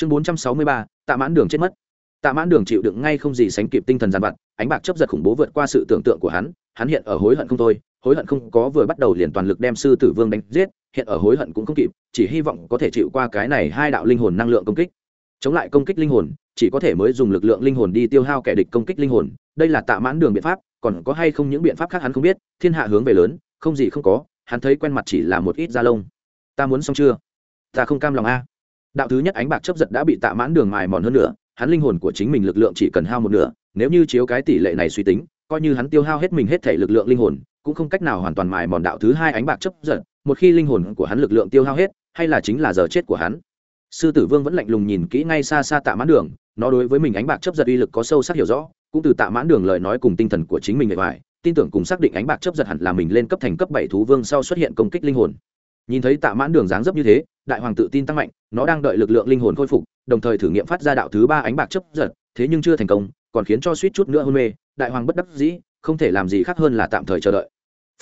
chương bốn trăm sáu mươi ba, tạ mãn đường chết mất. Tạ mãn đường chịu đựng ngay không gì sánh kịp tinh thần giàn vặt, ánh bạc chấp giật khủng bố vượt qua sự tưởng tượng của hắn hắn hiện ở hối hận không thôi, hối hận không có vừa bắt đầu liền toàn lực đem sư tử vương đánh giết, hiện ở hối hận cũng không kịp, chỉ hy vọng có thể chịu qua cái này hai đạo linh hồn năng lượng công kích. Chống lại công kích linh hồn, chỉ có thể mới dùng lực lượng linh hồn đi tiêu hao kẻ địch công kích linh hồn, đây là tạ mãn đường biện pháp, còn có hay không những biện pháp khác hắn không biết, thiên hạ hướng về lớn, không gì không có, hắn thấy quen mặt chỉ là một ít da lông. Ta muốn xong chưa? Ta không cam lòng a đạo thứ nhất ánh bạc chấp giật đã bị tạ mãn đường mài mòn hơn nữa, hắn linh hồn của chính mình lực lượng chỉ cần hao một nửa, nếu như chiếu cái tỷ lệ này suy tính, coi như hắn tiêu hao hết mình hết thể lực lượng linh hồn, cũng không cách nào hoàn toàn mài mòn đạo thứ hai ánh bạc chấp giật, một khi linh hồn của hắn lực lượng tiêu hao hết, hay là chính là giờ chết của hắn. Sư tử vương vẫn lạnh lùng nhìn kỹ ngay xa xa tạ mãn đường, nó đối với mình ánh bạc chấp giật uy lực có sâu sắc hiểu rõ, cũng từ tạ mãn đường lời nói cùng tinh thần của chính mình bề ngoài, tin tưởng cùng xác định ánh bạc chấp giật hẳn là mình lên cấp thành cấp bảy thú vương sau xuất hiện công kích linh hồn nhìn thấy tạ mãn đường dáng dấp như thế, đại hoàng tự tin tăng mạnh, nó đang đợi lực lượng linh hồn khôi phục, đồng thời thử nghiệm phát ra đạo thứ ba ánh bạc chấp giật, thế nhưng chưa thành công, còn khiến cho suýt chút nữa hôn mê, đại hoàng bất đắc dĩ, không thể làm gì khác hơn là tạm thời chờ đợi.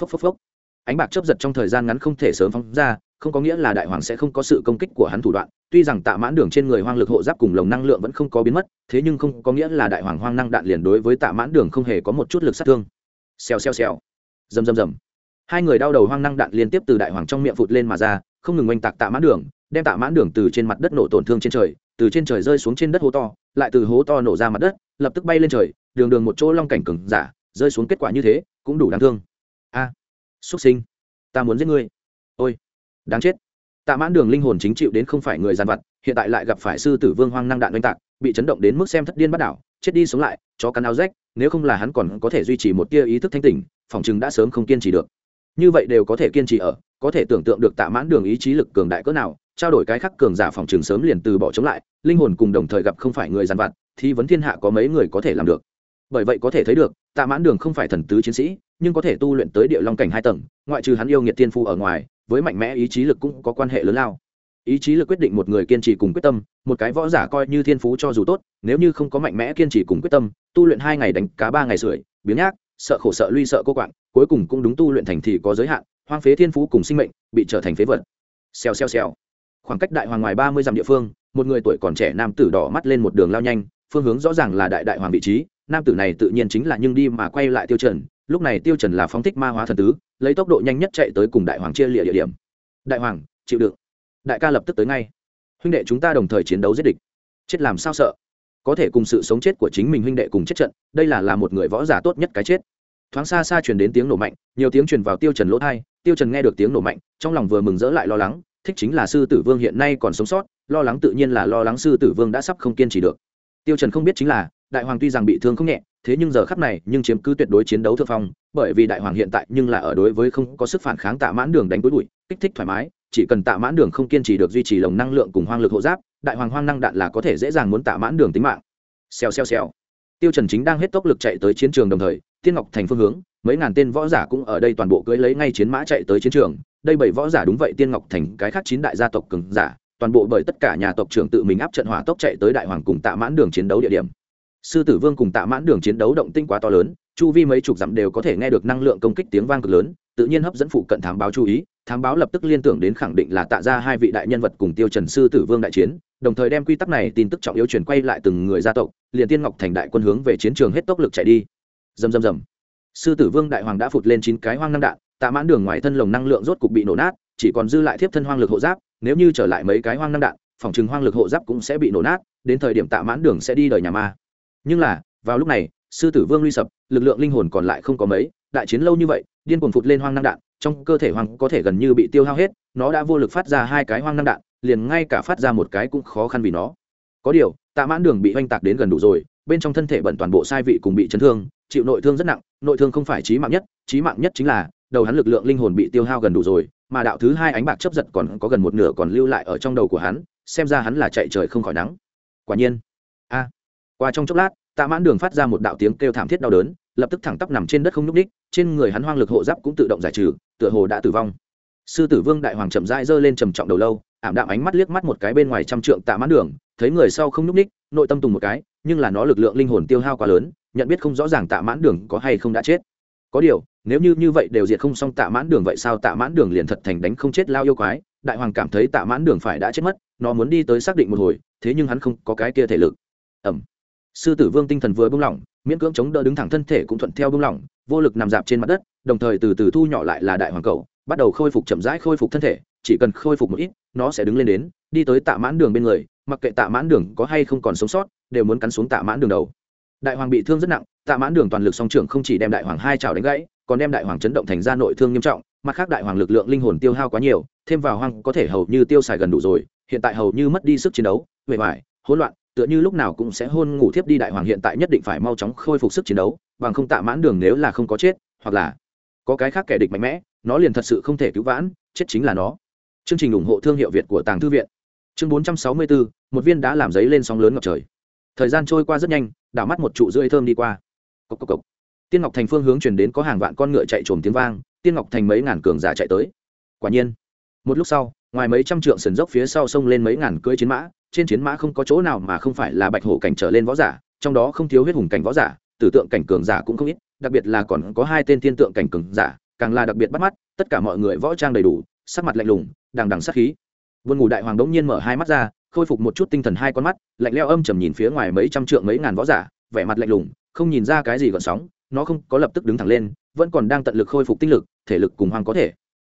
Phốc phốc phốc. Ánh bạc chấp giật trong thời gian ngắn không thể sớm phóng ra, không có nghĩa là đại hoàng sẽ không có sự công kích của hắn thủ đoạn, tuy rằng tạ mãn đường trên người hoang lực hộ giáp cùng lồng năng lượng vẫn không có biến mất, thế nhưng không có nghĩa là đại hoàng hoang năng đạn liền đối với tạ mãn đường không hề có một chút lực sát thương. Xèo xèo xèo. Dầm dầm dầm hai người đau đầu hoang năng đạn liên tiếp từ đại hoàng trong miệng phụt lên mà ra không ngừng oanh tạc tạ mãn đường đem tạ mãn đường từ trên mặt đất nổ tổn thương trên trời từ trên trời rơi xuống trên đất hố to lại từ hố to nổ ra mặt đất lập tức bay lên trời đường đường một chỗ long cảnh cừng giả rơi xuống kết quả như thế cũng đủ đáng thương. A à, xuất sinh ta muốn giết ngươi. Ôi đáng chết. Tạ mãn đường linh hồn chính chịu đến không phải người gian vặt hiện tại lại gặp phải sư tử vương hoang năng đạn oanh tạc bị chấn động đến mức xem thất điên bắt đảo chết đi sống lại cho cắn áo rách nếu không là hắn còn có thể duy trì một tia ý thức thanh tỉnh phòng chừng đã sớm không kiên trì được như vậy đều có thể kiên trì ở, có thể tưởng tượng được tạ mãn đường ý chí lực cường đại cỡ nào, trao đổi cái khắc cường giả phòng trường sớm liền từ bỏ chống lại, linh hồn cùng đồng thời gặp không phải người giàn vặt, thì vấn thiên hạ có mấy người có thể làm được. Bởi vậy có thể thấy được, tạ mãn đường không phải thần tứ chiến sĩ, nhưng có thể tu luyện tới địa long cảnh hai tầng, ngoại trừ hắn yêu nghiệt tiên phu ở ngoài, với mạnh mẽ ý chí lực cũng có quan hệ lớn lao. Ý chí lực quyết định một người kiên trì cùng quyết tâm, một cái võ giả coi như thiên phú cho dù tốt, nếu như không có mạnh mẽ kiên trì cùng quyết tâm, tu luyện hai ngày đánh cá ba ngày sưởi biếng nhác sợ khổ sợ lui sợ cô quạng, cuối cùng cũng đúng tu luyện thành thì có giới hạn, hoang phế thiên phú cùng sinh mệnh bị trở thành phế vật. Xèo xèo xèo. Khoảng cách đại hoàng ngoài ba mươi dặm địa phương, một người tuổi còn trẻ nam tử đỏ mắt lên một đường lao nhanh, phương hướng rõ ràng là đại đại hoàng vị trí, nam tử này tự nhiên chính là nhưng đi mà quay lại tiêu trần, lúc này tiêu trần là phóng thích ma hóa thần tứ, lấy tốc độ nhanh nhất chạy tới cùng đại hoàng chia lịa địa điểm. Đại hoàng, chịu đựng. Đại ca lập tức tới ngay. Huynh đệ chúng ta đồng thời chiến đấu giết địch. Chết làm sao sợ? Có thể cùng sự sống chết của chính mình huynh đệ cùng chết trận, đây là là một người võ giả tốt nhất cái chết. Thoáng xa xa truyền đến tiếng nổ mạnh, nhiều tiếng truyền vào tiêu trần lỗ thai tiêu trần nghe được tiếng nổ mạnh, trong lòng vừa mừng rỡ lại lo lắng, thích chính là sư tử vương hiện nay còn sống sót, lo lắng tự nhiên là lo lắng sư tử vương đã sắp không kiên trì được. Tiêu trần không biết chính là, đại hoàng tuy rằng bị thương không nhẹ, thế nhưng giờ khắc này nhưng chiếm cứ tuyệt đối chiến đấu thượng phong, bởi vì đại hoàng hiện tại nhưng là ở đối với không có sức phản kháng tạ mãn đường đánh đuổi bụi, kích thích thoải mái, chỉ cần tạ mãn đường không kiên trì được duy trì lồng năng lượng cùng hoang lực hộ giáp đại hoàng hoang năng đạn là có thể dễ dàng muốn tạ mãn đường tính mạng. Xèo xèo xèo. Tiêu trần chính đang hết tốc lực chạy tới chiến trường đồng thời, tiên ngọc thành phương hướng, mấy ngàn tên võ giả cũng ở đây toàn bộ cưỡi lấy ngay chiến mã chạy tới chiến trường. Đây bảy võ giả đúng vậy, tiên ngọc thành, cái khác chín đại gia tộc cường giả, toàn bộ bởi tất cả nhà tộc trưởng tự mình áp trận hỏa tốc chạy tới đại hoàng cùng tạ mãn đường chiến đấu địa điểm. Sư tử vương cùng tạ mãn đường chiến đấu động tinh quá to lớn, chu vi mấy chục dặm đều có thể nghe được năng lượng công kích tiếng vang cực lớn, tự nhiên hấp dẫn phụ cận thám báo chú ý, thám báo lập tức liên tưởng đến khẳng định là tạ ra hai vị đại nhân vật cùng tiêu trần sư tử vương đại chiến đồng thời đem quy tắc này tin tức trọng yếu truyền quay lại từng người gia tộc, liền tiên ngọc thành đại quân hướng về chiến trường hết tốc lực chạy đi. Rầm rầm rầm. Sư tử vương đại hoàng đã phụt lên chín cái hoang năng đạn, tạ mãn đường ngoài thân lồng năng lượng rốt cục bị nổ nát, chỉ còn dư lại thiếp thân hoang lực hộ giáp, nếu như trở lại mấy cái hoang năng đạn, phòng trừng hoang lực hộ giáp cũng sẽ bị nổ nát, đến thời điểm tạ mãn đường sẽ đi đời nhà ma. Nhưng là, vào lúc này, sư tử vương lui sập, lực lượng linh hồn còn lại không có mấy, đại chiến lâu như vậy, điên cuồng phụt lên hoang năng đạn, trong cơ thể hoang có thể gần như bị tiêu hao hết, nó đã vô lực phát ra hai cái hoang năng đạn liền ngay cả phát ra một cái cũng khó khăn vì nó. Có điều, tạ mãn đường bị oanh tạc đến gần đủ rồi, bên trong thân thể bẩn toàn bộ sai vị cùng bị chấn thương, chịu nội thương rất nặng, nội thương không phải trí mạng nhất trí mạng nhất chính là, đầu hắn lực lượng linh hồn bị tiêu hao gần đủ rồi, mà đạo thứ hai ánh bạc chấp giật còn có gần một nửa còn lưu lại ở trong đầu của hắn, xem ra hắn là chạy trời không khỏi nắng. Quả nhiên, a, qua trong chốc lát, tạ mãn đường phát ra một đạo tiếng kêu thảm thiết đau đớn, lập tức thẳng tắp nằm trên đất không nhúc ních trên người hắn hoang lực hộ giáp cũng tự động giải trừ, tựa hồ đã tử vong. Sư tử vương đại hoàng chậm rãi giơ lên trầm trọng đầu lâu ảm đạm ánh mắt liếc mắt một cái bên ngoài trăm trượng tạ mãn đường, thấy người sau không nhúc ních nội tâm tùng một cái, nhưng là nó lực lượng linh hồn tiêu hao quá lớn, nhận biết không rõ ràng tạ mãn đường có hay không đã chết. Có điều, nếu như như vậy đều diệt không xong tạ mãn đường vậy sao tạ mãn đường liền thật thành đánh không chết lao yêu quái, đại hoàng cảm thấy tạ mãn đường phải đã chết mất, nó muốn đi tới xác định một hồi, thế nhưng hắn không có cái kia thể lực. Ẩm sư tử vương tinh thần vừa bung lỏng, miễn cưỡng chống đỡ đứng thẳng thân thể cũng thuận theo bung lỏng, vô lực nằm dạp trên mặt đất, đồng thời từ từ thu nhỏ lại là đại hoàng cầu, bắt đầu khôi phục chậm rãi khôi phục thân thể chỉ cần khôi phục một ít, nó sẽ đứng lên đến, đi tới tạ mãn đường bên người, mặc kệ tạ mãn đường có hay không còn sống sót, đều muốn cắn xuống tạ mãn đường đầu. Đại hoàng bị thương rất nặng, tạ mãn đường toàn lực song trưởng không chỉ đem đại hoàng hai chảo đánh gãy, còn đem đại hoàng chấn động thành ra nội thương nghiêm trọng, mặt khác đại hoàng lực lượng linh hồn tiêu hao quá nhiều, thêm vào hoang có thể hầu như tiêu xài gần đủ rồi, hiện tại hầu như mất đi sức chiến đấu mệt vải, hỗn loạn, tựa như lúc nào cũng sẽ hôn ngủ thiếp đi đại hoàng hiện tại nhất định phải mau chóng khôi phục sức chiến đấu, bằng không tạ mãn đường nếu là không có chết, hoặc là có cái khác kẻ địch mạnh mẽ, nó liền thật sự không thể cứu vãn, chết chính là nó chương trình ủng hộ thương hiệu việt của tàng thư viện. Chương bốn trăm sáu mươi bốn một viên đã làm giấy lên sóng lớn ngập trời. Thời gian trôi qua rất nhanh, đảo mắt một trụ rưỡi thơm đi qua. Cốc cốc cốc. tiên ngọc thành phương hướng chuyển đến có hàng vạn con ngựa chạy trồm tiếng vang, tiên ngọc thành mấy ngàn cường giả chạy tới. Quả nhiên, một lúc sau, ngoài mấy trăm trượng sườn dốc phía sau sông lên mấy ngàn cưỡi chiến mã, trên chiến mã không có chỗ nào mà không phải là bạch hổ cảnh trở lên võ giả, trong đó không thiếu huyết hùng cảnh võ giả, tử tượng cảnh cường giả cũng không ít, đặc biệt là còn có hai tên thiên tượng cảnh cường giả, càng là đặc biệt bắt mắt, tất cả mọi người võ trang đầy đủ, sắc mặt lạnh lùng đằng đằng sát khí. Vườn ngủ đại hoàng đống nhiên mở hai mắt ra, khôi phục một chút tinh thần hai con mắt, lạnh leo âm trầm nhìn phía ngoài mấy trăm trượng mấy ngàn võ giả, vẻ mặt lạnh lùng, không nhìn ra cái gì gợn sóng, nó không có lập tức đứng thẳng lên, vẫn còn đang tận lực khôi phục tinh lực, thể lực cùng hoàng có thể.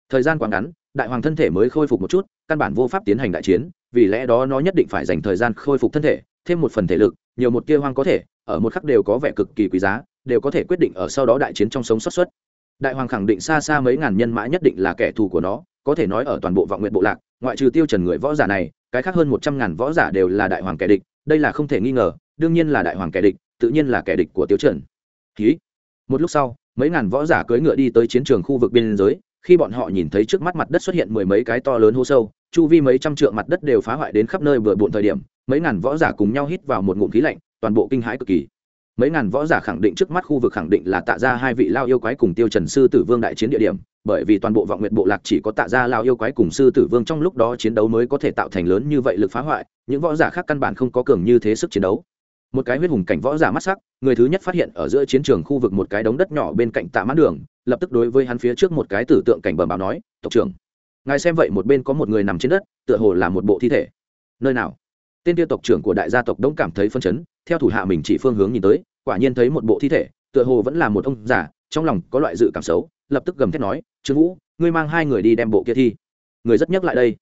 Thời gian quá ngắn, đại hoàng thân thể mới khôi phục một chút, căn bản vô pháp tiến hành đại chiến, vì lẽ đó nó nhất định phải dành thời gian khôi phục thân thể, thêm một phần thể lực, nhiều một kia hoang có thể, ở một khắc đều có vẻ cực kỳ quý giá, đều có thể quyết định ở sau đó đại chiến trong sống xuất xuất. Đại hoàng khẳng định xa xa mấy ngàn nhân mã nhất định là kẻ thù của nó có thể nói ở toàn bộ vọng nguyện bộ lạc, ngoại trừ tiêu trần người võ giả này, cái khác hơn một trăm ngàn võ giả đều là đại hoàng kẻ địch, đây là không thể nghi ngờ, đương nhiên là đại hoàng kẻ địch, tự nhiên là kẻ địch của tiêu trần. Khí một lúc sau, mấy ngàn võ giả cưỡi ngựa đi tới chiến trường khu vực biên giới, khi bọn họ nhìn thấy trước mắt mặt đất xuất hiện mười mấy cái to lớn hố sâu, chu vi mấy trăm trượng mặt đất đều phá hoại đến khắp nơi vừa bộn thời điểm, mấy ngàn võ giả cùng nhau hít vào một ngụm khí lạnh, toàn bộ kinh hãi cực kỳ. Mấy ngàn võ giả khẳng định trước mắt khu vực khẳng định là tạ ra hai vị lao yêu quái cùng tiêu trần sư tử vương đại chiến địa điểm bởi vì toàn bộ vọng nguyện bộ lạc chỉ có tạ ra lao yêu quái cùng sư tử vương trong lúc đó chiến đấu mới có thể tạo thành lớn như vậy lực phá hoại, những võ giả khác căn bản không có cường như thế sức chiến đấu. Một cái huyết hùng cảnh võ giả mắt sắc, người thứ nhất phát hiện ở giữa chiến trường khu vực một cái đống đất nhỏ bên cạnh tạ mãn đường, lập tức đối với hắn phía trước một cái tử tượng cảnh bờ báo nói, tộc trưởng, ngài xem vậy một bên có một người nằm trên đất, tựa hồ là một bộ thi thể. Nơi nào? Tên tiêu tộc trưởng của đại gia tộc đông cảm thấy phân chấn, theo thủ hạ mình chỉ phương hướng nhìn tới, quả nhiên thấy một bộ thi thể, tựa hồ vẫn là một ông già, trong lòng có loại dự cảm xấu, lập tức gầm thét nói trương vũ ngươi mang hai người đi đem bộ kia thi người rất nhắc lại đây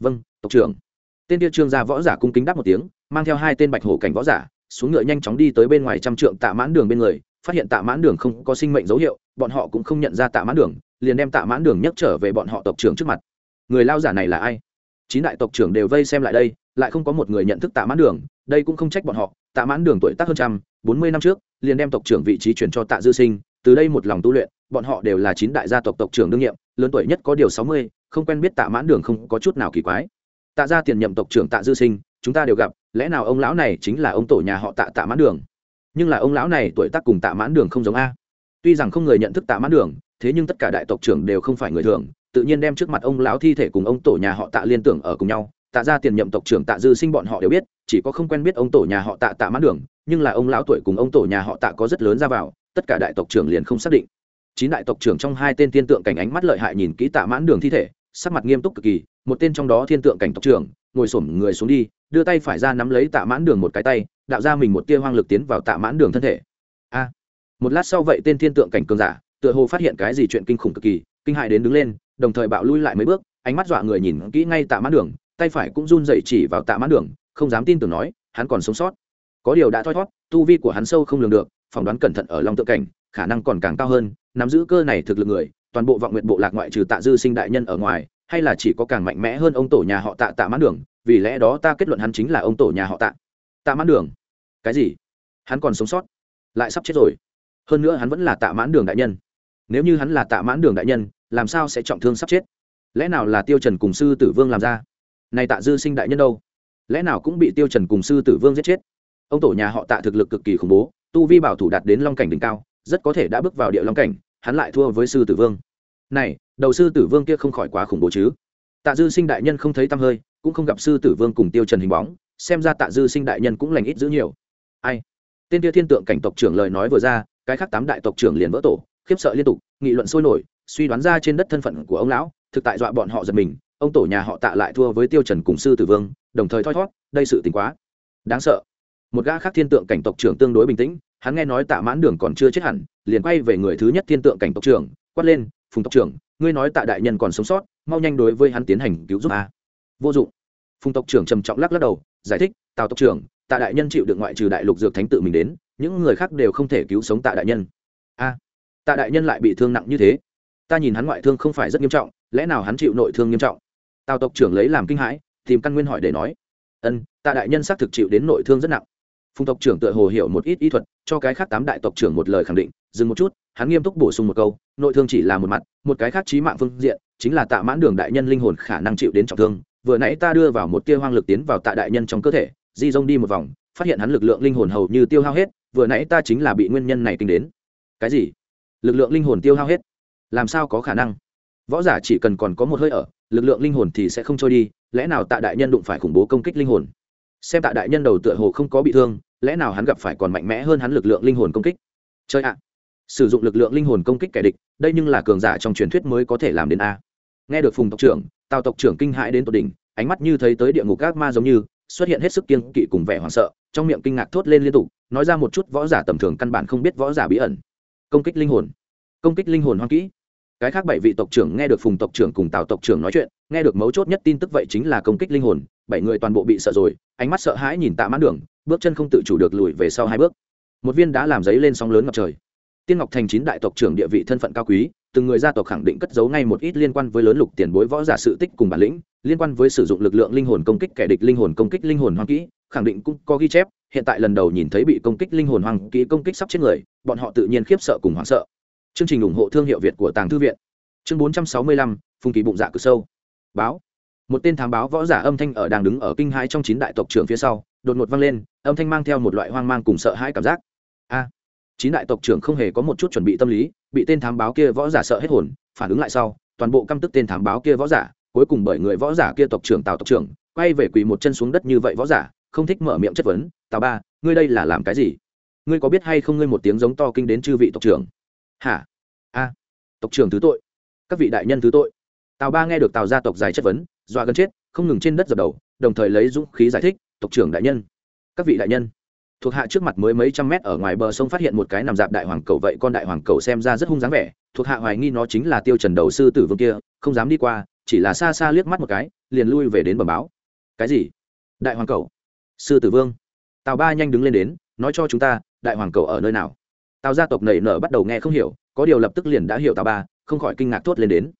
vâng tộc trưởng tên kia trương gia võ giả cung kính đáp một tiếng mang theo hai tên bạch hổ cảnh võ giả xuống ngựa nhanh chóng đi tới bên ngoài trăm trượng tạ mãn đường bên người phát hiện tạ mãn đường không có sinh mệnh dấu hiệu bọn họ cũng không nhận ra tạ mãn đường liền đem tạ mãn đường nhấc trở về bọn họ tộc trưởng trước mặt người lao giả này là ai chín đại tộc trưởng đều vây xem lại đây lại không có một người nhận thức tạ mãn đường đây cũng không trách bọn họ tạ mãn đường tuổi tác hơn trăm bốn mươi năm trước liền đem tộc trưởng vị trí chuyển cho tạ dư sinh từ đây một lòng tu luyện bọn họ đều là chín đại gia tộc tộc trưởng đương nhiệm, lớn tuổi nhất có điều sáu mươi, không quen biết tạ mãn đường không có chút nào kỳ quái. Tạ gia tiền nhậm tộc trưởng tạ dư sinh, chúng ta đều gặp, lẽ nào ông lão này chính là ông tổ nhà họ tạ tạ mãn đường? Nhưng là ông lão này tuổi tác cùng tạ mãn đường không giống a. Tuy rằng không người nhận thức tạ mãn đường, thế nhưng tất cả đại tộc trưởng đều không phải người thường, tự nhiên đem trước mặt ông lão thi thể cùng ông tổ nhà họ tạ liên tưởng ở cùng nhau. Tạ ra tiền nhậm tộc trưởng tạ dư sinh bọn họ đều biết, chỉ có không quen biết ông tổ nhà họ tạ tạ mãn đường, nhưng là ông lão tuổi cùng ông tổ nhà họ tạ có rất lớn ra vào, tất cả đại tộc trưởng liền không xác định chín đại tộc trưởng trong hai tên thiên tượng cảnh ánh mắt lợi hại nhìn kỹ tạ mãn đường thi thể, sắc mặt nghiêm túc cực kỳ, một tên trong đó thiên tượng cảnh tộc trưởng, ngồi xổm người xuống đi, đưa tay phải ra nắm lấy tạ mãn đường một cái tay, đạo ra mình một tia hoang lực tiến vào tạ mãn đường thân thể. A! Một lát sau vậy tên thiên tượng cảnh cường giả, tựa hồ phát hiện cái gì chuyện kinh khủng cực kỳ, kinh hại đến đứng lên, đồng thời bạo lui lại mấy bước, ánh mắt dọa người nhìn kỹ ngay tạ mãn đường, tay phải cũng run dậy chỉ vào tạ mãn đường, không dám tin tưởng nói, hắn còn sống sót. Có điều đã thoi thót, tu vi của hắn sâu không lường được, phỏng đoán cẩn thận ở long tượng cảnh khả năng còn càng cao hơn, nắm giữ cơ này thực lực người, toàn bộ vọng nguyện bộ lạc ngoại trừ tạ dư sinh đại nhân ở ngoài, hay là chỉ có càng mạnh mẽ hơn ông tổ nhà họ tạ tạ mãn đường, vì lẽ đó ta kết luận hắn chính là ông tổ nhà họ tạ. Tạ mãn đường? Cái gì? Hắn còn sống sót? Lại sắp chết rồi. Hơn nữa hắn vẫn là tạ mãn đường đại nhân. Nếu như hắn là tạ mãn đường đại nhân, làm sao sẽ trọng thương sắp chết? Lẽ nào là tiêu trần cùng sư tử vương làm ra? Này tạ dư sinh đại nhân đâu? Lẽ nào cũng bị tiêu trần cùng sư tử vương giết chết? Ông tổ nhà họ tạ thực lực cực kỳ khủng bố, tu vi bảo thủ đạt đến long cảnh đỉnh cao rất có thể đã bước vào địa long cảnh, hắn lại thua với sư tử vương. Này, đầu sư tử vương kia không khỏi quá khủng bố chứ. Tạ dư sinh đại nhân không thấy tăm hơi, cũng không gặp sư tử vương cùng tiêu trần hình bóng, xem ra tạ dư sinh đại nhân cũng lành ít giữ nhiều. Ai? Tên tiêu thiên tượng cảnh tộc trưởng lời nói vừa ra, cái khác tám đại tộc trưởng liền vỡ tổ, khiếp sợ liên tục, nghị luận sôi nổi, suy đoán ra trên đất thân phận của ông lão, thực tại dọa bọn họ giật mình, ông tổ nhà họ tạ lại thua với tiêu trần cùng sư tử vương, đồng thời thoi thót, đây sự tình quá. Đáng sợ. Một gã khác thiên tượng cảnh tộc trưởng tương đối bình tĩnh hắn nghe nói tạ mãn đường còn chưa chết hẳn, liền quay về người thứ nhất thiên tượng cảnh tộc trưởng, quát lên, phùng tộc trưởng, ngươi nói tạ đại nhân còn sống sót, mau nhanh đối với hắn tiến hành cứu giúp a. Vô dụng. Phùng tộc trưởng trầm trọng lắc lắc đầu, giải thích, tào tộc trưởng, tạ đại nhân chịu được ngoại trừ đại lục dược thánh tự mình đến, những người khác đều không thể cứu sống tạ đại nhân. A, tạ đại nhân lại bị thương nặng như thế. Ta nhìn hắn ngoại thương không phải rất nghiêm trọng, lẽ nào hắn chịu nội thương nghiêm trọng? Tào tộc trưởng lấy làm kinh hãi, tìm căn nguyên hỏi để nói. Ân, tạ đại nhân xác thực chịu đến nội thương rất nặng phùng tộc trưởng tựa hồ hiểu một ít y thuật, cho cái khác tám đại tộc trưởng một lời khẳng định, dừng một chút, hắn nghiêm túc bổ sung một câu, nội thương chỉ là một mặt, một cái khác trí mạng phương diện, chính là tạ mãn đường đại nhân linh hồn khả năng chịu đến trọng thương, vừa nãy ta đưa vào một tia hoang lực tiến vào tạ đại nhân trong cơ thể, di rông đi một vòng, phát hiện hắn lực lượng linh hồn hầu như tiêu hao hết, vừa nãy ta chính là bị nguyên nhân này kinh đến. Cái gì? Lực lượng linh hồn tiêu hao hết? Làm sao có khả năng? Võ giả chỉ cần còn có một hơi ở, lực lượng linh hồn thì sẽ không trôi đi, lẽ nào tạ đại nhân đụng phải khủng bố công kích linh hồn? Xem tạ đại nhân đầu tựa hồ không có bị thương, lẽ nào hắn gặp phải còn mạnh mẽ hơn hắn lực lượng linh hồn công kích? Chơi ạ! Sử dụng lực lượng linh hồn công kích kẻ địch, đây nhưng là cường giả trong truyền thuyết mới có thể làm đến a. Nghe được phùng tộc trưởng, tào tộc trưởng kinh hãi đến tột đỉnh, ánh mắt như thấy tới địa ngục các ma giống như, xuất hiện hết sức kiên kỵ cùng vẻ hoảng sợ, trong miệng kinh ngạc thốt lên liên tục, nói ra một chút võ giả tầm thường căn bản không biết võ giả bí ẩn. Công kích linh hồn. Công kích linh hồn hoang kỹ. Cái khác bảy vị tộc trưởng nghe được phùng tộc trưởng cùng tào tộc trưởng nói chuyện, nghe được mấu chốt nhất tin tức vậy chính là công kích linh hồn bảy người toàn bộ bị sợ rồi, ánh mắt sợ hãi nhìn tạ mãn đường, bước chân không tự chủ được lùi về sau hai bước. Một viên đã làm giấy lên sóng lớn ngập trời. Tiên ngọc thành chín đại tộc trưởng địa vị thân phận cao quý, từng người gia tộc khẳng định cất giấu ngay một ít liên quan với lớn lục tiền bối võ giả sự tích cùng bản lĩnh, liên quan với sử dụng lực lượng linh hồn công kích kẻ địch linh hồn công kích linh hồn hoang kỹ, khẳng định cũng có ghi chép, hiện tại lần đầu nhìn thấy bị công kích linh hồn hoang kỹ công kích sắp chết người, bọn họ tự nhiên khiếp sợ cùng hoảng sợ. Chương trình ủng hộ thương hiệu việt của tàng thư viện. Chương bốn trăm sáu mươi lăm phung kỳ bụng dạ cực sâu. Báo một tên thám báo võ giả âm thanh ở đang đứng ở kinh hãi trong chín đại tộc trưởng phía sau, đột ngột vang lên, âm thanh mang theo một loại hoang mang cùng sợ hãi cảm giác. A, chín đại tộc trưởng không hề có một chút chuẩn bị tâm lý, bị tên thám báo kia võ giả sợ hết hồn, phản ứng lại sau, toàn bộ căm tức tên thám báo kia võ giả, cuối cùng bởi người võ giả kia tộc trưởng tào tộc trưởng, quay về quỳ một chân xuống đất như vậy võ giả, không thích mở miệng chất vấn, tào ba, ngươi đây là làm cái gì? Ngươi có biết hay không ngươi một tiếng giống to kinh đến chư vị tộc trưởng? Hả? A, tộc trưởng thứ tội. Các vị đại nhân thứ tội. Tào ba nghe được tào gia tộc dài chất vấn dọa gần chết, không ngừng trên đất dập đầu, đồng thời lấy dũng khí giải thích, tộc trưởng đại nhân, các vị đại nhân. Thuộc hạ trước mặt mới mấy trăm mét ở ngoài bờ sông phát hiện một cái nằm dạp đại hoàng cầu, vậy con đại hoàng cầu xem ra rất hung dáng vẻ, thuộc hạ hoài nghi nó chính là tiêu trần đầu sư tử vương kia, không dám đi qua, chỉ là xa xa liếc mắt một cái, liền lui về đến bờ báo. Cái gì? Đại hoàng cầu? Sư tử vương? Tào ba nhanh đứng lên đến, nói cho chúng ta, đại hoàng cầu ở nơi nào? Tào gia tộc nảy nở bắt đầu nghe không hiểu, có điều lập tức liền đã hiểu tào ba, không khỏi kinh ngạc thốt lên đến.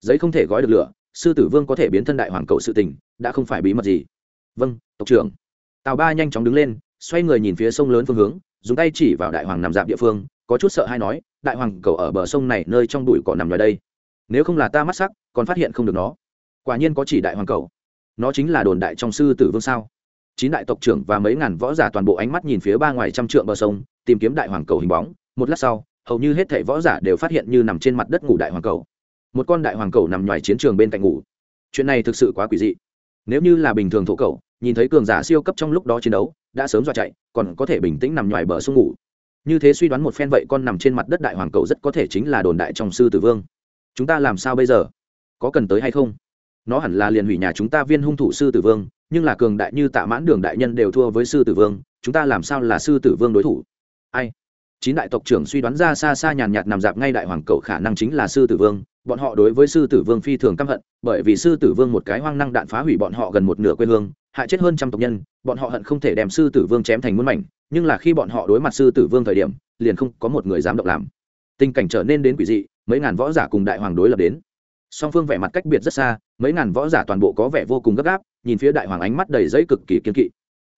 Giấy không thể gói được lửa sư tử vương có thể biến thân đại hoàng cầu sự tình, đã không phải bí mật gì. Vâng tộc trưởng. Tào ba nhanh chóng đứng lên, xoay người nhìn phía sông lớn phương hướng, dùng tay chỉ vào đại hoàng nằm dạp địa phương, có chút sợ hay nói, đại hoàng cầu ở bờ sông này nơi trong bụi cỏ nằm ngoài đây. Nếu không là ta mắt sắc, còn phát hiện không được nó. Quả nhiên có chỉ đại hoàng cầu. Nó chính là đồn đại trong sư tử vương sao? Chín đại tộc trưởng và mấy ngàn võ giả toàn bộ ánh mắt nhìn phía ba ngoài trăm trượng bờ sông, tìm kiếm đại hoàng cầu hình bóng. Một lát sau, hầu như hết thảy võ giả đều phát hiện như nằm trên mặt đất ngủ đại hoàng cầu một con đại hoàng cầu nằm ngoài chiến trường bên cạnh ngủ. Chuyện này thực sự quá quỷ dị. Nếu như là bình thường thổ cầu, nhìn thấy cường giả siêu cấp trong lúc đó chiến đấu, đã sớm dọa chạy, còn có thể bình tĩnh nằm ngoài bờ sông ngủ. Như thế suy đoán một phen vậy con nằm trên mặt đất đại hoàng cầu rất có thể chính là đồn đại trong sư tử vương. Chúng ta làm sao bây giờ? Có cần tới hay không? Nó hẳn là liền hủy nhà chúng ta viên hung thủ sư tử vương, nhưng là cường đại như tạ mãn đường đại nhân đều thua với sư tử vương, chúng ta làm sao là sư tử vương đối thủ? Ai? Chín đại tộc trưởng suy đoán ra xa xa nhàn nhạt nằm dạp ngay đại hoàng cầu khả năng chính là sư tử vương bọn họ đối với sư tử vương phi thường căm hận, bởi vì sư tử vương một cái hoang năng đạn phá hủy bọn họ gần một nửa quê hương, hại chết hơn trăm tộc nhân, bọn họ hận không thể đem sư tử vương chém thành muôn mảnh, nhưng là khi bọn họ đối mặt sư tử vương thời điểm, liền không có một người dám động làm. Tình cảnh trở nên đến quỷ dị, mấy ngàn võ giả cùng đại hoàng đối lập đến. Song phương vẻ mặt cách biệt rất xa, mấy ngàn võ giả toàn bộ có vẻ vô cùng gấp gáp, nhìn phía đại hoàng ánh mắt đầy giấy cực kỳ kiên kỵ.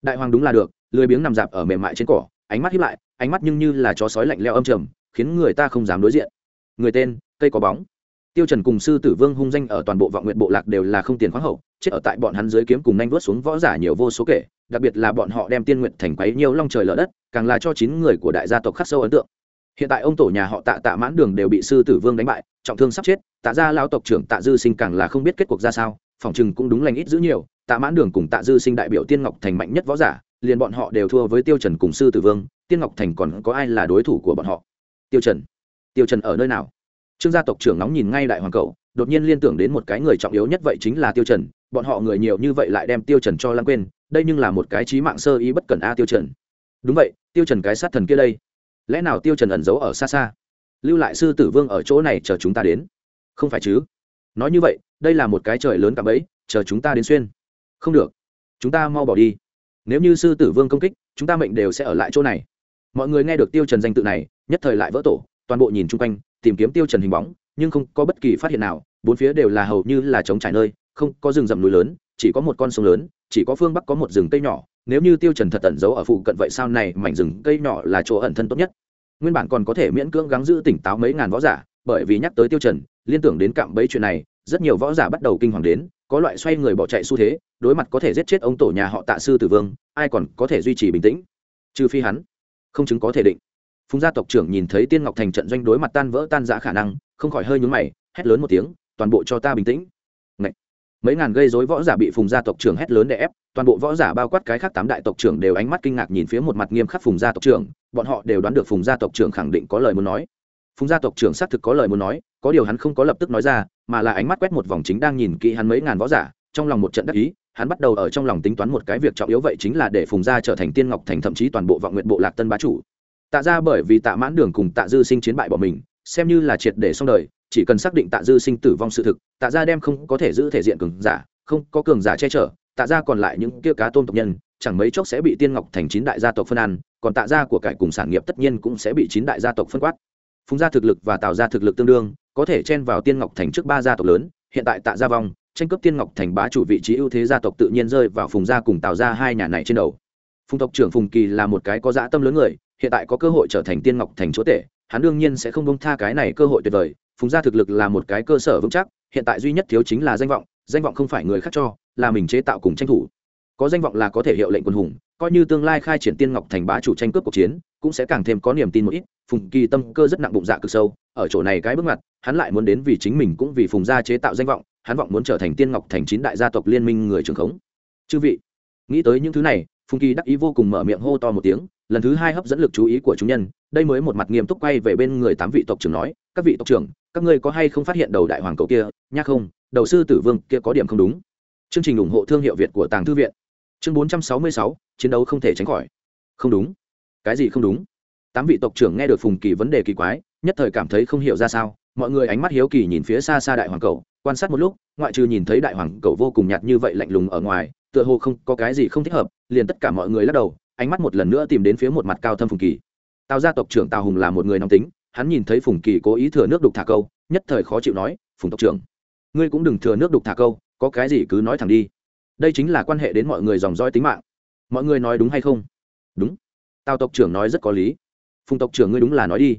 Đại hoàng đúng là được, lười biếng nằm dạp ở mềm mại trên cỏ, ánh mắt hiếp lại, ánh mắt nhưng như là chó sói lạnh leo âm trầm, khiến người ta không dám đối diện. Người tên, cây có bóng tiêu trần cùng sư tử vương hung danh ở toàn bộ vọng nguyện bộ lạc đều là không tiền khoáng hậu, chết ở tại bọn hắn dưới kiếm cùng nhanh vớt xuống võ giả nhiều vô số kể, đặc biệt là bọn họ đem tiên nguyện thành quấy nhiều long trời lở đất, càng là cho chín người của đại gia tộc khắc sâu ấn tượng. Hiện tại ông tổ nhà họ tạ tạ mãn đường đều bị sư tử vương đánh bại, trọng thương sắp chết, tạ gia lao tộc trưởng tạ dư sinh càng là không biết kết cuộc ra sao, phòng chừng cũng đúng lành ít giữ nhiều, tạ mãn đường cùng tạ dư sinh đại biểu tiên ngọc thành mạnh nhất võ giả, liền bọn họ đều thua với tiêu trần cùng sư tử vương, tiên ngọc thành còn có ai là đối thủ của bọn họ? Tiêu trần tiêu trần ở nơi nào? Trương gia tộc trưởng nóng nhìn ngay đại hoàng cầu đột nhiên liên tưởng đến một cái người trọng yếu nhất vậy chính là tiêu trần, bọn họ người nhiều như vậy lại đem tiêu trần cho lãng quên, đây nhưng là một cái trí mạng sơ ý bất cần a tiêu trần. Đúng vậy, tiêu trần cái sát thần kia đây. Lẽ nào tiêu trần ẩn giấu ở xa xa? Lưu lại sư tử vương ở chỗ này chờ chúng ta đến. Không phải chứ? Nói như vậy, đây là một cái trời lớn cả bấy chờ chúng ta đến xuyên. Không được. Chúng ta mau bỏ đi. Nếu như sư tử vương công kích, chúng ta mệnh đều sẽ ở lại chỗ này. Mọi người nghe được tiêu trần danh tự này, nhất thời lại vỡ tổ, toàn bộ nhìn chung quanh tìm kiếm tiêu trần hình bóng, nhưng không có bất kỳ phát hiện nào, bốn phía đều là hầu như là trống trải nơi, không có rừng rậm núi lớn, chỉ có một con sông lớn, chỉ có phương bắc có một rừng cây nhỏ. Nếu như tiêu trần thật ẩn giấu ở phụ cận vậy sao này mảnh rừng cây nhỏ là chỗ ẩn thân tốt nhất? Nguyên bản còn có thể miễn cưỡng gắng giữ tỉnh táo mấy ngàn võ giả, bởi vì nhắc tới tiêu trần, liên tưởng đến cạm bẫy chuyện này, rất nhiều võ giả bắt đầu kinh hoàng đến, có loại xoay người bỏ chạy xu thế, đối mặt có thể giết chết ông tổ nhà họ tạ sư tử vương, ai còn có thể duy trì bình tĩnh? Trừ phi hắn, không chứng có thể định phùng gia tộc trưởng nhìn thấy tiên ngọc thành trận doanh đối mặt tan vỡ tan giã khả năng, không khỏi hơi nhúng mày, hét lớn một tiếng, toàn bộ cho ta bình tĩnh. Ngậy! mấy ngàn gây rối võ giả bị phùng gia tộc trưởng hét lớn để ép, toàn bộ võ giả bao quát cái khác tám đại tộc trưởng đều ánh mắt kinh ngạc nhìn phía một mặt nghiêm khắc phùng gia tộc trưởng, bọn họ đều đoán được phùng gia tộc trưởng khẳng định có lời muốn nói. Phùng gia tộc trưởng xác thực có lời muốn nói, có điều hắn không có lập tức nói ra, mà là ánh mắt quét một vòng chính đang nhìn kỹ hắn mấy ngàn võ giả, trong lòng một trận đắc ý, hắn bắt đầu ở trong lòng tính toán một cái việc trọng yếu vậy chính là để phùng gia trở thành tiên ngọc thành thậm chí toàn bộ vọng nguyện bộ lạc tân bá chủ tạ ra bởi vì tạ mãn đường cùng tạ dư sinh chiến bại bỏ mình, xem như là triệt để xong đời, chỉ cần xác định tạ dư sinh tử vong sự thực, tạ ra đem không có thể giữ thể diện cường giả, không có cường giả che chở, tạ ra còn lại những kia cá tôm tộc nhân, chẳng mấy chốc sẽ bị tiên ngọc thành chín đại gia tộc phân ăn, còn tạ gia của cải cùng sản nghiệp tất nhiên cũng sẽ bị chín đại gia tộc phân quát. Phùng gia thực lực và tạo ra thực lực tương đương, có thể chen vào tiên ngọc thành trước ba gia tộc lớn, hiện tại tạ gia vong, tranh cướp tiên ngọc thành bá chủ vị trí ưu thế gia tộc tự nhiên rơi vào phùng gia cùng tạo ra hai nhà này trên đầu. Phùng tộc trưởng phùng kỳ là một cái có dã tâm lớn người hiện tại có cơ hội trở thành tiên ngọc thành chúa tể hắn đương nhiên sẽ không bông tha cái này cơ hội tuyệt vời phùng gia thực lực là một cái cơ sở vững chắc hiện tại duy nhất thiếu chính là danh vọng danh vọng không phải người khác cho là mình chế tạo cùng tranh thủ. Có danh vọng là có thể hiệu lệnh quân hùng coi như tương lai khai triển tiên ngọc thành bá chủ tranh cướp cuộc chiến cũng sẽ càng thêm có niềm tin một ít phùng kỳ tâm cơ rất nặng bụng dạ cực sâu ở chỗ này cái bước ngoặt, hắn lại muốn đến vì chính mình cũng vì phùng gia chế tạo danh vọng hắn vọng muốn trở thành tiên ngọc thành chín đại gia tộc liên minh người trường khống. Chư vị nghĩ tới những thứ này phùng kỳ đắc ý vô cùng mở miệng hô to một tiếng lần thứ hai hấp dẫn lực chú ý của chúng nhân, đây mới một mặt nghiêm túc quay về bên người tám vị tộc trưởng nói, các vị tộc trưởng, các ngươi có hay không phát hiện đầu đại hoàng cầu kia? Nhắc không, đầu sư tử vương kia có điểm không đúng. Chương trình ủng hộ thương hiệu việt của tàng thư viện. Chương bốn trăm sáu mươi sáu, chiến đấu không thể tránh khỏi. Không đúng. Cái gì không đúng? Tám vị tộc trưởng nghe được phùng kỳ vấn đề kỳ quái, nhất thời cảm thấy không hiểu ra sao. Mọi người ánh mắt hiếu kỳ nhìn phía xa xa đại hoàng cầu, quan sát một lúc, ngoại trừ nhìn thấy đại hoàng cầu vô cùng nhạt như vậy lạnh lùng ở ngoài, tựa hồ không có cái gì không thích hợp, liền tất cả mọi người lắc đầu ánh mắt một lần nữa tìm đến phía một mặt cao thâm phùng kỳ. Tào gia tộc trưởng tào hùng là một người nóng tính, hắn nhìn thấy phùng kỳ cố ý thừa nước đục thả câu, nhất thời khó chịu nói, phùng tộc trưởng, ngươi cũng đừng thừa nước đục thả câu, có cái gì cứ nói thẳng đi. Đây chính là quan hệ đến mọi người dòng dõi tính mạng. Mọi người nói đúng hay không? Đúng. Tào tộc trưởng nói rất có lý. Phùng tộc trưởng ngươi đúng là nói đi.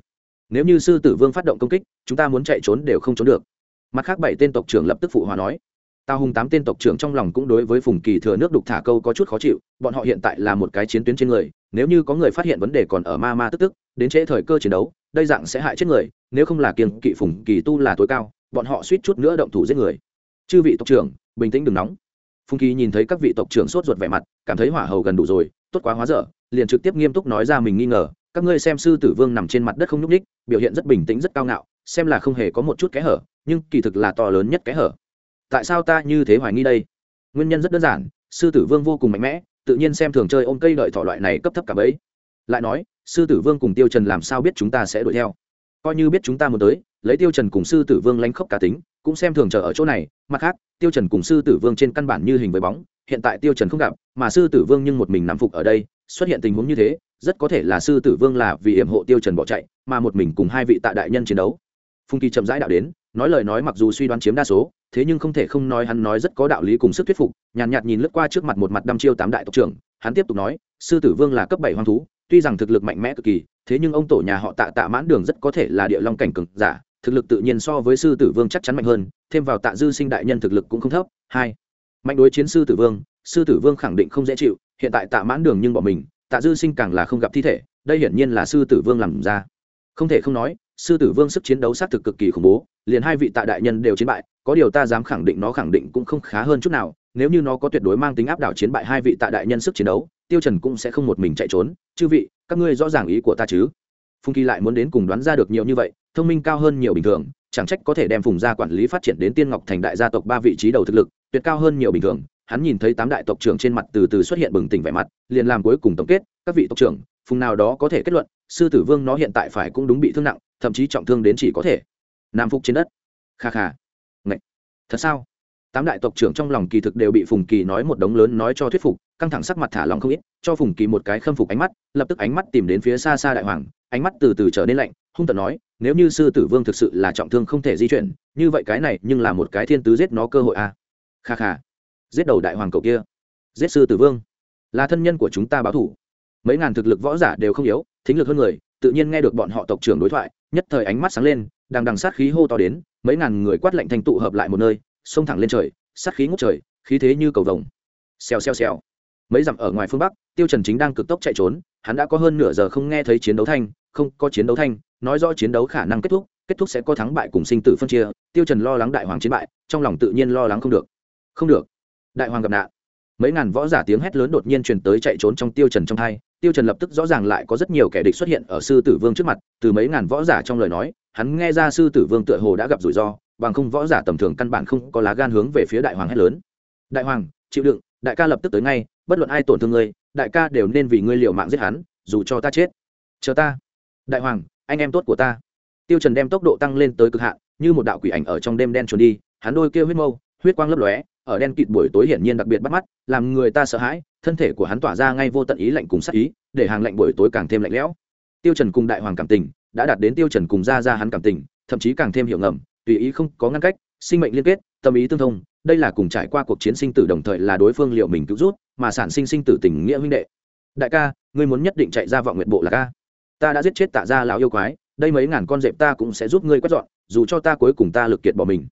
Nếu như sư tử vương phát động công kích, chúng ta muốn chạy trốn đều không trốn được. Mặt khác bảy tên tộc trưởng lập tức phụ hòa nói tào hùng tám tên tộc trưởng trong lòng cũng đối với phùng kỳ thừa nước đục thả câu có chút khó chịu, bọn họ hiện tại là một cái chiến tuyến trên người, nếu như có người phát hiện vấn đề còn ở ma ma tức tức, đến trễ thời cơ chiến đấu, đây dạng sẽ hại chết người, nếu không là kiềng kỵ phùng kỳ tu là tối cao, bọn họ suýt chút nữa động thủ giết người. Chư vị tộc trưởng, bình tĩnh đừng nóng. Phùng kỳ nhìn thấy các vị tộc trưởng sốt ruột vẻ mặt, cảm thấy hỏa hầu gần đủ rồi, tốt quá hóa dở, liền trực tiếp nghiêm túc nói ra mình nghi ngờ, các ngươi xem sư tử vương nằm trên mặt đất không nhúc ních biểu hiện rất bình tĩnh rất cao ngạo, xem là không hề có một chút kẽ hở, nhưng kỳ thực là to lớn nhất kẽ hở tại sao ta như thế hoài nghi đây? Nguyên nhân rất đơn giản, sư tử vương vô cùng mạnh mẽ, tự nhiên xem thường chơi ôm cây đợi thỏ loại này cấp thấp cả bấy. Lại nói, sư tử vương cùng tiêu trần làm sao biết chúng ta sẽ đuổi theo? Coi như biết chúng ta muốn tới, lấy tiêu trần cùng sư tử vương lánh khốc cả tính, cũng xem thường chờ ở chỗ này. Mặt khác, tiêu trần cùng sư tử vương trên căn bản như hình với bóng, hiện tại tiêu trần không gặp, mà sư tử vương nhưng một mình nằm phục ở đây, xuất hiện tình huống như thế, rất có thể là sư tử vương là vì hiểm hộ tiêu trần bỏ chạy, mà một mình cùng hai vị tạ đại nhân chiến đấu. Phùng kỳ chậm rãi đạo đến nói lời nói mặc dù suy đoán chiếm đa số thế nhưng không thể không nói hắn nói rất có đạo lý cùng sức thuyết phục nhàn nhạt, nhạt nhìn lướt qua trước mặt một mặt đăm chiêu tám đại tộc trưởng hắn tiếp tục nói sư tử vương là cấp bảy hoang thú tuy rằng thực lực mạnh mẽ cực kỳ thế nhưng ông tổ nhà họ tạ tạ mãn đường rất có thể là địa long cảnh cực giả thực lực tự nhiên so với sư tử vương chắc chắn mạnh hơn thêm vào tạ dư sinh đại nhân thực lực cũng không thấp. Hai mạnh đối chiến sư tử vương sư tử vương khẳng định không dễ chịu hiện tại tạ mãn đường nhưng bọn mình tạ dư sinh càng là không gặp thi thể đây hiển nhiên là sư tử vương làm ra. Không thể không nói sư tử vương sức chiến đấu xác thực cực kỳ khủng bố, liền hai vị tạ đại nhân đều chiến bại, có điều ta dám khẳng định nó khẳng định cũng không khá hơn chút nào, nếu như nó có tuyệt đối mang tính áp đảo chiến bại hai vị tạ đại nhân sức chiến đấu, tiêu trần cũng sẽ không một mình chạy trốn. Chư vị, các ngươi rõ ràng ý của ta chứ? Phùng kỳ lại muốn đến cùng đoán ra được nhiều như vậy, thông minh cao hơn nhiều bình thường, chẳng trách có thể đem phùng gia quản lý phát triển đến tiên ngọc thành đại gia tộc ba vị trí đầu thực lực, tuyệt cao hơn nhiều bình thường. Hắn nhìn thấy tám đại tộc trưởng trên mặt từ từ xuất hiện bừng tỉnh vẻ mặt, liền làm cuối cùng tổng kết, các vị tộc trưởng, phùng nào đó có thể kết luận sư tử vương nó hiện tại phải cũng đúng bị thương nặng, thậm chí trọng thương đến chỉ có thể nam phục trên đất. Kha kha. Ngậy. thật sao? Tám đại tộc trưởng trong lòng kỳ thực đều bị phùng kỳ nói một đống lớn nói cho thuyết phục, căng thẳng sắc mặt thả lòng không ít, cho phùng kỳ một cái khâm phục ánh mắt, lập tức ánh mắt tìm đến phía xa xa đại hoàng, ánh mắt từ từ trở nên lạnh, hung tận nói, nếu như sư tử vương thực sự là trọng thương không thể di chuyển, như vậy cái này nhưng là một cái thiên tứ giết nó cơ hội à. kha kha. Giết đầu đại hoàng cậu kia. Giết sư tử vương. Là thân nhân của chúng ta báo thủ mấy ngàn thực lực võ giả đều không yếu, thính lực hơn người, tự nhiên nghe được bọn họ tộc trưởng đối thoại, nhất thời ánh mắt sáng lên đang đằng sát khí hô to đến, mấy ngàn người quát lệnh thành tụ hợp lại một nơi, xông thẳng lên trời, sát khí ngút trời, khí thế như cầu vồng. Xèo xèo xèo. Mấy dặm ở ngoài phương bắc, tiêu trần chính đang cực tốc chạy trốn, hắn đã có hơn nửa giờ không nghe thấy chiến đấu thanh, không có chiến đấu thanh, nói rõ chiến đấu khả năng kết thúc kết thúc sẽ có thắng bại cùng sinh tử phân chia, tiêu trần lo lắng đại hoàng chiến bại, trong lòng tự nhiên lo lắng không được. Không được. Đại hoàng gặp nạn. Mấy ngàn võ giả tiếng hét lớn đột nhiên truyền tới chạy trốn trong tiêu trần trong hai tiêu trần lập tức rõ ràng lại có rất nhiều kẻ địch xuất hiện ở sư tử vương trước mặt, từ mấy ngàn võ giả trong lời nói, hắn nghe ra sư tử vương tựa hồ đã gặp rủi ro, bằng không võ giả tầm thường căn bản không có lá gan hướng về phía đại hoàng hét lớn. Đại hoàng, chịu đựng, đại ca lập tức tới ngay, bất luận ai tổn thương ngươi, đại ca đều nên vì ngươi liều mạng giết hắn, dù cho ta chết. Chờ ta. Đại hoàng, anh em tốt của ta. Tiêu trần đem tốc độ tăng lên tới cực hạn, như một đạo quỷ ảnh ở trong đêm đen trốn đi, hắn đôi kia huyết mâu, huyết quang lấp lóe, ở đen kịt buổi tối hiển nhiên đặc biệt bắt mắt, làm người ta sợ hãi thân thể của hắn tỏa ra ngay vô tận ý lạnh cùng sát ý, để hàng lạnh buổi tối càng thêm lạnh lẽo. Tiêu trần cùng đại hoàng cảm tình đã đạt đến tiêu trần cùng ra ra hắn cảm tình, thậm chí càng thêm hiểu ngầm, tùy ý không có ngăn cách, sinh mệnh liên kết, tâm ý tương thông, đây là cùng trải qua cuộc chiến sinh tử đồng thời là đối phương liệu mình cứu rút, mà sản sinh sinh tử tình nghĩa huynh đệ. Đại ca, ngươi muốn nhất định chạy ra vọng nguyện bộ là ca. Ta đã giết chết tạ gia lão yêu quái, đây mấy ngàn con dẹp ta cũng sẽ giúp ngươi quét dọn, dù cho ta cuối cùng ta lực kiệt bỏ mình.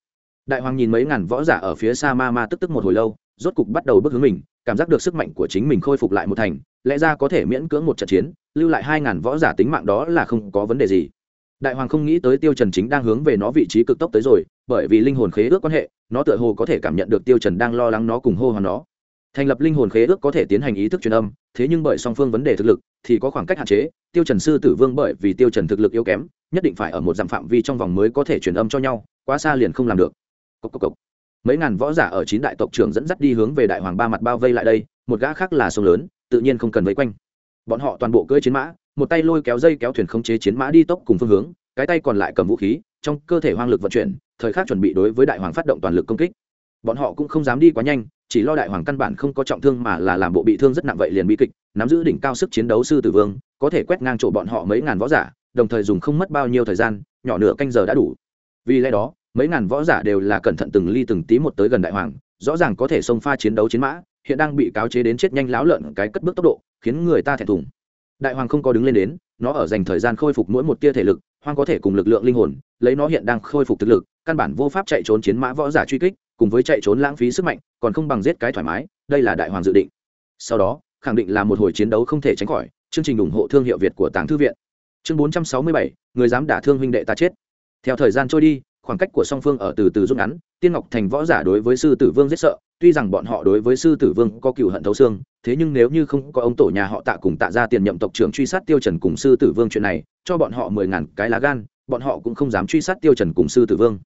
Đại hoàng nhìn mấy ngàn võ giả ở phía xa ma ma tức tức một hồi lâu, rốt cục bắt đầu bước hướng mình cảm giác được sức mạnh của chính mình khôi phục lại một thành, lẽ ra có thể miễn cưỡng một trận chiến, lưu lại hai ngàn võ giả tính mạng đó là không có vấn đề gì. Đại hoàng không nghĩ tới tiêu trần chính đang hướng về nó vị trí cực tốc tới rồi, bởi vì linh hồn khế ước quan hệ, nó tựa hồ có thể cảm nhận được tiêu trần đang lo lắng nó cùng hô hoán nó. Thành lập linh hồn khế ước có thể tiến hành ý thức truyền âm, thế nhưng bởi song phương vấn đề thực lực, thì có khoảng cách hạn chế, tiêu trần sư tử vương bởi vì tiêu trần thực lực yếu kém, nhất định phải ở một dặm phạm vi trong vòng mới có thể truyền âm cho nhau, quá xa liền không làm được. Cốc cốc cốc mấy ngàn võ giả ở chín đại tộc trưởng dẫn dắt đi hướng về đại hoàng ba mặt bao vây lại đây, một gã khác là sông lớn, tự nhiên không cần vây quanh. Bọn họ toàn bộ cưỡi chiến mã, một tay lôi kéo dây kéo thuyền khống chế chiến mã đi tốc cùng phương hướng, cái tay còn lại cầm vũ khí, trong cơ thể hoang lực vận chuyển, thời khắc chuẩn bị đối với đại hoàng phát động toàn lực công kích. Bọn họ cũng không dám đi quá nhanh, chỉ lo đại hoàng căn bản không có trọng thương mà là làm bộ bị thương rất nặng vậy liền bi kịch, nắm giữ đỉnh cao sức chiến đấu sư tử vương, có thể quét ngang chỗ bọn họ mấy ngàn võ giả, đồng thời dùng không mất bao nhiêu thời gian, nhỏ nửa canh giờ đã đủ. Vì lẽ đó mấy ngàn võ giả đều là cẩn thận từng ly từng tí một tới gần đại hoàng, rõ ràng có thể xông pha chiến đấu chiến mã, hiện đang bị cáo chế đến chết nhanh láo lợn cái cất bước tốc độ, khiến người ta thẹn thùng. Đại hoàng không có đứng lên đến, nó ở dành thời gian khôi phục mỗi một tia thể lực, hoang có thể cùng lực lượng linh hồn, lấy nó hiện đang khôi phục thực lực, căn bản vô pháp chạy trốn chiến mã võ giả truy kích, cùng với chạy trốn lãng phí sức mạnh, còn không bằng giết cái thoải mái, đây là đại hoàng dự định. Sau đó, khẳng định là một hồi chiến đấu không thể tránh khỏi, chương trình ủng hộ thương hiệu việt của tàng thư viện. Chương bốn trăm sáu mươi bảy, người dám đả thương huynh đệ ta chết. Theo thời gian trôi đi khoảng cách của song phương ở từ từ rút ngắn, tiên ngọc thành võ giả đối với sư tử vương rất sợ, tuy rằng bọn họ đối với sư tử vương có cựu hận thấu xương, thế nhưng nếu như không có ông tổ nhà họ tạ cùng tạ ra tiền nhậm tộc trưởng truy sát tiêu trần cùng sư tử vương chuyện này, cho bọn họ mười ngàn cái lá gan, bọn họ cũng không dám truy sát tiêu trần cùng sư tử vương.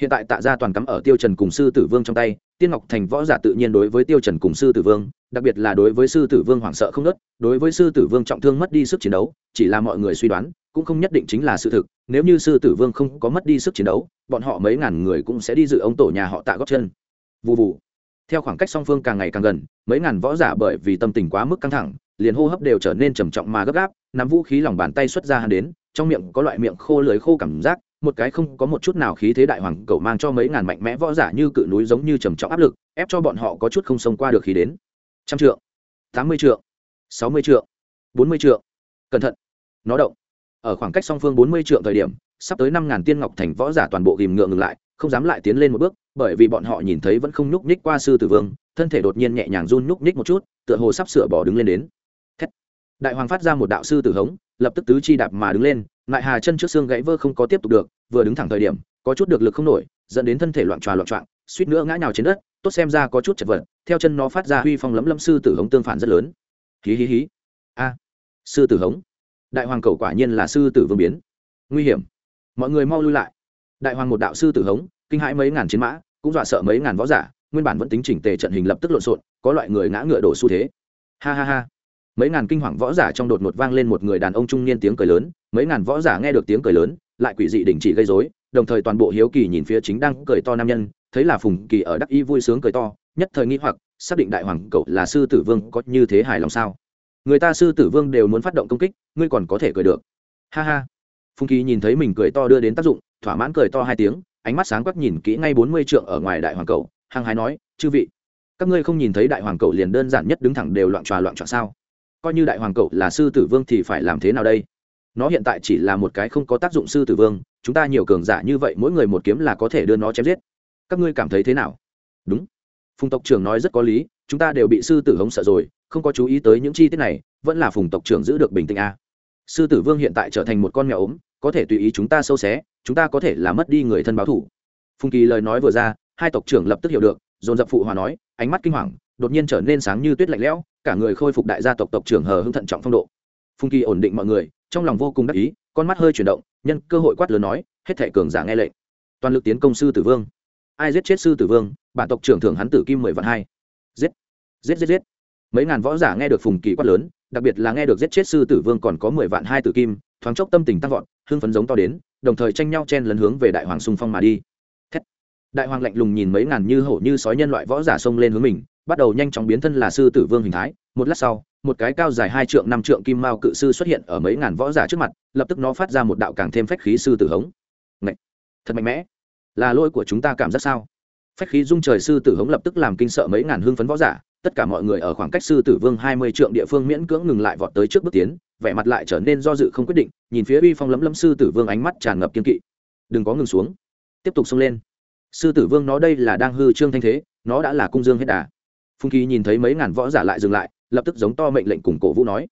Hiện tại tạ ra toàn cắm ở tiêu trần cùng sư tử vương trong tay, tiên ngọc thành võ giả tự nhiên đối với tiêu trần cùng sư tử vương, đặc biệt là đối với sư tử vương hoảng sợ không nớt, đối với sư tử vương trọng thương mất đi sức chiến đấu, chỉ là mọi người suy đoán, cũng không nhất định chính là sự thực, nếu như sư tử vương không có mất đi sức chiến đấu bọn họ mấy ngàn người cũng sẽ đi dự ông tổ nhà họ tạ góp chân. Vụ vụ theo khoảng cách song phương càng ngày càng gần, mấy ngàn võ giả bởi vì tâm tình quá mức căng thẳng, liền hô hấp đều trở nên trầm trọng mà gấp gáp, nắm vũ khí lòng bàn tay xuất ra hắn đến, trong miệng có loại miệng khô lưới khô cảm giác, một cái không có một chút nào khí thế đại hoàng cầu mang cho mấy ngàn mạnh mẽ võ giả như cự núi giống như trầm trọng áp lực, ép cho bọn họ có chút không xông qua được khí đến. Trăm trượng, tám mươi trượng, sáu mươi trượng, bốn mươi trượng. Cẩn thận. Nó động. Ở khoảng cách song phương bốn mươi trượng thời điểm sắp tới năm ngàn tiên ngọc thành võ giả toàn bộ ghìm ngựa ngừng lại, không dám lại tiến lên một bước, bởi vì bọn họ nhìn thấy vẫn không nhúc nhích qua sư tử vương, thân thể đột nhiên nhẹ nhàng run nhúc nhích một chút, tựa hồ sắp sửa bỏ đứng lên đến. Thét. đại hoàng phát ra một đạo sư tử hống, lập tức tứ chi đạp mà đứng lên, lại hà chân trước xương gãy vơ không có tiếp tục được, vừa đứng thẳng thời điểm, có chút được lực không nổi, dẫn đến thân thể loạn tròa loạn trọng suýt nữa ngã nhào trên đất, tốt xem ra có chút chật vật, theo chân nó phát ra huy phong lấm lâm sư tử hống tương phản rất lớn. Hí hí hí. A. Sư tử hống. Đại hoàng cầu quả nhiên là sư tử vương biến. Nguy hiểm mọi người mau lui lại. Đại hoàng một đạo sư tử hống, kinh hãi mấy ngàn chiến mã, cũng dọa sợ mấy ngàn võ giả, nguyên bản vẫn tính chỉnh tề trận hình lập tức lộn xộn, có loại người ngã ngựa đổ xu thế. Ha ha ha. Mấy ngàn kinh hoàng võ giả trong đột ngột vang lên một người đàn ông trung niên tiếng cười lớn, mấy ngàn võ giả nghe được tiếng cười lớn, lại quỷ dị đình chỉ gây dối đồng thời toàn bộ hiếu kỳ nhìn phía chính đang cười to nam nhân, thấy là phùng kỳ ở đắc y vui sướng cười to, nhất thời nghĩ hoặc, xác định đại hoàng cậu là sư tử vương có như thế hài lòng sao? Người ta sư tử vương đều muốn phát động công kích, ngươi còn có thể cười được. Ha ha phùng kỳ nhìn thấy mình cười to đưa đến tác dụng thỏa mãn cười to hai tiếng ánh mắt sáng quắc nhìn kỹ ngay bốn mươi trượng ở ngoài đại hoàng cầu, hăng hái nói chư vị các ngươi không nhìn thấy đại hoàng cậu liền đơn giản nhất đứng thẳng đều loạn tròa loạn tròa sao? Coi như đại hoàng cậu là sư tử vương thì phải làm thế nào đây? Nó hiện tại chỉ là một cái không có tác dụng sư tử vương chúng ta nhiều cường giả như vậy mỗi người một kiếm là có thể đưa nó chém giết. Các ngươi cảm thấy thế nào? Đúng. Phùng tộc trưởng nói rất có lý chúng ta đều bị sư tử hống sợ rồi không có chú ý tới những chi tiết này vẫn là phùng tộc trưởng giữ được bình tĩnh a. À. sư tử vương hiện tại trở thành một con mèo ốm có thể tùy ý chúng ta sâu xé, chúng ta có thể là mất đi người thân báo thủ. Phùng kỳ lời nói vừa ra, hai tộc trưởng lập tức hiểu được, dồn dập phụ hòa nói, ánh mắt kinh hoàng, đột nhiên trở nên sáng như tuyết lạnh lẽo, cả người khôi phục đại gia tộc tộc trưởng hờ hưng thận trọng phong độ. Phùng kỳ ổn định mọi người, trong lòng vô cùng đắc ý, con mắt hơi chuyển động, nhân cơ hội quát lớn nói, hết thể cường giả nghe lệnh. Toàn lực tiến công sư tử vương. Ai giết chết sư tử vương, bản tộc trưởng thưởng hắn tử kim mười vạn hai. Giết giết giết giết. Mấy ngàn võ giả nghe được phùng kỳ quát lớn, đặc biệt là nghe được giết chết sư tử vương còn có mười vạn hai tử kim thoáng chốc tâm tình tăng vọt, hưng phấn giống to đến, đồng thời tranh nhau chen lấn hướng về đại hoàng xung phong mà đi. Thét. đại hoàng lạnh lùng nhìn mấy ngàn như hổ như sói nhân loại võ giả xông lên hướng mình, bắt đầu nhanh chóng biến thân là sư tử vương hình thái. Một lát sau, một cái cao dài hai trượng năm trượng kim mao cự sư xuất hiện ở mấy ngàn võ giả trước mặt, lập tức nó phát ra một đạo càng thêm phách khí sư tử hống. Ngậy! thật mạnh mẽ. Là lỗi của chúng ta cảm giác sao? Phách khí dung trời sư tử hống lập tức làm kinh sợ mấy ngàn hương phấn võ giả, tất cả mọi người ở khoảng cách sư tử vương hai mươi trượng địa phương miễn cưỡng ngừng lại vọt tới trước bước tiến vẻ mặt lại trở nên do dự không quyết định, nhìn phía uy phong lấm lấm sư tử vương ánh mắt tràn ngập kiên kỵ. Đừng có ngừng xuống, tiếp tục xông lên. Sư tử vương nó đây là đang hư trương thanh thế, nó đã là cung dương hết đà. Phùng kỳ nhìn thấy mấy ngàn võ giả lại dừng lại, lập tức giống to mệnh lệnh cùng cổ vũ nói,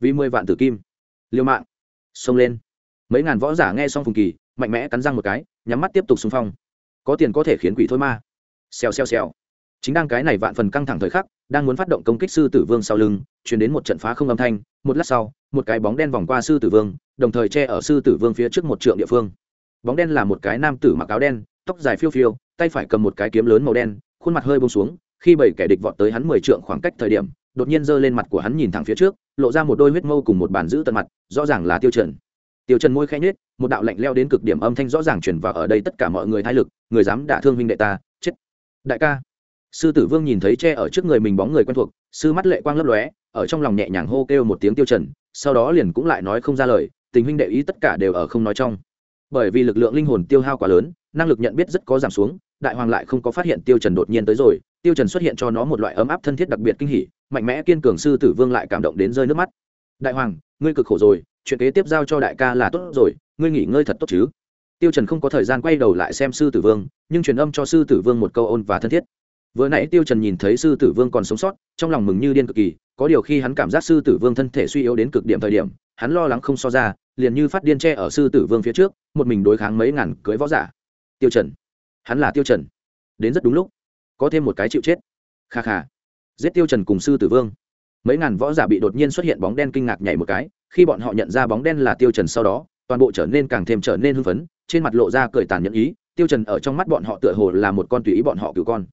vì mười vạn tử kim liêu mạng, xông lên. Mấy ngàn võ giả nghe xong phùng kỳ mạnh mẽ cắn răng một cái, nhắm mắt tiếp tục xung phong. Có tiền có thể khiến quỷ thôi ma. Xèo xèo xèo chính đang cái này vạn phần căng thẳng thời khắc, đang muốn phát động công kích sư tử vương sau lưng chuyển đến một trận phá không âm thanh, một lát sau, một cái bóng đen vòng qua sư tử vương, đồng thời che ở sư tử vương phía trước một trượng địa phương. Bóng đen là một cái nam tử mặc áo đen, tóc dài phiêu phiêu, tay phải cầm một cái kiếm lớn màu đen, khuôn mặt hơi bông xuống, khi bảy kẻ địch vọt tới hắn mười trượng khoảng cách thời điểm, đột nhiên giơ lên mặt của hắn nhìn thẳng phía trước, lộ ra một đôi huyết mâu cùng một bàn giữ tận mặt, rõ ràng là tiêu trần. Tiêu trần môi khẽ nhếch, một đạo lạnh leo đến cực điểm âm thanh rõ ràng truyền vào ở đây tất cả mọi người thái lực, người dám đả thương huynh đệ ta, chết. Đại ca sư tử vương nhìn thấy che ở trước người mình bóng người quen thuộc, sư mắt lệ quang lấp lóe, ở trong lòng nhẹ nhàng hô kêu một tiếng tiêu trần, sau đó liền cũng lại nói không ra lời, tình huynh đệ ý tất cả đều ở không nói trong. Bởi vì lực lượng linh hồn tiêu hao quá lớn, năng lực nhận biết rất có giảm xuống, đại hoàng lại không có phát hiện tiêu trần đột nhiên tới rồi, tiêu trần xuất hiện cho nó một loại ấm áp thân thiết đặc biệt kinh hỉ, mạnh mẽ kiên cường sư tử vương lại cảm động đến rơi nước mắt. Đại hoàng, ngươi cực khổ rồi, chuyện kế tiếp giao cho đại ca là tốt rồi, ngươi nghỉ ngơi thật tốt chứ. Tiêu trần không có thời gian quay đầu lại xem sư tử vương, nhưng truyền âm cho sư tử vương một câu ôn và thân thiết vừa nãy tiêu trần nhìn thấy sư tử vương còn sống sót, trong lòng mừng như điên cực kỳ, có điều khi hắn cảm giác sư tử vương thân thể suy yếu đến cực điểm thời điểm, hắn lo lắng không so ra, liền như phát điên che ở sư tử vương phía trước, một mình đối kháng mấy ngàn cưới võ giả. Tiêu trần, hắn là tiêu trần. Đến rất đúng lúc, có thêm một cái chịu chết. Kha kha, giết tiêu trần cùng sư tử vương. Mấy ngàn võ giả bị đột nhiên xuất hiện bóng đen kinh ngạc nhảy một cái, khi bọn họ nhận ra bóng đen là tiêu trần sau đó, toàn bộ trở nên càng thêm trở nên hưng phấn, trên mặt lộ ra cười tàn nhẫn ý, tiêu trần ở trong mắt bọn họ tựa hồ là một con tùy ý bọn họ cứu con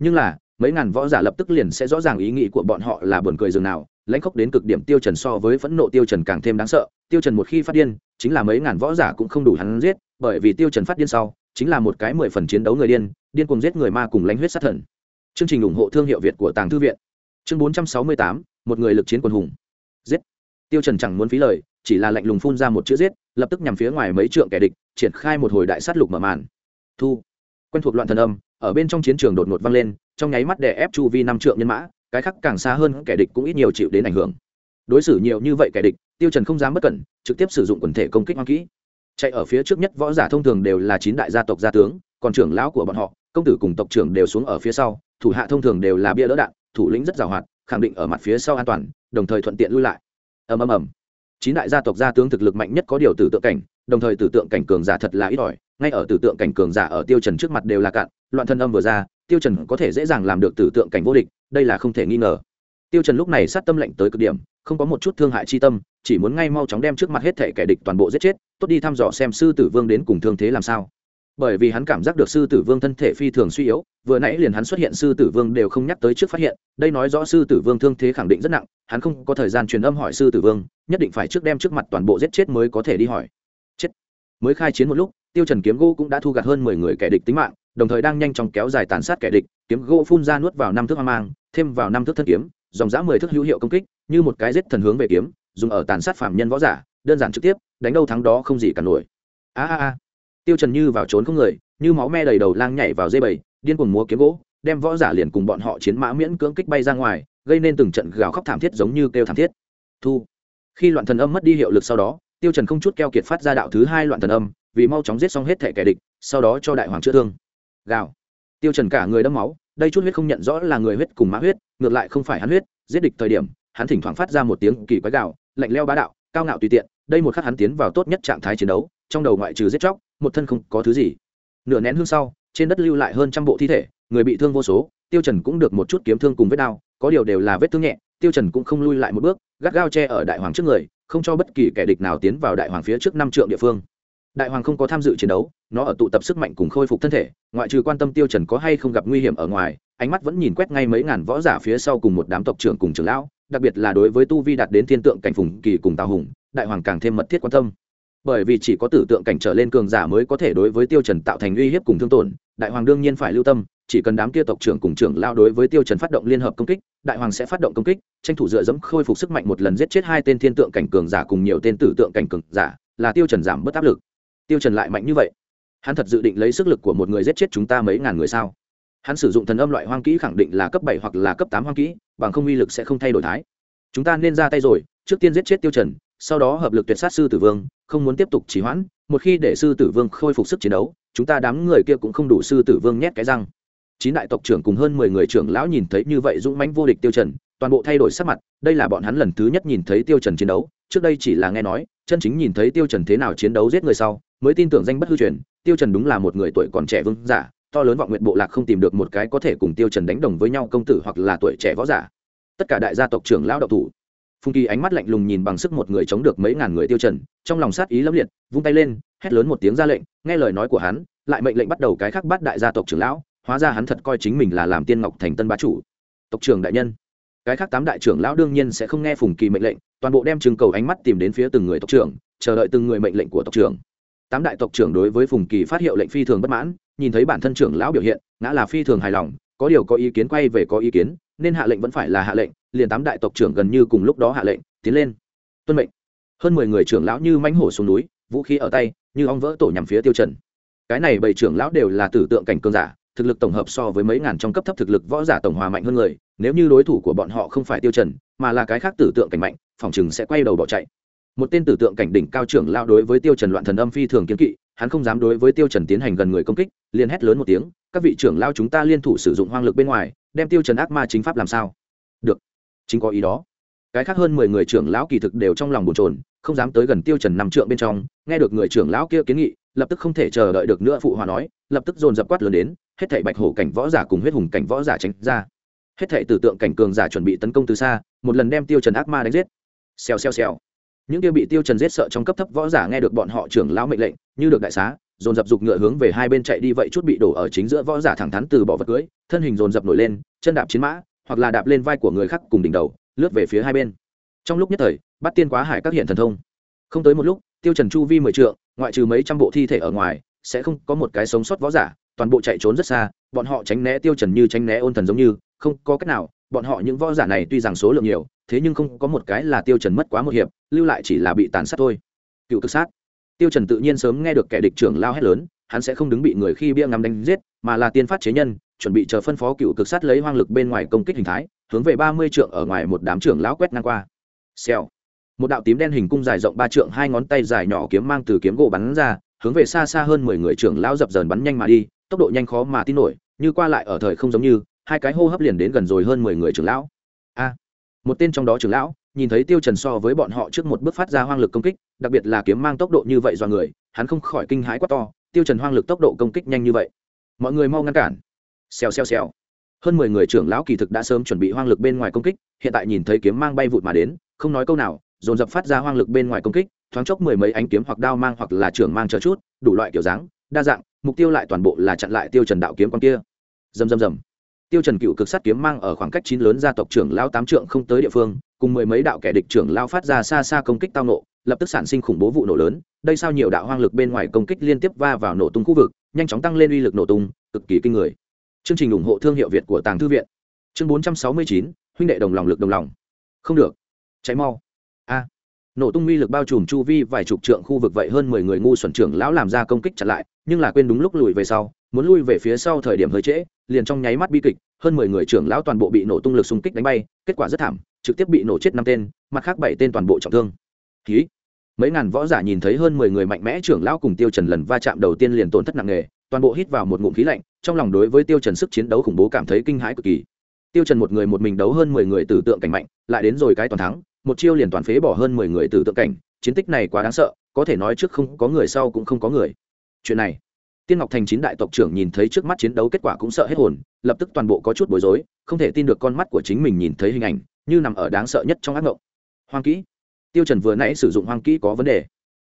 nhưng là, mấy ngàn võ giả lập tức liền sẽ rõ ràng ý nghĩ của bọn họ là buồn cười dường nào, lãnh khốc đến cực điểm tiêu trần so với phẫn nộ tiêu trần càng thêm đáng sợ. Tiêu trần một khi phát điên, chính là mấy ngàn võ giả cũng không đủ hắn giết, bởi vì tiêu trần phát điên sau, chính là một cái mười phần chiến đấu người điên điên cuồng giết người ma cùng lãnh huyết sát thần. Chương trình ủng hộ thương hiệu việt của tàng thư viện. Chương bốn trăm sáu mươi tám, một người lực chiến quần hùng. Giết. Tiêu trần chẳng muốn phí lời, chỉ là lạnh lùng phun ra một chữ giết, lập tức nhằm phía ngoài mấy trượng kẻ địch, triển khai một hồi đại sát lục mở màn. Thu. Quen thuộc loạn thần âm ở bên trong chiến trường đột ngột vang lên, trong nháy mắt đè ép chu vi năm trượng nhân mã, cái khác càng xa hơn kẻ địch cũng ít nhiều chịu đến ảnh hưởng. Đối xử nhiều như vậy kẻ địch, tiêu trần không dám bất cẩn, trực tiếp sử dụng quần thể công kích hoang kỹ. Chạy ở phía trước nhất võ giả thông thường đều là chín đại gia tộc gia tướng, còn trưởng lão của bọn họ, công tử cùng tộc trưởng đều xuống ở phía sau, thủ hạ thông thường đều là bia đỡ đạn, thủ lĩnh rất giàu hoạt, khẳng định ở mặt phía sau an toàn, đồng thời thuận tiện lui lại. Ầm ầm ầm. Chín đại gia tộc gia tướng thực lực mạnh nhất có điều tử tượng cảnh, đồng thời tử tượng cảnh cường giả thật là ít ỏi ngay ở tử tượng cảnh cường giả ở tiêu trần trước mặt đều là cạn, loạn thân âm vừa ra, tiêu trần có thể dễ dàng làm được tử tượng cảnh vô địch, đây là không thể nghi ngờ. Tiêu trần lúc này sát tâm lệnh tới cực điểm, không có một chút thương hại chi tâm, chỉ muốn ngay mau chóng đem trước mặt hết thể kẻ địch toàn bộ giết chết, tốt đi thăm dò xem sư tử vương đến cùng thương thế làm sao. Bởi vì hắn cảm giác được sư tử vương thân thể phi thường suy yếu, vừa nãy liền hắn xuất hiện sư tử vương đều không nhắc tới trước phát hiện, đây nói rõ sư tử vương thương thế khẳng định rất nặng, hắn không có thời gian truyền âm hỏi sư tử vương, nhất định phải trước đem trước mặt toàn bộ giết chết mới có thể đi hỏi. Chết. Mới khai chiến một lúc tiêu trần kiếm gỗ cũng đã thu gặt hơn mười người kẻ địch tính mạng, đồng thời đang nhanh chóng kéo dài tàn sát kẻ địch, kiếm gỗ phun ra nuốt vào năm thước hoang mang, thêm vào năm thước thân kiếm, dòng dã mười thước hữu hiệu công kích, như một cái giết thần hướng về kiếm, dùng ở tàn sát phạm nhân võ giả, đơn giản trực tiếp, đánh đâu thắng đó không gì cả nổi. A a a. Tiêu trần như vào trốn không người, như máu me đầy đầu lang nhảy vào dây bầy, điên cuồng múa kiếm gỗ, đem võ giả liền cùng bọn họ chiến mã miễn cưỡng kích bay ra ngoài, gây nên từng trận gào khóc thảm thiết giống như kêu thảm thiết. Thu. Khi loạn thần âm mất đi hiệu lực sau đó, tiêu trần không chút keo kiệt phát ra đạo thứ hai loạn thần âm vì mau chóng giết xong hết thể kẻ địch sau đó cho đại hoàng chữa thương. Gào. Tiêu trần cả người đẫm máu đây chút huyết không nhận rõ là người huyết cùng mã huyết ngược lại không phải hắn huyết giết địch thời điểm hắn thỉnh thoảng phát ra một tiếng kỳ quái gào lạnh leo bá đạo cao ngạo tùy tiện đây một khắc hắn tiến vào tốt nhất trạng thái chiến đấu trong đầu ngoại trừ giết chóc một thân không có thứ gì. Nửa nén hương sau trên đất lưu lại hơn trăm bộ thi thể người bị thương vô số tiêu trần cũng được một chút kiếm thương cùng vết đau, có điều đều là vết thương nhẹ tiêu trần cũng không lui lại một bước gắt gao che ở đại hoàng trước người không cho bất kỳ kẻ địch nào tiến vào đại hoàng phía trước năm trượng địa phương đại hoàng không có tham dự chiến đấu, nó ở tụ tập sức mạnh cùng khôi phục thân thể, ngoại trừ quan tâm tiêu trần có hay không gặp nguy hiểm ở ngoài, ánh mắt vẫn nhìn quét ngay mấy ngàn võ giả phía sau cùng một đám tộc trưởng cùng trưởng lão, đặc biệt là đối với tu vi đạt đến thiên tượng cảnh phùng kỳ cùng tào hùng, đại hoàng càng thêm mật thiết quan tâm. Bởi vì chỉ có tử tượng cảnh trở lên cường giả mới có thể đối với tiêu trần tạo thành uy hiếp cùng thương tổn, đại hoàng đương nhiên phải lưu tâm, chỉ cần đám kia tộc trưởng cùng trưởng lao đối với tiêu trần phát động liên hợp công kích, đại hoàng sẽ phát động công kích, tranh thủ dựa dẫm khôi phục sức mạnh một lần giết chết hai tên thiên tượng cảnh cường giả cùng nhiều tên tử tượng cảnh cường giả, là tiêu trần giảm bớt áp lực tiêu trần lại mạnh như vậy? Hắn thật dự định lấy sức lực của một người giết chết chúng ta mấy ngàn người sao? Hắn sử dụng thần âm loại hoang kỹ khẳng định là cấp bảy hoặc là cấp tám hoang kỹ, bằng không uy lực sẽ không thay đổi thái. Chúng ta nên ra tay rồi, trước tiên giết chết tiêu trần, sau đó hợp lực tuyệt sát sư tử vương, không muốn tiếp tục trì hoãn, một khi để sư tử vương khôi phục sức chiến đấu, chúng ta đám người kia cũng không đủ sư tử vương nhét cái răng. Chín đại tộc trưởng cùng hơn mười người trưởng lão nhìn thấy như vậy dũng mãnh vô địch tiêu trần, toàn bộ thay đổi sắc mặt, đây là bọn hắn lần thứ nhất nhìn thấy tiêu trần chiến đấu, trước đây chỉ là nghe nói chân chính nhìn thấy tiêu trần thế nào chiến đấu giết người sau, mới tin tưởng danh bất hư truyền, tiêu trần đúng là một người tuổi còn trẻ vương giả, to lớn vọng nguyện bộ lạc không tìm được một cái có thể cùng tiêu trần đánh đồng với nhau công tử hoặc là tuổi trẻ võ giả. Tất cả đại gia tộc trưởng lão đạo thủ. Phùng kỳ ánh mắt lạnh lùng nhìn bằng sức một người chống được mấy ngàn người tiêu trần, trong lòng sát ý lâm liệt, vung tay lên, hét lớn một tiếng ra lệnh, nghe lời nói của hắn, lại mệnh lệnh bắt đầu cái khác bắt đại gia tộc trưởng lão, hóa ra hắn thật coi chính mình là làm tiên ngọc thành tân bá chủ. Tộc trưởng đại nhân cái khác tám đại trưởng lão đương nhiên sẽ không nghe phùng kỳ mệnh lệnh, toàn bộ đem trưng cầu ánh mắt tìm đến phía từng người tộc trưởng, chờ đợi từng người mệnh lệnh của tộc trưởng. Tám đại tộc trưởng đối với phùng kỳ phát hiệu lệnh phi thường bất mãn, nhìn thấy bản thân trưởng lão biểu hiện, ngã là phi thường hài lòng, có điều có ý kiến quay về có ý kiến, nên hạ lệnh vẫn phải là hạ lệnh, liền tám đại tộc trưởng gần như cùng lúc đó hạ lệnh, tiến lên. Tuân mệnh. Hơn mười người trưởng lão như mãnh hổ xuống núi, vũ khí ở tay, như ong vỡ tổ nhằm phía tiêu trần. Cái này bảy trưởng lão đều là tử tượng cảnh cường giả, thực lực tổng hợp so với mấy ngàn trong cấp thấp thực lực võ giả tổng hòa mạnh hơn người nếu như đối thủ của bọn họ không phải tiêu trần, mà là cái khác tử tượng cảnh mạnh, phòng chừng sẽ quay đầu bỏ chạy. Một tên tử tượng cảnh đỉnh cao trưởng lao đối với tiêu trần loạn thần âm phi thường kiến kỵ, hắn không dám đối với tiêu trần tiến hành gần người công kích, liền hét lớn một tiếng, các vị trưởng lao chúng ta liên thủ sử dụng hoang lực bên ngoài, đem tiêu trần ác ma chính pháp làm sao? Được, chính có ý đó. Cái khác hơn mười người trưởng lão kỳ thực đều trong lòng bồn chồn, không dám tới gần tiêu trần nằm trượng bên trong, nghe được người trưởng lão kia kiến nghị, lập tức không thể chờ đợi được nữa phụ hòa nói, lập tức dồn dập quát lớn đến, hết thảy bạch hổ cảnh võ giả cùng huyết hùng cảnh võ giả tránh ra hết thệ tử tượng cảnh cường giả chuẩn bị tấn công từ xa, một lần đem tiêu trần ác ma đánh giết. Xèo xèo xèo. Những kia bị tiêu trần giết sợ trong cấp thấp võ giả nghe được bọn họ trưởng lão mệnh lệnh, như được đại xá, dồn dập dục ngựa hướng về hai bên chạy đi vậy chút bị đổ ở chính giữa võ giả thẳng thắn từ bỏ vật cưới, thân hình dồn dập nổi lên, chân đạp chiến mã, hoặc là đạp lên vai của người khác cùng đỉnh đầu, lướt về phía hai bên. Trong lúc nhất thời, bắt tiên quá hải các hiện thần thông. Không tới một lúc, tiêu trần chu vi mười trượng, ngoại trừ mấy trăm bộ thi thể ở ngoài, sẽ không có một cái sống sót võ giả, toàn bộ chạy trốn rất xa, bọn họ tránh né tiêu trần như tránh né ôn thần giống như không có cách nào, bọn họ những võ giả này tuy rằng số lượng nhiều, thế nhưng không có một cái là tiêu trần mất quá một hiệp, lưu lại chỉ là bị tàn sát thôi. Cựu cực sát. Tiêu trần tự nhiên sớm nghe được kẻ địch trưởng lao hét lớn, hắn sẽ không đứng bị người khi bia ngắm đánh giết, mà là tiên phát chế nhân, chuẩn bị chờ phân phó cựu cực sát lấy hoang lực bên ngoài công kích hình thái, hướng về ba mươi trượng ở ngoài một đám trưởng lão quét ngang qua. Xèo. Một đạo tím đen hình cung dài rộng ba trượng, hai ngón tay dài nhỏ kiếm mang từ kiếm gỗ bắn ra, hướng về xa xa hơn mười người trưởng lão dập dờn bắn nhanh mà đi, tốc độ nhanh khó mà tin nổi, như qua lại ở thời không giống như hai cái hô hấp liền đến gần rồi hơn mười người trưởng lão. A, một tên trong đó trưởng lão, nhìn thấy tiêu trần so với bọn họ trước một bước phát ra hoang lực công kích, đặc biệt là kiếm mang tốc độ như vậy do người, hắn không khỏi kinh hãi quá to, tiêu trần hoang lực tốc độ công kích nhanh như vậy. Mọi người mau ngăn cản. Xèo xèo xèo. Hơn mười người trưởng lão kỳ thực đã sớm chuẩn bị hoang lực bên ngoài công kích, hiện tại nhìn thấy kiếm mang bay vụt mà đến, không nói câu nào, dồn dập phát ra hoang lực bên ngoài công kích, thoáng chốc mười mấy ánh kiếm hoặc đao mang hoặc là trưởng mang chờ chút, đủ loại kiểu dáng, đa dạng, mục tiêu lại toàn bộ là chặn lại tiêu trần đạo kiếm con kia. Rầm rầm rầm tiêu trần cựu cực sát kiếm mang ở khoảng cách chín lớn gia tộc trưởng lao tám trượng không tới địa phương, cùng mười mấy đạo kẻ địch trưởng lao phát ra xa xa công kích tao nộ, lập tức sản sinh khủng bố vụ nổ lớn, đây sao nhiều đạo hoang lực bên ngoài công kích liên tiếp va vào nổ tung khu vực, nhanh chóng tăng lên uy lực nổ tung, cực kỳ kinh người. Chương trình ủng hộ thương hiệu việt của tàng thư viện. Chương bốn trăm sáu mươi chín, huynh đệ đồng lòng lực đồng lòng. Không được. Cháy mau. A. Nổ tung uy lực bao trùm chu vi vài chục trượng khu vực vậy hơn mười người ngu xuẩn trưởng lão làm ra công kích chặn lại, nhưng là quên đúng lúc lùi về sau muốn lui về phía sau thời điểm hơi trễ, liền trong nháy mắt bi kịch, hơn mười người trưởng lão toàn bộ bị nổ tung lực xung kích đánh bay, kết quả rất thảm, trực tiếp bị nổ chết năm tên, mặt khác bảy tên toàn bộ trọng thương. Ký mấy ngàn võ giả nhìn thấy hơn mười người mạnh mẽ trưởng lão cùng tiêu trần lần va chạm đầu tiên liền tổn thất nặng nề, toàn bộ hít vào một ngụm khí lạnh, trong lòng đối với tiêu trần sức chiến đấu khủng bố cảm thấy kinh hãi cực kỳ. Tiêu trần một người một mình đấu hơn mười người tử tượng cảnh mạnh, lại đến rồi cái toàn thắng, một chiêu liền toàn phế bỏ hơn mười người tử tượng cảnh, chiến tích này quá đáng sợ, có thể nói trước không có người, sau cũng không có người. Chuyện này tiên ngọc thành chín đại tộc trưởng nhìn thấy trước mắt chiến đấu kết quả cũng sợ hết hồn, lập tức toàn bộ có chút bối rối, không thể tin được con mắt của chính mình nhìn thấy hình ảnh, như nằm ở đáng sợ nhất trong ác mộng. Hoang kỹ. Tiêu trần vừa nãy sử dụng hoang kỹ có vấn đề.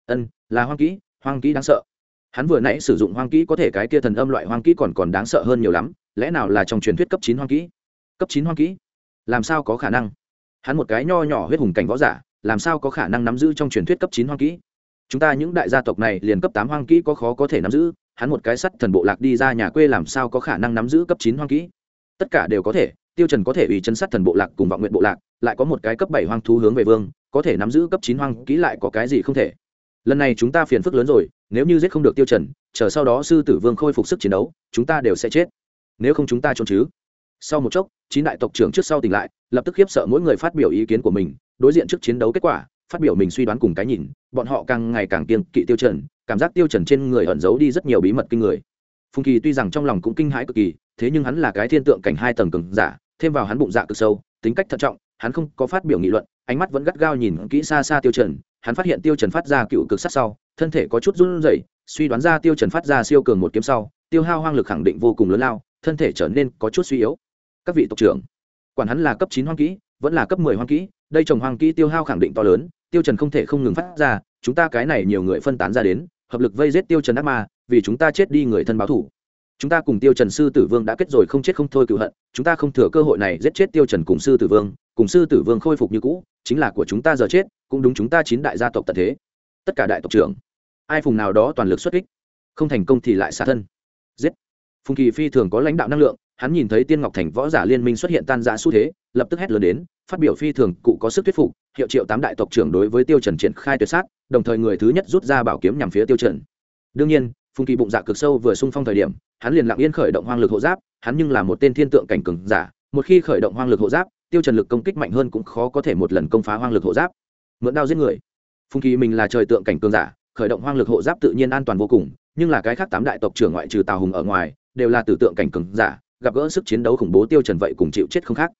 Ân, là hoang kỹ hoang kỹ đáng sợ. Hắn vừa nãy sử dụng hoang kỹ có thể cái kia thần âm loại hoang kỹ còn còn đáng sợ hơn nhiều lắm, lẽ nào là trong truyền thuyết cấp chín hoang kỹ? Cấp chín hoang kỹ? Làm sao có khả năng? Hắn một cái nho nhỏ huyết hùng cảnh võ giả, làm sao có khả năng nắm giữ trong truyền thuyết cấp chín hoang kỹ? Chúng ta những đại gia tộc này liền cấp tám hoang kỹ có khó có thể nắm giữ hắn một cái sắt thần bộ lạc đi ra nhà quê làm sao có khả năng nắm giữ cấp chín hoang kỹ? Tất cả đều có thể, tiêu trần có thể ủy chân sắt thần bộ lạc cùng vọng nguyện bộ lạc, lại có một cái cấp bảy hoang thú hướng về vương, có thể nắm giữ cấp chín hoang kỹ lại có cái gì không thể? Lần này chúng ta phiền phức lớn rồi, nếu như giết không được tiêu trần, chờ sau đó sư tử vương khôi phục sức chiến đấu, chúng ta đều sẽ chết. Nếu không chúng ta trốn chứ? Sau một chốc, chín đại tộc trưởng trước sau tỉnh lại, lập tức khiếp sợ mỗi người phát biểu ý kiến của mình, đối diện trước chiến đấu kết quả, phát biểu mình suy đoán cùng cái nhìn, bọn họ càng ngày càng kiên kỵ tiêu trần cảm giác tiêu trần trên người ẩn giấu đi rất nhiều bí mật kinh người. Phùng kỳ tuy rằng trong lòng cũng kinh hãi cực kỳ, thế nhưng hắn là cái thiên tượng cảnh hai tầng cường giả, thêm vào hắn bụng dạ cực sâu, tính cách thận trọng, hắn không có phát biểu nghị luận, ánh mắt vẫn gắt gao nhìn kỹ xa xa tiêu trần, hắn phát hiện tiêu trần phát ra cựu cực sát sau, thân thể có chút run rẩy, suy đoán ra tiêu trần phát ra siêu cường một kiếm sau, tiêu hao hoang lực khẳng định vô cùng lớn lao, thân thể trở nên có chút suy yếu. Các vị tộc trưởng, quản hắn là cấp chín hoang kỹ, vẫn là cấp mười hoang kỹ, đây trồng hoang kỹ tiêu hao khẳng định to lớn tiêu trần không thể không ngừng phát ra, chúng ta cái này nhiều người phân tán ra đến, hợp lực vây giết tiêu trần ác ma, vì chúng ta chết đi người thân báo thù chúng ta cùng tiêu trần sư tử vương đã kết rồi không chết không thôi cựu hận, chúng ta không thừa cơ hội này giết chết tiêu trần cùng sư tử vương, cùng sư tử vương khôi phục như cũ, chính là của chúng ta giờ chết, cũng đúng chúng ta chín đại gia tộc tận thế. Tất cả đại tộc trưởng, ai phùng nào đó toàn lực xuất kích, không thành công thì lại xả thân. Giết. Phùng kỳ phi thường có lãnh đạo năng lượng, hắn nhìn thấy tiên ngọc thành võ giả liên minh xuất hiện tan rã xu thế, lập tức hét lớn đến phát biểu phi thường, cụ có sức thuyết phục, hiệu triệu tám đại tộc trưởng đối với tiêu trần triển khai tuyệt sát, đồng thời người thứ nhất rút ra bảo kiếm nhằm phía tiêu trần. Đương nhiên, phùng kỳ bụng dạ cực sâu vừa xung phong thời điểm, hắn liền lặng yên khởi động hoang lực hộ giáp, hắn nhưng là một tên thiên tượng cảnh cường giả, một khi khởi động hoang lực hộ giáp, tiêu trần lực công kích mạnh hơn cũng khó có thể một lần công phá hoang lực hộ giáp. Mượn đao giết người. Phùng kỳ mình là trời tượng cảnh cường giả, khởi động hoang lực hộ giáp tự nhiên an toàn vô cùng, nhưng là cái khác tám đại tộc trưởng ngoại trừ tào hùng ở ngoài, đều là tử tượng cảnh cường giả, gặp gỡ sức chiến đấu khủng bố tiêu trần vậy cùng chịu chết không khác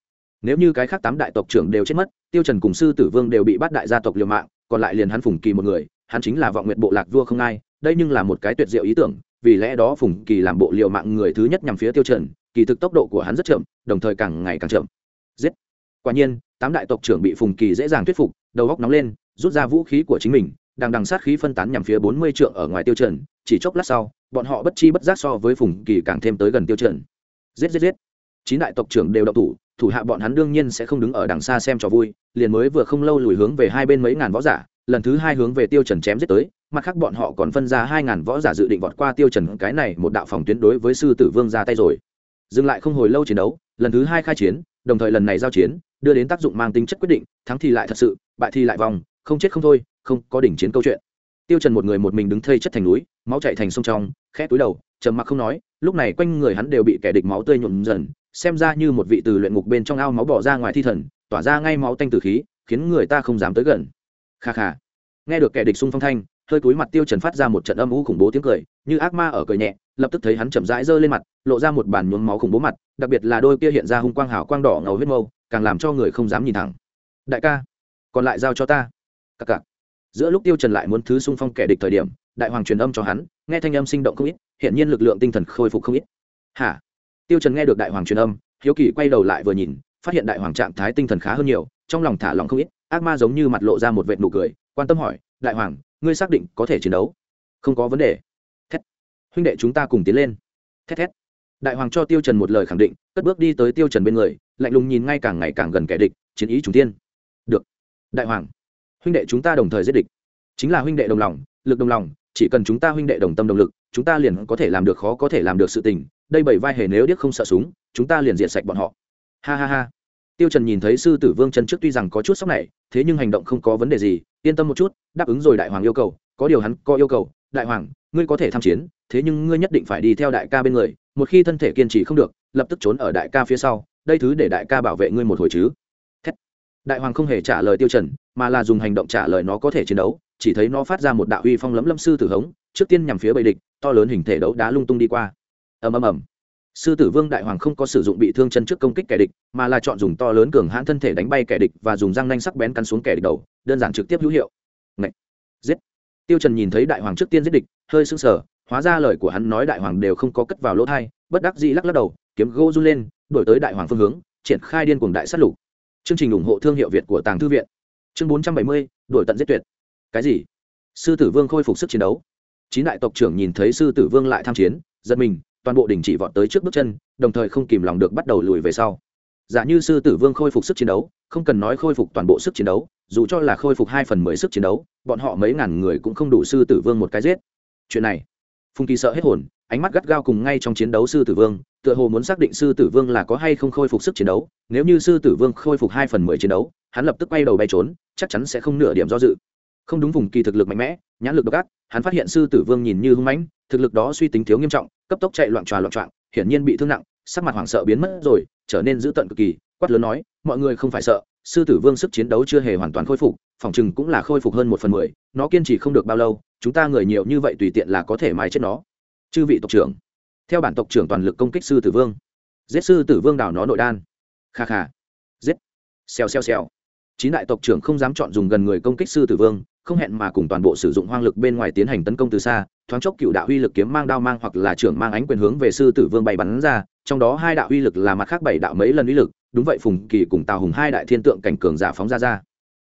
nếu như cái khác tám đại tộc trưởng đều chết mất, tiêu trần cùng sư tử vương đều bị bắt đại gia tộc liều mạng, còn lại liền hắn phùng kỳ một người, hắn chính là vọng nguyện bộ lạc vua không ai, đây nhưng là một cái tuyệt diệu ý tưởng, vì lẽ đó phùng kỳ làm bộ liều mạng người thứ nhất nhằm phía tiêu trần, kỳ thực tốc độ của hắn rất chậm, đồng thời càng ngày càng chậm. Giết! Quả nhiên, tám đại tộc trưởng bị phùng kỳ dễ dàng thuyết phục, đầu góc nóng lên, rút ra vũ khí của chính mình, đang đằng sát khí phân tán nhằm phía bốn mươi trượng ở ngoài tiêu trần, chỉ chốc lát sau, bọn họ bất chi bất giác so với phùng kỳ càng thêm tới gần tiêu trần. Giết giết giết! Chín đại tộc trưởng đều động thủ thủ hạ bọn hắn đương nhiên sẽ không đứng ở đằng xa xem trò vui, liền mới vừa không lâu lùi hướng về hai bên mấy ngàn võ giả, lần thứ hai hướng về tiêu trần chém giết tới, mặt khác bọn họ còn phân ra hai ngàn võ giả dự định vọt qua tiêu trần, cái này một đạo phòng tuyến đối với sư tử vương ra tay rồi. Dừng lại không hồi lâu chiến đấu, lần thứ hai khai chiến, đồng thời lần này giao chiến, đưa đến tác dụng mang tính chất quyết định, thắng thì lại thật sự, bại thì lại vòng, không chết không thôi, không có đỉnh chiến câu chuyện. Tiêu trần một người một mình đứng thây chất thành núi, máu chảy thành sông trong, khẽ túi đầu, trầm mặc không nói, lúc này quanh người hắn đều bị kẻ địch máu tươi nhuộm dần xem ra như một vị từ luyện ngục bên trong ao máu bỏ ra ngoài thi thần, tỏa ra ngay máu tanh từ khí, khiến người ta không dám tới gần. Kha kha. Nghe được kẻ địch xung phong thanh, hơi cúi mặt tiêu trần phát ra một trận âm u khủng bố tiếng cười, như ác ma ở cười nhẹ, lập tức thấy hắn chậm rãi giơ lên mặt, lộ ra một bản nhuốm máu khủng bố mặt, đặc biệt là đôi kia hiện ra hung quang hào quang đỏ ngầu huyết mâu, càng làm cho người không dám nhìn thẳng. Đại ca, còn lại giao cho ta. Cặc cặc. Giữa lúc tiêu trần lại muốn thứ xung phong kẻ địch thời điểm, đại hoàng truyền âm cho hắn, nghe thanh âm sinh động không ít hiện nhiên lực lượng tinh thần khôi phục không ít. Hả? Tiêu trần nghe được đại hoàng truyền âm, hiếu kỳ quay đầu lại vừa nhìn, phát hiện đại hoàng trạng thái tinh thần khá hơn nhiều, trong lòng thả lòng không ít, ác ma giống như mặt lộ ra một vệt nụ cười, quan tâm hỏi, đại hoàng, ngươi xác định có thể chiến đấu? Không có vấn đề. Thét. huynh đệ chúng ta cùng tiến lên. Thét thét. Đại hoàng cho tiêu trần một lời khẳng định, cất bước đi tới tiêu trần bên người, lạnh lùng nhìn ngay càng ngày càng gần kẻ địch, chiến ý trùng tiên được. Đại hoàng, huynh đệ chúng ta đồng thời giết địch. Chính là huynh đệ đồng lòng, lực đồng lòng, chỉ cần chúng ta huynh đệ đồng tâm đồng lực, chúng ta liền có thể làm được khó có thể làm được sự tình đây bảy vai hề nếu điếc không sợ súng, chúng ta liền diệt sạch bọn họ. Ha ha ha. Tiêu trần nhìn thấy sư tử vương chân trước tuy rằng có chút sốc này, thế nhưng hành động không có vấn đề gì, yên tâm một chút, đáp ứng rồi đại hoàng yêu cầu, có điều hắn có yêu cầu, đại hoàng, ngươi có thể tham chiến, thế nhưng ngươi nhất định phải đi theo đại ca bên người, một khi thân thể kiên trì không được, lập tức trốn ở đại ca phía sau, đây thứ để đại ca bảo vệ ngươi một hồi chứ. Thét. đại hoàng không hề trả lời tiêu trần, mà là dùng hành động trả lời nó có thể chiến đấu, chỉ thấy nó phát ra một đạo uy phong lấm lâm sư tử hống, trước tiên nhằm phía bầy địch, to lớn hình thể đấu đá lung tung đi qua ầm ầm ầm. Sư tử vương đại hoàng không có sử dụng bị thương chân trước công kích kẻ địch mà là chọn dùng to lớn cường hãn thân thể đánh bay kẻ địch và dùng răng nanh sắc bén cắn xuống kẻ địch đầu đơn giản trực tiếp hữu hiệu. Ngậy! giết. Tiêu trần nhìn thấy đại hoàng trước tiên giết địch hơi sưng sờ hóa ra lời của hắn nói đại hoàng đều không có cất vào lỗ thai bất đắc dĩ lắc lắc đầu kiếm gỗ run lên đổi tới đại hoàng phương hướng triển khai điên cuồng đại sát lục. Chương trình ủng hộ thương hiệu việt của tàng thư viện. Chương 470, đổi tận giết tuyệt. Cái gì? Sư tử vương khôi phục sức chiến đấu. Chín đại tộc trưởng nhìn thấy sư tử vương lại tham chiến giật mình toàn bộ đình chỉ vọt tới trước bước chân, đồng thời không kìm lòng được bắt đầu lùi về sau. Giả như sư tử vương khôi phục sức chiến đấu, không cần nói khôi phục toàn bộ sức chiến đấu, dù cho là khôi phục hai phần mười sức chiến đấu, bọn họ mấy ngàn người cũng không đủ sư tử vương một cái giết. Chuyện này, phùng kỳ sợ hết hồn, ánh mắt gắt gao cùng ngay trong chiến đấu sư tử vương, tựa hồ muốn xác định sư tử vương là có hay không khôi phục sức chiến đấu, nếu như sư tử vương khôi phục hai phần mười chiến đấu, hắn lập tức bay đầu bay trốn, chắc chắn sẽ không nửa điểm do dự. Không đúng vùng kỳ thực lực mạnh mẽ, nhãn lực độc ác, hắn phát hiện sư tử vương nhìn như hung mãnh, thực lực đó suy tính thiếu nghiêm trọng cấp tốc chạy loạn tròa loạn trọn, hiển nhiên bị thương nặng, sắc mặt hoảng sợ biến mất rồi, trở nên dữ tợn cực kỳ, quát lớn nói, mọi người không phải sợ, sư tử vương sức chiến đấu chưa hề hoàn toàn khôi phục, phòng chừng cũng là khôi phục hơn một phần mười, nó kiên trì không được bao lâu, chúng ta người nhiều như vậy tùy tiện là có thể mái chết nó. Chư vị tộc trưởng, theo bản tộc trưởng toàn lực công kích sư tử vương. Giết sư tử vương đảo nó nội đan. Kha kha. Giết. Xèo xèo xèo. Chín đại tộc trưởng không dám chọn dùng gần người công kích sư tử vương, không hẹn mà cùng toàn bộ sử dụng hoang lực bên ngoài tiến hành tấn công từ xa thoáng chốc cựu đạo uy lực kiếm mang đao mang hoặc là trưởng mang ánh quyền hướng về sư tử vương bay bắn ra, trong đó hai đạo uy lực là mặt khác bảy đạo mấy lần uy lực, đúng vậy phùng kỳ cùng tào hùng hai đại thiên tượng cảnh cường giả phóng ra ra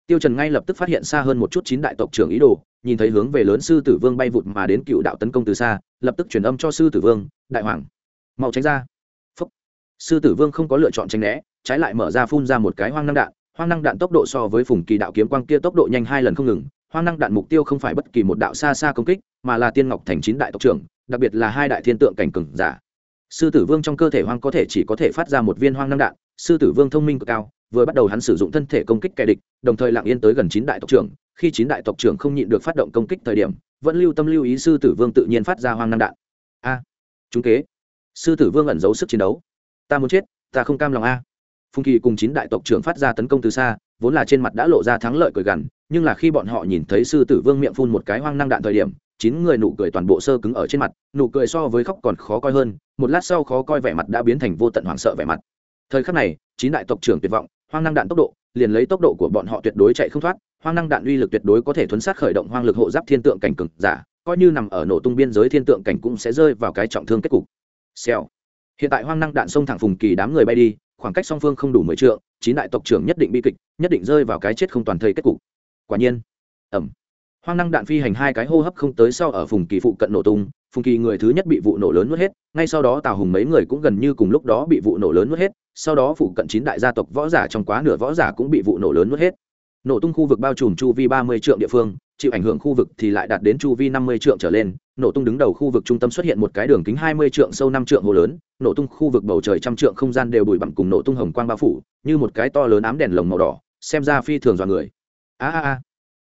tiêu trần ngay lập tức phát hiện xa hơn một chút chín đại tộc trưởng ý đồ, nhìn thấy hướng về lớn sư tử vương bay vụt mà đến cựu đạo tấn công từ xa, lập tức truyền âm cho sư tử vương, đại hoàng, mau tránh ra Phúc. sư tử vương không có lựa chọn tránh né, trái lại mở ra phun ra một cái hoang năng đạn, hoang năng đạn tốc độ so với phùng kỳ đạo kiếm quang kia tốc độ nhanh hai lần không ngừng hoang năng đạn mục tiêu không phải bất kỳ một đạo xa xa công kích mà là tiên ngọc thành chín đại tộc trưởng đặc biệt là hai đại thiên tượng cảnh cừng giả. Sư tử vương trong cơ thể hoang có thể chỉ có thể phát ra một viên hoang năng đạn sư tử vương thông minh cực cao vừa bắt đầu hắn sử dụng thân thể công kích kẻ địch đồng thời lặng yên tới gần chín đại tộc trưởng khi chín đại tộc trưởng không nhịn được phát động công kích thời điểm vẫn lưu tâm lưu ý sư tử vương tự nhiên phát ra hoang năng đạn. A à, chúng kế. Sư tử vương ẩn giấu sức chiến đấu. Ta muốn chết ta không cam lòng a. Phùng kỳ cùng chín đại tộc trưởng phát ra tấn công từ xa vốn là trên mặt đã lộ ra thắng lợi cười gằn, nhưng là khi bọn họ nhìn thấy sư tử vương miệng phun một cái hoang năng đạn thời điểm, chín người nụ cười toàn bộ sơ cứng ở trên mặt, nụ cười so với khóc còn khó coi hơn, một lát sau khó coi vẻ mặt đã biến thành vô tận hoảng sợ vẻ mặt. Thời khắc này, chín đại tộc trưởng tuyệt vọng, hoang năng đạn tốc độ, liền lấy tốc độ của bọn họ tuyệt đối chạy không thoát, hoang năng đạn uy lực tuyệt đối có thể thuấn sát khởi động hoang lực hộ giáp thiên tượng cảnh cực giả, coi như nằm ở nổ tung biên giới thiên tượng cảnh cũng sẽ rơi vào cái trọng thương kết cục. Xèo. Hiện tại hoang năng đạn xông thẳng phùng kỳ đám người bay đi, khoảng cách song phương không đủ mười trượng chín đại tộc trưởng nhất định bi kịch, nhất định rơi vào cái chết không toàn thây kết cục. Quả nhiên ẩm hoang năng đạn phi hành hai cái hô hấp không tới sau ở phùng kỳ phụ cận nổ tung, phùng kỳ người thứ nhất bị vụ nổ lớn mất hết, ngay sau đó tào hùng mấy người cũng gần như cùng lúc đó bị vụ nổ lớn mất hết, sau đó phụ cận chín đại gia tộc võ giả trong quá nửa võ giả cũng bị vụ nổ lớn mất hết. Nổ tung khu vực bao trùm chu vi ba mươi trượng địa phương, chịu ảnh hưởng khu vực thì lại đạt đến chu vi năm mươi trượng trở lên nổ tung đứng đầu khu vực trung tâm xuất hiện một cái đường kính hai mươi trượng sâu năm trượng hồ lớn nổ tung khu vực bầu trời trăm trượng không gian đều bụi bặm cùng nổ tung hồng quang bao phủ như một cái to lớn ám đèn lồng màu đỏ xem ra phi thường dọa người. A a a.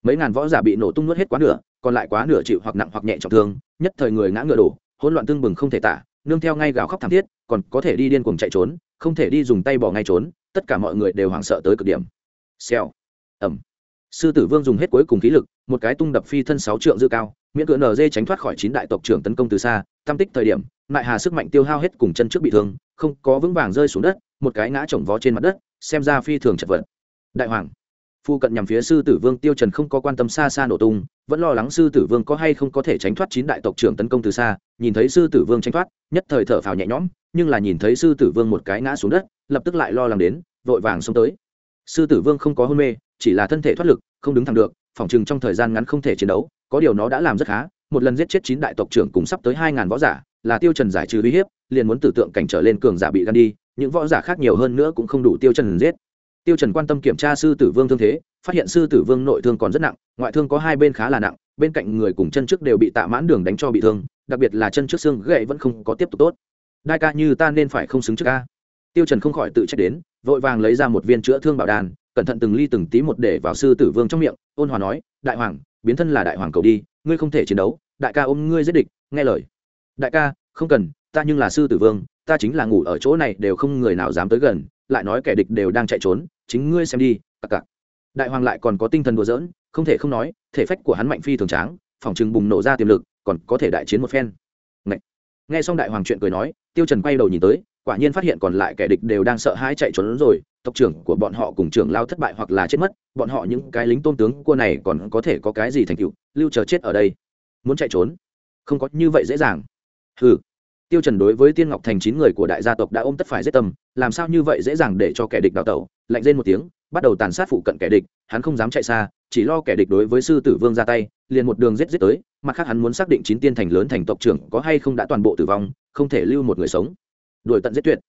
Mấy ngàn võ giả bị nổ tung nuốt hết quá nửa còn lại quá nửa chịu hoặc nặng hoặc nhẹ trọng thương nhất thời người ngã ngựa đổ hỗn loạn tương bừng không thể tả nương theo ngay gào khóc thảm thiết còn có thể đi điên cuồng chạy trốn không thể đi dùng tay bỏ ngay trốn tất cả mọi người đều hoảng sợ tới cực điểm. Xèo. Ầm, sư tử vương dùng hết cuối cùng khí lực một cái tung đập phi thân sáu trượng dư cao miễn cửa nz tránh thoát khỏi chín đại tộc trưởng tấn công từ xa, tam tích thời điểm nại hà sức mạnh tiêu hao hết cùng chân trước bị thương, không có vững vàng rơi xuống đất, một cái ngã chồng vó trên mặt đất, xem ra phi thường chật vật. Đại hoàng, phu cận nhằm phía sư tử vương tiêu trần không có quan tâm xa xa nổ tung, vẫn lo lắng sư tử vương có hay không có thể tránh thoát chín đại tộc trưởng tấn công từ xa, nhìn thấy sư tử vương tránh thoát, nhất thời thở phào nhẹ nhõm, nhưng là nhìn thấy sư tử vương một cái ngã xuống đất, lập tức lại lo lắng đến, vội vàng xông tới. Sư tử vương không có hôn mê, chỉ là thân thể thoát lực, không đứng thẳng được phòng chừng trong thời gian ngắn không thể chiến đấu có điều nó đã làm rất khá, một lần giết chết chín đại tộc trưởng cùng sắp tới hai ngàn võ giả, là tiêu trần giải trừ uy hiếp, liền muốn tử tượng cảnh trở lên cường giả bị gan đi, những võ giả khác nhiều hơn nữa cũng không đủ tiêu trần giết. Tiêu trần quan tâm kiểm tra sư tử vương thương thế, phát hiện sư tử vương nội thương còn rất nặng, ngoại thương có hai bên khá là nặng, bên cạnh người cùng chân trước đều bị tạ mãn đường đánh cho bị thương, đặc biệt là chân trước xương gãy vẫn không có tiếp tục tốt. Đại ca như ta nên phải không xứng trước ca. Tiêu trần không khỏi tự trách đến, vội vàng lấy ra một viên chữa thương bảo đan cẩn thận từng ly từng tí một để vào sư tử vương trong miệng, ôn hòa nói, đại hoàng biến thân là đại hoàng cầu đi, ngươi không thể chiến đấu, đại ca ôm ngươi giết địch, nghe lời. Đại ca, không cần, ta nhưng là sư tử vương, ta chính là ngủ ở chỗ này đều không người nào dám tới gần, lại nói kẻ địch đều đang chạy trốn, chính ngươi xem đi, cặc cặc. Đại hoàng lại còn có tinh thần đùa giỡn, không thể không nói, thể phách của hắn mạnh phi thường tráng, phòng chừng bùng nổ ra tiềm lực, còn có thể đại chiến một phen. Ngậy. nghe xong đại hoàng chuyện cười nói, tiêu trần quay đầu nhìn tới quả nhiên phát hiện còn lại kẻ địch đều đang sợ hãi chạy trốn rồi, tộc trưởng của bọn họ cùng trưởng lao thất bại hoặc là chết mất, bọn họ những cái lính tôn tướng cua này còn có thể có cái gì thành tựu, lưu chờ chết ở đây. Muốn chạy trốn? Không có như vậy dễ dàng. Ừ tiêu trần đối với tiên ngọc thành chín người của đại gia tộc đã ôm tất phải giết tâm, làm sao như vậy dễ dàng để cho kẻ địch đào tẩu? Lạnh lên một tiếng, bắt đầu tàn sát phụ cận kẻ địch, hắn không dám chạy xa, chỉ lo kẻ địch đối với sư tử vương ra tay, liền một đường giết giết tới, mặt khác hắn muốn xác định chín tiên thành lớn thành tộc trưởng có hay không đã toàn bộ tử vong, không thể lưu một người sống đuổi tận giết tuyệt.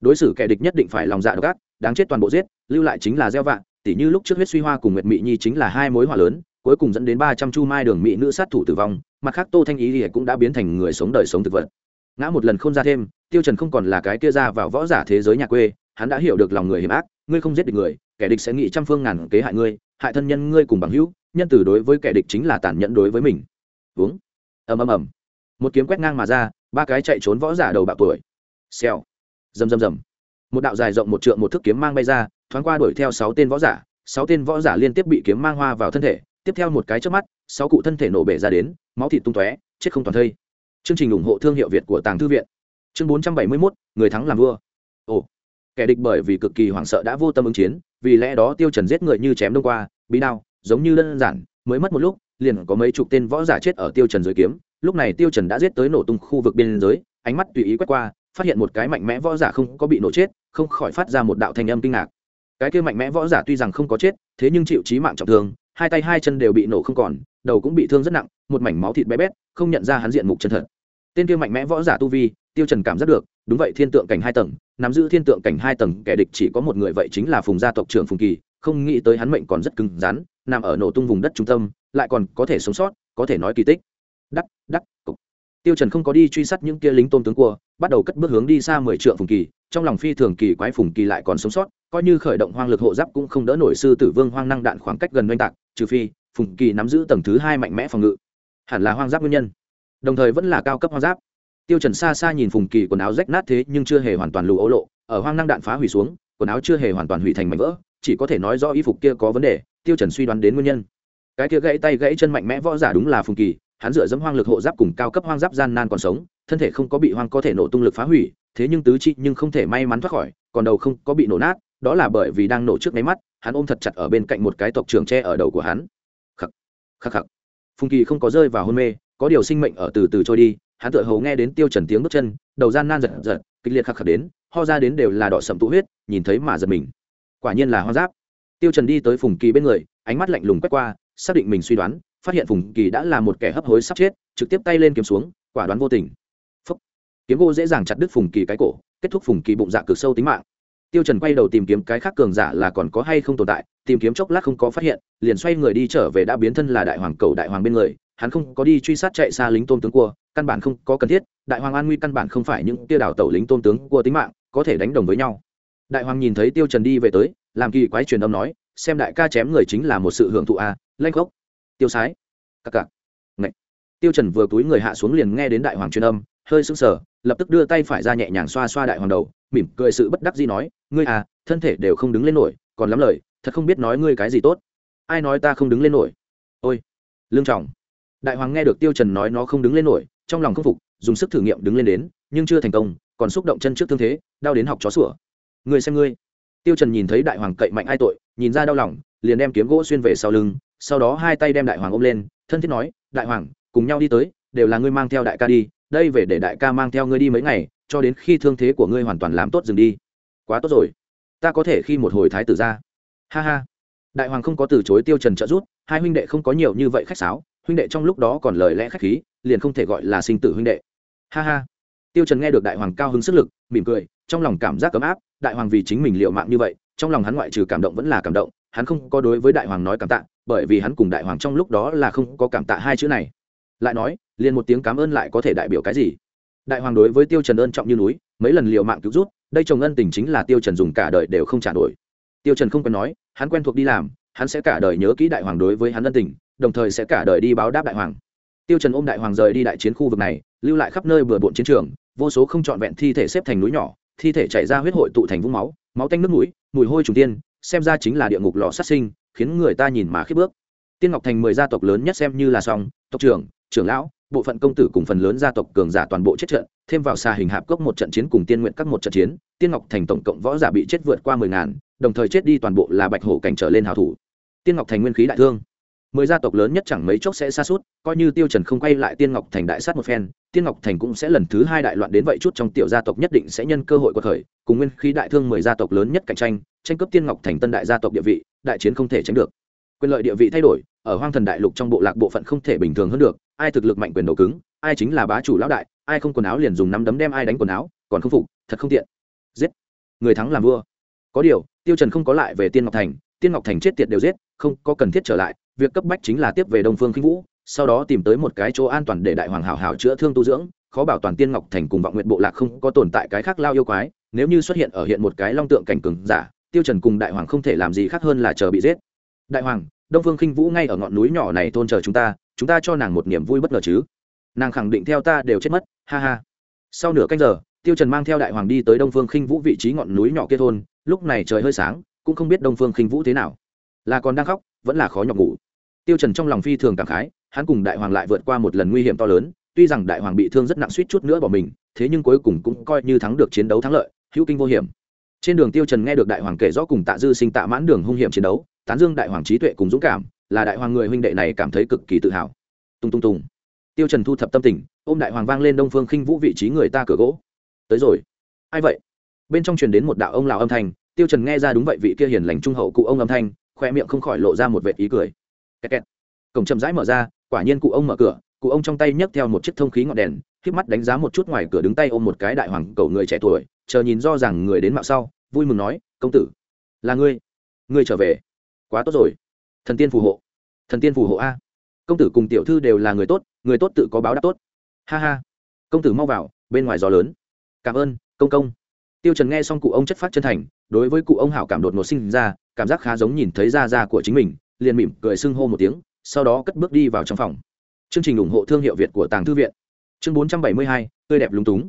Đối xử kẻ địch nhất định phải lòng dạ độc ác, đáng chết toàn bộ giết, lưu lại chính là gieo vạ, tỉ như lúc trước huyết suy hoa cùng nguyệt mỹ nhi chính là hai mối hỏa lớn, cuối cùng dẫn đến ba trăm chu mai đường mỹ nữ sát thủ tử vong, mặt khác tô thanh ý thì cũng đã biến thành người sống đời sống thực vật. Ngã một lần không ra thêm, tiêu trần không còn là cái kia ra vào võ giả thế giới nhà quê, hắn đã hiểu được lòng người hiểm ác, ngươi không giết được người, kẻ địch sẽ nghĩ trăm phương ngàn kế hại ngươi, hại thân nhân ngươi cùng bằng hữu, nhân từ đối với kẻ địch chính là tàn nhẫn đối với mình. Uống ầm ầm ầm. Một kiếm quét ngang mà ra, ba cái chạy trốn võ giả đầu bạo tuổi xèo. Rầm rầm rầm. Một đạo dài rộng một trượng một thước kiếm mang bay ra, thoáng qua đuổi theo sáu tên võ giả. Sáu tên võ giả liên tiếp bị kiếm mang hoa vào thân thể. Tiếp theo một cái trước mắt, sáu cụ thân thể nổ bể ra đến, máu thịt tung tóe, chết không toàn thây. Chương trình ủng hộ thương hiệu việt của tàng thư viện. Chương bốn trăm bảy mươi mốt, người thắng làm vua. Ồ. Kẻ địch bởi vì cực kỳ hoảng sợ đã vô tâm ứng chiến, vì lẽ đó tiêu trần giết người như chém đông qua, bí đao, giống như đơn giản, mới mất một lúc, liền có mấy chục tên võ giả chết ở tiêu trần dưới kiếm. Lúc này tiêu trần đã giết tới nổ tung khu vực biên giới, ánh mắt tùy ý quét qua phát hiện một cái mạnh mẽ võ giả không có bị nổ chết, không khỏi phát ra một đạo thanh âm kinh ngạc. Cái kia mạnh mẽ võ giả tuy rằng không có chết, thế nhưng chịu chí mạng trọng thương, hai tay hai chân đều bị nổ không còn, đầu cũng bị thương rất nặng, một mảnh máu thịt bé bét, không nhận ra hắn diện mục chân thật. Tên kia mạnh mẽ võ giả tu vi, tiêu trần cảm giác được, đúng vậy thiên tượng cảnh hai tầng, nắm giữ thiên tượng cảnh hai tầng, kẻ địch chỉ có một người vậy chính là phùng gia tộc trưởng phùng kỳ, không nghĩ tới hắn mệnh còn rất cứng rắn, nằm ở nổ tung vùng đất trung tâm, lại còn có thể sống sót, có thể nói kỳ tích. Đắc đắc, cục. Tiêu trần không có đi truy sát những kia lính tôn tướng cua bắt đầu cất bước hướng đi xa mười trượng phùng kỳ, trong lòng phi thường kỳ quái phùng kỳ lại còn sống sót, coi như khởi động hoang lực hộ giáp cũng không đỡ nổi sư tử vương hoang năng đạn khoảng cách gần oanh tạc, trừ phi, phùng kỳ nắm giữ tầng thứ hai mạnh mẽ phòng ngự. Hẳn là hoang giáp nguyên nhân. Đồng thời vẫn là cao cấp hoang giáp. Tiêu trần xa xa nhìn phùng kỳ quần áo rách nát thế nhưng chưa hề hoàn toàn lù ố lộ, ở hoang năng đạn phá hủy xuống, quần áo chưa hề hoàn toàn hủy thành mảnh vỡ, chỉ có thể nói rõ y phục kia có vấn đề, tiêu trần suy đoán đến nguyên nhân. Cái kia gãy tay gãy chân mạnh mẽ võ giả đúng là phùng kỳ, hắn dựa dẫm hoang lực hộ giáp cùng cao cấp hoang giáp gian nan còn sống thân thể không có bị hoang có thể nổ tung lực phá hủy, thế nhưng tứ chi nhưng không thể may mắn thoát khỏi, còn đầu không có bị nổ nát, đó là bởi vì đang nổ trước máy mắt, hắn ôm thật chặt ở bên cạnh một cái tộc trưởng tre ở đầu của hắn. Khắc khắc khắc. Phùng kỳ không có rơi vào hôn mê, có điều sinh mệnh ở từ từ trôi đi, hắn tựa hầu nghe đến tiêu trần tiếng bước chân, đầu gian nan giật giật, kịch liệt khắc khắc đến, ho ra đến đều là đỏ sậm tụ huyết, nhìn thấy mà giật mình. Quả nhiên là hoang giáp. Tiêu trần đi tới phùng kỳ bên người, ánh mắt lạnh lùng quét qua, xác định mình suy đoán, phát hiện phùng kỳ đã là một kẻ hấp hối sắp chết, trực tiếp tay lên kiếm xuống, quả đoán vô tình kiếm gỗ dễ dàng chặt đứt phùng kỳ cái cổ kết thúc phùng kỳ bụng dạ cực sâu tính mạng. Tiêu trần quay đầu tìm kiếm cái khác cường giả là còn có hay không tồn tại tìm kiếm chốc lát không có phát hiện liền xoay người đi trở về đã biến thân là đại hoàng cầu đại hoàng bên người hắn không có đi truy sát chạy xa lính tôn tướng cua căn bản không có cần thiết đại hoàng an nguy căn bản không phải những tiêu đảo tẩu lính tôn tướng cua tính mạng có thể đánh đồng với nhau. Đại hoàng nhìn thấy tiêu trần đi về tới làm kỳ quái truyền âm nói xem đại ca chém người chính là một sự hưởng thụ a à, lanh gốc tiêu sái. Cặc cặc. Ngậy. tiêu trần vừa túi người hạ xuống liền nghe đến đại hoàng truyền âm hơi sững sờ lập tức đưa tay phải ra nhẹ nhàng xoa xoa đại hoàng đầu, mỉm cười sự bất đắc dĩ nói, ngươi à thân thể đều không đứng lên nổi, còn lắm lời, thật không biết nói ngươi cái gì tốt. Ai nói ta không đứng lên nổi? Ôi, lương trọng. Đại hoàng nghe được tiêu trần nói nó không đứng lên nổi, trong lòng không phục, dùng sức thử nghiệm đứng lên đến, nhưng chưa thành công, còn xúc động chân trước thương thế, đau đến học chó sủa. Ngươi xem ngươi. Tiêu trần nhìn thấy đại hoàng cậy mạnh ai tội, nhìn ra đau lòng, liền đem kiếm gỗ xuyên về sau lưng, sau đó hai tay đem đại hoàng ôm lên, thân thiết nói, đại hoàng, cùng nhau đi tới, đều là ngươi mang theo đại ca đi đây về để đại ca mang theo ngươi đi mấy ngày, cho đến khi thương thế của ngươi hoàn toàn làm tốt dừng đi. Quá tốt rồi. Ta có thể khi một hồi thái tử ra. Ha ha. Đại hoàng không có từ chối tiêu trần trợ rút hai huynh đệ không có nhiều như vậy khách sáo, huynh đệ trong lúc đó còn lời lẽ khách khí, liền không thể gọi là sinh tử huynh đệ. Ha ha. Tiêu trần nghe được đại hoàng cao hứng sức lực, mỉm cười, trong lòng cảm giác ấm áp, đại hoàng vì chính mình liệu mạng như vậy, trong lòng hắn ngoại trừ cảm động vẫn là cảm động, hắn không có đối với đại hoàng nói cảm tạ, bởi vì hắn cùng đại hoàng trong lúc đó là không có cảm tạ hai chữ này. Lại nói liền một tiếng cảm ơn lại có thể đại biểu cái gì? Đại hoàng đối với tiêu trần ơn trọng như núi, mấy lần liều mạng cứu rút đây chồng ân tình chính là tiêu trần dùng cả đời đều không trả nổi. Tiêu trần không quen nói, hắn quen thuộc đi làm, hắn sẽ cả đời nhớ kỹ đại hoàng đối với hắn ân tình, đồng thời sẽ cả đời đi báo đáp đại hoàng. Tiêu trần ôm đại hoàng rời đi đại chiến khu vực này, lưu lại khắp nơi bừa bộn chiến trường, vô số không trọn vẹn thi thể xếp thành núi nhỏ, thi thể chảy ra huyết hội tụ thành vũng máu máu tanh nước mũi, mùi hôi trùng tiên, xem ra chính là địa ngục lò sát sinh, khiến người ta nhìn mà khiếp bước. Tiên ngọc thành mười gia tộc lớn nhất xem như là song tộc trưởng trưởng lão bộ phận công tử cùng phần lớn gia tộc cường giả toàn bộ chết trận, thêm vào xa hình hạp cốc một trận chiến cùng tiên nguyện các một trận chiến, tiên ngọc thành tổng cộng võ giả bị chết vượt qua mười ngàn, đồng thời chết đi toàn bộ là bạch hổ cảnh trở lên hào thủ. Tiên ngọc thành nguyên khí đại thương. Mười gia tộc lớn nhất chẳng mấy chốc sẽ xa suốt coi như tiêu trần không quay lại tiên ngọc thành đại sát một phen, tiên ngọc thành cũng sẽ lần thứ hai đại loạn đến vậy chút trong tiểu gia tộc nhất định sẽ nhân cơ hội quật khởi, cùng nguyên khí đại thương mười gia tộc lớn nhất cạnh tranh tranh cướp tiên ngọc thành tân đại gia tộc địa vị, đại chiến không thể tránh được. Quyền lợi địa vị thay đổi, ở hoang thần đại lục trong bộ lạc bộ phận không thể bình thường hơn được ai thực lực mạnh quyền đầu cứng, ai chính là bá chủ lão đại, ai không quần áo liền dùng nắm đấm đem ai đánh quần áo, còn không phục, thật không tiện. Giết. Người thắng làm vua. Có điều, tiêu trần không có lại về tiên ngọc thành, tiên ngọc thành chết tiệt đều giết, không có cần thiết trở lại, việc cấp bách chính là tiếp về đông phương khinh vũ, sau đó tìm tới một cái chỗ an toàn để đại hoàng hảo hảo chữa thương tu dưỡng, khó bảo toàn tiên ngọc thành cùng vọng nguyện bộ lạc không có tồn tại cái khác lao yêu quái, nếu như xuất hiện ở hiện một cái long tượng cảnh cường giả, tiêu trần cùng đại hoàng không thể làm gì khác hơn là chờ bị giết. Đại hoàng, đông phương khinh vũ ngay ở ngọn núi nhỏ này thôn chờ chúng ta chúng ta cho nàng một niềm vui bất ngờ chứ. Nàng khẳng định theo ta đều chết mất, ha ha. Sau nửa canh giờ, tiêu trần mang theo đại hoàng đi tới đông phương khinh vũ vị trí ngọn núi nhỏ kia thôn, lúc này trời hơi sáng, cũng không biết đông phương khinh vũ thế nào. Là còn đang khóc, vẫn là khó nhọc ngủ. Tiêu trần trong lòng phi thường cảm khái, hắn cùng đại hoàng lại vượt qua một lần nguy hiểm to lớn, tuy rằng đại hoàng bị thương rất nặng suýt chút nữa bỏ mình, thế nhưng cuối cùng cũng coi như thắng được chiến đấu thắng lợi, hữu kinh vô hiểm. Trên đường tiêu trần nghe được đại hoàng kể rõ cùng tạ dư sinh tạ mãn đường hung hiểm chiến đấu, tán dương đại hoàng trí tuệ cùng dũng cảm là đại hoàng người huynh đệ này cảm thấy cực kỳ tự hào. Tung tung tung. Tiêu trần thu thập tâm tình, ôm đại hoàng vang lên đông phương khinh vũ vị trí người ta cửa gỗ. Tới rồi. Ai vậy? Bên trong truyền đến một đạo ông lão âm thanh, tiêu trần nghe ra đúng vậy vị kia hiền lành trung hậu cụ ông âm thanh, khoe miệng không khỏi lộ ra một vệt ý cười. Kẹt kẹt. cổng chậm rãi mở ra, quả nhiên cụ ông mở cửa, cụ ông trong tay nhấc theo một chiếc thông khí ngọn đèn khiếp mắt đánh giá một chút ngoài cửa đứng tay ôm một cái đại hoàng cầu người trẻ tuổi, chờ nhìn do rằng người đến mạo sau, vui mừng nói, công tử, là ngươi. Ngươi trở về. Quá tốt rồi thần tiên phù hộ. Thần tiên phù hộ a. Công tử cùng tiểu thư đều là người tốt người tốt tự có báo đáp tốt. Ha ha. Công tử mau vào, bên ngoài gió lớn. Cảm ơn, công công. Tiêu trần nghe xong cụ ông chất phát chân thành, đối với cụ ông hảo cảm đột ngột sinh ra, cảm giác khá giống nhìn thấy da da của chính mình, liền mỉm cười sưng hô một tiếng, sau đó cất bước đi vào trong phòng. Chương trình ủng hộ thương hiệu việt của tàng thư viện. Chương bốn trăm bảy mươi hai, tươi đẹp lúng túng.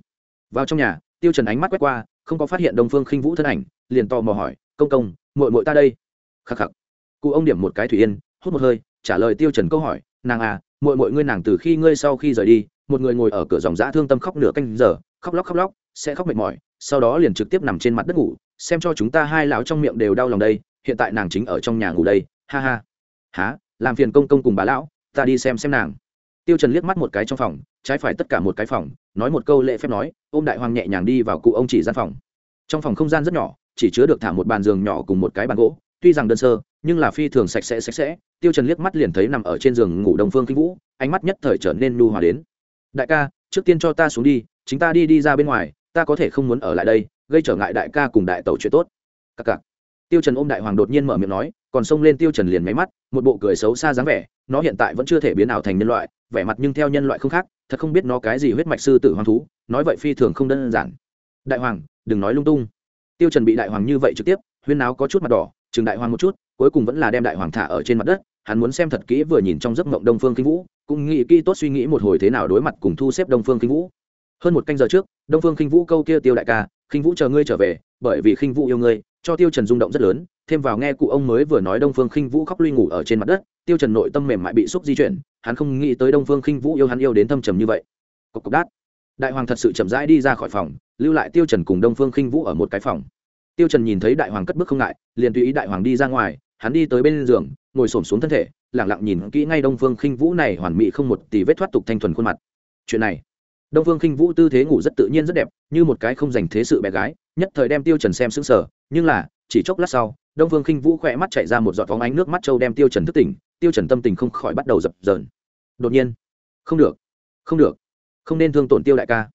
Vào trong nhà, tiêu trần ánh mắt quét qua, không có phát hiện đông phương khinh vũ thân ảnh, liền to mò hỏi, công công, muội muội ta đây? Khắc khắc cụ ông điểm một cái thủy yên, hút một hơi, trả lời tiêu trần câu hỏi, nàng à muội muội ngươi nàng từ khi ngươi sau khi rời đi, một người ngồi ở cửa dòng dã thương tâm khóc nửa canh giờ, khóc lóc khóc lóc, sẽ khóc mệt mỏi, sau đó liền trực tiếp nằm trên mặt đất ngủ, xem cho chúng ta hai lão trong miệng đều đau lòng đây, hiện tại nàng chính ở trong nhà ngủ đây, ha ha. Há làm phiền công công cùng bà lão, ta đi xem xem nàng. Tiêu trần liếc mắt một cái trong phòng, trái phải tất cả một cái phòng, nói một câu lễ phép nói, ôm đại hoàng nhẹ nhàng đi vào cụ ông chỉ gian phòng. Trong phòng không gian rất nhỏ, chỉ chứa được thả một bàn giường nhỏ cùng một cái bàn gỗ tuy rằng đơn sơ, nhưng là phi thường sạch sẽ sạch sẽ. Tiêu trần liếc mắt liền thấy nằm ở trên giường ngủ đồng phương kinh vũ, ánh mắt nhất thời trở nên nu hòa đến. Đại ca, trước tiên cho ta xuống đi, chính ta đi đi ra bên ngoài, ta có thể không muốn ở lại đây, gây trở ngại đại ca cùng đại tẩu chuyện tốt. Các cặc. Tiêu trần ôm đại hoàng đột nhiên mở miệng nói, còn xông lên tiêu trần liền máy mắt, một bộ cười xấu xa dáng vẻ, nó hiện tại vẫn chưa thể biến ảo thành nhân loại, vẻ mặt nhưng theo nhân loại không khác, thật không biết nó cái gì huyết mạch sư tử hoang thú, nói vậy phi thường không đơn giản. Đại hoàng, đừng nói lung tung. Tiêu trần bị đại hoàng như vậy trực tiếp, huyên náo có chút mặt đỏ chừng đại hoàng một chút, cuối cùng vẫn là đem đại hoàng thả ở trên mặt đất, hắn muốn xem thật kỹ vừa nhìn trong giấc mộng đông phương kinh vũ, cũng nghĩ kỹ tốt suy nghĩ một hồi thế nào đối mặt cùng thu xếp đông phương kinh vũ. Hơn một canh giờ trước, đông phương kinh vũ câu kia tiêu đại ca, kinh vũ chờ ngươi trở về, bởi vì kinh vũ yêu ngươi, cho tiêu trần rung động rất lớn, thêm vào nghe cụ ông mới vừa nói đông phương kinh vũ khóc lui ngủ ở trên mặt đất, tiêu trần nội tâm mềm mại bị xúc di chuyển, hắn không nghĩ tới đông phương kinh vũ yêu hắn yêu đến thâm trầm như vậy. Cục cục đát. Đại hoàng thật sự chậm rãi đi ra khỏi phòng, lưu lại tiêu trần cùng đông phương kinh vũ ở một cái phòng tiêu trần nhìn thấy đại hoàng cất bước không ngại, liền tùy ý đại hoàng đi ra ngoài, hắn đi tới bên giường, ngồi xổm xuống thân thể, lặng lặng nhìn kỹ ngay đông phương kinh vũ này hoàn mỹ không một tỷ vết thoát tục thanh thuần khuôn mặt. Chuyện này, đông phương kinh vũ tư thế ngủ rất tự nhiên rất đẹp, như một cái không dành thế sự bé gái, nhất thời đem tiêu trần xem sững sờ, nhưng là, chỉ chốc lát sau, đông phương kinh vũ khỏe mắt chạy ra một giọt phóng ánh nước mắt châu đem tiêu trần thức tỉnh, tiêu trần tâm tình không khỏi bắt đầu dập dờn. Đột nhiên, không được không được, không nên thương tổn tiêu đại ca.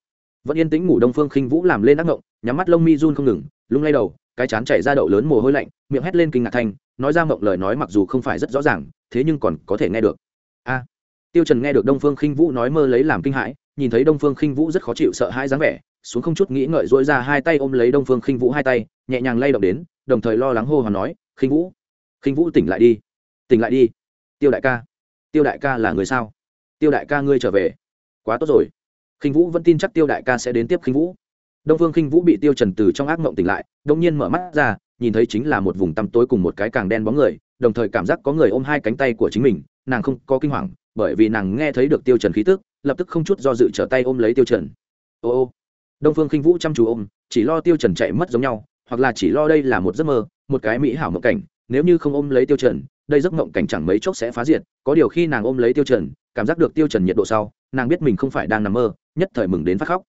Vẫn yên tĩnh ngủ đông phương khinh vũ làm lên ác ngộng, nhắm mắt lông mi run không ngừng lung lay đầu, cái chán chảy ra đậu lớn mồ hôi lạnh, miệng hét lên kinh ngạc thanh nói ra mộng lời nói mặc dù không phải rất rõ ràng, thế nhưng còn có thể nghe được. A. Tiêu trần nghe được đông phương khinh vũ nói mơ lấy làm kinh hãi, nhìn thấy đông phương khinh vũ rất khó chịu sợ hãi dáng vẻ, xuống không chút nghĩ ngợi dỗi ra hai tay ôm lấy đông phương khinh vũ hai tay, nhẹ nhàng lay động đến, đồng thời lo lắng hô hoán nói, khinh vũ khinh vũ tỉnh lại đi, tỉnh lại đi. Tiêu đại ca, tiêu đại ca là người sao? Tiêu đại ca ngươi trở về. Quá tốt rồi. Khinh vũ vẫn tin chắc tiêu đại ca sẽ đến tiếp khinh vũ đông phương khinh vũ bị tiêu trần từ trong ác mộng tỉnh lại, đông nhiên mở mắt ra, nhìn thấy chính là một vùng tăm tối cùng một cái càng đen bóng người, đồng thời cảm giác có người ôm hai cánh tay của chính mình, nàng không có kinh hoàng, bởi vì nàng nghe thấy được tiêu trần khí tức, lập tức không chút do dự trở tay ôm lấy tiêu trần. Ô ô, đông phương khinh vũ chăm chú ôm, chỉ lo tiêu trần chạy mất giống nhau, hoặc là chỉ lo đây là một giấc mơ, một cái mỹ hảo mộng cảnh, nếu như không ôm lấy tiêu trần, đây giấc mộng cảnh chẳng mấy chốc sẽ phá diệt, có điều khi nàng ôm lấy tiêu trần, cảm giác được tiêu trần nhiệt độ sau, nàng biết mình không phải đang nằm mơ, nhất thời mừng đến phát khóc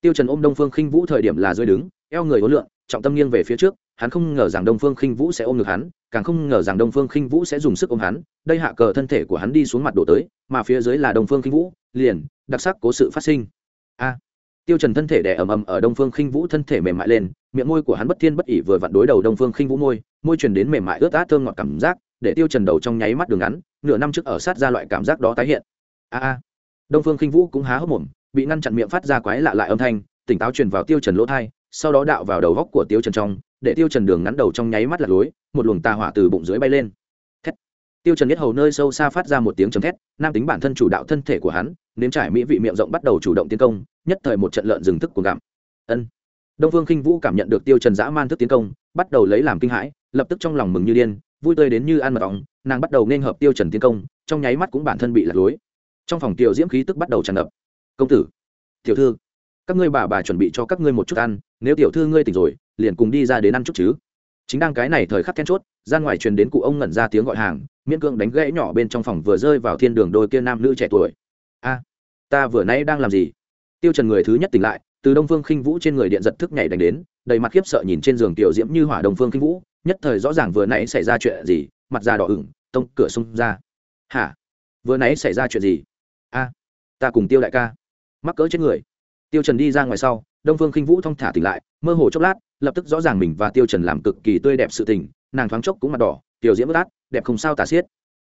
tiêu trần ôm đông phương khinh vũ thời điểm là dưới đứng, eo người hối lượng trọng tâm nghiêng về phía trước, hắn không ngờ rằng đông phương khinh vũ sẽ ôm được hắn, càng không ngờ rằng đông phương khinh vũ sẽ dùng sức ôm hắn, đây hạ cờ thân thể của hắn đi xuống mặt đổ tới, mà phía dưới là đông phương khinh vũ, liền, đặc sắc cố sự phát sinh. A! Tiêu trần thân thể đè ầm ầm ở đông phương khinh vũ thân thể mềm mại lên, miệng môi của hắn bất thiên bất ỉ vừa vặn đối đầu đông phương khinh vũ môi môi truyền đến mềm mại ướt át thơm ngọt cảm giác, để tiêu trần đầu trong nháy mắt đường ngắn, nửa năm trước ở sát ra loại cảm giác đó tái hiện. A a! Đông phương khinh vũ cũng há hốc mồm bị ngăn chặn miệng phát ra quái lạ lại âm thanh, tỉnh táo truyền vào tiêu trần lỗ thai, sau đó đạo vào đầu góc của tiêu trần trong, để tiêu trần đường ngắn đầu trong nháy mắt là lối, một luồng tà hỏa từ bụng dưới bay lên. Thét. Tiêu trần biết hầu nơi sâu xa phát ra một tiếng trầm thét, nam tính bản thân chủ đạo thân thể của hắn, nếm trải mỹ vị miệng rộng bắt đầu chủ động tiến công, nhất thời một trận lợn dừng thức của gặm ân. Đông vương kinh vũ cảm nhận được tiêu trần dã man thức tiến công, bắt đầu lấy làm kinh hãi, lập tức trong lòng mừng như điên, vui tươi đến như ăn mật ong, nàng bắt đầu nên hợp tiêu trần tiến công, trong nháy mắt cũng bản thân bị lật lối. Trong phòng tiểu diễm khí tức bắt đầu tràn ngập công tử, tiểu thư, các ngươi bà bà chuẩn bị cho các ngươi một chút ăn, nếu tiểu thư ngươi tỉnh rồi, liền cùng đi ra đến ăn chút chứ. Chính đang cái này thời khắc then chốt, ra ngoài truyền đến cụ ông ngẩn ra tiếng gọi hàng, miễn cưỡng đánh gãy nhỏ bên trong phòng vừa rơi vào thiên đường đôi kia nam nữ trẻ tuổi. A, ta vừa nãy đang làm gì? Tiêu trần người thứ nhất tỉnh lại, từ đông phương khinh vũ trên người điện giật thức nhảy đánh đến, đầy mặt khiếp sợ nhìn trên giường tiểu diễm như hỏa đông phương khinh vũ, nhất thời rõ ràng vừa nãy xảy ra chuyện gì, mặt già đỏ ửng, tông cửa xung ra. Hả? Vừa nãy xảy ra chuyện gì? A, ta cùng tiêu đại ca mắc cỡ chết người. Tiêu trần đi ra ngoài sau, đông phương khinh vũ thong thả tỉnh lại, mơ hồ chốc lát, lập tức rõ ràng mình và tiêu trần làm cực kỳ tươi đẹp sự tình, nàng thoáng chốc cũng mặt đỏ, tiểu diễm bất át, đẹp không sao tả xiết.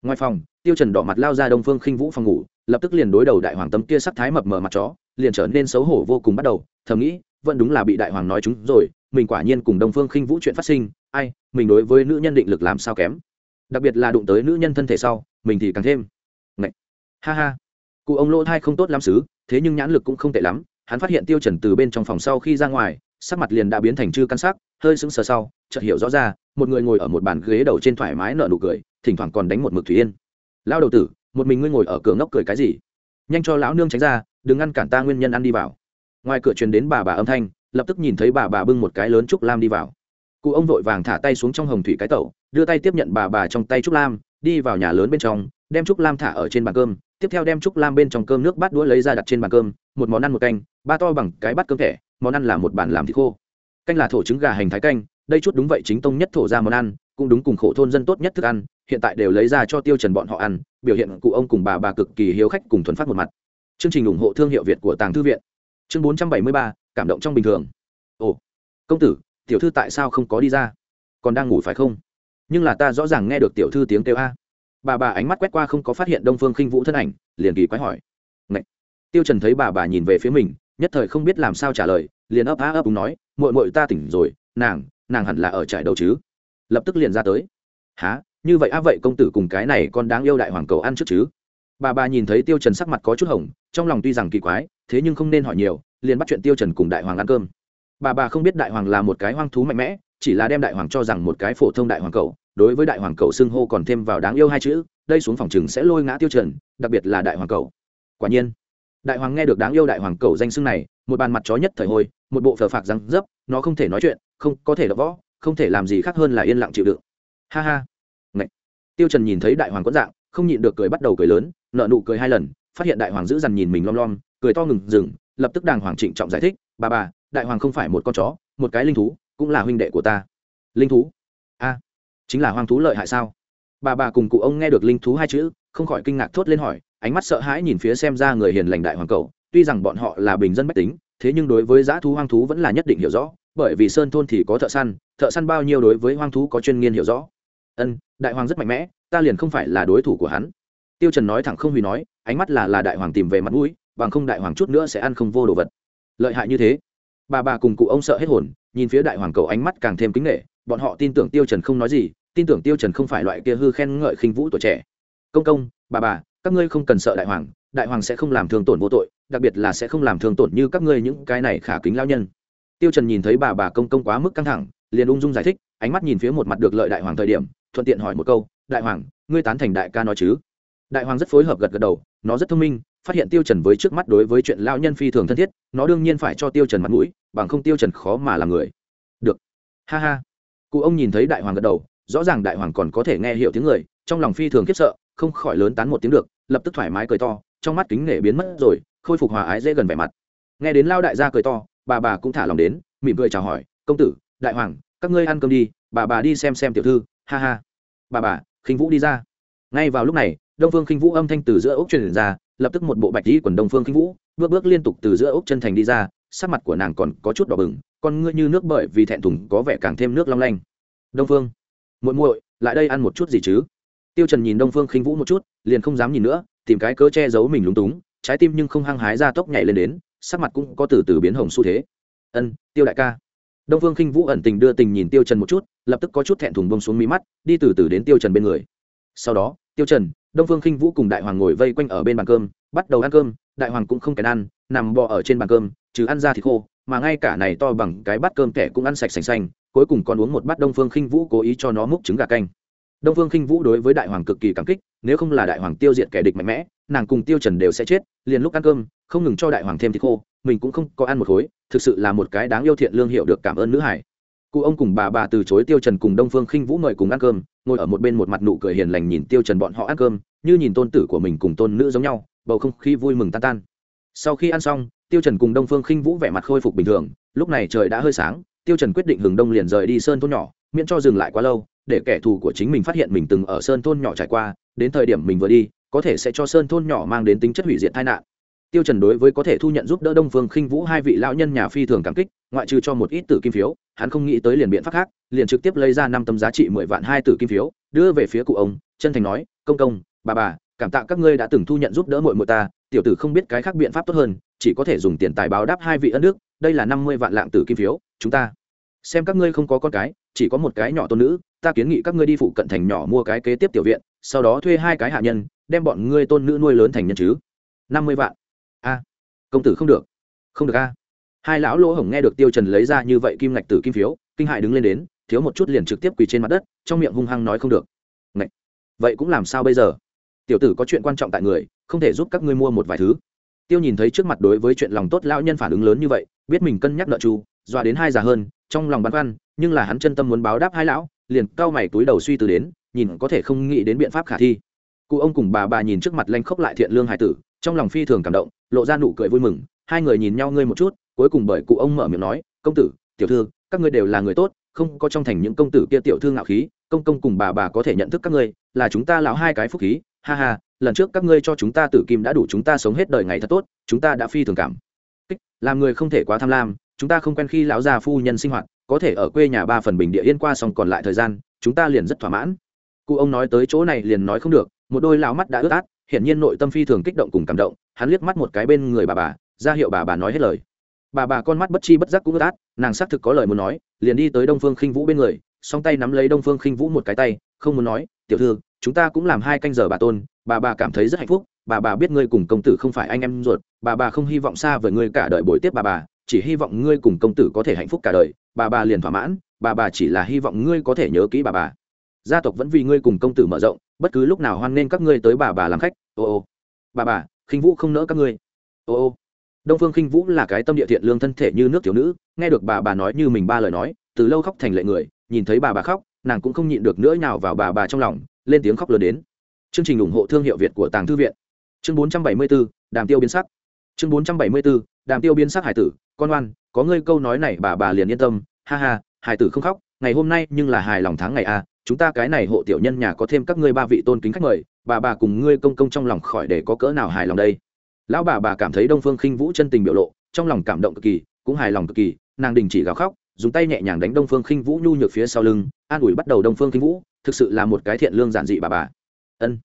Ngoài phòng, tiêu trần đỏ mặt lao ra đông phương khinh vũ phòng ngủ, lập tức liền đối đầu đại hoàng tâm kia sắc thái mập mờ mặt chó, liền trở nên xấu hổ vô cùng bắt đầu, thầm nghĩ, vẫn đúng là bị đại hoàng nói chúng rồi, mình quả nhiên cùng đông phương khinh vũ chuyện phát sinh, ai, mình đối với nữ nhân định lực làm sao kém. Đặc biệt là đụng tới nữ nhân thân thể sau, mình thì càng thêm. Ngậy. ha ha cụ ông lỗ thai không tốt lắm xứ, thế nhưng nhãn lực cũng không tệ lắm, hắn phát hiện tiêu trần từ bên trong phòng sau khi ra ngoài, sắc mặt liền đã biến thành chư căn sắc, hơi sững sờ sau, chợt hiểu rõ ra, một người ngồi ở một bàn ghế đầu trên thoải mái nở nụ cười, thỉnh thoảng còn đánh một mực thủy yên. Lao đầu tử, một mình ngươi ngồi ở cửa ngốc cười cái gì? Nhanh cho lão nương tránh ra, đừng ngăn cản ta nguyên nhân ăn đi vào. Ngoài cửa truyền đến bà bà âm thanh, lập tức nhìn thấy bà bà bưng một cái lớn trúc lam đi vào. Cụ ông vội vàng thả tay xuống trong hồng thủy cái tẩu, đưa tay tiếp nhận bà bà trong tay trúc lam, đi vào nhà lớn bên trong, đem trúc lam thả ở trên bàn cơm tiếp theo đem trúc lam bên trong cơm nước bát đũa lấy ra đặt trên bàn cơm một món ăn một canh ba to bằng cái bát cơm thẻ món ăn là một bản làm thịt khô. Canh là thổ trứng gà hành thái canh đây chút đúng vậy chính tông nhất thổ ra món ăn cũng đúng cùng khổ thôn dân tốt nhất thức ăn hiện tại đều lấy ra cho tiêu trần bọn họ ăn biểu hiện cụ ông cùng bà bà cực kỳ hiếu khách cùng thuần phát một mặt. Chương trình ủng hộ thương hiệu việt của tàng thư viện. Chương 473, cảm động trong bình thường. Ồ công tử tiểu thư tại sao không có đi ra? Còn đang ngủ phải không? Nhưng là ta rõ ràng nghe được tiểu thư tiếng kêu a bà bà ánh mắt quét qua không có phát hiện đông phương khinh vũ thân ảnh, liền kỳ quái hỏi. Ngậy. tiêu trần thấy bà bà nhìn về phía mình, nhất thời không biết làm sao trả lời, liền ấp á ấp đúng nói, muội muội ta tỉnh rồi, nàng nàng hẳn là ở trại đầu chứ? Lập tức liền ra tới. Há như vậy á, vậy công tử cùng cái này con đáng yêu đại hoàng cầu ăn trước chứ? Bà bà nhìn thấy tiêu trần sắc mặt có chút hồng, trong lòng tuy rằng kỳ quái, thế nhưng không nên hỏi nhiều, liền bắt chuyện tiêu trần cùng đại hoàng ăn cơm. Bà bà không biết đại hoàng là một cái hoang thú mạnh mẽ, chỉ là đem đại hoàng cho rằng một cái phổ thông đại hoàng cầu đối với đại hoàng cầu xưng hô còn thêm vào đáng yêu hai chữ, đây xuống phòng chừng sẽ lôi ngã tiêu trần, đặc biệt là đại hoàng cầu. Quả nhiên, đại hoàng nghe được đáng yêu đại hoàng cầu danh xưng này, một bàn mặt chó nhất thời hồi một bộ phờ phạc răng dấp, nó không thể nói chuyện, không có thể đập võ, không thể làm gì khác hơn là yên lặng chịu đựng. Ha ha. Ngậy. tiêu trần nhìn thấy đại hoàng quẫn dạng, không nhịn được cười bắt đầu cười lớn nợ nụ cười hai lần, phát hiện đại hoàng giữ dằn nhìn mình lom lom, cười to ngừng dừng, lập tức đàng hoàng trịnh trọng giải thích, bà bà, đại hoàng không phải một con chó, một cái linh thú, cũng là huynh đệ của ta. Linh thú? A chính là hoang thú lợi hại sao? Bà bà cùng cụ ông nghe được linh thú hai chữ, không khỏi kinh ngạc thốt lên hỏi, ánh mắt sợ hãi nhìn phía xem ra người hiền lành đại hoàng cầu, tuy rằng bọn họ là bình dân bách tính, thế nhưng đối với dã thú hoang thú vẫn là nhất định hiểu rõ, bởi vì sơn thôn thì có thợ săn thợ săn bao nhiêu đối với hoang thú có chuyên nghiên hiểu rõ. Ân, đại hoàng rất mạnh mẽ, ta liền không phải là đối thủ của hắn. Tiêu trần nói thẳng không hủy nói, ánh mắt là là đại hoàng tìm về mặt mũi, bằng không đại hoàng chút nữa sẽ ăn không vô đồ vật. Lợi hại như thế. Bà bà cùng cụ ông sợ hết hồn, nhìn phía đại hoàng cầu ánh mắt càng thêm kính nghệ bọn họ tin tưởng tiêu trần không nói gì, tin tưởng tiêu trần không phải loại kia hư khen ngợi khinh vũ tuổi trẻ. Công công, bà bà, các ngươi không cần sợ đại hoàng đại hoàng sẽ không làm thương tổn vô tội, đặc biệt là sẽ không làm thương tổn như các ngươi những cái này khả kính lao nhân. Tiêu trần nhìn thấy bà bà công công quá mức căng thẳng, liền ung dung giải thích, ánh mắt nhìn phía một mặt được lợi đại hoàng thời điểm, thuận tiện hỏi một câu, đại hoàng, ngươi tán thành đại ca nói chứ? Đại hoàng rất phối hợp gật gật đầu, nó rất thông minh, phát hiện tiêu trần với trước mắt đối với chuyện lao nhân phi thường thân thiết, nó đương nhiên phải cho tiêu trần mặt mũi, bằng không tiêu trần khó mà làm người. Được. Ha ha cụ ông nhìn thấy đại hoàng gật đầu, rõ ràng đại hoàng còn có thể nghe hiểu tiếng người, trong lòng phi thường khiếp sợ, không khỏi lớn tán một tiếng được, lập tức thoải mái cười to, trong mắt kính nể biến mất rồi, khôi phục hòa ái dễ gần vẻ mặt. Nghe đến lao đại gia cười to, bà bà cũng thả lòng đến, mỉm cười chào hỏi, công tử, đại hoàng, các ngươi ăn cơm đi, bà bà đi xem xem tiểu thư, ha ha. Bà bà, khinh vũ đi ra. Ngay vào lúc này, đông phương khinh vũ âm thanh từ giữa ốc truyền ra, lập tức một bộ bạch dĩ quần đông phương khinh vũ, bước bước liên tục từ giữa ốc chân thành đi ra, sắc mặt của nàng còn có chút đỏ bừng con ngươi như nước bởi vì thẹn thùng có vẻ càng thêm nước long lanh. Đông phương, muội muội, lại đây ăn một chút gì chứ? Tiêu trần nhìn đông phương khinh vũ một chút, liền không dám nhìn nữa, tìm cái cớ che giấu mình lúng túng, trái tim nhưng không hăng hái ra tốc nhảy lên đến, sắc mặt cũng có từ từ biến hồng xu thế. Ân, tiêu đại ca. Đông phương khinh vũ ẩn tình đưa tình nhìn tiêu trần một chút, lập tức có chút thẹn thùng bông xuống mí mắt, đi từ từ đến tiêu trần bên người. Sau đó, tiêu trần, đông phương khinh vũ cùng đại hoàng ngồi vây quanh ở bên bàn cơm, bắt đầu ăn cơm, đại hoàng cũng không kén ăn, nằm bò ở trên bàn cơm trừ ăn ra thì khô, mà ngay cả này to bằng cái bát cơm kẻ cũng ăn sạch sành xanh cuối cùng còn uống một bát đông phương khinh vũ cố ý cho nó múc trứng gà canh. Đông phương khinh vũ đối với đại hoàng cực kỳ cảm kích, nếu không là đại hoàng tiêu diệt kẻ địch mạnh mẽ, nàng cùng tiêu trần đều sẽ chết, liền lúc ăn cơm, không ngừng cho đại hoàng thêm thịt khô, mình cũng không có ăn một khối, thực sự là một cái đáng yêu thiện lương hiểu được cảm ơn nữ hải cụ ông cùng bà bà từ chối tiêu trần cùng đông phương khinh vũ mời cùng ăn cơm, ngồi ở một bên một mặt nụ cười hiền lành nhìn tiêu trần bọn họ ăn cơm, như nhìn tôn tử của mình cùng tôn nữ giống nhau, bầu không khí vui mừng tan tan. Sau khi ăn xong tiêu trần cùng đông phương khinh vũ vẻ mặt khôi phục bình thường, lúc này trời đã hơi sáng, tiêu trần quyết định hừng đông liền rời đi sơn thôn nhỏ, miễn cho dừng lại quá lâu, để kẻ thù của chính mình phát hiện mình từng ở sơn thôn nhỏ trải qua, đến thời điểm mình vừa đi, có thể sẽ cho sơn thôn nhỏ mang đến tính chất hủy diệt tai nạn. Tiêu trần đối với có thể thu nhận giúp đỡ đông phương khinh vũ hai vị lão nhân nhà phi thường cảm kích, ngoại trừ cho một ít tử kim phiếu, hắn không nghĩ tới liền biện pháp khác, liền trực tiếp lấy ra năm tấm giá trị mười vạn hai tử kim phiếu, đưa về phía cụ ông, chân thành nói, công công, bà bà, cảm tạ các ngươi đã từng thu nhận giúp đỡ muội muội ta, tiểu tử không biết cái khác biện pháp tốt hơn chỉ có thể dùng tiền tài báo đáp hai vị ân đức, đây là năm mươi vạn lạng tử kim phiếu, chúng ta. Xem các ngươi không có con cái, chỉ có một cái nhỏ tôn nữ, ta kiến nghị các ngươi đi phụ cận thành nhỏ mua cái kế tiếp tiểu viện, sau đó thuê hai cái hạ nhân, đem bọn ngươi tôn nữ nuôi lớn thành nhân chứ. Năm mươi vạn. A. Công tử không được. Không được a. Hai lão lỗ hổng nghe được tiêu trần lấy ra như vậy kim ngạch tử kim phiếu, kinh hại đứng lên đến, thiếu một chút liền trực tiếp quỳ trên mặt đất, trong miệng hung hăng nói không được. Ngạch. Vậy cũng làm sao bây giờ? Tiểu tử có chuyện quan trọng tại người, không thể giúp các ngươi mua một vài thứ tiêu nhìn thấy trước mặt đối với chuyện lòng tốt lão nhân phản ứng lớn như vậy, biết mình cân nhắc nợ chu, dọa đến hai già hơn, trong lòng băn khoăn, nhưng là hắn chân tâm muốn báo đáp hai lão, liền cau mày túi đầu suy từ đến, nhìn có thể không nghĩ đến biện pháp khả thi. Cụ ông cùng bà bà nhìn trước mặt lanh khốc lại thiện lương hải tử, trong lòng phi thường cảm động, lộ ra nụ cười vui mừng, hai người nhìn nhau ngươi một chút, cuối cùng bởi cụ ông mở miệng nói, công tử, tiểu thư, các ngươi đều là người tốt, không có trong thành những công tử kia tiểu thư ngạo khí, công công cùng bà bà có thể nhận thức các ngươi, là chúng ta lão hai cái phúc khí, ha ha lần trước các ngươi cho chúng ta tử kim đã đủ chúng ta sống hết đời ngày thật tốt, chúng ta đã phi thường cảm kích. Làm người không thể quá tham lam, chúng ta không quen khi lão già phu nhân sinh hoạt, có thể ở quê nhà ba phần bình địa yên qua xong còn lại thời gian, chúng ta liền rất thỏa mãn. Cụ ông nói tới chỗ này liền nói không được, một đôi lão mắt đã ướt át, hiển nhiên nội tâm phi thường kích động cùng cảm động, hắn liếc mắt một cái bên người bà bà, ra hiệu bà bà nói hết lời. Bà bà con mắt bất chi bất giác cũng ướt át, nàng xác thực có lời muốn nói, liền đi tới đông phương khinh vũ bên người, song tay nắm lấy đông phương khinh vũ một cái tay, không muốn nói, tiểu thư, chúng ta cũng làm hai canh giờ bà tôn bà bà cảm thấy rất hạnh phúc, bà bà biết ngươi cùng công tử không phải anh em ruột, bà bà không hy vọng xa với ngươi cả đời buổi tiếp bà bà, chỉ hy vọng ngươi cùng công tử có thể hạnh phúc cả đời, bà bà liền thỏa mãn, bà bà chỉ là hy vọng ngươi có thể nhớ kỹ bà bà. Gia tộc vẫn vì ngươi cùng công tử mở rộng, bất cứ lúc nào hoan nghênh các ngươi tới bà bà làm khách, ô ô. Bà bà, khinh vũ không nỡ các ngươi, ô ô. Đông phương khinh vũ là cái tâm địa thiện lương thân thể như nước thiếu nữ, nghe được bà bà nói như mình ba lời nói, từ lâu khóc thành lệ người, nhìn thấy bà bà khóc, nàng cũng không nhịn được nữa nào vào bà bà trong lòng, lên tiếng khóc lớn đến chương trình ủng hộ thương hiệu việt của tàng thư viện. Chương 474, đàm tiêu biến sắc. Chương 474, đàm tiêu biến sắc hải tử. Con oan có ngươi câu nói này bà bà liền yên tâm. Ha ha hải tử không khóc ngày hôm nay nhưng là hài lòng tháng ngày a. Chúng ta cái này hộ tiểu nhân nhà có thêm các ngươi ba vị tôn kính khách mời bà bà cùng ngươi công công trong lòng khỏi để có cỡ nào hài lòng đây. Lão bà bà cảm thấy đông phương khinh vũ chân tình biểu lộ trong lòng cảm động cực kỳ cũng hài lòng cực kỳ. Nàng đình chỉ gào khóc dùng tay nhẹ nhàng đánh đông phương khinh vũ nhu nhược phía sau lưng an ủi bắt đầu đông phương khinh vũ thực sự là một cái thiện lương giản dị bà bà ân.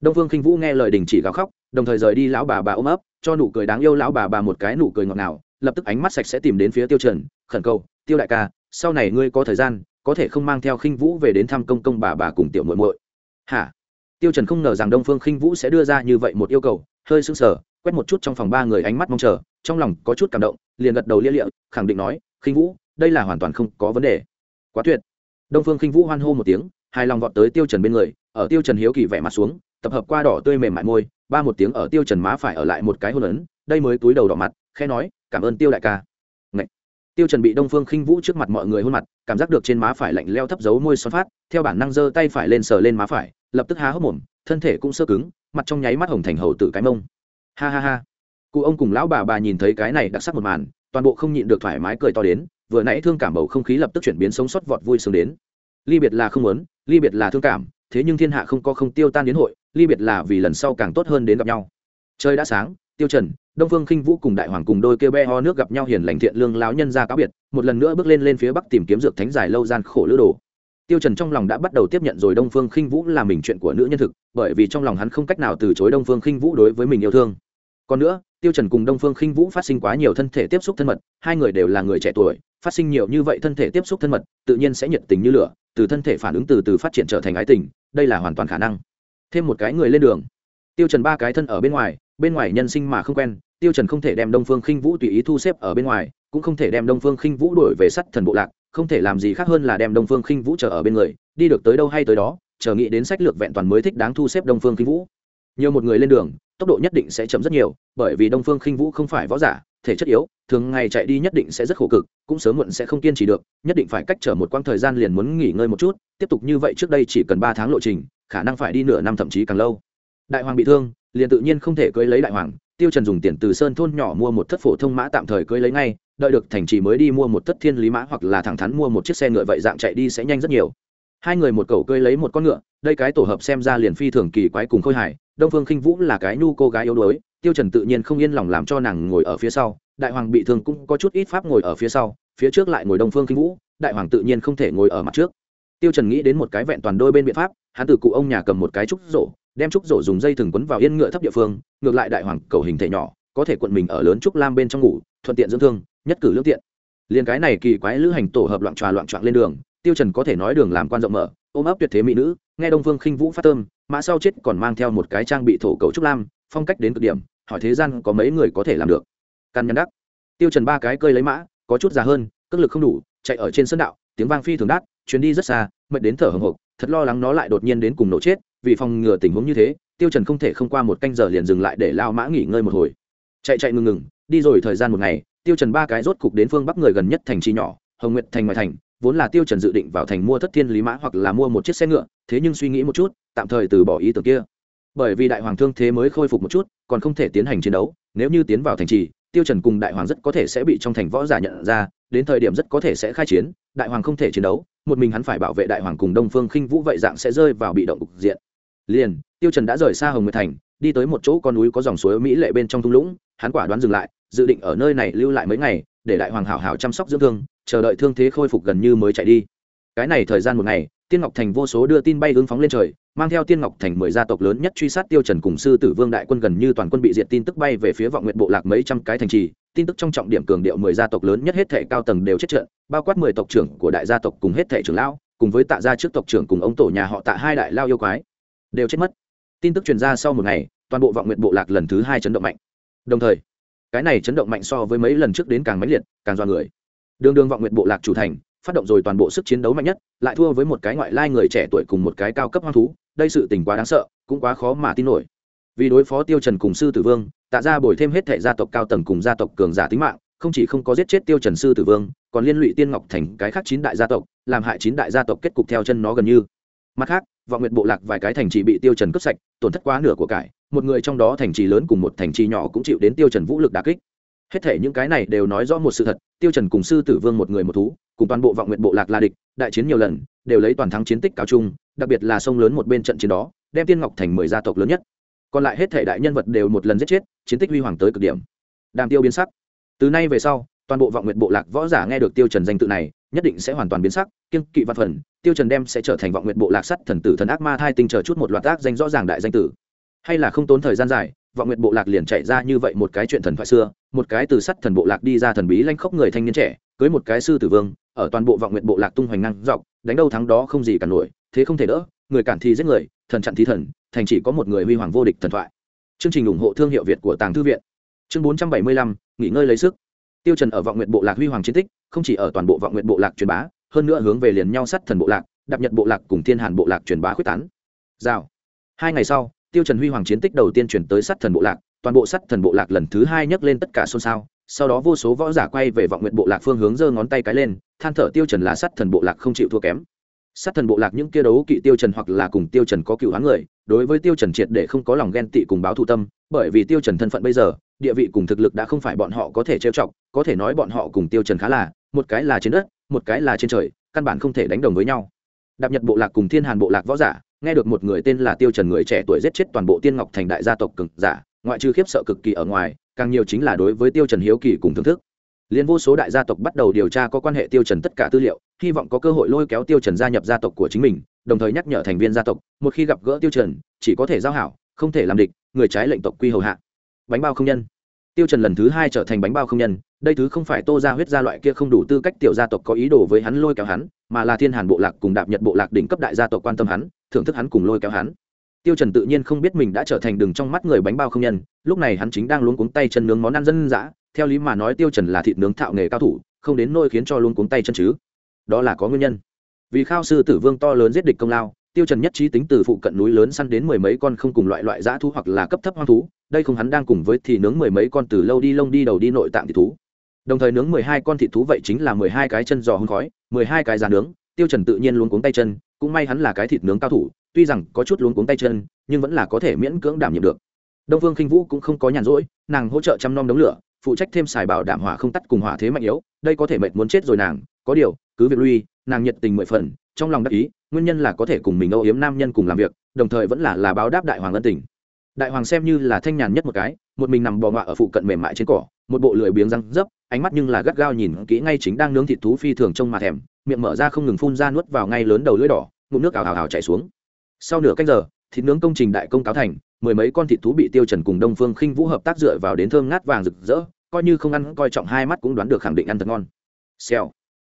Đông phương khinh vũ nghe lời đình chỉ gào khóc, đồng thời rời đi lão bà bà ôm ấp, cho nụ cười đáng yêu lão bà bà một cái nụ cười ngọt ngào, lập tức ánh mắt sạch sẽ tìm đến phía tiêu trần, khẩn cầu, tiêu đại ca, sau này ngươi có thời gian, có thể không mang theo khinh vũ về đến thăm công công bà bà cùng tiểu muội muội. Hả? Tiêu trần không ngờ rằng đông phương khinh vũ sẽ đưa ra như vậy một yêu cầu, hơi sững sờ, quét một chút trong phòng ba người ánh mắt mong chờ, trong lòng có chút cảm động, liền gật đầu lia lịa, khẳng định nói, khinh vũ, đây là hoàn toàn không có vấn đề. Quá tuyệt. Đông phương khinh vũ hoan hô một tiếng, hài lòng vọt tới tiêu trần bên người ở tiêu trần hiếu kỳ vẻ mặt xuống, tập hợp qua đỏ tươi mềm mại môi, ba một tiếng ở tiêu trần má phải ở lại một cái hôn ấn, đây mới túi đầu đỏ mặt, khẽ nói, cảm ơn tiêu đại ca. Ngậy. tiêu trần bị đông phương khinh vũ trước mặt mọi người hôn mặt, cảm giác được trên má phải lạnh leo thấp dấu môi xoắn phát, theo bản năng giơ tay phải lên sờ lên má phải, lập tức há hốc mồm, thân thể cũng sơ cứng, mặt trong nháy mắt hồng thành hầu tử cái mông. Ha ha ha. Cụ ông cùng lão bà bà nhìn thấy cái này đặc sắc một màn, toàn bộ không nhịn được thoải mái cười to đến, vừa nãy thương cảm bầu không khí lập tức chuyển biến sống sót vọt vui sướng đến. Ly biệt là không muốn, ly biệt là thương cảm thế nhưng thiên hạ không có không tiêu tan đến hội, ly biệt là vì lần sau càng tốt hơn đến gặp nhau. Trời đã sáng, tiêu trần, đông phương khinh vũ cùng đại hoàng cùng đôi kêu be ho nước gặp nhau hiền lành thiện lương láo nhân ra cáo biệt, một lần nữa bước lên lên phía bắc tìm kiếm dược thánh dài lâu gian khổ lữ đồ. Tiêu trần trong lòng đã bắt đầu tiếp nhận rồi đông phương khinh vũ là mình chuyện của nữ nhân thực, bởi vì trong lòng hắn không cách nào từ chối đông phương khinh vũ đối với mình yêu thương. Còn nữa, tiêu trần cùng đông phương khinh vũ phát sinh quá nhiều thân thể tiếp xúc thân mật, hai người đều là người trẻ tuổi, phát sinh nhiều như vậy thân thể tiếp xúc thân mật, tự nhiên sẽ nhiệt tình như lửa từ thân thể phản ứng từ từ phát triển trở thành ái tình, đây là hoàn toàn khả năng. Thêm một cái người lên đường. Tiêu trần ba cái thân ở bên ngoài bên ngoài nhân sinh mà không quen, tiêu trần không thể đem đông phương khinh vũ tùy ý thu xếp ở bên ngoài, cũng không thể đem đông phương khinh vũ đổi về sắt thần bộ lạc, không thể làm gì khác hơn là đem đông phương khinh vũ chờ ở bên người, đi được tới đâu hay tới đó, chờ nghĩ đến sách lược vẹn toàn mới thích đáng thu xếp đông phương khinh vũ. Nhiều một người lên đường, tốc độ nhất định sẽ chậm rất nhiều, bởi vì đông phương khinh vũ không phải võ giả thể chất yếu, thường ngày chạy đi nhất định sẽ rất khổ cực, cũng sớm muộn sẽ không kiên trì được, nhất định phải cách trở một quãng thời gian liền muốn nghỉ ngơi một chút, tiếp tục như vậy trước đây chỉ cần ba tháng lộ trình, khả năng phải đi nửa năm thậm chí càng lâu. Đại hoàng bị thương, liền tự nhiên không thể cưới lấy đại hoàng, tiêu trần dùng tiền từ sơn thôn nhỏ mua một thất phổ thông mã tạm thời cưới lấy ngay, đợi được thành trì mới đi mua một thất thiên lý mã hoặc là thẳng thắn mua một chiếc xe ngựa vậy dạng chạy đi sẽ nhanh rất nhiều. Hai người một cầu cưới lấy một con ngựa, đây cái tổ hợp xem ra liền phi thường kỳ quái cùng khôi hài, đông phương khinh vũ là cái nhu cô gái yếu đuối tiêu trần tự nhiên không yên lòng làm cho nàng ngồi ở phía sau, đại hoàng bị thương cũng có chút ít pháp ngồi ở phía sau, phía trước lại ngồi đông phương Kinh vũ, đại hoàng tự nhiên không thể ngồi ở mặt trước. Tiêu trần nghĩ đến một cái vẹn toàn đôi bên biện pháp, hắn từ cụ ông nhà cầm một cái trúc rổ, đem trúc rổ dùng dây thừng quấn vào yên ngựa thấp địa phương, ngược lại đại hoàng cầu hình thể nhỏ, có thể cuộn mình ở lớn trúc lam bên trong ngủ, thuận tiện dưỡng thương, nhất cử lưỡng tiện. Liền cái này kỳ quái lữ hành tổ hợp loạn tròa loạn trọn lên đường, tiêu trần có thể nói đường làm quan rộng mở, ôm ấp tuyệt thế mỹ nữ nghe đông phương khinh vũ phát tơm mã sau chết còn mang theo một cái trang bị thổ cầu trúc lam, phong cách đến cực điểm, hỏi thế gian có mấy người có thể làm được. Căn nhắn đắc. Tiêu trần ba cái cơi lấy mã, có chút già hơn, cước lực không đủ, chạy ở trên sân đạo, tiếng vang phi thường đắt chuyến đi rất xa, mệt đến thở hồng hộc, thật lo lắng nó lại đột nhiên đến cùng nổ chết, vì phòng ngừa tình huống như thế, tiêu trần không thể không qua một canh giờ liền dừng lại để lao mã nghỉ ngơi một hồi. Chạy chạy ngừng ngừng, đi rồi thời gian một ngày, tiêu trần ba cái rốt cục đến phương bắc người gần nhất thành trì nhỏ, hồng nguyệt thành ngoài thành, vốn là tiêu trần dự định vào thành mua thất thiên lý mã hoặc là mua một chiếc xe ngựa thế nhưng suy nghĩ một chút, tạm thời từ bỏ ý tưởng kia. Bởi vì đại hoàng thương thế mới khôi phục một chút, còn không thể tiến hành chiến đấu, nếu như tiến vào thành trì, tiêu trần cùng đại hoàng rất có thể sẽ bị trong thành võ giả nhận ra, đến thời điểm rất có thể sẽ khai chiến, đại hoàng không thể chiến đấu, một mình hắn phải bảo vệ đại hoàng cùng đông phương khinh vũ vậy dạng sẽ rơi vào bị động cục diện. Liền, tiêu trần đã rời xa hồng nguyệt thành, đi tới một chỗ con núi có dòng suối mỹ lệ bên trong thung lũng, hắn quả đoán dừng lại, dự định ở nơi này lưu lại mấy ngày, để đại hoàng hảo hảo chăm sóc dưỡng thương, chờ đợi thương thế khôi phục gần như mới chạy đi cái này thời gian một ngày, tiên ngọc thành vô số đưa tin bay hướng phóng lên trời, mang theo tiên ngọc thành mười gia tộc lớn nhất truy sát tiêu trần cùng sư tử vương đại quân gần như toàn quân bị diệt tin tức bay về phía vọng nguyện bộ lạc mấy trăm cái thành trì. Tin tức trong trọng điểm cường điệu mười gia tộc lớn nhất hết thể cao tầng đều chết trận, bao quát mười tộc trưởng của đại gia tộc cùng hết thể trưởng lão, cùng với tạ gia trước tộc trưởng cùng ông tổ nhà họ tạ hai đại lao yêu quái, đều chết mất. Tin tức truyền ra sau một ngày, toàn bộ vọng nguyện bộ lạc lần thứ hai chấn động mạnh. Đồng thời, cái này chấn động mạnh so với mấy lần trước đến càng mãnh liệt, càng do người. Đường đường vọng nguyện bộ lạc chủ thành phát động rồi toàn bộ sức chiến đấu mạnh nhất, lại thua với một cái ngoại lai người trẻ tuổi cùng một cái cao cấp hoang thú, đây sự tình quá đáng sợ, cũng quá khó mà tin nổi. Vì đối phó tiêu trần cùng sư tử vương, tạ ra bồi thêm hết thể gia tộc cao tầng cùng gia tộc cường giả tính mạng, không chỉ không có giết chết tiêu trần sư tử vương, còn liên lụy tiên ngọc thành cái khác chín đại gia tộc, làm hại chín đại gia tộc kết cục theo chân nó gần như. Mặt khác, vọng nguyện bộ lạc vài cái thành trì bị tiêu trần cướp sạch, tổn thất quá nửa của cải, một người trong đó thành trì lớn cùng một thành trì nhỏ cũng chịu đến tiêu trần vũ lực đả kích hết thể những cái này đều nói rõ một sự thật, tiêu trần cùng sư tử vương một người một thú, cùng toàn bộ vọng nguyện bộ lạc la địch, đại chiến nhiều lần, đều lấy toàn thắng chiến tích cao chung, đặc biệt là sông lớn một bên trận chiến đó, đem tiên ngọc thành mười gia tộc lớn nhất. Còn lại hết thể đại nhân vật đều một lần giết chết, chiến tích huy hoàng tới cực điểm. Đàm tiêu biến sắc. Từ nay về sau, toàn bộ vọng nguyện bộ lạc võ giả nghe được tiêu trần danh tự này, nhất định sẽ hoàn toàn biến sắc kiên kỵ văn phần, tiêu trần đem sẽ trở thành vọng nguyện bộ lạc sắt thần tử thần ác ma thai tinh chờ chút một loạt ác danh rõ ràng đại danh tử. Hay là không tốn thời gian dài vọng nguyện bộ lạc liền chạy ra như vậy một cái chuyện thần thoại xưa, một cái từ sắt thần bộ lạc đi ra thần bí lanh khốc người thanh niên trẻ, cưới một cái sư tử vương, ở toàn bộ vọng nguyện bộ lạc tung hoành ngang dọc, đánh đâu thắng đó không gì cản nổi, thế không thể đỡ, người cản thì giết người, thần chặn thì thần, thành chỉ có một người huy hoàng vô địch thần thoại. Chương trình ủng hộ thương hiệu việt của tàng thư viện. Chương bốn trăm bảy mươi lăm, nghỉ ngơi lấy sức. Tiêu trần ở vọng nguyện bộ lạc huy hoàng chiến tích, không chỉ ở toàn bộ vọng nguyện bộ lạc truyền bá, hơn nữa hướng về liền nhau sắt thần bộ lạc, đạp nhật bộ lạc cùng thiên hàn bộ lạc truyền bá quyết tán. Rào. Hai ngày sau tiêu trần huy hoàng chiến tích đầu tiên chuyển tới sắt thần bộ lạc, toàn bộ sắt thần bộ lạc lần thứ hai nhấc lên tất cả xôn xao, sau đó vô số võ giả quay về vọng nguyện bộ lạc phương hướng giơ ngón tay cái lên, than thở tiêu trần là sắt thần bộ lạc không chịu thua kém. Sát thần bộ lạc những kia đấu kỵ tiêu trần hoặc là cùng tiêu trần có cựu hán người, đối với tiêu trần triệt để không có lòng ghen tị cùng báo thù tâm, bởi vì tiêu trần thân phận bây giờ, địa vị cùng thực lực đã không phải bọn họ có thể trêu chọc, có thể nói bọn họ cùng tiêu trần khá là, một cái là trên đất, một cái là trên trời, căn bản không thể đánh đồng với nhau. Đạp nhật bộ lạc cùng thiên hàn bộ lạc võ giả nghe được một người tên là tiêu trần người trẻ tuổi giết chết toàn bộ tiên ngọc thành đại gia tộc cường giả, ngoại trừ khiếp sợ cực kỳ ở ngoài, càng nhiều chính là đối với tiêu trần hiếu kỳ cùng thưởng thức. Liên vô số đại gia tộc bắt đầu điều tra có quan hệ tiêu trần tất cả tư liệu, hy vọng có cơ hội lôi kéo tiêu trần gia nhập gia tộc của chính mình, đồng thời nhắc nhở thành viên gia tộc, một khi gặp gỡ tiêu trần, chỉ có thể giao hảo, không thể làm địch, người trái lệnh tộc quy hầu hạ. Bánh bao không nhân. Tiêu trần lần thứ hai trở thành bánh bao không nhân đây thứ không phải tô ra huyết gia loại kia không đủ tư cách tiểu gia tộc có ý đồ với hắn lôi kéo hắn, mà là thiên hàn bộ lạc cùng đạp nhật bộ lạc đỉnh cấp đại gia tộc quan tâm hắn, thưởng thức hắn cùng lôi kéo hắn. Tiêu trần tự nhiên không biết mình đã trở thành đường trong mắt người bánh bao không nhân, lúc này hắn chính đang luống cuống tay chân nướng món ăn dân dã, theo lý mà nói tiêu trần là thịt nướng thạo nghề cao thủ, không đến nôi khiến cho luống cuống tay chân chứ. Đó là có nguyên nhân. Vì khao sư tử vương to lớn giết địch công lao, tiêu trần nhất trí tính từ phụ cận núi lớn săn đến mười mấy con không cùng loại loại dã thú hoặc là cấp thấp hoang thú, đây không hắn đang cùng với thì nướng mười mấy con từ lâu đi lông đi đầu đi nội tạng thì thú đồng thời nướng mười hai con thịt thú vậy chính là mười hai cái chân giò hương khói, mười hai cái giá nướng. Tiêu trần tự nhiên luống cuống tay chân, cũng may hắn là cái thịt nướng cao thủ, tuy rằng có chút luống cuống tay chân, nhưng vẫn là có thể miễn cưỡng đảm nhiệm được. Đông vương khinh vũ cũng không có nhàn rỗi, nàng hỗ trợ chăm nom đống lửa, phụ trách thêm xài bảo đảm hỏa không tắt cùng hỏa thế mạnh yếu, đây có thể mệt muốn chết rồi nàng, có điều, cứ việc lui, nàng nhiệt tình mười phần, trong lòng đắc ý, nguyên nhân là có thể cùng mình âu yếm nam nhân cùng làm việc, đồng thời vẫn là là báo đáp đại hoàng ân tình. Đại hoàng xem như là thanh nhàn nhất một cái, một mình nằm bò ngọa ở phụ cận mềm mại trên cỏ, một bộ lười biếng răng dấp ánh mắt nhưng là gắt gao nhìn kỹ ngay chính đang nướng thịt thú phi thường trông mà thèm, miệng mở ra không ngừng phun ra nuốt vào ngay lớn đầu lưỡi đỏ, ngụm nước ào ào ào chảy xuống. Sau nửa canh giờ, thịt nướng công trình đại công cáo thành, mười mấy con thịt thú bị tiêu trần cùng đông phương khinh vũ hợp tác dựa vào đến thơm ngát vàng rực rỡ, coi như không ăn, coi trọng hai mắt cũng đoán được khẳng định ăn thật ngon. Xèo.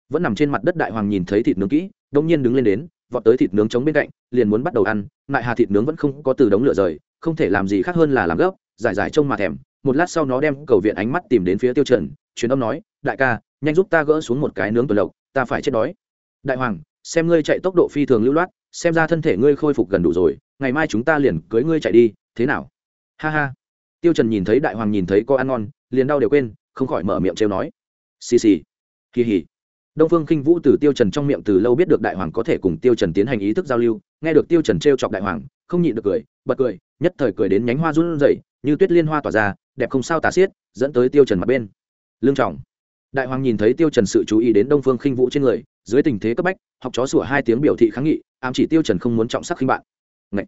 Vẫn nằm trên mặt đất đại hoàng nhìn thấy thịt nướng kỹ, đông nhiên đứng lên đến, vọt tới thịt nướng chống bên cạnh, liền muốn bắt đầu ăn, lại hà thịt nướng vẫn không có từ đống lửa rời, không thể làm gì khác hơn là làm gấp, giải giải trông mà thèm một lát sau nó đem cầu viện ánh mắt tìm đến phía tiêu trần, truyền âm nói, đại ca, nhanh giúp ta gỡ xuống một cái nướng tuần lộc, ta phải chết đói. Đại hoàng, xem ngươi chạy tốc độ phi thường lưu loát, xem ra thân thể ngươi khôi phục gần đủ rồi, ngày mai chúng ta liền cưới ngươi chạy đi, thế nào? Ha ha. Tiêu trần nhìn thấy đại hoàng nhìn thấy có ăn ngon, liền đau đều quên, không khỏi mở miệng trêu nói. Xì xì, kỳ hỉ. Đông phương kinh vũ từ tiêu trần trong miệng từ lâu biết được đại hoàng có thể cùng tiêu trần tiến hành ý thức giao lưu, nghe được tiêu trần trêu chọc đại hoàng, không nhịn được cười, bật cười, nhất thời cười đến nhánh hoa run rẩy như tuyết liên hoa tỏa ra, đẹp không sao tả xiết, dẫn tới tiêu trần mặt bên lương trọng đại hoàng nhìn thấy tiêu trần sự chú ý đến đông phương khinh vũ trên người, dưới tình thế cấp bách, học chó sủa hai tiếng biểu thị kháng nghị, ám chỉ tiêu trần không muốn trọng sắc khinh bạn Ngậy.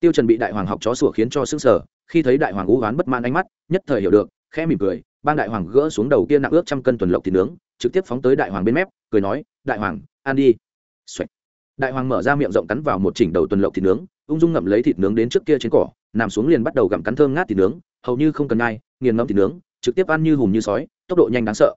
tiêu trần bị đại hoàng học chó sủa khiến cho sững sờ, khi thấy đại hoàng u ám bất mãn ánh mắt, nhất thời hiểu được, khẽ mỉm cười, bang đại hoàng gỡ xuống đầu kia nặng ước trăm cân tuần lộc thịt nướng, trực tiếp phóng tới đại hoàng bên mép, cười nói, đại hoàng, ăn đi Xoạch. đại hoàng mở ra miệng rộng cắn vào một chỉnh đầu tuần lộc thịt nướng, ung dung ngậm lấy thịt nướng đến trước kia trên cỏ nằm xuống liền bắt đầu gặm cắn thơm ngát thịt nướng, hầu như không cần ngai nghiền ngẫm thịt nướng, trực tiếp ăn như hùm như sói, tốc độ nhanh đáng sợ.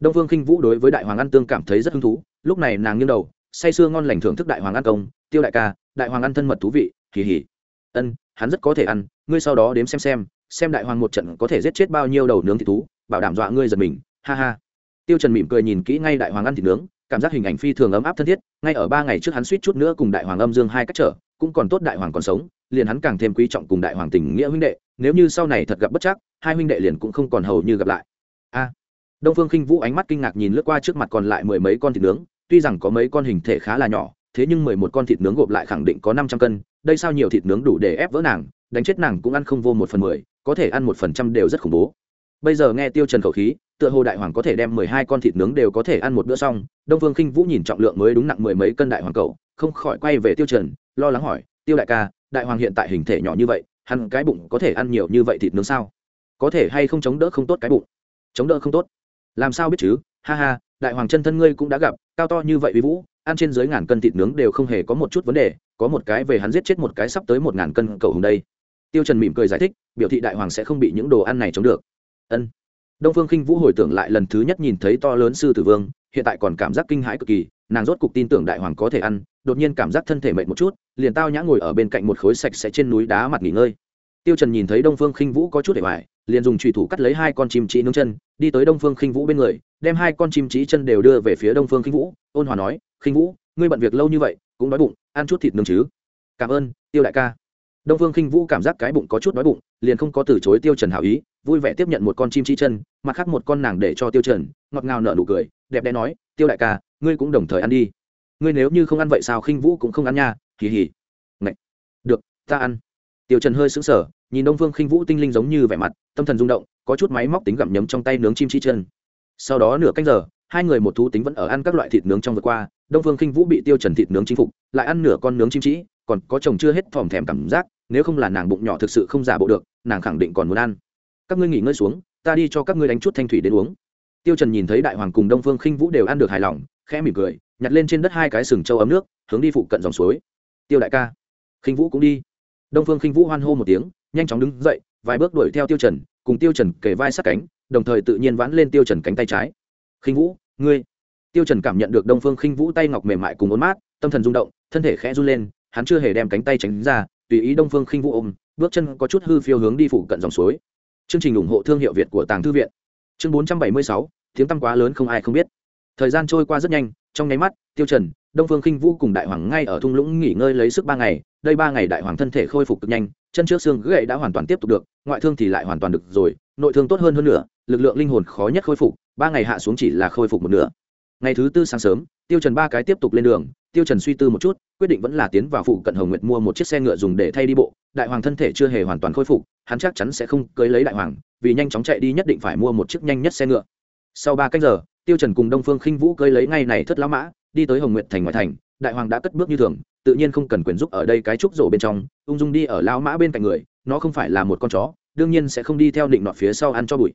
Đông phương khinh vũ đối với đại hoàng ăn tương cảm thấy rất hứng thú, lúc này nàng nghiêng đầu, say sưa ngon lành thưởng thức đại hoàng ăn công, tiêu đại ca, đại hoàng ăn thân mật thú vị kỳ hỉ ân, hắn rất có thể ăn, ngươi sau đó đếm xem xem xem đại hoàng một trận có thể giết chết bao nhiêu đầu nướng thịt thú, bảo đảm dọa ngươi giật mình. Ha ha. Tiêu trần mỉm cười nhìn kỹ ngay đại hoàng ăn thịt nướng, cảm giác hình ảnh phi thường ấm áp thân thiết, ngay ở ba ngày trước hắn suýt chút nữa cùng đại hoàng âm dương hai cách trở, cũng còn tốt đại hoàng còn sống liền hắn càng thêm quý trọng cùng đại hoàng tình nghĩa huynh đệ, nếu như sau này thật gặp bất chắc, hai huynh đệ liền cũng không còn hầu như gặp lại. A. Đông phương khinh vũ ánh mắt kinh ngạc nhìn lướt qua trước mặt còn lại mười mấy con thịt nướng, tuy rằng có mấy con hình thể khá là nhỏ, thế nhưng mười một con thịt nướng gộp lại khẳng định có năm trăm cân, đây sao nhiều thịt nướng đủ để ép vỡ nàng, đánh chết nàng cũng ăn không vô một phần mười, có thể ăn một phần trăm đều rất khủng bố. Bây giờ nghe tiêu trần khẩu khí, tựa hồ đại hoàng có thể đem mười hai con thịt nướng đều có thể ăn một bữa xong, đông phương khinh vũ nhìn trọng lượng mới đúng nặng mười mấy cân đại hoàng cầu không khỏi quay về tiêu trần, lo lắng hỏi, tiêu đại ca đại hoàng hiện tại hình thể nhỏ như vậy, hắn cái bụng có thể ăn nhiều như vậy thịt nướng sao? Có thể hay không chống đỡ không tốt cái bụng? Chống đỡ không tốt. Làm sao biết chứ? Ha ha, đại hoàng chân thân ngươi cũng đã gặp, cao to như vậy uy vũ, ăn trên dưới ngàn cân thịt nướng đều không hề có một chút vấn đề, có một cái về hắn giết chết một cái sắp tới một ngàn cân cầu hùng đây. Tiêu trần mỉm cười giải thích, biểu thị đại hoàng sẽ không bị những đồ ăn này chống được. Ân. Đông phương khinh vũ hồi tưởng lại lần thứ nhất nhìn thấy to lớn sư tử vương, hiện tại còn cảm giác kinh hãi cực kỳ nàng rốt cục tin tưởng đại hoàng có thể ăn, đột nhiên cảm giác thân thể mệt một chút, liền tao nhã ngồi ở bên cạnh một khối sạch sẽ trên núi đá mặt nghỉ ngơi. Tiêu trần nhìn thấy đông phương khinh vũ có chút để hoài, liền dùng chùy thủ cắt lấy hai con chim trí nướng chân, đi tới đông phương khinh vũ bên người, đem hai con chim trí chân đều đưa về phía đông phương khinh vũ, ôn hòa nói, khinh vũ, ngươi bận việc lâu như vậy, cũng đói bụng, ăn chút thịt nướng chứ? Cảm ơn, tiêu đại ca. Đông phương khinh vũ cảm giác cái bụng có chút đói bụng, liền không có từ chối tiêu trần hảo ý, vui vẻ tiếp nhận một con chim trí chân, mặt khác một con nàng để cho tiêu trần, ngọt ngào nở nụ cười, đẹp đẽ nói, tiêu đại ca ngươi cũng đồng thời ăn đi. Ngươi nếu như không ăn vậy sao khinh vũ cũng không ăn nha hì hì. Ngậy. được ta ăn. Tiêu trần hơi sững sờ nhìn đông phương khinh vũ tinh linh giống như vẻ mặt tâm thần rung động có chút máy móc tính gặm nhấm trong tay nướng chim chi chân. Sau đó nửa canh giờ hai người một thú tính vẫn ở ăn các loại thịt nướng trong vừa qua đông phương khinh vũ bị tiêu trần thịt nướng chinh phục lại ăn nửa con nướng chim chỉ, còn có chồng chưa hết thòm thèm cảm giác nếu không là nàng bụng nhỏ thực sự không giả bộ được nàng khẳng định còn muốn ăn. Các ngươi nghỉ ngơi xuống ta đi cho các ngươi đánh chút thanh thủy đến uống. Tiêu trần nhìn thấy đại hoàng cùng đông phương khinh vũ đều ăn được hài lòng khẽ mỉm cười nhặt lên trên đất hai cái sừng trâu ấm nước hướng đi phụ cận dòng suối. Tiêu đại ca khinh vũ cũng đi. Đông phương khinh vũ hoan hô một tiếng nhanh chóng đứng dậy vài bước đuổi theo tiêu trần cùng tiêu trần kề vai sát cánh đồng thời tự nhiên vãn lên tiêu trần cánh tay trái. Khinh vũ ngươi. Tiêu trần cảm nhận được đông phương khinh vũ tay ngọc mềm mại cùng ôn mát tâm thần rung động thân thể khẽ run lên hắn chưa hề đem cánh tay tránh ra tùy ý đông phương khinh vũ ôm bước chân có chút hư phiêu hướng đi phụ cận dòng suối. Chương trình ủng hộ thương hiệu việt của tàng thư viện. Chương 476, tiếng tăng quá lớn không ai không biết thời gian trôi qua rất nhanh, trong nháy mắt, tiêu trần, đông phương khinh vũ cùng đại hoàng ngay ở thung lũng nghỉ ngơi lấy sức ba ngày. Đây ba ngày đại hoàng thân thể khôi phục cực nhanh, chân trước xương gãy đã hoàn toàn tiếp tục được, ngoại thương thì lại hoàn toàn được rồi, nội thương tốt hơn hơn nữa, lực lượng linh hồn khó nhất khôi phục, ba ngày hạ xuống chỉ là khôi phục một nửa. Ngày thứ tư sáng sớm, tiêu trần ba cái tiếp tục lên đường. Tiêu trần suy tư một chút, quyết định vẫn là tiến vào phụ cận hồng nguyệt mua một chiếc xe ngựa dùng để thay đi bộ. Đại hoàng thân thể chưa hề hoàn toàn khôi phục, hắn chắc chắn sẽ không cưới lấy đại hoàng, vì nhanh chóng chạy đi nhất định phải mua một chiếc nhanh nhất xe ngựa. Sau ba cách giờ tiêu trần cùng đông phương khinh vũ cưỡi lấy ngay này thất lão mã, đi tới hồng nguyệt thành ngoại thành, đại hoàng đã cất bước như thường, tự nhiên không cần quyền giúp ở đây cái trúc rổ bên trong, ung dung đi ở lão mã bên cạnh người, nó không phải là một con chó, đương nhiên sẽ không đi theo định nọt phía sau ăn cho bụi.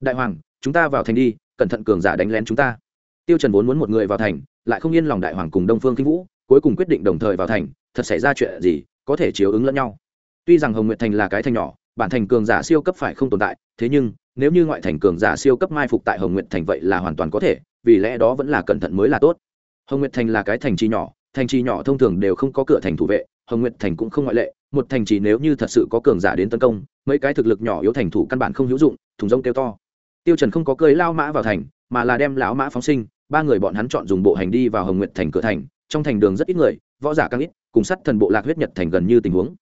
Đại hoàng, chúng ta vào thành đi, cẩn thận cường giả đánh lén chúng ta. Tiêu trần vốn muốn một người vào thành, lại không yên lòng đại hoàng cùng đông phương Khinh vũ, cuối cùng quyết định đồng thời vào thành, thật xảy ra chuyện gì, có thể chiếu ứng lẫn nhau. Tuy rằng hồng nguyệt thành là cái thành nhỏ, bản thành cường giả siêu cấp phải không tồn tại, thế nhưng nếu như ngoại thành cường giả siêu cấp mai phục tại hồng nguyệt thành vậy là hoàn toàn có thể, vì lẽ đó vẫn là cẩn thận mới là tốt. Hồng nguyệt thành là cái thành trì nhỏ, thành trì nhỏ thông thường đều không có cửa thành thủ vệ, hồng nguyệt thành cũng không ngoại lệ, một thành trì nếu như thật sự có cường giả đến tấn công, mấy cái thực lực nhỏ yếu thành thủ căn bản không hữu dụng, thùng rông kêu to. Tiêu trần không có cưới lao mã vào thành, mà là đem lão mã phóng sinh, ba người bọn hắn chọn dùng bộ hành đi vào hồng nguyệt thành cửa thành, trong thành đường rất ít người, võ giả càng ít, cùng sắt thần bộ lạc huyết nhật thành gần như tình huống.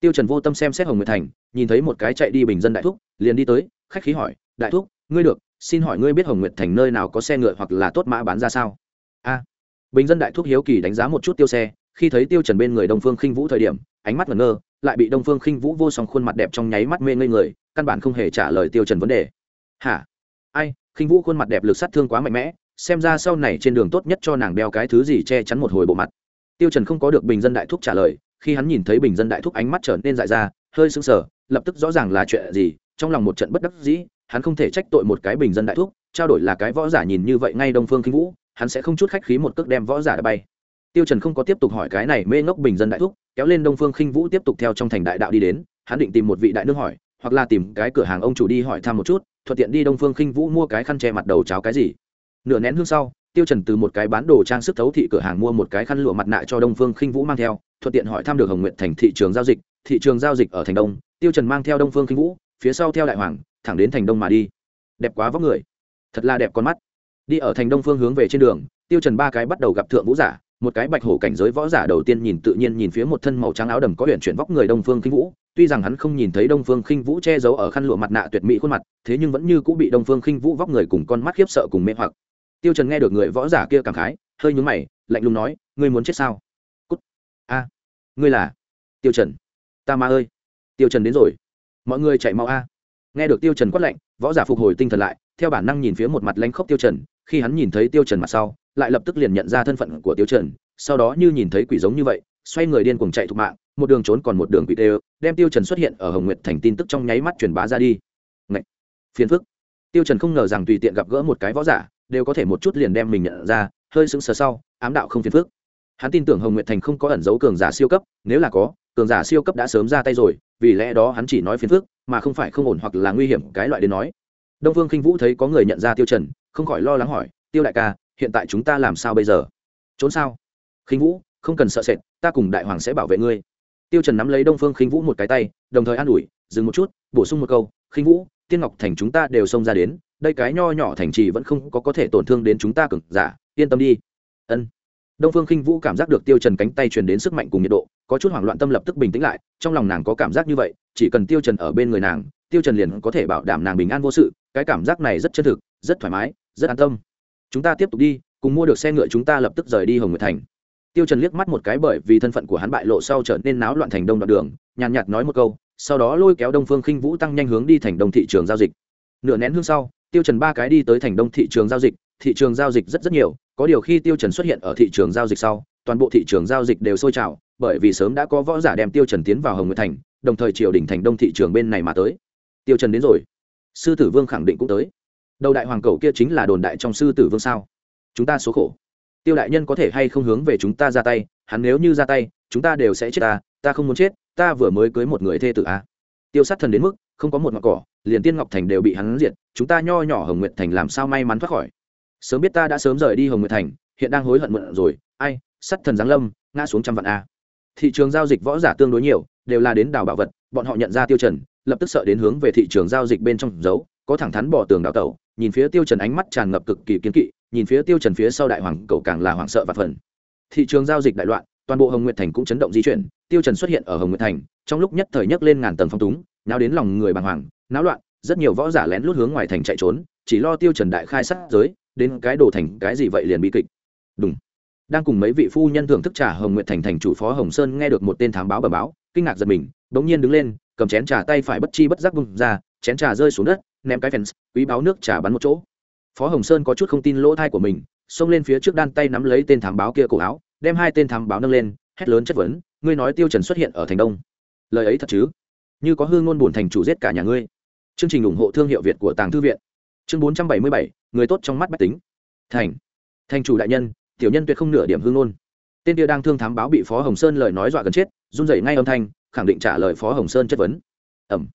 Tiêu trần vô tâm xem xét hồng nguyệt thành, nhìn thấy một cái chạy đi bình dân đại thúc, liền đi tới khách khí hỏi, đại thúc, ngươi được, xin hỏi ngươi biết hồng nguyệt thành nơi nào có xe ngựa hoặc là tốt mã bán ra sao? A. Bình dân đại thúc hiếu kỳ đánh giá một chút tiêu xe, khi thấy tiêu trần bên người đông phương khinh vũ thời điểm, ánh mắt ngẩn ngơ, lại bị đông phương khinh vũ vô song khuôn mặt đẹp trong nháy mắt mê ngây người, căn bản không hề trả lời tiêu trần vấn đề. Hả? Ai? Khinh vũ khuôn mặt đẹp lực sát thương quá mạnh mẽ, xem ra sau này trên đường tốt nhất cho nàng đeo cái thứ gì che chắn một hồi bộ mặt. Tiêu trần không có được bình dân đại thúc trả lời, khi hắn nhìn thấy bình dân đại thúc ánh mắt trở nên dại ra, hơi sững sờ, lập tức rõ ràng là chuyện gì trong lòng một trận bất đắc dĩ, hắn không thể trách tội một cái bình dân đại thúc, trao đổi là cái võ giả nhìn như vậy ngay đông phương khinh vũ, hắn sẽ không chút khách khí một cước đem võ giả đã bay. Tiêu trần không có tiếp tục hỏi cái này mê ngốc bình dân đại thúc, kéo lên đông phương khinh vũ tiếp tục theo trong thành đại đạo đi đến, hắn định tìm một vị đại nương hỏi, hoặc là tìm cái cửa hàng ông chủ đi hỏi thăm một chút, thuận tiện đi đông phương khinh vũ mua cái khăn che mặt đầu cháo cái gì. Nửa nén hương sau, tiêu trần từ một cái bán đồ trang sức thấu thị cửa hàng mua một cái khăn lụa mặt nạ cho đông phương khinh vũ mang theo, thuận tiện hỏi thăm được hồng nguyện thành thị trường giao dịch, thị trường giao dịch ở thành đông. Tiêu trần mang theo đông phương khinh vũ phía sau theo đại hoàng, thẳng đến thành đông mà đi. Đẹp quá vóc người. Thật là đẹp con mắt. Đi ở thành đông phương hướng về trên đường, tiêu trần ba cái bắt đầu gặp thượng vũ giả, một cái bạch hổ cảnh giới võ giả đầu tiên nhìn tự nhiên nhìn phía một thân màu trắng áo đầm có huyền chuyển vóc người đông phương kinh vũ, tuy rằng hắn không nhìn thấy đông phương khinh vũ che giấu ở khăn lụa mặt nạ tuyệt mỹ khuôn mặt, thế nhưng vẫn như cũng bị đông phương khinh vũ vóc người cùng con mắt khiếp sợ cùng mê hoặc. Tiêu trần nghe được người võ giả kia cảm khái, hơi nhướng mày, lạnh lùng nói, ngươi muốn chết sao? Cút. A, ngươi là? Tiêu trần. Ta ma ơi. Tiêu trần đến rồi mọi người chạy mau a. Nghe được tiêu trần quát lạnh, võ giả phục hồi tinh thần lại, theo bản năng nhìn phía một mặt lãnh khốc tiêu trần, khi hắn nhìn thấy tiêu trần mặt sau, lại lập tức liền nhận ra thân phận của tiêu trần, sau đó như nhìn thấy quỷ giống như vậy, xoay người điên cuồng chạy thục mạng, một đường trốn còn một đường quỷ đều, đem tiêu trần xuất hiện ở hồng nguyệt thành tin tức trong nháy mắt truyền bá ra đi. Ngậy! phiền phức! Tiêu trần không ngờ rằng tùy tiện gặp gỡ một cái võ giả, đều có thể một chút liền đem mình nhận ra, hơi sững sờ sau, ám đạo không phiền phức. Hắn tin tưởng hồng nguyệt thành không có ẩn giấu cường giả siêu cấp, nếu là có, cường giả siêu cấp đã sớm ra tay rồi vì lẽ đó hắn chỉ nói phiền phức, mà không phải không ổn hoặc là nguy hiểm cái loại đến nói. Đông phương khinh vũ thấy có người nhận ra tiêu trần, không khỏi lo lắng hỏi, tiêu đại ca, hiện tại chúng ta làm sao bây giờ? Trốn sao? Khinh vũ, không cần sợ sệt, ta cùng đại hoàng sẽ bảo vệ ngươi. Tiêu trần nắm lấy đông phương khinh vũ một cái tay, đồng thời an ủi, dừng một chút, bổ sung một câu, khinh vũ, tiên ngọc thành chúng ta đều xông ra đến, đây cái nho nhỏ thành trì vẫn không có có thể tổn thương đến chúng ta cực giả, yên tâm đi. Ân. Đông phương khinh vũ cảm giác được tiêu trần cánh tay truyền đến sức mạnh cùng nhiệt độ có chút hoảng loạn tâm lập tức bình tĩnh lại, trong lòng nàng có cảm giác như vậy, chỉ cần tiêu trần ở bên người nàng, tiêu trần liền có thể bảo đảm nàng bình an vô sự, cái cảm giác này rất chân thực, rất thoải mái, rất an tâm. Chúng ta tiếp tục đi, cùng mua được xe ngựa chúng ta lập tức rời đi hồng nguyệt thành. Tiêu trần liếc mắt một cái bởi vì thân phận của hắn bại lộ sau trở nên náo loạn thành đông đoạn đường, nhàn nhạt nói một câu, sau đó lôi kéo đông phương khinh vũ tăng nhanh hướng đi thành đông thị trường giao dịch. Nửa nén hương sau, tiêu trần ba cái đi tới thành đông thị trường giao dịch, thị trường giao dịch rất rất nhiều, có điều khi tiêu trần xuất hiện ở thị trường giao dịch sau, toàn bộ thị trường giao dịch đều sôi trào bởi vì sớm đã có võ giả đem tiêu trần tiến vào hồng nguyệt thành, đồng thời triều đình thành đông thị trường bên này mà tới. Tiêu trần đến rồi. Sư tử vương khẳng định cũng tới. Đầu đại hoàng cầu kia chính là đồn đại trong sư tử vương sao? Chúng ta số khổ. Tiêu đại nhân có thể hay không hướng về chúng ta ra tay? Hắn nếu như ra tay, chúng ta đều sẽ chết ta ta không muốn chết, ta vừa mới cưới một người thê tử a tiêu sát thần đến mức, không có một ngọn cỏ, liền tiên ngọc thành đều bị hắn diệt, chúng ta nho nhỏ hồng nguyệt thành làm sao may mắn thoát khỏi? Sớm biết ta đã sớm rời đi hồng nguyệt thành, hiện đang hối hận mượn rồi, ai, Sát thần giáng lâm, ngã xuống trăm vạn a thị trường giao dịch võ giả tương đối nhiều, đều là đến đào bảo vật, bọn họ nhận ra tiêu trần, lập tức sợ đến hướng về thị trường giao dịch bên trong giấu, có thẳng thắn bỏ tường đào tẩu, nhìn phía tiêu trần ánh mắt tràn ngập cực kỳ kiên kỵ, nhìn phía tiêu trần phía sau đại hoàng cầu càng là hoảng sợ và phần. Thị trường giao dịch đại loạn, toàn bộ hồng nguyệt thành cũng chấn động di chuyển, tiêu trần xuất hiện ở hồng nguyệt thành, trong lúc nhất thời nhấc lên ngàn tầng phong túng náo đến lòng người bàng hoàng, náo loạn, rất nhiều võ giả lén lút hướng ngoài thành chạy trốn, chỉ lo tiêu trần đại khai sát giới, đến cái đồ thành cái gì vậy liền bị kịch. Đúng đang cùng mấy vị phu nhân thưởng thức trà hồng nguyệt thành thành chủ phó hồng sơn nghe được một tên thám báo bờ báo, kinh ngạc giật mình, bỗng nhiên đứng lên, cầm chén trà tay phải bất chi bất giác bung ra, chén trà rơi xuống đất, ném cái fence, quý báo nước trà bắn một chỗ. Phó hồng sơn có chút không tin lỗ thai của mình, xông lên phía trước đan tay nắm lấy tên thám báo kia cổ áo, đem hai tên thám báo nâng lên, hét lớn chất vấn, ngươi nói tiêu trần xuất hiện ở thành đông, lời ấy thật chứ? Như có hương ngôn buồn thành chủ giết cả nhà ngươi. Chương trình ủng hộ thương hiệu việt của tàng thư viện. Chương bốn trăm bảy mươi bảy, người tốt trong mắt bách tính. Thành. Thành chủ đại nhân tiểu nhân tuyệt không nửa điểm hương ngôn. Tên kia đang thương thám báo bị phó hồng sơn lời nói dọa gần chết, run rẩy ngay âm thanh, khẳng định trả lời phó hồng sơn chất vấn. Ẩm.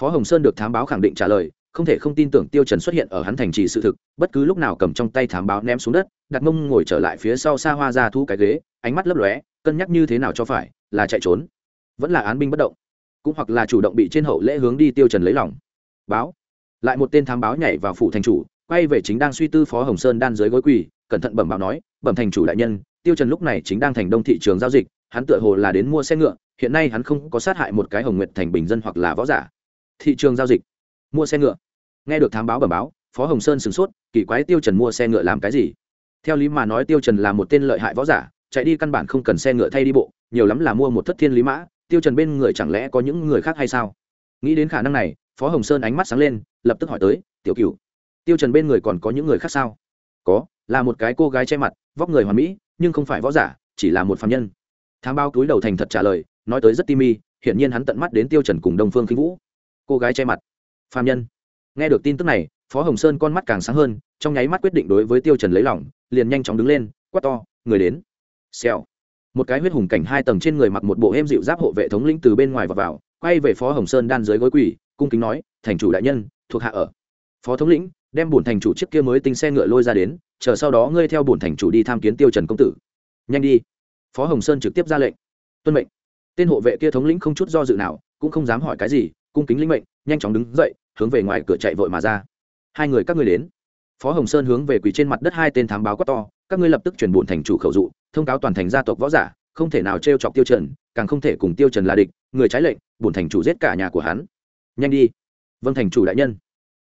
Phó hồng sơn được thám báo khẳng định trả lời, không thể không tin tưởng tiêu trần xuất hiện ở hắn thành trì sự thực, bất cứ lúc nào cầm trong tay thám báo ném xuống đất, đặt mông ngồi trở lại phía sau xa hoa ra thu cái ghế, ánh mắt lấp lóe, cân nhắc như thế nào cho phải, là chạy trốn, vẫn là án binh bất động, cũng hoặc là chủ động bị trên hậu lễ hướng đi tiêu trần lấy lòng. Báo. Lại một tên thám báo nhảy vào phủ thành chủ, quay về chính đang suy tư phó hồng sơn đan dưới gối quỳ, cẩn thận bẩm báo nói bẩm thành chủ đại nhân, tiêu trần lúc này chính đang thành đông thị trường giao dịch, hắn tựa hồ là đến mua xe ngựa, hiện nay hắn không có sát hại một cái hồng nguyệt thành bình dân hoặc là võ giả. Thị trường giao dịch, mua xe ngựa. Nghe được thám báo bẩm báo, phó hồng sơn sửng sốt, kỳ quái tiêu trần mua xe ngựa làm cái gì? Theo lý mà nói tiêu trần là một tên lợi hại võ giả, chạy đi căn bản không cần xe ngựa thay đi bộ, nhiều lắm là mua một thất thiên lý mã, tiêu trần bên người chẳng lẽ có những người khác hay sao? Nghĩ đến khả năng này, phó hồng sơn ánh mắt sáng lên, lập tức hỏi tới, tiểu cửu, tiêu trần bên người còn có những người khác sao? Có là một cái cô gái che mặt vóc người hoàn mỹ nhưng không phải võ giả chỉ là một phàm nhân. Thám bao túi đầu thành thật trả lời nói tới rất ti mi hiển nhiên hắn tận mắt đến tiêu trần cùng đông phương khinh vũ. Cô gái che mặt. Phàm nhân. Nghe được tin tức này phó hồng sơn con mắt càng sáng hơn trong nháy mắt quyết định đối với tiêu trần lấy lòng liền nhanh chóng đứng lên quát to người đến. Xèo. Một cái huyết hùng cảnh hai tầng trên người mặc một bộ êm dịu giáp hộ vệ thống lĩnh từ bên ngoài vào, vào quay về phó hồng sơn đan dưới gối quỳ cung kính nói thành chủ đại nhân thuộc hạ ở. Phó thống lĩnh đem bổn thành chủ chiếc kia mới tinh xe ngựa lôi ra đến chờ sau đó ngươi theo bổn thành chủ đi tham kiến tiêu trần công tử. Nhanh đi. Phó hồng sơn trực tiếp ra lệnh. Tuân mệnh. Tên hộ vệ kia thống lĩnh không chút do dự nào, cũng không dám hỏi cái gì, cung kính linh mệnh, nhanh chóng đứng dậy, hướng về ngoài cửa chạy vội mà ra. Hai người các ngươi đến. Phó hồng sơn hướng về quỳ trên mặt đất hai tên thám báo quát to, các ngươi lập tức chuyển bổn thành chủ khẩu dụ, thông cáo toàn thành gia tộc võ giả, không thể nào t chọc tiêu trần, càng không thể cùng tiêu trần là địch, người trái lệnh, bổn thành chủ giết cả nhà của hắn. Nhanh đi. Vâng thành chủ đại nhân.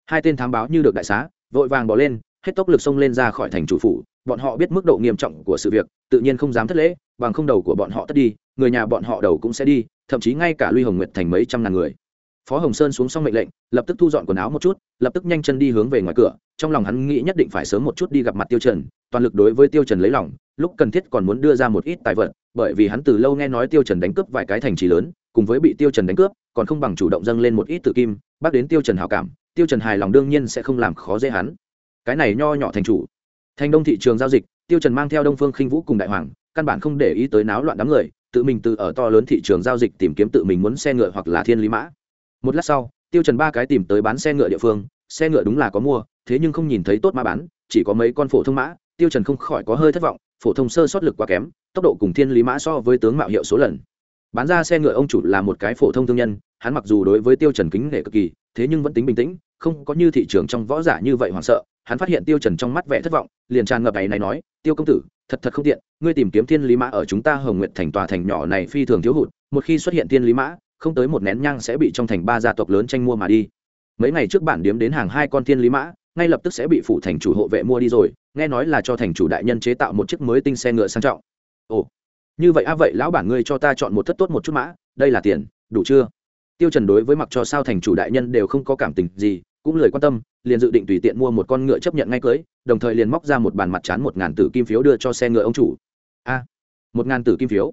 Hai tên thám báo như được đại xá, vội vàng bỏ lên hết tốc lực xông lên ra khỏi thành chủ phủ, bọn họ biết mức độ nghiêm trọng của sự việc, tự nhiên không dám thất lễ, bằng không đầu của bọn họ tất đi, người nhà bọn họ đầu cũng sẽ đi, thậm chí ngay cả luy hồng nguyệt thành mấy trăm ngàn người. Phó hồng sơn xuống xong mệnh lệnh, lập tức thu dọn quần áo một chút, lập tức nhanh chân đi hướng về ngoài cửa, trong lòng hắn nghĩ nhất định phải sớm một chút đi gặp mặt tiêu trần, toàn lực đối với tiêu trần lấy lòng, lúc cần thiết còn muốn đưa ra một ít tài vật, bởi vì hắn từ lâu nghe nói tiêu trần đánh cướp vài cái thành trì lớn, cùng với bị tiêu trần đánh cướp, còn không bằng chủ động dâng lên một ít tự kim bác đến tiêu trần hảo cảm, tiêu trần hài lòng đương nhiên sẽ không làm khó dễ hắn cái này nho nhỏ thành chủ. Thành đông thị trường giao dịch, tiêu trần mang theo đông phương khinh vũ cùng đại hoàng, căn bản không để ý tới náo loạn đám người, tự mình từ ở to lớn thị trường giao dịch tìm kiếm tự mình muốn xe ngựa hoặc là thiên lý mã. Một lát sau, tiêu trần ba cái tìm tới bán xe ngựa địa phương, xe ngựa đúng là có mua, thế nhưng không nhìn thấy tốt mã bán, chỉ có mấy con phổ thông mã, tiêu trần không khỏi có hơi thất vọng, phổ thông sơ sót lực quá kém, tốc độ cùng thiên lý mã so với tướng mạo hiệu số lần. Bán ra xe ngựa ông chủ là một cái phổ thông thương nhân, hắn mặc dù đối với tiêu trần kính nể cực kỳ, thế nhưng vẫn tính bình tĩnh, không có như thị trường trong võ giả như vậy hoảng sợ hắn phát hiện tiêu trần trong mắt vẻ thất vọng, liền tràn ngập ấy này nói, tiêu công tử, thật thật không tiện, ngươi tìm kiếm thiên lý mã ở chúng ta hồng nguyệt thành tòa thành nhỏ này phi thường thiếu hụt, một khi xuất hiện thiên lý mã, không tới một nén nhang sẽ bị trong thành ba gia tộc lớn tranh mua mà đi. Mấy ngày trước bản điếm đến hàng hai con thiên lý mã, ngay lập tức sẽ bị phủ thành chủ hộ vệ mua đi rồi, nghe nói là cho thành chủ đại nhân chế tạo một chiếc mới tinh xe ngựa sang trọng. Ồ, như vậy a vậy lão bản ngươi cho ta chọn một thất tốt một chút mã, đây là tiền, đủ chưa? Tiêu trần đối với mặc cho sao thành chủ đại nhân đều không có cảm tình gì cũng lười quan tâm, liền dự định tùy tiện mua một con ngựa chấp nhận ngay cưới, đồng thời liền móc ra một bàn mặt chán một ngàn tử kim phiếu đưa cho xe ngựa ông chủ. A, một ngàn tử kim phiếu.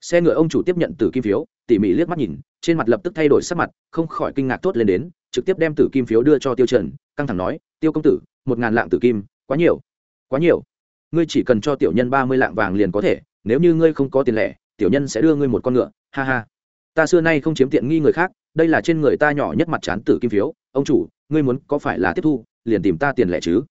Xe ngựa ông chủ tiếp nhận tử kim phiếu, tỉ mỉ liếc mắt nhìn, trên mặt lập tức thay đổi sắc mặt, không khỏi kinh ngạc tốt lên đến, trực tiếp đem tử kim phiếu đưa cho tiêu trần, căng thẳng nói, tiêu công tử, một ngàn lạng tử kim, quá nhiều quá nhiều. Ngươi chỉ cần cho tiểu nhân ba mươi lạng vàng liền có thể, nếu như ngươi không có tiền lẻ, tiểu nhân sẽ đưa ngươi một con ngựa. Ha ha. Ta xưa nay không chiếm tiện nghi người khác, đây là trên người ta nhỏ nhất mặt chán tử kim phiếu, ông chủ ngươi muốn có phải là tiếp thu liền tìm ta tiền lẻ chứ?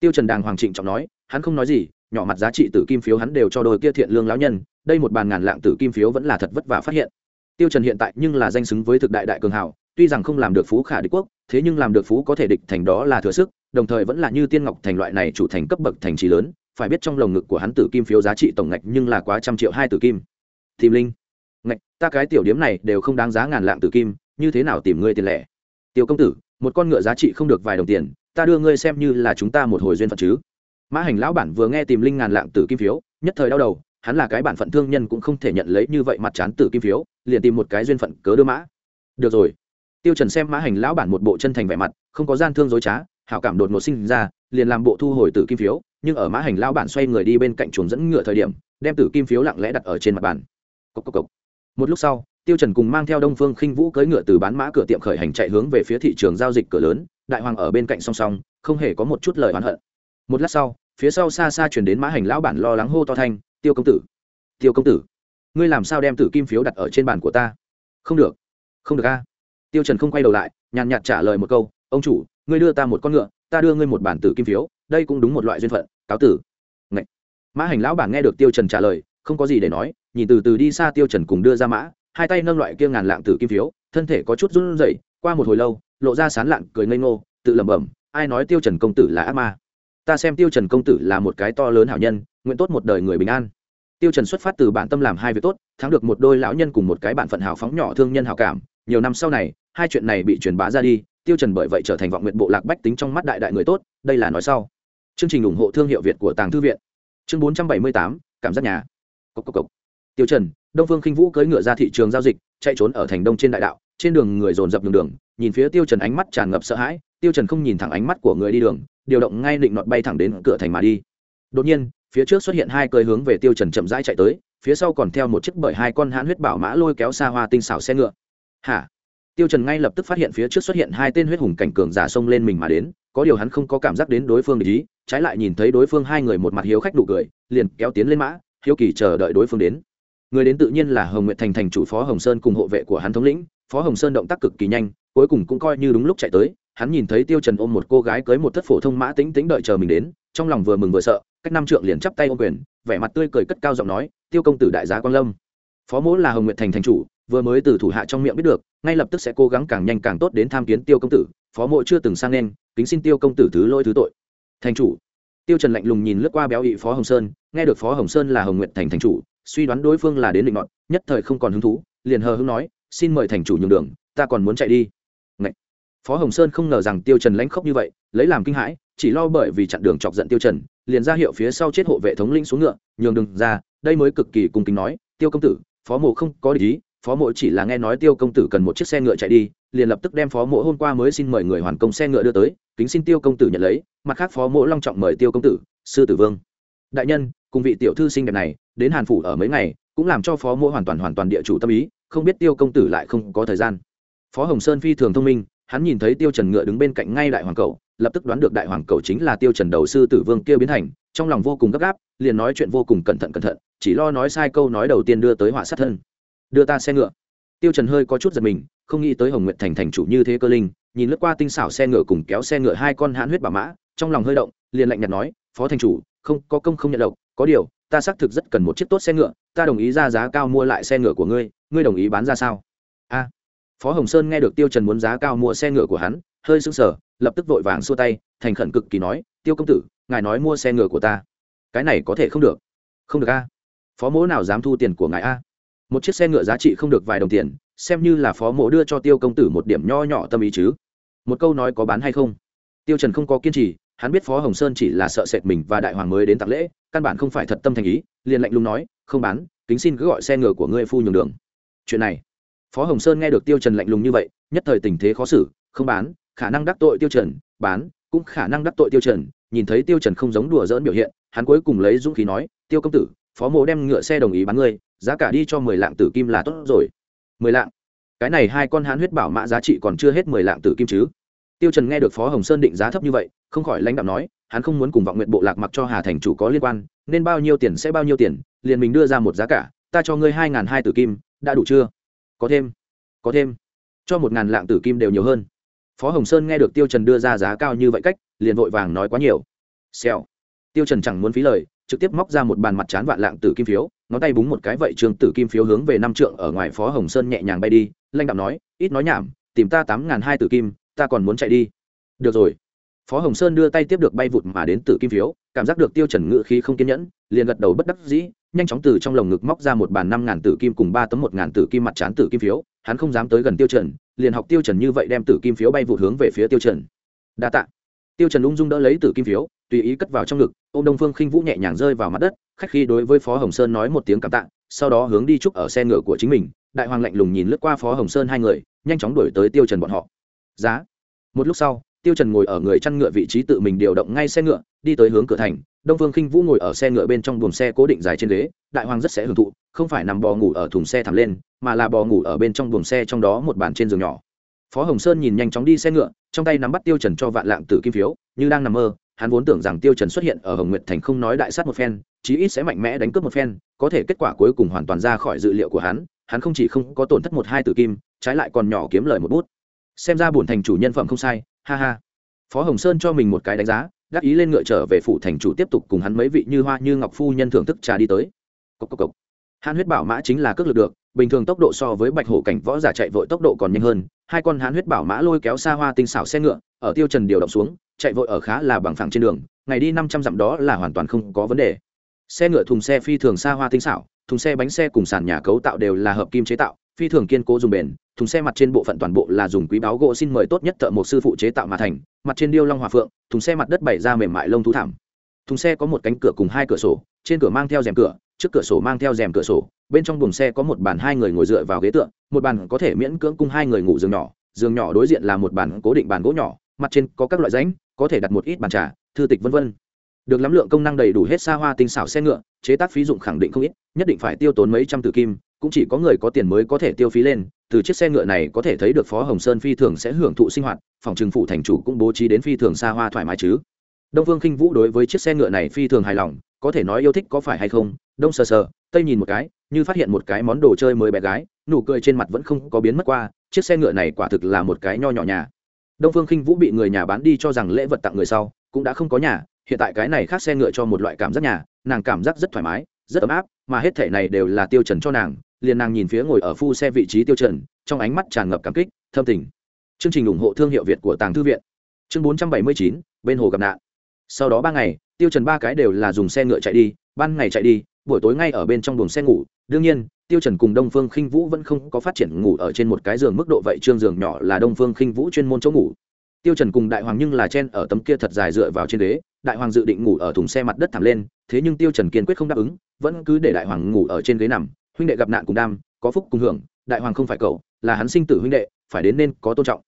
Tiêu trần đàng hoàng trịnh trọng nói hắn không nói gì nhỏ mặt giá trị tử kim phiếu hắn đều cho đôi kia thiện lương lão nhân đây một bàn ngàn lạng tử kim phiếu vẫn là thật vất vả phát hiện. Tiêu trần hiện tại nhưng là danh xứng với thực đại đại cường hảo, tuy rằng không làm được phú khả địch quốc thế nhưng làm được phú có thể địch thành đó là thừa sức đồng thời vẫn là như tiên ngọc thành loại này chủ thành cấp bậc thành trì lớn phải biết trong lồng ngực của hắn tử kim phiếu giá trị tổng ngạch nhưng là quá trăm triệu hai tử kim. Tìm linh. Ngạch ta cái tiểu điếm này đều không đáng giá ngàn lạng tử kim như thế nào tìm ngươi tiền lẻ? Tiêu công tử một con ngựa giá trị không được vài đồng tiền, ta đưa ngươi xem như là chúng ta một hồi duyên phận chứ. Mã hành lão bản vừa nghe tìm linh ngàn lạng tử kim phiếu, nhất thời đau đầu, hắn là cái bản phận thương nhân cũng không thể nhận lấy như vậy mặt chán tử kim phiếu, liền tìm một cái duyên phận cớ đưa mã. Được rồi. Tiêu trần xem mã hành lão bản một bộ chân thành vẻ mặt, không có gian thương dối trá, hảo cảm đột ngột sinh ra, liền làm bộ thu hồi tử kim phiếu, nhưng ở mã hành lão bản xoay người đi bên cạnh chuồng dẫn ngựa thời điểm, đem tử kim phiếu lặng lẽ đặt ở trên mặt bàn. Cốc cốc cốc. một lúc sau tiêu trần cùng mang theo đông phương khinh vũ cưỡi ngựa từ bán mã cửa tiệm khởi hành chạy hướng về phía thị trường giao dịch cửa lớn, đại hoàng ở bên cạnh song song, không hề có một chút lời oán hận. Một lát sau, phía sau xa xa truyền đến mã hành lão bản lo lắng hô to thanh, tiêu công tử, tiêu công tử, ngươi làm sao đem tử kim phiếu đặt ở trên bàn của ta? Không được không được a. Tiêu trần không quay đầu lại, nhàn nhạt trả lời một câu, ông chủ, ngươi đưa ta một con ngựa, ta đưa ngươi một bản tử kim phiếu, đây cũng đúng một loại duyên phận, cáo tử. Ngậy. mã hành lão bản nghe được tiêu trần trả lời, không có gì để nói, nhìn từ từ đi xa tiêu trần cùng đưa ra mã hai tay nâng loại kia ngàn lạng tử kim phiếu thân thể có chút run rẩy qua một hồi lâu lộ ra sán lạng cười ngây ngô tự lẩm bẩm ai nói tiêu trần công tử là ác ma? Ta xem tiêu trần công tử là một cái to lớn hảo nhân nguyện tốt một đời người bình an. Tiêu trần xuất phát từ bản tâm làm hai việc tốt thắng được một đôi lão nhân cùng một cái bạn phận hào phóng nhỏ thương nhân hảo cảm. Nhiều năm sau này hai chuyện này bị truyền bá ra đi tiêu trần bởi vậy trở thành vọng nguyện bộ lạc bách tính trong mắt đại đại người tốt đây là nói sau. Chương trình ủng hộ thương hiệu việt của tàng thư viện. Chương 478, cảm giác nhà. Cốc cốc cốc tiêu trần, đông phương khinh vũ cưỡi ngựa ra thị trường giao dịch, chạy trốn ở thành đông trên đại đạo, trên đường người dồn dập đường đường, nhìn phía tiêu trần ánh mắt tràn ngập sợ hãi, tiêu trần không nhìn thẳng ánh mắt của người đi đường, điều động ngay định nọt bay thẳng đến cửa thành mà đi. Đột nhiên, phía trước xuất hiện hai cơi hướng về tiêu trần chậm rãi chạy tới, phía sau còn theo một chiếc bởi hai con hãn huyết bảo mã lôi kéo xa hoa tinh xảo xe ngựa. Hả? Tiêu trần ngay lập tức phát hiện phía trước xuất hiện hai tên huyết hùng cảnh cường giả xông lên mình mà đến, có điều hắn không có cảm giác đến đối phương để ý, trái lại nhìn thấy đối phương hai người một mặt hiếu khách đủ cười, liền kéo tiến lên mã, hiếu kỳ chờ đợi đối phương đến người đến tự nhiên là hồng nguyệt thành thành chủ phó hồng sơn cùng hộ vệ của hắn thống lĩnh. Phó hồng sơn động tác cực kỳ nhanh, cuối cùng cũng coi như đúng lúc chạy tới. Hắn nhìn thấy tiêu trần ôm một cô gái cưới một thất phổ thông mã tính tính đợi chờ mình đến, trong lòng vừa mừng vừa sợ, cách năm trượng liền chắp tay ôm quyền, vẻ mặt tươi cười cất cao giọng nói, tiêu công tử đại giá quang lâm. Phó mỗ là hồng nguyệt thành thành chủ, vừa mới từ thủ hạ trong miệng biết được, ngay lập tức sẽ cố gắng càng nhanh càng tốt đến tham kiến tiêu công tử. Phó mộ chưa từng sang nên, kính xin tiêu công tử thứ lỗi thứ tội. Thành chủ. Tiêu trần lạnh lùng nhìn lướt qua béo ị phó hồng sơn, nghe được phó hồng sơn là hồng nguyệt thành thành chủ suy đoán đối phương là đến định mọn nhất thời không còn hứng thú, liền hờ hững nói, xin mời thành chủ nhường đường, ta còn muốn chạy đi Ngậy. phó hồng sơn không ngờ rằng tiêu trần lãnh khốc như vậy, lấy làm kinh hãi, chỉ lo bởi vì chặn đường chọc giận tiêu trần, liền ra hiệu phía sau chết hộ vệ thống lĩnh xuống ngựa, nhường đường ra, đây mới cực kỳ cung kính nói, tiêu công tử, phó mộ không có ý, phó mộ chỉ là nghe nói tiêu công tử cần một chiếc xe ngựa chạy đi, liền lập tức đem phó mộ hôm qua mới xin mời người hoàn công xe ngựa đưa tới, kính xin tiêu công tử nhận lấy, mặt khác phó mộ long trọng mời tiêu công tử, sư tử vương đại nhân, cùng vị tiểu thư sinh đẹp này, đến hàn phủ ở mấy ngày, cũng làm cho phó mỗ hoàn toàn hoàn toàn địa chủ tâm ý, không biết tiêu công tử lại không có thời gian. Phó hồng sơn phi thường thông minh, hắn nhìn thấy tiêu trần ngựa đứng bên cạnh ngay đại hoàng cầu lập tức đoán được đại hoàng cầu chính là tiêu trần đầu sư tử vương kia biến thành, trong lòng vô cùng gấp gáp, liền nói chuyện vô cùng cẩn thận cẩn thận, chỉ lo nói sai câu nói đầu tiên đưa tới họa sát thân. Đưa ta xe ngựa. Tiêu trần hơi có chút giật mình, không nghĩ tới hồng nguyệt thành thành chủ như thế cơ linh, nhìn lướt qua tinh xảo xe ngựa cùng kéo xe ngựa hai con hãn huyết bà mã, trong lòng hơi động, liền lạnh nhạt nói, phó thành chủ không, có công không nhận độc có điều, ta xác thực rất cần một chiếc tốt xe ngựa, ta đồng ý ra giá cao mua lại xe ngựa của ngươi ngươi đồng ý bán ra sao? A. Phó hồng sơn nghe được tiêu trần muốn giá cao mua xe ngựa của hắn, hơi sững sờ, lập tức vội vàng xua tay, thành khẩn cực kỳ nói, tiêu công tử, ngài nói mua xe ngựa của ta, cái này có thể không được. Không được a. Phó mỗ nào dám thu tiền của ngài a? Một chiếc xe ngựa giá trị không được vài đồng tiền, xem như là phó mỗ đưa cho tiêu công tử một điểm nho nhỏ tâm ý chứ. Một câu nói có bán hay không? Tiêu trần không có kiên trì hắn biết phó hồng sơn chỉ là sợ sệt mình và đại hoàng mới đến tặng lễ, căn bản không phải thật tâm thành ý, liền lạnh lùng nói, không bán, kính xin cứ gọi xe ngựa của ngươi phu nhường đường. Chuyện này, phó hồng sơn nghe được tiêu trần lạnh lùng như vậy, nhất thời tình thế khó xử, không bán, khả năng đắc tội tiêu trần, bán, cũng khả năng đắc tội tiêu trần. Nhìn thấy tiêu trần không giống đùa dỡn biểu hiện, hắn cuối cùng lấy dũng khí nói, tiêu công tử, phó mộ đem ngựa xe đồng ý bán ngươi, giá cả đi cho mười lạng tử kim là tốt rồi. Mười lạng? Cái này hai con hán huyết bảo mã giá trị còn chưa hết mười lạng tử kim chứ? Tiêu trần nghe được phó hồng sơn định giá thấp như vậy, không khỏi lãnh đạo nói, hắn không muốn cùng vọng nguyện bộ lạc mặc cho hà thành chủ có liên quan, nên bao nhiêu tiền sẽ bao nhiêu tiền, liền mình đưa ra một giá cả, ta cho ngươi hai ngàn hai tử kim, đã đủ chưa? Có thêm có thêm. Cho một ngàn lạng tử kim đều nhiều hơn. Phó hồng sơn nghe được tiêu trần đưa ra giá cao như vậy cách, liền vội vàng nói quá nhiều. Xèo. Tiêu trần chẳng muốn phí lời, trực tiếp móc ra một bàn mặt chán vạn lạng tử kim phiếu, ngón tay búng một cái vậy trường tử kim phiếu hướng về năm trượng ở ngoài phó hồng sơn nhẹ nhàng bay đi, lãnh đạo nói, ít nói nhảm, tìm ta tám ngàn hai tử kim ta còn muốn chạy đi. Được rồi. Phó hồng sơn đưa tay tiếp được bay vụt mà đến tử kim phiếu, cảm giác được tiêu trần ngự khí không kiên nhẫn, liền gật đầu bất đắc dĩ, nhanh chóng từ trong lồng ngực móc ra một bàn năm ngàn tử kim cùng ba tấm một ngàn tử kim mặt chán tử kim phiếu, hắn không dám tới gần tiêu trần, liền học tiêu trần như vậy đem tử kim phiếu bay vụt hướng về phía tiêu trần. Đa tạ. Tiêu trần ung dung đỡ lấy tử kim phiếu, tùy ý cất vào trong ngực ô đông phương khinh vũ nhẹ nhàng rơi vào mặt đất, khách khi đối với phó hồng sơn nói một tiếng cảm tạ, sau đó hướng đi chúc ở xe ngựa của chính mình, đại hoàng lạnh lùng nhìn lướt qua phó hồng sơn hai người, nhanh chóng đuổi tới tiêu trần bọn họ. Giá một lúc sau, tiêu trần ngồi ở người chăn ngựa vị trí tự mình điều động ngay xe ngựa, đi tới hướng cửa thành. Đông phương khinh vũ ngồi ở xe ngựa bên trong buồng xe cố định dài trên ghế. Đại hoàng rất sẽ hưởng thụ, không phải nằm bò ngủ ở thùng xe thẳng lên, mà là bò ngủ ở bên trong buồng xe trong đó một bàn trên giường nhỏ. Phó hồng sơn nhìn nhanh chóng đi xe ngựa, trong tay nắm bắt tiêu trần cho vạn lạng tử kim phiếu, như đang nằm mơ, hắn vốn tưởng rằng tiêu trần xuất hiện ở hồng nguyệt thành không nói đại sát một phen, chí ít sẽ mạnh mẽ đánh cướp một phen, có thể kết quả cuối cùng hoàn toàn ra khỏi dự liệu của hắn hắn không chỉ không có tổn thất một hai tử kim, trái lại còn nhỏ kiếm lời một bút xem ra bổn thành chủ nhân phẩm không sai, ha ha. Phó hồng sơn cho mình một cái đánh giá, gác ý lên ngựa trở về phủ thành chủ tiếp tục cùng hắn mấy vị như hoa như ngọc phu nhân thưởng thức trà đi tới. Cốc cốc cốc. hãn huyết bảo mã chính là cước lực được, bình thường tốc độ so với bạch hổ cảnh võ giả chạy vội tốc độ còn nhanh hơn, hai con hãn huyết bảo mã lôi kéo xa hoa tinh xảo xe ngựa, ở tiêu trần điều động xuống, chạy vội ở khá là bằng phẳng trên đường, ngày đi năm trăm dặm đó là hoàn toàn không có vấn đề. Xe ngựa thùng xe phi thường xa hoa tinh xảo, thùng xe bánh xe cùng sàn nhà cấu tạo đều là hợp kim chế tạo phi thường kiên cố dùng bền, thùng xe mặt trên bộ phận toàn bộ là dùng quý báo gỗ xin mời tốt nhất thợ một sư phụ chế tạo mà thành, mặt trên điêu long hòa phượng, thùng xe mặt đất bày ra mềm mại lông thú thảm. Thùng xe có một cánh cửa cùng hai cửa sổ, trên cửa mang theo rèm cửa, trước cửa sổ mang theo rèm cửa sổ, bên trong buồng xe có một bàn hai người ngồi dựa vào ghế tựa, một bàn có thể miễn cưỡng cung hai người ngủ giường nhỏ giường nhỏ đối diện là một bàn cố định bàn gỗ nhỏ, mặt trên có các loại ránh có thể đặt một ít bàn trà, thư tịch vân vân. Được lắm lượng công năng đầy đủ hết xa hoa tinh xảo xe ngựa, chế tác phí dụng khẳng định không ít, nhất định phải tiêu tốn mấy trăm tử kim cũng chỉ có người có tiền mới có thể tiêu phí lên, từ chiếc xe ngựa này có thể thấy được phó hồng sơn phi thường sẽ hưởng thụ sinh hoạt, phòng trừng phụ thành chủ cũng bố trí đến phi thường xa hoa thoải mái chứ. Đông phương khinh vũ đối với chiếc xe ngựa này phi thường hài lòng, có thể nói yêu thích có phải hay không, đông sờ sờ, tây nhìn một cái, như phát hiện một cái món đồ chơi mới bé gái, nụ cười trên mặt vẫn không có biến mất qua, chiếc xe ngựa này quả thực là một cái nho nhỏ nhà. Đông phương khinh vũ bị người nhà bán đi cho rằng lễ vật tặng người sau, cũng đã không có nhà, hiện tại cái này khác xe ngựa cho một loại cảm giác nhà, nàng cảm giác rất thoải mái, rất ấm áp, mà hết thể này đều là tiêu trần cho nàng liền nàng nhìn phía ngồi ở phu xe vị trí tiêu trần trong ánh mắt tràn ngập cảm kích thâm tình. Chương trình ủng hộ thương hiệu việt của tàng thư viện. Chương 479, bên hồ gặp nạn. Sau đó ba ngày tiêu trần ba cái đều là dùng xe ngựa chạy đi ban ngày chạy đi buổi tối ngay ở bên trong buồng xe ngủ. Đương nhiên tiêu trần cùng đông phương khinh vũ vẫn không có phát triển ngủ ở trên một cái giường mức độ vậy trương giường nhỏ là đông phương khinh vũ chuyên môn chỗ ngủ. Tiêu trần cùng đại hoàng nhưng là chen ở tấm kia thật dài dựa vào trên đế đại hoàng dự định ngủ ở thùng xe mặt đất thẳng lên thế nhưng tiêu trần kiên quyết không đáp ứng vẫn cứ để đại hoàng ngủ ở trên ghế nằm huynh đệ gặp nạn cùng đam, có phúc cùng hưởng, đại hoàng không phải cậu, là hắn sinh tử huynh đệ, phải đến nên có tôn trọng.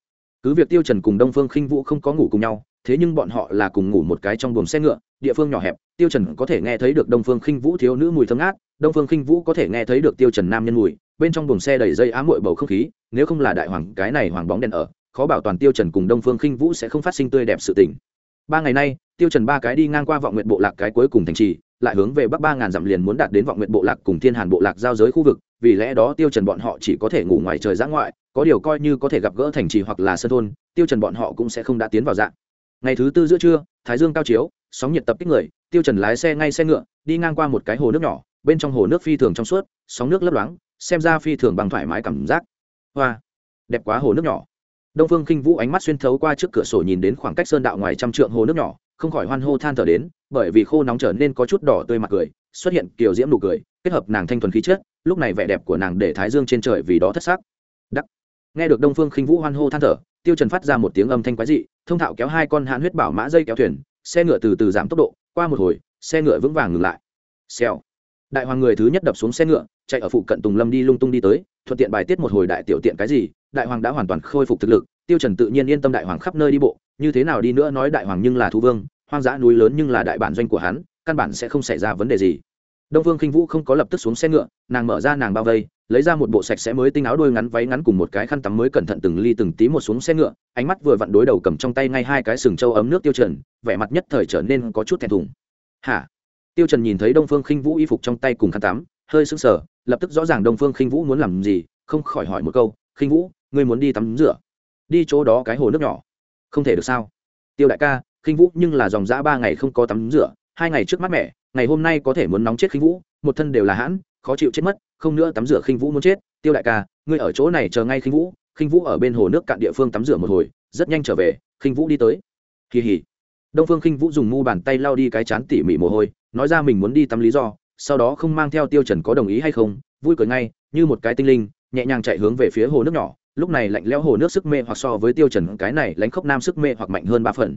Cứ việc tiêu trần cùng đông phương khinh vũ không có ngủ cùng nhau, thế nhưng bọn họ là cùng ngủ một cái trong buồng xe ngựa, địa phương nhỏ hẹp, tiêu trần có thể nghe thấy được đông phương khinh vũ thiếu nữ mùi thơm ngát, đông phương khinh vũ có thể nghe thấy được tiêu trần nam nhân mùi, bên trong buồng xe đầy dây ám muội bầu không khí, nếu không là đại hoàng, cái này hoàng bóng đèn ở, khó bảo toàn tiêu trần cùng đông phương khinh vũ sẽ không phát sinh tươi đẹp sự tình. Ba ngày nay, tiêu trần ba cái đi ngang qua vọng nguyện bộ lạc cái cuối cùng thành trì lại hướng về bắc ba ngàn dặm liền muốn đạt đến vọng nguyện bộ lạc cùng thiên hàn bộ lạc giao giới khu vực, vì lẽ đó tiêu trần bọn họ chỉ có thể ngủ ngoài trời giã ngoại, có điều coi như có thể gặp gỡ thành trì hoặc là sân thôn, tiêu trần bọn họ cũng sẽ không đã tiến vào dạng. Ngày thứ tư giữa trưa, thái dương cao chiếu, sóng nhiệt tập kích người, tiêu trần lái xe ngay xe ngựa, đi ngang qua một cái hồ nước nhỏ, bên trong hồ nước phi thường trong suốt, sóng nước lấp loáng, xem ra phi thường bằng thoải mái cảm giác. Hoa, đẹp quá hồ nước nhỏ. Đông phương kinh vũ ánh mắt xuyên thấu qua trước cửa sổ nhìn đến khoảng cách sơn đạo ngoài trăm trượng hồ nước nhỏ không khỏi hoan hô than thở đến, bởi vì khô nóng trở nên có chút đỏ tươi mặt cười, xuất hiện kiểu diễm nụ cười, kết hợp nàng thanh thuần khí chất, lúc này vẻ đẹp của nàng để thái dương trên trời vì đó thất sắc. Đắc. Nghe được đông phương khinh vũ hoan hô than thở, tiêu trần phát ra một tiếng âm thanh quái dị, thông thạo kéo hai con hãn huyết bảo mã dây kéo thuyền, xe ngựa từ từ giảm tốc độ, qua một hồi, xe ngựa vững vàng ngừng lại. Xèo. Đại hoàng người thứ nhất đập xuống xe ngựa, chạy ở phụ cận tùng lâm đi lung tung đi tới, thuận tiện bài tiết một hồi đại tiểu tiện cái gì, đại hoàng đã hoàn toàn khôi phục thực lực, tiêu trần tự nhiên yên tâm đại hoàng khắp nơi đi bộ như thế nào đi nữa nói đại hoàng nhưng là thú vương, hoang dã núi lớn nhưng là đại bản doanh của hắn, căn bản sẽ không xảy ra vấn đề gì. Đông vương khinh vũ không có lập tức xuống xe ngựa, nàng mở ra nàng bao vây, lấy ra một bộ sạch sẽ mới tinh áo đôi ngắn váy ngắn cùng một cái khăn tắm mới cẩn thận từng ly từng tí một xuống xe ngựa, ánh mắt vừa vặn đối đầu cầm trong tay ngay hai cái sừng trâu ấm nước tiêu trần, vẻ mặt nhất thời trở nên có chút thẹn thùng. Hả? Tiêu trần nhìn thấy đông phương khinh vũ y phục trong tay cùng khăn tắm, hơi sững sờ, lập tức rõ ràng đông phương khinh vũ muốn làm gì, không khỏi hỏi một câu, khinh vũ, ngươi muốn đi tắm rửa? Đi chỗ đó cái hồ nước nhỏ không thể được sao? Tiêu đại ca, khinh vũ nhưng là dòng dã ba ngày không có tắm rửa, hai ngày trước mắt mẹ, ngày hôm nay có thể muốn nóng chết khinh vũ, một thân đều là hãn, khó chịu chết mất, không nữa tắm rửa khinh vũ muốn chết. Tiêu đại ca, ngươi ở chỗ này chờ ngay khinh vũ khinh vũ ở bên hồ nước cạn địa phương tắm rửa một hồi, rất nhanh trở về, khinh vũ đi tới. Kỳ hỉ. Đông phương khinh vũ dùng mu bàn tay lau đi cái chán tỉ mỉ mồ hôi, nói ra mình muốn đi tắm lý do, sau đó không mang theo tiêu trần có đồng ý hay không, vui cười ngay, như một cái tinh linh, nhẹ nhàng chạy hướng về phía hồ nước nhỏ lúc này lạnh lẽo hồ nước sức mê hoặc so với tiêu trần, cái này lãnh khốc nam sức mê hoặc mạnh hơn ba phần.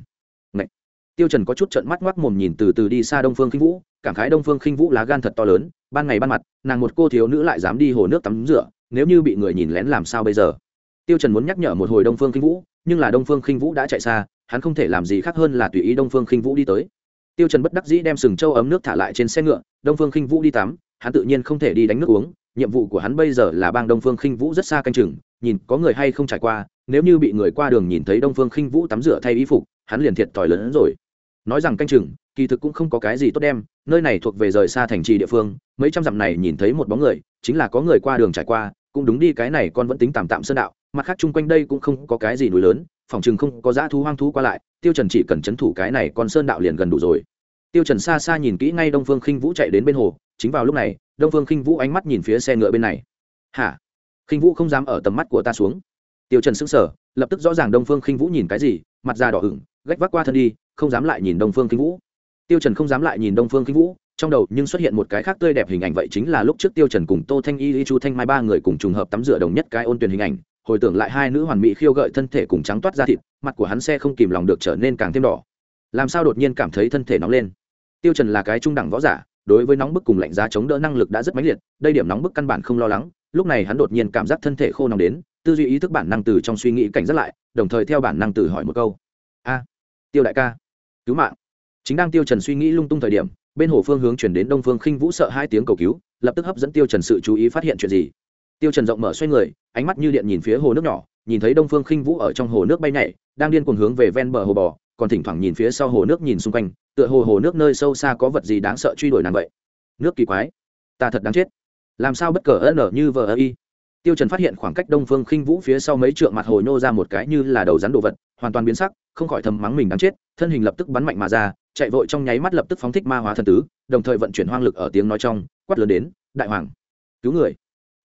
Ngậy. tiêu trần có chút trợn mắt ngoác mồm nhìn từ từ đi xa đông phương khinh vũ, cảm khái đông phương khinh vũ lá gan thật to lớn, ban ngày ban mặt, nàng một cô thiếu nữ lại dám đi hồ nước tắm rửa, nếu như bị người nhìn lén làm sao bây giờ? Tiêu trần muốn nhắc nhở một hồi đông phương khinh vũ, nhưng là đông phương khinh vũ đã chạy xa, hắn không thể làm gì khác hơn là tùy ý đông phương khinh vũ đi tới. Tiêu trần bất đắc dĩ đem sừng châu ấm nước thả lại trên xe ngựa, đông phương khinh vũ đi tắm, hắn tự nhiên không thể đi đánh nước uống, nhiệm vụ của hắn bây giờ là bang đông phương khinh vũ rất xa canh chừng nhìn có người hay không trải qua, nếu như bị người qua đường nhìn thấy đông phương khinh vũ tắm rửa thay y phục, hắn liền thiệt thòi lớn hơn rồi. Nói rằng canh chừng, kỳ thực cũng không có cái gì tốt đem, nơi này thuộc về rời xa thành trì địa phương, mấy trăm dặm này nhìn thấy một bóng người, chính là có người qua đường trải qua, cũng đúng đi cái này con vẫn tính tạm tạm sơn đạo, mặt khác chung quanh đây cũng không có cái gì núi lớn, phòng chừng không có dã thú hoang thú qua lại, tiêu trần chỉ cần chấn thủ cái này con sơn đạo liền gần đủ rồi. Tiêu trần xa xa nhìn kỹ ngay đông phương khinh vũ chạy đến bên hồ, chính vào lúc này, đông phương khinh vũ ánh mắt nhìn phía xe ngựa bên này. Hả? Khinh vũ không dám ở tầm mắt của ta xuống. Tiêu trần sững sờ, lập tức rõ ràng đông phương khinh vũ nhìn cái gì, mặt da đỏ ửng, gách vác qua thân đi, không dám lại nhìn đông phương khinh vũ. Tiêu trần không dám lại nhìn đông phương khinh vũ, trong đầu nhưng xuất hiện một cái khác tươi đẹp hình ảnh vậy chính là lúc trước tiêu trần cùng tô thanh y chu thanh mai ba người cùng trùng hợp tắm rửa đồng nhất cái ôn tuyển hình ảnh, hồi tưởng lại hai nữ hoàn mỹ khiêu gợi thân thể cùng trắng toát da thịt, mặt của hắn xe không kìm lòng được trở nên càng thêm đỏ. Làm sao đột nhiên cảm thấy thân thể nóng lên? Tiêu trần là cái trung đẳng võ giả, đối với nóng bức cùng lạnh giá chống đỡ năng lực đã rất mãnh liệt, đây điểm nóng bức căn bản không lo lắng lúc này hắn đột nhiên cảm giác thân thể khô nóng đến, tư duy ý thức bản năng từ trong suy nghĩ cảnh giác lại, đồng thời theo bản năng từ hỏi một câu. A, tiêu đại ca, cứu mạng. Chính đang tiêu trần suy nghĩ lung tung thời điểm, bên hồ phương hướng chuyển đến đông phương khinh vũ sợ hai tiếng cầu cứu, lập tức hấp dẫn tiêu trần sự chú ý phát hiện chuyện gì. Tiêu trần rộng mở xoay người, ánh mắt như điện nhìn phía hồ nước nhỏ, nhìn thấy đông phương khinh vũ ở trong hồ nước bay nhảy, đang điên cuồng hướng về ven bờ hồ bò, còn thỉnh thoảng nhìn phía sau hồ nước nhìn xung quanh, tựa hồ hồ nước nơi sâu xa có vật gì đáng sợ truy đuổi nàng vậy. Nước kỳ quái, ta thật đáng chết làm sao bất cờ ân ở như vờ y? Tiêu trần phát hiện khoảng cách đông phương khinh vũ phía sau mấy trượng mặt hồ nhô ra một cái như là đầu rắn đồ vật, hoàn toàn biến sắc, không khỏi thầm mắng mình đáng chết, thân hình lập tức bắn mạnh mà ra, chạy vội trong nháy mắt lập tức phóng thích ma hóa thần tứ, đồng thời vận chuyển hoang lực ở tiếng nói trong, quát lớn đến, đại hoàng, cứu người.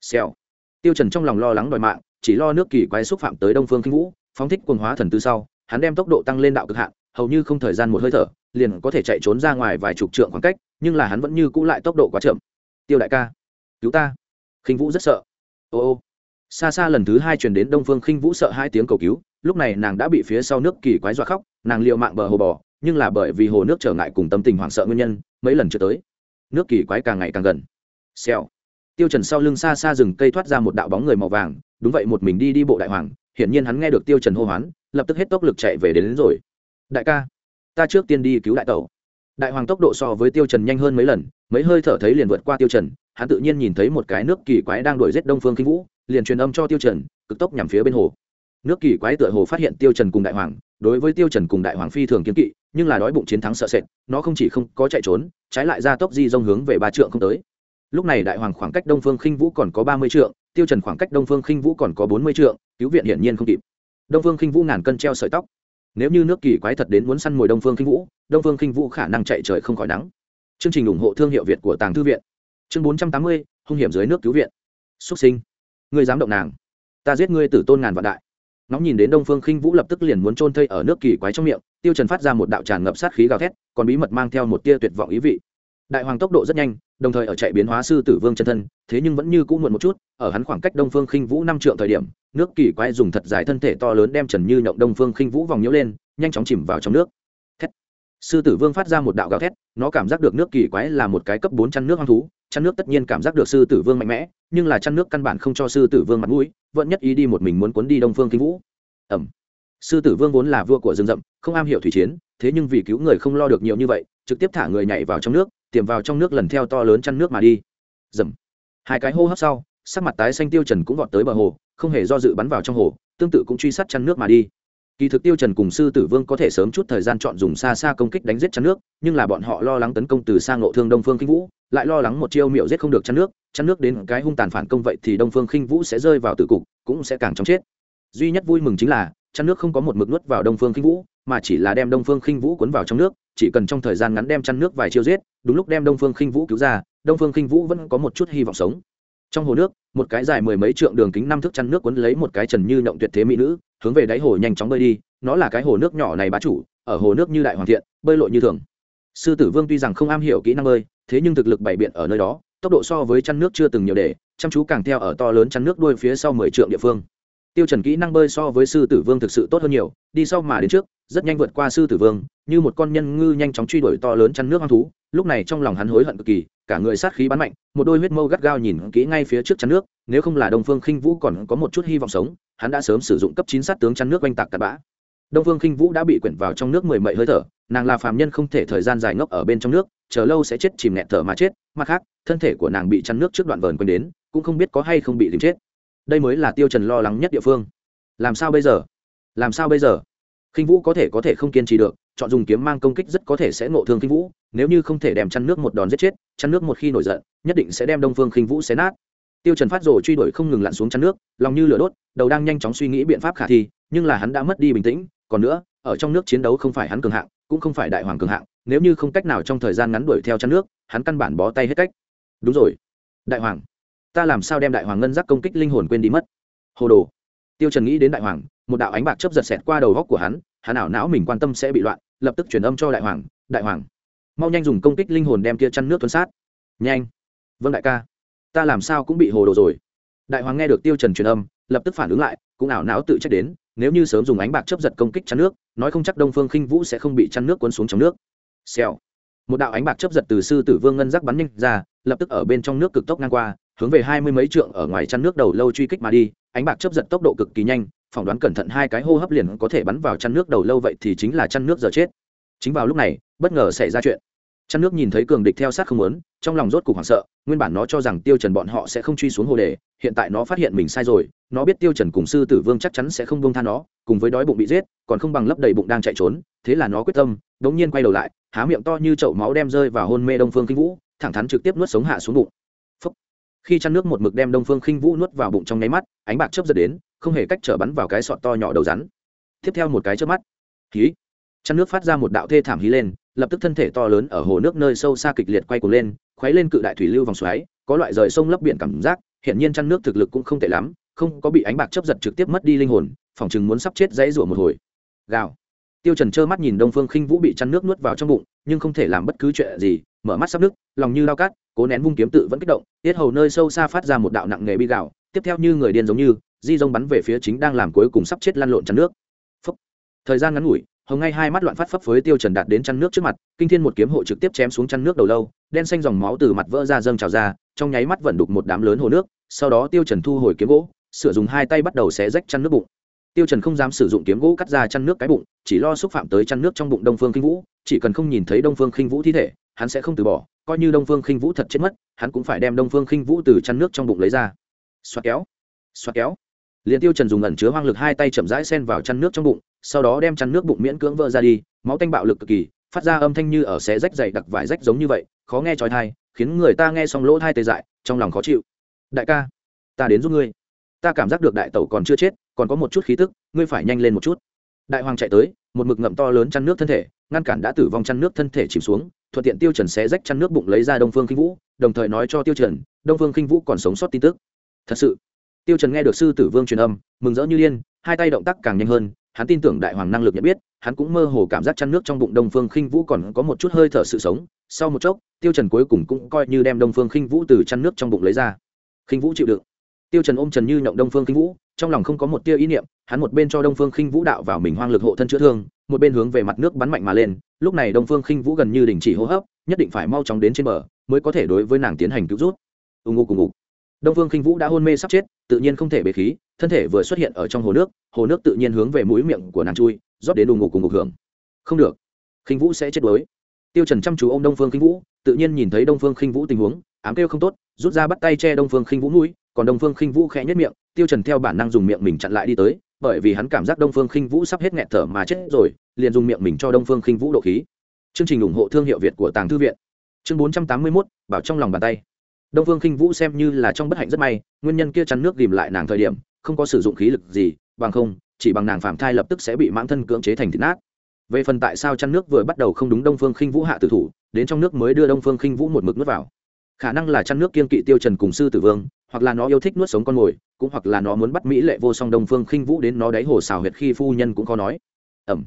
Xèo. Tiêu trần trong lòng lo lắng đòi mạng, chỉ lo nước kỳ quái xúc phạm tới đông phương khinh vũ, phóng thích quần hóa thần tứ sau, hắn đem tốc độ tăng lên đạo cực hạn, hầu như không thời gian một hơi thở, liền có thể chạy trốn ra ngoài vài chục trượng khoảng cách, nhưng là hắn vẫn như cũ lại tốc độ quá chậm. Tiêu đại ca cứu ta. Khinh vũ rất sợ. Ô ô. Xa xa lần thứ hai truyền đến đông phương khinh vũ sợ hai tiếng cầu cứu lúc này nàng đã bị phía sau nước kỳ quái dọa khóc nàng liệu mạng bờ hồ bò nhưng là bởi vì hồ nước trở ngại cùng tâm tình hoảng sợ nguyên nhân mấy lần chưa tới nước kỳ quái càng ngày càng gần. Xèo. Tiêu trần sau lưng xa xa rừng cây thoát ra một đạo bóng người màu vàng đúng vậy một mình đi đi bộ đại hoàng hiển nhiên hắn nghe được tiêu trần hô hoán lập tức hết tốc lực chạy về đến, đến rồi. Đại ca ta trước tiên đi cứu đại tẩu. Đại hoàng tốc độ so với tiêu trần nhanh hơn mấy lần mấy hơi thở thấy liền vượt qua tiêu trần hắn tự nhiên nhìn thấy một cái nước kỳ quái đang đuổi giết đông phương kinh vũ, liền truyền âm cho tiêu trần, cực tốc nhằm phía bên hồ. Nước kỳ quái tựa hồ phát hiện tiêu trần cùng đại hoàng, đối với tiêu trần cùng đại hoàng phi thường kiên kỵ, nhưng là đói bụng chiến thắng sợ sệt, nó không chỉ không có chạy trốn, trái lại ra tốc di dông hướng về ba trượng không tới. Lúc này đại hoàng khoảng cách đông phương khinh vũ còn có ba mươi trượng, tiêu trần khoảng cách đông phương khinh vũ còn có bốn mươi trượng, cứu viện hiển nhiên không kịp. Đông phương khinh vũ ngàn cân treo sợi tóc. Nếu như nước kỳ quái thật đến muốn săn mồi đông phương khinh vũ, đông phương khinh vũ khả năng chạy trời không khỏi nắng. Chương trình ủng hộ thương hiệu việt của tàng thư viện chương bốn trăm tám mươi, hung hiểm dưới nước cứu viện. Xuất sinh. Ngươi dám động nàng. Ta giết ngươi tử tôn ngàn vạn đại. Nóng nhìn đến đông phương khinh vũ lập tức liền muốn trôn thây ở nước kỳ quái trong miệng, tiêu trần phát ra một đạo tràn ngập sát khí gào thét, còn bí mật mang theo một tia tuyệt vọng ý vị. Đại hoàng tốc độ rất nhanh, đồng thời ở chạy biến hóa sư tử vương chân thân, thế nhưng vẫn như cũ muộn một chút, ở hắn khoảng cách đông phương khinh vũ năm trượng thời điểm, nước kỳ quái dùng thật dài thân thể to lớn đem trần như nhộng đông phương khinh vũ vòng nhiễu lên, nhanh chóng chìm vào trong nước sư tử vương phát ra một đạo gào thét, nó cảm giác được nước kỳ quái là một cái cấp bốn chăn nước hoang thú, chăn nước tất nhiên cảm giác được sư tử vương mạnh mẽ, nhưng là chăn nước căn bản không cho sư tử vương mặt mũi, vẫn nhất ý đi một mình muốn cuốn đi đông phương kinh vũ. Ẩm. Sư tử vương vốn là vua của rừng rậm, không am hiểu thủy chiến, thế nhưng vì cứu người không lo được nhiều như vậy, trực tiếp thả người nhảy vào trong nước, tiềm vào trong nước lần theo to lớn chăn nước mà đi. Dầm hai cái hô hấp sau, sắc mặt tái xanh tiêu trần cũng vọt tới bờ hồ, không hề do dự bắn vào trong hồ, tương tự cũng truy sát chăn nước mà đi kỳ thực tiêu trần cùng sư tử vương có thể sớm chút thời gian chọn dùng xa xa công kích đánh giết chăn nước, nhưng là bọn họ lo lắng tấn công từ xa ngộ thương đông phương kinh vũ, lại lo lắng một chiêu miệu giết không được chăn nước chăn nước đến cái hung tàn phản công vậy thì đông phương kinh vũ sẽ rơi vào tử cục, cũng sẽ càng chóng chết. Duy nhất vui mừng chính là, chăn nước không có một mực nuốt vào đông phương khinh vũ, mà chỉ là đem đông phương khinh vũ cuốn vào trong nước, chỉ cần trong thời gian ngắn đem chăn nước vài chiêu giết, đúng lúc đem đông phương khinh vũ cứu ra, đông phương khinh vũ vẫn có một chút hy vọng sống. Trong hồ nước, một cái dài mười mấy trượng đường kính năm thước chăn nước cuốn lấy một cái trần như nhộng tuyệt thế mỹ nữ hướng về đáy hồ nhanh chóng bơi đi, nó là cái hồ nước nhỏ này bá chủ, ở hồ nước như đại hoàng thiện, bơi lội như thường. Sư tử vương tuy rằng không am hiểu kỹ năng bơi, thế nhưng thực lực bày biện ở nơi đó, tốc độ so với chăn nước chưa từng nhiều để, chăm chú càng theo ở to lớn chăn nước đuôi phía sau mười trượng địa phương. Tiêu trần kỹ năng bơi so với sư tử vương thực sự tốt hơn nhiều, đi sau mà đến trước, rất nhanh vượt qua sư tử vương, như một con nhân ngư nhanh chóng truy đuổi to lớn chăn nước hoang thú, lúc này trong lòng hắn hối hận cực kỳ, cả người sát khí bắn mạnh, một đôi huyết mâu gắt gao nhìn kỹ ngay phía trước chăn nước, nếu không là đông phương khinh vũ còn có một chút hy vọng sống hắn đã sớm sử dụng cấp chín sát tướng chăn nước oanh tạc cặn bã. Đông phương khinh vũ đã bị quyển vào trong nước mười mậy hơi thở, nàng là phàm nhân không thể thời gian dài ngốc ở bên trong nước, chờ lâu sẽ chết chìm nghẹt thở mà chết, mặt khác, thân thể của nàng bị chăn nước trước đoạn vờn quên đến, cũng không biết có hay không bị tìm chết. Đây mới là tiêu trần lo lắng nhất địa phương. Làm sao bây giờ? Làm sao bây giờ? Khinh vũ có thể có thể không kiên trì được, chọn dùng kiếm mang công kích rất có thể sẽ ngộ thương khinh vũ, nếu như không thể đem chăn nước một đòn giết chết, chăn nước một khi nổi giận, nhất định sẽ đem đông phương khinh vũ xé nát tiêu trần phát rồ truy đuổi không ngừng lặn xuống chân nước, lòng như lửa đốt, đầu đang nhanh chóng suy nghĩ biện pháp khả thi, nhưng là hắn đã mất đi bình tĩnh, còn nữa, ở trong nước chiến đấu không phải hắn cường hạng, cũng không phải đại hoàng cường hạng, nếu như không cách nào trong thời gian ngắn đuổi theo chân nước, hắn căn bản bó tay hết cách. Đúng rồi. Đại hoàng, ta làm sao đem đại hoàng ngân giác công kích linh hồn quên đi mất? Hồ đồ. Tiêu trần nghĩ đến đại hoàng, một đạo ánh bạc chớp giật xẹt qua đầu góc của hắn hắn ảo não mình quan tâm sẽ bị loạn, lập tức truyền âm cho đại hoàng đại hoàng, mau nhanh dùng công kích linh hồn đem kia chăn nước tuấn sát. Nhanh. Vâng đại ca ta làm sao cũng bị hồ đồ rồi. Đại hoàng nghe được tiêu trần truyền âm, lập tức phản ứng lại, cũng ảo não tự trách đến, nếu như sớm dùng ánh bạc chớp giật công kích chăn nước, nói không chắc đông phương khinh vũ sẽ không bị chăn nước cuốn xuống trong nước. Xèo. Một đạo ánh bạc chớp giật từ sư tử vương ngân giác bắn nhanh ra, lập tức ở bên trong nước cực tốc ngang qua, hướng về hai mươi mấy trượng ở ngoài chăn nước đầu lâu truy kích mà đi, ánh bạc chớp giật tốc độ cực kỳ nhanh, phỏng đoán cẩn thận hai cái hô hấp liền có thể bắn vào chăn nước đầu lâu vậy thì chính là chăn nước giờ chết. Chính vào lúc này, bất ngờ xảy ra chuyện chăn nước nhìn thấy cường địch theo sát không muốn, trong lòng rốt cục hoảng sợ, nguyên bản nó cho rằng tiêu trần bọn họ sẽ không truy xuống hồ đề, hiện tại nó phát hiện mình sai rồi, nó biết tiêu trần cùng sư tử vương chắc chắn sẽ không buông tha nó, cùng với đói bụng bị giết, còn không bằng lấp đầy bụng đang chạy trốn, thế là nó quyết tâm, đống nhiên quay đầu lại, há miệng to như chậu máu đem rơi vào hôn mê đông phương kinh vũ, thẳng thắn trực tiếp nuốt sống hạ xuống bụng. Phúc. khi chăn nước một mực đem đông phương kinh vũ nuốt vào bụng trong nháy mắt, ánh bạc chớp giật đến, không hề cách trở bắn vào cái sọt to nhỏ đầu rắn. Tiếp theo một cái chớp mắt. Khí chăn nước phát ra một đạo thê thảm hí lên, lập tức thân thể to lớn ở hồ nước nơi sâu xa kịch liệt quay cuồng lên, khuấy lên cự đại thủy lưu vòng xoáy, có loại rời sông lấp biển cảm giác hiện nhiên chăn nước thực lực cũng không tệ lắm, không có bị ánh bạc chấp giật trực tiếp mất đi linh hồn, phòng chừng muốn sắp chết dãy rủa một hồi. Gào. Tiêu trần trơ mắt nhìn đông phương khinh vũ bị chăn nước nuốt vào trong bụng, nhưng không thể làm bất cứ chuyện gì, mở mắt sắp nước, lòng như lao cát, cố nén vung kiếm tự vẫn kích động, tiết hầu nơi sâu xa phát ra một đạo nặng nghề bi gạo, tiếp theo như người điên giống như, di rông bắn về phía chính đang làm cuối cùng sắp chết lăn lộn chăn nước. Phúc. thời gian ngắn ngủi hồng ngay hai mắt loạn phát phấp với tiêu trần đạt đến chăn nước trước mặt, kinh thiên một kiếm hộ trực tiếp chém xuống chăn nước đầu lâu, đen xanh dòng máu từ mặt vỡ ra dâng trào ra, trong nháy mắt vẫn đục một đám lớn hồ nước, sau đó tiêu trần thu hồi kiếm gỗ, sửa dùng hai tay bắt đầu xé rách chăn nước bụng. Tiêu trần không dám sử dụng kiếm gỗ cắt ra chăn nước cái bụng, chỉ lo xúc phạm tới chăn nước trong bụng đông phương kinh vũ, chỉ cần không nhìn thấy đông phương kinh vũ thi thể, hắn sẽ không từ bỏ, coi như đông phương kinh vũ thật chết mất, hắn cũng phải đem đông phương kinh vũ từ chăn nước trong bụng lấy ra. Xoa kéo xoa kéo liền tiêu trần dùng ẩn chứa hoang lực hai tay chậm rãi xen vào chăn nước trong bụng, sau đó đem chăn nước bụng miễn cưỡng vỡ ra đi, máu tanh bạo lực cực kỳ, phát ra âm thanh như ở xé rách dày đặc vải rách giống như vậy, khó nghe chói tai khiến người ta nghe xong lỗ tai tê dại, trong lòng khó chịu. Đại ca, ta đến giúp ngươi. Ta cảm giác được đại tẩu còn chưa chết, còn có một chút khí tức, ngươi phải nhanh lên một chút. Đại hoàng chạy tới, một mực ngậm to lớn chăn nước thân thể, ngăn cản đã tử vong chăn nước thân thể chìm xuống, thuận tiện tiêu trần xé rách chăn nước bụng lấy ra đông phương khinh vũ, đồng thời nói cho tiêu trần, đông phương khinh vũ còn sống sót tin tức. Thật sự? Tiêu trần nghe được sư tử vương truyền âm, mừng rỡ như liên hai tay động tác càng nhanh hơn, hắn tin tưởng đại hoàng năng lực nhận biết, hắn cũng mơ hồ cảm giác chăn nước trong bụng đông phương khinh vũ còn có một chút hơi thở sự sống. Sau một chốc, tiêu trần cuối cùng cũng coi như đem đông phương khinh vũ từ chăn nước trong bụng lấy ra. Khinh vũ chịu đựng. Tiêu trần ôm trần như nhộng đông phương khinh vũ, trong lòng không có một tia ý niệm, hắn một bên cho đông phương khinh vũ đạo vào mình hoang lực hộ thân chữa thương, một bên hướng về mặt nước bắn mạnh mà lên. Lúc này đông phương khinh vũ gần như đình chỉ hô hấp, nhất định phải mau chóng đến trên bờ, mới có thể đối với nàng tiến hành cứu rút ù ngụ cùng ngụ đông phương khinh vũ đã hôn mê sắp chết tự nhiên không thể bế khí thân thể vừa xuất hiện ở trong hồ nước hồ nước tự nhiên hướng về mũi miệng của nàng chui rót đến đùng ngụ cùng ngục hưởng. Không được. Khinh vũ sẽ chết đuối. Tiêu trần chăm chú ô m đông phương khinh vũ tự nhiên nhìn thấy đông phương khinh vũ tình huống ám kêu không tốt rút ra bắt tay che đông phương khinh vũ mũi còn đông phương khinh vũ khẽ nhất miệng tiêu trần theo bản năng dùng miệng mình chặn lại đi tới bởi vì hắn cảm giác đông phương khinh vũ sắp hết nghẹt thở mà chết rồi liền dùng miệng mình cho đông phương khinh vũ độ khí. Chương trình ủng hộ thương hiệu việt của tàng thư viện. Chương 481, bảo trong lòng bàn tay đông phương khinh vũ xem như là trong bất hạnh rất may, nguyên nhân kia chắn nước ghìm lại nàng thời điểm, không có sử dụng khí lực gì, bằng không, chỉ bằng nàng phạm thai lập tức sẽ bị mãng thân cưỡng chế thành thịt nát. Về phần tại sao chăn nước vừa bắt đầu không đúng đông phương khinh vũ hạ tử thủ, đến trong nước mới đưa đông phương khinh vũ một mực nuốt vào. Khả năng là chăn nước kiên kỵ tiêu trần cùng sư tử vương, hoặc là nó yêu thích nuốt sống con mồi, cũng hoặc là nó muốn bắt mỹ lệ vô song đông phương khinh vũ đến nó đáy hồ xào huyệt khi phu nhân cũng có nói. Ẩm.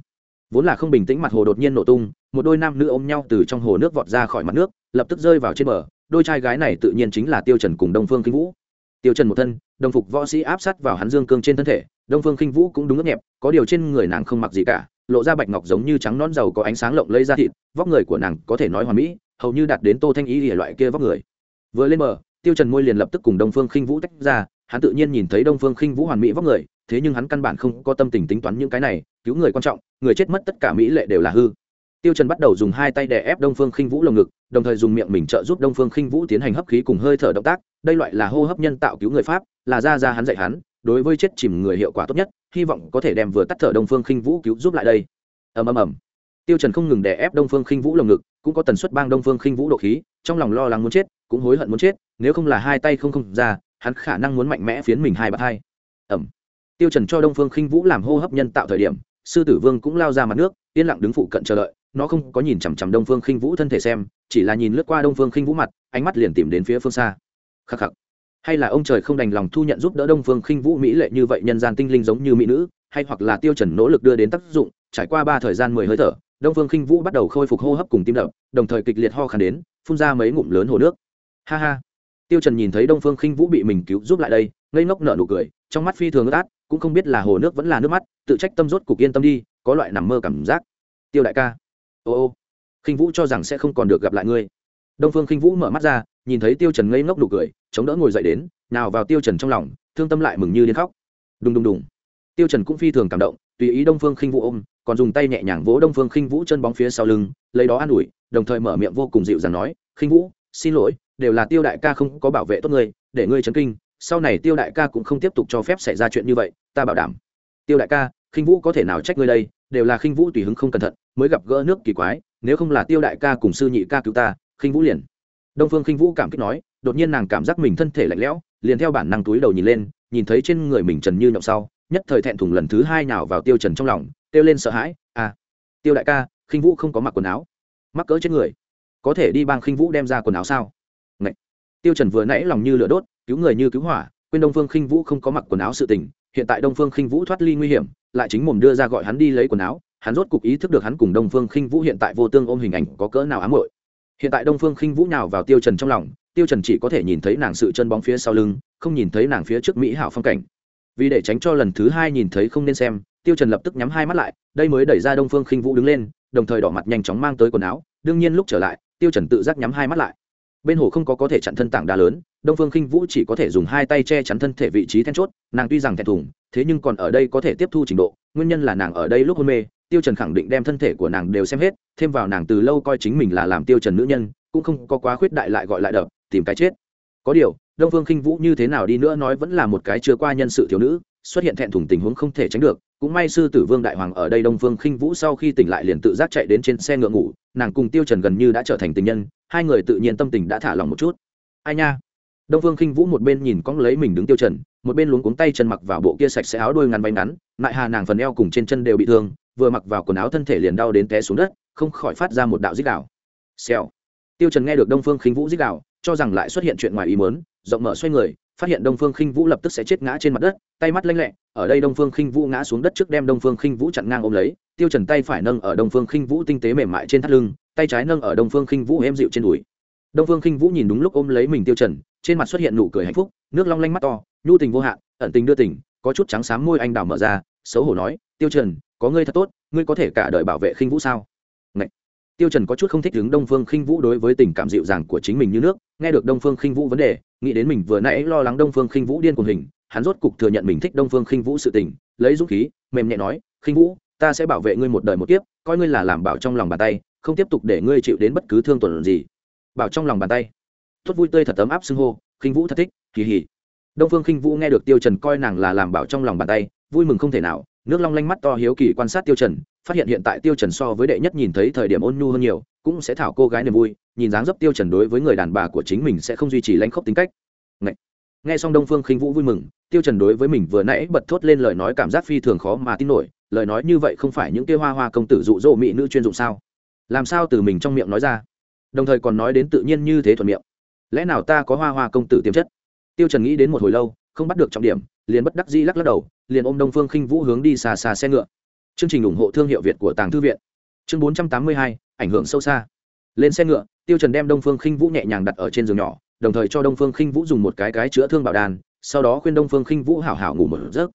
Vốn là không bình tĩnh mặt hồ đột nhiên nổ tung, một đôi nam nữ ôm nhau từ trong hồ nước vọt ra khỏi mặt nước, lập tức rơi vào trên bờ đôi trai gái này tự nhiên chính là tiêu trần cùng đông phương Kinh vũ. Tiêu trần một thân, đồng phục võ sĩ áp sát vào hắn dương cương trên thân thể, đông phương Kinh vũ cũng đúng ngấp nhẹp có điều trên người nàng không mặc gì cả, lộ ra bạch ngọc giống như trắng nón dầu có ánh sáng lộng lẫy ra thịt, vóc người của nàng có thể nói hoàn mỹ, hầu như đạt đến tô thanh ý địa loại kia vóc người. Vừa lên bờ, tiêu trần môi liền lập tức cùng đông phương Kinh vũ tách ra, hắn tự nhiên nhìn thấy đông phương Kinh vũ hoàn mỹ vóc người, thế nhưng hắn căn bản không có tâm tình tính toán những cái này, cứu người quan trọng, người chết mất tất cả mỹ lệ đều là hư tiêu trần bắt đầu dùng hai tay đè ép đông phương khinh vũ lồng ngực, đồng thời dùng miệng mình trợ giúp đông phương khinh vũ tiến hành hấp khí cùng hơi thở động tác. Đây loại là hô hấp nhân tạo cứu người pháp, là ra ra hắn dạy hắn, đối với chết chìm người hiệu quả tốt nhất, hy vọng có thể đem vừa tắt thở đông phương khinh vũ cứu giúp lại đây. Ầm ầm ầm. Tiêu trần không ngừng đè ép đông phương khinh vũ lồng ngực, cũng có tần suất bang đông phương khinh vũ độ khí, trong lòng lo lắng muốn chết, cũng hối hận muốn chết, nếu không là hai tay không không ra, hắn khả năng muốn mạnh mẽ phiến mình hai bạt hai. Ầm. tiêu trần cho đông phương khinh vũ làm hô hấp nhân tạo thời điểm, sư tử vương cũng lao ra mặt nước, yên lặng đứng phụ cận chờ đợi nó không có nhìn chằm chằm đông phương khinh vũ thân thể xem, chỉ là nhìn lướt qua đông phương khinh vũ mặt, ánh mắt liền tìm đến phía phương xa. Khắc khắc. Hay là ông trời không đành lòng thu nhận giúp đỡ đông phương khinh vũ mỹ lệ như vậy nhân gian tinh linh giống như mỹ nữ, hay hoặc là tiêu trần nỗ lực đưa đến tác dụng, trải qua ba thời gian mười hơi thở, đông phương khinh vũ bắt đầu khôi phục hô hấp cùng tim đập, đồng thời kịch liệt ho khàn đến, phun ra mấy ngụm lớn hồ nước. Ha ha. Tiêu trần nhìn thấy đông phương khinh vũ bị mình cứu giúp lại đây, ngây ngốc nở nụ cười, trong mắt phi thường ướt át, cũng không biết là hồ nước vẫn là nước mắt, tự trách tâm rốt cục yên tâm đi, có loại nằm mơ cảm giác. Tiêu đại ca ô ô, khinh vũ cho rằng sẽ không còn được gặp lại ngươi. Đông phương khinh vũ mở mắt ra, nhìn thấy tiêu trần ngây ngốc đủ cười, chống đỡ ngồi dậy đến, nào vào tiêu trần trong lòng, thương tâm lại mừng như điên khóc. Đùng đùng đùng. Tiêu trần cũng phi thường cảm động, tùy ý đông phương khinh vũ ôm, còn dùng tay nhẹ nhàng vỗ đông phương khinh vũ chân bóng phía sau lưng, lấy đó an ủi, đồng thời mở miệng vô cùng dịu dàng nói, khinh vũ, xin lỗi, đều là tiêu đại ca không có bảo vệ tốt ngươi, để ngươi chấn kinh, sau này tiêu đại ca cũng không tiếp tục cho phép xảy ra chuyện như vậy, ta bảo đảm. Tiêu đại ca, khinh vũ có thể nào trách ngươi đây, đều là khinh vũ tùy hứng không cẩn thận mới gặp gỡ nước kỳ quái, nếu không là tiêu đại ca cùng sư nhị ca cứu ta, khinh vũ liền. Đông phương khinh vũ cảm kích nói, đột nhiên nàng cảm giác mình thân thể lạnh lẽo, liền theo bản năng túi đầu nhìn lên, nhìn thấy trên người mình trần như nhậu sau, nhất thời thẹn thùng lần thứ hai nào vào tiêu trần trong lòng tiêu lên sợ hãi à tiêu đại ca, khinh vũ không có mặc quần áo, mắc cỡ trên người. Có thể đi bang khinh vũ đem ra quần áo sao? Ngậy. tiêu trần vừa nãy lòng như lửa đốt, cứu người như cứu hỏa, quên đông phương khinh vũ không có mặc quần áo sự tình, hiện tại đông phương khinh vũ thoát ly nguy hiểm, lại chính mồm đưa ra gọi hắn đi lấy quần áo hắn rốt cục ý thức được hắn cùng đông phương khinh vũ hiện tại vô tương ôm hình ảnh có cỡ nào ám hội hiện tại đông phương khinh vũ nào vào tiêu trần trong lòng, tiêu trần chỉ có thể nhìn thấy nàng sự chân bóng phía sau lưng, không nhìn thấy nàng phía trước mỹ hảo phong cảnh. Vì để tránh cho lần thứ hai nhìn thấy không nên xem, tiêu trần lập tức nhắm hai mắt lại, đây mới đẩy ra đông phương khinh vũ đứng lên, đồng thời đỏ mặt nhanh chóng mang tới quần áo. Đương nhiên lúc trở lại, tiêu trần tự giác nhắm hai mắt lại. Bên hồ không có có thể chặn thân tảng đá lớn, đông phương khinh vũ chỉ có thể dùng hai tay che chắn thân thể vị trí then chốt, nàng tuy rằng thẹn thùng, thế nhưng còn ở đây có thể tiếp thu trình độ, nguyên nhân là nàng ở đây lúc hôn mê tiêu trần khẳng định đem thân thể của nàng đều xem hết, thêm vào nàng từ lâu coi chính mình là làm tiêu trần nữ nhân, cũng không có quá khuyết đại lại gọi lại đập, tìm cái chết. Có điều, đông phương khinh vũ như thế nào đi nữa nói vẫn là một cái chưa qua nhân sự thiếu nữ, xuất hiện thẹn thùng tình huống không thể tránh được, cũng may sư tử vương đại hoàng ở đây đông phương khinh vũ sau khi tỉnh lại liền tự giác chạy đến trên xe ngựa ngủ, nàng cùng tiêu trần gần như đã trở thành tình nhân, hai người tự nhiên tâm tình đã thả lòng một chút. Ai nha? Đông phương khinh vũ một bên nhìn cong lấy mình đứng tiêu trần, một bên luống cuống tay chân mặc vào bộ kia sạch sẽ áo đuôi ngắn váy ngắn, lại hà nàng phần eo cùng trên chân đều bị thương vừa mặc vào quần áo thân thể liền đau đến té xuống đất, không khỏi phát ra một đạo dích đạo xèo. Tiêu trần nghe được đông phương khinh vũ dích đạo cho rằng lại xuất hiện chuyện ngoài ý muốn, rộng mở xoay người, phát hiện đông phương khinh vũ lập tức sẽ chết ngã trên mặt đất, tay mắt lanh lẹ, ở đây đông phương khinh vũ ngã xuống đất trước đem đông phương khinh vũ chặn ngang ôm lấy, tiêu trần tay phải nâng ở đông phương khinh vũ tinh tế mềm mại trên thắt lưng, tay trái nâng ở đông phương khinh vũ êm dịu trên đùi. Đông phương khinh vũ nhìn đúng lúc ôm lấy mình tiêu trần, trên mặt xuất hiện nụ cười hạnh phúc, nước long lanh mắt to, nhu tình vô hạn, ẩn tình đưa tình, có chút trắng xám môi anh đào mở ra, xấu hổ nói, tiêu trần có ngươi thật tốt, ngươi có thể cả đời bảo vệ khinh vũ sao? Ngậy. tiêu trần có chút không thích đứng đông phương khinh vũ đối với tình cảm dịu dàng của chính mình như nước, nghe được đông phương khinh vũ vấn đề, nghĩ đến mình vừa nãy lo lắng đông phương khinh vũ điên cuồng hình, hắn rốt cục thừa nhận mình thích đông phương khinh vũ sự tình, lấy dũng khí, mềm nhẹ nói, khinh vũ, ta sẽ bảo vệ ngươi một đời một kiếp, coi ngươi là làm bảo trong lòng bàn tay, không tiếp tục để ngươi chịu đến bất cứ thương tổn gì. Bảo trong lòng bàn tay. Tốt vui tươi thật ấm áp xưng hô, khinh vũ thật thích, kỳ hỉ. Đông phương khinh vũ nghe được tiêu trần coi nàng là làm bảo trong lòng bàn tay, vui mừng không thể nào nước long lanh mắt to hiếu kỳ quan sát tiêu trần, phát hiện hiện tại tiêu trần so với đệ nhất nhìn thấy thời điểm ôn nhu hơn nhiều, cũng sẽ thảo cô gái niềm vui, nhìn dáng dấp tiêu trần đối với người đàn bà của chính mình sẽ không duy trì lãnh khốc tính cách. Ngậy. nghe xong đông phương khinh vũ vui mừng, tiêu trần đối với mình vừa nãy bật thốt lên lời nói cảm giác phi thường khó mà tin nổi, lời nói như vậy không phải những kia hoa hoa công tử dụ dỗ mỹ nữ chuyên dụng sao? Làm sao từ mình trong miệng nói ra? Đồng thời còn nói đến tự nhiên như thế thuận miệng. Lẽ nào ta có hoa hoa công tử tiềm chất? Tiêu trần nghĩ đến một hồi lâu, không bắt được trọng điểm liền bất đắc dĩ lắc lắc đầu liền ôm đông phương khinh vũ hướng đi xa xa xe ngựa. Chương trình ủng hộ thương hiệu việt của tàng thư viện. Chương 482, ảnh hưởng sâu xa. Lên xe ngựa tiêu trần đem đông phương khinh vũ nhẹ nhàng đặt ở trên giường nhỏ đồng thời cho đông phương khinh vũ dùng một cái cái chữa thương bảo đàn sau đó khuyên đông phương khinh vũ hảo hảo ngủ một giấc.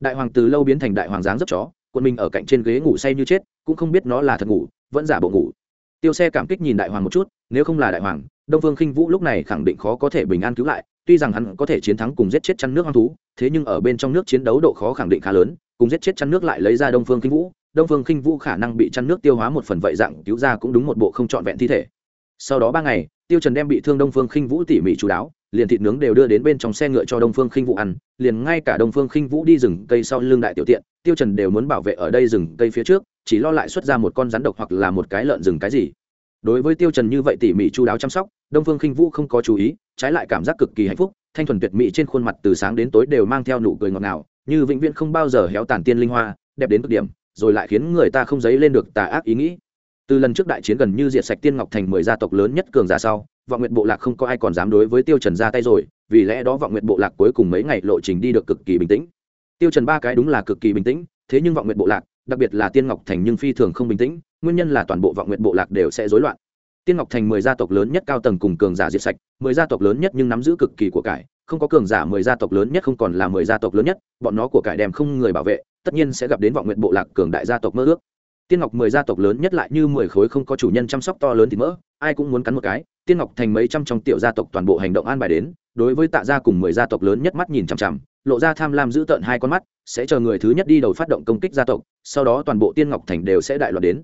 Đại hoàng từ lâu biến thành đại hoàng dáng rất chó quân mình ở cạnh trên ghế ngủ say như chết cũng không biết nó là thật ngủ vẫn giả bộ ngủ. Tiêu xe cảm kích nhìn đại hoàng một chút nếu không là đại hoàng đông phương khinh vũ lúc này khẳng định khó có thể bình an cứu lại tuy rằng hắn có thể chiến thắng cùng giết chết chăn nước hoang thú, thế nhưng ở bên trong nước chiến đấu độ khó khẳng định khá lớn, cùng giết chết chăn nước lại lấy ra đông phương Kinh vũ, đông phương Kinh vũ khả năng bị chăn nước tiêu hóa một phần vậy dạng cứu ra cũng đúng một bộ không trọn vẹn thi thể. Sau đó ba ngày, tiêu trần đem bị thương đông phương Kinh vũ tỉ mỉ chú đáo, liền thịt nướng đều đưa đến bên trong xe ngựa cho đông phương khinh vũ ăn, liền ngay cả đông phương khinh vũ đi rừng cây sau lưng đại tiểu tiện, tiêu trần đều muốn bảo vệ ở đây rừng cây phía trước, chỉ lo lại xuất ra một con rắn độc hoặc là một cái lợn rừng cái gì. Đối với tiêu trần như vậy tỉ mỉ chu đáo chăm sóc đông phương khinh vũ không có chú ý, trái lại cảm giác cực kỳ hạnh phúc, thanh thuần tuyệt mỹ trên khuôn mặt từ sáng đến tối đều mang theo nụ cười ngọt ngào, như vĩnh viễn không bao giờ héo tàn tiên linh hoa, đẹp đến cực điểm, rồi lại khiến người ta không dấy lên được tà ác ý nghĩ. Từ lần trước đại chiến gần như diệt sạch tiên ngọc thành mười gia tộc lớn nhất cường giả sau, vọng nguyện bộ lạc không có ai còn dám đối với tiêu trần ra tay rồi, vì lẽ đó vọng nguyện bộ lạc cuối cùng mấy ngày lộ trình đi được cực kỳ bình tĩnh. Tiêu trần ba cái đúng là cực kỳ bình tĩnh, thế nhưng vọng nguyện bộ lạc, đặc biệt là tiên ngọc thành nhưng phi thường không bình tĩnh, nguyên nhân là toàn bộ vọng nguyện bộ lạc đều sẽ rối loạn tiên ngọc thành mười gia tộc lớn nhất cao tầng cùng cường giả diệt sạch, mười gia tộc lớn nhất nhưng nắm giữ cực kỳ của cải, không có cường giả mười gia tộc lớn nhất không còn là mười gia tộc lớn nhất, bọn nó của cải đem không người bảo vệ, tất nhiên sẽ gặp đến vọng nguyện bộ lạc cường đại gia tộc mơ ước. Tiên ngọc mười gia tộc lớn nhất lại như mười khối không có chủ nhân chăm sóc to lớn thì mỡ, ai cũng muốn cắn một cái. Tiên ngọc thành mấy trăm trong tiểu gia tộc toàn bộ hành động an bài đến, đối với tạ gia cùng mười gia tộc lớn nhất mắt nhìn chằm chằm, lộ ra tham lam giữ tợn hai con mắt, sẽ chờ người thứ nhất đi đầu phát động công kích gia tộc, sau đó toàn bộ tiên ngọc thành đều sẽ đại loạt đến.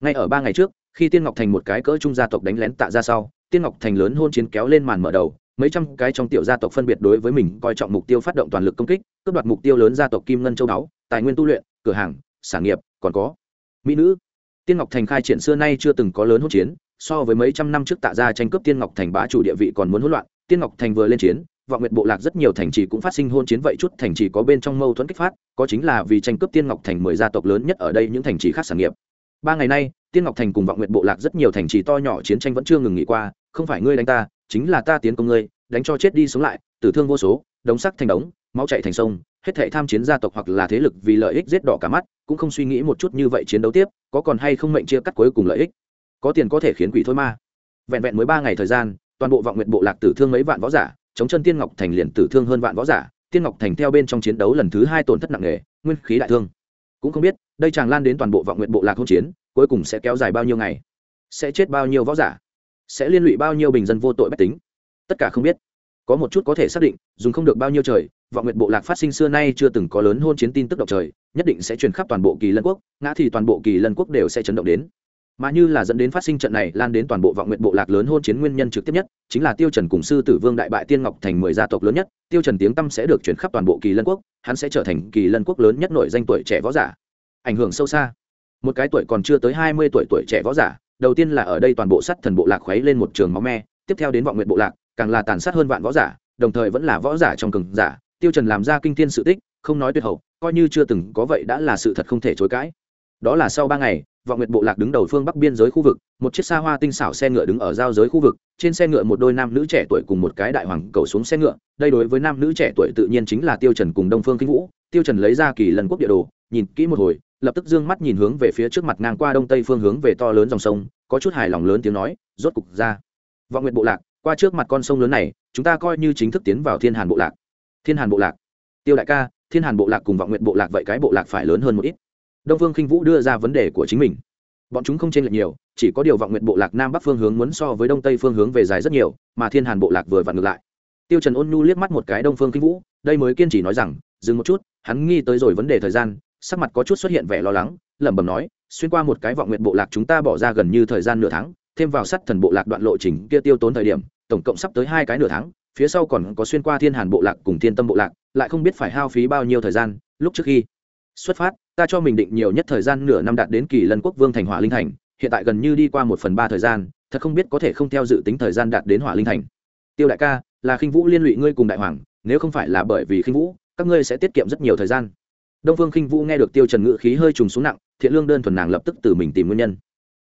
Ngay ở ba ngày trước khi tiên ngọc thành một cái cỡ trung gia tộc đánh lén tạ ra sau, tiên ngọc thành lớn hôn chiến kéo lên màn mở đầu, mấy trăm cái trong tiểu gia tộc phân biệt đối với mình coi trọng mục tiêu phát động toàn lực công kích, cướp đoạt mục tiêu lớn gia tộc kim ngân châu đáo tài nguyên tu luyện, cửa hàng, sản nghiệp, còn có mỹ nữ. Tiên ngọc thành khai triển xưa nay chưa từng có lớn hỗn chiến, so với mấy trăm năm trước tạ ra tranh cướp tiên ngọc thành bá chủ địa vị còn muốn hỗn loạn, tiên ngọc thành vừa lên chiến, vọng nguyện bộ lạc rất nhiều thành trì cũng phát sinh hôn chiến vậy chút thành trì có bên trong mâu thuẫn kích phát, có chính là vì tranh cướp tiên ngọc thành mười gia tộc lớn nhất ở đây những thành trì khác sản nghiệp ba ngày nay, tiên ngọc thành cùng vọng nguyện bộ lạc rất nhiều thành trì to nhỏ chiến tranh vẫn chưa ngừng nghỉ qua, không phải ngươi đánh ta, chính là ta tiến công ngươi, đánh cho chết đi sống lại, tử thương vô số, đống sắc thành đống, máu chạy thành sông, hết thệ tham chiến gia tộc hoặc là thế lực vì lợi ích giết đỏ cả mắt, cũng không suy nghĩ một chút như vậy chiến đấu tiếp, có còn hay không mệnh chia cắt cuối cùng lợi ích. Có tiền có thể khiến quỷ thôi ma vẹn vẹn mới ba ngày thời gian, toàn bộ vọng nguyện bộ lạc tử thương mấy vạn võ giả, chống chân tiên ngọc thành liền tử thương hơn vạn võ giả, tiên ngọc thành theo bên trong chiến đấu lần thứ hai tổn thất nặng nề, nguyên khí đại thương. Cũng không biết đây chàng lan đến toàn bộ vọng nguyện bộ lạc hôn chiến, cuối cùng sẽ kéo dài bao nhiêu ngày? Sẽ chết bao nhiêu võ giả? Sẽ liên lụy bao nhiêu bình dân vô tội bách tính? Tất cả không biết. Có một chút có thể xác định, dùng không được bao nhiêu trời, vọng nguyện bộ lạc phát sinh xưa nay chưa từng có lớn hôn chiến tin tức động trời, nhất định sẽ truyền khắp toàn bộ kỳ lân quốc, ngã thì toàn bộ kỳ lân quốc đều sẽ chấn động đến. Mà như là dẫn đến phát sinh trận này lan đến toàn bộ vọng nguyện bộ lạc lớn hôn chiến nguyên nhân trực tiếp nhất, chính là tiêu trần cùng sư tử vương đại bại tiên ngọc thành mười gia tộc lớn nhất, tiêu trần tiếng tâm sẽ được truyền khắp toàn bộ kỳ lân quốc, hắn sẽ trở thành kỳ lân quốc lớn nhất nổi danh tuổi trẻ võ giả ảnh hưởng sâu xa. Một cái tuổi còn chưa tới hai mươi tuổi tuổi trẻ võ giả, đầu tiên là ở đây toàn bộ sắt thần bộ lạc khuấy lên một trường máu me, tiếp theo đến vọng nguyện bộ lạc, càng là tàn sát hơn vạn võ giả, đồng thời vẫn là võ giả trong cường giả. Tiêu trần làm ra kinh thiên sự tích, không nói tuyệt hậu, coi như chưa từng có vậy đã là sự thật không thể chối cãi. Đó là sau ba ngày, vọng nguyệt bộ lạc đứng đầu phương bắc biên giới khu vực, một chiếc xa hoa tinh xảo xe ngựa đứng ở giao giới khu vực, trên xe ngựa một đôi nam nữ trẻ tuổi cùng một cái đại hoàng cầu xuống xe ngựa. Đây đối với nam nữ trẻ tuổi tự nhiên chính là tiêu trần cùng đông phương kinh vũ. Tiêu trần lấy ra kỳ lần quốc địa đồ, nhìn kỹ một hồi lập tức dương mắt nhìn hướng về phía trước mặt ngang qua đông tây phương hướng về to lớn dòng sông, có chút hài lòng lớn tiếng nói, rốt cục ra. Vọng nguyệt bộ lạc, qua trước mặt con sông lớn này, chúng ta coi như chính thức tiến vào thiên hàn bộ lạc. Thiên hàn bộ lạc. Tiêu đại ca, thiên hàn bộ lạc cùng vọng nguyện bộ lạc vậy cái bộ lạc phải lớn hơn một ít. Đông phương khinh vũ đưa ra vấn đề của chính mình. Bọn chúng không chênh lệch nhiều, chỉ có điều vọng nguyện bộ lạc nam bắc phương hướng muốn so với đông tây phương hướng về dài rất nhiều, mà thiên hàn bộ lạc vừa vặn ngược lại. Tiêu trần ôn nhu liếc mắt một cái đông phương khinh vũ, đây mới kiên trì nói rằng, dừng một chút, hắn nghi tới rồi vấn đề thời gian sắc mặt có chút xuất hiện vẻ lo lắng, lẩm bẩm nói, xuyên qua một cái vọng nguyện bộ lạc chúng ta bỏ ra gần như thời gian nửa tháng, thêm vào sắt thần bộ lạc đoạn lộ trình kia tiêu tốn thời điểm, tổng cộng sắp tới hai cái nửa tháng, phía sau còn có xuyên qua thiên hàn bộ lạc cùng thiên tâm bộ lạc, lại không biết phải hao phí bao nhiêu thời gian, lúc trước khi xuất phát, ta cho mình định nhiều nhất thời gian nửa năm đạt đến kỳ lân quốc vương thành hỏa linh thành, hiện tại gần như đi qua một phần ba thời gian, thật không biết có thể không theo dự tính thời gian đạt đến hỏa linh thành. Tiêu đại ca, là khinh vũ liên lụy ngươi cùng đại hoàng, nếu không phải là bởi vì khinh vũ, các ngươi sẽ tiết kiệm rất nhiều thời gian đông phương khinh vũ nghe được tiêu trần ngự khí hơi trùng xuống nặng, thiện lương đơn thuần nàng lập tức từ mình tìm nguyên nhân.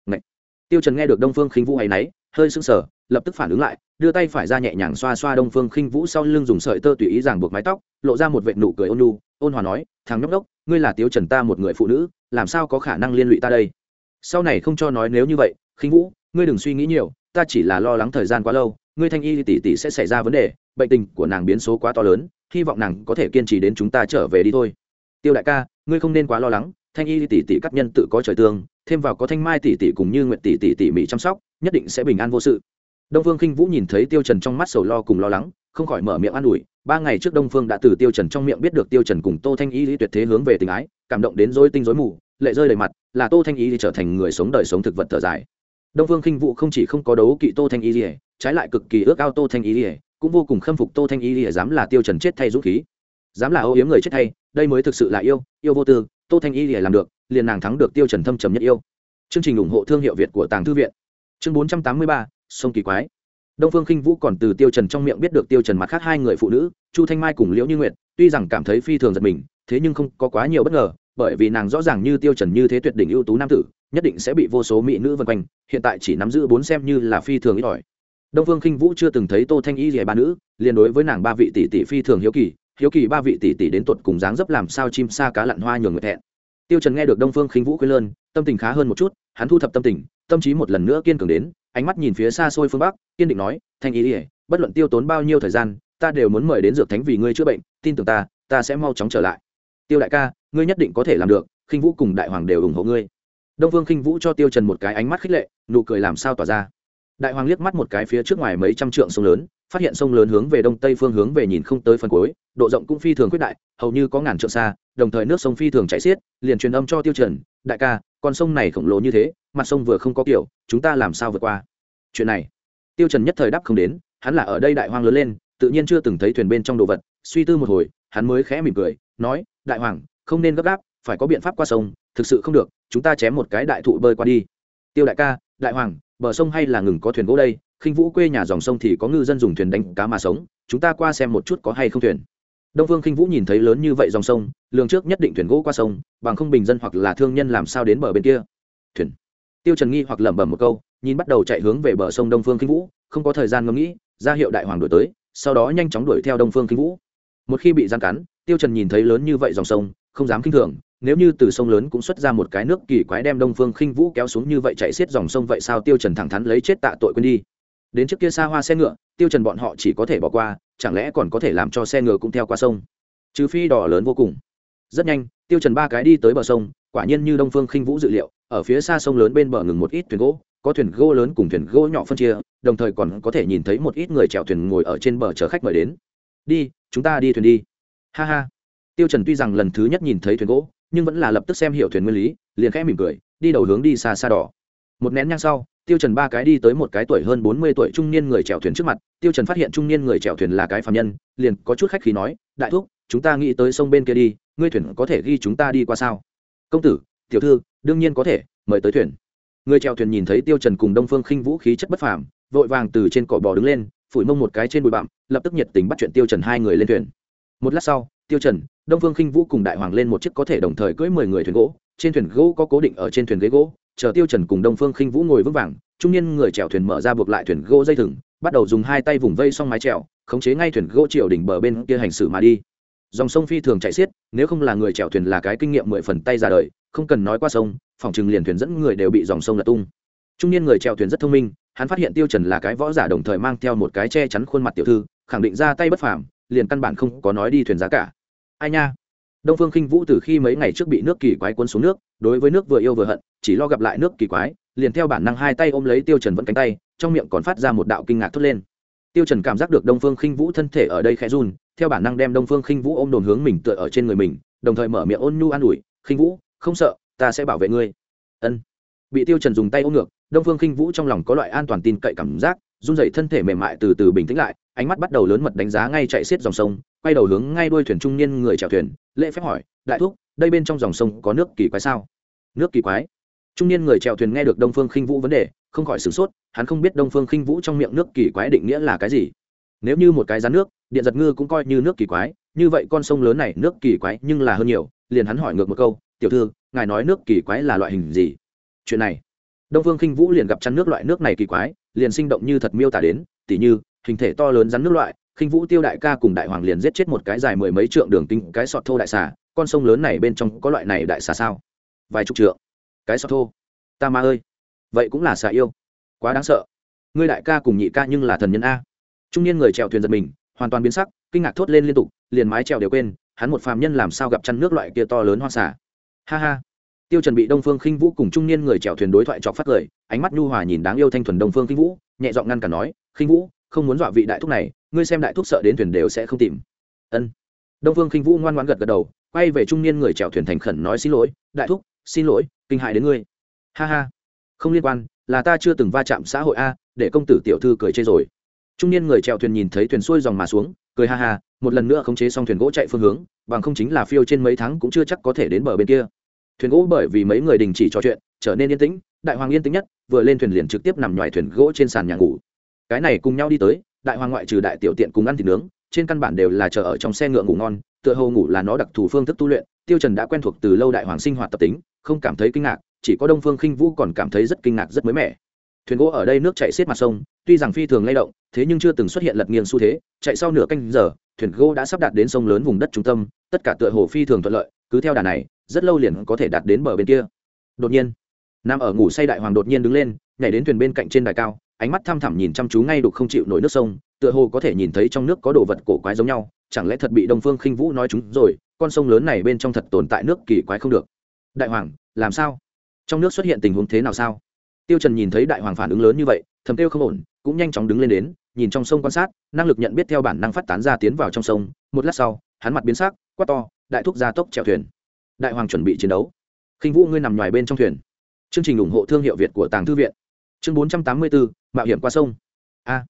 Ngậy. tiêu trần nghe được đông phương khinh vũ hay nấy hơi sững sờ, lập tức phản ứng lại, đưa tay phải ra nhẹ nhàng xoa xoa đông phương khinh vũ sau lưng dùng sợi tơ tùy ý giảng buộc mái tóc, lộ ra một vệt nụ cười ôn nhu, ôn hòa nói, thằng nhóc đốc, ngươi là tiêu trần ta một người phụ nữ, làm sao có khả năng liên lụy ta đây? Sau này không cho nói nếu như vậy, khinh vũ, ngươi đừng suy nghĩ nhiều, ta chỉ là lo lắng thời gian quá lâu, ngươi thanh y tỷ tỷ sẽ xảy ra vấn đề, bệnh tình của nàng biến số quá to lớn, hy vọng nàng có thể kiên trì đến chúng ta trở về đi thôi tiêu đại ca, ngươi không nên quá lo lắng, thanh y tỷ tỷ các nhân tự có trời tương, thêm vào có thanh mai tỷ tỷ cùng như nguyện tỷ tỷ tỷ mỹ chăm sóc, nhất định sẽ bình an vô sự. Đông phương khinh vũ nhìn thấy tiêu trần trong mắt sầu lo cùng lo lắng, không khỏi mở miệng an ủi, ba ngày trước đông phương đã từ tiêu trần trong miệng biết được tiêu trần cùng tô thanh y lý tuyệt thế hướng về tình ái, cảm động đến rối tinh rối mù, lệ rơi đầy mặt, là tô thanh y trở thành người sống đời sống thực vật thở dài. Đông phương khinh vũ không chỉ không có đấu kỵ tô thanh y lý trái lại cực kỳ ước ao tô thanh y lý cũng vô cùng khâm phục tô thanh y lý dám là tiêu trần chết thay dũng khí. Dám là ô yếm người chết thay đây mới thực sự là yêu yêu vô tư, tô thanh y để làm được, liền nàng thắng được tiêu trần thâm trầm nhất yêu. Chương trình ủng hộ thương hiệu việt của tàng thư viện. Chương bốn trăm tám mươi ba, sông kỳ quái. Đông phương khinh vũ còn từ tiêu trần trong miệng biết được tiêu trần mặt khác hai người phụ nữ, chu thanh mai cùng liễu như nguyệt, tuy rằng cảm thấy phi thường giật mình, thế nhưng không có quá nhiều bất ngờ, bởi vì nàng rõ ràng như tiêu trần như thế tuyệt đỉnh ưu tú nam tử, nhất định sẽ bị vô số mỹ nữ vây quanh, hiện tại chỉ nắm giữ bốn xem như là phi thường ít ỏi. Đông phương khinh vũ chưa từng thấy tô thanh y rìa ba nữ, liền đối với nàng ba vị tỷ tỷ phi thường hiếu kỳ hiếu kỳ ba vị tỷ tỷ đến tuột cùng dáng dấp làm sao chim sa cá lặn hoa nhường người thẹn. Tiêu trần nghe được đông phương khinh vũ khuyên lơn, tâm tình khá hơn một chút, hắn thu thập tâm tình, tâm trí một lần nữa kiên cường đến, ánh mắt nhìn phía xa xôi phương bắc, kiên định nói, thanh ý ỉa bất luận tiêu tốn bao nhiêu thời gian, ta đều muốn mời đến dược thánh vì ngươi chữa bệnh, tin tưởng ta ta sẽ mau chóng trở lại. Tiêu đại ca, ngươi nhất định có thể làm được, khinh vũ cùng đại hoàng đều ủng hộ ngươi. Đông vương khinh vũ cho tiêu trần một cái ánh mắt khích lệ, nụ cười làm sao tỏa ra. Đại hoàng liếc mắt một cái phía trước ngoài mấy trăm trượng sông lớn phát hiện sông lớn hướng về đông tây phương hướng về nhìn không tới phần cuối, độ rộng cũng phi thường quyết đại, hầu như có ngàn trượng xa, đồng thời nước sông phi thường chảy xiết, liền truyền âm cho tiêu trần, đại ca, con sông này khổng lồ như thế, mặt sông vừa không có kiểu, chúng ta làm sao vượt qua? Chuyện này, tiêu trần nhất thời đáp không đến, hắn là ở đây đại hoang lớn lên, tự nhiên chưa từng thấy thuyền bên trong đồ vật, suy tư một hồi, hắn mới khẽ mỉm cười, nói, đại hoàng không nên gấp gáp, phải có biện pháp qua sông, thực sự không được, chúng ta chém một cái đại thụ bơi qua đi. Tiêu đại ca, đại hoàng bờ sông hay là ngừng có thuyền gỗ đây? Khinh vũ quê nhà dòng sông thì có ngư dân dùng thuyền đánh cá mà sống, chúng ta qua xem một chút có hay không thuyền. Đông Phương khinh vũ nhìn thấy lớn như vậy dòng sông, lường trước nhất định thuyền gỗ qua sông, bằng không bình dân hoặc là thương nhân làm sao đến bờ bên kia. Thuyền. Tiêu trần nghi hoặc lẩm bẩm một câu, nhìn bắt đầu chạy hướng về bờ sông đông phương khinh vũ, không có thời gian ngẫm nghĩ, ra hiệu đại hoàng đuổi tới, sau đó nhanh chóng đuổi theo đông phương khinh vũ. Một khi bị gian cắn, tiêu trần nhìn thấy lớn như vậy dòng sông, không dám kinh thường, nếu như từ sông lớn cũng xuất ra một cái nước kỳ quái đem đông phương khinh vũ kéo xuống như vậy chạy xiết dòng sông vậy sao tiêu trần thẳng thắn lấy chết tạ tội quên đi đến trước kia xa hoa xe ngựa, tiêu trần bọn họ chỉ có thể bỏ qua, chẳng lẽ còn có thể làm cho xe ngựa cũng theo qua sông? Trừ phi đỏ lớn vô cùng. Rất nhanh, tiêu trần ba cái đi tới bờ sông, quả nhiên như đông phương khinh vũ dự liệu, ở phía xa sông lớn bên bờ ngừng một ít thuyền gỗ, có thuyền gỗ lớn cùng thuyền gỗ nhỏ phân chia, đồng thời còn có thể nhìn thấy một ít người chèo thuyền ngồi ở trên bờ chờ khách mời đến. Đi, chúng ta đi thuyền đi. Ha ha. Tiêu trần tuy rằng lần thứ nhất nhìn thấy thuyền gỗ, nhưng vẫn là lập tức xem hiểu thuyền nguyên lý, liền khẽ mỉm cười, đi đầu hướng đi xa xa đỏ. Một nén nhang sau tiêu trần ba cái đi tới một cái tuổi hơn bốn mươi tuổi trung niên người chèo thuyền trước mặt, tiêu trần phát hiện trung niên người chèo thuyền là cái phàm nhân, liền có chút khách khí nói, đại thúc, chúng ta nghĩ tới sông bên kia đi, ngươi thuyền có thể ghi chúng ta đi qua sao? Công tử, tiểu thư, đương nhiên có thể, mời tới thuyền. Người chèo thuyền nhìn thấy tiêu trần cùng đông phương khinh vũ khí chất bất phàm, vội vàng từ trên cỏ bò đứng lên, phủi mông một cái trên bụi bặm, lập tức nhiệt tình bắt chuyện tiêu trần hai người lên thuyền. Một lát sau, tiêu trần, đông phương khinh vũ cùng đại hoàng lên một chiếc có thể đồng thời cưỡi mười người thuyền gỗ, trên thuyền gỗ có cố định ở trên thuyền ghế gỗ chờ tiêu trần cùng đông phương khinh vũ ngồi vững vàng, trung niên người chèo thuyền mở ra buộc lại thuyền gỗ dây thừng, bắt đầu dùng hai tay vùng vây xong mái chèo, khống chế ngay thuyền gỗ chiều đỉnh bờ bên kia hành xử mà đi. Dòng sông phi thường chạy xiết, nếu không là người chèo thuyền là cái kinh nghiệm mười phần tay ra đời, không cần nói qua sông, phòng trường liền thuyền dẫn người đều bị dòng sông lật tung. Trung niên người chèo thuyền rất thông minh, hắn phát hiện tiêu trần là cái võ giả đồng thời mang theo một cái che chắn khuôn mặt tiểu thư, khẳng định ra tay bất phàm, liền căn bản không có nói đi thuyền giá cả. Ai nha? Đông phương khinh vũ từ khi mấy ngày trước bị nước kỳ quái cuốn xuống nước, đối với nước vừa yêu vừa hận, chỉ lo gặp lại nước kỳ quái, liền theo bản năng hai tay ôm lấy tiêu trần vẫn cánh tay, trong miệng còn phát ra một đạo kinh ngạc thốt lên. Tiêu trần cảm giác được đông phương khinh vũ thân thể ở đây khẽ run, theo bản năng đem đông phương khinh vũ ôm đồn hướng mình tựa ở trên người mình, đồng thời mở miệng ôn nhu an ủi khinh vũ, không sợ, ta sẽ bảo vệ ngươi. Ân. Bị tiêu trần dùng tay ôm ngược, đông phương khinh vũ trong lòng có loại an toàn tin cậy cảm giác, run rẩy thân thể mềm mại từ từ bình tĩnh lại, ánh mắt bắt đầu lớn mật đánh giá ngay chạy xiết dòng sông quay đầu hướng ngay đuôi thuyền trung niên người chèo thuyền, lễ phép hỏi, đại thúc, đây bên trong dòng sông có nước kỳ quái sao? Nước kỳ quái? Trung niên người chèo thuyền nghe được đông phương khinh vũ vấn đề, không khỏi sửng sốt, hắn không biết đông phương khinh vũ trong miệng nước kỳ quái định nghĩa là cái gì. Nếu như một cái rắn nước, điện giật ngư cũng coi như nước kỳ quái, như vậy con sông lớn này nước kỳ quái nhưng là hơn nhiều, liền hắn hỏi ngược một câu, tiểu thư, ngài nói nước kỳ quái là loại hình gì? Chuyện này, đông phương khinh vũ liền gặp chăn nước loại nước này kỳ quái, liền sinh động như thật miêu tả đến, tỉ như, hình thể to lớn rắn nước loại khinh vũ tiêu đại ca cùng đại hoàng liền giết chết một cái dài mười mấy trượng đường tinh cái sọt thô đại xà, con sông lớn này bên trong có loại này đại xà sao? Vài chục trượng. Cái sọt thô. Ta ma ơi. Vậy cũng là xà yêu. Quá đáng sợ. Ngươi đại ca cùng nhị ca nhưng là thần nhân a. Trung niên người chèo thuyền giật mình, hoàn toàn biến sắc, kinh ngạc thốt lên liên tục, liền mái chèo đều quên, hắn một phàm nhân làm sao gặp chăn nước loại kia to lớn hoa xà? ha ha. Tiêu trần bị đông phương khinh vũ cùng trung niên người chèo thuyền đối thoại chọc phát cười, ánh mắt nhu hòa nhìn đáng yêu thanh thuần đông phương khinh vũ, nhẹ giọng ngăn cản nói, khinh vũ không muốn dọa vị đại thúc này, ngươi xem đại thúc sợ đến thuyền đều sẽ không tìm. Ân. Đông phương khinh vũ ngoan ngoãn gật gật đầu, quay về trung niên người chèo thuyền thành khẩn nói xin lỗi, đại thúc, xin lỗi, kinh hại đến ngươi. Ha ha. Không liên quan, là ta chưa từng va chạm xã hội a, để công tử tiểu thư cười chê rồi. Trung niên người chèo thuyền nhìn thấy thuyền xuôi dòng mà xuống, cười ha ha, một lần nữa khống chế xong thuyền gỗ chạy phương hướng, bằng không chính là phiêu trên mấy tháng cũng chưa chắc có thể đến bờ bên kia. Thuyền gỗ bởi vì mấy người đình chỉ trò chuyện, trở nên yên tĩnh, đại hoàng yên tĩnh nhất, vừa lên thuyền liền trực tiếp nằm ngoài thuyền gỗ trên sàn nhà ngủ cái này cùng nhau đi tới, đại hoàng ngoại trừ đại tiểu tiện cùng ăn thịt nướng, trên căn bản đều là chờ ở trong xe ngựa ngủ ngon, tựa hồ ngủ là nó đặc thù phương thức tu luyện, tiêu trần đã quen thuộc từ lâu đại hoàng sinh hoạt tập tính, không cảm thấy kinh ngạc, chỉ có đông phương khinh vũ còn cảm thấy rất kinh ngạc rất mới mẻ. Thuyền gỗ ở đây nước chảy xiết mặt sông, tuy rằng phi thường lay động, thế nhưng chưa từng xuất hiện lật nghiêng xu thế, chạy sau nửa canh giờ, thuyền gỗ đã sắp đạt đến sông lớn vùng đất trung tâm, tất cả tựa hồ phi thường thuận lợi, cứ theo đà này, rất lâu liền có thể đạt đến bờ bên kia. Đột nhiên, nam ở ngủ say đại hoàng đột nhiên đứng lên, nhảy đến thuyền bên cạnh trên đài cao ánh mắt thăm thẳm nhìn chăm chú ngay đục không chịu nổi nước sông, tựa hồ có thể nhìn thấy trong nước có đồ vật cổ quái giống nhau, chẳng lẽ thật bị đông phương khinh vũ nói chúng rồi, con sông lớn này bên trong thật tồn tại nước kỳ quái không được. Đại hoàng, làm sao? Trong nước xuất hiện tình huống thế nào sao? Tiêu trần nhìn thấy đại hoàng phản ứng lớn như vậy, thầm tiêu không ổn, cũng nhanh chóng đứng lên đến, nhìn trong sông quan sát, năng lực nhận biết theo bản năng phát tán ra tiến vào trong sông, một lát sau, hắn mặt biến sắc, quát to, đại thúc gia tốc chèo thuyền. Đại hoàng chuẩn bị chiến đấu. Khinh vũ, ngươi nằm ngoài bên trong thuyền. Chương trình ủng hộ thương hiệu việt của tàng thư viện chương 484, mạo hiểm qua sông. A.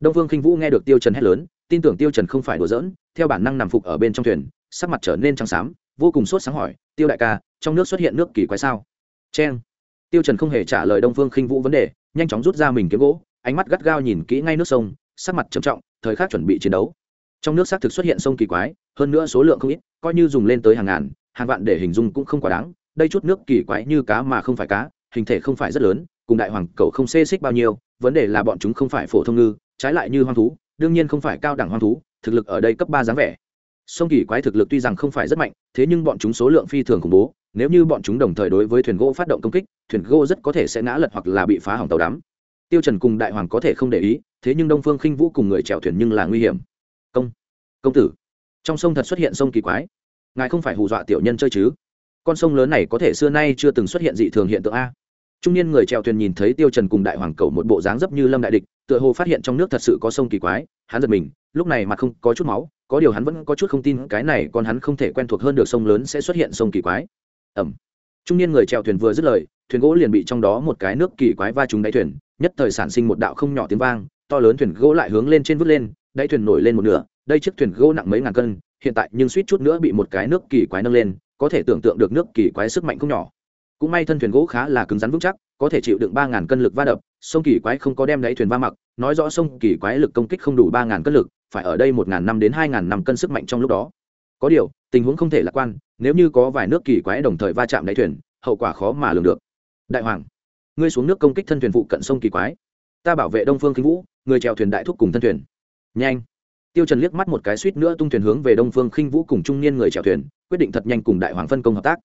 Đông vương khinh vũ nghe được tiêu trần hét lớn tin tưởng tiêu trần không phải đùa giỡn theo bản năng nằm phục ở bên trong thuyền sắc mặt trở nên trắng xám vô cùng sốt sáng hỏi tiêu đại ca trong nước xuất hiện nước kỳ quái sao? Chen tiêu trần không hề trả lời đông phương khinh vũ vấn đề nhanh chóng rút ra mình kiếm gỗ ánh mắt gắt gao nhìn kỹ ngay nước sông sắc mặt trầm trọng thời khắc chuẩn bị chiến đấu. Trong nước xác thực xuất hiện sông kỳ quái hơn nữa số lượng không ít coi như dùng lên tới hàng ngàn hàng vạn để hình dung cũng không quá đáng đây chút nước kỳ quái như cá mà không phải cá hình thể không phải rất lớn cùng đại hoàng cậu không xê xích bao nhiêu, vấn đề là bọn chúng không phải phổ thông ngư, trái lại như hoang thú, đương nhiên không phải cao đẳng hoang thú, thực lực ở đây cấp ba dáng vẻ. Sông kỳ quái thực lực tuy rằng không phải rất mạnh, thế nhưng bọn chúng số lượng phi thường khủng bố, nếu như bọn chúng đồng thời đối với thuyền gỗ phát động công kích, thuyền gỗ rất có thể sẽ ngã lật hoặc là bị phá hỏng tàu đắm. Tiêu trần cùng đại hoàng có thể không để ý, thế nhưng đông phương khinh vũ cùng người chèo thuyền nhưng là nguy hiểm. Công công tử, trong sông thật xuất hiện sông kỳ quái. Ngài không phải hù dọa tiểu nhân chơi chứ? Con sông lớn này có thể xưa nay chưa từng xuất hiện dị thường hiện tượng a trung niên người chèo thuyền nhìn thấy tiêu trần cùng đại hoàng cầu một bộ dáng dấp như lâm đại địch, tựa hồ phát hiện trong nước thật sự có sông kỳ quái, hắn giật mình, lúc này mặt không có chút máu, có điều hắn vẫn có chút không tin cái này còn hắn không thể quen thuộc hơn được sông lớn sẽ xuất hiện sông kỳ quái. Ẩm trung niên người chèo thuyền vừa dứt lời, thuyền gỗ liền bị trong đó một cái nước kỳ quái va trúng đáy thuyền, nhất thời sản sinh một đạo không nhỏ tiếng vang, to lớn thuyền gỗ lại hướng lên trên vứt lên, đáy thuyền nổi lên một nửa, đây chiếc thuyền gỗ nặng mấy ngàn cân, hiện tại nhưng suýt chút nữa bị một cái nước kỳ quái nâng lên, có thể tưởng tượng được nước kỳ quái sức mạnh không nhỏ cũng may thân thuyền gỗ khá là cứng rắn vững chắc, có thể chịu đựng ba ngàn cân lực va đập, sông kỳ quái không có đem đáy thuyền va mặc, nói rõ sông kỳ quái lực công kích không đủ ba ngàn cân lực, phải ở đây một ngàn năm đến hai ngàn năm cân sức mạnh trong lúc đó. Có điều, tình huống không thể lạc quan, nếu như có vài nước kỳ quái đồng thời va chạm đáy thuyền, hậu quả khó mà lường được. Đại hoàng, ngươi xuống nước công kích thân thuyền phụ cận sông kỳ quái. Ta bảo vệ đông phương kinh vũ, người chèo thuyền đại thúc cùng thân thuyền. Nhanh. Tiêu trần liếc mắt một cái suýt nữa tung thuyền hướng về đông phương khinh vũ cùng trung niên người chèo thuyền, quyết định thật nhanh cùng đại hoàng phân công hợp tác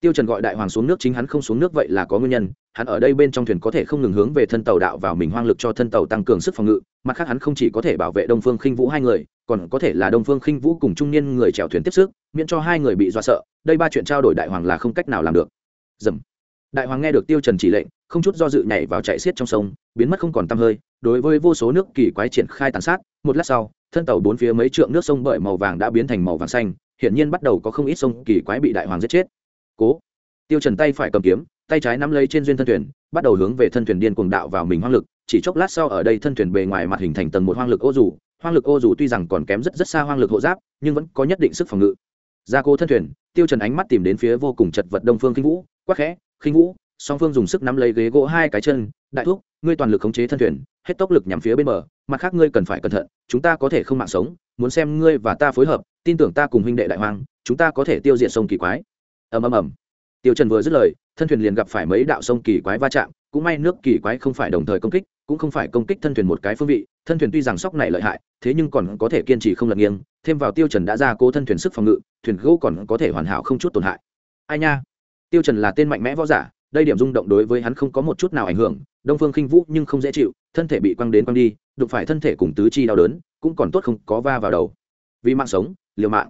tiêu trần gọi đại hoàng xuống nước chính hắn không xuống nước vậy là có nguyên nhân, hắn ở đây bên trong thuyền có thể không ngừng hướng về thân tàu đạo vào mình hoang lực cho thân tàu tăng cường sức phòng ngự, mặt khác hắn không chỉ có thể bảo vệ đông phương khinh vũ hai người, còn có thể là đông phương khinh vũ cùng trung niên người chèo thuyền tiếp sức, miễn cho hai người bị dọa sợ, đây ba chuyện trao đổi đại hoàng là không cách nào làm được. Dầm. Đại hoàng nghe được tiêu trần chỉ lệnh, không chút do dự nhảy vào chạy xiết trong sông, biến mất không còn tăm hơi, đối với vô số nước kỳ quái triển khai tàn sát, một lát sau, thân tàu bốn phía mấy trượng nước sông bởi màu vàng đã biến thành màu vàng xanh, hiển nhiên bắt đầu có không ít sông kỳ quái bị đại hoàng giết chết cố. Tiêu trần tay phải cầm kiếm, tay trái nắm lấy trên duyên thân thuyền, bắt đầu hướng về thân thuyền điên cuồng đạo vào mình hoang lực. Chỉ chốc lát sau ở đây thân thuyền bề ngoài mặt hình thành tầng một hoang lực ô dù. Hoang lực ô dù tuy rằng còn kém rất rất xa hoang lực hộ giáp, nhưng vẫn có nhất định sức phòng ngự. Gia cố thân thuyền, tiêu trần ánh mắt tìm đến phía vô cùng chật vật đông phương khinh vũ. Quắc khẽ khinh vũ. Song phương dùng sức nắm lấy ghế gỗ hai cái chân, đại thúc, ngươi toàn lực khống chế thân thuyền, hết tốc lực nhắm phía bên bờ, mặt khác ngươi cần phải cẩn thận, chúng ta có thể không mạng sống, muốn xem ngươi và ta phối hợp, tin tưởng ta cùng huynh đệ đại hoàng, chúng ta có thể tiêu diệt sông kỳ quái ầm ầm ầm. Tiêu trần vừa dứt lời, thân thuyền liền gặp phải mấy đạo sông kỳ quái va chạm, cũng may nước kỳ quái không phải đồng thời công kích, cũng không phải công kích thân thuyền một cái phương vị, thân thuyền tuy rằng sóc này lợi hại, thế nhưng còn có thể kiên trì không lật nghiêng, thêm vào tiêu trần đã ra cố thân thuyền sức phòng ngự, thuyền gỗ còn có thể hoàn hảo không chút tổn hại. Ai nha? Tiêu trần là tên mạnh mẽ võ giả, đây điểm rung động đối với hắn không có một chút nào ảnh hưởng, đông phương khinh vũ nhưng không dễ chịu, thân thể bị quăng đến quăng đi, đụng phải thân thể cùng tứ chi đau đớn, cũng còn tốt không có va vào đầu. Vì mạng sống, liều mạng.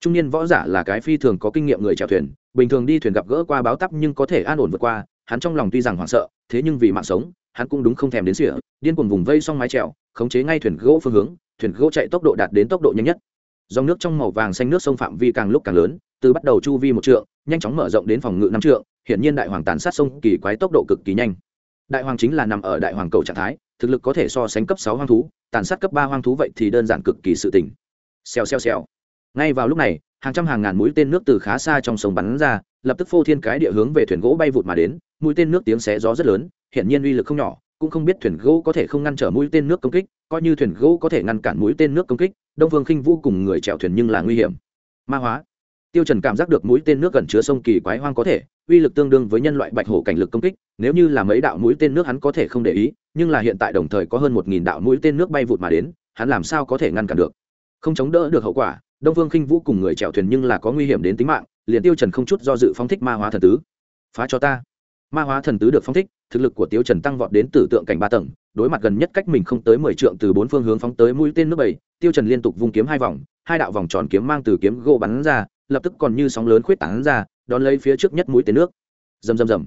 Trung niên võ giả là cái phi thường có kinh nghiệm người chèo thuyền bình thường đi thuyền gặp gỡ qua báo tắp nhưng có thể an ổn vượt qua, hắn trong lòng tuy rằng hoảng sợ, thế nhưng vì mạng sống, hắn cũng đúng không thèm đến sỉa điên cuồng vùng vây xong mái trèo khống chế ngay thuyền gỗ phương hướng, thuyền gỗ chạy tốc độ đạt đến tốc độ nhanh nhất. Dòng nước trong màu vàng xanh nước sông phạm vi càng lúc càng lớn, từ bắt đầu chu vi một trượng, nhanh chóng mở rộng đến phòng ngự năm trượng hiện nhiên đại hoàng tàn sát sông kỳ quái tốc độ cực kỳ nhanh. Đại hoàng chính là nằm ở đại hoàng cầu trạng thái, thực lực có thể so sánh cấp sáu hoang thú, tàn sát cấp ba hoang thú vậy thì đơn giản cực kỳ sự tỉnh xèo xèo xèo. Ngay vào lúc này hàng trăm hàng ngàn mũi tên nước từ khá xa trong sông bắn ra, lập tức phô thiên cái địa hướng về thuyền gỗ bay vụt mà đến, mũi tên nước tiếng xé gió rất lớn hiện nhiên uy lực không nhỏ, cũng không biết thuyền gỗ có thể không ngăn trở mũi tên nước công kích, coi như thuyền gỗ có thể ngăn cản mũi tên nước công kích, đông vương khinh vũ cùng người chèo thuyền nhưng là nguy hiểm. Ma hóa. Tiêu trần cảm giác được mũi tên nước gần chứa sông kỳ quái hoang có thể, uy lực tương đương với nhân loại bạch hổ cảnh lực công kích, nếu như là mấy đạo mũi tên nước hắn có thể không để ý, nhưng là hiện tại đồng thời có hơn một nghìn đạo mũi tên nước bay vụt mà đến, hắn làm sao có thể ngăn cản được? Không chống đỡ được hậu quả đông vương khinh vũ cùng người chèo thuyền nhưng là có nguy hiểm đến tính mạng, liền tiêu trần không chút do dự phóng thích ma hóa thần tứ. Phá cho ta. Ma hóa thần tứ được phóng thích, thực lực của tiêu trần tăng vọt đến tử tượng cảnh ba tầng, đối mặt gần nhất cách mình không tới mười trượng từ bốn phương hướng phóng tới mũi tên nước bảy tiêu trần liên tục vung kiếm hai vòng, hai đạo vòng tròn kiếm mang từ kiếm gỗ bắn ra, lập tức còn như sóng lớn khuyết tán ra, đón lấy phía trước nhất mũi tên nước. Rầm rầm rầm.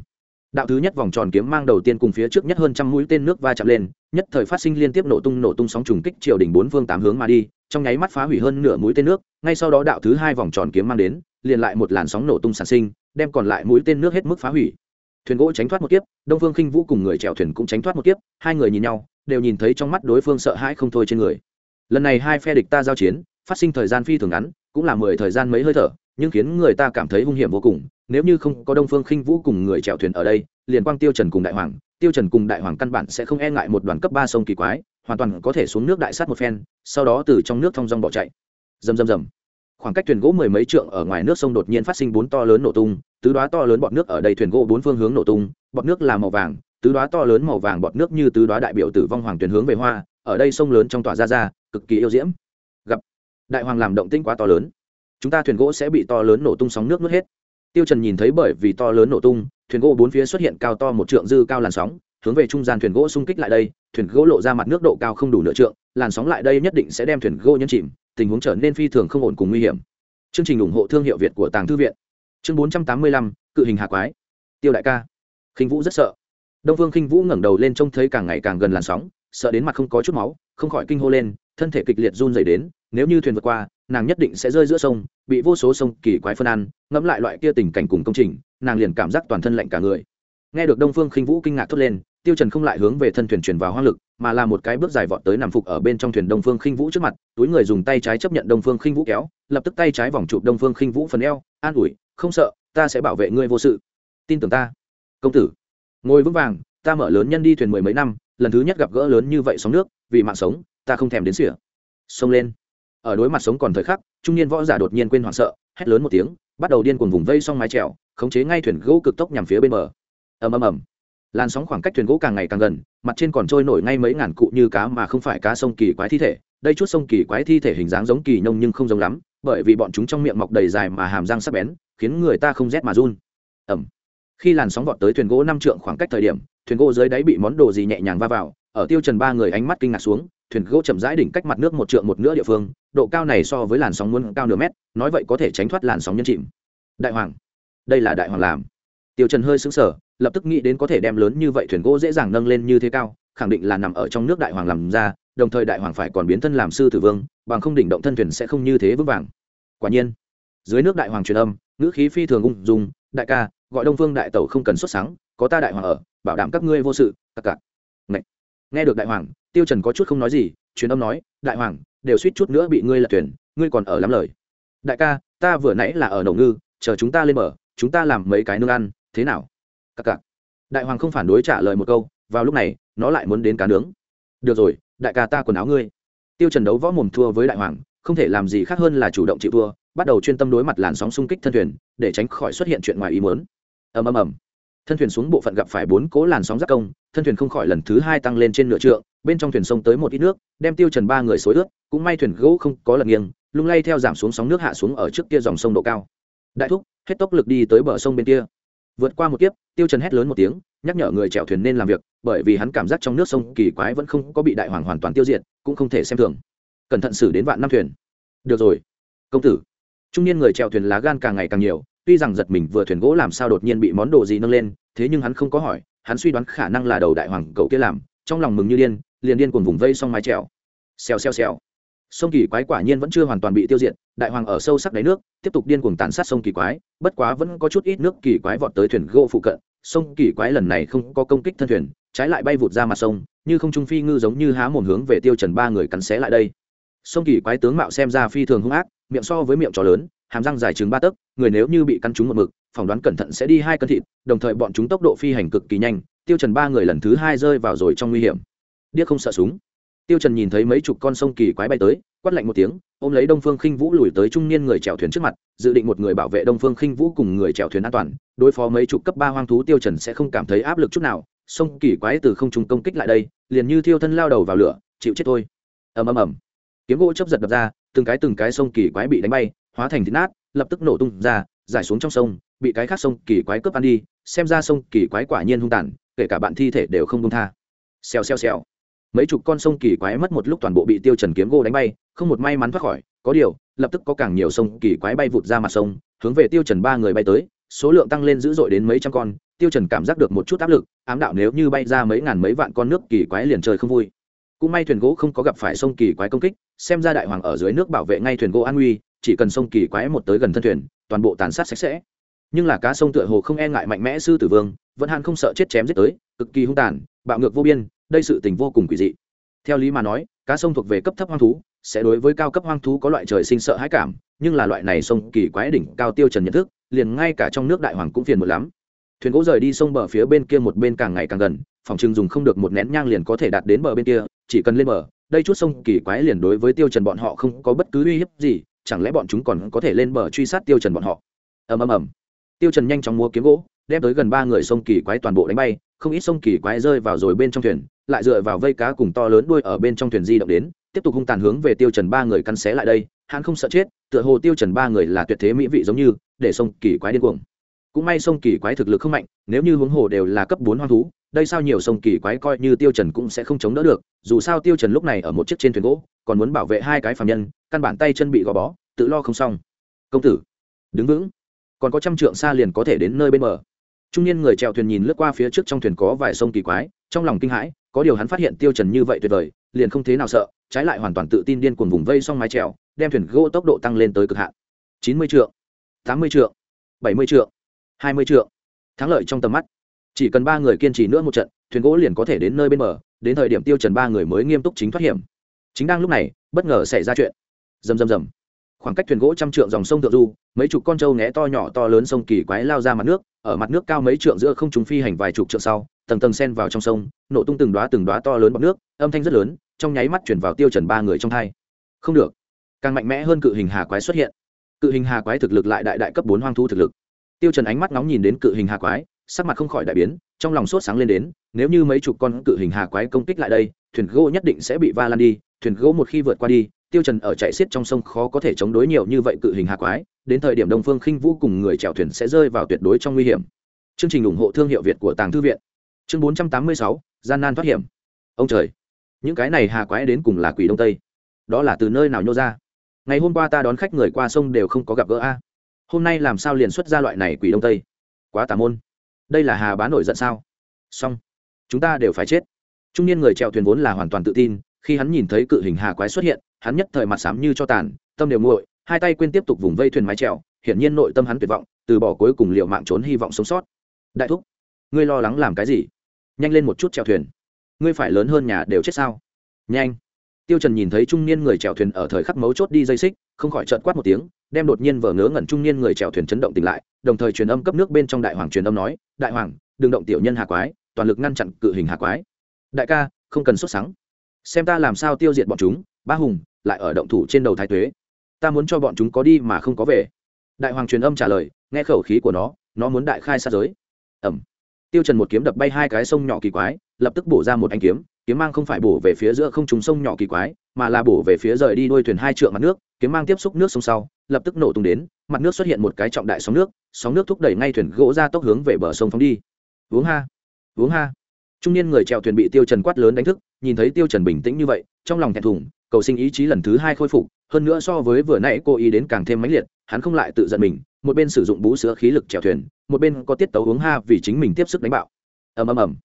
Đạo thứ nhất vòng tròn kiếm mang đầu tiên cùng phía trước nhất hơn trăm mũi tên nước va chạm lên, nhất thời phát sinh liên tiếp nổ tung nổ tung sóng trùng kích triều đỉnh bốn phương tám hướng mà đi trong nháy mắt phá hủy hơn nửa mũi tên nước, ngay sau đó đạo thứ hai vòng tròn kiếm mang đến, liền lại một làn sóng nổ tung sản sinh, đem còn lại mũi tên nước hết mức phá hủy. Thuyền gỗ tránh thoát một kiếp, đông phương khinh vũ cùng người chèo thuyền cũng tránh thoát một kiếp, hai người nhìn nhau, đều nhìn thấy trong mắt đối phương sợ hãi không thôi trên người. Lần này hai phe địch ta giao chiến, phát sinh thời gian phi thường ngắn, cũng là mười thời gian mấy hơi thở, nhưng khiến người ta cảm thấy hung hiểm vô cùng, nếu như không có đông phương khinh vũ cùng người chèo thuyền ở đây, liền quang tiêu trần cùng đại hoàng, tiêu trần cùng đại hoàng căn bản sẽ không e ngại một đoàn cấp ba sông kỳ quái hoàn toàn có thể xuống nước đại sát một phen, sau đó từ trong nước thong dong bỏ chạy. Rầm rầm rầm. Khoảng cách thuyền gỗ mười mấy trượng ở ngoài nước sông đột nhiên phát sinh bốn to lớn nổ tung, tứ đóa to lớn bọt nước ở đây thuyền gỗ bốn phương hướng nổ tung, bọt nước là màu vàng, tứ đóa to lớn màu vàng bọt nước như tứ đóa đại biểu tử vong hoàng tuyển hướng về hoa, ở đây sông lớn trong tỏa ra ra, cực kỳ yêu diễm. Gặp. Đại hoàng làm động tĩnh quá to lớn. Chúng ta thuyền gỗ sẽ bị to lớn nổ tung sóng nước nuốt hết. Tiêu trần nhìn thấy bởi vì to lớn nổ tung, thuyền gỗ bốn phía xuất hiện cao to một trượng dư cao làn sóng, hướng về trung gian thuyền gỗ xung kích lại đây thuyền gỗ lộ ra mặt nước độ cao không đủ nửa trượng làn sóng lại đây nhất định sẽ đem thuyền gỗ nhấn chìm tình huống trở nên phi thường không ổn cùng nguy hiểm. Chương trình ủng hộ thương hiệu việt của tàng thư viện. Chương 485, cự hình hạ quái. Tiêu đại ca. Khinh vũ rất sợ. Đông phương khinh vũ ngẩng đầu lên trông thấy càng ngày càng gần làn sóng sợ đến mặt không có chút máu không khỏi kinh hô lên thân thể kịch liệt run dày đến nếu như thuyền vượt qua nàng nhất định sẽ rơi giữa sông bị vô số sông kỳ quái phân ăn ngẫm lại loại kia tình cảnh cùng công trình nàng liền cảm giác toàn thân lạnh cả người. Nghe được đông phương khinh vũ kinh ngạc thốt lên tiêu trần không lại hướng về thân thuyền chuyển vào hoang lực, mà là một cái bước dài vọt tới nằm phục ở bên trong thuyền đông phương khinh vũ trước mặt, túi người dùng tay trái chấp nhận đông phương khinh vũ kéo, lập tức tay trái vòng chụp đông phương khinh vũ phần eo, an ủi, không sợ, ta sẽ bảo vệ ngươi vô sự. Tin tưởng ta. Công tử. Ngồi vững vàng, ta mở lớn nhân đi thuyền mười mấy năm, lần thứ nhất gặp gỡ lớn như vậy sóng nước, vì mạng sống, ta không thèm đến sỉa xông lên. Ở đối mặt sống còn thời khắc, trung niên võ giả đột nhiên quên hoảng sợ, hét lớn một tiếng, bắt đầu điên cuồng vùng vây xong mái trèo khống chế ngay thuyền gỗ cực tốc nhằm phía bên bờ. Ầm ầm ầm làn sóng khoảng cách thuyền gỗ càng ngày càng gần, mặt trên còn trôi nổi ngay mấy ngàn cụ như cá mà không phải cá sông kỳ quái thi thể. Đây chút sông kỳ quái thi thể hình dáng giống kỳ nông nhưng không giống lắm, bởi vì bọn chúng trong miệng mọc đầy dài mà hàm răng sắc bén, khiến người ta không rét mà run. Ẩm khi làn sóng vọt tới thuyền gỗ năm trượng khoảng cách thời điểm, thuyền gỗ dưới đáy bị món đồ gì nhẹ nhàng va vào, ở tiêu trần ba người ánh mắt kinh ngạc xuống, thuyền gỗ chậm rãi đỉnh cách mặt nước một trượng một nửa địa phương, độ cao này so với làn sóng muốn cao nửa mét, nói vậy có thể tránh thoát làn sóng nhân chìm. Đại hoàng. Đây là đại hoàng làm tiêu trần hơi sững sờ, lập tức nghĩ đến có thể đem lớn như vậy thuyền gỗ dễ dàng nâng lên như thế cao, khẳng định là nằm ở trong nước đại hoàng làm ra, đồng thời đại hoàng phải còn biến thân làm sư tử vương, bằng không đỉnh động thân thuyền sẽ không như thế vững vàng. Quả nhiên, dưới nước đại hoàng truyền âm, ngữ khí phi thường ung dung, đại ca, gọi đông phương đại tẩu không cần xuất sáng, có ta đại hoàng ở, bảo đảm các ngươi vô sự cặc cặc nghe được đại hoàng, tiêu trần có chút không nói gì, truyền âm nói, đại hoàng, đều suýt chút nữa bị ngươi lật thuyền, ngươi còn ở lắm lời. Đại ca, ta vừa nãy là ở nổ ngư, chờ chúng ta lên mở chúng ta làm mấy cái nương ăn thế nào? Cặc cặc đại hoàng không phản đối trả lời một câu, vào lúc này, nó lại muốn đến cá nướng. Được rồi, đại ca ta quần áo ngươi. Tiêu trần đấu võ mồm thua với đại hoàng, không thể làm gì khác hơn là chủ động chịu thua, bắt đầu chuyên tâm đối mặt làn sóng xung kích thân thuyền, để tránh khỏi xuất hiện chuyện ngoài ý muốn. Ầm ầm ầm. Thân thuyền xuống bộ phận gặp phải bốn cố làn sóng giáp công, thân thuyền không khỏi lần thứ hai tăng lên trên nửa trượng, bên trong thuyền sông tới một ít nước, đem tiêu trần ba người xối ướt, cũng may thuyền gỗ không có lật nghiêng, lung lay theo giảm xuống sóng nước hạ xuống ở trước kia dòng sông độ cao. Đại thúc, hết tốc lực đi tới bờ sông bên kia vượt qua một kiếp, tiêu trần hét lớn một tiếng, nhắc nhở người chèo thuyền nên làm việc, bởi vì hắn cảm giác trong nước sông kỳ quái vẫn không có bị đại hoàng hoàn toàn tiêu diệt, cũng không thể xem thường. Cẩn thận xử đến vạn năm thuyền. Được rồi. Công tử. Trung niên người chèo thuyền lá gan càng ngày càng nhiều, tuy rằng giật mình vừa thuyền gỗ làm sao đột nhiên bị món đồ gì nâng lên, thế nhưng hắn không có hỏi, hắn suy đoán khả năng là đầu đại hoàng cậu kia làm, trong lòng mừng như điên, liền điên cuồng vùng vây xong mái trèo xèo xèo xèo sông kỳ quái quả nhiên vẫn chưa hoàn toàn bị tiêu diệt, đại hoàng ở sâu sắc đáy nước, tiếp tục điên cuồng tàn sát sông kỳ quái, bất quá vẫn có chút ít nước kỳ quái vọt tới thuyền gỗ phụ cận, sông kỳ quái lần này không có công kích thân thuyền, trái lại bay vụt ra mặt sông, như không trung phi ngư giống như há mồm hướng về tiêu trần ba người cắn xé lại đây. Sông kỳ quái tướng mạo xem ra phi thường hung ác, miệng so với miệng chó lớn, hàm răng dài chừng ba tấc, người nếu như bị cắn trúng một mực, phỏng đoán cẩn thận sẽ đi hai cân thịt, đồng thời bọn chúng tốc độ phi hành cực kỳ nhanh, tiêu trần ba người lần thứ hai rơi vào rồi trong nguy hiểm. Điếc không sợ súng tiêu trần nhìn thấy mấy chục con sông kỳ quái bay tới, quát lạnh một tiếng, ôm lấy đông phương khinh vũ lùi tới trung niên người chèo thuyền trước mặt, dự định một người bảo vệ đông phương khinh vũ cùng người chèo thuyền an toàn, đối phó mấy chục cấp ba hoang thú tiêu trần sẽ không cảm thấy áp lực chút nào, sông kỳ quái từ không trung công kích lại đây, liền như thiêu thân lao đầu vào lửa, chịu chết thôi. Ầm ầm ầm. Kiếm gỗ chớp giật đập ra, từng cái từng cái sông kỳ quái bị đánh bay, hóa thành thịt nát, lập tức nổ tung ra, giải xuống trong sông, bị cái khác sông kỳ quái cướp ăn đi, xem ra sông kỳ quái quả nhiên hung tàn, kể cả bạn thi thể đều không công tha. Xèo xèo xèo mấy chục con sông kỳ quái mất một lúc toàn bộ bị tiêu trần kiếm gô đánh bay, không một may mắn thoát khỏi, có điều, lập tức có càng nhiều sông kỳ quái bay vụt ra mặt sông, hướng về tiêu trần ba người bay tới, số lượng tăng lên dữ dội đến mấy trăm con, tiêu trần cảm giác được một chút áp lực, ám đạo nếu như bay ra mấy ngàn mấy vạn con nước kỳ quái liền trời không vui. Cũng may thuyền gỗ không có gặp phải sông kỳ quái công kích, xem ra đại hoàng ở dưới nước bảo vệ ngay thuyền gỗ an nguy, chỉ cần sông kỳ quái một tới gần thân thuyền, toàn bộ tàn sát sạch sẽ. Nhưng là cá sông tựa hồ không e ngại mạnh mẽ sư tử vương, vẫn hàn không sợ chết chém giết tới, cực kỳ hung tàn, bạo ngược vô biên đây sự tình vô cùng quỷ dị. Theo lý mà nói, cá sông thuộc về cấp thấp hoang thú, sẽ đối với cao cấp hoang thú có loại trời sinh sợ hãi cảm, nhưng là loại này sông kỳ quái đỉnh cao tiêu trần nhận thức, liền ngay cả trong nước đại hoàng cũng phiền một lắm. Thuyền gỗ rời đi sông bờ phía bên kia một bên càng ngày càng gần, phòng trưng dùng không được một nén nhang liền có thể đạt đến bờ bên kia, chỉ cần lên bờ, đây chút sông kỳ quái liền đối với tiêu trần bọn họ không có bất cứ uy hiếp gì, chẳng lẽ bọn chúng còn có thể lên bờ truy sát tiêu trần bọn họ? Ầm ầm ầm. Tiêu trần nhanh chóng mua kiếm gỗ, đem tới gần ba người sông kỳ quái toàn bộ đánh bay không ít sông kỳ quái rơi vào rồi bên trong thuyền, lại dựa vào vây cá cùng to lớn đuôi ở bên trong thuyền di động đến, tiếp tục hung tàn hướng về tiêu trần ba người căn xé lại đây, hắn không sợ chết, tựa hồ tiêu trần ba người là tuyệt thế mỹ vị giống như, để sông kỳ quái điên cuồng. Cũng may sông kỳ quái thực lực không mạnh, nếu như huống hồ đều là cấp bốn hoang thú, đây sao nhiều sông kỳ quái coi như tiêu trần cũng sẽ không chống đỡ được, dù sao tiêu trần lúc này ở một chiếc trên thuyền gỗ, còn muốn bảo vệ hai cái phàm nhân, căn bản tay chân bị gò bó, tự lo không xong. Công tử, đứng vững. Còn có trăm trượng xa liền có thể đến nơi bên bờ trung niên người chèo thuyền nhìn lướt qua phía trước trong thuyền có vài sông kỳ quái, trong lòng kinh hãi, có điều hắn phát hiện tiêu trần như vậy tuyệt vời, liền không thế nào sợ, trái lại hoàn toàn tự tin điên cuồng vùng vây xong mái chèo, đem thuyền gỗ tốc độ tăng lên tới cực hạn. Chín mươi trượng, tám mươi trượng, bảy mươi trượng, hai mươi trượng. Thắng lợi trong tầm mắt. Chỉ cần ba người kiên trì nữa một trận, thuyền gỗ liền có thể đến nơi bên bờ, đến thời điểm tiêu trần ba người mới nghiêm túc chính thoát hiểm. Chính đang lúc này, bất ngờ xảy ra chuyện. Rầm rầm rầm khoảng cách thuyền gỗ trăm trượng dòng sông thượng du, mấy chục con trâu né to nhỏ to lớn sông kỳ quái lao ra mặt nước, ở mặt nước cao mấy trượng giữa không chúng phi hành vài chục trượng sau, tầng tầng sen vào trong sông, nổ tung từng đóa từng đóa to lớn bọt nước, âm thanh rất lớn, trong nháy mắt chuyển vào tiêu trần ba người trong thai không được. Càng mạnh mẽ hơn cự hình hà quái xuất hiện. Cự hình hà quái thực lực lại đại đại cấp bốn hoang thú thực lực. Tiêu trần ánh mắt nóng nhìn đến cự hình hà quái, sắc mặt không khỏi đại biến, trong lòng sốt sáng lên đến, nếu như mấy chục con cự hình hà quái công kích lại đây, thuyền gỗ nhất định sẽ bị va lan đi, thuyền gỗ một khi vượt qua đi tiêu trần ở chạy xiết trong sông khó có thể chống đối nhiều như vậy cự hình hà quái đến thời điểm đông phương khinh vũ cùng người chèo thuyền sẽ rơi vào tuyệt đối trong nguy hiểm. Chương trình ủng hộ thương hiệu việt của tàng thư viện. Chương 486, gian nan thoát hiểm. Ông trời những cái này hà quái đến cùng là quỷ đông tây. Đó là từ nơi nào nhô ra? Ngày hôm qua ta đón khách người qua sông đều không có gặp gỡ a. Hôm nay làm sao liền xuất ra loại này quỷ đông tây? Quá tà môn. Đây là hà bá nổi giận sao? Xong chúng ta đều phải chết. Trung niên người chèo thuyền vốn là hoàn toàn tự tin khi hắn nhìn thấy cự hình hà quái xuất hiện, hắn nhất thời mặt sám như cho tàn, tâm đều nguội, hai tay quên tiếp tục vùng vây thuyền mái trèo hiển nhiên nội tâm hắn tuyệt vọng, từ bỏ cuối cùng liệu mạng trốn hy vọng sống sót. Đại thúc, ngươi lo lắng làm cái gì? Nhanh lên một chút chèo thuyền. Ngươi phải lớn hơn nhà đều chết sao? Nhanh. Tiêu trần nhìn thấy trung niên người chèo thuyền ở thời khắc mấu chốt đi dây xích, không khỏi trợn quát một tiếng, đem đột nhiên vờ ngớ ngẩn trung niên người chèo thuyền chấn động tỉnh lại, đồng thời truyền âm cấp nước bên trong đại hoàng truyền âm nói, đại hoàng, đừng động tiểu nhân hà quái, toàn lực ngăn chặn cự hình hà quái. Đại ca, không cần xuất sáng xem ta làm sao tiêu diệt bọn chúng, ba hùng, lại ở động thủ trên đầu thái tuế. Ta muốn cho bọn chúng có đi mà không có về. Đại hoàng truyền âm trả lời, nghe khẩu khí của nó nó muốn đại khai xa giới. Ẩm. Tiêu trần một kiếm đập bay hai cái sông nhỏ kỳ quái, lập tức bổ ra một anh kiếm kiếm mang không phải bổ về phía giữa không trùng sông nhỏ kỳ quái, mà là bổ về phía rời đi đuôi thuyền hai trượng mặt nước, kiếm mang tiếp xúc nước sông sau, lập tức nổ tung đến, mặt nước xuất hiện một cái trọng đại sóng nước sóng nước thúc đẩy ngay thuyền gỗ ra tốc hướng về bờ sông phóng đi. Uống ha. Uống ha. Trung niên người chèo thuyền bị tiêu trần quát lớn đánh thức nhìn thấy tiêu trần bình tĩnh như vậy, trong lòng thẹn thùng, cầu sinh ý chí lần thứ hai khôi phục, hơn nữa so với vừa nãy cô ý đến càng thêm mãnh liệt, hắn không lại tự giận mình, một bên sử dụng bú sữa khí lực chèo thuyền, một bên có tiết tấu uống ha vì chính mình tiếp sức đánh bạo. Ầm ầm ầm.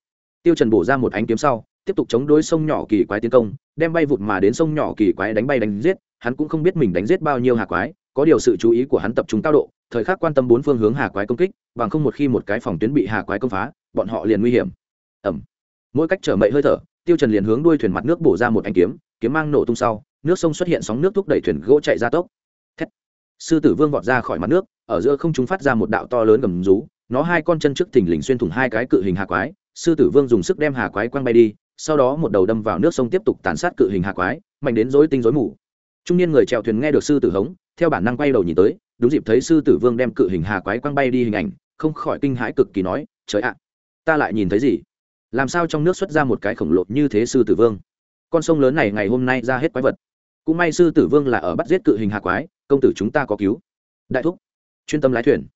Tiêu trần bổ ra một ánh kiếm sau, tiếp tục chống đối sông nhỏ kỳ quái tiến công, đem bay vụt mà đến sông nhỏ kỳ quái đánh bay đánh giết, hắn cũng không biết mình đánh giết bao nhiêu hà quái, có điều sự chú ý của hắn tập trung cao độ, thời khắc quan tâm bốn phương hướng hà quái công kích, bằng không một khi một cái phòng tuyến bị hà quái công phá, bọn họ liền nguy hiểm. Ẩm mỗi cách trở mậy hơi thở tiêu trần liền hướng đuôi thuyền mặt nước bổ ra một ánh kiếm kiếm mang nổ tung sau, nước sông xuất hiện sóng nước thúc đẩy thuyền gỗ chạy ra tốc. Thét. sư tử vương vọt ra khỏi mặt nước, ở giữa không trung phát ra một đạo to lớn gầm rú, nó hai con chân trước thình lình xuyên thủng hai cái cự hình hà quái, sư tử vương dùng sức đem hà quái quăng bay đi, sau đó một đầu đâm vào nước sông tiếp tục tàn sát cự hình hà quái, mạnh đến rối tinh rối mù. Trung niên người chèo thuyền nghe được sư tử hống, theo bản năng quay đầu nhìn tới, đúng dịp thấy sư tử vương đem cự hình hà quái quăng bay đi hình ảnh, không khỏi kinh hãi cực kỳ nói, trời ạ, ta lại nhìn thấy gì? Làm sao trong nước xuất ra một cái khổng lồ như thế sư tử vương? Con sông lớn này ngày hôm nay ra hết quái vật. Cũng may sư tử vương là ở bắt giết cự hình hạ quái, công tử chúng ta có cứu. Đại thúc, chuyên tâm lái thuyền.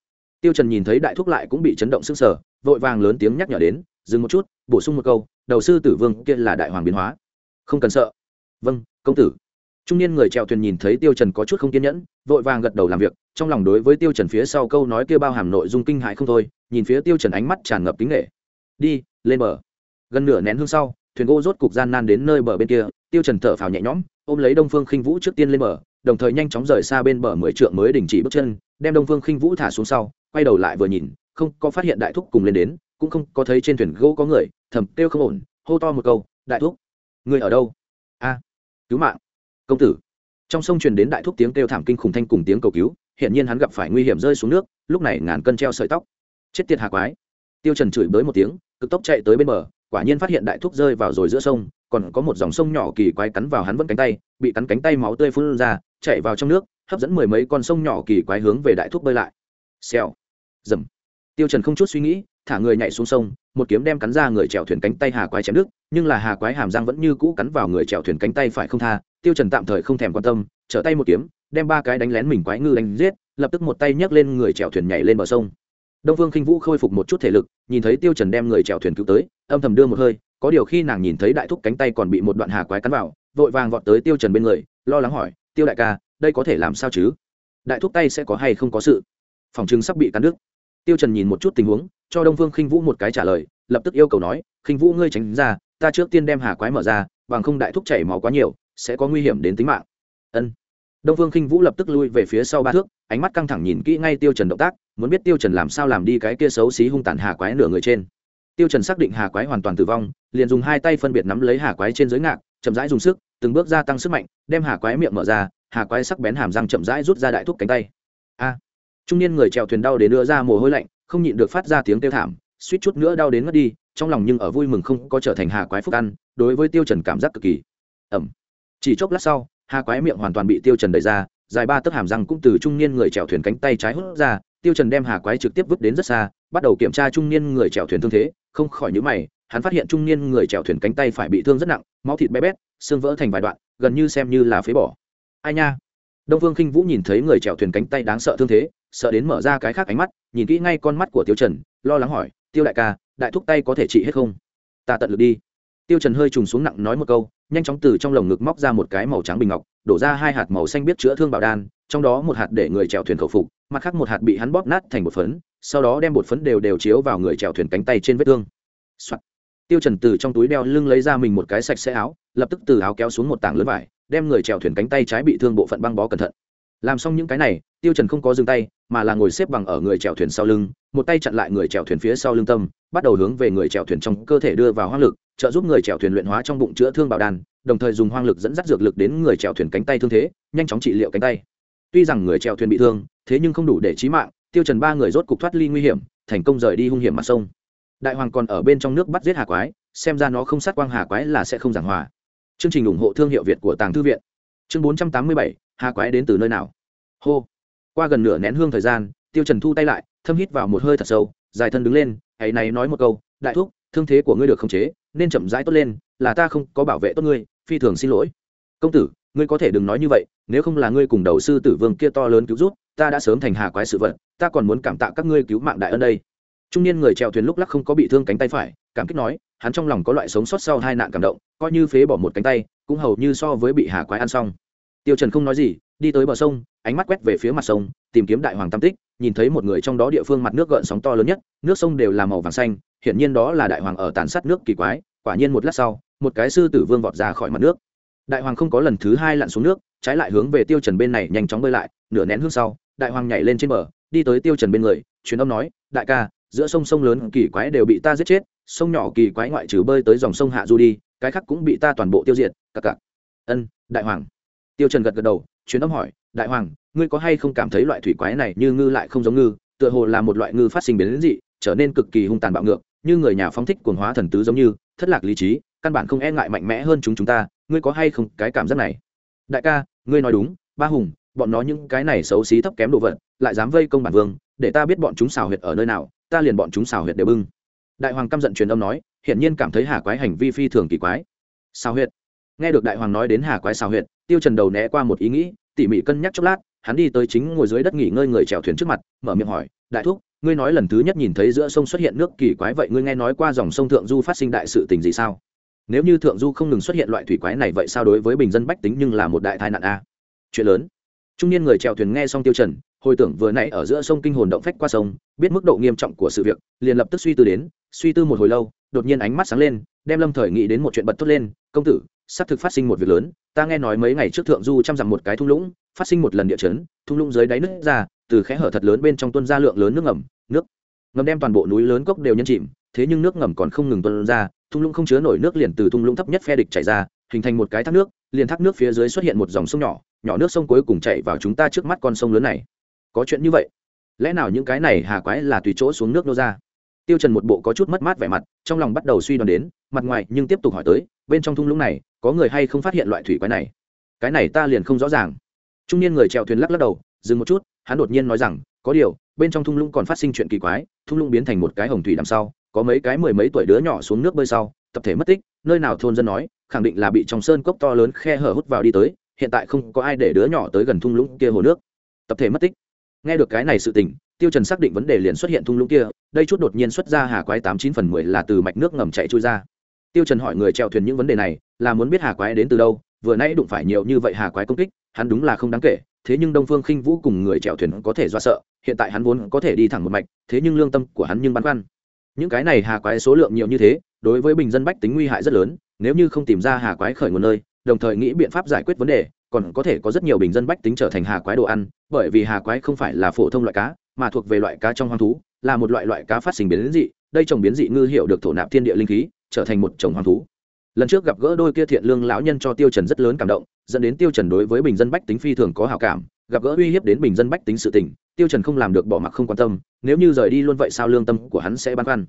Tiêu trần nhìn thấy đại thúc lại cũng bị chấn động sưng sờ, vội vàng lớn tiếng nhắc nhở đến, dừng một chút, bổ sung một câu, đầu sư tử vương kia là đại hoàng biến hóa. Không cần sợ. Vâng công tử. Trung niên người chèo thuyền nhìn thấy tiêu trần có chút không kiên nhẫn, vội vàng gật đầu làm việc, trong lòng đối với tiêu trần phía sau câu nói kia bao hàm nội dung kinh hại không thôi, nhìn phía tiêu trần ánh mắt tràn ngập kính nghệ đi, lên bờ. Gần nửa nén hương sau, thuyền gỗ rốt cục gian nan đến nơi bờ bên kia, tiêu trần thở phào nhẹ nhõm, ôm lấy đông phương khinh vũ trước tiên lên bờ, đồng thời nhanh chóng rời xa bên bờ mười trượng mới đình chỉ bước chân, đem đông phương khinh vũ thả xuống sau, quay đầu lại vừa nhìn, không có phát hiện đại thúc cùng lên đến, cũng không có thấy trên thuyền gỗ có người, thầm kêu không ổn, hô to một câu, đại thúc, người ở đâu? A, cứu mạng, công tử. Trong sông truyền đến đại thúc tiếng kêu thảm kinh khủng thanh cùng tiếng cầu cứu hiện nhiên hắn gặp phải nguy hiểm rơi xuống nước, lúc này ngàn cân treo sợi tóc. Chết tiệt hà quái tiêu trần chửi bới một tiếng, cực tốc chạy tới bên bờ, quả nhiên phát hiện đại thúc rơi vào rồi giữa sông, còn có một dòng sông nhỏ kỳ quái cắn vào hắn vẫn cánh tay, bị cắn cánh tay máu tươi phun ra, chạy vào trong nước, hấp dẫn mười mấy con sông nhỏ kỳ quái hướng về đại thúc bơi lại. Xèo. Dầm. Tiêu trần không chút suy nghĩ, thả người nhảy xuống sông, một kiếm đem cắn ra người chèo thuyền cánh tay hà quái chém đứt, nhưng là hà quái hàm răng vẫn như cũ cắn vào người chèo thuyền cánh tay phải không tha, tiêu trần tạm thời không thèm quan tâm, trở tay một kiếm, đem ba cái đánh lén mình quái ngư đánh giết, lập tức một tay nhấc lên người chèo thuyền nhảy lên bờ sông đông phương khinh vũ khôi phục một chút thể lực, nhìn thấy tiêu trần đem người chèo thuyền cứu tới, âm thầm đưa một hơi, có điều khi nàng nhìn thấy đại thúc cánh tay còn bị một đoạn hà quái cắn vào, vội vàng vọt tới tiêu trần bên người, lo lắng hỏi, tiêu đại ca, đây có thể làm sao chứ? Đại thúc tay sẽ có hay không có sự? Phòng chứng sắp bị cắn đứt. Tiêu trần nhìn một chút tình huống, cho đông phương khinh vũ một cái trả lời, lập tức yêu cầu nói, khinh vũ ngươi tránh ra, ta trước tiên đem hà quái mở ra, bằng không đại thúc chảy máu quá nhiều, sẽ có nguy hiểm đến tính mạng. Ân đông phương khinh vũ lập tức lui về phía sau ba thước, ánh mắt căng thẳng nhìn kỹ ngay tiêu trần động tác, muốn biết tiêu trần làm sao làm đi cái kia xấu xí hung tàn hà quái nửa người trên. Tiêu trần xác định hà quái hoàn toàn tử vong, liền dùng hai tay phân biệt nắm lấy hà quái trên dưới ngạc, chậm rãi dùng sức, từng bước gia tăng sức mạnh, đem hà quái miệng mở ra, hà quái sắc bén hàm răng chậm rãi rút ra đại thúc cánh tay. A! Trung niên người chèo thuyền đau đến đưa ra mồ hôi lạnh, không nhịn được phát ra tiếng kêu thảm, suýt chút nữa đau đến mất đi, trong lòng nhưng ở vui mừng không có trở thành hà quái phúc ăn, đối với tiêu trần cảm giác cực kỳ ẩm. Chỉ chốc lát sau hà quái miệng hoàn toàn bị tiêu trần đẩy ra, dài ba tấc hàm răng cũng từ trung niên người chèo thuyền cánh tay trái hút ra, tiêu trần đem hà quái trực tiếp vứt đến rất xa, bắt đầu kiểm tra trung niên người chèo thuyền thương thế, không khỏi nhíu mày, hắn phát hiện trung niên người chèo thuyền cánh tay phải bị thương rất nặng, máu thịt bé bét, xương vỡ thành vài đoạn, gần như xem như là phế bỏ. Ai nha? Đông vương khinh vũ nhìn thấy người chèo thuyền cánh tay đáng sợ thương thế, sợ đến mở ra cái khác ánh mắt, nhìn kỹ ngay con mắt của tiêu trần, lo lắng hỏi, tiêu đại ca, đại thúc tay có thể trị hết không? Ta tận lực đi. Tiêu trần hơi trùng xuống nặng nói một câu nhanh chóng từ trong lồng ngực móc ra một cái màu trắng bình ngọc, đổ ra hai hạt màu xanh biết chữa thương bảo đan, trong đó một hạt để người chèo thuyền khẩu phục, mặt khác một hạt bị hắn bóp nát thành một phấn, sau đó đem bột phấn đều đều chiếu vào người chèo thuyền cánh tay trên vết thương、Soạn. tiêu trần từ trong túi đeo lưng lấy ra mình một cái sạch sẽ áo, lập tức từ áo kéo xuống một tảng lớn vải, đem người chèo thuyền cánh tay trái bị thương bộ phận băng bó cẩn thận làm xong những cái này tiêu trần không có dừng tay mà là ngồi xếp bằng ở người chèo thuyền sau lưng một tay chặn lại người chèo thuyền phía sau lưng tâm bắt đầu hướng về người chèo thuyền trong cơ thể đưa vào hoang lực trợ giúp người chèo thuyền luyện hóa trong bụng chữa thương bảo đan đồng thời dùng hoang lực dẫn dắt dược lực đến người chèo thuyền cánh tay thương thế nhanh chóng trị liệu cánh tay. Tuy rằng người chèo thuyền bị thương thế nhưng không đủ để chí mạng tiêu trần ba người rốt cục thoát ly nguy hiểm thành công rời đi hung hiểm mặt sông. Đại hoàng còn ở bên trong nước bắt giết hà quái xem ra nó không sát quang hà quái là sẽ không giảng hòa. Chương trình ủng hộ thương hiệu việt của tàng thư viện. Chương 487, hà quái đến từ nơi nào? Hô. Qua gần nửa nén hương thời gian, tiêu trần thu tay lại, thâm hít vào một hơi thật sâu, dài thân đứng lên, hãy này nói một câu, đại thúc, thương thế của ngươi được khống chế, nên chậm rãi tốt lên, là ta không có bảo vệ tốt ngươi, phi thường xin lỗi. Công tử, ngươi có thể đừng nói như vậy, nếu không là ngươi cùng đầu sư tử vương kia to lớn cứu rút ta đã sớm thành hà quái sự vật, ta còn muốn cảm tạ các ngươi cứu mạng đại ân đây. Trung niên người chèo thuyền lúc lắc không có bị thương cánh tay phải, cảm kích nói, hắn trong lòng có loại sống sót sau hai nạn cảm động, coi như phế bỏ một cánh tay, cũng hầu như so với bị hà quái ăn xong tiêu trần không nói gì, đi tới bờ sông, ánh mắt quét về phía mặt sông, tìm kiếm đại hoàng tam tích, nhìn thấy một người trong đó địa phương mặt nước gợn sóng to lớn nhất, nước sông đều là màu vàng xanh, hiển nhiên đó là đại hoàng ở tàn sát nước kỳ quái, quả nhiên một lát sau, một cái sư tử vương vọt ra khỏi mặt nước. Đại hoàng không có lần thứ hai lặn xuống nước, trái lại hướng về tiêu trần bên này nhanh chóng bơi lại, nửa nén hương sau, đại hoàng nhảy lên trên bờ, đi tới tiêu trần bên người, truyền âm nói, đại ca, giữa sông sông lớn kỳ quái đều bị ta giết chết, sông nhỏ kỳ quái ngoại trừ bơi tới dòng sông hạ du đi, cái khác cũng bị ta toàn bộ tiêu diệt, cặc cặc. Ân, đại hoàng tiêu trần gật gật đầu, truyền âm hỏi, đại hoàng, ngươi có hay không cảm thấy loại thủy quái này như ngư lại không giống ngư, tựa hồ là một loại ngư phát sinh biến dị, trở nên cực kỳ hung tàn bạo ngược, như người nhà phóng thích cuồng hóa thần tứ giống như, thất lạc lý trí, căn bản không e ngại mạnh mẽ hơn chúng chúng ta, ngươi có hay không cái cảm giác này? Đại ca, ngươi nói đúng, ba hùng, bọn nó những cái này xấu xí thấp kém đồ vật, lại dám vây công bản vương, để ta biết bọn chúng xào huyệt ở nơi nào, ta liền bọn chúng xào huyệt đều bưng. Đại hoàng căm giận truyền âm nói, hiển nhiên cảm thấy hà quái hành vi phi thường kỳ quái. Xào huyệt? Nghe được đại hoàng nói đến hà quái xào huyệt, tiêu trần đầu né qua một ý nghĩ, tỉ mỉ cân nhắc chốc lát, hắn đi tới chính ngồi dưới đất nghỉ ngơi người chèo thuyền trước mặt, mở miệng hỏi, đại thúc, ngươi nói lần thứ nhất nhìn thấy giữa sông xuất hiện nước kỳ quái vậy ngươi nghe nói qua dòng sông thượng du phát sinh đại sự tình gì sao? Nếu như thượng du không ngừng xuất hiện loại thủy quái này vậy sao đối với bình dân bách tính nhưng là một đại tai nạn a? Chuyện lớn. Trung niên người chèo thuyền nghe xong tiêu trần, hồi tưởng vừa nãy ở giữa sông kinh hồn động phách qua sông, biết mức độ nghiêm trọng của sự việc, liền lập tức suy tư đến, suy tư một hồi lâu, đột nhiên ánh mắt sáng lên, đem lâm thời nghĩ đến một chuyện bật thốt lên, công tử sắp thực phát sinh một việc lớn, ta nghe nói mấy ngày trước thượng du chăm dặm một cái thung lũng, phát sinh một lần địa chấn, thung lũng dưới đáy nước ra, từ khe hở thật lớn bên trong tuôn ra lượng lớn nước ngầm nước ngầm đem toàn bộ núi lớn cốc đều nhân chìm, thế nhưng nước ngầm còn không ngừng tuôn ra, thung lũng không chứa nổi nước liền từ thung lũng thấp nhất phe địch chảy ra, hình thành một cái thác nước, liền thác nước phía dưới xuất hiện một dòng sông nhỏ nhỏ nước sông cuối cùng chảy vào chúng ta trước mắt con sông lớn này. Có chuyện như vậy? Lẽ nào những cái này hà quái là tùy chỗ xuống nước nô ra? Tiêu trần một bộ có chút mất mát vẻ mặt, trong lòng bắt đầu suy đoán đến mặt ngoài nhưng tiếp tục hỏi tới, bên trong thung lũng này, có người hay không phát hiện loại thủy quái này? Cái này ta liền không rõ ràng. Trung niên người chèo thuyền lắc lắc đầu, dừng một chút, hắn đột nhiên nói rằng, có điều, bên trong thung lũng còn phát sinh chuyện kỳ quái, thung lũng biến thành một cái hồng thủy đằng sau, có mấy cái mười mấy tuổi đứa nhỏ xuống nước bơi sau, tập thể mất tích, nơi nào thôn dân nói, khẳng định là bị trong sơn cốc to lớn khe hở hút vào đi tới, hiện tại không có ai để đứa nhỏ tới gần thung lũng kia hồ nước. Tập thể mất tích. Nghe được cái này sự tình, tiêu trần xác định vấn đề liền xuất hiện thung lũng kia, đây chút đột nhiên xuất ra hà quái tám chín phần mười là từ mạch nước ngầm chạy trôi ra tiêu trần hỏi người chèo thuyền những vấn đề này, là muốn biết hà quái đến từ đâu, vừa nãy đụng phải nhiều như vậy hà quái công kích, hắn đúng là không đáng kể, thế nhưng đông phương khinh vũ cùng người chèo thuyền có thể do sợ, hiện tại hắn vốn có thể đi thẳng một mạch, thế nhưng lương tâm của hắn nhưng băn khoăn. Những cái này hà quái số lượng nhiều như thế, đối với bình dân bách tính nguy hại rất lớn, nếu như không tìm ra hà quái khởi nguồn nơi, đồng thời nghĩ biện pháp giải quyết vấn đề, còn có thể có rất nhiều bình dân bách tính trở thành hà quái đồ ăn, bởi vì hà quái không phải là phổ thông loại cá, mà thuộc về loại cá trong hoang thú, là một loại loại cá phát sinh biến dị, đây trồng biến dị ngư hiệu được thổ nạp thiên địa linh khí trở thành một chồng hoang thú. Lần trước gặp gỡ đôi kia thiện lương lão nhân cho tiêu trần rất lớn cảm động, dẫn đến tiêu trần đối với bình dân bách tính phi thường có hảo cảm, gặp gỡ uy hiếp đến bình dân bách tính sự tình, tiêu trần không làm được bỏ mặc không quan tâm, nếu như rời đi luôn vậy sao lương tâm của hắn sẽ băn khoăn.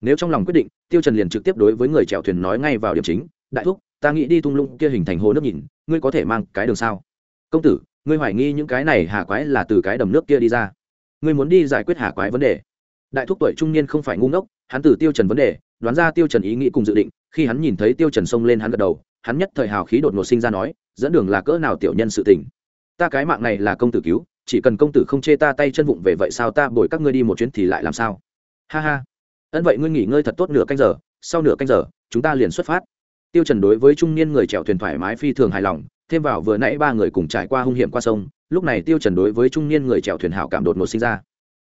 Nếu trong lòng quyết định, tiêu trần liền trực tiếp đối với người chèo thuyền nói ngay vào điểm chính, đại thúc, ta nghĩ đi tung lũng kia hình thành hồ nước nhìn, ngươi có thể mang cái đường sao? Công tử, ngươi hoài nghi những cái này hà quái là từ cái đầm nước kia đi ra. Ngươi muốn đi giải quyết hà quái vấn đề. Đại thúc tuổi trung niên không phải ngu ngốc hắn từ tiêu trần vấn đề, đoán ra tiêu trần ý nghĩ cùng dự định, khi hắn nhìn thấy tiêu trần xông lên hắn gật đầu, hắn nhất thời hào khí đột ngột sinh ra nói, dẫn đường là cỡ nào tiểu nhân sự tình? Ta cái mạng này là công tử cứu, chỉ cần công tử không chê ta tay chân vụng về vậy sao ta bồi các ngươi đi một chuyến thì lại làm sao? Ha ha. Ân vậy ngươi nghỉ ngơi thật tốt nửa canh giờ, sau nửa canh giờ, chúng ta liền xuất phát. Tiêu trần đối với trung niên người chèo thuyền thoải mái phi thường hài lòng, thêm vào vừa nãy ba người cùng trải qua hung hiểm qua sông, lúc này tiêu trần đối với trung niên người chèo thuyền hảo cảm đột ngột sinh ra.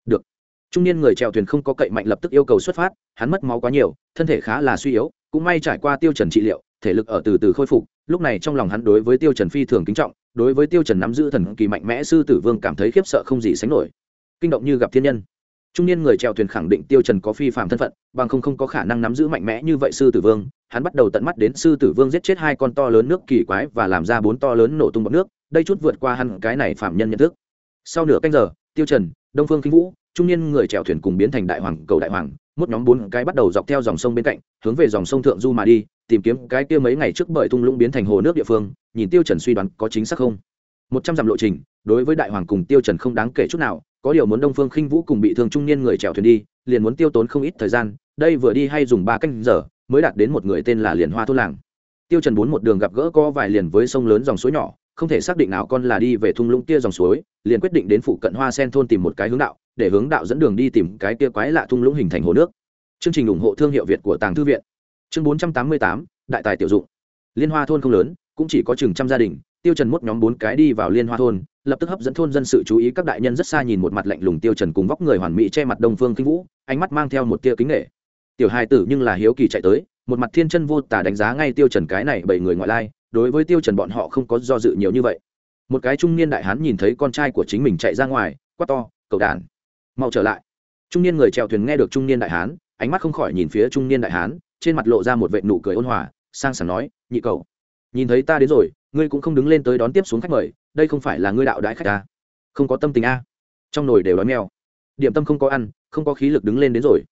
Được trung niên người chèo thuyền không có cậy mạnh lập tức yêu cầu xuất phát, hắn mất máu quá nhiều, thân thể khá là suy yếu, cũng may trải qua tiêu trần trị liệu, thể lực ở từ từ khôi phục, lúc này trong lòng hắn đối với tiêu trần phi thường kính trọng, đối với tiêu trần nắm giữ thần kỳ mạnh mẽ sư tử vương cảm thấy khiếp sợ không gì sánh nổi. Kinh động như gặp thiên nhân. Trung niên người chèo thuyền khẳng định tiêu trần có phi phạm thân phận, bằng không không có khả năng nắm giữ mạnh mẽ như vậy sư tử vương, hắn bắt đầu tận mắt đến sư tử vương giết chết hai con to lớn nước kỳ quái và làm ra bốn to lớn nổ tung bọt nước, đây chút vượt qua hắn cái này phạm nhân nhận thức. Sau nửa canh giờ, tiêu trần, đông phương kinh vũ trung niên người chèo thuyền cùng biến thành đại hoàng, cầu đại hoàng, một nhóm bốn cái bắt đầu dọc theo dòng sông bên cạnh, hướng về dòng sông thượng du mà đi, tìm kiếm cái kia mấy ngày trước bởi thung lũng biến thành hồ nước địa phương, nhìn tiêu trần suy đoán có chính xác không. Một trăm dặm lộ trình, đối với đại hoàng cùng tiêu trần không đáng kể chút nào, có điều muốn đông phương khinh vũ cùng bị thương trung niên người chèo thuyền đi, liền muốn tiêu tốn không ít thời gian, đây vừa đi hay dùng ba canh giờ, mới đạt đến một người tên là liền hoa thôn làng. Tiêu trần bốn một đường gặp gỡ có vài liền với sông lớn dòng suối nhỏ không thể xác định nào con là đi về thung lũng kia dòng suối, liền quyết định đến phụ cận hoa sen thôn tìm một cái hướng đạo, để hướng đạo dẫn đường đi tìm cái kia quái lạ thung lũng hình thành hồ nước. Chương trình ủng hộ thương hiệu việt của tàng thư viện. Chương bốn trăm tám mươi tám, đại tài tiểu dụng. Liên hoa thôn không lớn, cũng chỉ có chừng trăm gia đình, tiêu trần mốt nhóm bốn cái đi vào liên hoa thôn, lập tức hấp dẫn thôn dân sự chú ý các đại nhân rất xa nhìn một mặt lạnh lùng tiêu trần cùng vóc người hoàn mỹ che mặt đông phương kinh vũ, ánh mắt mang theo một tia kính nghệ tiểu hài tử nhưng là hiếu kỳ chạy tới, một mặt thiên chân vô tả đánh giá ngay tiêu trần cái này bảy người ngoại lai đối với tiêu trần bọn họ không có do dự nhiều như vậy. Một cái trung niên đại hán nhìn thấy con trai của chính mình chạy ra ngoài, quát to cầu đàn, mau trở lại. Trung niên người chèo thuyền nghe được trung niên đại hán, ánh mắt không khỏi nhìn phía trung niên đại hán, trên mặt lộ ra một vệt nụ cười ôn hòa, sang sảng nói, nhị cầu nhìn thấy ta đến rồi, ngươi cũng không đứng lên tới đón tiếp xuống khách mời, đây không phải là ngươi đạo đãi khách ta. Không có tâm tình a. Trong nồi đều đói mèo. Điểm tâm không có ăn, không có khí lực đứng lên đến rồi.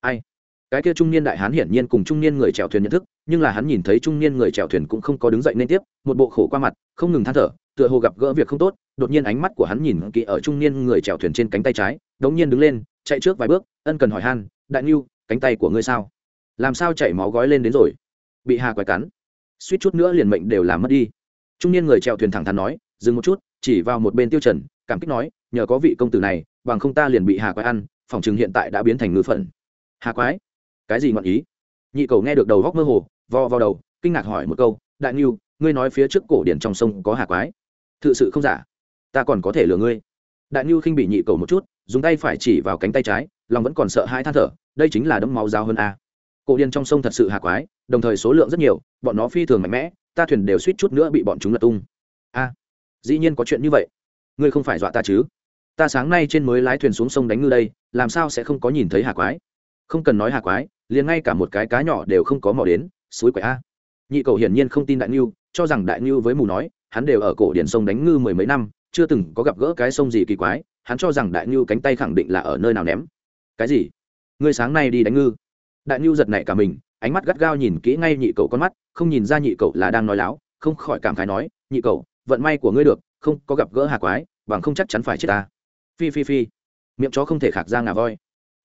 Ai? Cái kia trung niên đại hán hiển nhiên cùng trung niên người chèo thuyền nhận thức, nhưng là hắn nhìn thấy trung niên người chèo thuyền cũng không có đứng dậy nên tiếp, một bộ khổ qua mặt, không ngừng than thở, tựa hồ gặp gỡ việc không tốt, đột nhiên ánh mắt của hắn nhìn kỹ ở trung niên người chèo thuyền trên cánh tay trái, đống nhiên đứng lên, chạy trước vài bước, ân cần hỏi han, đại niu cánh tay của ngươi sao? Làm sao chảy máu gói lên đến rồi? Bị hà quái cắn. Suýt chút nữa liền mệnh đều làm mất đi. Trung niên người chèo thuyền thẳng thắn nói, dừng một chút, chỉ vào một bên tiêu trần, cảm kích nói, nhờ có vị công tử này, bằng không ta liền bị hà quái ăn, phòng chừng hiện tại đã biến thành ngư phận. Hà quái? Cái gì ngọn ý? Nhị cầu nghe được đầu góc mơ hồ, vo vào đầu, kinh ngạc hỏi một câu, đại niu ngươi nói phía trước cổ điển trong sông có hà quái. Thực sự không giả. Ta còn có thể lừa ngươi. Đại niu khinh bị nhị cầu một chút, dùng tay phải chỉ vào cánh tay trái, lòng vẫn còn sợ hai than thở, đây chính là đấm máu dao hơn a. Cổ điển trong sông thật sự hà quái, đồng thời số lượng rất nhiều, bọn nó phi thường mạnh mẽ, ta thuyền đều suýt chút nữa bị bọn chúng lật tung. A, dĩ nhiên có chuyện như vậy. Ngươi không phải dọa ta chứ? Ta sáng nay trên mới lái thuyền xuống sông đánh ngư đây, làm sao sẽ không có nhìn thấy hà quái? Không cần nói hà quái, liền ngay cả một cái cá nhỏ đều không có mò đến, suối quậy a. Nhị cầu hiển nhiên không tin đại ngưu, cho rằng đại ngưu với mù nói, hắn đều ở cổ điển sông đánh ngư mười mấy năm, chưa từng có gặp gỡ cái sông gì kỳ quái, hắn cho rằng đại ngưu cánh tay khẳng định là ở nơi nào ném. Cái gì? Ngươi sáng nay đi đánh ngư. Đại ngưu giật nảy cả mình, ánh mắt gắt gao nhìn kỹ ngay nhị cầu con mắt, không nhìn ra nhị cầu là đang nói láo, không khỏi cảm khái nói, nhị cầu, vận may của ngươi được, không có gặp gỡ hà quái, bằng không chắc chắn phải chết ta. Phi phi phi. Miệng chó không thể khạc ra ngà voi.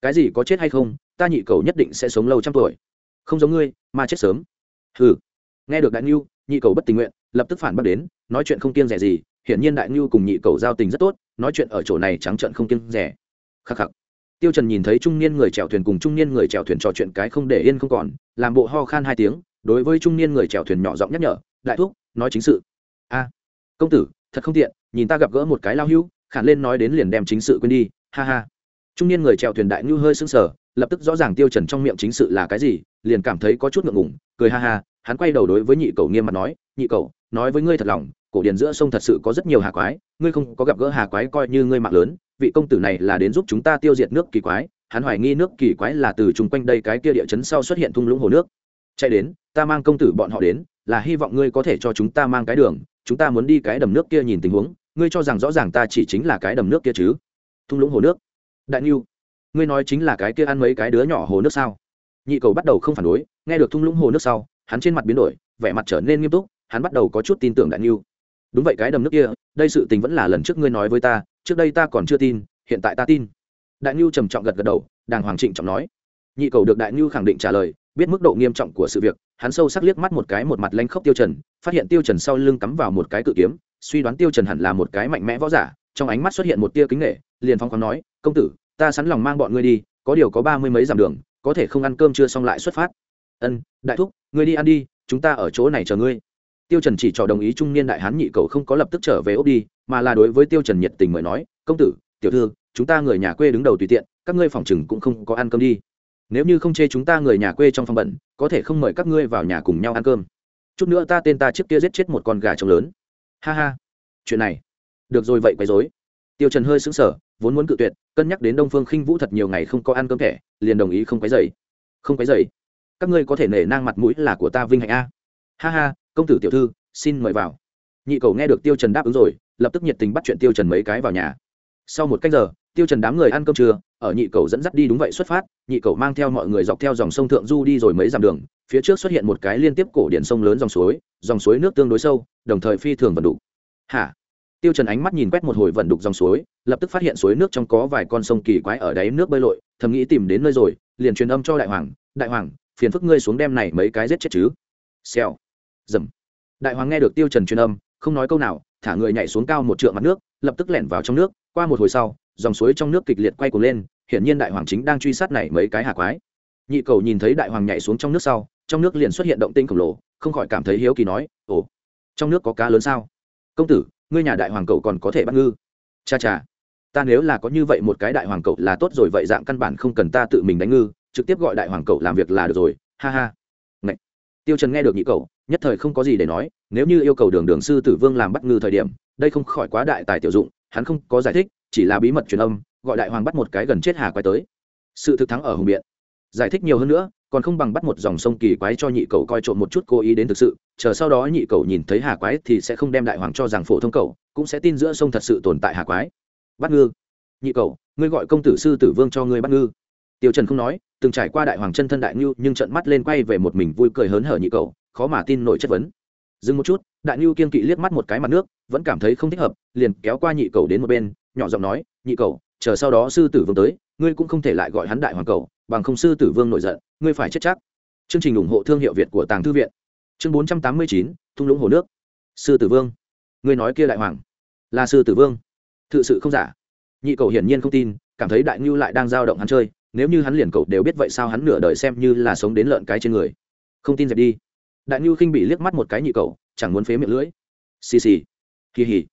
Cái gì có chết hay không ta nhị cầu nhất định sẽ sống lâu trăm tuổi. Không giống ngươi, mà chết sớm. Hừ. Nghe được đại ngưu, nhị cầu bất tình nguyện, lập tức phản bác đến, nói chuyện không kiêng rẻ gì, hiển nhiên đại ngưu cùng nhị cầu giao tình rất tốt, nói chuyện ở chỗ này trắng trợn không kiêng rẻ. Khắc khắc. Tiêu trần nhìn thấy trung niên người chèo thuyền cùng trung niên người chèo thuyền trò chuyện cái không để yên không còn, làm bộ ho khan hai tiếng, đối với trung niên người chèo thuyền nhỏ giọng nhắc nhở, đại thúc, nói chính sự. A, công tử, thật không tiện, nhìn ta gặp gỡ một cái lao hưu khản lên nói đến liền đem chính sự quên đi, ha ha. Trung niên người chèo thuyền đại ngưu hơi sững sờ lập tức rõ ràng tiêu trần trong miệng chính sự là cái gì, liền cảm thấy có chút ngượng ngùng, cười ha ha, hắn quay đầu đối với nhị cầu nghiêm mặt nói, nhị cầu nói với ngươi thật lòng, cổ điển giữa sông thật sự có rất nhiều hà quái, ngươi không có gặp gỡ hà quái coi như ngươi mạng lớn, vị công tử này là đến giúp chúng ta tiêu diệt nước kỳ quái, hắn hoài nghi nước kỳ quái là từ chung quanh đây cái kia địa chấn sau xuất hiện thung lũng hồ nước. Chạy đến, ta mang công tử bọn họ đến, là hy vọng ngươi có thể cho chúng ta mang cái đường, chúng ta muốn đi cái đầm nước kia nhìn tình huống, ngươi cho rằng rõ ràng ta chỉ chính là cái đầm nước kia chứ? Thung lũng hồ nước. Đại niu ngươi nói chính là cái kia ăn mấy cái đứa nhỏ hồ nước sao? Nhị cầu bắt đầu không phản đối, nghe được thung lũng hồ nước sau, hắn trên mặt biến đổi, vẻ mặt trở nên nghiêm túc, hắn bắt đầu có chút tin tưởng đại niu đúng vậy, cái đầm nước kia, đây sự tình vẫn là lần trước ngươi nói với ta, trước đây ta còn chưa tin, hiện tại ta tin. Đại niu trầm trọng gật gật đầu, đàng hoàng trịnh trọng nói. Nhị cầu được đại niu khẳng định trả lời, biết mức độ nghiêm trọng của sự việc, hắn sâu sắc liếc mắt một cái một mặt lanh khốc tiêu trần, phát hiện tiêu trần sau lưng cắm vào một cái cự kiếm, suy đoán tiêu trần hẳn là một cái mạnh mẽ võ giả, trong ánh mắt xuất hiện một tia kính nghệ liền phong khoáng nói, công tử ta sẵn lòng mang bọn ngươi đi, có điều có ba mươi mấy dặm đường, có thể không ăn cơm chưa xong lại xuất phát. Ân, đại thúc, ngươi đi ăn đi, chúng ta ở chỗ này chờ ngươi. Tiêu trần chỉ cho đồng ý trung niên đại hán nhị cầu không có lập tức trở về ốc đi, mà là đối với tiêu trần nhiệt tình mời nói, công tử, tiểu thư, chúng ta người nhà quê đứng đầu tùy tiện, các ngươi phòng chừng cũng không có ăn cơm đi. Nếu như không chê chúng ta người nhà quê trong phòng bẩn có thể không mời các ngươi vào nhà cùng nhau ăn cơm. Chút nữa ta tên ta trước kia giết chết một con gà trống lớn. Ha ha. Chuyện này. Được rồi vậy quấy rối tiêu trần hơi sững sờ, vốn muốn cự tuyệt, cân nhắc đến đông phương khinh vũ thật nhiều ngày không có ăn cơm thẻ liền đồng ý không quấy dậy. không quấy dậy. các ngươi có thể nể nang mặt mũi là của ta vinh hạnh a. Ha ha, công tử tiểu thư, xin mời vào. Nhị cầu nghe được tiêu trần đáp ứng rồi, lập tức nhiệt tình bắt chuyện tiêu trần mấy cái vào nhà. Sau một cách giờ, tiêu trần đám người ăn cơm trưa, ở nhị cầu dẫn dắt đi đúng vậy xuất phát, nhị cầu mang theo mọi người dọc theo dòng sông thượng du đi rồi mấy dặm đường, phía trước xuất hiện một cái liên tiếp cổ điển sông lớn dòng suối dòng suối nước tương đối sâu, đồng thời phi thường vận đủ. Hả? Tiêu trần ánh mắt nhìn quét một hồi vận đục dòng suối, lập tức phát hiện suối nước trong có vài con sông kỳ quái ở đáy nước bơi lội, thầm nghĩ tìm đến nơi rồi, liền truyền âm cho đại hoàng đại hoàng, phiền phức ngươi xuống đem này mấy cái giết chết chứ? Xèo. Dầm. Đại hoàng nghe được tiêu trần truyền âm, không nói câu nào, thả người nhảy xuống cao một trượng mặt nước, lập tức lẻn vào trong nước. Qua một hồi sau, dòng suối trong nước kịch liệt quay cuồng lên, hiển nhiên đại hoàng chính đang truy sát này mấy cái hà quái. Nhị cầu nhìn thấy đại hoàng nhảy xuống trong nước sau, trong nước liền xuất hiện động tĩnh khổng lồ, không khỏi cảm thấy hiếu kỳ nói, ồ, trong nước có cá lớn sao? Công tử ngươi nhà đại hoàng cậu còn có thể bắt ngư. Cha cha, ta nếu là có như vậy một cái đại hoàng cậu là tốt rồi, vậy dạng căn bản không cần ta tự mình đánh ngư, trực tiếp gọi đại hoàng cậu làm việc là được rồi, ha ha. Ngậy. tiêu trần nghe được nhị cậu, nhất thời không có gì để nói, nếu như yêu cầu đường đường sư tử vương làm bắt ngư thời điểm, đây không khỏi quá đại tài tiểu dụng, hắn không có giải thích, chỉ là bí mật truyền âm, gọi đại hoàng bắt một cái gần chết hà quay tới. Sự thực thắng ở hùng biện. Giải thích nhiều hơn nữa còn không bằng bắt một dòng sông kỳ quái cho nhị cầu coi trộm một chút cố ý đến thực sự, chờ sau đó nhị cầu nhìn thấy hà quái thì sẽ không đem đại hoàng cho rằng phổ thông cầu, cũng sẽ tin giữa sông thật sự tồn tại hà quái. Bắt ngư, nhị cầu, ngươi gọi công tử sư tử vương cho ngươi bắt ngư. Tiêu trần không nói, từng trải qua đại hoàng chân thân đại ngưu, nhưng trận mắt lên quay về một mình vui cười hớn hở nhị cầu, khó mà tin nổi chất vấn. Dừng một chút, đại ngưu kiên kỵ liếc mắt một cái mặt nước, vẫn cảm thấy không thích hợp, liền kéo qua nhị cầu đến một bên, nhỏ giọng nói, nhị cầu, chờ sau đó sư tử vương tới, ngươi cũng không thể lại gọi hắn đại hoàng cầu, bằng không sư tử vương nổi giận ngươi phải chết chắc. Chương trình ủng hộ thương hiệu việt của tàng thư viện. Chương bốn trăm tám mươi chín, thung lũng hồ nước. Sư tử vương. Ngươi nói kia đại hoàng là sư tử vương. Thực sự không giả. Nhị cầu hiển nhiên không tin, cảm thấy đại ngưu lại đang dao động hắn chơi, nếu như hắn liền cầu đều biết vậy sao hắn nửa đời xem như là sống đến lợn cái trên người. Không tin dẹp đi. Đại ngưu khinh bị liếc mắt một cái nhị cầu, chẳng muốn phế miệng lưỡi. Xì xì. Kỳ hỉ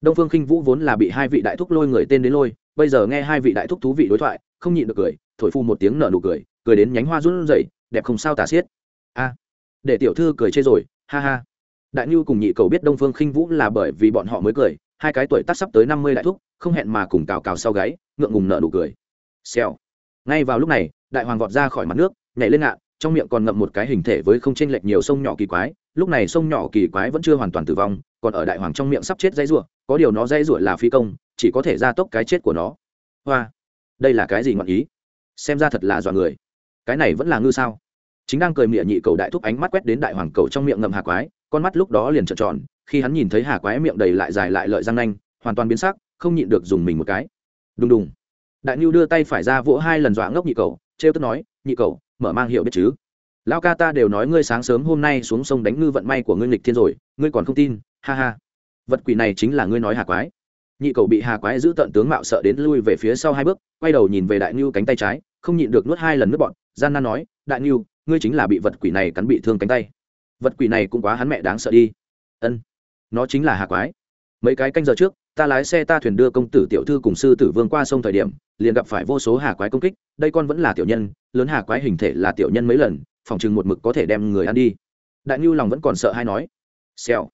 đông phương khinh vũ vốn là bị hai vị đại thúc lôi người tên đến lôi, bây giờ nghe hai vị đại thúc thú vị đối thoại, không nhịn được cười, thổi phu một tiếng nở nụ cười cười đến nhánh hoa run rẩy, đẹp không sao tả xiết. A, để tiểu thư cười chê rồi, ha ha. Đại nhu cùng nhị cầu biết đông phương khinh vũ là bởi vì bọn họ mới cười, hai cái tuổi tác sắp tới năm mươi đại thúc, không hẹn mà cùng cào cào sau gáy, ngượng ngùng nở nụ cười. Xèo. Ngay vào lúc này, đại hoàng vọt ra khỏi mặt nước, nhảy lên ngạn trong miệng còn ngậm một cái hình thể với không chênh lệch nhiều sông nhỏ kỳ quái, lúc này sông nhỏ kỳ quái vẫn chưa hoàn toàn tử vong, còn ở đại hoàng trong miệng sắp chết dây rủa, có điều nó dây rủa là phi công, chỉ có thể gia tốc cái chết của nó. Hoa. Đây là cái gì ngọn ý? Xem ra thật là dọa người cái này vẫn là ngư sao? Chính đang cười mịa nhị cầu đại thúc ánh mắt quét đến đại hoàng cầu trong miệng ngậm hà quái, con mắt lúc đó liền trợn tròn, khi hắn nhìn thấy hà quái miệng đầy lại dài lại lợi răng nanh, hoàn toàn biến sắc, không nhịn được dùng mình một cái. Đùng đùng. Đại nhu đưa tay phải ra vỗ hai lần dọa ngốc nhị cầu, trêu tức nói, nhị cầu, mở mang hiệu biết chứ? Lao ca ta đều nói ngươi sáng sớm hôm nay xuống sông đánh ngư vận may của ngươi nghịch thiên rồi, ngươi còn không tin, ha ha. Vật quỷ này chính là ngươi nói hà quái. Nhị cầu bị hà quái giữ tận tướng mạo sợ đến lui về phía sau hai bước, quay đầu nhìn về đại ngưu cánh tay trái, không nhịn được nuốt hai lần nước bọn gian nan nói đại Niu, ngươi chính là bị vật quỷ này cắn bị thương cánh tay. Vật quỷ này cũng quá hắn mẹ đáng sợ đi. Ân nó chính là hà quái. Mấy cái canh giờ trước ta lái xe ta thuyền đưa công tử tiểu thư cùng sư tử vương qua sông thời điểm liền gặp phải vô số hà quái công kích đây con vẫn là tiểu nhân lớn hà quái hình thể là tiểu nhân mấy lần phòng chừng một mực có thể đem người ăn đi. Đại ngưu lòng vẫn còn sợ hay nói. Xèo.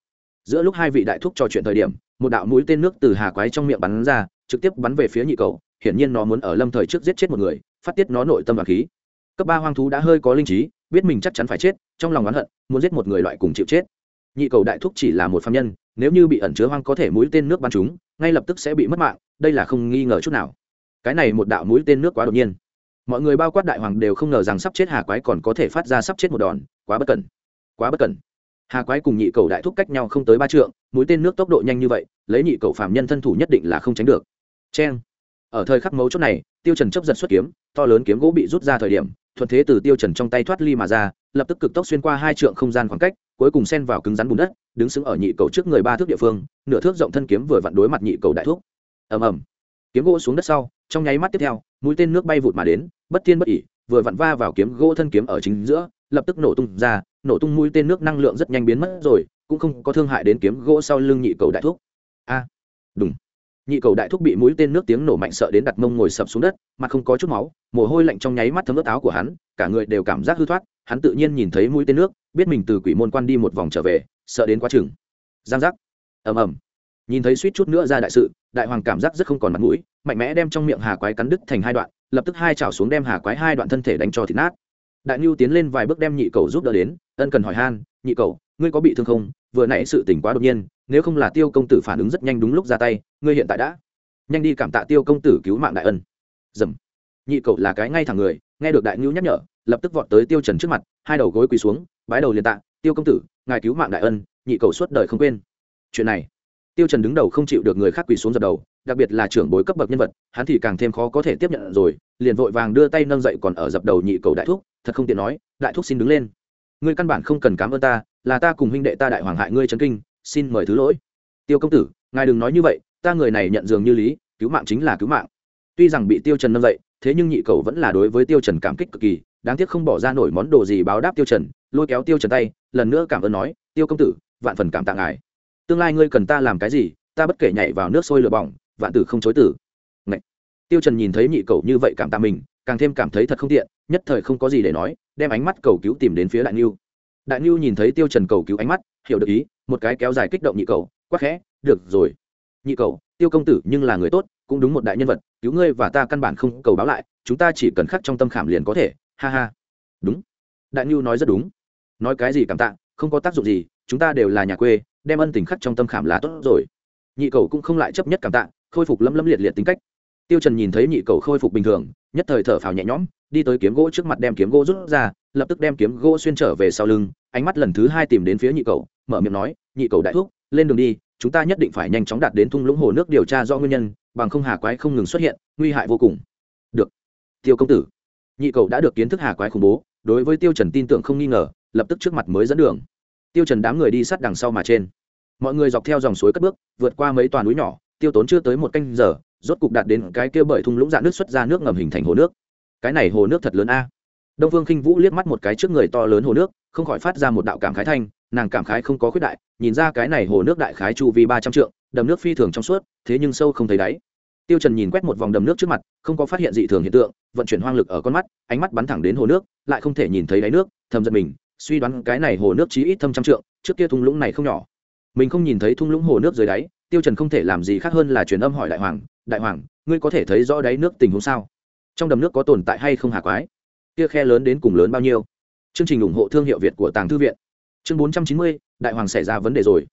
Giữa lúc hai vị đại thúc trò chuyện thời điểm một đạo mũi tên nước từ hà quái trong miệng bắn ra trực tiếp bắn về phía nhị cầu hiển nhiên nó muốn ở lâm thời trước giết chết một người phát tiết nó nội tâm và khí cấp ba hoang thú đã hơi có linh trí, biết mình chắc chắn phải chết, trong lòng oán hận, muốn giết một người loại cùng chịu chết. Nhị cầu đại thúc chỉ là một phạm nhân, nếu như bị ẩn chứa hoang có thể mũi tên nước bắn chúng, ngay lập tức sẽ bị mất mạng, đây là không nghi ngờ chút nào. Cái này một đạo mũi tên nước quá đột nhiên. Mọi người bao quát đại hoàng đều không ngờ rằng sắp chết hà quái còn có thể phát ra sắp chết một đòn, quá bất cẩn. Quá bất cẩn. Hà quái cùng nhị cầu đại thúc cách nhau không tới ba trượng, mũi tên nước tốc độ nhanh như vậy, lấy nhị cầu phạm nhân thân thủ nhất định là không tránh được. C ở thời khắc mấu chốt này, tiêu trần chấp giật xuất kiếm, to lớn kiếm gỗ bị rút ra thời điểm thuận thế từ tiêu trần trong tay thoát ly mà ra, lập tức cực tốc xuyên qua hai trượng không gian khoảng cách, cuối cùng xen vào cứng rắn bùn đất, đứng sững ở nhị cầu trước người ba thước địa phương, nửa thước rộng thân kiếm vừa vặn đối mặt nhị cầu đại thuốc. ầm ầm kiếm gỗ xuống đất sau, trong nháy mắt tiếp theo, mũi tên nước bay vụt mà đến, bất thiên bất ỉ, vừa vặn va vào kiếm gỗ thân kiếm ở chính giữa, lập tức nổ tung ra, nổ tung mũi tên nước năng lượng rất nhanh biến mất rồi, cũng không có thương hại đến kiếm gỗ sau lưng nhị cầu đại thuốc. a đúng nhị cầu đại thúc bị mũi tên nước tiếng nổ mạnh sợ đến đặt mông ngồi sập xuống đất, mặt không có chút máu, mồ hôi lạnh trong nháy mắt thấm ướt áo của hắn, cả người đều cảm giác hư thoát, hắn tự nhiên nhìn thấy mũi tên nước, biết mình từ quỷ môn quan đi một vòng trở về, sợ đến quá chừng. Giang giác. Ầm ầm. Nhìn thấy suýt chút nữa ra đại sự, đại hoàng cảm giác rất không còn mặt mũi, mạnh mẽ đem trong miệng hà quái cắn đứt thành hai đoạn, lập tức hai chảo xuống đem hà quái hai đoạn thân thể đánh cho thịt nát. Đại nhu tiến lên vài bước đem nhị cầu giúp đỡ đến, ân cần hỏi han, nhị cầu, ngươi có bị thương không? Vừa nãy sự tỉnh quá đột nhiên nếu không là tiêu công tử phản ứng rất nhanh đúng lúc ra tay, ngươi hiện tại đã nhanh đi cảm tạ tiêu công tử cứu mạng đại ân. Dầm. Nhị cậu là cái ngay thẳng người, nghe được đại ngưu nhắc nhở, lập tức vọt tới tiêu trần trước mặt, hai đầu gối quỳ xuống, bái đầu liền tạ, tiêu công tử, ngài cứu mạng đại ân, nhị cậu suốt đời không quên. Chuyện này, tiêu trần đứng đầu không chịu được người khác quỳ xuống dập đầu, đặc biệt là trưởng bối cấp bậc nhân vật, hắn thì càng thêm khó có thể tiếp nhận rồi, liền vội vàng đưa tay nâng dậy còn ở dập đầu nhị cầu đại thúc, thật không tiện nói, đại thúc xin đứng lên. Ngươi căn bản không cần cảm ơn ta, là ta cùng huynh đệ ta đại hoàng hại ngươi chấn kinh xin mời thứ lỗi tiêu công tử, ngài đừng nói như vậy, ta người này nhận dường như lý, cứu mạng chính là cứu mạng tuy rằng bị tiêu trần nâng dậy, thế nhưng nhị cầu vẫn là đối với tiêu trần cảm kích cực kỳ, đáng tiếc không bỏ ra nổi món đồ gì báo đáp tiêu trần, lôi kéo tiêu trần tay, lần nữa cảm ơn nói, tiêu công tử, vạn phần cảm tạ ngài tương lai ngươi cần ta làm cái gì, ta bất kể nhảy vào nước sôi lửa bỏng, vạn tử không chối tử Ngậy. tiêu trần nhìn thấy nhị cầu như vậy cảm tạ mình, càng thêm cảm thấy thật không tiện, nhất thời không có gì để nói, đem ánh mắt cầu cứu tìm đến phía đại lưu. đại lưu nhìn thấy tiêu trần cầu cứu ánh mắt, hiểu được ý một cái kéo dài kích động nhị cầu, quắc khẽ, được rồi. Nhị cầu, tiêu công tử nhưng là người tốt, cũng đúng một đại nhân vật, cứu ngươi và ta căn bản không cầu báo lại, chúng ta chỉ cần khắc trong tâm khảm liền có thể. Ha ha. Đúng. Đại ngưu nói rất đúng. Nói cái gì cảm tạ, không có tác dụng gì, chúng ta đều là nhà quê, đem ân tình khắc trong tâm khảm là tốt rồi. Nhị cầu cũng không lại chấp nhất cảm tạ, khôi phục lấm lấm liệt liệt tính cách. Tiêu trần nhìn thấy nhị cầu khôi phục bình thường, nhất thời thở phào nhẹ nhõm, đi tới kiếm gỗ trước mặt đem kiếm gỗ rút ra, lập tức đem kiếm gỗ xuyên trở về sau lưng, ánh mắt lần thứ hai tìm đến phía nhị cầu mở miệng nói, nhị cầu đại thuốc lên đường đi, chúng ta nhất định phải nhanh chóng đạt đến thung lũng hồ nước điều tra do nguyên nhân, bằng không hà quái không ngừng xuất hiện, nguy hại vô cùng. Được, tiêu công tử. Nhị cầu đã được kiến thức hà quái khủng bố, đối với tiêu trần tin tưởng không nghi ngờ, lập tức trước mặt mới dẫn đường. Tiêu trần đám người đi sát đằng sau mà trên. Mọi người dọc theo dòng suối cất bước, vượt qua mấy toàn núi nhỏ, tiêu tốn chưa tới một canh giờ, rốt cục đạt đến cái kia bởi thung lũng dạ nước xuất ra nước ngầm hình thành hồ nước. Cái này hồ nước thật lớn a. Đông phương khinh vũ liếc mắt một cái trước người to lớn hồ nước, không khỏi phát ra một đạo cảm khái thanh nàng cảm khái không có khuyết đại, nhìn ra cái này hồ nước đại khái chu vi ba trăm trượng, đầm nước phi thường trong suốt, thế nhưng sâu không thấy đáy. Tiêu trần nhìn quét một vòng đầm nước trước mặt, không có phát hiện dị thường hiện tượng, vận chuyển hoang lực ở con mắt, ánh mắt bắn thẳng đến hồ nước, lại không thể nhìn thấy đáy nước, thầm giật mình, suy đoán cái này hồ nước chí ít thâm trăm trượng, trước kia thung lũng này không nhỏ. Mình không nhìn thấy thung lũng hồ nước dưới đáy, tiêu trần không thể làm gì khác hơn là truyền âm hỏi đại hoàng đại hoàng, ngươi có thể thấy rõ đáy nước tình huống sao? Trong đầm nước có tồn tại hay không hà quái? Kia khe lớn đến cùng lớn bao nhiêu? Chương trình ủng hộ thương hiệu việt của tàng thư viện chương bốn trăm chín mươi, đại hoàng xảy ra vấn đề rồi.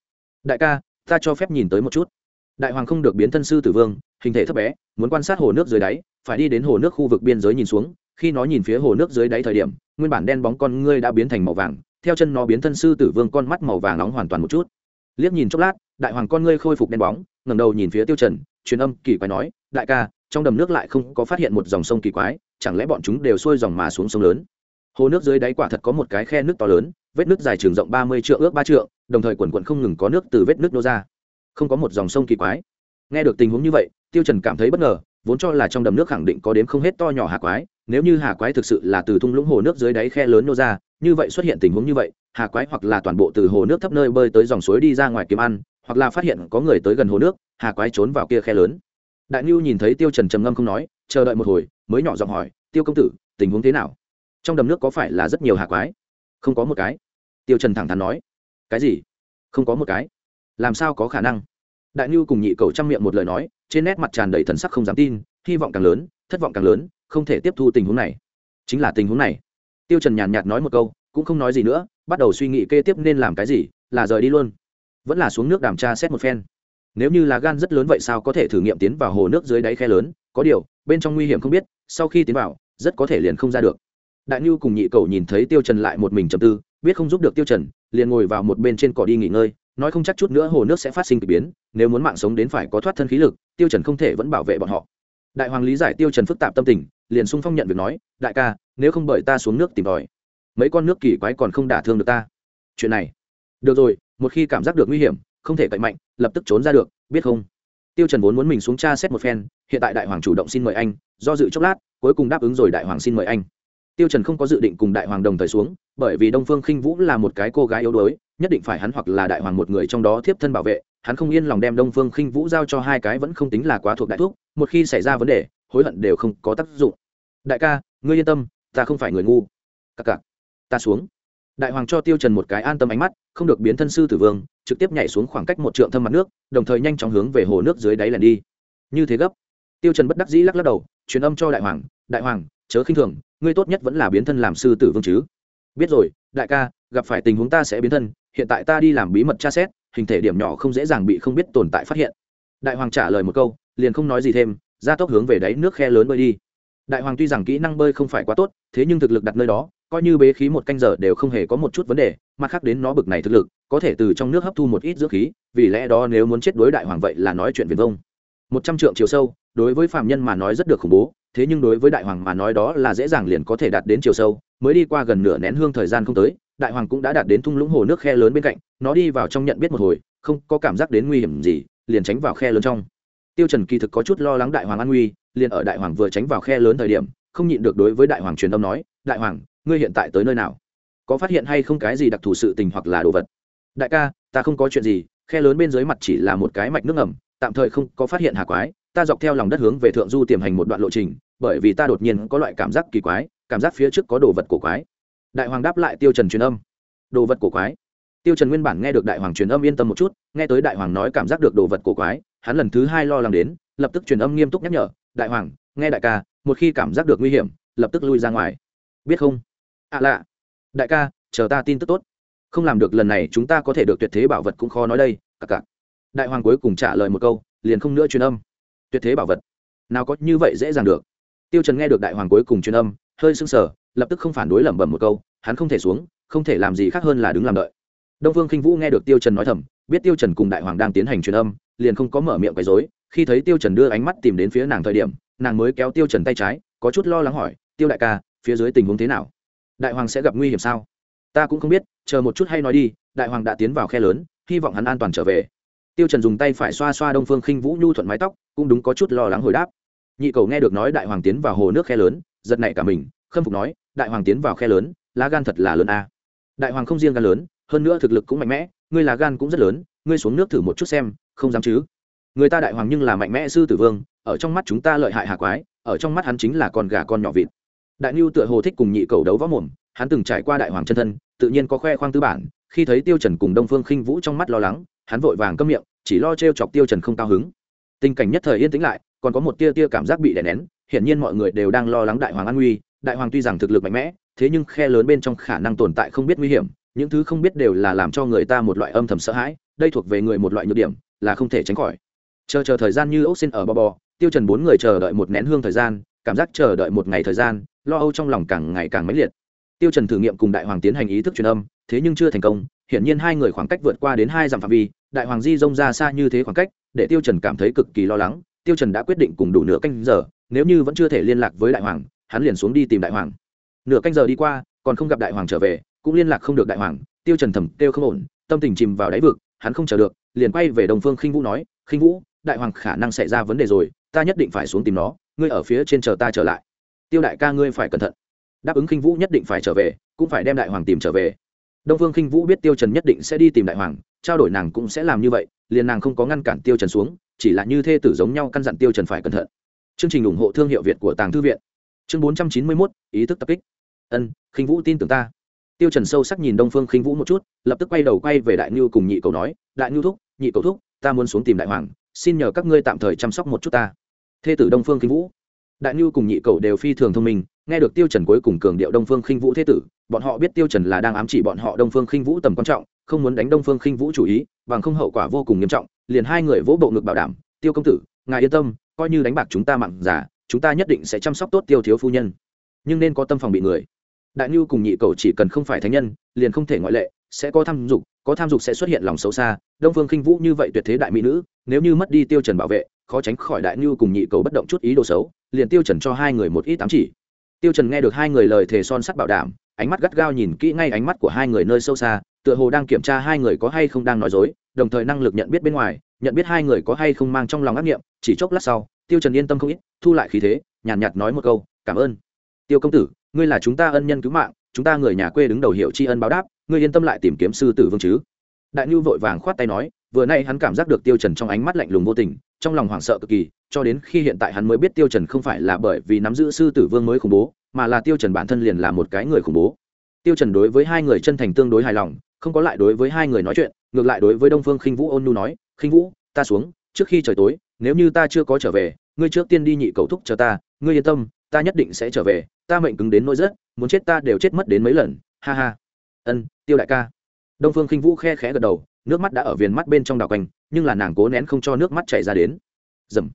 Đại ca, ta cho phép nhìn tới một chút. Đại hoàng không được biến thân sư tử vương, hình thể thấp bé, muốn quan sát hồ nước dưới đáy, phải đi đến hồ nước khu vực biên giới nhìn xuống. Khi nó nhìn phía hồ nước dưới đáy thời điểm, nguyên bản đen bóng con ngươi đã biến thành màu vàng, theo chân nó biến thân sư tử vương con mắt màu vàng nóng hoàn toàn một chút. Liếc nhìn chốc lát, đại hoàng con ngươi khôi phục đen bóng, ngẩng đầu nhìn phía tiêu trần, truyền âm kỳ quái nói, đại ca, trong đầm nước lại không có phát hiện một dòng sông kỳ quái, chẳng lẽ bọn chúng đều xuôi dòng mà xuống sông lớn? Hồ nước dưới đáy quả thật có một cái khe nước to lớn vết nước dài trường rộng ba mươi triệu ước ba trượng đồng thời quần quận không ngừng có nước từ vết nước nô ra. Không có một dòng sông kỳ quái. Nghe được tình huống như vậy, tiêu trần cảm thấy bất ngờ, vốn cho là trong đầm nước khẳng định có đếm không hết to nhỏ hà quái, nếu như hà quái thực sự là từ thung lũng hồ nước dưới đáy khe lớn nô ra, như vậy xuất hiện tình huống như vậy, hà quái hoặc là toàn bộ từ hồ nước thấp nơi bơi tới dòng suối đi ra ngoài kiếm ăn, hoặc là phát hiện có người tới gần hồ nước, hà quái trốn vào kia khe lớn. Đại nhu nhìn thấy tiêu trần trầm ngâm không nói, chờ đợi một hồi, mới nhỏ giọng hỏi, tiêu công tử, tình huống thế nào? Trong đầm nước có phải là rất nhiều hà quái? Không có một cái. Tiêu trần thẳng thắn nói. Cái gì? Không có một cái. Làm sao có khả năng? Đại nhu cùng nhị cầu chăm miệng một lời nói, trên nét mặt tràn đầy thần sắc không dám tin, hy vọng càng lớn, thất vọng càng lớn, không thể tiếp thu tình huống này. Chính là tình huống này. Tiêu trần nhàn nhạt nói một câu, cũng không nói gì nữa, bắt đầu suy nghĩ kế tiếp nên làm cái gì, là rời đi luôn. Vẫn là xuống nước đàm tra xét một phen. Nếu như là gan rất lớn vậy sao có thể thử nghiệm tiến vào hồ nước dưới đáy khe lớn? Có điều, bên trong nguy hiểm không biết, sau khi tiến vào, rất có thể liền không ra được đại nhu cùng nhị cầu nhìn thấy tiêu trần lại một mình trầm tư, biết không giúp được tiêu trần, liền ngồi vào một bên trên cỏ đi nghỉ ngơi, nói không chắc chút nữa hồ nước sẽ phát sinh kỳ biến, nếu muốn mạng sống đến phải có thoát thân khí lực, tiêu trần không thể vẫn bảo vệ bọn họ. Đại hoàng lý giải tiêu trần phức tạp tâm tình, liền sung phong nhận việc nói, đại ca, nếu không bởi ta xuống nước tìm tòi, mấy con nước kỳ quái còn không đả thương được ta. Chuyện này, được rồi, một khi cảm giác được nguy hiểm, không thể cậy mạnh, lập tức trốn ra được, biết không? Tiêu trần vốn muốn mình xuống tra xét một phen, hiện tại đại hoàng chủ động xin mời anh, do dự chốc lát, cuối cùng đáp ứng rồi đại hoàng xin mời anh tiêu trần không có dự định cùng đại hoàng đồng thời xuống, bởi vì đông phương khinh vũ là một cái cô gái yếu đuối, nhất định phải hắn hoặc là đại hoàng một người trong đó thiếp thân bảo vệ. Hắn không yên lòng đem đông phương khinh vũ giao cho hai cái vẫn không tính là quá thuộc đại thuốc một khi xảy ra vấn đề, hối hận đều không có tác dụng. Đại ca, ngươi yên tâm, ta không phải người ngu. Cặc cặc, ta xuống. Đại hoàng cho tiêu trần một cái an tâm ánh mắt, không được biến thân sư tử vương, trực tiếp nhảy xuống khoảng cách một trượng thâm mặt nước, đồng thời nhanh chóng hướng về hồ nước dưới đáy lẻn đi. Như thế gấp, tiêu trần bất đắc dĩ lắc lắc đầu, truyền âm cho đại hoàng đại hoàng chớ khinh thường, ngươi tốt nhất vẫn là biến thân làm sư tử vương chứ. Biết rồi, đại ca, gặp phải tình huống ta sẽ biến thân, hiện tại ta đi làm bí mật tra xét, hình thể điểm nhỏ không dễ dàng bị không biết tồn tại phát hiện. Đại hoàng trả lời một câu, liền không nói gì thêm, ra tốc hướng về đáy nước khe lớn bơi đi. Đại hoàng tuy rằng kỹ năng bơi không phải quá tốt, thế nhưng thực lực đặt nơi đó, coi như bế khí một canh giờ đều không hề có một chút vấn đề mặt khác đến nó bực này thực lực, có thể từ trong nước hấp thu một ít dưỡng khí, vì lẽ đó nếu muốn chết đối đại hoàng vậy là nói chuyện viền vông. Một trăm trượng chiều sâu, đối với phạm nhân mà nói rất được khủng bố thế nhưng đối với đại hoàng mà nói đó là dễ dàng liền có thể đạt đến chiều sâu, mới đi qua gần nửa nén hương thời gian không tới, đại hoàng cũng đã đạt đến thung lũng hồ nước khe lớn bên cạnh, nó đi vào trong nhận biết một hồi, không có cảm giác đến nguy hiểm gì, liền tránh vào khe lớn trong. Tiêu trần kỳ thực có chút lo lắng đại hoàng an nguy, liền ở đại hoàng vừa tránh vào khe lớn thời điểm, không nhịn được đối với đại hoàng truyền âm nói, đại hoàng, ngươi hiện tại tới nơi nào? Có phát hiện hay không cái gì đặc thù sự tình hoặc là đồ vật? Đại ca, ta không có chuyện gì, khe lớn bên dưới mặt chỉ là một cái mạch nước ngầm tạm thời không có phát hiện hà quái, ta dọc theo lòng đất hướng về thượng du tiềm hành một đoạn lộ trình, bởi vì ta đột nhiên có loại cảm giác kỳ quái, cảm giác phía trước có đồ vật cổ quái. Đại hoàng đáp lại tiêu trần truyền âm. Đồ vật cổ quái? Tiêu trần nguyên bản nghe được đại hoàng truyền âm yên tâm một chút, nghe tới đại hoàng nói cảm giác được đồ vật cổ quái, hắn lần thứ hai lo lắng đến, lập tức truyền âm nghiêm túc nhắc nhở, đại hoàng, nghe đại ca, một khi cảm giác được nguy hiểm, lập tức lui ra ngoài. Biết không? À lạ. Đại ca, chờ ta tin tức tốt. Không làm được, lần này chúng ta có thể được tuyệt thế bảo vật cũng khó nói đây, cặc cặc đại hoàng cuối cùng trả lời một câu, liền không nữa truyền âm. Tuyệt thế bảo vật. Nào có như vậy dễ dàng được. Tiêu trần nghe được đại hoàng cuối cùng truyền âm, hơi sưng sờ, lập tức không phản đối lẩm bẩm một câu, hắn không thể xuống, không thể làm gì khác hơn là đứng làm đợi. Đông vương khinh vũ nghe được tiêu trần nói thầm, biết tiêu trần cùng đại hoàng đang tiến hành truyền âm, liền không có mở miệng quấy rối, khi thấy tiêu trần đưa ánh mắt tìm đến phía nàng thời điểm, nàng mới kéo tiêu trần tay trái, có chút lo lắng hỏi, tiêu đại ca, phía dưới tình huống thế nào? Đại hoàng sẽ gặp nguy hiểm sao? Ta cũng không biết, chờ một chút hay nói đi, đại hoàng đã tiến vào khe lớn, hy vọng hắn an toàn trở về tiêu trần dùng tay phải xoa xoa đông phương khinh vũ nhu thuận mái tóc, cũng đúng có chút lo lắng hồi đáp. Nhị cầu nghe được nói đại hoàng tiến vào hồ nước khe lớn, giật nảy cả mình, khâm phục nói, đại hoàng tiến vào khe lớn, lá gan thật là lớn a. Đại hoàng không riêng gan lớn, hơn nữa thực lực cũng mạnh mẽ, ngươi lá gan cũng rất lớn, ngươi xuống nước thử một chút xem, không dám chứ. Người ta đại hoàng nhưng là mạnh mẽ sư tử vương, ở trong mắt chúng ta lợi hại hạ quái, ở trong mắt hắn chính là con gà con nhỏ vịt. Đại nhu tựa hồ thích cùng nhị cầu đấu võ mồm, hắn từng trải qua đại hoàng chân thân, tự nhiên có khoe khoang tư bản khi thấy tiêu trần cùng đông phương khinh vũ trong mắt lo lắng, hắn vội vàng câm miệng, chỉ lo treo chọc tiêu trần không cao hứng. Tình cảnh nhất thời yên tĩnh lại, còn có một tia tia cảm giác bị đè nén, hiển nhiên mọi người đều đang lo lắng đại hoàng an nguy. Đại hoàng tuy rằng thực lực mạnh mẽ, thế nhưng khe lớn bên trong khả năng tồn tại không biết nguy hiểm, những thứ không biết đều là làm cho người ta một loại âm thầm sợ hãi, đây thuộc về người một loại nhược điểm, là không thể tránh khỏi. Chờ chờ thời gian như ốc xin ở bò bò, tiêu trần bốn người chờ đợi một nén hương thời gian, cảm giác chờ đợi một ngày thời gian, lo âu trong lòng càng ngày càng mãnh liệt. Tiêu trần thử nghiệm cùng đại hoàng tiến hành ý thức truyền âm thế nhưng chưa thành công, hiển nhiên hai người khoảng cách vượt qua đến hai dặm phạm vi, đại hoàng di rông ra xa như thế khoảng cách, để tiêu trần cảm thấy cực kỳ lo lắng. Tiêu trần đã quyết định cùng đủ nửa canh giờ, nếu như vẫn chưa thể liên lạc với đại hoàng, hắn liền xuống đi tìm đại hoàng. Nửa canh giờ đi qua, còn không gặp đại hoàng trở về, cũng liên lạc không được đại hoàng, tiêu trần thầm tiêu không ổn, tâm tình chìm vào đáy vực, hắn không chờ được, liền quay về đồng phương khinh vũ nói, khinh vũ, đại hoàng khả năng xảy ra vấn đề rồi, ta nhất định phải xuống tìm nó, ngươi ở phía trên chờ ta trở lại. Tiêu đại ca, ngươi phải cẩn thận. Đáp ứng khinh vũ nhất định phải trở về, cũng phải đem đại hoàng tìm trở về đông phương khinh vũ biết tiêu trần nhất định sẽ đi tìm đại hoàng trao đổi nàng cũng sẽ làm như vậy liền nàng không có ngăn cản tiêu trần xuống chỉ là như thê tử giống nhau căn dặn tiêu trần phải cẩn thận. Chương trình ủng hộ thương hiệu việt của tàng thư viện. Chương 491, ý thức tập kích. Ân khinh vũ tin tưởng ta. Tiêu trần sâu sắc nhìn đông phương khinh vũ một chút lập tức quay đầu quay về đại ngưu cùng nhị cầu nói đại ngưu thúc nhị cầu thúc ta muốn xuống tìm đại hoàng xin nhờ các ngươi tạm thời chăm sóc một chút ta. Thê tử đông phương khinh vũ. Đại ngưu cùng nhị cầu đều phi thường thông minh nghe được tiêu trần cuối cùng cường điệu đông phương khinh vũ thế tử bọn họ biết tiêu trần là đang ám chỉ bọn họ đông phương khinh vũ tầm quan trọng, không muốn đánh đông phương khinh vũ chủ ý, bằng không hậu quả vô cùng nghiêm trọng, liền hai người vỗ bộ ngực bảo đảm, tiêu công tử, ngài yên tâm, coi như đánh bạc chúng ta mặn giả chúng ta nhất định sẽ chăm sóc tốt tiêu thiếu phu nhân. Nhưng nên có tâm phòng bị người. Đại nhu cùng nhị cầu chỉ cần không phải thánh nhân, liền không thể ngoại lệ, sẽ có tham dục, có tham dục sẽ xuất hiện lòng xấu xa, đông phương khinh vũ như vậy tuyệt thế đại mỹ nữ, nếu như mất đi tiêu trần bảo vệ, khó tránh khỏi đại nhu cùng nhị cầu bất động chút ý đồ xấu, liền tiêu trần cho hai người một ít ám chỉ tiêu trần nghe được hai người lời thề son sắt bảo đảm ánh mắt gắt gao nhìn kỹ ngay ánh mắt của hai người nơi sâu xa tựa hồ đang kiểm tra hai người có hay không đang nói dối đồng thời năng lực nhận biết bên ngoài nhận biết hai người có hay không mang trong lòng ác nghiệm chỉ chốc lát sau tiêu trần yên tâm không ít thu lại khí thế nhàn nhạt, nhạt nói một câu cảm ơn. Tiêu công tử ngươi là chúng ta ân nhân cứu mạng chúng ta người nhà quê đứng đầu hiệu tri ân báo đáp ngươi yên tâm lại tìm kiếm sư tử vương chứ. Đại nhu vội vàng khoát tay nói vừa nay hắn cảm giác được tiêu trần trong ánh mắt lạnh lùng vô tình trong lòng hoảng sợ cực kỳ, cho đến khi hiện tại hắn mới biết tiêu trần không phải là bởi vì nắm giữ sư tử vương mới khủng bố, mà là tiêu trần bản thân liền là một cái người khủng bố. Tiêu trần đối với hai người chân thành tương đối hài lòng, không có lại đối với hai người nói chuyện, ngược lại đối với đông phương khinh vũ ôn nhu nói, khinh vũ, ta xuống, trước khi trời tối, nếu như ta chưa có trở về, ngươi trước tiên đi nhị cầu thúc chờ ta, ngươi yên tâm, ta nhất định sẽ trở về, ta mệnh cứng đến nỗi rất muốn chết ta đều chết mất đến mấy lần, ha ha. Ân, tiêu đại ca. Đông phương khinh vũ khe khẽ gật đầu nước mắt đã ở viền mắt bên trong đào quanh, nhưng là nàng cố nén không cho nước mắt chảy ra đến. Dầm.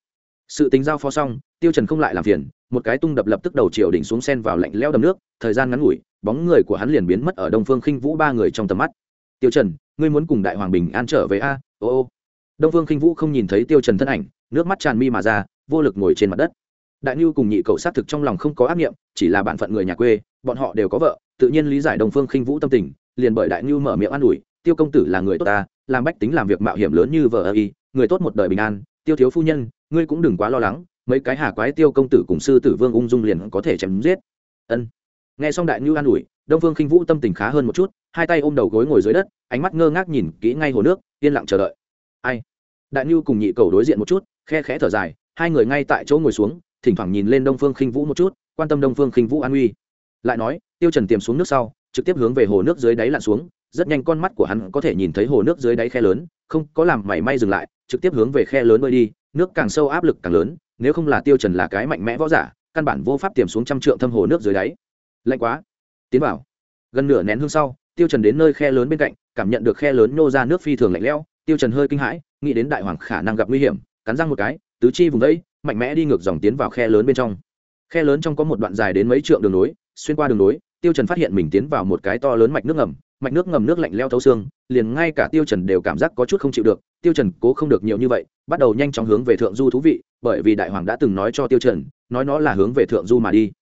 Sự tính giao phó xong, tiêu trần không lại làm phiền, một cái tung đập lập tức đầu chiều đỉnh xuống sen vào lạnh lẽo đầm nước, thời gian ngắn ngủi, bóng người của hắn liền biến mất ở đông phương khinh vũ ba người trong tầm mắt. Tiêu trần, ngươi muốn cùng đại hoàng bình an trở về a? Ô ô. Đông phương khinh vũ không nhìn thấy tiêu trần thân ảnh, nước mắt tràn mi mà ra, vô lực ngồi trên mặt đất. Đại nhu cùng nhị cậu xác thực trong lòng không có ác nghiệm, chỉ là bạn phận người nhà quê, bọn họ đều có vợ, tự nhiên lý giải đồng phương khinh vũ tâm tình, liền bởi đại nhu mở miệng an ủi tiêu công tử là người tốt ta, làm bách tính làm việc mạo hiểm lớn như vợ ơ y, người tốt một đời bình an, tiêu thiếu phu nhân, ngươi cũng đừng quá lo lắng, mấy cái hà quái tiêu công tử cùng sư tử vương ung dung liền có thể chém giết. Ân. Nghe xong đại nhu an ủi, đông phương khinh vũ tâm tình khá hơn một chút, hai tay ôm đầu gối ngồi dưới đất, ánh mắt ngơ ngác nhìn kỹ ngay hồ nước, yên lặng chờ đợi. Ai? Đại nhu cùng nhị cầu đối diện một chút, khe khẽ thở dài, hai người ngay tại chỗ ngồi xuống, thỉnh thoảng nhìn lên đông phương khinh vũ một chút, quan tâm đông phương khinh vũ an uy. Lại nói, tiêu trần tiềm xuống nước sau, trực tiếp hướng về hồ nước dưới đáy lặn xuống rất nhanh con mắt của hắn có thể nhìn thấy hồ nước dưới đáy khe lớn không có làm mảy may dừng lại trực tiếp hướng về khe lớn bơi đi nước càng sâu áp lực càng lớn nếu không là tiêu trần là cái mạnh mẽ võ giả căn bản vô pháp tiềm xuống trăm trượng thâm hồ nước dưới đáy. Lạnh quá. Tiến vào. Gần nửa nén hương sau tiêu trần đến nơi khe lớn bên cạnh cảm nhận được khe lớn nô ra nước phi thường lạnh lẽo tiêu trần hơi kinh hãi nghĩ đến đại hoàng khả năng gặp nguy hiểm cắn răng một cái tứ chi vùng đấy mạnh mẽ đi ngược dòng tiến vào khe lớn bên trong. Khe lớn trong có một đoạn dài đến mấy trượng đường núi, xuyên qua đường núi, tiêu trần phát hiện mình tiến vào một cái to lớn mạch nước ngầm mạch nước ngầm nước lạnh leo thấu xương, liền ngay cả tiêu trần đều cảm giác có chút không chịu được, tiêu trần cố không được nhiều như vậy, bắt đầu nhanh chóng hướng về thượng du thú vị, bởi vì đại hoàng đã từng nói cho tiêu trần, nói nó là hướng về thượng du mà đi.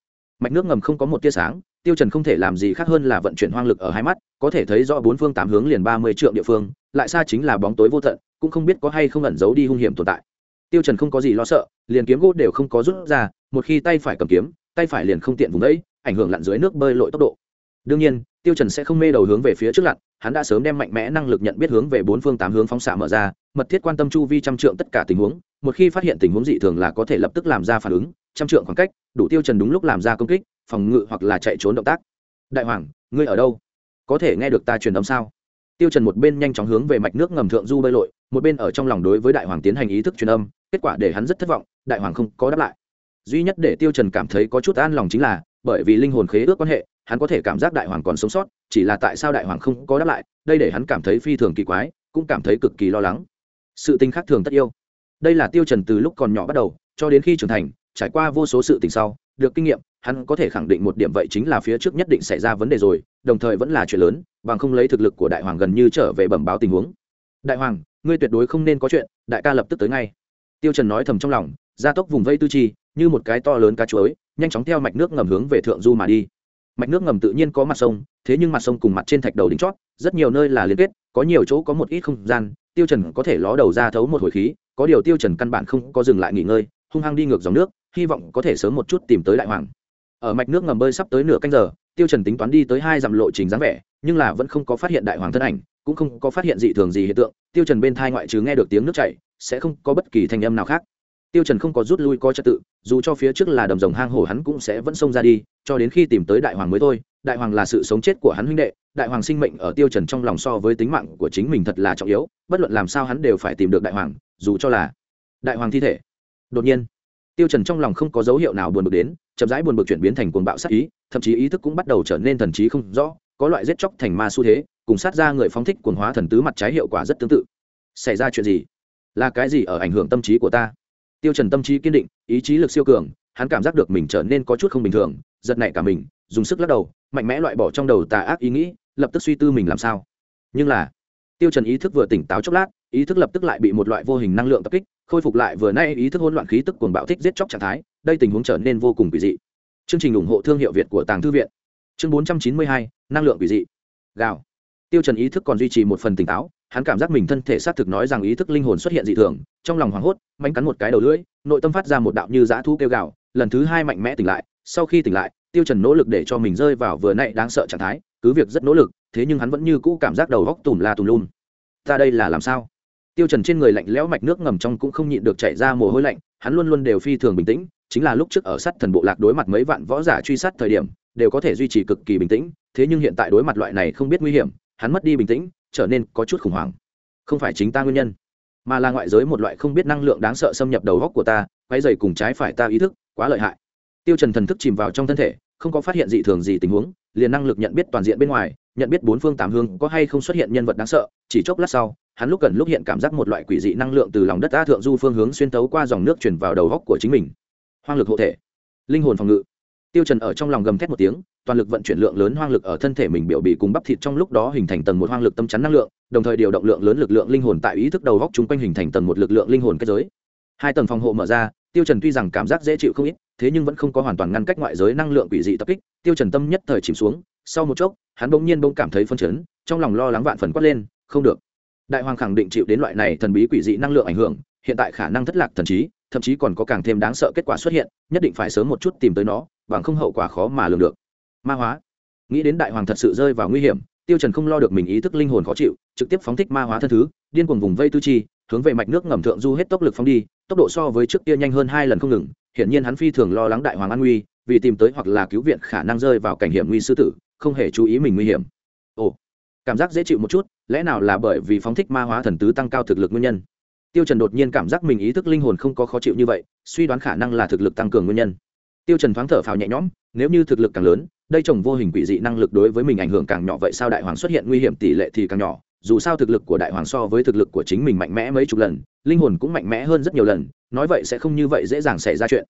Mạch nước ngầm không có một tia sáng, tiêu trần không thể làm gì khác hơn là vận chuyển hoang lực ở hai mắt, có thể thấy rõ bốn phương tám hướng liền ba mươi trượng địa phương, lại xa chính là bóng tối vô tận, cũng không biết có hay không ẩn giấu đi hung hiểm tồn tại. Tiêu trần không có gì lo sợ, liền kiếm gỗ đều không có rút ra, một khi tay phải cầm kiếm, tay phải liền không tiện vùng đấy ảnh hưởng lặn dưới nước bơi lội tốc độ đương nhiên, tiêu trần sẽ không mê đầu hướng về phía trước lặn, hắn đã sớm đem mạnh mẽ năng lực nhận biết hướng về bốn phương tám hướng phóng xạ mở ra, mật thiết quan tâm chu vi trăm trượng tất cả tình huống, một khi phát hiện tình huống dị thường là có thể lập tức làm ra phản ứng, trăm trượng khoảng cách, đủ tiêu trần đúng lúc làm ra công kích, phòng ngự hoặc là chạy trốn động tác. Đại hoàng, ngươi ở đâu? Có thể nghe được ta truyền âm sao? Tiêu trần một bên nhanh chóng hướng về mạch nước ngầm thượng du bơi lội, một bên ở trong lòng đối với đại hoàng tiến hành ý thức truyền âm, kết quả để hắn rất thất vọng, đại hoàng không có đáp lại. Duy nhất để tiêu trần cảm thấy có chút an lòng chính là, bởi vì linh hồn khế ước quan hệ hắn có thể cảm giác đại hoàng còn sống sót, chỉ là tại sao đại hoàng không có đáp lại, đây để hắn cảm thấy phi thường kỳ quái, cũng cảm thấy cực kỳ lo lắng. Sự tình khác thường tất yêu. Đây là tiêu trần từ lúc còn nhỏ bắt đầu, cho đến khi trưởng thành, trải qua vô số sự tình sau, được kinh nghiệm, hắn có thể khẳng định một điểm vậy chính là phía trước nhất định xảy ra vấn đề rồi, đồng thời vẫn là chuyện lớn, bằng không lấy thực lực của đại hoàng gần như trở về bẩm báo tình huống. Đại hoàng, ngươi tuyệt đối không nên có chuyện, đại ca lập tức tới ngay. Tiêu trần nói thầm trong lòng, gia tốc vùng vây tư chi, như một cái to lớn cá chuối, nhanh chóng theo mạch nước ngầm hướng về thượng du mà đi mạch nước ngầm tự nhiên có mặt sông, thế nhưng mặt sông cùng mặt trên thạch đầu đỉnh chót, rất nhiều nơi là liên kết, có nhiều chỗ có một ít không gian, tiêu trần có thể ló đầu ra thấu một hồi khí, có điều tiêu trần căn bản không có dừng lại nghỉ ngơi, hung hăng đi ngược dòng nước, hy vọng có thể sớm một chút tìm tới đại hoàng. Ở mạch nước ngầm bơi sắp tới nửa canh giờ, tiêu trần tính toán đi tới hai dặm lộ trình dáng vẻ, nhưng là vẫn không có phát hiện đại hoàng thân ảnh, cũng không có phát hiện dị thường gì hiện tượng, tiêu trần bên thai ngoại trừ nghe được tiếng nước chảy, sẽ không có bất kỳ thanh âm nào khác tiêu trần không có rút lui có trật tự, dù cho phía trước là đầm rồng hang hổ hắn cũng sẽ vẫn xông ra đi, cho đến khi tìm tới đại hoàng mới thôi. Đại hoàng là sự sống chết của hắn huynh đệ, đại hoàng sinh mệnh ở tiêu trần trong lòng so với tính mạng của chính mình thật là trọng yếu, bất luận làm sao hắn đều phải tìm được đại hoàng, dù cho là đại hoàng thi thể. Đột nhiên, tiêu trần trong lòng không có dấu hiệu nào buồn bực đến, chậm rãi buồn bực chuyển biến thành cuồng bạo sát ý, thậm chí ý thức cũng bắt đầu trở nên thần trí không rõ, có loại giết chóc thành ma xu thế, cùng sát ra người phóng thích cuồng hóa thần tứ mặt trái hiệu quả rất tương tự. Xảy ra chuyện gì? Là cái gì ở ảnh hưởng tâm trí của ta? Tiêu trần tâm trí kiên định ý chí lực siêu cường hắn cảm giác được mình trở nên có chút không bình thường giật nảy cả mình dùng sức lắc đầu mạnh mẽ loại bỏ trong đầu tà ác ý nghĩ lập tức suy tư mình làm sao. Nhưng là tiêu trần ý thức vừa tỉnh táo chốc lát ý thức lập tức lại bị một loại vô hình năng lượng tập kích khôi phục lại vừa nay ý thức hỗn loạn khí tức cuồng bạo thích giết chóc trạng thái đây tình huống trở nên vô cùng kỳ dị. Chương trình ủng hộ thương hiệu việt của tàng thư viện. Chương 492, năng lượng kỳ dị. Gào. Tiêu trần ý thức còn duy trì một phần tỉnh táo hắn cảm giác mình thân thể xác thực nói rằng ý thức linh hồn xuất hiện dị thường, trong lòng hoảng hốt manh cắn một cái đầu lưỡi, nội tâm phát ra một đạo như dã thú kêu gào, lần thứ hai mạnh mẽ tỉnh lại, sau khi tỉnh lại, tiêu trần nỗ lực để cho mình rơi vào vừa nãy đáng sợ trạng thái, cứ việc rất nỗ lực, thế nhưng hắn vẫn như cũ cảm giác đầu góc tùm la tùm lum. Ta đây là làm sao? Tiêu trần trên người lạnh lẽo mạch nước ngầm trong cũng không nhịn được chảy ra mồ hôi lạnh, hắn luôn luôn đều phi thường bình tĩnh, chính là lúc trước ở sát thần bộ lạc đối mặt mấy vạn võ giả truy sát thời điểm, đều có thể duy trì cực kỳ bình tĩnh, thế nhưng hiện tại đối mặt loại này không biết nguy hiểm, hắn mất đi bình tĩnh trở nên có chút khủng hoảng. Không phải chính ta nguyên nhân, mà là ngoại giới một loại không biết năng lượng đáng sợ xâm nhập đầu góc của ta quay dày cùng trái phải ta ý thức, quá lợi hại. Tiêu trần thần thức chìm vào trong thân thể, không có phát hiện dị thường gì tình huống, liền năng lực nhận biết toàn diện bên ngoài, nhận biết bốn phương tám hướng có hay không xuất hiện nhân vật đáng sợ, chỉ chốc lát sau, hắn lúc gần lúc hiện cảm giác một loại quỷ dị năng lượng từ lòng đất ta thượng du phương hướng xuyên tấu qua dòng nước truyền vào đầu góc của chính mình. Hoang lực hộ thể, linh hồn phòng ngự tiêu trần ở trong lòng gầm thét một tiếng, toàn lực vận chuyển lượng lớn hoang lực ở thân thể mình biểu bị cùng bắp thịt trong lúc đó hình thành tầng một hoang lực tâm chắn năng lượng, đồng thời điều động lượng lớn lực lượng linh hồn tại ý thức đầu góc chúng quanh hình thành tầng một lực lượng linh hồn kết giới. Hai tầng phòng hộ mở ra, tiêu trần tuy rằng cảm giác dễ chịu không ít, thế nhưng vẫn không có hoàn toàn ngăn cách ngoại giới năng lượng quỷ dị tập kích. Tiêu trần tâm nhất thời chìm xuống, sau một chốc, hắn bỗng nhiên bỗng cảm thấy phân chấn, trong lòng lo lắng vạn phần quát lên, không được. Đại hoàng khẳng định chịu đến loại này thần bí quỷ dị năng lượng ảnh hưởng, hiện tại khả năng thất lạc thần trí thậm chí còn có càng thêm đáng sợ kết quả xuất hiện, nhất định phải sớm một chút tìm tới nó, bằng không hậu quả khó mà lường được. Ma hóa. Nghĩ đến đại hoàng thật sự rơi vào nguy hiểm, tiêu trần không lo được mình ý thức linh hồn khó chịu, trực tiếp phóng thích ma hóa thân thứ, điên cuồng vùng vây tư chi, hướng về mạch nước ngầm thượng du hết tốc lực phóng đi, tốc độ so với trước kia nhanh hơn hai lần không ngừng, hiển nhiên hắn phi thường lo lắng đại hoàng an nguy, vì tìm tới hoặc là cứu viện khả năng rơi vào cảnh hiểm nguy sư tử, không hề chú ý mình nguy hiểm. Ồ, cảm giác dễ chịu một chút, lẽ nào là bởi vì phóng thích ma hóa thần tứ tăng cao thực lực nguyên nhân? Tiêu trần đột nhiên cảm giác mình ý thức linh hồn không có khó chịu như vậy, suy đoán khả năng là thực lực tăng cường nguyên nhân. Tiêu trần thoáng thở phào nhẹ nhõm, nếu như thực lực càng lớn, đây trồng vô hình quỷ dị năng lực đối với mình ảnh hưởng càng nhỏ vậy sao đại hoàng xuất hiện nguy hiểm tỷ lệ thì càng nhỏ. Dù sao thực lực của đại hoàng so với thực lực của chính mình mạnh mẽ mấy chục lần, linh hồn cũng mạnh mẽ hơn rất nhiều lần, nói vậy sẽ không như vậy dễ dàng xảy ra chuyện.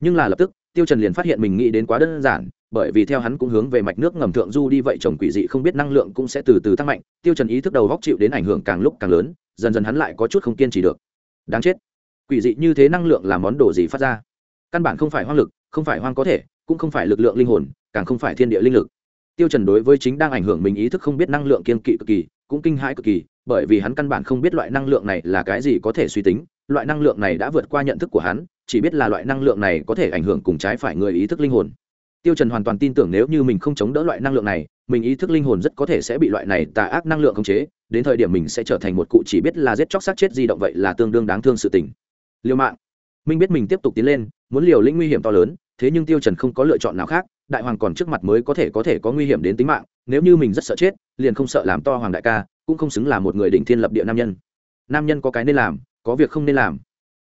Nhưng là lập tức, tiêu trần liền phát hiện mình nghĩ đến quá đơn giản, bởi vì theo hắn cũng hướng về mạch nước ngầm thượng du đi vậy chồng quỷ dị không biết năng lượng cũng sẽ từ từ tăng mạnh. Tiêu trần ý thức đầu góc chịu đến ảnh hưởng càng lúc càng lớn dần dần hắn lại có chút không kiên trì được. Đáng chết. Quỷ dị như thế năng lượng là món đồ gì phát ra? Căn bản không phải hoang lực, không phải hoang có thể, cũng không phải lực lượng linh hồn, càng không phải thiên địa linh lực. Tiêu trần đối với chính đang ảnh hưởng mình ý thức không biết năng lượng kiên kỵ cực kỳ, cũng kinh hãi cực kỳ, bởi vì hắn căn bản không biết loại năng lượng này là cái gì có thể suy tính, loại năng lượng này đã vượt qua nhận thức của hắn, chỉ biết là loại năng lượng này có thể ảnh hưởng cùng trái phải người ý thức linh hồn. Tiêu trần hoàn toàn tin tưởng nếu như mình không chống đỡ loại năng lượng này, mình ý thức linh hồn rất có thể sẽ bị loại này tà ác năng lượng khống chế đến thời điểm mình sẽ trở thành một cụ chỉ biết là giết chóc sát chết di động vậy là tương đương đáng thương sự tình. Liều mạng. Minh biết mình tiếp tục tiến lên, muốn liều lĩnh nguy hiểm to lớn, thế nhưng tiêu trần không có lựa chọn nào khác, đại hoàng còn trước mặt mới có thể có thể có nguy hiểm đến tính mạng, nếu như mình rất sợ chết, liền không sợ làm to hoàng đại ca, cũng không xứng là một người đỉnh thiên lập địa nam nhân. Nam nhân có cái nên làm, có việc không nên làm.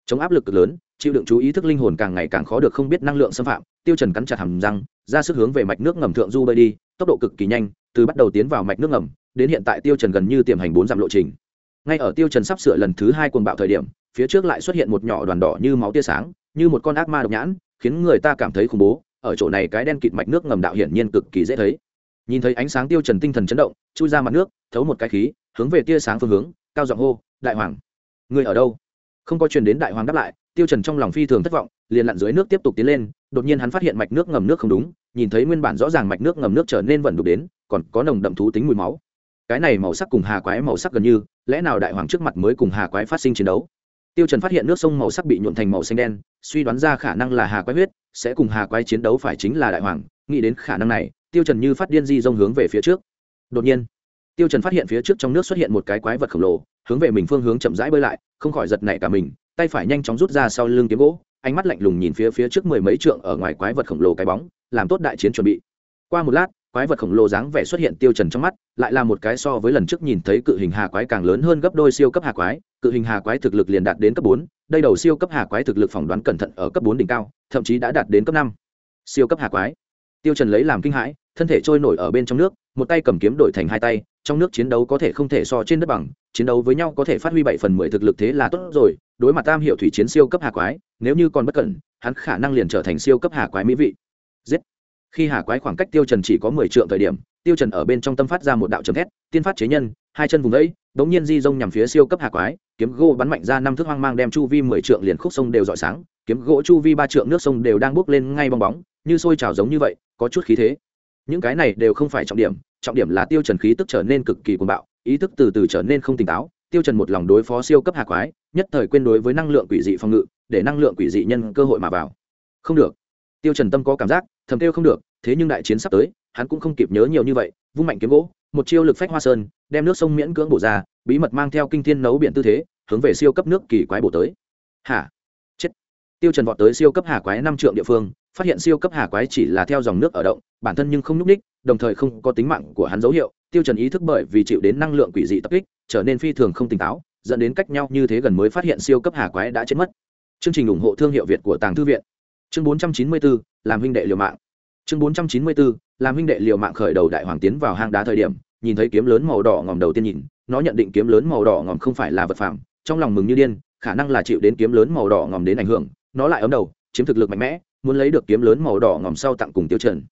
Chống áp lực lớn, chịu đựng chú ý thức linh hồn càng ngày càng khó được không biết năng lượng xâm phạm, tiêu trần cắn chặt hàm răng, ra sức hướng về mạch nước ngầm thượng du bơi đi, tốc độ cực kỳ nhanh, từ bắt đầu tiến vào mạch nước ngầm đến hiện tại tiêu trần gần như tiềm hành bốn dặm lộ trình. Ngay ở tiêu trần sắp sửa lần thứ hai cuồng bạo thời điểm, phía trước lại xuất hiện một nhỏ đoàn đỏ như máu tia sáng, như một con ác ma độc nhãn, khiến người ta cảm thấy khủng bố, ở chỗ này cái đen kịt mạch nước ngầm đạo hiển nhiên cực kỳ dễ thấy. Nhìn thấy ánh sáng tiêu trần tinh thần chấn động, chui ra mặt nước, thấu một cái khí, hướng về tia sáng phương hướng, cao giọng hô, đại hoàng, người ở đâu? Không có truyền đến đại hoàng đáp lại, tiêu trần trong lòng phi thường thất vọng, liền lặn dưới nước tiếp tục tiến lên, đột nhiên hắn phát hiện mạch nước ngầm nước không đúng, nhìn thấy nguyên bản rõ ràng mạch nước ngầm nước trở nên vẩn đục đến, còn có nồng đậm thú tính mùi máu cái này màu sắc cùng hà quái màu sắc gần như, lẽ nào đại hoàng trước mặt mới cùng hà quái phát sinh chiến đấu? Tiêu trần phát hiện nước sông màu sắc bị nhuộn thành màu xanh đen, suy đoán ra khả năng là hà quái huyết, sẽ cùng hà quái chiến đấu phải chính là đại hoàng, nghĩ đến khả năng này, tiêu trần như phát điên di dông hướng về phía trước. Đột nhiên, tiêu trần phát hiện phía trước trong nước xuất hiện một cái quái vật khổng lồ, hướng về mình phương hướng chậm rãi bơi lại, không khỏi giật nảy cả mình, tay phải nhanh chóng rút ra sau lưng kiếm gỗ, ánh mắt lạnh lùng nhìn phía phía trước mười mấy trượng ở ngoài quái vật khổng lồ cái bóng, làm tốt đại chiến chuẩn bị. Qua một lát quái vật khổng lồ dáng vẻ xuất hiện tiêu trần trong mắt, lại là một cái so với lần trước nhìn thấy cự hình hà quái càng lớn hơn gấp đôi siêu cấp hà quái, cự hình hà quái thực lực liền đạt đến cấp bốn, đây đầu siêu cấp hà quái thực lực phỏng đoán cẩn thận ở cấp bốn đỉnh cao, thậm chí đã đạt đến cấp năm. Siêu cấp hà quái. Tiêu trần lấy làm kinh hãi, thân thể trôi nổi ở bên trong nước, một tay cầm kiếm đổi thành hai tay, trong nước chiến đấu có thể không thể so trên đất bằng, chiến đấu với nhau có thể phát huy bảy phần mười thực lực thế là tốt rồi, đối mặt tam hiệu thủy chiến siêu cấp hà quái, nếu như còn bất cẩn, hắn khả năng liền trở thành siêu cấp hà quái mỹ vị. Giết khi hà quái khoảng cách tiêu trần chỉ có mười trượng thời điểm, tiêu trần ở bên trong tâm phát ra một đạo trầm thét, tiên phát chế nhân, hai chân vùng đấy đống nhiên di rông nhằm phía siêu cấp hà quái, kiếm gỗ bắn mạnh ra năm thước hoang mang đem chu vi mười trượng liền khúc sông đều rọi sáng, kiếm gỗ chu vi ba trượng nước sông đều đang bốc lên ngay bong bóng, như sôi trào giống như vậy, có chút khí thế. Những cái này đều không phải trọng điểm trọng điểm là tiêu trần khí tức trở nên cực kỳ cuồng bạo, ý thức từ từ trở nên không tỉnh táo, tiêu trần một lòng đối phó siêu cấp hà quái, nhất thời quên đối với năng lượng quỷ dị phòng ngự, để năng lượng quỷ dị nhân cơ hội mà vào. Không được. Tiêu trần tâm có cảm giác thầm tiêu không được, thế nhưng đại chiến sắp tới, hắn cũng không kịp nhớ nhiều như vậy, vung mạnh kiếm gỗ, một chiêu lực phách hoa sơn, đem nước sông miễn cưỡng bổ ra, bí mật mang theo kinh thiên nấu biển tư thế, hướng về siêu cấp nước kỳ quái bổ tới. Hả? Chết. Tiêu trần vọt tới siêu cấp hà quái năm trượng địa phương, phát hiện siêu cấp hà quái chỉ là theo dòng nước ở động, bản thân nhưng không nhúc ních, đồng thời không có tính mạng của hắn dấu hiệu. Tiêu trần ý thức bởi vì chịu đến năng lượng quỷ dị tập kích, trở nên phi thường không tỉnh táo, dẫn đến cách nhau như thế gần mới phát hiện siêu cấp hà quái đã chết mất. Chương trình ủng hộ thương hiệu việt của tàng thư viện chương 494, làm huynh đệ liều mạng. Chương 494, làm huynh đệ liều mạng khởi đầu đại hoàng tiến vào hang đá thời điểm nhìn thấy kiếm lớn màu đỏ ngòm đầu tiên nhìn nó nhận định kiếm lớn màu đỏ ngòm không phải là vật phẩm trong lòng mừng như điên khả năng là chịu đến kiếm lớn màu đỏ ngòm đến ảnh hưởng nó lại ấm đầu chiếm thực lực mạnh mẽ muốn lấy được kiếm lớn màu đỏ ngòm sau tặng cùng tiêu trần.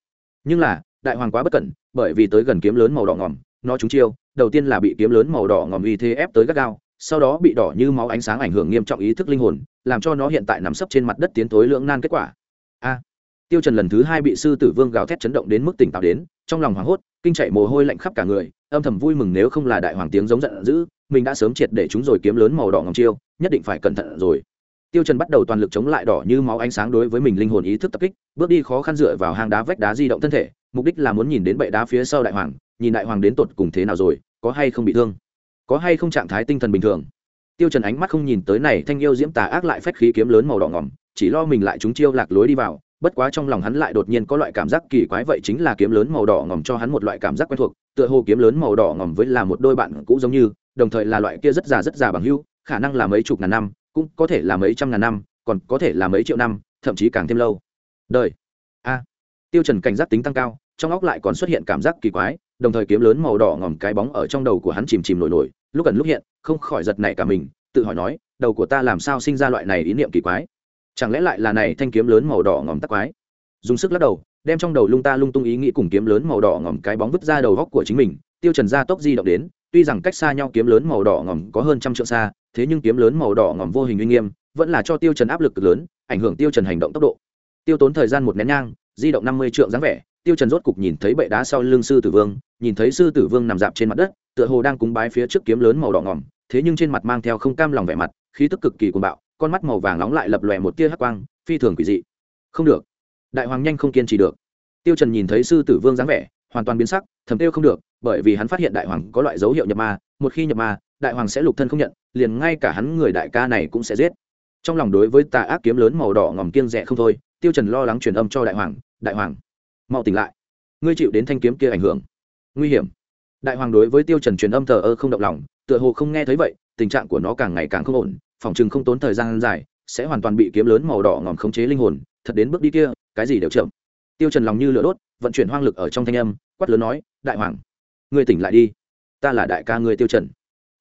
Nhưng là đại hoàng quá bất cẩn bởi vì tới gần kiếm lớn màu đỏ ngòm nó trúng chiêu đầu tiên là bị kiếm lớn màu đỏ ngòm uy thế ép tới gắt gao sau đó bị đỏ như máu ánh sáng ảnh hưởng nghiêm trọng ý thức linh hồn, làm cho nó hiện tại nằm sấp trên mặt đất tiến tối lưỡng nan kết quả. A. Tiêu trần lần thứ hai bị sư tử vương gào thét chấn động đến mức tỉnh táo đến, trong lòng hoảng hốt, kinh chạy mồ hôi lạnh khắp cả người, âm thầm vui mừng nếu không là đại hoàng tiếng giống giận dữ, mình đã sớm triệt để chúng rồi kiếm lớn màu đỏ ngầm chiêu, nhất định phải cẩn thận rồi. Tiêu trần bắt đầu toàn lực chống lại đỏ như máu ánh sáng đối với mình linh hồn ý thức tập kích, bước đi khó khăn dựa vào hang đá vách đá di động thân thể, mục đích là muốn nhìn đến bệ đá phía sau đại hoàng, nhìn đại hoàng đến tột cùng thế nào rồi, có hay không bị thương có hay không trạng thái tinh thần bình thường. Tiêu trần ánh mắt không nhìn tới này thanh yêu diễm tà ác lại phách khí kiếm lớn màu đỏ ngỏm, chỉ lo mình lại chúng chiêu lạc lối đi vào, bất quá trong lòng hắn lại đột nhiên có loại cảm giác kỳ quái vậy chính là kiếm lớn màu đỏ ngỏm cho hắn một loại cảm giác quen thuộc, tựa hồ kiếm lớn màu đỏ ngỏm với là một đôi bạn cũ giống như, đồng thời là loại kia rất già rất già bằng hưu, khả năng là mấy chục ngàn năm, cũng có thể là mấy trăm ngàn năm, còn có thể là mấy triệu năm, thậm chí càng thêm lâu. Đời. A. Tiêu trần cảnh giác tính tăng cao, trong óc lại còn xuất hiện cảm giác kỳ quái đồng thời kiếm lớn màu đỏ ngòm cái bóng ở trong đầu của hắn chìm chìm nổi nổi. Lúc gần lúc hiện, không khỏi giật nảy cả mình, tự hỏi nói, đầu của ta làm sao sinh ra loại này ý niệm kỳ quái? Chẳng lẽ lại là này thanh kiếm lớn màu đỏ ngòm tắc quái? Dùng sức lắc đầu, đem trong đầu lung ta lung tung ý nghĩ cùng kiếm lớn màu đỏ ngòm cái bóng vứt ra đầu góc của chính mình. Tiêu trần ra tốc di động đến, tuy rằng cách xa nhau kiếm lớn màu đỏ ngòm có hơn trăm trượng xa, thế nhưng kiếm lớn màu đỏ ngòm vô hình uy nghiêm, vẫn là cho tiêu trần áp lực cực lớn, ảnh hưởng tiêu trần hành động tốc độ. Tiêu tốn thời gian một nén nhang, di động năm mươi trượng dáng vẻ tiêu trần rốt cục nhìn thấy bệ đá sau lưng sư tử vương, nhìn thấy sư tử vương nằm dạp trên mặt đất, tựa hồ đang cúng bái phía trước kiếm lớn màu đỏ ngỏm. thế nhưng trên mặt mang theo không cam lòng vẻ mặt, khí tức cực kỳ cuồng bạo, con mắt màu vàng nóng lại lập lòe một tia hắc quang, phi thường quỷ dị. Không được. Đại hoàng nhanh không kiên trì được. Tiêu trần nhìn thấy sư tử vương dáng vẻ, hoàn toàn biến sắc, thầm tiêu không được, bởi vì hắn phát hiện đại hoàng có loại dấu hiệu nhập ma, một khi nhập ma, đại hoàng sẽ lục thân không nhận, liền ngay cả hắn người đại ca này cũng sẽ giết. Trong lòng đối với tà ác kiếm lớn màu đỏ ngòm kiên rẻ không thôi, tiêu trần lo lắng truyền âm cho đại hoàng đại hoàng mau tỉnh lại. Ngươi chịu đến thanh kiếm kia ảnh hưởng. Nguy hiểm. Đại hoàng đối với tiêu trần truyền âm thờ ơ không động lòng, tựa hồ không nghe thấy vậy, tình trạng của nó càng ngày càng không ổn, phòng chừng không tốn thời gian dài, sẽ hoàn toàn bị kiếm lớn màu đỏ ngòm khống chế linh hồn, thật đến bước đi kia, cái gì đều chậm. Tiêu trần lòng như lửa đốt, vận chuyển hoang lực ở trong thanh âm, quát lớn nói, đại hoàng, ngươi tỉnh lại đi. Ta là đại ca ngươi tiêu trần.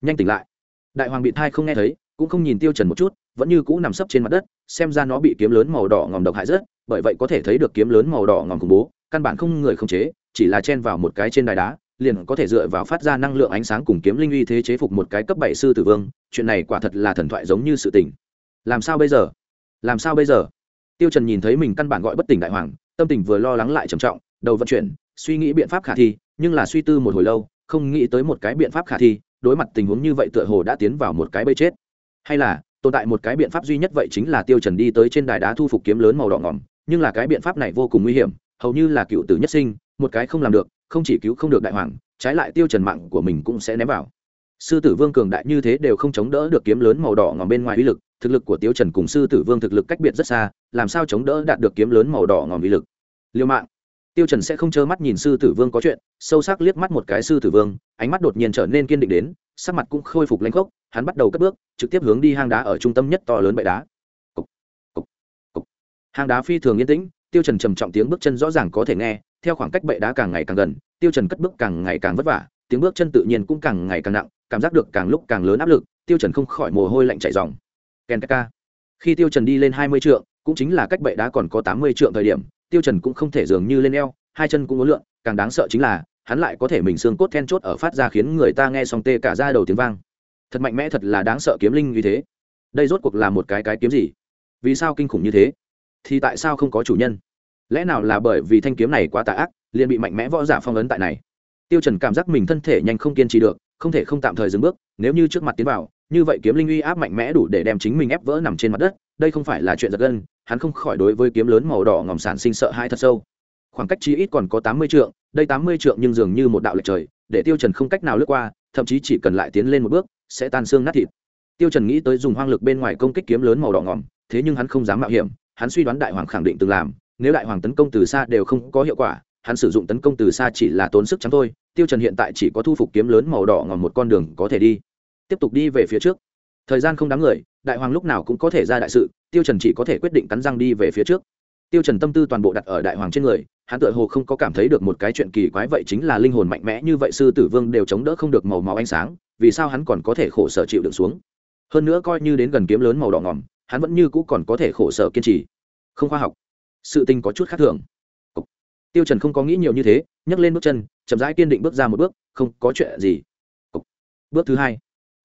Nhanh tỉnh lại. Đại hoàng bị thai không nghe thấy, cũng không nhìn tiêu trần một chút, vẫn như cũ nằm sấp trên mặt đất, xem ra nó bị kiếm lớn màu đỏ ngòm độc hại rất bởi vậy có thể thấy được kiếm lớn màu đỏ ngòm khủng bố, căn bản không người không chế, chỉ là chen vào một cái trên đài đá, liền có thể dựa vào phát ra năng lượng ánh sáng cùng kiếm linh uy thế chế phục một cái cấp bảy sư tử vương, chuyện này quả thật là thần thoại giống như sự tình. Làm sao bây giờ? Làm sao bây giờ? Tiêu trần nhìn thấy mình căn bản gọi bất tỉnh đại hoàng, tâm tình vừa lo lắng lại trầm trọng, đầu vận chuyển, suy nghĩ biện pháp khả thi, nhưng là suy tư một hồi lâu, không nghĩ tới một cái biện pháp khả thi, đối mặt tình huống như vậy tựa hồ đã tiến vào một cái bẫy chết. Hay là, tồn tại một cái biện pháp duy nhất vậy chính là tiêu trần đi tới trên đài đá thu phục kiếm lớn màu đỏ ngỏm nhưng là cái biện pháp này vô cùng nguy hiểm, hầu như là cựu tử nhất sinh, một cái không làm được, không chỉ cứu không được đại hoàng, trái lại tiêu trần mạng của mình cũng sẽ ném vào. Sư tử vương cường đại như thế đều không chống đỡ được kiếm lớn màu đỏ ngòm bên ngoài uy lực, thực lực của tiêu trần cùng sư tử vương thực lực cách biệt rất xa, làm sao chống đỡ đạt được kiếm lớn màu đỏ ngòm uy lực? Liêu mạng. Tiêu trần sẽ không trơ mắt nhìn sư tử vương có chuyện, sâu sắc liếc mắt một cái sư tử vương, ánh mắt đột nhiên trở nên kiên định đến, sắc mặt cũng khôi phục lãnh khốc, hắn bắt đầu cất bước, trực tiếp hướng đi hang đá ở trung tâm nhất to lớn bệ đá hang đá phi thường yên tĩnh, tiêu trần trầm trọng tiếng bước chân rõ ràng có thể nghe, theo khoảng cách bệ đá càng ngày càng gần, tiêu trần cất bước càng ngày càng vất vả, tiếng bước chân tự nhiên cũng càng ngày càng nặng, cảm giác được càng lúc càng lớn áp lực, tiêu trần không khỏi mồ hôi lạnh chảy ròng. Kenka khi tiêu trần đi lên hai mươi trượng, cũng chính là cách bệ đá còn có tám mươi trượng thời điểm, tiêu trần cũng không thể dường như lên eo, hai chân cũng uốn lượn, càng đáng sợ chính là, hắn lại có thể mình xương cốt then chốt ở phát ra khiến người ta nghe xong tê cả da đầu tiếng vang. Thật mạnh mẽ thật là đáng sợ kiếm linh như thế. Đây rốt cuộc là một cái cái kiếm gì? Vì sao kinh khủng như thế? Thì tại sao không có chủ nhân? Lẽ nào là bởi vì thanh kiếm này quá tà ác, liền bị mạnh mẽ võ giả phong ấn tại này? Tiêu trần cảm giác mình thân thể nhanh không kiên trì được, không thể không tạm thời dừng bước, nếu như trước mặt tiến vào, như vậy kiếm linh uy áp mạnh mẽ đủ để đem chính mình ép vỡ nằm trên mặt đất, đây không phải là chuyện giật gân, hắn không khỏi đối với kiếm lớn màu đỏ ngòm sản sinh sợ hãi thật sâu. Khoảng cách chí ít còn có tám mươi trượng, đây tám mươi trượng nhưng dường như một đạo lệch trời, để tiêu trần không cách nào lướt qua, thậm chí chỉ cần lại tiến lên một bước, sẽ tan xương nát thịt. Tiêu trần nghĩ tới dùng hoang lực bên ngoài công kích kiếm lớn màu đỏ ngòm, thế nhưng hắn không dám mạo hiểm hắn suy đoán đại hoàng khẳng định từng làm, nếu đại hoàng tấn công từ xa đều không có hiệu quả, hắn sử dụng tấn công từ xa chỉ là tốn sức trắng thôi, tiêu trần hiện tại chỉ có thu phục kiếm lớn màu đỏ ngòm một con đường có thể đi. Tiếp tục đi về phía trước. Thời gian không đáng người đại hoàng lúc nào cũng có thể ra đại sự, tiêu trần chỉ có thể quyết định cắn răng đi về phía trước. Tiêu trần tâm tư toàn bộ đặt ở đại hoàng trên người, hắn tựa hồ không có cảm thấy được một cái chuyện kỳ quái vậy chính là linh hồn mạnh mẽ như vậy sư tử vương đều chống đỡ không được màu máu ánh sáng, vì sao hắn còn có thể khổ sở chịu đựng xuống? Hơn nữa coi như đến gần kiếm lớn màu đỏ ngỏm hắn vẫn như cũ còn có thể khổ sở kiên trì. Không khoa học. Sự tình có chút khác thường. Tiêu trần không có nghĩ nhiều như thế, nhấc lên bước chân, chậm rãi kiên định bước ra một bước, không có chuyện gì. Bước thứ hai.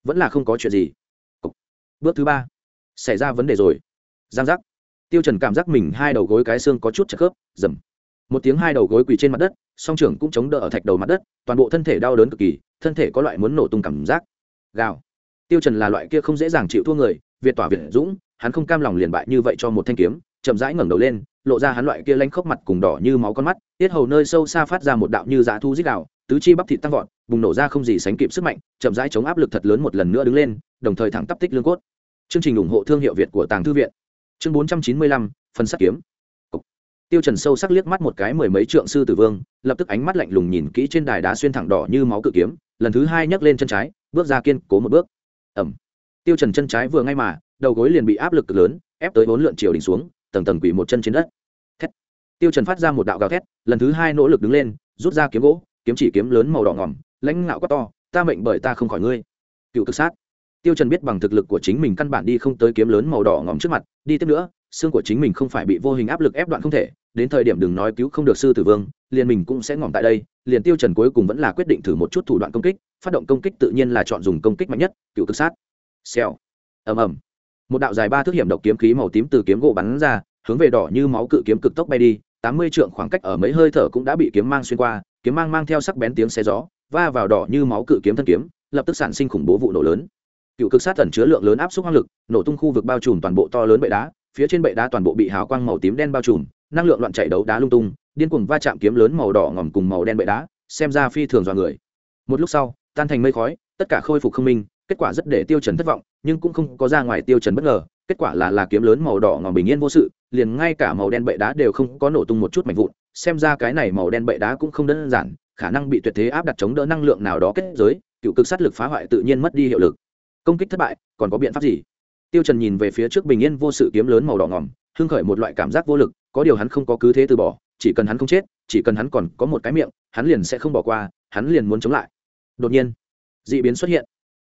Vẫn là không có chuyện gì. Bước thứ ba. Xảy ra vấn đề rồi. Giang giác. Tiêu trần cảm giác mình hai đầu gối cái xương có chút chật khớp dầm một tiếng hai đầu gối quỳ trên mặt đất, song trưởng cũng chống đỡ ở thạch đầu mặt đất, toàn bộ thân thể đau đớn cực kỳ, thân thể có loại muốn nổ tung cảm giác. Gào. Tiêu trần là loại kia không dễ dàng chịu thua người việt tỏa việt dũng, hắn không cam lòng liền bại như vậy cho một thanh kiếm, chậm rãi ngẩng đầu lên, lộ ra hắn loại kia lanh khốc mặt cùng đỏ như máu con mắt, tiết hầu nơi sâu xa phát ra một đạo như dã thu dích đạo, tứ chi bắp thịt tăng vọt, bùng nổ ra không gì sánh kịp sức mạnh, chậm rãi chống áp lực thật lớn một lần nữa đứng lên, đồng thời thẳng tắp tích lương cốt. Chương trình ủng hộ thương hiệu việt của tàng thư viện. Chương bốn trăm chín mươi lăm, phần sắt kiếm. Tiêu trần sâu sắc liếc mắt một cái mười mấy trượng sư tử vương, lập tức ánh mắt lạnh lùng nhìn kỹ trên đài đá xuyên thẳng đỏ như máu cự kiếm, lần thứ hai nhấc lên chân trái, bước ra kiên cố một bước. Ẩm tiêu trần chân trái vừa ngay mà, đầu gối liền bị áp lực cực lớn, ép tới bốn lượn chiều đỉnh xuống, tầng tầng quỳ một chân trên đất. Thét. tiêu trần phát ra một đạo gào thét, lần thứ hai nỗ lực đứng lên, rút ra kiếm gỗ, kiếm chỉ kiếm lớn màu đỏ ngỏm, lãnh ngạo quá to, ta mệnh bởi ta không khỏi ngươi. Cựu cực sát. Tiêu trần biết bằng thực lực của chính mình căn bản đi không tới kiếm lớn màu đỏ ngỏm trước mặt, đi tiếp nữa, xương của chính mình không phải bị vô hình áp lực ép đoạn không thể, đến thời điểm đừng nói cứu không được sư tử vương, liền mình cũng sẽ ngỏm tại đây, liền tiêu trần cuối cùng vẫn là quyết định thử một chút thủ đoạn công kích, phát động công kích tự nhiên là chọn dùng công kích mạnh nhất, cựu cực sát xèo. Ầm ầm. Một đạo dài ba thước hiểm độc kiếm khí màu tím từ kiếm gỗ bắn ra, hướng về đỏ như máu cự kiếm cực tốc bay đi, tám mươi trượng khoảng cách ở mấy hơi thở cũng đã bị kiếm mang xuyên qua, kiếm mang mang theo sắc bén tiếng xé gió, va vào đỏ như máu cự kiếm thân kiếm, lập tức sản sinh khủng bố vụ nổ lớn. Cựu cực sát tẩn chứa lượng lớn áp suất năng lực, nổ tung khu vực bao trùm toàn bộ to lớn bệ đá, phía trên bệ đá toàn bộ bị hào quang màu tím đen bao trùm, năng lượng loạn chạy đấu đá lung tung, điên cuồng va chạm kiếm lớn màu đỏ ngòm cùng màu đen bệ đá, xem ra phi thường dọa người. Một lúc sau, tan thành mây khói, tất cả khôi phục không minh kết quả rất để tiêu trần thất vọng, nhưng cũng không có ra ngoài tiêu trần bất ngờ, kết quả là là kiếm lớn màu đỏ ngòm bình yên vô sự, liền ngay cả màu đen bệ đá đều không có nổ tung một chút mảnh vụn, xem ra cái này màu đen bệ đá cũng không đơn giản, khả năng bị tuyệt thế áp đặt chống đỡ năng lượng nào đó kết giới, cựu cực sát lực phá hoại tự nhiên mất đi hiệu lực. Công kích thất bại, còn có biện pháp gì? Tiêu trần nhìn về phía trước bình yên vô sự kiếm lớn màu đỏ ngòm, hưng khởi một loại cảm giác vô lực, có điều hắn không có cứ thế từ bỏ, chỉ cần hắn không chết, chỉ cần hắn còn có một cái miệng, hắn liền sẽ không bỏ qua, hắn liền muốn chống lại. Đột nhiên, dị biến xuất hiện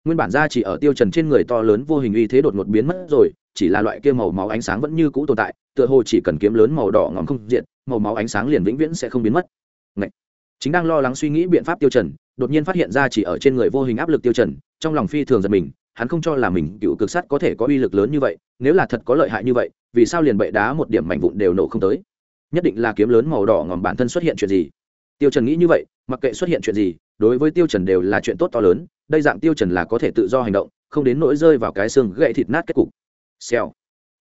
nguyên bản ra chỉ ở tiêu trần trên người to lớn vô hình uy thế đột ngột biến mất rồi, chỉ là loại kia màu máu ánh sáng vẫn như cũ tồn tại, tựa hồ chỉ cần kiếm lớn màu đỏ ngòm không diện màu máu ánh sáng liền vĩnh viễn sẽ không biến mất. Ngậy. chính đang lo lắng suy nghĩ biện pháp tiêu trần, đột nhiên phát hiện ra chỉ ở trên người vô hình áp lực tiêu trần, trong lòng phi thường giật mình, hắn không cho là mình cựu cực sắt có thể có uy lực lớn như vậy, nếu là thật có lợi hại như vậy, vì sao liền bệ đá một điểm mảnh vụn đều nổ không tới? Nhất định là kiếm lớn màu đỏ ngòm bản thân xuất hiện chuyện gì? Tiêu trần nghĩ như vậy, mặc kệ xuất hiện chuyện gì đối với tiêu trần đều là chuyện tốt to lớn, đây dạng tiêu trần là có thể tự do hành động, không đến nỗi rơi vào cái xương gãy thịt nát kết cục. Xèo.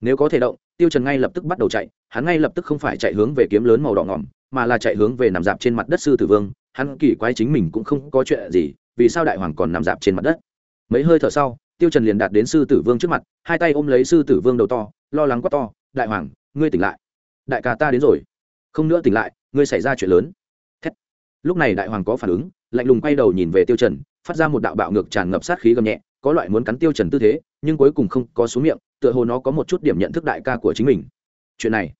Nếu có thể động, tiêu trần ngay lập tức bắt đầu chạy, hắn ngay lập tức không phải chạy hướng về kiếm lớn màu đỏ ngỏm, mà là chạy hướng về nằm dạp trên mặt đất sư tử vương, hắn kỳ quái chính mình cũng không có chuyện gì, vì sao đại hoàng còn nằm dạp trên mặt đất? Mấy hơi thở sau, tiêu trần liền đạt đến sư tử vương trước mặt, hai tay ôm lấy sư tử vương đầu to, lo lắng quá to, đại hoàng, ngươi tỉnh lại. Đại ca ta đến rồi. Không nữa tỉnh lại, ngươi xảy ra chuyện lớn. Thét. lúc này đại hoàng có phản ứng lạnh lùng quay đầu nhìn về tiêu trần, phát ra một đạo bạo ngược tràn ngập sát khí gầm nhẹ, có loại muốn cắn tiêu trần tư thế, nhưng cuối cùng không có xuống miệng, tựa hồ nó có một chút điểm nhận thức đại ca của chính mình. Chuyện này,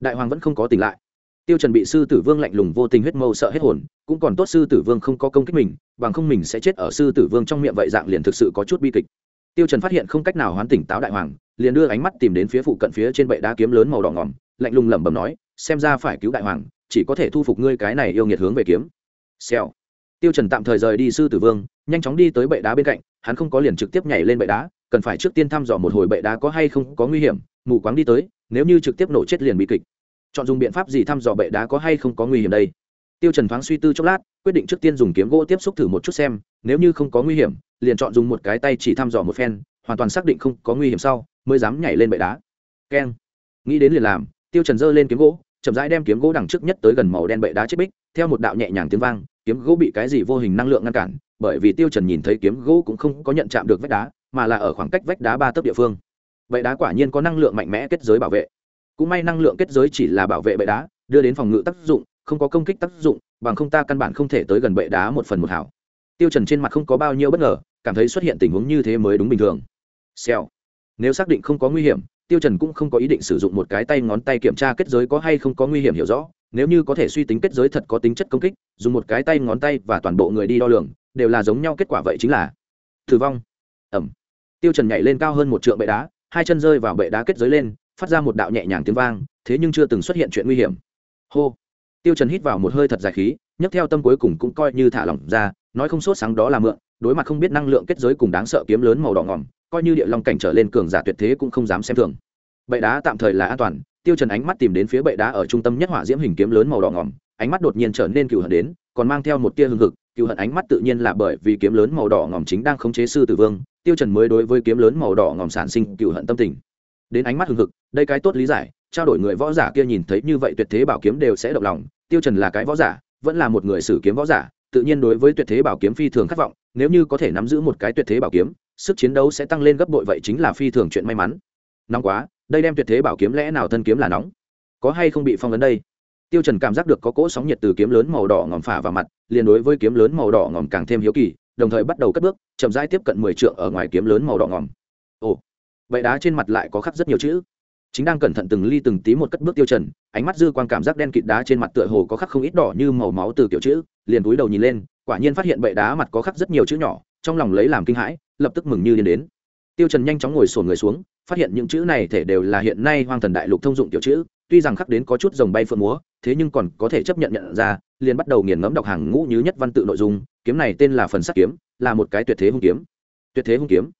đại hoàng vẫn không có tỉnh lại. Tiêu trần bị sư tử vương lạnh lùng vô tình huyết mâu sợ hết hồn, cũng còn tốt sư tử vương không có công kích mình, bằng không mình sẽ chết ở sư tử vương trong miệng vậy dạng liền thực sự có chút bi kịch. Tiêu trần phát hiện không cách nào hoán tỉnh táo đại hoàng, liền đưa ánh mắt tìm đến phía phụ cận phía trên bệ đá kiếm lớn màu đỏ ngỏm, lạnh lùng lẩm bẩm nói, xem ra phải cứu đại hoàng, chỉ có thể thu phục ngươi cái này yêu nghiệt hướng về kiếm. Xèo tiêu trần tạm thời rời đi sư tử vương, nhanh chóng đi tới bệ đá bên cạnh, hắn không có liền trực tiếp nhảy lên bệ đá, cần phải trước tiên thăm dò một hồi bệ đá có hay không có nguy hiểm, mù quáng đi tới, nếu như trực tiếp nổ chết liền bị kịch. Chọn dùng biện pháp gì thăm dò bệ đá có hay không có nguy hiểm đây? Tiêu trần thoáng suy tư chốc lát, quyết định trước tiên dùng kiếm gỗ tiếp xúc thử một chút xem, nếu như không có nguy hiểm, liền chọn dùng một cái tay chỉ thăm dò một phen, hoàn toàn xác định không có nguy hiểm sau, mới dám nhảy lên bệ đá. Keng. Nghĩ đến liền làm, tiêu trần giơ lên kiếm gỗ, chậm rãi đem kiếm gỗ đằng trước nhất tới gần màu đen bệ đá chết bích, theo một đạo nhẹ nhàng tiếng vang kiếm gỗ bị cái gì vô hình năng lượng ngăn cản, bởi vì tiêu trần nhìn thấy kiếm gỗ cũng không có nhận chạm được vách đá, mà là ở khoảng cách vách đá ba tấc địa phương. Bệ đá quả nhiên có năng lượng mạnh mẽ kết giới bảo vệ. Cũng may năng lượng kết giới chỉ là bảo vệ bệ đá, đưa đến phòng ngự tác dụng, không có công kích tác dụng, bằng không ta căn bản không thể tới gần bệ đá một phần một hảo. Tiêu trần trên mặt không có bao nhiêu bất ngờ, cảm thấy xuất hiện tình huống như thế mới đúng bình thường. Xèo. Nếu xác định không có nguy hiểm, tiêu trần cũng không có ý định sử dụng một cái tay ngón tay kiểm tra kết giới có hay không có nguy hiểm hiểu rõ nếu như có thể suy tính kết giới thật có tính chất công kích, dùng một cái tay ngón tay và toàn bộ người đi đo lường, đều là giống nhau kết quả vậy chính là tử vong. Ẩm. Tiêu trần nhảy lên cao hơn một trượng bệ đá, hai chân rơi vào bệ đá kết giới lên, phát ra một đạo nhẹ nhàng tiếng vang, thế nhưng chưa từng xuất hiện chuyện nguy hiểm. Hô. Tiêu trần hít vào một hơi thật dài khí, nhấc theo tâm cuối cùng cũng coi như thả lỏng ra, nói không sốt sáng đó là mượn, đối mặt không biết năng lượng kết giới cùng đáng sợ kiếm lớn màu đỏ ngỏm, coi như địa long cảnh trở lên cường giả tuyệt thế cũng không dám xem thường. Bệ đá tạm thời là an toàn tiêu trần ánh mắt tìm đến phía bệ đá ở trung tâm nhất hỏa diễm hình kiếm lớn màu đỏ ngỏm, ánh mắt đột nhiên trở nên cựu hận đến, còn mang theo một tia hưng hực cựu hận ánh mắt tự nhiên là bởi vì kiếm lớn màu đỏ ngỏm chính đang khống chế sư tử vương, tiêu trần mới đối với kiếm lớn màu đỏ ngỏm sản sinh cựu hận tâm tình. Đến ánh mắt hưng hực, đây cái tốt lý giải, trao đổi người võ giả kia nhìn thấy như vậy tuyệt thế bảo kiếm đều sẽ động lòng, tiêu trần là cái võ giả, vẫn là một người sử kiếm võ giả, tự nhiên đối với tuyệt thế bảo kiếm phi thường khát vọng, nếu như có thể nắm giữ một cái tuyệt thế bảo kiếm, sức chiến đấu sẽ tăng lên gấp bội, vậy chính là phi thường chuyện may mắn. Nóng quá đây đem tuyệt thế bảo kiếm lẽ nào thân kiếm là nóng? Có hay không bị phong ấn đây? Tiêu trần cảm giác được có cỗ sóng nhiệt từ kiếm lớn màu đỏ ngòm phả vào mặt, liền đối với kiếm lớn màu đỏ ngòm càng thêm hiếu kỳ, đồng thời bắt đầu cất bước, chậm rãi tiếp cận mười trượng ở ngoài kiếm lớn màu đỏ ngòm. Ồ, vậy đá trên mặt lại có khắc rất nhiều chữ. Chính đang cẩn thận từng ly từng tí một cất bước tiêu trần, ánh mắt dư quan cảm giác đen kịt đá trên mặt tựa hồ có khắc không ít đỏ như màu máu từ kiểu chữ, liền cúi đầu nhìn lên, quả nhiên phát hiện bệ đá mặt có khắc rất nhiều chữ nhỏ, trong lòng lấy làm kinh hãi, lập tức mừng như điên đến tiêu trần nhanh chóng ngồi sồn người xuống, phát hiện những chữ này thể đều là hiện nay hoang thần đại lục thông dụng tiểu chữ, tuy rằng khắc đến có chút rồng bay phượng múa, thế nhưng còn có thể chấp nhận nhận ra, liền bắt đầu nghiền ngẫm đọc hàng ngũ như nhất văn tự nội dung, kiếm này tên là phần sắt kiếm, là một cái tuyệt thế hung kiếm. Tuyệt thế hung kiếm.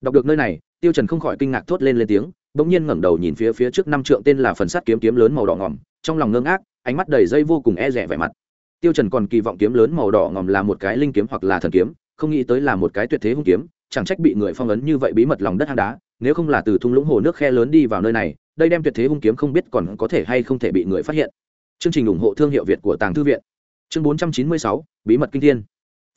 Đọc được nơi này, tiêu trần không khỏi kinh ngạc thốt lên lên tiếng, bỗng nhiên ngẩng đầu nhìn phía phía trước năm trượng tên là phần sắt kiếm kiếm lớn màu đỏ ngỏm trong lòng ngơ ngác, ánh mắt đầy dây vô cùng e rẻ vẻ mặt. Tiêu trần còn kỳ vọng kiếm lớn màu đỏ ngỏm là một cái linh kiếm hoặc là thần kiếm, không nghĩ tới là một cái tuyệt thế hung kiếm chẳng trách bị người phong ấn như vậy bí mật lòng đất hang đá nếu không là từ thung lũng hồ nước khe lớn đi vào nơi này đây đem tuyệt thế hung kiếm không biết còn có thể hay không thể bị người phát hiện. Chương trình ủng hộ thương hiệu việt của tàng thư viện. Chương 496, bí mật kinh thiên.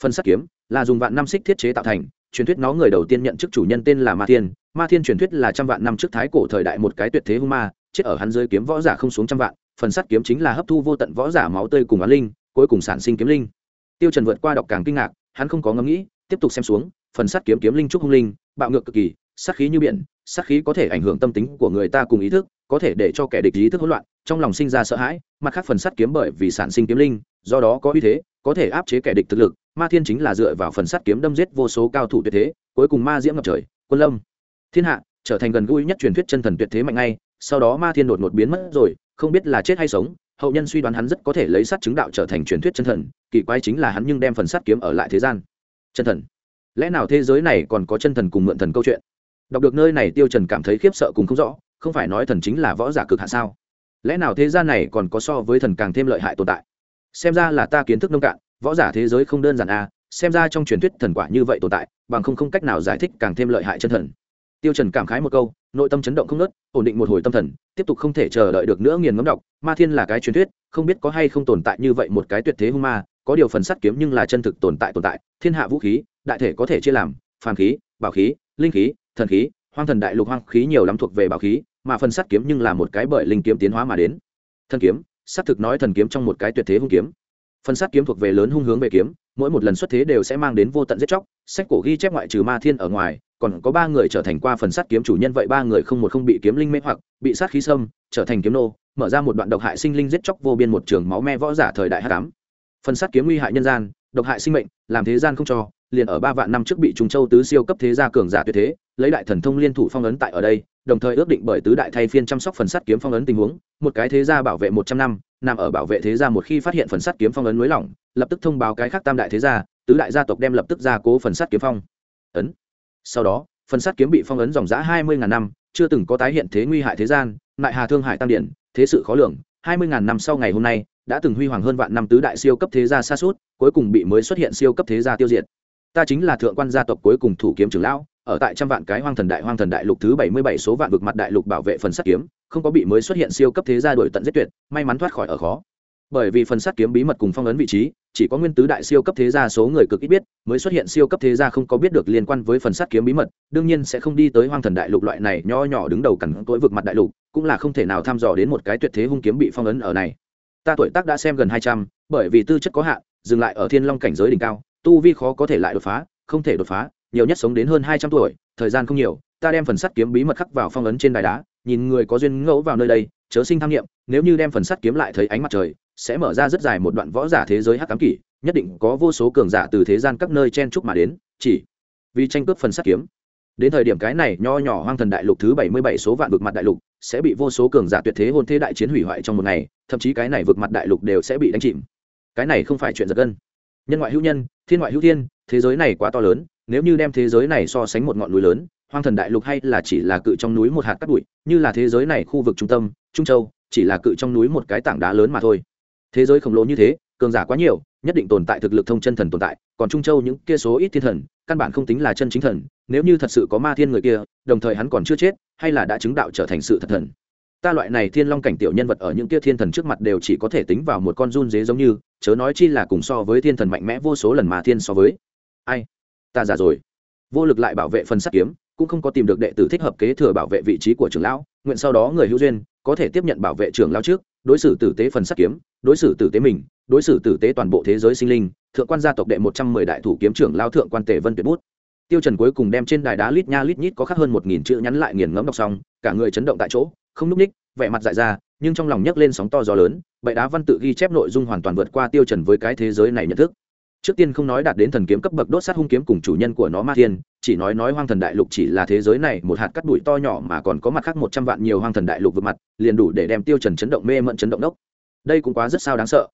Phần sắt kiếm là dùng vạn năm xích thiết chế tạo thành truyền thuyết nó người đầu tiên nhận chức chủ nhân tên là ma thiên. Ma thiên truyền thuyết là trăm vạn năm trước thái cổ thời đại một cái tuyệt thế hung ma chết ở hắn dưới kiếm võ giả không xuống trăm vạn phần sắt kiếm chính là hấp thu vô tận võ giả máu tươi cùng á linh cuối cùng sản sinh kiếm linh. Tiêu trần vượt qua đọc càng kinh ngạc hắn không có ngẫm nghĩ tiếp tục xem xuống phần sắt kiếm kiếm linh trúc hung linh, bạo ngược cực kỳ, sát khí như biển, sát khí có thể ảnh hưởng tâm tính của người ta cùng ý thức, có thể để cho kẻ địch ý thức hỗn loạn, trong lòng sinh ra sợ hãi, mặt khác phần sắt kiếm bởi vì sản sinh kiếm linh, do đó có uy thế, có thể áp chế kẻ địch thực lực. Ma thiên chính là dựa vào phần sắt kiếm đâm giết vô số cao thủ tuyệt thế, cuối cùng ma diễm ngập trời, quân lâm. Thiên hạ trở thành gần gũi nhất truyền thuyết chân thần tuyệt thế mạnh ngay, sau đó ma thiên đột ngột biến mất rồi, không biết là chết hay sống, hậu nhân suy đoán hắn rất có thể lấy sát chứng đạo trở thành truyền thuyết chân thần, kỳ quái chính là hắn nhưng đem phần sắt kiếm ở lại thế gian. Chân thần lẽ nào thế giới này còn có chân thần cùng mượn thần câu chuyện? Đọc được nơi này tiêu trần cảm thấy khiếp sợ cùng không rõ không phải nói thần chính là võ giả cực hạ sao? Lẽ nào thế gian này còn có so với thần càng thêm lợi hại tồn tại? Xem ra là ta kiến thức nông cạn võ giả thế giới không đơn giản a à, xem ra trong truyền thuyết thần quả như vậy tồn tại bằng không không cách nào giải thích càng thêm lợi hại chân thần. Tiêu trần cảm khái một câu nội tâm chấn động không nớt ổn định một hồi tâm thần tiếp tục không thể chờ đợi được nữa nghiền ngẫm đọc ma thiên là cái truyền thuyết không biết có hay không tồn tại như vậy một cái tuyệt thế hung ma có điều phần sắt kiếm nhưng là chân thực tồn tại tồn tại, thiên hạ vũ khí, đại thể có thể chia làm, phàm khí, bảo khí, linh khí, thần khí, hoang thần đại lục hoang khí nhiều lắm thuộc về bảo khí, mà phần sắt kiếm nhưng là một cái bởi linh kiếm tiến hóa mà đến. Thần kiếm, xác thực nói thần kiếm trong một cái tuyệt thế hung kiếm. Phần sắt kiếm thuộc về lớn hung hướng về kiếm, mỗi một lần xuất thế đều sẽ mang đến vô tận giết chóc, sách cổ ghi chép ngoại trừ ma thiên ở ngoài, còn có ba người trở thành qua phần sắt kiếm chủ nhân vậy ba người không một không bị kiếm linh mê hoặc, bị sát khí sâm trở thành kiếm nô, mở ra một đoạn độc hại sinh linh giết chóc vô biên một trường máu me võ giả thời đại h tám phần sắt kiếm nguy hại nhân gian, độc hại sinh mệnh, làm thế gian không cho, liền ở ba vạn năm trước bị trung châu tứ siêu cấp thế gia cường giả tuyệt thế, lấy đại thần thông liên thủ phong ấn tại ở đây, đồng thời ước định bởi tứ đại thay phiên chăm sóc phần sắt kiếm phong ấn tình huống, một cái thế gia bảo vệ một trăm năm, nằm ở bảo vệ thế gia một khi phát hiện phần sắt kiếm phong ấn nới lỏng, lập tức thông báo cái khác tam đại thế gia, tứ đại gia tộc đem lập tức gia cố phần sắt kiếm phong. Ấn. Sau đó phần sắt kiếm bị phong ấn dòng giã hai mươi ngàn năm, chưa từng có tái hiện thế nguy hại thế gian nại hà thương hải tăng điện thế sự khó lường, hai mươi ngàn năm sau ngày hôm nay đã từng huy hoàng hơn vạn năm tứ đại siêu cấp thế gia xa suốt, cuối cùng bị mới xuất hiện siêu cấp thế gia tiêu diệt. Ta chính là thượng quan gia tộc cuối cùng thủ kiếm trưởng lão, ở tại trăm vạn cái hoang thần đại hoang thần đại lục thứ bảy mươi bảy số vạn vực mặt đại lục bảo vệ phần sắt kiếm, không có bị mới xuất hiện siêu cấp thế gia đổi tận giết tuyệt, may mắn thoát khỏi ở khó. Bởi vì phần sắt kiếm bí mật cùng phong ấn vị trí, chỉ có nguyên tứ đại siêu cấp thế gia số người cực ít biết, mới xuất hiện siêu cấp thế gia không có biết được liên quan với phần sắt kiếm bí mật, đương nhiên sẽ không đi tới hoang thần đại lục loại này nho nhỏ đứng đầu cẳng tối vực mặt đại lục, cũng là không thể nào thăm dò đến một cái tuyệt thế hung kiếm bị phong ấn ở này ta tuổi tác đã xem gần hai trăm, bởi vì tư chất có hạn, dừng lại ở thiên long cảnh giới đỉnh cao, tu vi khó có thể lại đột phá, không thể đột phá, nhiều nhất sống đến hơn hai trăm tuổi, thời gian không nhiều, ta đem phần sắt kiếm bí mật khắc vào phong ấn trên đài đá, nhìn người có duyên ngẫu vào nơi đây, chớ sinh tham nghiệm nếu như đem phần sắt kiếm lại thấy ánh mặt trời, sẽ mở ra rất dài một đoạn võ giả thế giới hắc cám kỷ, nhất định có vô số cường giả từ thế gian các nơi chen chúc mà đến, chỉ vì tranh cướp phần sắt kiếm. Đến thời điểm cái này nho nhỏ hoang thần đại lục thứ bảy mươi bảy số vạn vực mặt đại lục sẽ bị vô số cường giả tuyệt thế hôn thế đại chiến hủy hoại trong một ngày, thậm chí cái này vượt mặt đại lục đều sẽ bị đánh chìm. Cái này không phải chuyện giật gân. Nhân ngoại hữu nhân, thiên ngoại hữu thiên, thế giới này quá to lớn, nếu như đem thế giới này so sánh một ngọn núi lớn, hoang thần đại lục hay là chỉ là cự trong núi một hạt cát bụi, như là thế giới này khu vực trung tâm, trung châu, chỉ là cự trong núi một cái tảng đá lớn mà thôi. Thế giới khổng lồ như thế, cường giả quá nhiều, nhất định tồn tại thực lực thông chân thần tồn tại, còn trung châu những kia số ít thiên thần, căn bản không tính là chân chính thần nếu như thật sự có ma thiên người kia, đồng thời hắn còn chưa chết, hay là đã chứng đạo trở thành sự thật thần. Ta loại này thiên long cảnh tiểu nhân vật ở những kia thiên thần trước mặt đều chỉ có thể tính vào một con run dế giống như, chớ nói chi là cùng so với thiên thần mạnh mẽ vô số lần mà thiên so với. Ai? Ta già rồi. Vô lực lại bảo vệ phần sắt kiếm, cũng không có tìm được đệ tử thích hợp kế thừa bảo vệ vị trí của trưởng lão, nguyện sau đó người hữu duyên, có thể tiếp nhận bảo vệ trưởng lão trước, đối xử tử tế phần sắt kiếm, đối xử tử tế mình, đối xử tử tế toàn bộ thế giới sinh linh, thượng quan gia tộc đệ một trăm mười đại thủ kiếm trưởng lao thượng quan tề vân tuyệt bút tiêu trần cuối cùng đem trên đài đá lít nha lít nhít có khắc hơn một nghìn chữ nhắn lại nghiền ngẫm đọc xong, cả người chấn động tại chỗ, không núp ních, vẻ mặt dại ra, nhưng trong lòng nhấc lên sóng to gió lớn, bệ đá văn tự ghi chép nội dung hoàn toàn vượt qua tiêu trần với cái thế giới này nhận thức. Trước tiên không nói đạt đến thần kiếm cấp bậc đốt sát hung kiếm cùng chủ nhân của nó ma thiên, chỉ nói nói hoang thần đại lục chỉ là thế giới này một hạt cắt bụi to nhỏ mà còn có mặt khác một trăm vạn nhiều hoang thần đại lục vượt mặt, liền đủ để đem tiêu trần chấn động mê mẩn chấn động đốc. Đây cũng quá rất sao đáng sợ.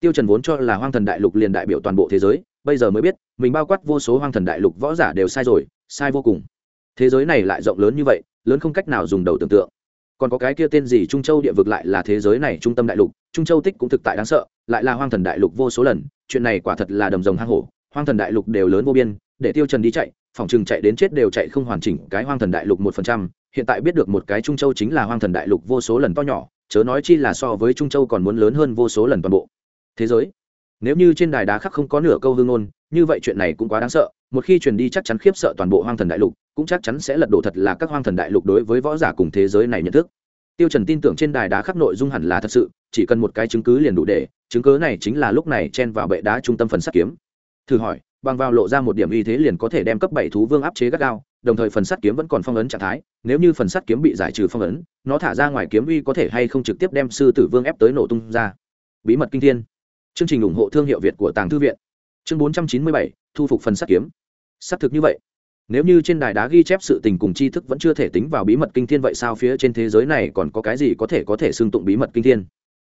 Tiêu trần vốn cho là hoang thần đại lục liền đại biểu toàn bộ thế giới bây giờ mới biết, mình bao quát vô số hoang thần đại lục võ giả đều sai rồi, sai vô cùng. Thế giới này lại rộng lớn như vậy, lớn không cách nào dùng đầu tưởng tượng. Còn có cái kia tên gì trung châu địa vực lại là thế giới này trung tâm đại lục, trung châu tích cũng thực tại đáng sợ, lại là hoang thần đại lục vô số lần, chuyện này quả thật là đầm rồng hang hổ, hoang thần đại lục đều lớn vô biên, để tiêu trần đi chạy, phòng chừng chạy đến chết đều chạy không hoàn chỉnh, cái hoang thần đại lục một phần trăm, hiện tại biết được một cái trung châu chính là hoang thần đại lục vô số lần to nhỏ, chớ nói chi là so với trung châu còn muốn lớn hơn vô số lần toàn bộ. Thế giới nếu như trên đài đá khắc không có nửa câu hương ngôn, như vậy chuyện này cũng quá đáng sợ. Một khi truyền đi chắc chắn khiếp sợ toàn bộ hoang thần đại lục, cũng chắc chắn sẽ lật đổ thật là các hoang thần đại lục đối với võ giả cùng thế giới này nhận thức. Tiêu trần tin tưởng trên đài đá khắc nội dung hẳn là thật sự, chỉ cần một cái chứng cứ liền đủ để, chứng cứ này chính là lúc này chen vào bệ đá trung tâm phần sắt kiếm. Thử hỏi, bằng vào lộ ra một điểm y thế liền có thể đem cấp bảy thú vương áp chế gắt gao, đồng thời phần sắt kiếm vẫn còn phong ấn trạng thái, nếu như phần sắt kiếm bị giải trừ phong ấn, nó thả ra ngoài kiếm uy có thể hay không trực tiếp đem sư tử vương ép tới nổ tung ra. Bí mật kinh thiên chương trình ủng hộ thương hiệu việt của tàng thư viện. Chương bốn trăm chín mươi bảy, thu phục phần sắt kiếm. Xác thực như vậy. Nếu như trên đài đá ghi chép sự tình cùng tri thức vẫn chưa thể tính vào bí mật kinh thiên vậy sao phía trên thế giới này còn có cái gì có thể có thể xưng tụng bí mật kinh thiên?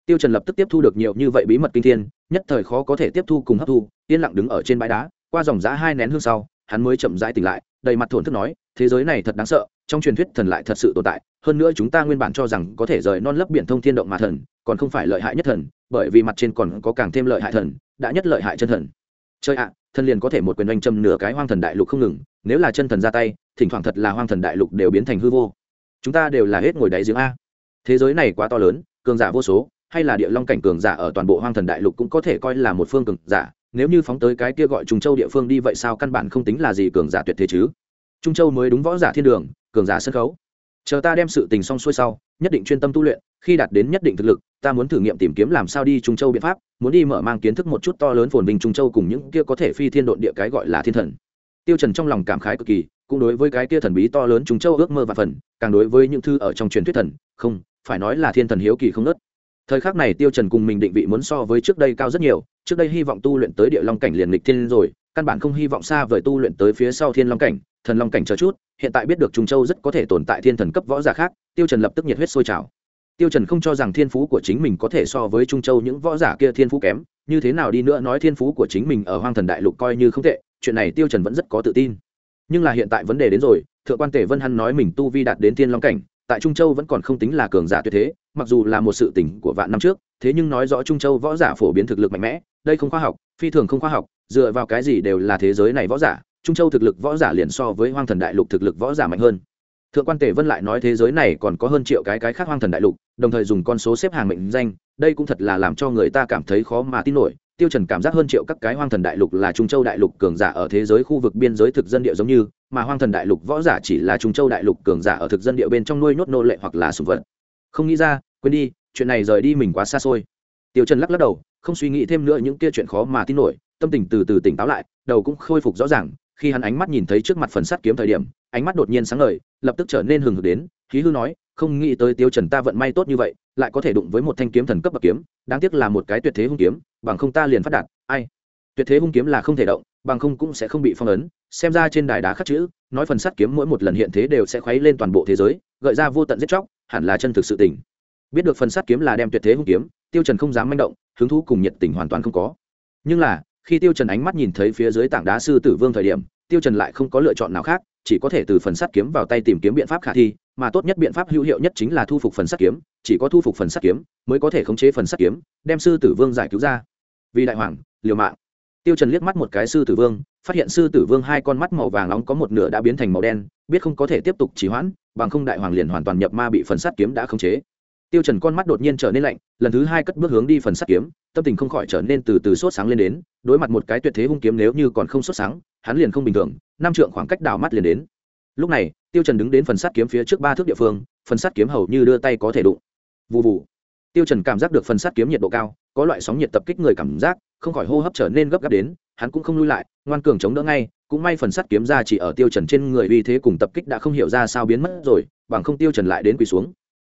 Tiêu trần lập tức tiếp thu được nhiều như vậy bí mật kinh thiên, nhất thời khó có thể tiếp thu cùng hấp thu, yên lặng đứng ở trên bãi đá, qua dòng giã hai nén hương sau, hắn mới chậm rãi tỉnh lại, đầy mặt thổn thức nói, thế giới này thật đáng sợ trong truyền thuyết thần lại thật sự tồn tại, hơn nữa chúng ta nguyên bản cho rằng có thể rời non lấp biển thông thiên động mà thần, còn không phải lợi hại nhất thần, bởi vì mặt trên còn có càng thêm lợi hại thần, đã nhất lợi hại chân thần. Chơi ạ, thần liền có thể một quyền oanh châm nửa cái hoang thần đại lục không ngừng, nếu là chân thần ra tay, thỉnh thoảng thật là hoang thần đại lục đều biến thành hư vô. Chúng ta đều là hết ngồi đáy giếng a. Thế giới này quá to lớn, cường giả vô số, hay là địa long cảnh cường giả ở toàn bộ hoang thần đại lục cũng có thể coi là một phương cường giả, nếu như phóng tới cái kia gọi trung châu địa phương đi vậy sao căn bản không tính là gì cường giả tuyệt thế chứ? Trung châu mới đúng võ giả thiên đường cường giả sân khấu. Chờ ta đem sự tình xong xuôi sau, nhất định chuyên tâm tu luyện, khi đạt đến nhất định thực lực, ta muốn thử nghiệm tìm kiếm làm sao đi trung châu biện pháp, muốn đi mở mang kiến thức một chút to lớn phồn vinh trung châu cùng những kia có thể phi thiên độn địa cái gọi là thiên thần. Tiêu trần trong lòng cảm khái cực kỳ, cũng đối với cái kia thần bí to lớn trung châu ước mơ và phần, càng đối với những thư ở trong truyền thuyết thần, không, phải nói là thiên thần hiếu kỳ không nớt thời khắc này tiêu trần cùng mình định vị muốn so với trước đây cao rất nhiều, trước đây hy vọng tu luyện tới địa long cảnh liền lịch thiên rồi, căn bản không hy vọng xa vời tu luyện tới phía sau thiên long cảnh thần long cảnh chờ chút, hiện tại biết được trung châu rất có thể tồn tại thiên thần cấp võ giả khác, tiêu trần lập tức nhiệt huyết sôi trào. Tiêu trần không cho rằng thiên phú của chính mình có thể so với trung châu những võ giả kia thiên phú kém, như thế nào đi nữa nói thiên phú của chính mình ở hoang thần đại lục coi như không tệ, chuyện này tiêu trần vẫn rất có tự tin. Nhưng là hiện tại vấn đề đến rồi, thượng quan tề vân hân nói mình tu vi đạt đến thiên long cảnh, tại trung châu vẫn còn không tính là cường giả tuyệt thế, mặc dù là một sự tỉnh của vạn năm trước, thế nhưng nói rõ trung châu võ giả phổ biến thực lực mạnh mẽ, đây không khoa học, phi thường không khoa học, dựa vào cái gì đều là thế giới này võ giả trung châu thực lực võ giả liền so với hoang thần đại lục thực lực võ giả mạnh hơn. Thượng quan tề vân lại nói thế giới này còn có hơn triệu cái cái khác hoang thần đại lục, đồng thời dùng con số xếp hàng mệnh danh, đây cũng thật là làm cho người ta cảm thấy khó mà tin nổi. Tiêu trần cảm giác hơn triệu các cái hoang thần đại lục là trung châu đại lục cường giả ở thế giới khu vực biên giới thực dân địa giống như, mà hoang thần đại lục võ giả chỉ là trung châu đại lục cường giả ở thực dân địa bên trong nuôi nhốt nô lệ hoặc là sùng vật. Không nghĩ ra, quên đi, chuyện này rời đi mình quá xa xôi. Tiêu trần lắc lắc đầu, không suy nghĩ thêm nữa những kia chuyện khó mà tin nổi, tâm tình từ từ tỉnh táo lại, đầu cũng khôi phục rõ ràng khi hắn ánh mắt nhìn thấy trước mặt phần sắt kiếm thời điểm, ánh mắt đột nhiên sáng ngời, lập tức trở nên hừng hực đến, khí hư nói, không nghĩ tới tiêu trần ta vận may tốt như vậy, lại có thể đụng với một thanh kiếm thần cấp bậc kiếm, đáng tiếc là một cái tuyệt thế hung kiếm, bằng không ta liền phát đạt, ai? Tuyệt thế hung kiếm là không thể động, bằng không cũng sẽ không bị phong ấn, xem ra trên đài đá khắc chữ, nói phần sắt kiếm mỗi một lần hiện thế đều sẽ khuấy lên toàn bộ thế giới, gợi ra vô tận giết chóc, hẳn là chân thực sự tình. Biết được phần sắt kiếm là đem tuyệt thế hung kiếm, tiêu trần không dám manh động, hứng thú cùng nhiệt tình hoàn toàn không có. Nhưng là, khi tiêu trần ánh mắt nhìn thấy phía dưới tảng đá sư tử vương thời điểm tiêu trần lại không có lựa chọn nào khác, chỉ có thể từ phần sắt kiếm vào tay tìm kiếm biện pháp khả thi, mà tốt nhất biện pháp hữu hiệu nhất chính là thu phục phần sắt kiếm, chỉ có thu phục phần sắt kiếm mới có thể khống chế phần sắt kiếm, đem sư tử vương giải cứu ra. Vì đại hoàng, liều mạng. Tiêu trần liếc mắt một cái sư tử vương, phát hiện sư tử vương hai con mắt màu vàng nóng có một nửa đã biến thành màu đen, biết không có thể tiếp tục trì hoãn, bằng không đại hoàng liền hoàn toàn nhập ma bị phần sắt kiếm đã khống chế. Tiêu trần con mắt đột nhiên trở nên lạnh, lần thứ hai cất bước hướng đi phần sắt kiếm, tâm tình không khỏi trở nên từ từ sốt sáng lên đến, đối mặt một cái tuyệt thế hung kiếm nếu như còn không sốt sáng hắn liền không bình thường, năm trượng khoảng cách đảo mắt liền đến. Lúc này, tiêu trần đứng đến phần sắt kiếm phía trước ba thước địa phương, phần sắt kiếm hầu như đưa tay có thể đụng. Vù vù. Tiêu trần cảm giác được phần sắt kiếm nhiệt độ cao, có loại sóng nhiệt tập kích người cảm giác, không khỏi hô hấp trở nên gấp gáp đến, hắn cũng không lui lại, ngoan cường chống đỡ ngay, cũng may phần sắt kiếm ra chỉ ở tiêu trần trên người uy thế cùng tập kích đã không hiểu ra sao biến mất rồi, bằng không tiêu trần lại đến quỳ xuống.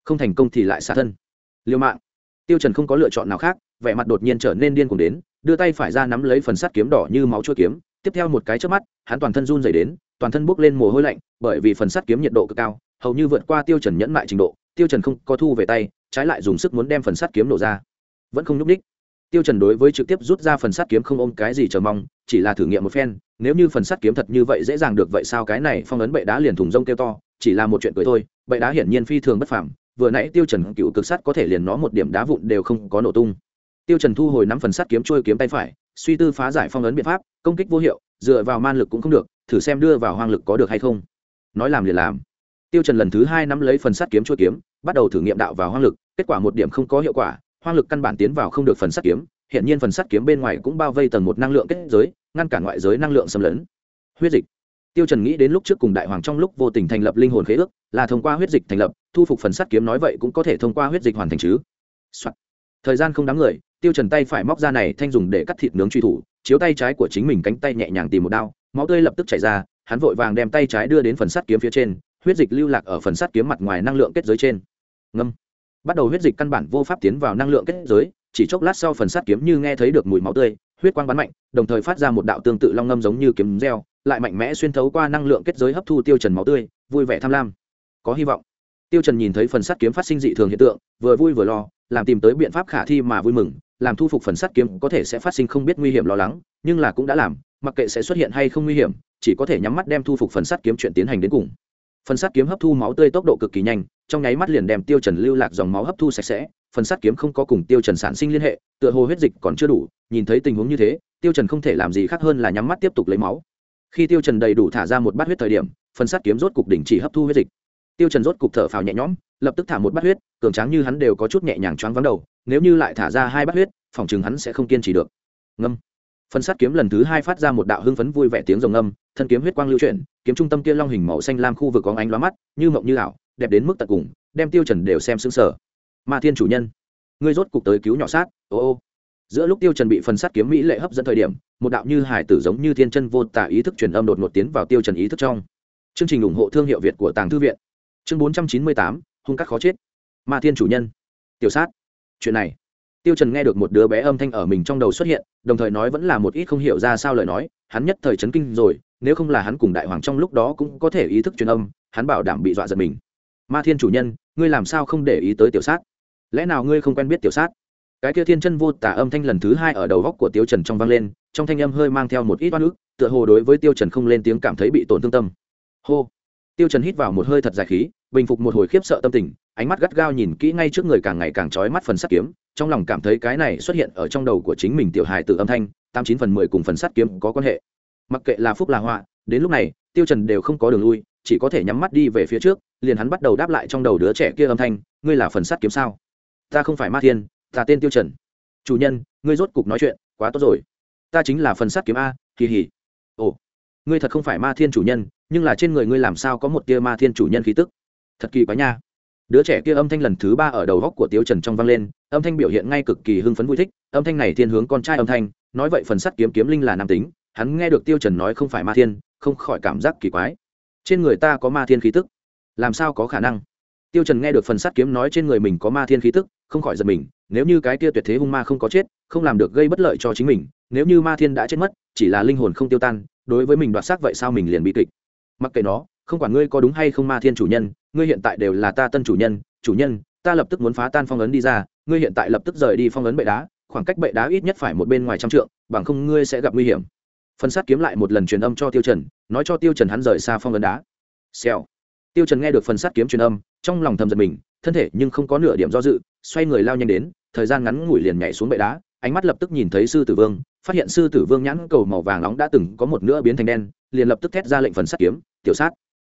Không thành công thì lại xả thân. Liều mạng. Tiêu trần không có lựa chọn nào khác, vẻ mặt đột nhiên trở nên điên cuồng đến, đưa tay phải ra nắm lấy phần sắt kiếm đỏ như máu chuôi kiếm tiếp theo một cái chớp mắt, hắn toàn thân run rẩy đến, toàn thân bốc lên mồ hôi lạnh, bởi vì phần sắt kiếm nhiệt độ cực cao, hầu như vượt qua tiêu trần nhẫn mại trình độ, tiêu trần không có thu về tay, trái lại dùng sức muốn đem phần sắt kiếm nổ ra. Vẫn không nhúc đích tiêu trần đối với trực tiếp rút ra phần sắt kiếm không ôm cái gì chờ mong, chỉ là thử nghiệm một phen, nếu như phần sắt kiếm thật như vậy dễ dàng được vậy sao cái này phong ấn bệ đá liền thùng rông kêu to, chỉ là một chuyện cười thôi, bệ đá hiển nhiên phi thường bất phàm, vừa nãy tiêu trần cựu cực sắt có thể liền nó một điểm đá vụn đều không có nổ tung. Tiêu trần thu hồi nắm phần sắt kiếm trôi kiếm tay phải suy tư phá giải phong ấn biện pháp, công kích vô hiệu, dựa vào man lực cũng không được, thử xem đưa vào hoang lực có được hay không. Nói làm liền làm. Tiêu trần lần thứ hai nắm lấy phần sắt kiếm chuôi kiếm, bắt đầu thử nghiệm đạo vào hoang lực, kết quả một điểm không có hiệu quả, hoang lực căn bản tiến vào không được phần sắt kiếm, hiện nhiên phần sắt kiếm bên ngoài cũng bao vây tầng một năng lượng kết giới, ngăn cản ngoại giới năng lượng xâm lấn. Huyết dịch. Tiêu trần nghĩ đến lúc trước cùng đại hoàng trong lúc vô tình thành lập linh hồn khế ước, là thông qua huyết dịch thành lập, thu phục phần sắt kiếm nói vậy cũng có thể thông qua huyết dịch hoàn thành chứ、Soạn. thời gian không đáng người tiêu trần tay phải móc ra này thanh dùng để cắt thịt nướng truy thủ, chiếu tay trái của chính mình cánh tay nhẹ nhàng tìm một đao, máu tươi lập tức chảy ra, hắn vội vàng đem tay trái đưa đến phần sắt kiếm phía trên, huyết dịch lưu lạc ở phần sắt kiếm mặt ngoài năng lượng kết giới trên. Ngâm. Bắt đầu huyết dịch căn bản vô pháp tiến vào năng lượng kết giới, chỉ chốc lát sau phần sắt kiếm như nghe thấy được mùi máu tươi, huyết quang bắn mạnh, đồng thời phát ra một đạo tương tự long ngâm giống như kiếm reo, lại mạnh mẽ xuyên thấu qua năng lượng kết giới hấp thu tiêu trần máu tươi, vui vẻ tham lam. Có hy vọng. Tiêu trần nhìn thấy phần sắt kiếm phát sinh dị thường hiện tượng, vừa vui vừa lo, làm tìm tới biện pháp khả thi mà vui mừng làm thu phục phần sắt kiếm có thể sẽ phát sinh không biết nguy hiểm lo lắng, nhưng là cũng đã làm, mặc kệ sẽ xuất hiện hay không nguy hiểm, chỉ có thể nhắm mắt đem thu phục phần sắt kiếm chuyện tiến hành đến cùng. Phần sắt kiếm hấp thu máu tươi tốc độ cực kỳ nhanh, trong nháy mắt liền đem tiêu trần lưu lạc dòng máu hấp thu sạch sẽ, phần sắt kiếm không có cùng tiêu trần sản sinh liên hệ, tựa hồ huyết dịch còn chưa đủ, nhìn thấy tình huống như thế, tiêu trần không thể làm gì khác hơn là nhắm mắt tiếp tục lấy máu. Khi tiêu trần đầy đủ thả ra một bát huyết thời điểm, phần sắt kiếm rốt cục đỉnh chỉ hấp thu huyết dịch. Tiêu trần rốt cục thở phào nhẹ nhõm, lập tức thả một bát huyết, cường tráng như hắn đều có chút nhẹ nhàng choáng vắng đầu nếu như lại thả ra hai bát huyết phòng chừng hắn sẽ không kiên trì được. Ngâm. Phân sát kiếm lần thứ hai phát ra một đạo hưng phấn vui vẻ tiếng rồng ngâm thân kiếm huyết quang lưu chuyển kiếm trung tâm kia long hình màu xanh lam khu vực có ánh lóa mắt như mộng như ảo đẹp đến mức tận cùng đem tiêu trần đều xem sững sờ. Ma thiên chủ nhân ngươi rốt cục tới cứu nhỏ sát ô ô. Giữa lúc tiêu trần bị phần sát kiếm mỹ lệ hấp dẫn thời điểm một đạo như hải tử giống như thiên chân vô tả ý thức truyền âm đột ngột tiến vào tiêu trần ý thức trong. Chương trình ủng hộ thương hiệu việt của tàng thư viện. Chương 498, hung cắt khó chết. Ma thiên chủ nhân tiểu sát chuyện này. Tiêu trần nghe được một đứa bé âm thanh ở mình trong đầu xuất hiện, đồng thời nói vẫn là một ít không hiểu ra sao lời nói, hắn nhất thời chấn kinh rồi, nếu không là hắn cùng đại hoàng trong lúc đó cũng có thể ý thức truyền âm, hắn bảo đảm bị dọa giật mình. Ma thiên chủ nhân, ngươi làm sao không để ý tới tiểu sát? Lẽ nào ngươi không quen biết tiểu sát? Cái kia thiên chân vô tả âm thanh lần thứ hai ở đầu góc của tiêu trần trong vang lên, trong thanh âm hơi mang theo một ít oan ức, tựa hồ đối với tiêu trần không lên tiếng cảm thấy bị tổn thương tâm. Hô! Tiêu trần hít vào một hơi thật dài khí bình phục một hồi khiếp sợ tâm tình, ánh mắt gắt gao nhìn kỹ ngay trước người càng ngày càng chói mắt phần sắt kiếm, trong lòng cảm thấy cái này xuất hiện ở trong đầu của chính mình tiểu hài tự âm thanh, tám chín phần mười cùng phần sắt kiếm có quan hệ. Mặc kệ là phúc là họa, đến lúc này, tiêu trần đều không có đường lui, chỉ có thể nhắm mắt đi về phía trước, liền hắn bắt đầu đáp lại trong đầu đứa trẻ kia âm thanh, ngươi là phần sắt kiếm sao? Ta không phải ma thiên, ta tên tiêu trần. Chủ nhân, ngươi rốt cục nói chuyện, quá tốt rồi. Ta chính là phần sắt kiếm a, kỳ hỉ. Ồ, ngươi thật không phải ma thiên chủ nhân, nhưng là trên người ngươi làm sao có một tia ma thiên chủ nhân khí tức? Thật kỳ quá nha. Đứa trẻ kia âm thanh lần thứ ba ở đầu góc của tiêu trần trong vang lên, âm thanh biểu hiện ngay cực kỳ hưng phấn vui thích, âm thanh này thiên hướng con trai âm thanh, nói vậy phần sắt kiếm kiếm linh là nam tính, hắn nghe được tiêu trần nói không phải ma thiên, không khỏi cảm giác kỳ quái. Trên người ta có ma thiên khí tức. Làm sao có khả năng? Tiêu trần nghe được phần sắt kiếm nói trên người mình có ma thiên khí tức, không khỏi giật mình, nếu như cái kia tuyệt thế hung ma không có chết, không làm được gây bất lợi cho chính mình, nếu như ma thiên đã chết mất, chỉ là linh hồn không tiêu tan, đối với mình đoạt xác vậy sao mình liền bị kịch? Mặc kệ nó, không quản ngươi có đúng hay không ma thiên chủ nhân ngươi hiện tại đều là ta tân chủ nhân chủ nhân, ta lập tức muốn phá tan phong ấn đi ra, ngươi hiện tại lập tức rời đi phong ấn bệ đá, khoảng cách bệ đá ít nhất phải một bên ngoài trăm trượng, bằng không ngươi sẽ gặp nguy hiểm. Phân sát kiếm lại một lần truyền âm cho tiêu trần, nói cho tiêu trần hắn rời xa phong ấn đá. Xèo. Tiêu trần nghe được phần sát kiếm truyền âm, trong lòng thầm giật mình, thân thể nhưng không có nửa điểm do dự, xoay người lao nhanh đến, thời gian ngắn ngủi liền nhảy xuống bệ đá, ánh mắt lập tức nhìn thấy sư tử vương, phát hiện sư tử vương nhãn cầu màu vàng nóng đã từng có một nửa biến thành đen, liền lập tức thét ra lệnh phần sát kiếm, tiểu sát!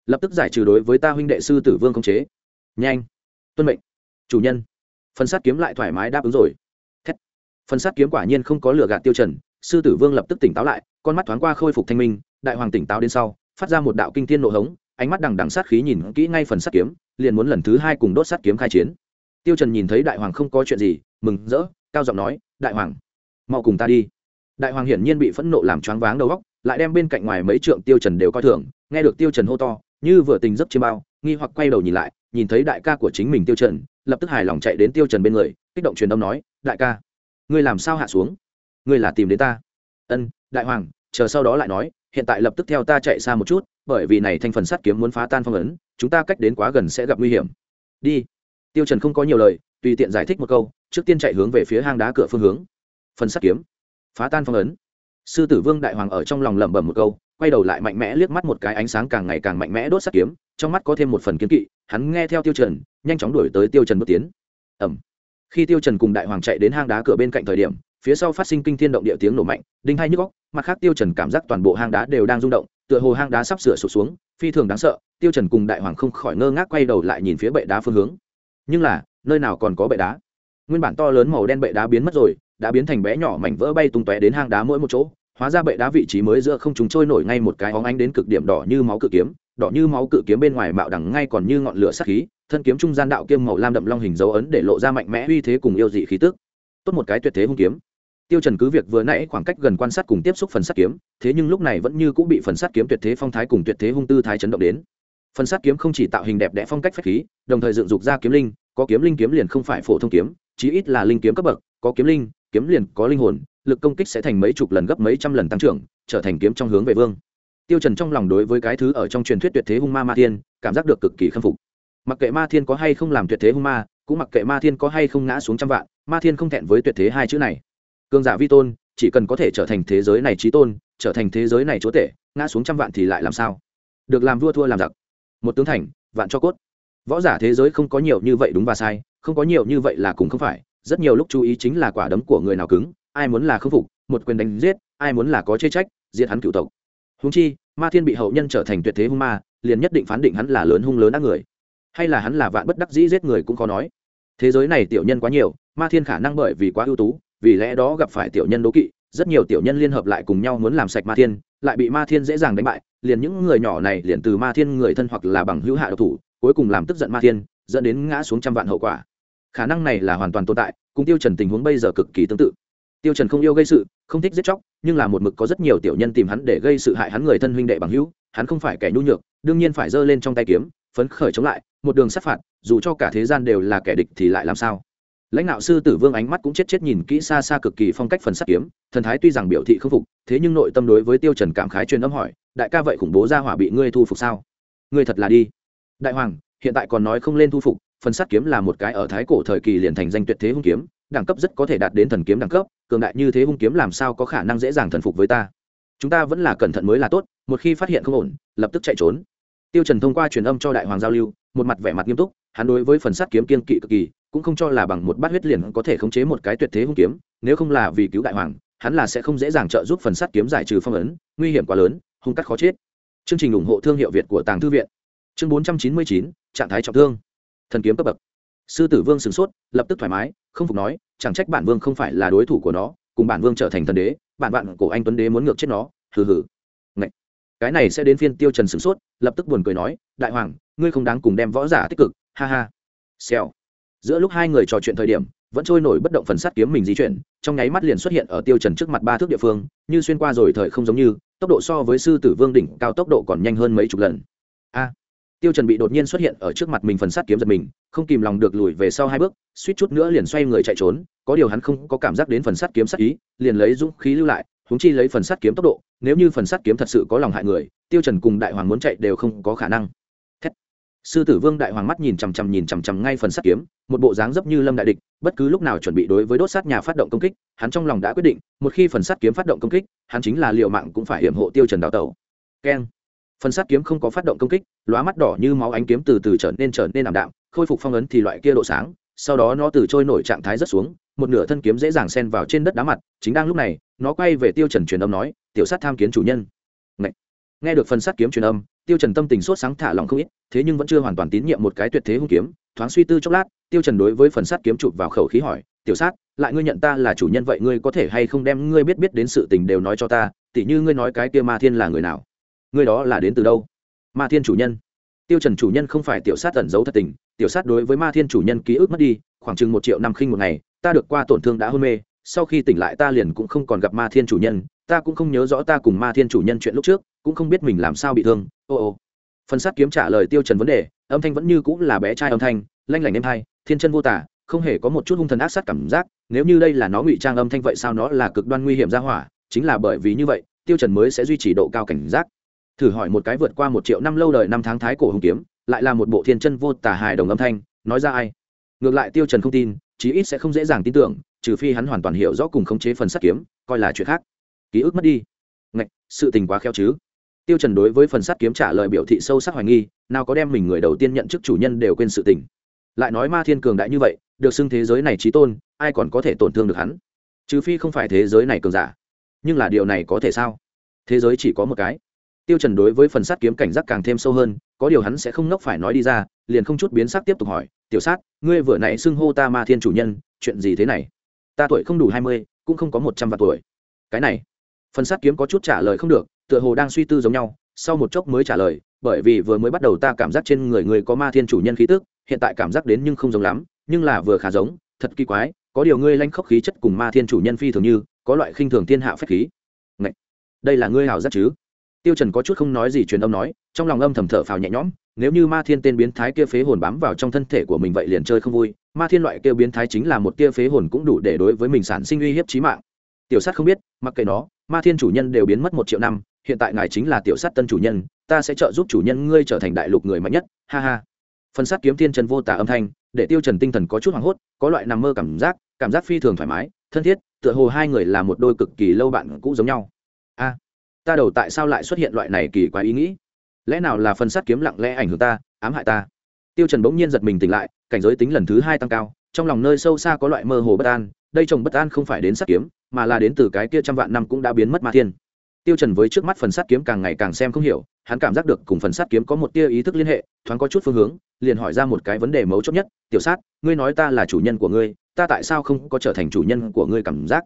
Lập tức giải trừ đối với ta huynh đệ sư tử vương không chế. Nhanh. Tuân mệnh. Chủ nhân. Phần sát kiếm lại thoải mái đáp ứng rồi. Thét. Phần sát kiếm quả nhiên không có lửa gạt tiêu trần, sư tử vương lập tức tỉnh táo lại, con mắt thoáng qua khôi phục thanh minh, đại hoàng tỉnh táo đến sau, phát ra một đạo kinh thiên nộ hống, ánh mắt đằng đằng sát khí nhìn kỹ ngay phần sát kiếm, liền muốn lần thứ hai cùng đốt sát kiếm khai chiến. Tiêu trần nhìn thấy đại hoàng không có chuyện gì, mừng rỡ, cao giọng nói, đại hoàng, mau cùng ta đi. Đại hoàng hiển nhiên bị phẫn nộ làm choáng váng đầu óc, lại đem bên cạnh ngoài mấy trượng tiêu trần đều coi thường, nghe được tiêu trần hô to như vừa tình dấp chiêm bao, nghi hoặc quay đầu nhìn lại, nhìn thấy đại ca của chính mình tiêu trần, lập tức hài lòng chạy đến tiêu trần bên người, kích động truyền âm nói, đại ca, ngươi làm sao hạ xuống? Ngươi là tìm đến ta. Ân, đại hoàng, chờ sau đó lại nói, hiện tại lập tức theo ta chạy xa một chút, bởi vì này thanh phần sắt kiếm muốn phá tan phong ấn, chúng ta cách đến quá gần sẽ gặp nguy hiểm. Đi. Tiêu trần không có nhiều lời, tùy tiện giải thích một câu, trước tiên chạy hướng về phía hang đá cửa phương hướng. Phần sắt kiếm, phá tan phong ấn. Sư tử vương đại hoàng ở trong lòng lẩm bẩm một câu quay đầu lại mạnh mẽ liếc mắt một cái ánh sáng càng ngày càng mạnh mẽ đốt sắt kiếm, trong mắt có thêm một phần kiên kỵ, hắn nghe theo tiêu trần, nhanh chóng đuổi tới tiêu trần bước tiến. Ầm. Khi tiêu trần cùng đại hoàng chạy đến hang đá cửa bên cạnh thời điểm, phía sau phát sinh kinh thiên động địa tiếng nổ mạnh, đinh hai nhức óc, mặt khác tiêu trần cảm giác toàn bộ hang đá đều đang rung động, tựa hồ hang đá sắp sửa sụp xuống, phi thường đáng sợ, tiêu trần cùng đại hoàng không khỏi ngơ ngác quay đầu lại nhìn phía bệ đá phương hướng. Nhưng là, nơi nào còn có bệ đá? Nguyên bản to lớn màu đen bệ đá biến mất rồi, đã biến thành bé nhỏ mảnh vỡ bay tung tóe đến hang đá mỗi một chỗ hóa ra bệ đá vị trí mới giữa không chúng trôi nổi ngay một cái óng ánh đến cực điểm đỏ như máu cự kiếm, đỏ như máu cự kiếm bên ngoài mạo đằng ngay còn như ngọn lửa sắc khí, thân kiếm trung gian đạo kiêm màu lam đậm long hình dấu ấn để lộ ra mạnh mẽ uy thế cùng yêu dị khí tức. Tốt một cái tuyệt thế hung kiếm. Tiêu trần cứ việc vừa nãy khoảng cách gần quan sát cùng tiếp xúc phần sắt kiếm, thế nhưng lúc này vẫn như cũng bị phần sắt kiếm tuyệt thế phong thái cùng tuyệt thế hung tư thái chấn động đến. Phần sắt kiếm không chỉ tạo hình đẹp đẽ phong cách phách khí, đồng thời dựng dục ra kiếm linh, có kiếm linh kiếm liền không phải phổ thông kiếm, chí ít là linh kiếm cấp bậc, có kiếm linh, kiếm liền có linh hồn lực công kích sẽ thành mấy chục lần gấp mấy trăm lần tăng trưởng, trở thành kiếm trong hướng về vương. Tiêu trần trong lòng đối với cái thứ ở trong truyền thuyết tuyệt thế hung ma ma thiên, cảm giác được cực kỳ khâm phục. Mặc kệ ma thiên có hay không làm tuyệt thế hung ma, cũng mặc kệ ma thiên có hay không ngã xuống trăm vạn, ma thiên không thẹn với tuyệt thế hai chữ này. Cương giả vi tôn, chỉ cần có thể trở thành thế giới này trí tôn, trở thành thế giới này chúa tể, ngã xuống trăm vạn thì lại làm sao? Được làm vua thua làm giặc. Một tướng thành, vạn cho cốt. Võ giả thế giới không có nhiều như vậy đúng và sai, không có nhiều như vậy là cũng không phải, rất nhiều lúc chú ý chính là quả đấm của người nào cứng ai muốn là khâm phục, một quyền đánh giết, ai muốn là có chê trách, giết hắn cựu tộc. Húng chi, ma thiên bị hậu nhân trở thành tuyệt thế hung ma, liền nhất định phán định hắn là lớn hung lớn ác người. Hay là hắn là vạn bất đắc dĩ giết người cũng khó nói. Thế giới này tiểu nhân quá nhiều, ma thiên khả năng bởi vì quá ưu tú, vì lẽ đó gặp phải tiểu nhân đố kỵ, rất nhiều tiểu nhân liên hợp lại cùng nhau muốn làm sạch ma thiên, lại bị ma thiên dễ dàng đánh bại, liền những người nhỏ này liền từ ma thiên người thân hoặc là bằng hữu hạ độc thủ, cuối cùng làm tức giận ma thiên, dẫn đến ngã xuống trăm vạn hậu quả. Khả năng này là hoàn toàn tồn tại, cùng tiêu trần tình huống bây giờ cực kỳ tương tự tiêu trần không yêu gây sự, không thích giết chóc, nhưng là một mực có rất nhiều tiểu nhân tìm hắn để gây sự hại hắn người thân huynh đệ bằng hữu, hắn không phải kẻ nhu nhược, đương nhiên phải giơ lên trong tay kiếm, phấn khởi chống lại, một đường sát phạt, dù cho cả thế gian đều là kẻ địch thì lại làm sao? Lãnh đạo sư tử vương ánh mắt cũng chết chết nhìn kỹ xa xa cực kỳ phong cách phần sắt kiếm, thần thái tuy rằng biểu thị không phục, thế nhưng nội tâm đối với tiêu trần cảm khái truyền âm hỏi, đại ca vậy khủng bố ra hỏa bị ngươi thu phục sao? Ngươi thật là đi. Đại hoàng, hiện tại còn nói không lên thu phục, phần sắt kiếm là một cái ở thái cổ thời kỳ liền thành danh tuyệt thế hung kiếm đẳng cấp rất có thể đạt đến thần kiếm đẳng cấp, cường đại như thế hung kiếm làm sao có khả năng dễ dàng thần phục với ta? Chúng ta vẫn là cẩn thận mới là tốt, một khi phát hiện không ổn, lập tức chạy trốn. Tiêu trần thông qua truyền âm cho đại hoàng giao lưu, một mặt vẻ mặt nghiêm túc, hắn đối với phần sắt kiếm kiên kỵ cực kỳ, cũng không cho là bằng một bát huyết liền có thể khống chế một cái tuyệt thế hung kiếm, nếu không là vì cứu đại hoàng, hắn là sẽ không dễ dàng trợ giúp phần sắt kiếm giải trừ phong ấn, nguy hiểm quá lớn, hung cắt khó chết. Chương trình ủng hộ thương hiệu việt của tàng thư viện. Chương bốn trăm chín mươi chín, trạng thái trọng thương. Thần kiếm cấp bậc. Sư tử vương sửng sốt, lập tức thoải mái không phục nói, chẳng trách bản vương không phải là đối thủ của nó, cùng bản vương trở thành thần đế, bản vạn cổ anh tuấn đế muốn ngược chết nó, hừ hừ. Ngậy. cái này sẽ đến phiên tiêu trần sửng sốt, lập tức buồn cười nói, đại hoàng, ngươi không đáng cùng đem võ giả tích cực, ha ha. Xèo. Giữa lúc hai người trò chuyện thời điểm, vẫn trôi nổi bất động phần sắt kiếm mình di chuyển, trong nháy mắt liền xuất hiện ở tiêu trần trước mặt ba thước địa phương, như xuyên qua rồi thời không giống như, tốc độ so với sư tử vương đỉnh cao tốc độ còn nhanh hơn mấy chục lần. A tiêu trần bị đột nhiên xuất hiện ở trước mặt mình phần sát kiếm giật mình, không kìm lòng được lùi về sau hai bước, suýt chút nữa liền xoay người chạy trốn, có điều hắn không có cảm giác đến phần sát kiếm sát ý, liền lấy dũng khí lưu lại chúng chi lấy phần sát kiếm tốc độ, nếu như phần sát kiếm thật sự có lòng hại người, tiêu trần cùng đại hoàng muốn chạy đều không có khả năng. Thét. sư tử vương đại hoàng mắt nhìn chằm chằm nhìn chằm chằm ngay phần sát kiếm, một bộ dáng dấp như lâm đại địch, bất cứ lúc nào chuẩn bị đối với đốt sát nhà phát động công kích, hắn trong lòng đã quyết định, một khi phần sát kiếm phát động công kích, hắn chính là liều mạng cũng phải hiểm hộ tiêu trần đào tẩu. Keng phần sát kiếm không có phát động công kích, lóa mắt đỏ như máu ánh kiếm từ từ trở nên trở nên ảm đạm, khôi phục phong ấn thì loại kia độ sáng, sau đó nó từ trôi nổi trạng thái rất xuống, một nửa thân kiếm dễ dàng xen vào trên đất đá mặt, chính đang lúc này, nó quay về tiêu trần truyền âm nói, tiểu sát tham kiến chủ nhân Ngậy. nghe được phần sát kiếm truyền âm, tiêu trần tâm tình sốt sáng thả lòng không ít, thế nhưng vẫn chưa hoàn toàn tín nhiệm một cái tuyệt thế hung kiếm, thoáng suy tư chốc lát, tiêu trần đối với phần sát kiếm chụp vào khẩu khí hỏi, tiểu sát, lại ngươi nhận ta là chủ nhân vậy ngươi có thể hay không đem ngươi biết biết đến sự tình đều nói cho ta, tỉ như ngươi nói cái kia ma thiên là người nào ngươi đó là đến từ đâu? Ma thiên chủ nhân. Tiêu trần chủ nhân không phải tiểu sát tẩn giấu thật tình, tiểu sát đối với ma thiên chủ nhân ký ức mất đi, khoảng chừng một triệu năm khinh một ngày, ta được qua tổn thương đã hôn mê, sau khi tỉnh lại ta liền cũng không còn gặp ma thiên chủ nhân, ta cũng không nhớ rõ ta cùng ma thiên chủ nhân chuyện lúc trước, cũng không biết mình làm sao bị thương, ô ô. Phần sát kiếm trả lời tiêu trần vấn đề, âm thanh vẫn như cũng là bé trai âm thanh, lanh lảnh êm hay thiên chân vô tả, không hề có một chút hung thần ác sát cảm giác, nếu như đây là nó ngụy trang âm thanh vậy sao nó là cực đoan nguy hiểm ra hỏa, chính là bởi vì như vậy, tiêu trần mới sẽ duy trì độ cao cảnh giác thử hỏi một cái vượt qua một triệu năm lâu đời năm tháng thái cổ hùng kiếm, lại là một bộ thiên chân vô tả hài đồng âm thanh, nói ra ai? Ngược lại tiêu trần không tin, chí ít sẽ không dễ dàng tin tưởng, trừ phi hắn hoàn toàn hiểu rõ cùng khống chế phần sắt kiếm, coi là chuyện khác. Ký ức mất đi. Ngạch, sự tình quá khéo chứ. Tiêu trần đối với phần sắt kiếm trả lời biểu thị sâu sắc hoài nghi, nào có đem mình người đầu tiên nhận chức chủ nhân đều quên sự tình. Lại nói ma thiên cường đại như vậy, được xưng thế giới này trí tôn, ai còn có thể tổn thương được hắn? Trừ phi không phải thế giới này cường giả. Nhưng là điều này có thể sao? Thế giới chỉ có một cái tiêu trần đối với phần sát kiếm cảnh giác càng thêm sâu hơn, có điều hắn sẽ không nốc phải nói đi ra, liền không chút biến sắc tiếp tục hỏi, tiểu sát, ngươi vừa nãy xưng hô ta ma thiên chủ nhân, chuyện gì thế này? Ta tuổi không đủ hai mươi, cũng không có một trăm vạn tuổi. Cái này, phần sát kiếm có chút trả lời không được, tựa hồ đang suy tư giống nhau, sau một chốc mới trả lời, bởi vì vừa mới bắt đầu ta cảm giác trên người người có ma thiên chủ nhân khí tức, hiện tại cảm giác đến nhưng không giống lắm, nhưng là vừa khá giống, thật kỳ quái, có điều ngươi lanh khốc khí chất cùng ma thiên chủ nhân phi thường như, có loại khinh thường thiên hạ phách khí. Ngậy! đây là ngươi hảo giác chứ? Tiêu trần có chút không nói gì truyền âm nói, trong lòng âm thầm thở phào nhẹ nhõm, nếu như ma thiên tên biến thái kia phế hồn bám vào trong thân thể của mình vậy liền chơi không vui, ma thiên loại kia biến thái chính là một tia phế hồn cũng đủ để đối với mình sản sinh uy hiếp chí mạng. Tiểu sát không biết, mặc kệ nó, ma thiên chủ nhân đều biến mất một triệu năm, hiện tại ngài chính là tiểu sát tân chủ nhân, ta sẽ trợ giúp chủ nhân ngươi trở thành đại lục người mạnh nhất, ha ha. Phân sát kiếm thiên trần vô tả âm thanh, để tiêu trần tinh thần có chút hoảng hốt, có loại nằm mơ cảm giác cảm giác phi thường thoải mái, thân thiết, tựa hồ hai người là một đôi cực kỳ lâu bạn cũ giống nhau ta đầu tại sao lại xuất hiện loại này kỳ quái ý nghĩ? Lẽ nào là phần sắt kiếm lặng lẽ ảnh hưởng ta, ám hại ta? Tiêu trần bỗng nhiên giật mình tỉnh lại, cảnh giới tính lần thứ hai tăng cao, trong lòng nơi sâu xa có loại mơ hồ bất an, đây chồng bất an không phải đến sắt kiếm, mà là đến từ cái kia trăm vạn năm cũng đã biến mất ma thiên. Tiêu trần với trước mắt phần sát kiếm càng ngày càng xem không hiểu, hắn cảm giác được cùng phần sát kiếm có một tia ý thức liên hệ, thoáng có chút phương hướng, liền hỏi ra một cái vấn đề mấu chốt nhất, tiểu sát, ngươi nói ta là chủ nhân của ngươi, ta tại sao không có trở thành chủ nhân của ngươi cảm giác?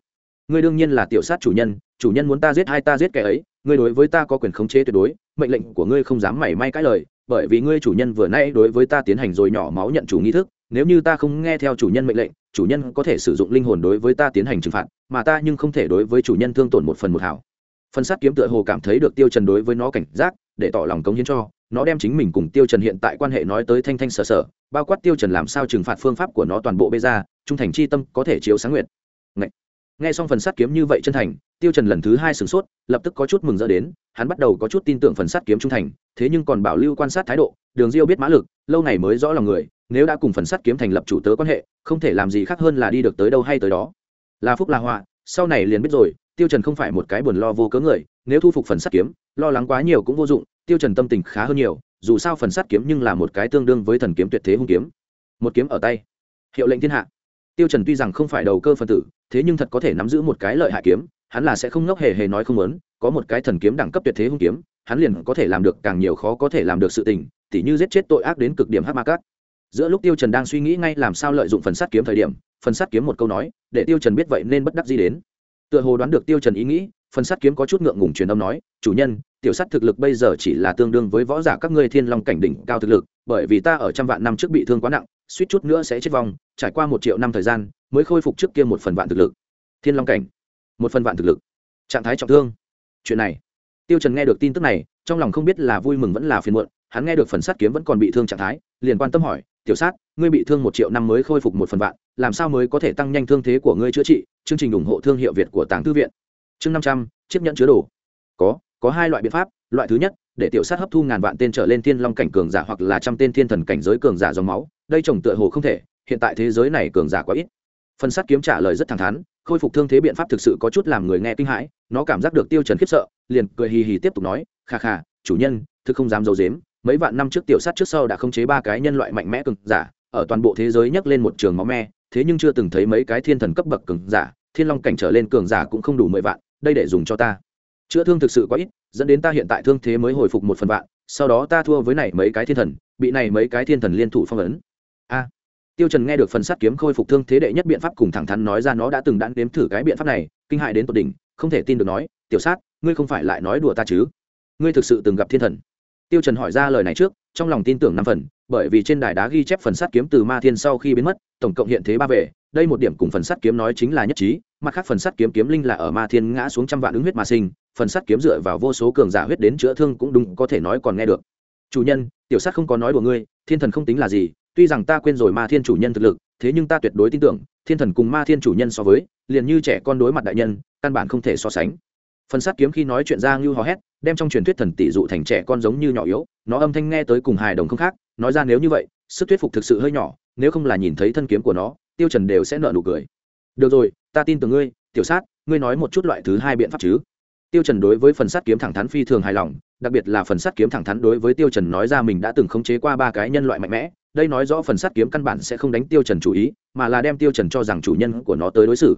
Ngươi đương nhiên là tiểu sát chủ nhân chủ nhân muốn ta giết hai ta giết kẻ ấy ngươi đối với ta có quyền khống chế tuyệt đối, mệnh lệnh của ngươi không dám mảy may cãi lời, bởi vì ngươi chủ nhân vừa nay đối với ta tiến hành rồi nhỏ máu nhận chủ nghi thức, nếu như ta không nghe theo chủ nhân mệnh lệnh, chủ nhân có thể sử dụng linh hồn đối với ta tiến hành trừng phạt, mà ta nhưng không thể đối với chủ nhân thương tổn một phần một hảo phần sát kiếm tựa hồ cảm thấy được tiêu trần đối với nó cảnh giác, để tỏ lòng cống hiến cho, nó đem chính mình cùng tiêu trần hiện tại quan hệ nói tới thanh thanh sở sở, bao quát tiêu trần làm sao trừng phạt phương pháp của nó toàn bộ bê ra, trung thành chi tâm có thể chiếu sáng nguyện Ngậy nghe xong phần sát kiếm như vậy chân thành, tiêu trần lần thứ hai sửng sốt, lập tức có chút mừng rỡ đến, hắn bắt đầu có chút tin tưởng phần sát kiếm trung thành, thế nhưng còn bảo lưu quan sát thái độ, đường diêu biết mã lực, lâu ngày mới rõ lòng người, nếu đã cùng phần sát kiếm thành lập chủ tớ quan hệ, không thể làm gì khác hơn là đi được tới đâu hay tới đó. Là phúc là họa, sau này liền biết rồi, tiêu trần không phải một cái buồn lo vô cớ người, nếu thu phục phần sát kiếm, lo lắng quá nhiều cũng vô dụng, tiêu trần tâm tình khá hơn nhiều, dù sao phần sát kiếm nhưng là một cái tương đương với thần kiếm tuyệt thế hung kiếm. Một kiếm ở tay. Hiệu lệnh thiên hạ tiêu trần tuy rằng không phải đầu cơ phân tử, thế nhưng thật có thể nắm giữ một cái lợi hại kiếm, hắn là sẽ không ngốc hề hề nói không muốn, có một cái thần kiếm đẳng cấp tuyệt thế hung kiếm, hắn liền có thể làm được càng nhiều khó có thể làm được sự tình, tỉ như giết chết tội ác đến cực điểm hắc ma cát. Giữa lúc tiêu trần đang suy nghĩ ngay làm sao lợi dụng phần sát kiếm thời điểm, phần sát kiếm một câu nói, để tiêu trần biết vậy nên bất đắc gì đến. Tựa hồ đoán được tiêu trần ý nghĩ, phần sát kiếm có chút ngượng ngùng truyền âm nói, chủ nhân, tiểu sát thực lực bây giờ chỉ là tương đương với võ giả các ngươi thiên long cảnh đỉnh cao thực lực, bởi vì ta ở trăm vạn năm trước bị thương quá nặng suýt chút nữa sẽ chết vong, trải qua một triệu năm thời gian, mới khôi phục trước kia một phần vạn thực lực. Thiên long cảnh. Một phần vạn thực lực. Trạng thái trọng thương. Chuyện này. Tiêu trần nghe được tin tức này, trong lòng không biết là vui mừng vẫn là phiền muộn, hắn nghe được phần sát kiếm vẫn còn bị thương trạng thái, liền quan tâm hỏi, tiểu sát, ngươi bị thương một triệu năm mới khôi phục một phần vạn, làm sao mới có thể tăng nhanh thương thế của ngươi chữa trị? Chương trình ủng hộ thương hiệu việt của tàng thư viện. Chương năm trăm, chiếc nhẫn chứa đồ. Có có hai loại biện pháp, loại thứ nhất, để tiểu sát hấp thu ngàn vạn tên trở lên thiên long cảnh cường giả hoặc là trăm tên thiên thần cảnh giới cường giả dòng máu, đây trồng tựa hồ không thể, hiện tại thế giới này cường giả quá ít. Phần sát kiếm trả lời rất thẳng thắn, khôi phục thương thế biện pháp thực sự có chút làm người nghe kinh hãi, nó cảm giác được tiêu trần khiếp sợ, liền cười hì hì tiếp tục nói, kha kha, chủ nhân, thực không dám dầu dếm mấy vạn năm trước tiểu sát trước sau đã khống chế ba cái nhân loại mạnh mẽ cường giả, ở toàn bộ thế giới nhấc lên một trường máu me, thế nhưng chưa từng thấy mấy cái thiên thần cấp bậc cường giả, thiên long cảnh trở lên cường giả cũng không đủ mười vạn, đây để dùng cho ta chữa thương thực sự quá ít, dẫn đến ta hiện tại thương thế mới hồi phục một phần vạn, sau đó ta thua với này mấy cái thiên thần, bị này mấy cái thiên thần liên thủ phong ấn. A. Tiêu trần nghe được phần sát kiếm khôi phục thương thế đệ nhất biện pháp cùng thẳng thắn nói ra nó đã từng đạn đếm thử cái biện pháp này, kinh hại đến tột đỉnh, không thể tin được nói, tiểu sát, ngươi không phải lại nói đùa ta chứ? Ngươi thực sự từng gặp thiên thần? Tiêu trần hỏi ra lời này trước, trong lòng tin tưởng năm phần, bởi vì trên đài đá ghi chép phần sát kiếm từ ma thiên sau khi biến mất, tổng cộng hiện thế ba về, đây một điểm cùng phần sát kiếm nói chính là nhất trí, mặt khác phần sát kiếm kiếm linh là ở ma thiên ngã xuống trăm vạn ứng huyết mà sinh phần sắt kiếm dựa vào vô số cường giả huyết đến chữa thương cũng đúng có thể nói còn nghe được. Chủ nhân, tiểu sát không có nói đùa ngươi, thiên thần không tính là gì, tuy rằng ta quên rồi ma thiên chủ nhân thực lực, thế nhưng ta tuyệt đối tin tưởng, thiên thần cùng ma thiên chủ nhân so với, liền như trẻ con đối mặt đại nhân, căn bản không thể so sánh. Phần sát kiếm khi nói chuyện ra như hò hét, đem trong truyền thuyết thần tỷ dụ thành trẻ con giống như nhỏ yếu, nó âm thanh nghe tới cùng hài đồng không khác, nói ra nếu như vậy, sức thuyết phục thực sự hơi nhỏ, nếu không là nhìn thấy thân kiếm của nó, tiêu trần đều sẽ nở nụ cười. Được rồi, ta tin tưởng ngươi, tiểu sát, ngươi nói một chút loại thứ hai biện pháp chứ tiêu trần đối với phần sát kiếm thẳng thắn phi thường hài lòng, đặc biệt là phần sát kiếm thẳng thắn đối với tiêu trần nói ra mình đã từng khống chế qua ba cái nhân loại mạnh mẽ, đây nói rõ phần sát kiếm căn bản sẽ không đánh tiêu trần chủ ý, mà là đem tiêu trần cho rằng chủ nhân của nó tới đối xử.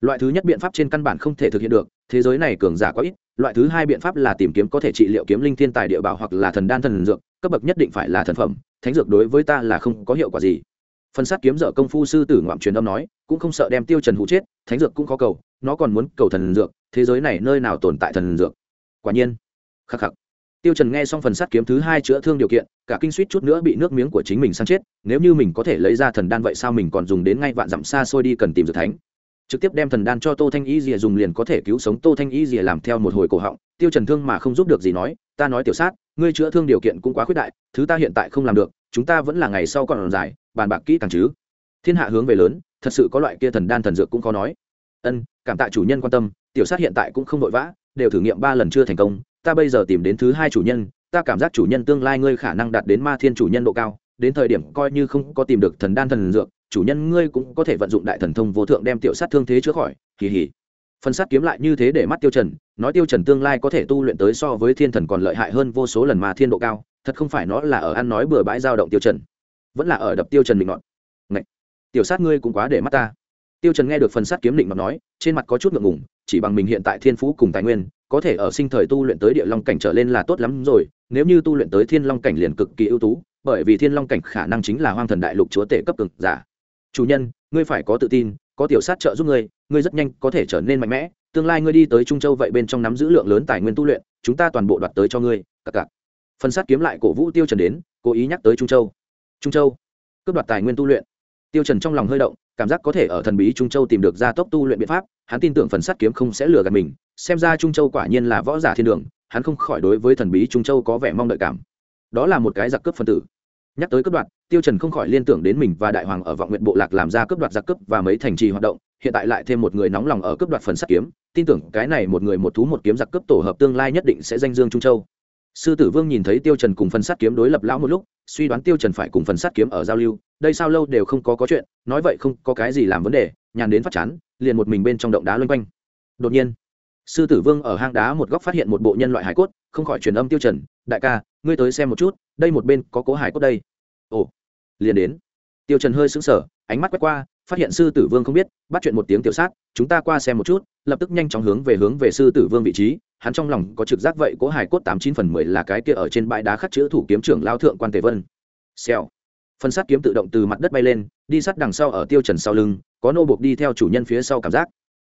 Loại thứ nhất biện pháp trên căn bản không thể thực hiện được, thế giới này cường giả quá ít, loại thứ hai biện pháp là tìm kiếm có thể trị liệu kiếm linh thiên tài địa bảo hoặc là thần đan thần dược, cấp bậc nhất định phải là thần phẩm, thánh dược đối với ta là không có hiệu quả gì. Phần sát kiếm dở công phu sư tử ngoạm truyền âm nói, cũng không sợ đem tiêu trần hụ chết thánh dược cũng có cầu, nó còn muốn cầu thần dược, thế giới này nơi nào tồn tại thần dược? Quả nhiên. Khắc khắc. Tiêu trần nghe xong phần sát kiếm thứ hai chữa thương điều kiện, cả kinh suýt chút nữa bị nước miếng của chính mình sang chết, nếu như mình có thể lấy ra thần đan vậy sao mình còn dùng đến ngay vạn dặm xa xôi đi cần tìm dược thánh? Trực tiếp đem thần đan cho tô thanh y dìa dùng liền có thể cứu sống tô thanh y dìa làm theo một hồi cổ họng, tiêu trần thương mà không giúp được gì nói, ta nói tiểu sát, ngươi chữa thương điều kiện cũng quá khuyết đại, thứ ta hiện tại không làm được, chúng ta vẫn là ngày sau còn dài, bàn bạc kỹ càng chứ thiên hạ hướng về lớn, thật sự có loại kia thần đan thần dược cũng khó nói. Ân, cảm tạ chủ nhân quan tâm, tiểu sát hiện tại cũng không vội vã, đều thử nghiệm ba lần chưa thành công, ta bây giờ tìm đến thứ hai chủ nhân, ta cảm giác chủ nhân tương lai ngươi khả năng đạt đến ma thiên chủ nhân độ cao, đến thời điểm coi như không có tìm được thần đan thần dược, chủ nhân ngươi cũng có thể vận dụng đại thần thông vô thượng đem tiểu sát thương thế chữa khỏi, kỳ hỉ. Phần sát kiếm lại như thế để mắt tiêu trần, nói tiêu trần tương lai có thể tu luyện tới so với thiên thần còn lợi hại hơn vô số lần ma thiên độ cao, thật không phải nó là ở ăn nói bừa bãi dao động tiêu trần, vẫn là ở đập tiêu trần định ngọn tiểu sát ngươi cũng quá để mắt ta. Tiêu trần nghe được phần sát kiếm định mà nói, trên mặt có chút ngượng ngùng, chỉ bằng mình hiện tại thiên phú cùng tài nguyên, có thể ở sinh thời tu luyện tới địa long cảnh trở lên là tốt lắm rồi, nếu như tu luyện tới thiên long cảnh liền cực kỳ ưu tú, bởi vì thiên long cảnh khả năng chính là hoang thần đại lục chúa tể cấp cực giả. Chủ nhân, ngươi phải có tự tin, có tiểu sát trợ giúp ngươi ngươi rất nhanh có thể trở nên mạnh mẽ, tương lai ngươi đi tới trung châu vậy bên trong nắm giữ lượng lớn tài nguyên tu luyện, chúng ta toàn bộ đoạt tới cho ngươi, cặc cặc. Phần sát kiếm lại cổ vũ tiêu trần đến, cố ý nhắc tới trung châu. Trung châu, cướp đoạt tài nguyên tu luyện tiêu trần trong lòng hơi động, cảm giác có thể ở thần bí trung châu tìm được gia tốc tu luyện biện pháp, hắn tin tưởng phần Sắt kiếm không sẽ lừa gạt mình, xem ra trung châu quả nhiên là võ giả thiên đường, hắn không khỏi đối với thần bí trung châu có vẻ mong đợi cảm. Đó là một cái giặc cướp phân tử. Nhắc tới cướp đoạt, tiêu trần không khỏi liên tưởng đến mình và đại hoàng ở vọng nguyện bộ lạc làm ra cướp đoạt giặc cướp và mấy thành trì hoạt động, hiện tại lại thêm một người nóng lòng ở cướp đoạt phần sắt kiếm, tin tưởng cái này một người một thú một kiếm giặc cướp tổ hợp tương lai nhất định sẽ danh dương trung châu sư tử vương nhìn thấy tiêu trần cùng phần sắt kiếm đối lập lão một lúc, suy đoán tiêu trần phải cùng phần sắt kiếm ở giao lưu, đây sao lâu đều không có có chuyện, nói vậy không có cái gì làm vấn đề, nhàn đến phát chán, liền một mình bên trong động đá loanh quanh. Đột nhiên, sư tử vương ở hang đá một góc phát hiện một bộ nhân loại hải cốt, không khỏi truyền âm tiêu trần, đại ca, ngươi tới xem một chút, đây một bên có cố hải cốt đây. Ồ, liền đến. Tiêu trần hơi sững sờ, ánh mắt quét qua, phát hiện sư tử vương không biết, bắt chuyện một tiếng tiểu sát, chúng ta qua xem một chút, lập tức nhanh chóng hướng về hướng về sư tử vương vị trí hắn trong lòng có trực giác vậy cố hải cốt tám chín phần mười là cái kia ở trên bãi đá khắc chữ thủ kiếm trưởng lao thượng quan tề vân. Xèo. Phân sát kiếm tự động từ mặt đất bay lên, đi sắt đằng sau ở tiêu trần sau lưng, có nô buộc đi theo chủ nhân phía sau cảm giác.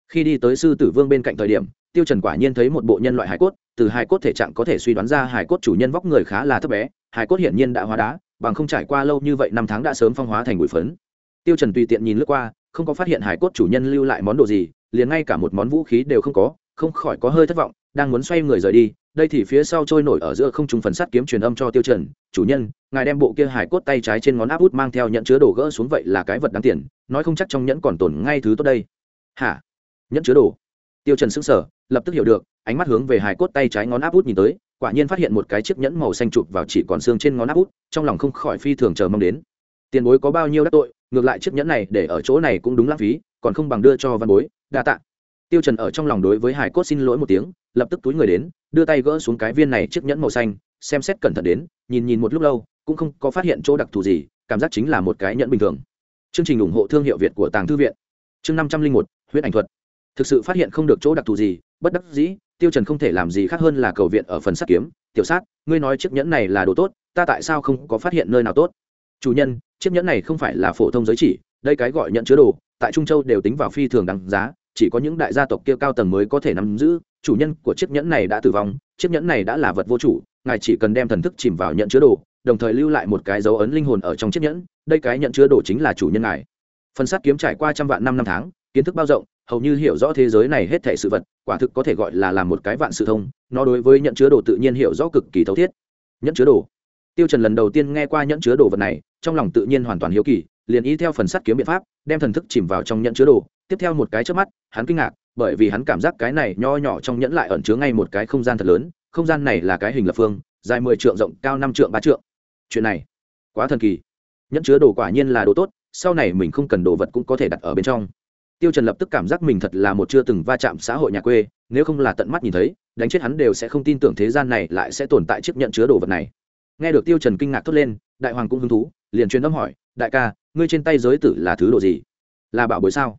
Khi đi tới sư tử vương bên cạnh thời điểm, tiêu trần quả nhiên thấy một bộ nhân loại hải cốt, từ hải cốt thể trạng có thể suy đoán ra hải cốt chủ nhân vóc người khá là thấp bé hải cốt hiển nhiên đã hóa đá, bằng không trải qua lâu như vậy năm tháng đã sớm phong hóa thành bụi phấn. Tiêu trần tùy tiện nhìn lướt qua, không có phát hiện hải cốt chủ nhân lưu lại món đồ gì, liền ngay cả một món vũ khí đều không có, không khỏi có hơi thất vọng đang muốn xoay người rời đi, đây thì phía sau trôi nổi ở giữa không trung phần sắt kiếm truyền âm cho tiêu trần, chủ nhân, ngài đem bộ kia hải cốt tay trái trên ngón áp út mang theo nhận chứa đồ gỡ xuống vậy là cái vật đáng tiền, nói không chắc trong nhẫn còn tồn ngay thứ tốt đây. Hả? Nhẫn chứa đồ? Tiêu trần sững sờ, lập tức hiểu được, ánh mắt hướng về hải cốt tay trái ngón áp út nhìn tới, quả nhiên phát hiện một cái chiếc nhẫn màu xanh chụp vào chỉ còn xương trên ngón áp út, trong lòng không khỏi phi thường chờ mong đến. Tiền bối có bao nhiêu đắc tội, ngược lại chiếc nhẫn này để ở chỗ này cũng đúng lãng phí, còn không bằng đưa cho văn bối, đa tạ. Tiêu trần ở trong lòng đối với hải cốt xin lỗi một tiếng lập tức túi người đến, đưa tay gỡ xuống cái viên này chiếc nhẫn màu xanh, xem xét cẩn thận đến, nhìn nhìn một lúc lâu, cũng không có phát hiện chỗ đặc thù gì, cảm giác chính là một cái nhẫn bình thường. Chương trình ủng hộ thương hiệu việt của tàng thư viện. Chương năm trăm linh một huyết ảnh thuật. Thực sự phát hiện không được chỗ đặc thù gì, bất đắc dĩ, tiêu trần không thể làm gì khác hơn là cầu viện ở phần sắt kiếm. Tiểu sát, ngươi nói chiếc nhẫn này là đồ tốt, ta tại sao không có phát hiện nơi nào tốt? Chủ nhân, chiếc nhẫn này không phải là phổ thông giới chỉ, đây cái gọi nhận chứa đồ, tại trung châu đều tính vào phi thường đằng giá chỉ có những đại gia tộc kia cao tầng mới có thể nắm giữ, chủ nhân của chiếc nhẫn này đã tử vong, chiếc nhẫn này đã là vật vô chủ, ngài chỉ cần đem thần thức chìm vào nhận chứa đồ, đồng thời lưu lại một cái dấu ấn linh hồn ở trong chiếc nhẫn, đây cái nhận chứa đồ chính là chủ nhân ngài. Phần sát kiếm trải qua trăm vạn năm năm tháng, kiến thức bao rộng, hầu như hiểu rõ thế giới này hết thể sự vật, quả thực có thể gọi là làm một cái vạn sự thông, nó đối với nhận chứa đồ tự nhiên hiểu rõ cực kỳ thấu thiết. Nhận chứa đồ. Tiêu trần lần đầu tiên nghe qua nhận chứa đồ vật này, trong lòng tự nhiên hoàn toàn hiếu kỳ liền ý theo phần sắt kiếm biện pháp, đem thần thức chìm vào trong nhẫn chứa đồ. Tiếp theo một cái trước mắt, hắn kinh ngạc, bởi vì hắn cảm giác cái này nho nhỏ trong nhẫn lại ẩn chứa ngay một cái không gian thật lớn. Không gian này là cái hình lập phương, dài mười trượng rộng, cao năm trượng, ba trượng. Chuyện này, quá thần kỳ. Nhẫn chứa đồ quả nhiên là đồ tốt, sau này mình không cần đồ vật cũng có thể đặt ở bên trong. Tiêu trần lập tức cảm giác mình thật là một chưa từng va chạm xã hội nhà quê, nếu không là tận mắt nhìn thấy, đánh chết hắn đều sẽ không tin tưởng thế gian này lại sẽ tồn tại chiếc nhẫn chứa đồ vật này. Nghe được tiêu trần kinh ngạc thốt lên, đại hoàng cũng hứng thú, liền truyền âm hỏi, đại ca ngươi trên tay giới tử là thứ đồ gì? Là bảo bối sao?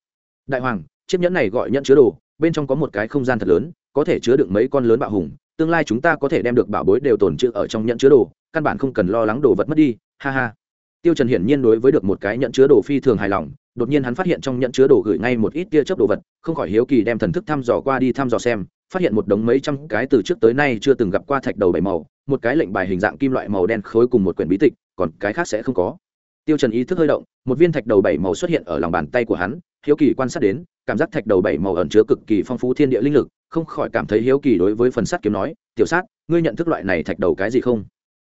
Đại hoàng, chiếc nhẫn này gọi nhẫn chứa đồ, bên trong có một cái không gian thật lớn, có thể chứa đựng mấy con lớn bạo hùng, tương lai chúng ta có thể đem được bảo bối đều tồn trữ ở trong nhẫn chứa đồ, căn bản không cần lo lắng đồ vật mất đi, ha ha. Tiêu trần hiển nhiên đối với được một cái nhẫn chứa đồ phi thường hài lòng, đột nhiên hắn phát hiện trong nhẫn chứa đồ gửi ngay một ít tia chớp đồ vật, không khỏi hiếu kỳ đem thần thức thăm dò qua đi thăm dò xem, phát hiện một đống mấy trăm cái từ trước tới nay chưa từng gặp qua thạch đầu bảy màu, một cái lệnh bài hình dạng kim loại màu đen khối cùng một quyển bí tịch, còn cái khác sẽ không có tiêu trần ý thức hơi động, một viên thạch đầu bảy màu xuất hiện ở lòng bàn tay của hắn, hiếu kỳ quan sát đến, cảm giác thạch đầu bảy màu ẩn chứa cực kỳ phong phú thiên địa linh lực, không khỏi cảm thấy hiếu kỳ đối với phần sắt kiếm nói, tiểu sát, ngươi nhận thức loại này thạch đầu cái gì không?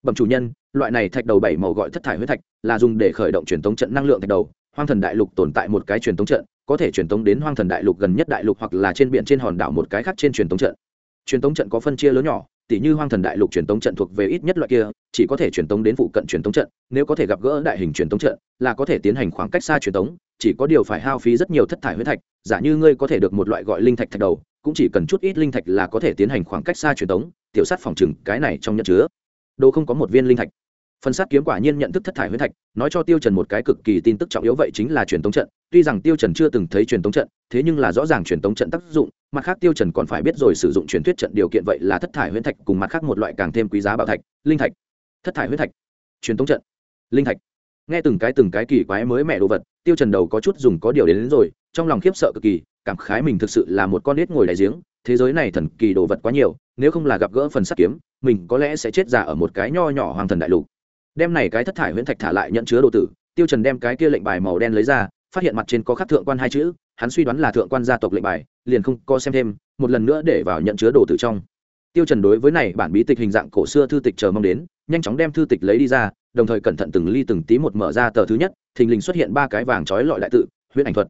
Bẩm chủ nhân, loại này thạch đầu bảy màu gọi thất thải huyết thạch, là dùng để khởi động truyền tống trận năng lượng thạch đầu. Hoang thần đại lục tồn tại một cái truyền tống trận, có thể truyền tống đến hoang thần đại lục gần nhất đại lục hoặc là trên biển trên hòn đảo một cái khác trên truyền tống trận. Truyền tống trận có phân chia lớn nhỏ tỉ như hoang thần đại lục truyền tống trận thuộc về ít nhất loại kia, chỉ có thể truyền tống đến phụ cận truyền tống trận, nếu có thể gặp gỡ đại hình truyền tống trận, là có thể tiến hành khoảng cách xa truyền tống, chỉ có điều phải hao phí rất nhiều thất thải huyết thạch, giả như ngươi có thể được một loại gọi linh thạch thạch đầu, cũng chỉ cần chút ít linh thạch là có thể tiến hành khoảng cách xa truyền tống, tiểu sát phòng trừng cái này trong nhận chứa. Đồ không có một viên linh thạch phần sát kiếm quả nhiên nhận thức thất thải huyết thạch nói cho tiêu trần một cái cực kỳ tin tức trọng yếu vậy chính là truyền tống trận. Tuy rằng tiêu trần chưa từng thấy truyền tống trận thế nhưng là rõ ràng truyền tống trận tác dụng mặt khác tiêu trần còn phải biết rồi sử dụng truyền thuyết trận điều kiện vậy là thất thải huyết thạch cùng mặt khác một loại càng thêm quý giá bảo thạch linh thạch. Thất thải huyết thạch. Truyền tống trận. Linh thạch. Nghe từng cái từng cái kỳ quái mới mẹ đồ vật tiêu trần đầu có chút dùng có điều đến, đến rồi trong lòng khiếp sợ cực kỳ cảm khái mình thực sự là một con nít ngồi đại giếng thế giới này thần kỳ đồ vật quá nhiều nếu không là gặp gỡ phần sắt kiếm mình có lẽ sẽ chết già ở một cái nho nhỏ hoàng thần đại lục đem này cái thất thải huyễn thạch thả lại nhận chứa đồ tử, tiêu trần đem cái kia lệnh bài màu đen lấy ra, phát hiện mặt trên có khắc thượng quan hai chữ, hắn suy đoán là thượng quan gia tộc lệnh bài, liền không có xem thêm, một lần nữa để vào nhận chứa đồ tử trong. Tiêu trần đối với này bản bí tịch hình dạng cổ xưa thư tịch chờ mong đến, nhanh chóng đem thư tịch lấy đi ra, đồng thời cẩn thận từng ly từng tí một mở ra tờ thứ nhất, thình lình xuất hiện ba cái vàng chói lọi đại tự, huyễn ảnh thuật.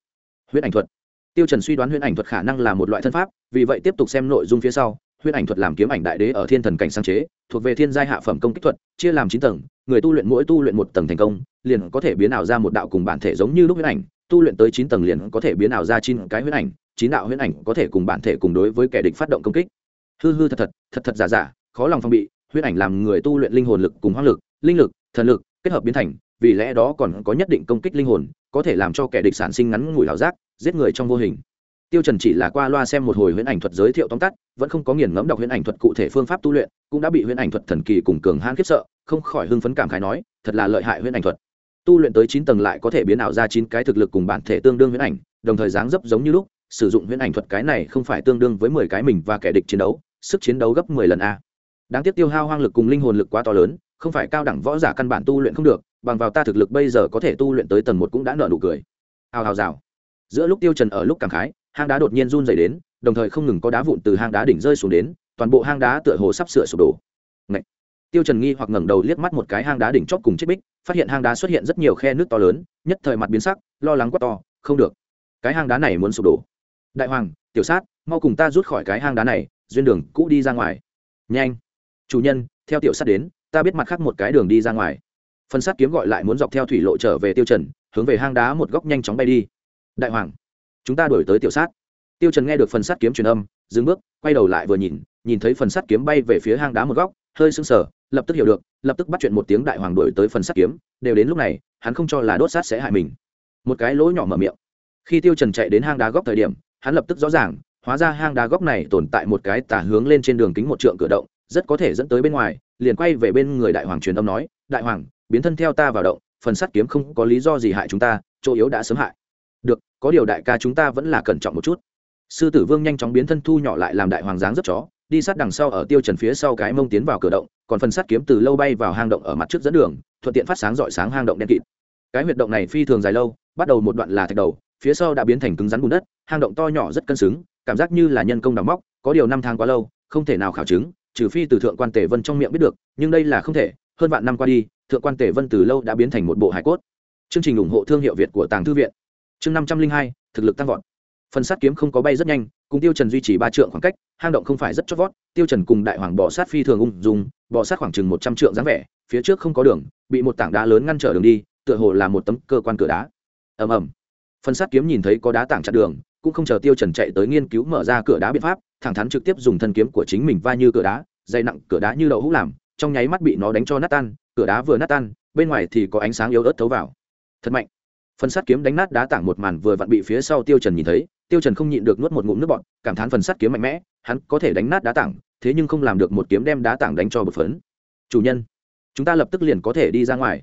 Huyễn ảnh thuật. Tiêu trần suy đoán huyễn ảnh thuật khả năng là một loại thân pháp, vì vậy tiếp tục xem nội dung phía sau huyễn ảnh thuật làm kiếm ảnh đại đế ở thiên thần cảnh sáng chế, thuộc về thiên giai hạ phẩm công kích thuật, chia làm chín tầng, người tu luyện mỗi tu luyện một tầng thành công, liền có thể biến ảo ra một đạo cùng bản thể giống như lúc huyễn ảnh, tu luyện tới chín tầng liền có thể biến ảo ra chín cái huyễn ảnh, chín đạo huyễn ảnh có thể cùng bản thể cùng đối với kẻ địch phát động công kích. Hư hư thật thật thật thật giả giả, khó lòng phong bị, huyễn ảnh làm người tu luyện linh hồn lực cùng hoang lực, linh lực, thần lực kết hợp biến thành, vì lẽ đó còn có nhất định công kích linh hồn, có thể làm cho kẻ địch sản sinh ngắn ngủi ảo giác, giết người trong vô hình tiêu trần chỉ là qua loa xem một hồi huyễn ảnh thuật giới thiệu tóm tắt, vẫn không có nghiền ngẫm đọc huyễn ảnh thuật cụ thể phương pháp tu luyện, cũng đã bị huyễn ảnh thuật thần kỳ cùng cường hãn khiếp sợ, không khỏi hưng phấn cảm khái nói, thật là lợi hại huyễn ảnh thuật. Tu luyện tới chín tầng lại có thể biến ảo ra chín cái thực lực cùng bản thể tương đương huyễn ảnh, đồng thời dáng dấp giống như lúc, sử dụng huyễn ảnh thuật cái này không phải tương đương với mười cái mình và kẻ địch chiến đấu, sức chiến đấu gấp mười lần a. Đáng tiếc tiêu hao hoang lực cùng linh hồn lực quá to lớn, không phải cao đẳng võ giả căn bản tu luyện không được, bằng vào ta thực lực bây giờ có thể tu luyện tới tầng một cũng đã nợ nụ cười. Hào hào rào. Giữa lúc tiêu trần ở lúc cảm khái hang đá đột nhiên run dày đến, đồng thời không ngừng có đá vụn từ hang đá đỉnh rơi xuống đến, toàn bộ hang đá tựa hồ sắp sửa sụp đổ. Ngậy! tiêu trần nghi hoặc ngẩng đầu liếc mắt một cái hang đá đỉnh chót cùng chiếc bích, phát hiện hang đá xuất hiện rất nhiều khe nước to lớn, nhất thời mặt biến sắc, lo lắng quá to, không được! Cái hang đá này muốn sụp đổ. Đại hoàng, tiểu sát, mau cùng ta rút khỏi cái hang đá này, duyên đường cũ đi ra ngoài. Nhanh! Chủ nhân, theo tiểu sát đến, ta biết mặt khác một cái đường đi ra ngoài. Phần sát kiếm gọi lại muốn dọc theo thủy lộ trở về tiêu trần, hướng về hang đá một góc nhanh chóng bay đi. Đại hoàng chúng ta đuổi tới tiểu sát. Tiêu trần nghe được phần sát kiếm truyền âm, dừng bước, quay đầu lại vừa nhìn nhìn thấy phần sát kiếm bay về phía hang đá một góc, hơi sưng sờ, lập tức hiểu được, lập tức bắt chuyện một tiếng đại hoàng đuổi tới phần sát kiếm, đều đến lúc này, hắn không cho là đốt sát sẽ hại mình. Một cái lỗ nhỏ mở miệng. Khi tiêu trần chạy đến hang đá góc thời điểm, hắn lập tức rõ ràng, hóa ra hang đá góc này tồn tại một cái tả hướng lên trên đường kính một trượng cửa động, rất có thể dẫn tới bên ngoài, liền quay về bên người đại hoàng truyền âm nói, đại hoàng, biến thân theo ta vào động, phần sắt kiếm không có lý do gì hại chúng ta, chỗ yếu đã sớm hại được, có điều đại ca chúng ta vẫn là cẩn trọng một chút. Sư tử vương nhanh chóng biến thân thu nhỏ lại làm đại hoàng dáng rất chó, đi sát đằng sau ở tiêu trần phía sau cái mông tiến vào cửa động, còn phần sắt kiếm từ lâu bay vào hang động ở mặt trước dẫn đường, thuận tiện phát sáng rọi sáng hang động đen kịt. Cái huyệt động này phi thường dài lâu, bắt đầu một đoạn là thạch đầu, phía sau đã biến thành cứng rắn bùn đất, hang động to nhỏ rất cân xứng, cảm giác như là nhân công đào móc, có điều năm tháng quá lâu, không thể nào khảo chứng, trừ phi từ thượng quan tề vân trong miệng biết được, nhưng đây là không thể, hơn vạn năm qua đi, thượng quan tề vân từ lâu đã biến thành một bộ hải cốt. Chương trình ủng hộ thương hiệu việt của tàng thư viện chương năm trăm linh hai, thực lực tăng vọt. Phần sát kiếm không có bay rất nhanh, cùng tiêu trần duy trì ba trượng khoảng cách, hang động không phải rất chót vót, tiêu trần cùng đại hoàng bò sát phi thường ung dung bò sát khoảng chừng một trăm trượng dáng vẻ, phía trước không có đường, bị một tảng đá lớn ngăn trở đường đi, tựa hồ là một tấm cơ quan cửa đá. Ầm ầm. Phần sát kiếm nhìn thấy có đá tảng chặn đường, cũng không chờ tiêu trần chạy tới nghiên cứu mở ra cửa đá biện pháp, thẳng thắn trực tiếp dùng thân kiếm của chính mình va như cửa đá, dày nặng cửa đá như đậu hũ làm, trong nháy mắt bị nó đánh cho nát tan, cửa đá vừa nát tan, bên ngoài thì có ánh sáng yếu ớt thấu vào. Thật mạnh phần sắt kiếm đánh nát đá tảng một màn vừa vặn bị phía sau tiêu trần nhìn thấy, tiêu trần không nhịn được nuốt một ngụm nước bọt, cảm thán phần sắt kiếm mạnh mẽ, hắn có thể đánh nát đá tảng, thế nhưng không làm được một kiếm đem đá tảng đánh cho bột phấn. Chủ nhân, chúng ta lập tức liền có thể đi ra ngoài.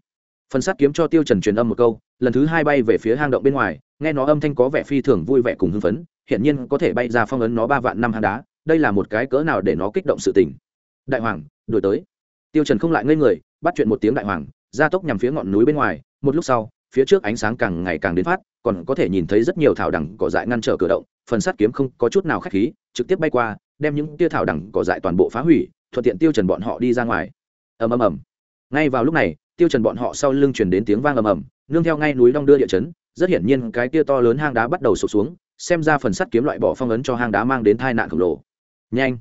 Phần sắt kiếm cho tiêu trần truyền âm một câu, lần thứ hai bay về phía hang động bên ngoài, nghe nó âm thanh có vẻ phi thường vui vẻ cùng hưng phấn hiện nhiên có thể bay ra phong ấn nó ba vạn năm hang đá, đây là một cái cỡ nào để nó kích động sự tình. Đại hoàng, đuổi tới. Tiêu trần không lại ngây người, bắt chuyện một tiếng đại hoàng gia tốc nhằm phía ngọn núi bên ngoài, một lúc sau phía trước ánh sáng càng ngày càng đến phát, còn có thể nhìn thấy rất nhiều thảo đẳng cỏ dại ngăn trở cửa động, phần sắt kiếm không có chút nào khách khí, trực tiếp bay qua, đem những tia thảo đẳng cỏ dại toàn bộ phá hủy, thuận tiện tiêu trần bọn họ đi ra ngoài. Ầm ầm ầm. Ngay vào lúc này, tiêu trần bọn họ sau lưng truyền đến tiếng vang ầm ầm, nương theo ngay núi long đưa địa chấn, rất hiển nhiên cái tia to lớn hang đá bắt đầu sụp xuống, xem ra phần sắt kiếm loại bỏ phong ấn cho hang đá mang đến tai nạn khổng lồ. Nhanh.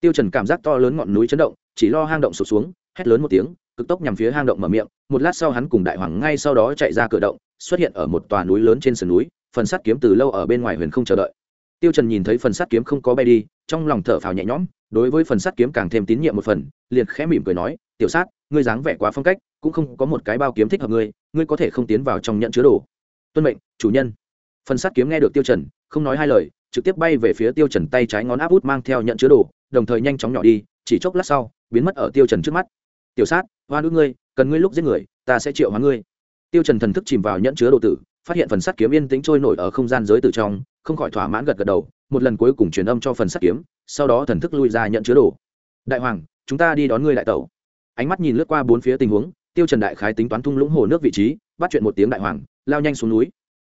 Tiêu trần cảm giác to lớn ngọn núi chấn động, chỉ lo hang động sụp xuống, hét lớn một tiếng cực tốc nhằm phía hang động mở miệng, một lát sau hắn cùng đại hoàng ngay sau đó chạy ra cửa động, xuất hiện ở một tòa núi lớn trên sườn núi, phần sắt kiếm từ lâu ở bên ngoài huyền không chờ đợi. Tiêu trần nhìn thấy phần sắt kiếm không có bay đi, trong lòng thở phào nhẹ nhõm, đối với phần sắt kiếm càng thêm tín nhiệm một phần, liền khẽ mỉm cười nói, tiểu sát, ngươi dáng vẻ quá phong cách, cũng không có một cái bao kiếm thích hợp ngươi ngươi có thể không tiến vào trong nhận chứa đồ. Tuân mệnh, chủ nhân. Phần sắt kiếm nghe được tiêu trần, không nói hai lời, trực tiếp bay về phía tiêu trần tay trái ngón áp út mang theo nhận chứa đồ, đồng thời nhanh chóng nhỏ đi, chỉ chốc lát sau, biến mất ở tiêu trần trước mắt tiểu sát hoa nữ ngươi, cần ngươi lúc giết người, ta sẽ triệu hóa ngươi. Tiêu trần thần thức chìm vào nhẫn chứa đồ tử, phát hiện phần sắt kiếm yên tĩnh trôi nổi ở không gian giới tử trong, không khỏi thỏa mãn gật gật đầu, một lần cuối cùng truyền âm cho phần sắt kiếm, sau đó thần thức lui ra nhận chứa đồ. Đại hoàng, chúng ta đi đón ngươi đại tẩu. Ánh mắt nhìn lướt qua bốn phía tình huống, tiêu trần đại khái tính toán thung lũng hồ nước vị trí, bắt chuyện một tiếng đại hoàng, lao nhanh xuống núi.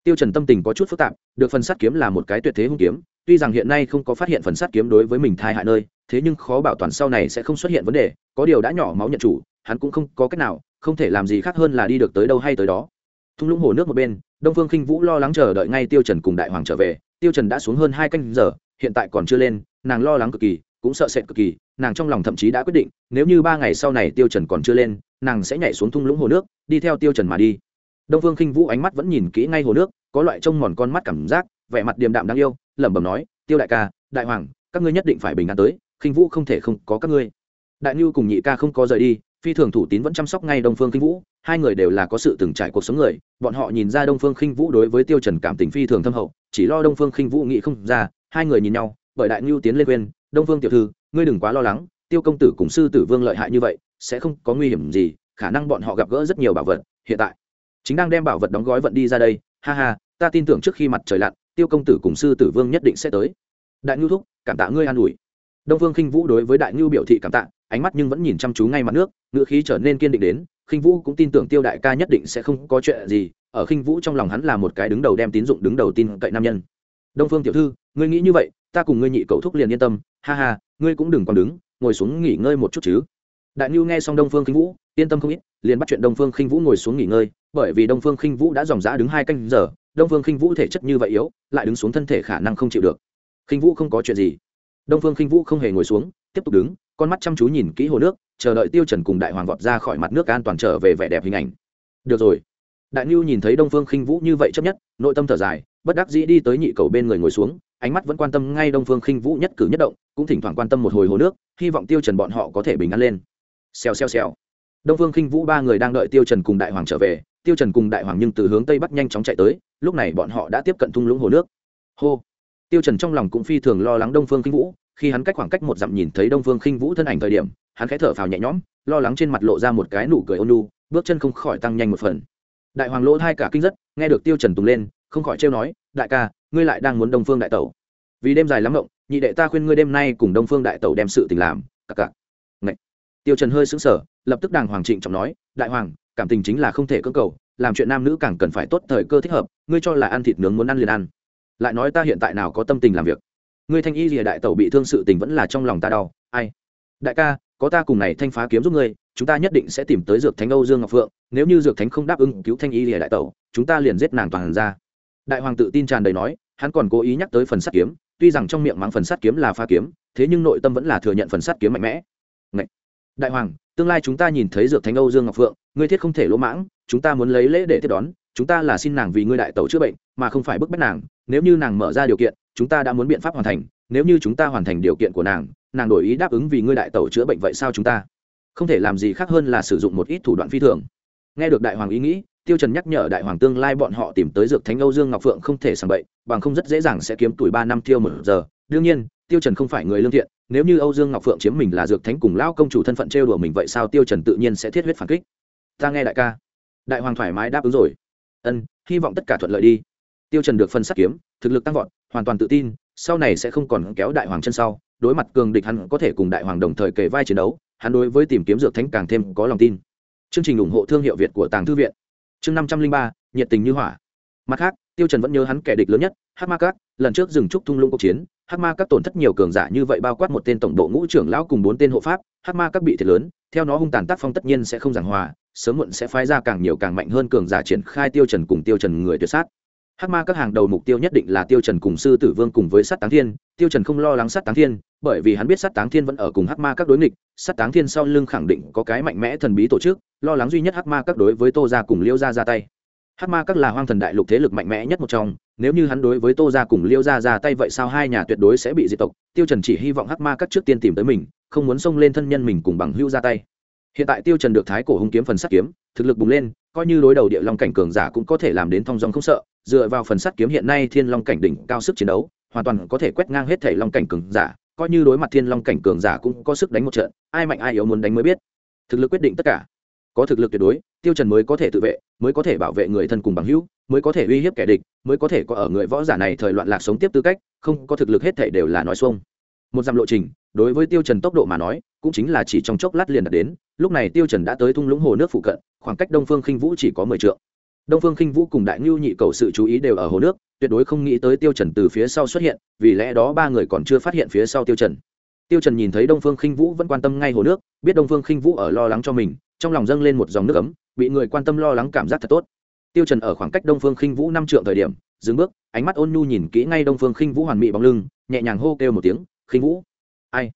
Tiêu trần tâm tình có chút phức tạp, được phần sắt kiếm là một cái tuyệt thế hung kiếm, tuy rằng hiện nay không có phát hiện phần sắt kiếm đối với mình thai hại nơi thế nhưng khó bảo toàn sau này sẽ không xuất hiện vấn đề, có điều đã nhỏ máu nhận chủ, hắn cũng không có cách nào, không thể làm gì khác hơn là đi được tới đâu hay tới đó. Thung lũng hồ nước một bên, đông phương khinh vũ lo lắng chờ đợi ngay tiêu trần cùng đại hoàng trở về. Tiêu trần đã xuống hơn hai canh giờ, hiện tại còn chưa lên, nàng lo lắng cực kỳ, cũng sợ sệt cực kỳ, nàng trong lòng thậm chí đã quyết định, nếu như ba ngày sau này tiêu trần còn chưa lên, nàng sẽ nhảy xuống thung lũng hồ nước, đi theo tiêu trần mà đi. Đông phương khinh vũ ánh mắt vẫn nhìn kỹ ngay hồ nước, có loại trông mòn con mắt cảm giác, vẻ mặt điềm đạm đáng yêu, lẩm bẩm nói, tiêu đại ca, đại hoàng, các ngươi nhất định phải bình an tới khinh vũ không thể không có các ngươi. Đại nhu cùng nhị ca không có rời đi, phi thường thủ tín vẫn chăm sóc ngay đông phương khinh vũ, hai người đều là có sự từng trải cuộc sống người, bọn họ nhìn ra đông phương khinh vũ đối với tiêu trần cảm tình phi thường thâm hậu, chỉ lo đông phương khinh vũ nghĩ không ra, hai người nhìn nhau, bởi đại nhu tiến lên quên đông phương tiểu thư, ngươi đừng quá lo lắng, tiêu công tử cùng sư tử vương lợi hại như vậy, sẽ không có nguy hiểm gì, khả năng bọn họ gặp gỡ rất nhiều bảo vật, hiện tại chính đang đem bảo vật đóng gói vận đi ra đây, ha ha, ta tin tưởng trước khi mặt trời lặn, tiêu công tử cùng sư tử vương nhất định sẽ tới. Đại nhu thúc, cảm tạ ngươi an ủi đông phương khinh vũ đối với đại nhu biểu thị cảm tạ, ánh mắt nhưng vẫn nhìn chăm chú ngay mặt nước ngựa khí trở nên kiên định đến, khinh vũ cũng tin tưởng tiêu đại ca nhất định sẽ không có chuyện gì, ở khinh vũ trong lòng hắn là một cái đứng đầu đem tín dụng đứng đầu tin cậy nam nhân. Đông phương tiểu thư, ngươi nghĩ như vậy, ta cùng ngươi nhị cậu thúc liền yên tâm, ha ha, ngươi cũng đừng còn đứng, ngồi xuống nghỉ ngơi một chút chứ. Đại nhu nghe xong đông phương khinh vũ, yên tâm không ít, liền bắt chuyện đông phương khinh vũ ngồi xuống nghỉ ngơi, bởi vì đông phương khinh vũ đã dòng dã đứng hai canh giờ, đông phương khinh vũ thể chất như vậy yếu, lại đứng xuống thân thể khả năng không chịu được. Khinh vũ không có chuyện gì đông phương khinh vũ không hề ngồi xuống, tiếp tục đứng, con mắt chăm chú nhìn kỹ hồ nước, chờ đợi tiêu trần cùng đại hoàng vọt ra khỏi mặt nước an toàn trở về vẻ đẹp hình ảnh. Được rồi. Đại nhu nhìn thấy đông phương khinh vũ như vậy chấp nhất, nội tâm thở dài, bất đắc dĩ đi tới nhị cầu bên người ngồi xuống, ánh mắt vẫn quan tâm ngay đông phương khinh vũ nhất cử nhất động, cũng thỉnh thoảng quan tâm một hồi hồ nước, hy vọng tiêu trần bọn họ có thể bình an lên. Xèo xèo xèo. Đông phương khinh vũ ba người đang đợi tiêu trần cùng đại hoàng trở về, tiêu trần cùng đại hoàng nhưng từ hướng tây bắc nhanh chóng chạy tới, lúc này bọn họ đã tiếp cận thung lũng hồ nước. Hô tiêu trần trong lòng cũng phi thường lo lắng đông phương Kinh vũ khi hắn cách khoảng cách một dặm nhìn thấy đông phương Kinh vũ thân ảnh thời điểm hắn khẽ thở phào nhẹ nhõm lo lắng trên mặt lộ ra một cái nụ cười ôn nhu bước chân không khỏi tăng nhanh một phần. Đại hoàng lỗ hai cả kinh rất nghe được tiêu trần tùng lên không khỏi trêu nói đại ca ngươi lại đang muốn đông phương đại tẩu. Vì đêm dài lắm động, nhị đệ ta khuyên ngươi đêm nay cùng đông phương đại tẩu đem sự tình làm cặc cặc. Ngậy. tiêu trần hơi sững sờ lập tức đàng hoàng trịnh trọng nói đại hoàng cảm tình chính là không thể cưỡng cầu làm chuyện nam nữ càng cần phải tốt thời cơ thích hợp ngươi cho là ăn thịt nướng muốn ăn liền ăn lại nói ta hiện tại nào có tâm tình làm việc. Ngươi thanh y lìa đại tẩu bị thương sự tình vẫn là trong lòng ta đau. Ai? Đại ca, có ta cùng này thanh phá kiếm giúp ngươi, chúng ta nhất định sẽ tìm tới dược thánh âu dương ngọc phượng, nếu như dược thánh không đáp ứng cứu thanh y lìa đại tẩu, chúng ta liền giết nàng toàn ra. Đại hoàng tự tin tràn đầy nói, hắn còn cố ý nhắc tới phần sắt kiếm, tuy rằng trong miệng mắng phần sắt kiếm là phá kiếm, thế nhưng nội tâm vẫn là thừa nhận phần sắt kiếm mạnh mẽ. Ngậy! đại hoàng, tương lai chúng ta nhìn thấy dược thánh âu dương ngọc phượng, ngươi thiết không thể lỗ mãng, chúng ta muốn lấy lễ để tiếp đón chúng ta là xin nàng vì ngươi đại tẩu chữa bệnh, mà không phải bức bách nàng. Nếu như nàng mở ra điều kiện, chúng ta đã muốn biện pháp hoàn thành. Nếu như chúng ta hoàn thành điều kiện của nàng nàng đổi ý đáp ứng vì ngươi đại tẩu chữa bệnh vậy sao chúng ta? Không thể làm gì khác hơn là sử dụng một ít thủ đoạn phi thường. Nghe được đại hoàng ý nghĩ, tiêu trần nhắc nhở đại hoàng tương lai bọn họ tìm tới dược thánh âu dương ngọc phượng không thể sảng bậy, bằng không rất dễ dàng sẽ kiếm tuổi ba năm tiêu một giờ. Đương nhiên, tiêu trần không phải người lương thiện, nếu như âu dương ngọc phượng chiếm mình là dược thánh cùng lão công chủ thân phận trêu đùa mình vậy sao tiêu trần tự nhiên sẽ thiết huyết phản kích. Ta nghe đại ca. Đại hoàng thoải mái đáp ứng rồi ân, hy vọng tất cả thuận lợi đi. Tiêu trần được phân sát kiếm, thực lực tăng vọt, hoàn toàn tự tin, sau này sẽ không còn kéo đại hoàng chân sau, đối mặt cường địch hắn có thể cùng đại hoàng đồng thời kề vai chiến đấu, hắn đối với tìm kiếm dược thánh càng thêm có lòng tin. Chương trình ủng hộ thương hiệu việt của tàng thư viện. Chương năm trăm linh ba, nhiệt tình như hỏa. Mặt khác, tiêu trần vẫn nhớ hắn kẻ địch lớn nhất, hắc ma các, lần trước dừng trúc thung lũng cuộc chiến, hắc ma các tổn thất nhiều cường giả như vậy bao quát một tên tổng độ ngũ trưởng lão cùng bốn tên hộ pháp, hắc ma các bị thiệt lớn, theo nó hung tàn tác phong tất nhiên sẽ không giảng hòa sớm muộn sẽ phái ra càng nhiều càng mạnh hơn cường giả triển khai tiêu trần cùng tiêu trần người tuyệt sát. Hắc ma các hàng đầu mục tiêu nhất định là tiêu trần cùng sư tử vương cùng với sát táng thiên, tiêu trần không lo lắng sát táng thiên, bởi vì hắn biết sát táng thiên vẫn ở cùng hắc ma các đối nghịch, sát táng thiên sau lưng khẳng định có cái mạnh mẽ thần bí tổ chức, lo lắng duy nhất hắc ma các đối với tô gia cùng liêu gia ra tay. Hắc ma các là hoang thần đại lục thế lực mạnh mẽ nhất một trong, nếu như hắn đối với tô gia cùng liêu gia ra tay vậy sao hai nhà tuyệt đối sẽ bị diệt tộc, tiêu trần chỉ hy vọng hắc ma các trước tiên tìm tới mình, không muốn xông lên thân nhân mình cùng bằng hữu ra tay hiện tại tiêu trần được thái cổ hung kiếm phần sắt kiếm, thực lực bùng lên, coi như đối đầu địa long cảnh cường giả cũng có thể làm đến thong dong không sợ. Dựa vào phần sắt kiếm hiện nay thiên long cảnh đỉnh cao sức chiến đấu, hoàn toàn có thể quét ngang hết thể long cảnh cường giả, coi như đối mặt thiên long cảnh cường giả cũng có sức đánh một trận, ai mạnh ai yếu muốn đánh mới biết. Thực lực quyết định tất cả. Có thực lực tuyệt đối, tiêu trần mới có thể tự vệ, mới có thể bảo vệ người thân cùng bằng hữu, mới có thể uy hiếp kẻ địch, mới có thể có ở người võ giả này thời loạn lạc sống tiếp tư cách, không có thực lực hết thể đều là nói xuông. Một dặm lộ trình, đối với tiêu trần tốc độ mà nói cũng chính là chỉ trong chốc lát liền đạt đến, lúc này tiêu trần đã tới thung lũng hồ nước phụ cận, khoảng cách đông phương khinh vũ chỉ có mười trượng. Đông phương khinh vũ cùng đại ngưu nhị cầu sự chú ý đều ở hồ nước, tuyệt đối không nghĩ tới tiêu trần từ phía sau xuất hiện, vì lẽ đó ba người còn chưa phát hiện phía sau tiêu trần. Tiêu trần nhìn thấy đông phương khinh vũ vẫn quan tâm ngay hồ nước, biết đông phương khinh vũ ở lo lắng cho mình, trong lòng dâng lên một dòng nước ấm, bị người quan tâm lo lắng cảm giác thật tốt. Tiêu trần ở khoảng cách đông phương khinh vũ năm trượng thời điểm, dừng bước, ánh mắt ôn nhu nhìn kỹ ngay đông phương khinh vũ hoàn mỹ bóng lưng, nhẹ nhàng hô kêu một tiếng, khinh vũ! Ai?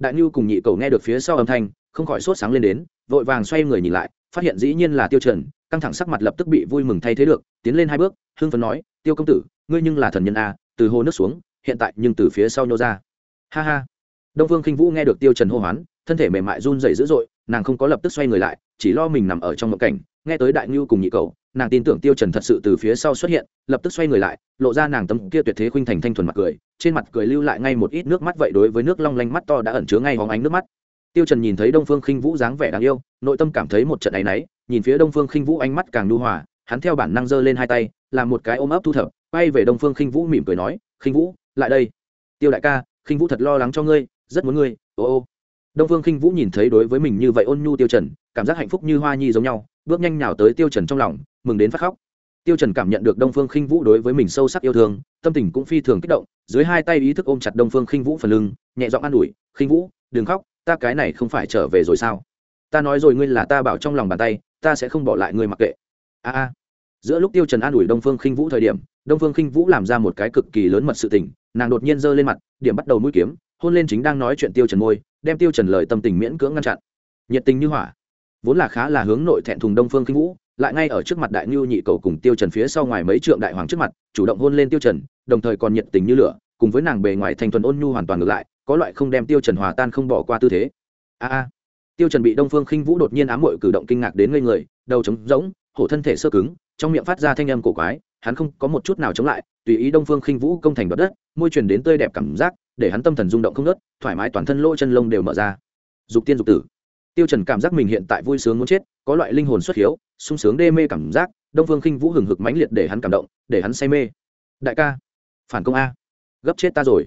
Đại nhu cùng nhị cầu nghe được phía sau âm thanh, không khỏi sốt sáng lên đến, vội vàng xoay người nhìn lại, phát hiện dĩ nhiên là tiêu trần, căng thẳng sắc mặt lập tức bị vui mừng thay thế được, tiến lên hai bước, hưng phấn nói, tiêu công tử, ngươi nhưng là thần nhân a từ hồ nước xuống, hiện tại nhưng từ phía sau nhô ra. Ha ha. Đông Vương Kinh vũ nghe được tiêu trần hô hoán, thân thể mềm mại run rẩy dữ dội nàng không có lập tức xoay người lại, chỉ lo mình nằm ở trong mộng cảnh, nghe tới đại nhu cùng nhị cầu nàng tin tưởng tiêu trần thật sự từ phía sau xuất hiện, lập tức xoay người lại, lộ ra nàng tấm kia tuyệt thế khuynh thành thanh thuần mặt cười, trên mặt cười lưu lại ngay một ít nước mắt vậy đối với nước long lanh mắt to đã ẩn chứa ngay hóng ánh nước mắt. Tiêu trần nhìn thấy đông phương khinh vũ dáng vẻ đáng yêu, nội tâm cảm thấy một trận ấy náy, nhìn phía đông phương khinh vũ ánh mắt càng nhu hòa, hắn theo bản năng giơ lên hai tay, làm một cái ôm ấp thu thập, quay về đông phương khinh vũ mỉm cười nói, khinh vũ, lại đây. Tiêu đại ca, khinh vũ thật lo lắng cho ngươi, rất muốn ngươi. Ô ô đông phương khinh vũ nhìn thấy đối với mình như vậy ôn nhu tiêu trần, cảm giác hạnh phúc như hoa nhi giống nhau, bước nhanh nhào tới tiêu trần trong lòng, mừng đến phát khóc. Tiêu trần cảm nhận được đông phương khinh vũ đối với mình sâu sắc yêu thương, tâm tình cũng phi thường kích động, dưới hai tay ý thức ôm chặt đông phương khinh vũ phần lưng, nhẹ giọng an ủi khinh vũ, đừng khóc, ta cái này không phải trở về rồi sao? Ta nói rồi ngươi là ta bảo trong lòng bàn tay, ta sẽ không bỏ lại ngươi mặc kệ. A a. Giữa lúc tiêu trần an ủi đông phương khinh vũ thời điểm, đông phương khinh vũ làm ra một cái cực kỳ lớn mật sự tình, nàng đột nhiên giơ lên mặt, điểm bắt đầu mũi kiếm hôn lên chính đang nói chuyện tiêu trần môi, đem tiêu trần lời tâm tình miễn cưỡng ngăn chặn. Nhiệt tình như hỏa. Vốn là khá là hướng nội thẹn thùng đông phương Kinh vũ, lại ngay ở trước mặt đại Nhu nhị cầu cùng tiêu trần phía sau ngoài mấy trượng đại hoàng trước mặt, chủ động hôn lên tiêu trần, đồng thời còn nhiệt tình như lửa, cùng với nàng bề ngoài thanh thuần ôn nhu hoàn toàn ngược lại, có loại không đem tiêu trần hòa tan không bỏ qua tư thế. A a. Tiêu trần bị đông phương khinh vũ đột nhiên ám muội cử động kinh ngạc đến ngây người, đầu trống rỗng, hổ thân thể sơ cứng, trong miệng phát ra thanh âm cổ quái hắn không có một chút nào chống lại, tùy ý đông phương khinh vũ công thành đoạt đất, môi truyền đến tươi đẹp cảm giác, để hắn tâm thần rung động không nớt thoải mái toàn thân lỗ chân lông đều mở ra. Dục tiên dục tử. Tiêu trần cảm giác mình hiện tại vui sướng muốn chết, có loại linh hồn xuất hiếu, sung sướng đê mê cảm giác, đông phương khinh vũ hừng hực mãnh liệt để hắn cảm động, để hắn say mê. Đại ca, phản công a. Gấp chết ta rồi.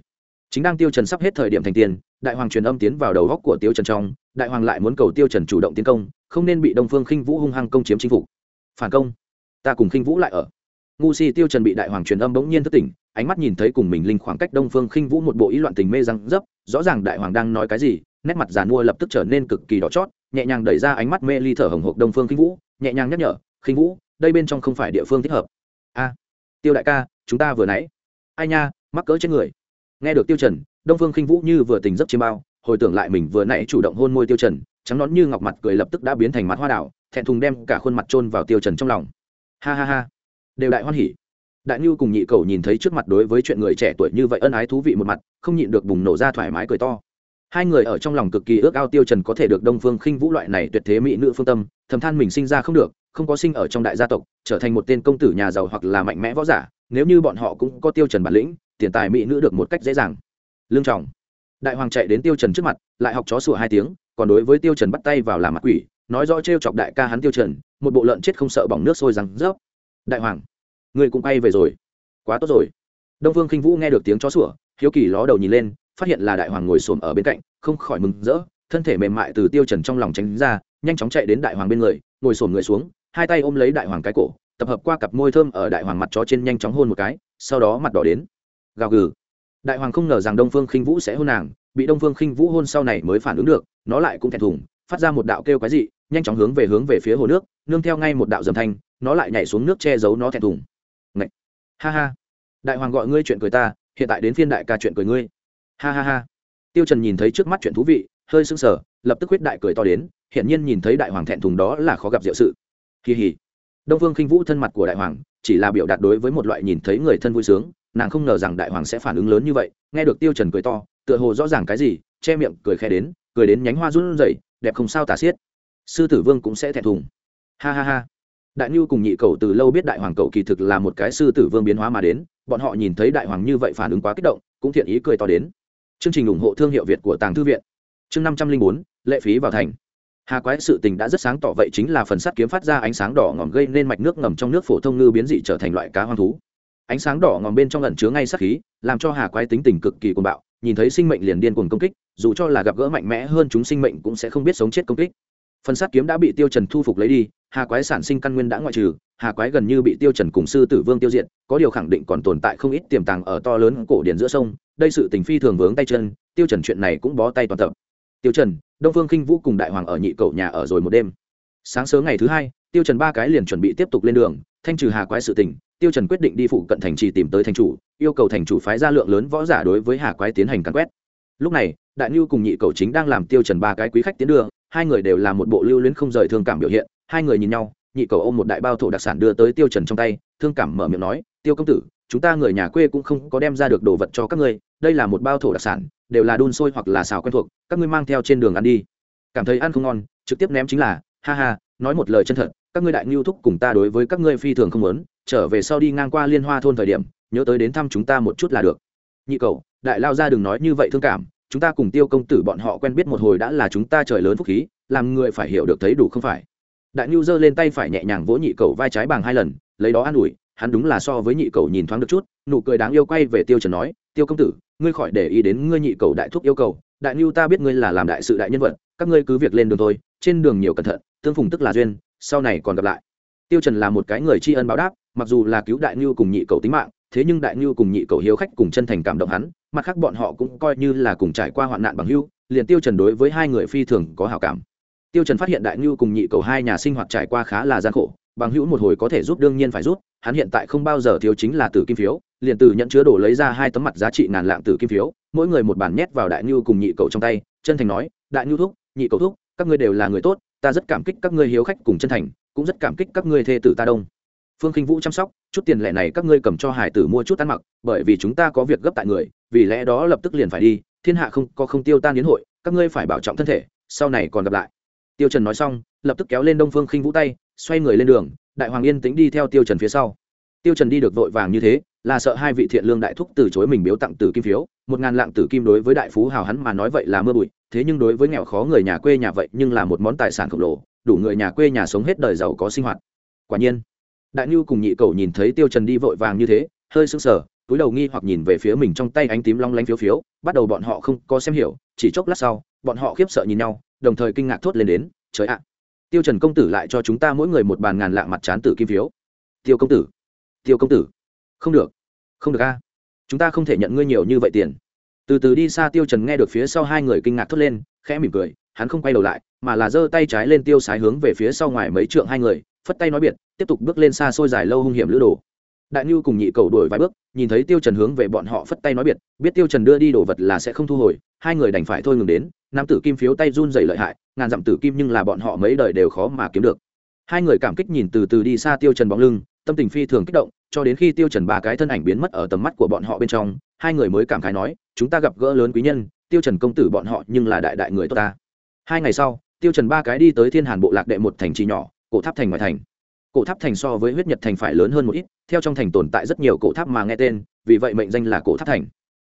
Chính đang tiêu trần sắp hết thời điểm thành tiền, đại hoàng truyền âm tiến vào đầu góc của tiêu trần trong, đại hoàng lại muốn cầu tiêu trần chủ động tiến công, không nên bị đông phương khinh vũ hung hăng công chiếm chính phủ phản công, ta cùng khinh vũ lại ở ngu si tiêu trần bị đại hoàng truyền âm bỗng nhiên thức tỉnh, ánh mắt nhìn thấy cùng mình linh khoảng cách đông phương khinh vũ một bộ ý loạn tình mê răng dấp, rõ ràng đại hoàng đang nói cái gì, nét mặt giàn mua lập tức trở nên cực kỳ đỏ chót, nhẹ nhàng đẩy ra ánh mắt mê ly thở hồng hộc đông phương khinh vũ, nhẹ nhàng nhắc nhở, khinh vũ, đây bên trong không phải địa phương thích hợp. A, tiêu đại ca, chúng ta vừa nãy. Ai nha, mắc cỡ trên người. Nghe được tiêu trần, đông phương khinh vũ như vừa tỉnh giấc chiêm bao, hồi tưởng lại mình vừa nãy chủ động hôn môi tiêu trần, trắng nón như ngọc mặt cười lập tức đã biến thành mặt hoa đảo thẹn thùng đem cả khuôn mặt trôn vào tiêu trần trong lòng. Ha ha ha đều đại hoan hỉ. Đại nhu cùng nhị cầu nhìn thấy trước mặt đối với chuyện người trẻ tuổi như vậy ân ái thú vị một mặt, không nhịn được bùng nổ ra thoải mái cười to. Hai người ở trong lòng cực kỳ ước ao tiêu trần có thể được đông phương khinh vũ loại này tuyệt thế mỹ nữ phương tâm, thầm than mình sinh ra không được, không có sinh ở trong đại gia tộc, trở thành một tên công tử nhà giàu hoặc là mạnh mẽ võ giả, nếu như bọn họ cũng có tiêu trần bản lĩnh, tiền tài mỹ nữ được một cách dễ dàng. Lương trọng. Đại hoàng chạy đến tiêu trần trước mặt, lại học chó sủa hai tiếng, còn đối với tiêu trần bắt tay vào làm mặt quỷ, nói rõ trêu chọc đại ca hắn tiêu trần, một bộ lợn chết không sợ bỏng nước sôi răng rớp đại hoàng người cũng bay về rồi. Quá tốt rồi. Đông phương khinh vũ nghe được tiếng chó sủa, hiếu kỳ ló đầu nhìn lên, phát hiện là đại hoàng ngồi xổm ở bên cạnh, không khỏi mừng rỡ, thân thể mềm mại từ tiêu trần trong lòng tránh ra, nhanh chóng chạy đến đại hoàng bên người, ngồi xổm người xuống, hai tay ôm lấy đại hoàng cái cổ, tập hợp qua cặp môi thơm ở đại hoàng mặt chó trên nhanh chóng hôn một cái, sau đó mặt đỏ đến. Gào gừ. Đại hoàng không ngờ rằng đông phương khinh vũ sẽ hôn nàng, bị đông phương khinh vũ hôn sau này mới phản ứng được, nó lại cũng thẹn thùng, phát ra một đạo kêu quái dị, nhanh chóng hướng về hướng về phía hồ nước, nương theo ngay một đạo dầm thanh nó lại nhảy xuống nước che giấu nó thẹn thùng. Ngậy! ha ha. Đại hoàng gọi ngươi chuyện cười ta, hiện tại đến phiên đại ca chuyện cười ngươi. Ha ha ha. Tiêu trần nhìn thấy trước mắt chuyện thú vị, hơi sưng sờ, lập tức huyết đại cười to đến hiện nhiên nhìn thấy đại hoàng thẹn thùng đó là khó gặp diệu sự. Kỳ hỉ đông vương khinh vũ thân mặt của đại hoàng, chỉ là biểu đạt đối với một loại nhìn thấy người thân vui sướng, nàng không ngờ rằng đại hoàng sẽ phản ứng lớn như vậy, nghe được tiêu trần cười to, tựa hồ rõ ràng cái gì, che miệng, cười khẽ đến, cười đến nhánh hoa run rẩy, đẹp không sao tả xiết. Sư tử vương cũng sẽ thẹn thùng. Ha ha ha đại nhu cùng nhị cầu từ lâu biết đại hoàng cầu kỳ thực là một cái sư tử vương biến hóa mà đến, bọn họ nhìn thấy đại hoàng như vậy phản ứng quá kích động, cũng thiện ý cười to đến. Chương trình ủng hộ thương hiệu việt của tàng thư viện. Chương năm trăm linh bốn, lệ phí vào thành. Hà quái sự tình đã rất sáng tỏ vậy chính là phần sắt kiếm phát ra ánh sáng đỏ ngòm gây nên mạch nước ngầm trong nước phổ thông ngư biến dị trở thành loại cá hoang thú. Ánh sáng đỏ ngòm bên trong lẩn chứa ngay sắc khí, làm cho hà quái tính tình cực kỳ cuồng bạo, nhìn thấy sinh mệnh liền điên cuồng công kích, dù cho là gặp gỡ mạnh mẽ hơn chúng sinh mệnh cũng sẽ không biết sống chết công kích phần sát kiếm đã bị tiêu trần thu phục lấy đi, hà quái sản sinh căn nguyên đã ngoại trừ, hà quái gần như bị tiêu trần cùng sư tử vương tiêu diệt, có điều khẳng định còn tồn tại không ít tiềm tàng ở to lớn cổ điển giữa sông, đây sự tình phi thường vướng tay chân, tiêu trần chuyện này cũng bó tay toàn tập. Tiêu trần, đông phương kinh vũ cùng đại hoàng ở nhị cầu nhà ở rồi một đêm. Sáng sớm ngày thứ hai, tiêu trần ba cái liền chuẩn bị tiếp tục lên đường, thanh trừ hà quái sự tình, tiêu trần quyết định đi phụ cận thành trì tìm tới thành chủ, yêu cầu thành chủ phái ra lượng lớn võ giả đối với hà quái tiến hành càn quét. Lúc này, đại nhu cùng nhị cầu chính đang làm tiêu trần ba cái quý khách tiến đường hai người đều là một bộ lưu luyến không rời thương cảm biểu hiện, hai người nhìn nhau, nhị cầu ôm một đại bao thổ đặc sản đưa tới tiêu trần trong tay, thương cảm mở miệng nói, tiêu công tử, chúng ta người nhà quê cũng không có đem ra được đồ vật cho các ngươi, đây là một bao thổ đặc sản, đều là đun sôi hoặc là xào quen thuộc, các ngươi mang theo trên đường ăn đi. Cảm thấy ăn không ngon, trực tiếp ném chính là, ha ha, nói một lời chân thật, các ngươi đại ngưu thúc cùng ta đối với các ngươi phi thường không muốn, trở về sau đi ngang qua liên hoa thôn thời điểm, nhớ tới đến thăm chúng ta một chút là được. Nhị cầu, đại lao ra đừng nói như vậy thương cảm chúng ta cùng tiêu công tử bọn họ quen biết một hồi đã là chúng ta trời lớn phúc khí, làm người phải hiểu được thấy đủ không phải. Đại nhu giơ lên tay phải nhẹ nhàng vỗ nhị cầu vai trái bằng hai lần, lấy đó an ủi, hắn đúng là so với nhị cầu nhìn thoáng được chút, nụ cười đáng yêu quay về tiêu trần nói, tiêu công tử, ngươi khỏi để ý đến ngươi nhị cầu đại thúc yêu cầu, đại nhu ta biết ngươi là làm đại sự đại nhân vật, các ngươi cứ việc lên đường thôi, trên đường nhiều cẩn thận, tương phùng tức là duyên, sau này còn gặp lại. Tiêu trần là một cái người tri ân báo đáp, mặc dù là cứu đại nhu cùng nhị cầu tính mạng thế nhưng đại ngưu cùng nhị cầu hiếu khách cùng chân thành cảm động hắn, mặt khác bọn họ cũng coi như là cùng trải qua hoạn nạn bằng hưu, liền tiêu trần đối với hai người phi thường có hảo cảm. Tiêu trần phát hiện đại ngưu cùng nhị cầu hai nhà sinh hoạt trải qua khá là gian khổ, bằng hữu một hồi có thể giúp đương nhiên phải giúp, hắn hiện tại không bao giờ thiếu chính là tử kim phiếu, liền từ nhận chứa đổ lấy ra hai tấm mặt giá trị ngàn lạng tử kim phiếu, mỗi người một bản nhét vào đại ngưu cùng nhị cầu trong tay, chân thành nói, đại ngưu thúc, nhị cầu thúc, các ngươi đều là người tốt, ta rất cảm kích các ngươi hiếu khách cùng chân thành, cũng rất cảm kích các ngươi thê tử ta đông phương khinh vũ chăm sóc, chút tiền lẻ này các ngươi cầm cho hải tử mua chút ăn mặc, bởi vì chúng ta có việc gấp tại người, vì lẽ đó lập tức liền phải đi, thiên hạ không, có không tiêu tan đến hội, các ngươi phải bảo trọng thân thể, sau này còn gặp lại. Tiêu trần nói xong, lập tức kéo lên đông phương khinh vũ tay, xoay người lên đường, đại hoàng yên tĩnh đi theo tiêu trần phía sau. Tiêu trần đi được vội vàng như thế, là sợ hai vị thiện lương đại thúc từ chối mình biếu tặng tử kim phiếu, một ngàn lạng tử kim đối với đại phú hào hắn mà nói vậy là mưa bụi, thế nhưng đối với nghèo khó người nhà quê nhà vậy nhưng là một món tài sản khổng lồ, đủ người nhà quê nhà sống hết đời giàu có sinh hoạt. Quả nhiên đại nhu cùng nhị cầu nhìn thấy tiêu trần đi vội vàng như thế, hơi sững sờ, túi đầu nghi hoặc nhìn về phía mình trong tay ánh tím long lanh phiếu phiếu, bắt đầu bọn họ không có xem hiểu, chỉ chốc lát sau, bọn họ khiếp sợ nhìn nhau, đồng thời kinh ngạc thốt lên đến, trời ạ, tiêu trần công tử lại cho chúng ta mỗi người một bàn ngàn lạng mặt chán tử kim phiếu. Tiêu công tử, tiêu công tử, không được không được a, chúng ta không thể nhận ngươi nhiều như vậy tiền. Từ từ đi xa tiêu trần nghe được phía sau hai người kinh ngạc thốt lên, khẽ mỉm cười, hắn không quay đầu lại, mà là giơ tay trái lên tiêu sái hướng về phía sau ngoài mấy trượng hai người, phất tay nói biệt tiếp tục bước lên xa xôi dài lâu hung hiểm lữ đồ. Đại nhu cùng nhị cầu đuổi vài bước, nhìn thấy tiêu trần hướng về bọn họ phất tay nói biệt, biết tiêu trần đưa đi đồ vật là sẽ không thu hồi, hai người đành phải thôi ngừng đến, nam tử kim phiếu tay run rẩy lợi hại, ngàn dặm tử kim nhưng là bọn họ mấy đời đều khó mà kiếm được. Hai người cảm kích nhìn từ từ đi xa tiêu trần bóng lưng, tâm tình phi thường kích động, cho đến khi tiêu trần ba cái thân ảnh biến mất ở tầm mắt của bọn họ bên trong, hai người mới cảm khái nói, chúng ta gặp gỡ lớn quý nhân, tiêu trần công tử bọn họ nhưng là đại đại người tốt ta. Hai ngày sau, tiêu trần ba cái đi tới thiên hàn bộ lạc đệ một thành trì nhỏ, cổ tháp thành ngoài thành cổ tháp thành so với huyết nhật thành phải lớn hơn một ít, theo trong thành tồn tại rất nhiều cổ tháp mà nghe tên, vì vậy mệnh danh là cổ tháp thành.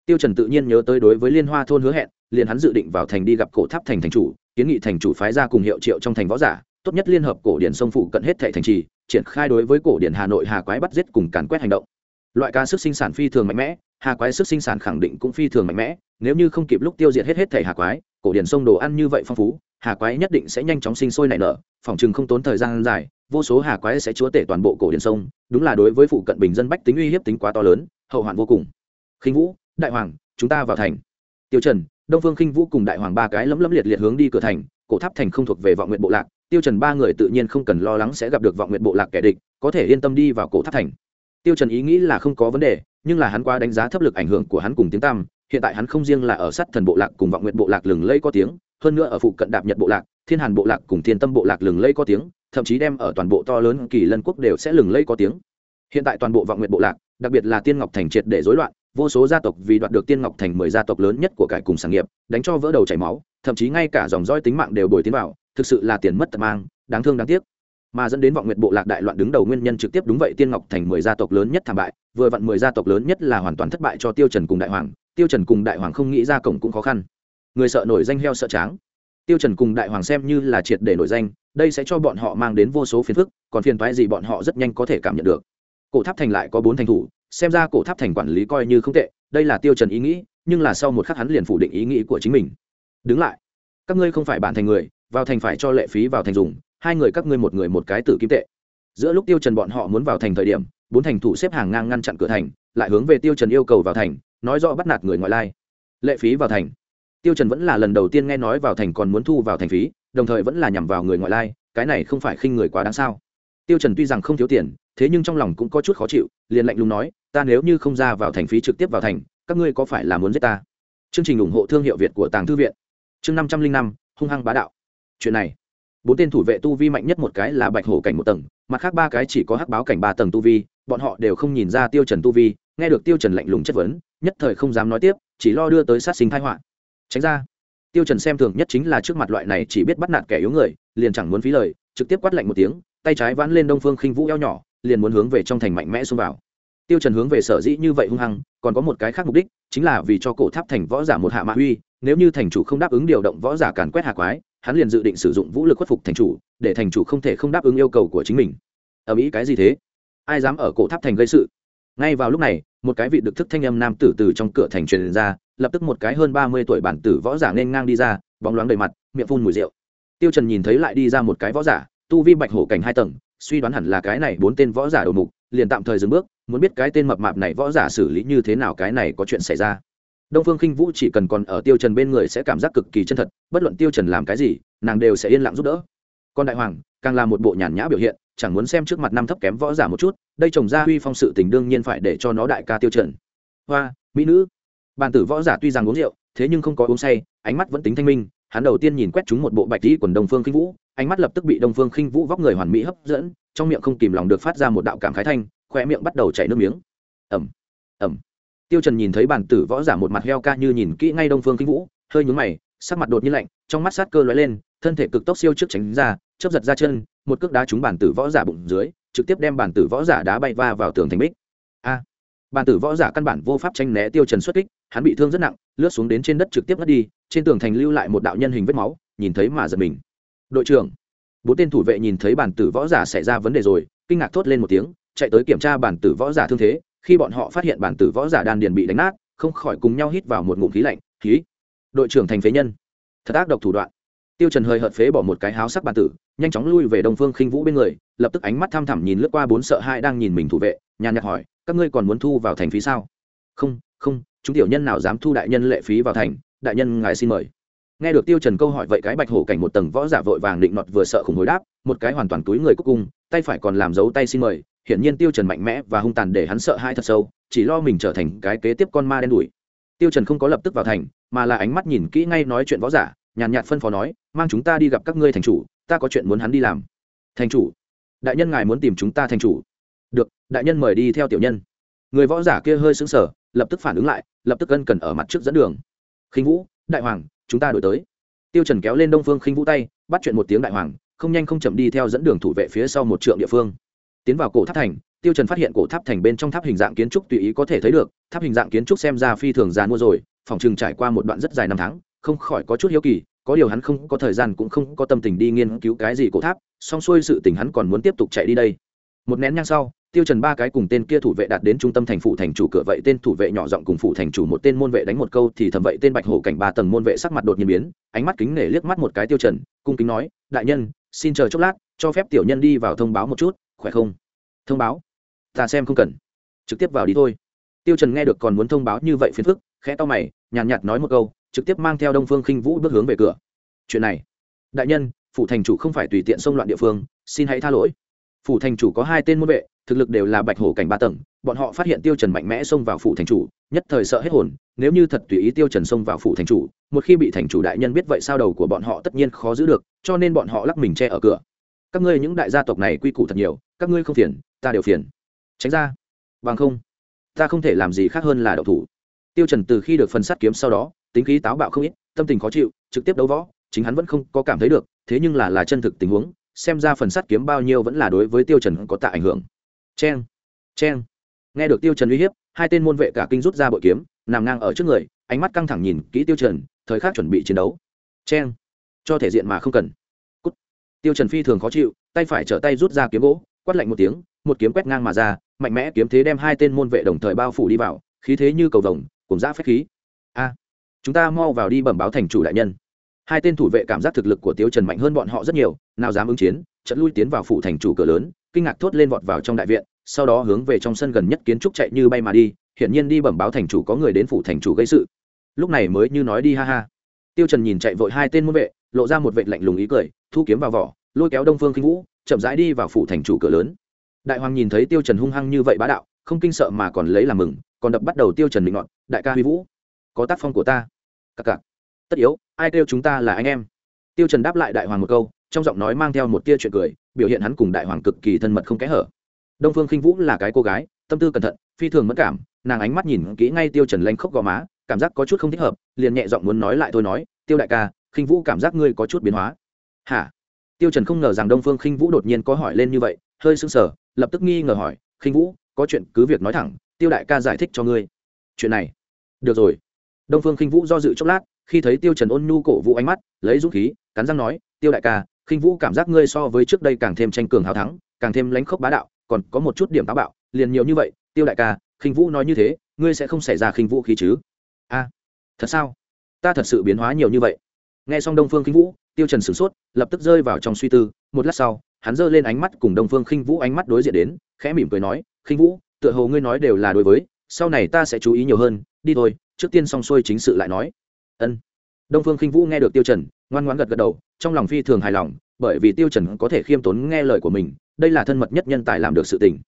Tiêu trần tự nhiên nhớ tới đối với liên hoa thôn hứa hẹn, liền hắn dự định vào thành đi gặp cổ tháp thành thành chủ, kiến nghị thành chủ phái ra cùng hiệu triệu trong thành võ giả, tốt nhất liên hợp cổ điển sông phụ cận hết thệ thành trì, triển khai đối với cổ điển hà nội hà quái bắt giết cùng càn quét hành động. Loại ca sức sinh sản phi thường mạnh mẽ, hà quái sức sinh sản khẳng định cũng phi thường mạnh mẽ, nếu như không kịp lúc tiêu diệt hết hết thể hà quái, cổ điển sông đồ ăn như vậy phong phú, hà quái nhất định sẽ nhanh chóng sinh sôi nảy nở, phòng chừng không tốn thời gian dài vô số hà quái sẽ chúa tể toàn bộ cổ điển sông, đúng là đối với phụ cận bình dân bách tính uy hiếp tính quá to lớn, hậu hoạn vô cùng. Khinh vũ, đại hoàng, chúng ta vào thành. Tiêu trần, đông phương khinh vũ cùng đại hoàng ba cái lấm lấm liệt liệt hướng đi cửa thành, cổ tháp thành không thuộc về vọng nguyện bộ lạc, tiêu trần ba người tự nhiên không cần lo lắng sẽ gặp được vọng nguyện bộ lạc kẻ địch, có thể yên tâm đi vào cổ tháp thành. Tiêu trần ý nghĩ là không có vấn đề, nhưng là hắn qua đánh giá thấp lực ảnh hưởng của hắn cùng tiếng tam hiện tại hắn không riêng là ở sát thần bộ lạc cùng vọng nguyện bộ lạc lừng lây có tiếng, hơn nữa ở phụ cận đạp nhật bộ lạc thiên hàn bộ lạc cùng thiên tâm bộ lạc lừng lây có tiếng, thậm chí đem ở toàn bộ to lớn kỳ lân quốc đều sẽ lừng lây có tiếng. Hiện tại toàn bộ vọng nguyện bộ lạc, đặc biệt là tiên ngọc thành triệt để rối loạn, vô số gia tộc vì đoạt được tiên ngọc thành mười gia tộc lớn nhất của cải cùng sản nghiệp, đánh cho vỡ đầu chảy máu, thậm chí ngay cả dòng dõi tính mạng đều bồi tiến vào, thực sự là tiền mất tật mang, đáng thương đáng tiếc. Mà dẫn đến vọng nguyệt bộ lạc đại loạn đứng đầu nguyên nhân trực tiếp đúng vậy tiên ngọc thành mười gia tộc lớn nhất thảm bại, vừa vặn mười gia tộc lớn nhất là hoàn toàn thất bại cho tiêu trần cùng đại hoàng, tiêu trần cùng đại hoàng không nghĩ ra cổng cũng khó khăn. Người sợ nổi danh heo sợ tráng tiêu trần cùng đại hoàng xem như là triệt để nổi danh, đây sẽ cho bọn họ mang đến vô số phiền phức, còn phiền toái gì bọn họ rất nhanh có thể cảm nhận được. Cổ tháp thành lại có bốn thành thủ, xem ra cổ tháp thành quản lý coi như không tệ, đây là tiêu trần ý nghĩ, nhưng là sau một khắc hắn liền phủ định ý nghĩ của chính mình. Đứng lại. Các ngươi không phải bản thành người, vào thành phải cho lệ phí vào thành dùng, hai người các ngươi một người một cái tử kim tệ. Giữa lúc tiêu trần bọn họ muốn vào thành thời điểm, bốn thành thủ xếp hàng ngang ngăn chặn cửa thành, lại hướng về tiêu trần yêu cầu vào thành, nói rõ bắt nạt người ngoại lai. Lệ phí vào thành tiêu trần vẫn là lần đầu tiên nghe nói vào thành còn muốn thu vào thành phí, đồng thời vẫn là nhằm vào người ngoại lai, cái này không phải khinh người quá đáng sao? Tiêu trần tuy rằng không thiếu tiền, thế nhưng trong lòng cũng có chút khó chịu, liền lạnh lùng nói, ta nếu như không ra vào thành phí trực tiếp vào thành, các ngươi có phải là muốn giết ta? Chương trình ủng hộ thương hiệu việt của tàng thư viện. Chương năm trăm linh năm, hung hăng bá đạo. Chuyện này, bốn tên thủ vệ tu vi mạnh nhất một cái là bạch hổ cảnh một tầng, mặt khác ba cái chỉ có hắc báo cảnh ba tầng tu vi, bọn họ đều không nhìn ra tiêu trần tu vi, nghe được tiêu trần lạnh lùng chất vấn, nhất thời không dám nói tiếp, chỉ lo đưa tới sát sinh tai họa tránh ra. Tiêu trần xem thường nhất chính là trước mặt loại này chỉ biết bắt nạt kẻ yếu người liền chẳng muốn phí lời trực tiếp quát lạnh một tiếng tay trái vãn lên đông phương khinh vũ eo nhỏ liền muốn hướng về trong thành mạnh mẽ xông vào. Tiêu trần hướng về sở dĩ như vậy hung hăng còn có một cái khác mục đích chính là vì cho cổ tháp thành võ giả một hạ mã huy, nếu như thành chủ không đáp ứng điều động võ giả càn quét hạ quái hắn liền dự định sử dụng vũ lực khuất phục thành chủ để thành chủ không thể không đáp ứng yêu cầu của chính mình. Ở mỹ cái gì thế? Ai dám ở cổ tháp thành gây sự? Ngay vào lúc này một cái vị được thức thanh âm nam tử từ trong cửa thành truyền ra lập tức một cái hơn ba mươi tuổi bản tử võ giả nên ngang đi ra, bóng loáng đầy mặt, miệng phun mùi rượu. Tiêu trần nhìn thấy lại đi ra một cái võ giả, tu vi bạch hổ cảnh hai tầng, suy đoán hẳn là cái này bốn tên võ giả đầu mục, liền tạm thời dừng bước, muốn biết cái tên mập mạp này võ giả xử lý như thế nào cái này có chuyện xảy ra. Đông phương khinh vũ chỉ cần còn ở tiêu trần bên người sẽ cảm giác cực kỳ chân thật, bất luận tiêu trần làm cái gì, nàng đều sẽ yên lặng giúp đỡ. Còn đại hoàng, càng là một bộ nhàn nhã biểu hiện, chẳng muốn xem trước mặt năm thấp kém võ giả một chút, đây trồng ra huy phong sự tình đương nhiên phải để cho nó đại ca tiêu trần. Hoa, mỹ nữ bàn tử võ giả tuy rằng uống rượu, thế nhưng không có uống say, ánh mắt vẫn tính thanh minh, hắn đầu tiên nhìn quét chúng một bộ bạch dĩ quần đông phương khinh vũ, ánh mắt lập tức bị đông phương khinh vũ vóc người hoàn mỹ hấp dẫn, trong miệng không kìm lòng được phát ra một đạo cảm khái thanh khoe miệng bắt đầu chảy nước miếng. Ẩm ẩm tiêu trần nhìn thấy bản tử võ giả một mặt heo ca như nhìn kỹ ngay đông phương khinh vũ, hơi nhướng mày, sắc mặt đột nhiên lạnh, trong mắt sát cơ lóe lên, thân thể cực tốc siêu trước tránh ra, chớp giật ra chân, một cước đá trúng bản tử võ giả bụng dưới, trực tiếp đem bản tử võ giả đá bay va vào tường thành bích. A bàn tử võ giả căn bản vô pháp tranh né tiêu trần xuất kích, hắn bị thương rất nặng, lướt xuống đến trên đất trực tiếp ngất đi, trên tường thành lưu lại một đạo nhân hình vết máu, nhìn thấy mà giật mình. Đội trưởng, bốn tên thủ vệ nhìn thấy bản tử võ giả xảy ra vấn đề rồi, kinh ngạc thốt lên một tiếng, chạy tới kiểm tra bản tử võ giả thương thế, khi bọn họ phát hiện bản tử võ giả đan điền bị đánh nát, không khỏi cùng nhau hít vào một ngụm khí lạnh khí đội trưởng thành phế nhân. Thật ác độc thủ đoạn tiêu trần hơi hợt phế bỏ một cái háo sắc bản tử, nhanh chóng lui về đông phương khinh vũ bên người, lập tức ánh mắt tham thẳm nhìn lướt qua bốn sợ hai đang nhìn mình thủ vệ, nhàn nhạt hỏi, các ngươi còn muốn thu vào thành phí sao? Không không, chúng tiểu nhân nào dám thu đại nhân lệ phí vào thành, đại nhân ngài xin mời. Nghe được tiêu trần câu hỏi vậy cái bạch hổ cảnh một tầng võ giả vội vàng định nọt vừa sợ khủng hồi đáp, một cái hoàn toàn túi người cúc cùng tay phải còn làm dấu tay xin mời, hiển nhiên tiêu trần mạnh mẽ và hung tàn để hắn sợ hãi thật sâu, chỉ lo mình trở thành cái kế tiếp con ma đen đuổi. Tiêu trần không có lập tức vào thành, mà là ánh mắt nhìn kỹ ngay nói chuyện võ giả nhàn nhạt phân phó nói, mang chúng ta đi gặp các ngươi thành chủ, ta có chuyện muốn hắn đi làm. Thành chủ? Đại nhân ngài muốn tìm chúng ta thành chủ? Được, đại nhân mời đi theo tiểu nhân. Người võ giả kia hơi sững sờ, lập tức phản ứng lại, lập tức ân cần ở mặt trước dẫn đường. Khinh vũ, đại hoàng, chúng ta đổi tới. Tiêu trần kéo lên đông phương khinh vũ tay, bắt chuyện một tiếng đại hoàng, không nhanh không chậm đi theo dẫn đường thủ vệ phía sau một trượng địa phương. Tiến vào cổ tháp thành, tiêu trần phát hiện cổ tháp thành bên trong tháp hình dạng kiến trúc tùy ý có thể thấy được, tháp hình dạng kiến trúc xem ra phi thường già mua rồi, phòng trường trải qua một đoạn rất dài năm tháng không khỏi có chút hiếu kỳ, có điều hắn không có thời gian cũng không có tâm tình đi nghiên cứu cái gì cổ tháp song xuôi sự tình hắn còn muốn tiếp tục chạy đi đây. Một nén nhang sau, tiêu trần ba cái cùng tên kia thủ vệ đạt đến trung tâm thành phủ thành chủ cửa vậy tên thủ vệ nhỏ giọng cùng phủ thành chủ một tên môn vệ đánh một câu thì thầm vậy tên bạch hổ cảnh ba tầng môn vệ sắc mặt đột nhiên biến, ánh mắt kính nể liếc mắt một cái tiêu trần, cung kính nói, đại nhân, xin chờ chốc lát, cho phép tiểu nhân đi vào thông báo một chút, khỏe không? Thông báo? Ta xem không cần. Trực tiếp vào đi thôi. Tiêu trần nghe được còn muốn thông báo như vậy phiền phức, khẽ to mày, nhàn nhạt nói một câu trực tiếp mang theo đông phương khinh vũ bước hướng về cửa. Chuyện này, đại nhân, phủ thành chủ không phải tùy tiện xông loạn địa phương, xin hãy tha lỗi. Phủ thành chủ có hai tên môn vệ, thực lực đều là bạch hổ cảnh ba tầng, bọn họ phát hiện tiêu trần mạnh mẽ xông vào phủ thành chủ, nhất thời sợ hết hồn, nếu như thật tùy ý tiêu trần xông vào phủ thành chủ, một khi bị thành chủ đại nhân biết vậy sao đầu của bọn họ tất nhiên khó giữ được, cho nên bọn họ lắc mình che ở cửa. Các ngươi những đại gia tộc này quy củ thật nhiều, các ngươi không phiền, ta đều phiền. Tránh ra. Bằng không, ta không thể làm gì khác hơn là đậu thủ. Tiêu trần từ khi được phần sát kiếm sau đó tính khí táo bạo không ít, tâm tình khó chịu, trực tiếp đấu võ, chính hắn vẫn không có cảm thấy được, thế nhưng là là chân thực tình huống, xem ra phần sắt kiếm bao nhiêu vẫn là đối với tiêu trần có tạ ảnh hưởng. Chen chen nghe được tiêu trần uy hiếp, hai tên môn vệ cả kinh rút ra bội kiếm, nằm ngang ở trước người, ánh mắt căng thẳng nhìn kỹ tiêu trần, thời khắc chuẩn bị chiến đấu. Chen cho thể diện mà không cần. Cút. tiêu trần phi thường khó chịu, tay phải trở tay rút ra kiếm gỗ, quát lạnh một tiếng, một kiếm quét ngang mà ra, mạnh mẽ kiếm thế đem hai tên môn vệ đồng thời bao phủ đi vào, khí thế như cầu vồng, cùng giã phép khí. A chúng ta mau vào đi bẩm báo thành chủ đại nhân. Hai tên thủ vệ cảm giác thực lực của tiêu trần mạnh hơn bọn họ rất nhiều, nào dám ứng chiến trận lui tiến vào phủ thành chủ cửa lớn, kinh ngạc thốt lên vọt vào trong đại viện, sau đó hướng về trong sân gần nhất kiến trúc chạy như bay mà đi, hiển nhiên đi bẩm báo thành chủ có người đến phủ thành chủ gây sự. Lúc này mới như nói đi ha ha. Tiêu trần nhìn chạy vội hai tên môn vệ, lộ ra một vệt lạnh lùng ý cười, thu kiếm vào vỏ, lôi kéo đông phương kinh vũ, chậm rãi đi vào phủ thành chủ cửa lớn. Đại hoàng nhìn thấy tiêu trần hung hăng như vậy bá đạo, không kinh sợ mà còn lấy làm mừng, còn đập bắt đầu tiêu trần định ngọn đại ca huy vũ có tác phong của ta. Cặc cặc. Tất yếu, ai kêu chúng ta là anh em? Tiêu trần đáp lại đại hoàng một câu, trong giọng nói mang theo một tia chuyện cười, biểu hiện hắn cùng đại hoàng cực kỳ thân mật không kẽ hở. Đông phương khinh vũ là cái cô gái, tâm tư cẩn thận, phi thường mất cảm, nàng ánh mắt nhìn kỹ ngay tiêu trần lanh khốc gò má, cảm giác có chút không thích hợp, liền nhẹ giọng muốn nói lại thôi nói, tiêu đại ca, khinh vũ cảm giác ngươi có chút biến hóa. Hả? Tiêu trần không ngờ rằng đông phương khinh vũ đột nhiên có hỏi lên như vậy, hơi sững sờ, lập tức nghi ngờ hỏi, khinh vũ, có chuyện cứ việc nói thẳng, tiêu đại ca giải thích cho ngươi. Chuyện này. Được rồi đông phương khinh vũ do dự chốc lát, khi thấy tiêu trần ôn nhu cổ vũ ánh mắt, lấy dũng khí, cắn răng nói, tiêu đại ca, khinh vũ cảm giác ngươi so với trước đây càng thêm tranh cường hào thắng, càng thêm lãnh khốc bá đạo, còn có một chút điểm táo bạo, liền nhiều như vậy, tiêu đại ca, khinh vũ nói như thế, ngươi sẽ không xảy ra khinh vũ khí chứ? A, thật sao? Ta thật sự biến hóa nhiều như vậy. Nghe xong đông phương khinh vũ, tiêu trần sửng sốt, lập tức rơi vào trong suy tư, một lát sau, hắn giơ lên ánh mắt cùng đông phương khinh vũ ánh mắt đối diện đến, khẽ mỉm cười nói, khinh vũ, tựa hồ ngươi nói đều là đối với, sau này ta sẽ chú ý nhiều hơn, đi thôi trước tiên xong xuôi chính sự lại nói. Ân. Đông phương khinh vũ nghe được tiêu trần, ngoan ngoãn gật gật đầu, trong lòng phi thường hài lòng, bởi vì tiêu trần có thể khiêm tốn nghe lời của mình, đây là thân mật nhất nhân tài làm được sự tình.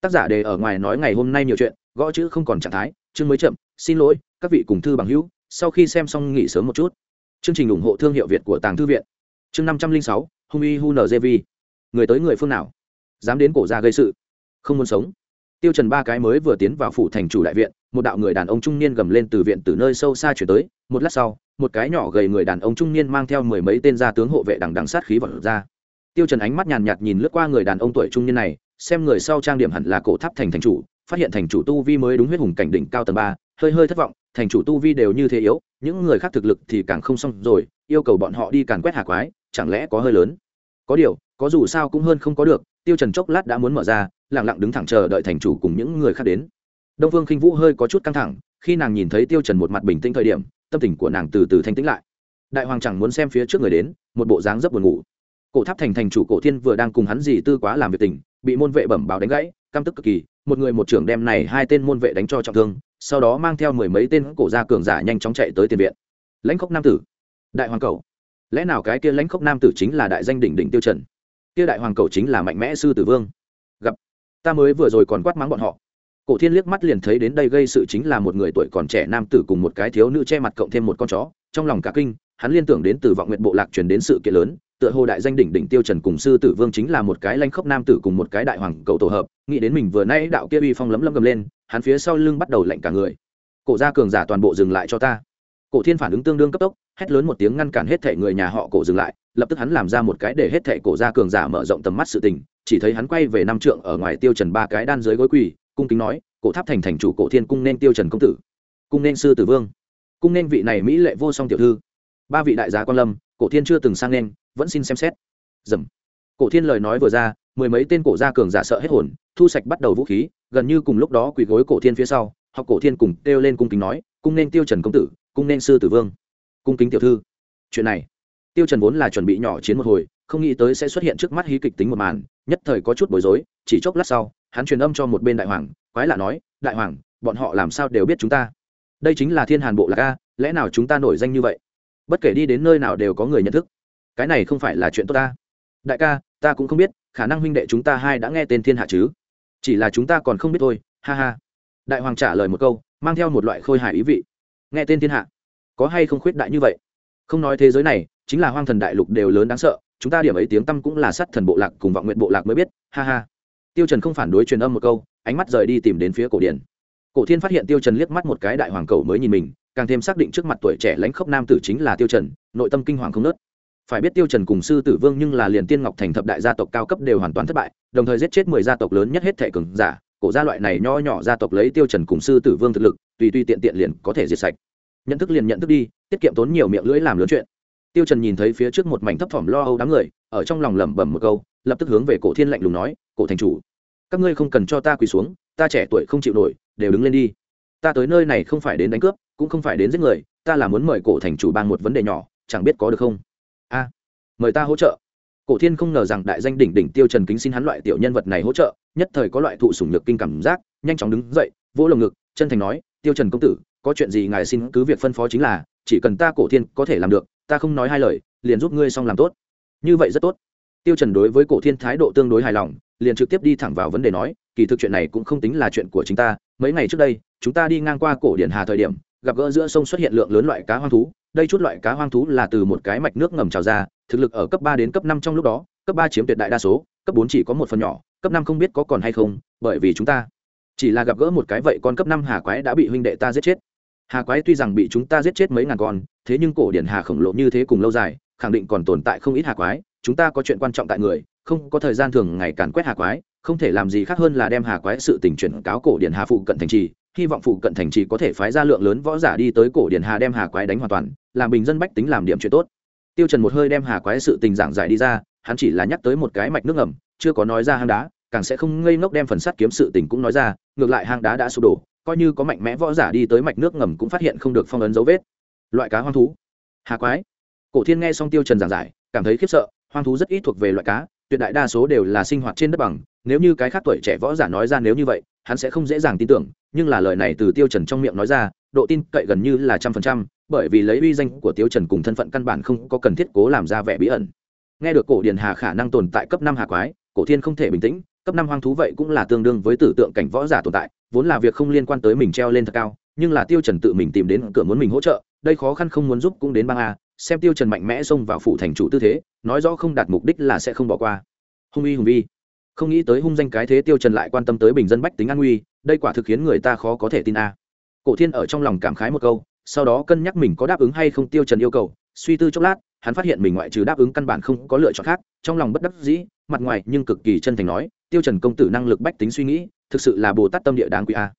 Tác giả đề ở ngoài nói ngày hôm nay nhiều chuyện, gõ chữ không còn trạng thái, chương mới chậm, xin lỗi, các vị cùng thư bằng hữu, sau khi xem xong nghỉ sớm một chút. Chương trình ủng hộ thương hiệu việt của tàng thư viện. Chương năm trăm linh sáu, hung y hu nzv người tới người phương nào? Dám đến cổ ra gây sự. Không muốn sống. Tiêu trần ba cái mới vừa tiến vào phủ thành chủ đại viện một đạo người đàn ông trung niên gầm lên từ viện từ nơi sâu xa chuyển tới, một lát sau, một cái nhỏ gầy người đàn ông trung niên mang theo mười mấy tên gia tướng hộ vệ đằng đằng sát khí vật ra. Tiêu trần ánh mắt nhàn nhạt nhìn lướt qua người đàn ông tuổi trung niên này, xem người sau trang điểm hẳn là cổ tháp thành thành chủ, phát hiện thành chủ tu vi mới đúng huyết hùng cảnh đỉnh cao tầng ba, hơi hơi thất vọng, thành chủ tu vi đều như thế yếu, những người khác thực lực thì càng không xong rồi, yêu cầu bọn họ đi càn quét hạ quái, chẳng lẽ có hơi lớn? Có điều, có dù sao cũng hơn không có được, tiêu trần chốc lát đã muốn mở ra, lặng lặng đứng thẳng chờ đợi thành chủ cùng những người khác đến đông vương khinh vũ hơi có chút căng thẳng, khi nàng nhìn thấy tiêu trần một mặt bình tĩnh thời điểm, tâm tình của nàng từ từ thanh tĩnh lại. Đại hoàng chẳng muốn xem phía trước người đến, một bộ dáng rất buồn ngủ. Cổ tháp thành thành chủ cổ thiên vừa đang cùng hắn gì tư quá làm việc tình, bị môn vệ bẩm báo đánh gãy, căm tức cực kỳ, một người một trưởng đem này hai tên môn vệ đánh cho trọng thương, sau đó mang theo mười mấy tên cổ gia cường giả nhanh chóng chạy tới tiền viện. Lãnh khốc nam tử. Đại hoàng cầu lẽ nào cái kia lãnh khốc nam tử chính là đại danh đỉnh đỉnh tiêu trần? Kia đại hoàng cầu chính là mạnh mẽ sư tử vương. Gặp. Ta mới vừa rồi còn quát mắng bọn họ cổ thiên liếc mắt liền thấy đến đây gây sự chính là một người tuổi còn trẻ nam tử cùng một cái thiếu nữ che mặt cộng thêm một con chó. Trong lòng cả kinh, hắn liên tưởng đến từ vọng nguyện bộ lạc truyền đến sự kiện lớn, tựa hồ đại danh đỉnh đỉnh tiêu trần cùng sư tử vương chính là một cái lanh khốc nam tử cùng một cái đại hoàng cầu tổ hợp. Nghĩ đến mình vừa nãy đạo kia uy phong lấm lấm gầm lên, hắn phía sau lưng bắt đầu lạnh cả người. Cổ gia cường giả toàn bộ dừng lại cho ta. Cổ thiên phản ứng tương đương cấp tốc, hét lớn một tiếng ngăn cản hết thảy người nhà họ cổ dừng lại, lập tức hắn làm ra một cái để hết thảy cổ gia cường giả mở rộng tầm mắt sự tình, chỉ thấy hắn quay về năm trượng ở ngoài tiêu trần ba cái đan dưới gối quỳ cung kính nói, cổ tháp thành thành chủ cổ thiên cung nên tiêu trần công tử, cung nên sư tử vương, cung nên vị này mỹ lệ vô song tiểu thư. Ba vị đại gia quan lâm, cổ thiên chưa từng sang nên, vẫn xin xem xét. Dầm. Cổ thiên lời nói vừa ra, mười mấy tên cổ gia cường giả sợ hết hồn, thu sạch bắt đầu vũ khí, gần như cùng lúc đó quỳ gối cổ thiên phía sau, học cổ thiên cùng kêu lên cung kính nói, cung nên tiêu trần công tử, cung nên sư tử vương, cung kính tiểu thư. Chuyện này, tiêu trần vốn là chuẩn bị nhỏ chiến một hồi, không nghĩ tới sẽ xuất hiện trước mắt hí kịch tính một màn nhất thời có chút bối rối, chỉ chốc lát sau, hắn truyền âm cho một bên đại hoàng, quái lạ nói, đại hoàng, bọn họ làm sao đều biết chúng ta? Đây chính là thiên hàn bộ lạc a, lẽ nào chúng ta nổi danh như vậy? Bất kể đi đến nơi nào đều có người nhận thức. Cái này không phải là chuyện tốt ta. Đại ca, ta cũng không biết, khả năng huynh đệ chúng ta hai đã nghe tên thiên hạ chứ? Chỉ là chúng ta còn không biết thôi, ha ha. Đại hoàng trả lời một câu, mang theo một loại khôi hài ý vị. Nghe tên thiên hạ, có hay không khuyết đại như vậy? Không nói thế giới này, chính là hoang thần đại lục đều lớn đáng sợ chúng ta điểm ấy tiếng tâm cũng là sát thần bộ lạc cùng vọng nguyện bộ lạc mới biết, ha ha. Tiêu trần không phản đối truyền âm một câu, ánh mắt rời đi tìm đến phía cổ điển. Cổ thiên phát hiện tiêu trần liếc mắt một cái đại hoàng cầu mới nhìn mình, càng thêm xác định trước mặt tuổi trẻ lãnh khốc nam tử chính là tiêu trần, nội tâm kinh hoàng không nớt. Phải biết tiêu trần cùng sư tử vương nhưng là liền tiên ngọc thành thập đại gia tộc cao cấp đều hoàn toàn thất bại, đồng thời giết chết mười gia tộc lớn nhất hết thể cường giả, cổ gia loại này nho nhỏ gia tộc lấy tiêu trần cùng sư tử vương thực lực, tùy tùy tiện tiện liền có thể diệt sạch. Nhận thức liền nhận thức đi, tiết kiệm tốn nhiều miệng lưỡi làm lớn chuyện tiêu trần nhìn thấy phía trước một mảnh thấp thỏm lo âu đám người, ở trong lòng lẩm bẩm một câu, lập tức hướng về cổ thiên lạnh lùng nói, cổ thành chủ, các ngươi không cần cho ta quỳ xuống, ta trẻ tuổi không chịu nổi, đều đứng lên đi. Ta tới nơi này không phải đến đánh cướp, cũng không phải đến giết người, ta là muốn mời cổ thành chủ ban một vấn đề nhỏ, chẳng biết có được không? A, mời ta hỗ trợ. Cổ thiên không ngờ rằng đại danh đỉnh đỉnh tiêu trần kính xin hắn loại tiểu nhân vật này hỗ trợ, nhất thời có loại thụ sủng nhược kinh cảm giác, nhanh chóng đứng dậy, vỗ lồng ngực, chân thành nói, tiêu trần công tử, có chuyện gì ngài xin cứ việc phân phó chính là, chỉ cần ta cổ thiên có thể làm được ta không nói hai lời, liền giúp ngươi xong làm tốt. Như vậy rất tốt. Tiêu trần đối với cổ thiên thái độ tương đối hài lòng, liền trực tiếp đi thẳng vào vấn đề nói, kỳ thực chuyện này cũng không tính là chuyện của chính ta, mấy ngày trước đây, chúng ta đi ngang qua cổ điển hà thời điểm, gặp gỡ giữa sông xuất hiện lượng lớn loại cá hoang thú, đây chút loại cá hoang thú là từ một cái mạch nước ngầm trào ra, thực lực ở cấp ba đến cấp năm trong lúc đó, cấp ba chiếm tuyệt đại đa số, cấp bốn chỉ có một phần nhỏ, cấp năm không biết có còn hay không, bởi vì chúng ta chỉ là gặp gỡ một cái vậy con cấp năm hà quái đã bị huynh đệ ta giết chết. Hà quái tuy rằng bị chúng ta giết chết mấy ngàn con thế nhưng cổ điển hà khổng lồ như thế cùng lâu dài, khẳng định còn tồn tại không ít hà quái, chúng ta có chuyện quan trọng tại người, không có thời gian thường ngày càn quét hà quái, không thể làm gì khác hơn là đem hà quái sự tình chuyển cáo cổ điển hà phụ cận thành trì, hy vọng phụ cận thành trì có thể phái ra lượng lớn võ giả đi tới cổ điển hà đem hà quái đánh hoàn toàn, làm bình dân bách tính làm điểm chuyện tốt. Tiêu trần một hơi đem hà quái sự tình giảng giải đi ra, hắn chỉ là nhắc tới một cái mạch nước ngầm, chưa có nói ra hang đá, càng sẽ không ngây ngốc đem phần sắt kiếm sự tình cũng nói ra, ngược lại hang đá đã sụp đổ, coi như có mạnh mẽ võ giả đi tới mạch nước ngầm cũng phát hiện không được phong ấn dấu vết loại cá hoang thú. Hà quái. Cổ thiên nghe xong tiêu trần giảng giải, cảm thấy khiếp sợ, hoang thú rất ít thuộc về loại cá, tuyệt đại đa số đều là sinh hoạt trên đất bằng, nếu như cái khác tuổi trẻ võ giả nói ra nếu như vậy, hắn sẽ không dễ dàng tin tưởng, nhưng là lời này từ tiêu trần trong miệng nói ra, độ tin cậy gần như là trăm phần trăm, bởi vì lấy uy danh của tiêu trần cùng thân phận căn bản không có cần thiết cố làm ra vẻ bí ẩn. Nghe được cổ điển hà khả năng tồn tại cấp năm hà quái, cổ thiên không thể bình tĩnh, cấp năm hoang thú vậy cũng là tương đương với tử tượng cảnh võ giả tồn tại, vốn là việc không liên quan tới mình treo lên thật cao, nhưng là tiêu trần tự mình tìm đến cửa muốn mình hỗ trợ đây khó khăn không muốn giúp cũng đến bang a, xem tiêu trần mạnh mẽ xông vào phủ thành chủ tư thế, nói rõ không đạt mục đích là sẽ không bỏ qua. Hung uy hùng vi. Không nghĩ tới hung danh cái thế tiêu trần lại quan tâm tới bình dân bách tính an nguy, đây quả thực khiến người ta khó có thể tin a. Cổ thiên ở trong lòng cảm khái một câu, sau đó cân nhắc mình có đáp ứng hay không tiêu trần yêu cầu, suy tư chốc lát, hắn phát hiện mình ngoại trừ đáp ứng căn bản không có lựa chọn khác, trong lòng bất đắc dĩ, mặt ngoài nhưng cực kỳ chân thành nói, tiêu trần công tử năng lực bách tính suy nghĩ, thực sự là bồ tát tâm địa đáng quý a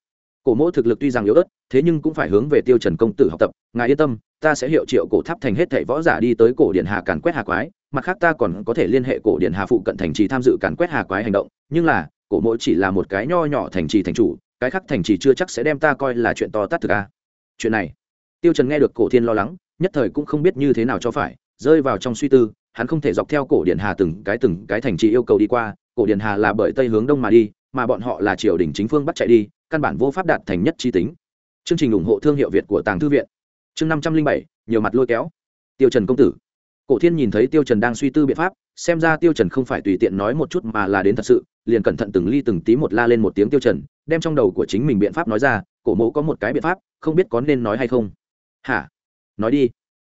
cổ mỗ thực lực tuy rằng yếu ớt, thế nhưng cũng phải hướng về tiêu trần công tử học tập. Ngài yên tâm, ta sẽ hiệu triệu cổ tháp thành hết thảy võ giả đi tới cổ điện hà càn quét hà quái. Mặt khác ta còn có thể liên hệ cổ điện hà phụ cận thành trì tham dự càn quét hà quái hành động. Nhưng là, cổ mỗ chỉ là một cái nho nhỏ thành trì thành chủ, cái khác thành trì chưa chắc sẽ đem ta coi là chuyện to tát thực a. Chuyện này, tiêu trần nghe được cổ thiên lo lắng, nhất thời cũng không biết như thế nào cho phải, rơi vào trong suy tư, hắn không thể dọc theo cổ điện hà từng cái từng cái thành trì yêu cầu đi qua. Cổ điện hà là bởi tây hướng đông mà đi mà bọn họ là triều đình chính phương bắt chạy đi, căn bản vô pháp đạt thành nhất chi tính. Chương trình ủng hộ thương hiệu việt của tàng thư viện. Chương năm trăm linh bảy, nhiều mặt lôi kéo. Tiêu trần công tử. Cổ thiên nhìn thấy tiêu trần đang suy tư biện pháp, xem ra tiêu trần không phải tùy tiện nói một chút mà là đến thật sự, liền cẩn thận từng ly từng tí một la lên một tiếng tiêu trần, đem trong đầu của chính mình biện pháp nói ra, cổ mẫu có một cái biện pháp, không biết có nên nói hay không. Hả? Nói đi.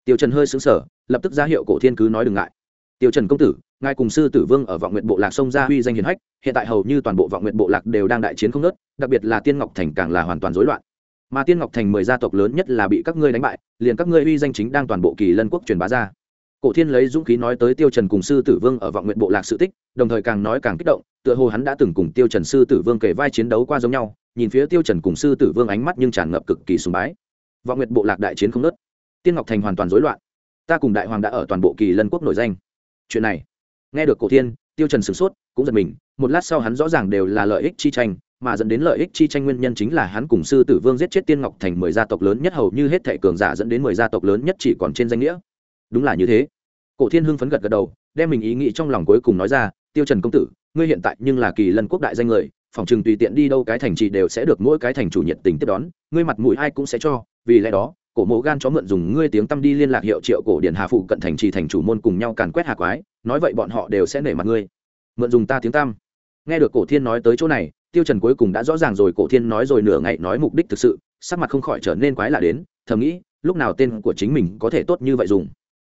Tiêu trần hơi sững sờ, lập tức ra hiệu cổ thiên cứ nói đừng ngại tiêu trần công tử, ngài cùng sư tử vương ở vọng nguyện bộ lạc sông ra huy danh hiển hách, hiện tại hầu như toàn bộ vọng nguyện bộ lạc đều đang đại chiến không nớt đặc biệt là tiên ngọc thành càng là hoàn toàn rối loạn. Mà tiên ngọc thành mười gia tộc lớn nhất là bị các ngươi đánh bại, liền các ngươi uy danh chính đang toàn bộ kỳ lân quốc truyền bá ra. Cổ thiên lấy dũng khí nói tới tiêu trần cùng sư tử vương ở vọng nguyện bộ lạc sự tích, đồng thời càng nói càng kích động, tựa hồ hắn đã từng cùng tiêu trần sư tử vương kể vai chiến đấu qua giống nhau, nhìn phía tiêu trần cùng sư tử vương ánh mắt nhưng tràn ngập cực kỳ sùng bái. Vọng nguyện bộ lạc đại chiến không nớt tiên ngọc thành hoàn toàn rối loạn. Ta cùng đại hoàng đã ở toàn bộ kỳ lân quốc nổi danh chuyện này, nghe được cổ thiên, tiêu trần sửng sốt, cũng giật mình, một lát sau hắn rõ ràng đều là lợi ích chi tranh, mà dẫn đến lợi ích chi tranh nguyên nhân chính là hắn cùng sư tử vương giết chết tiên ngọc thành mười gia tộc lớn nhất hầu như hết thệ cường giả dẫn đến mười gia tộc lớn nhất chỉ còn trên danh nghĩa. Đúng là như thế. Cổ thiên hưng phấn gật gật đầu, đem mình ý nghĩ trong lòng cuối cùng nói ra, tiêu trần công tử, ngươi hiện tại nhưng là kỳ lân quốc đại danh người, phòng trường tùy tiện đi đâu cái thành trì đều sẽ được mỗi cái thành chủ nhiệt tình tiếp đón, ngươi mặt mũi ai cũng sẽ cho, vì lẽ đó cổ mộ gan chó mượn dùng ngươi tiếng tâm đi liên lạc hiệu triệu cổ điển hà phụ cận thành trì thành chủ môn cùng nhau càn quét hà quái, nói vậy bọn họ đều sẽ nể mặt ngươi. Mượn dùng ta tiếng tâm nghe được cổ thiên nói tới chỗ này, tiêu trần cuối cùng đã rõ ràng rồi, cổ thiên nói rồi nửa ngày nói mục đích thực sự, sắc mặt không khỏi trở nên quái lạ đến, thầm nghĩ, lúc nào tên của chính mình có thể tốt như vậy dùng.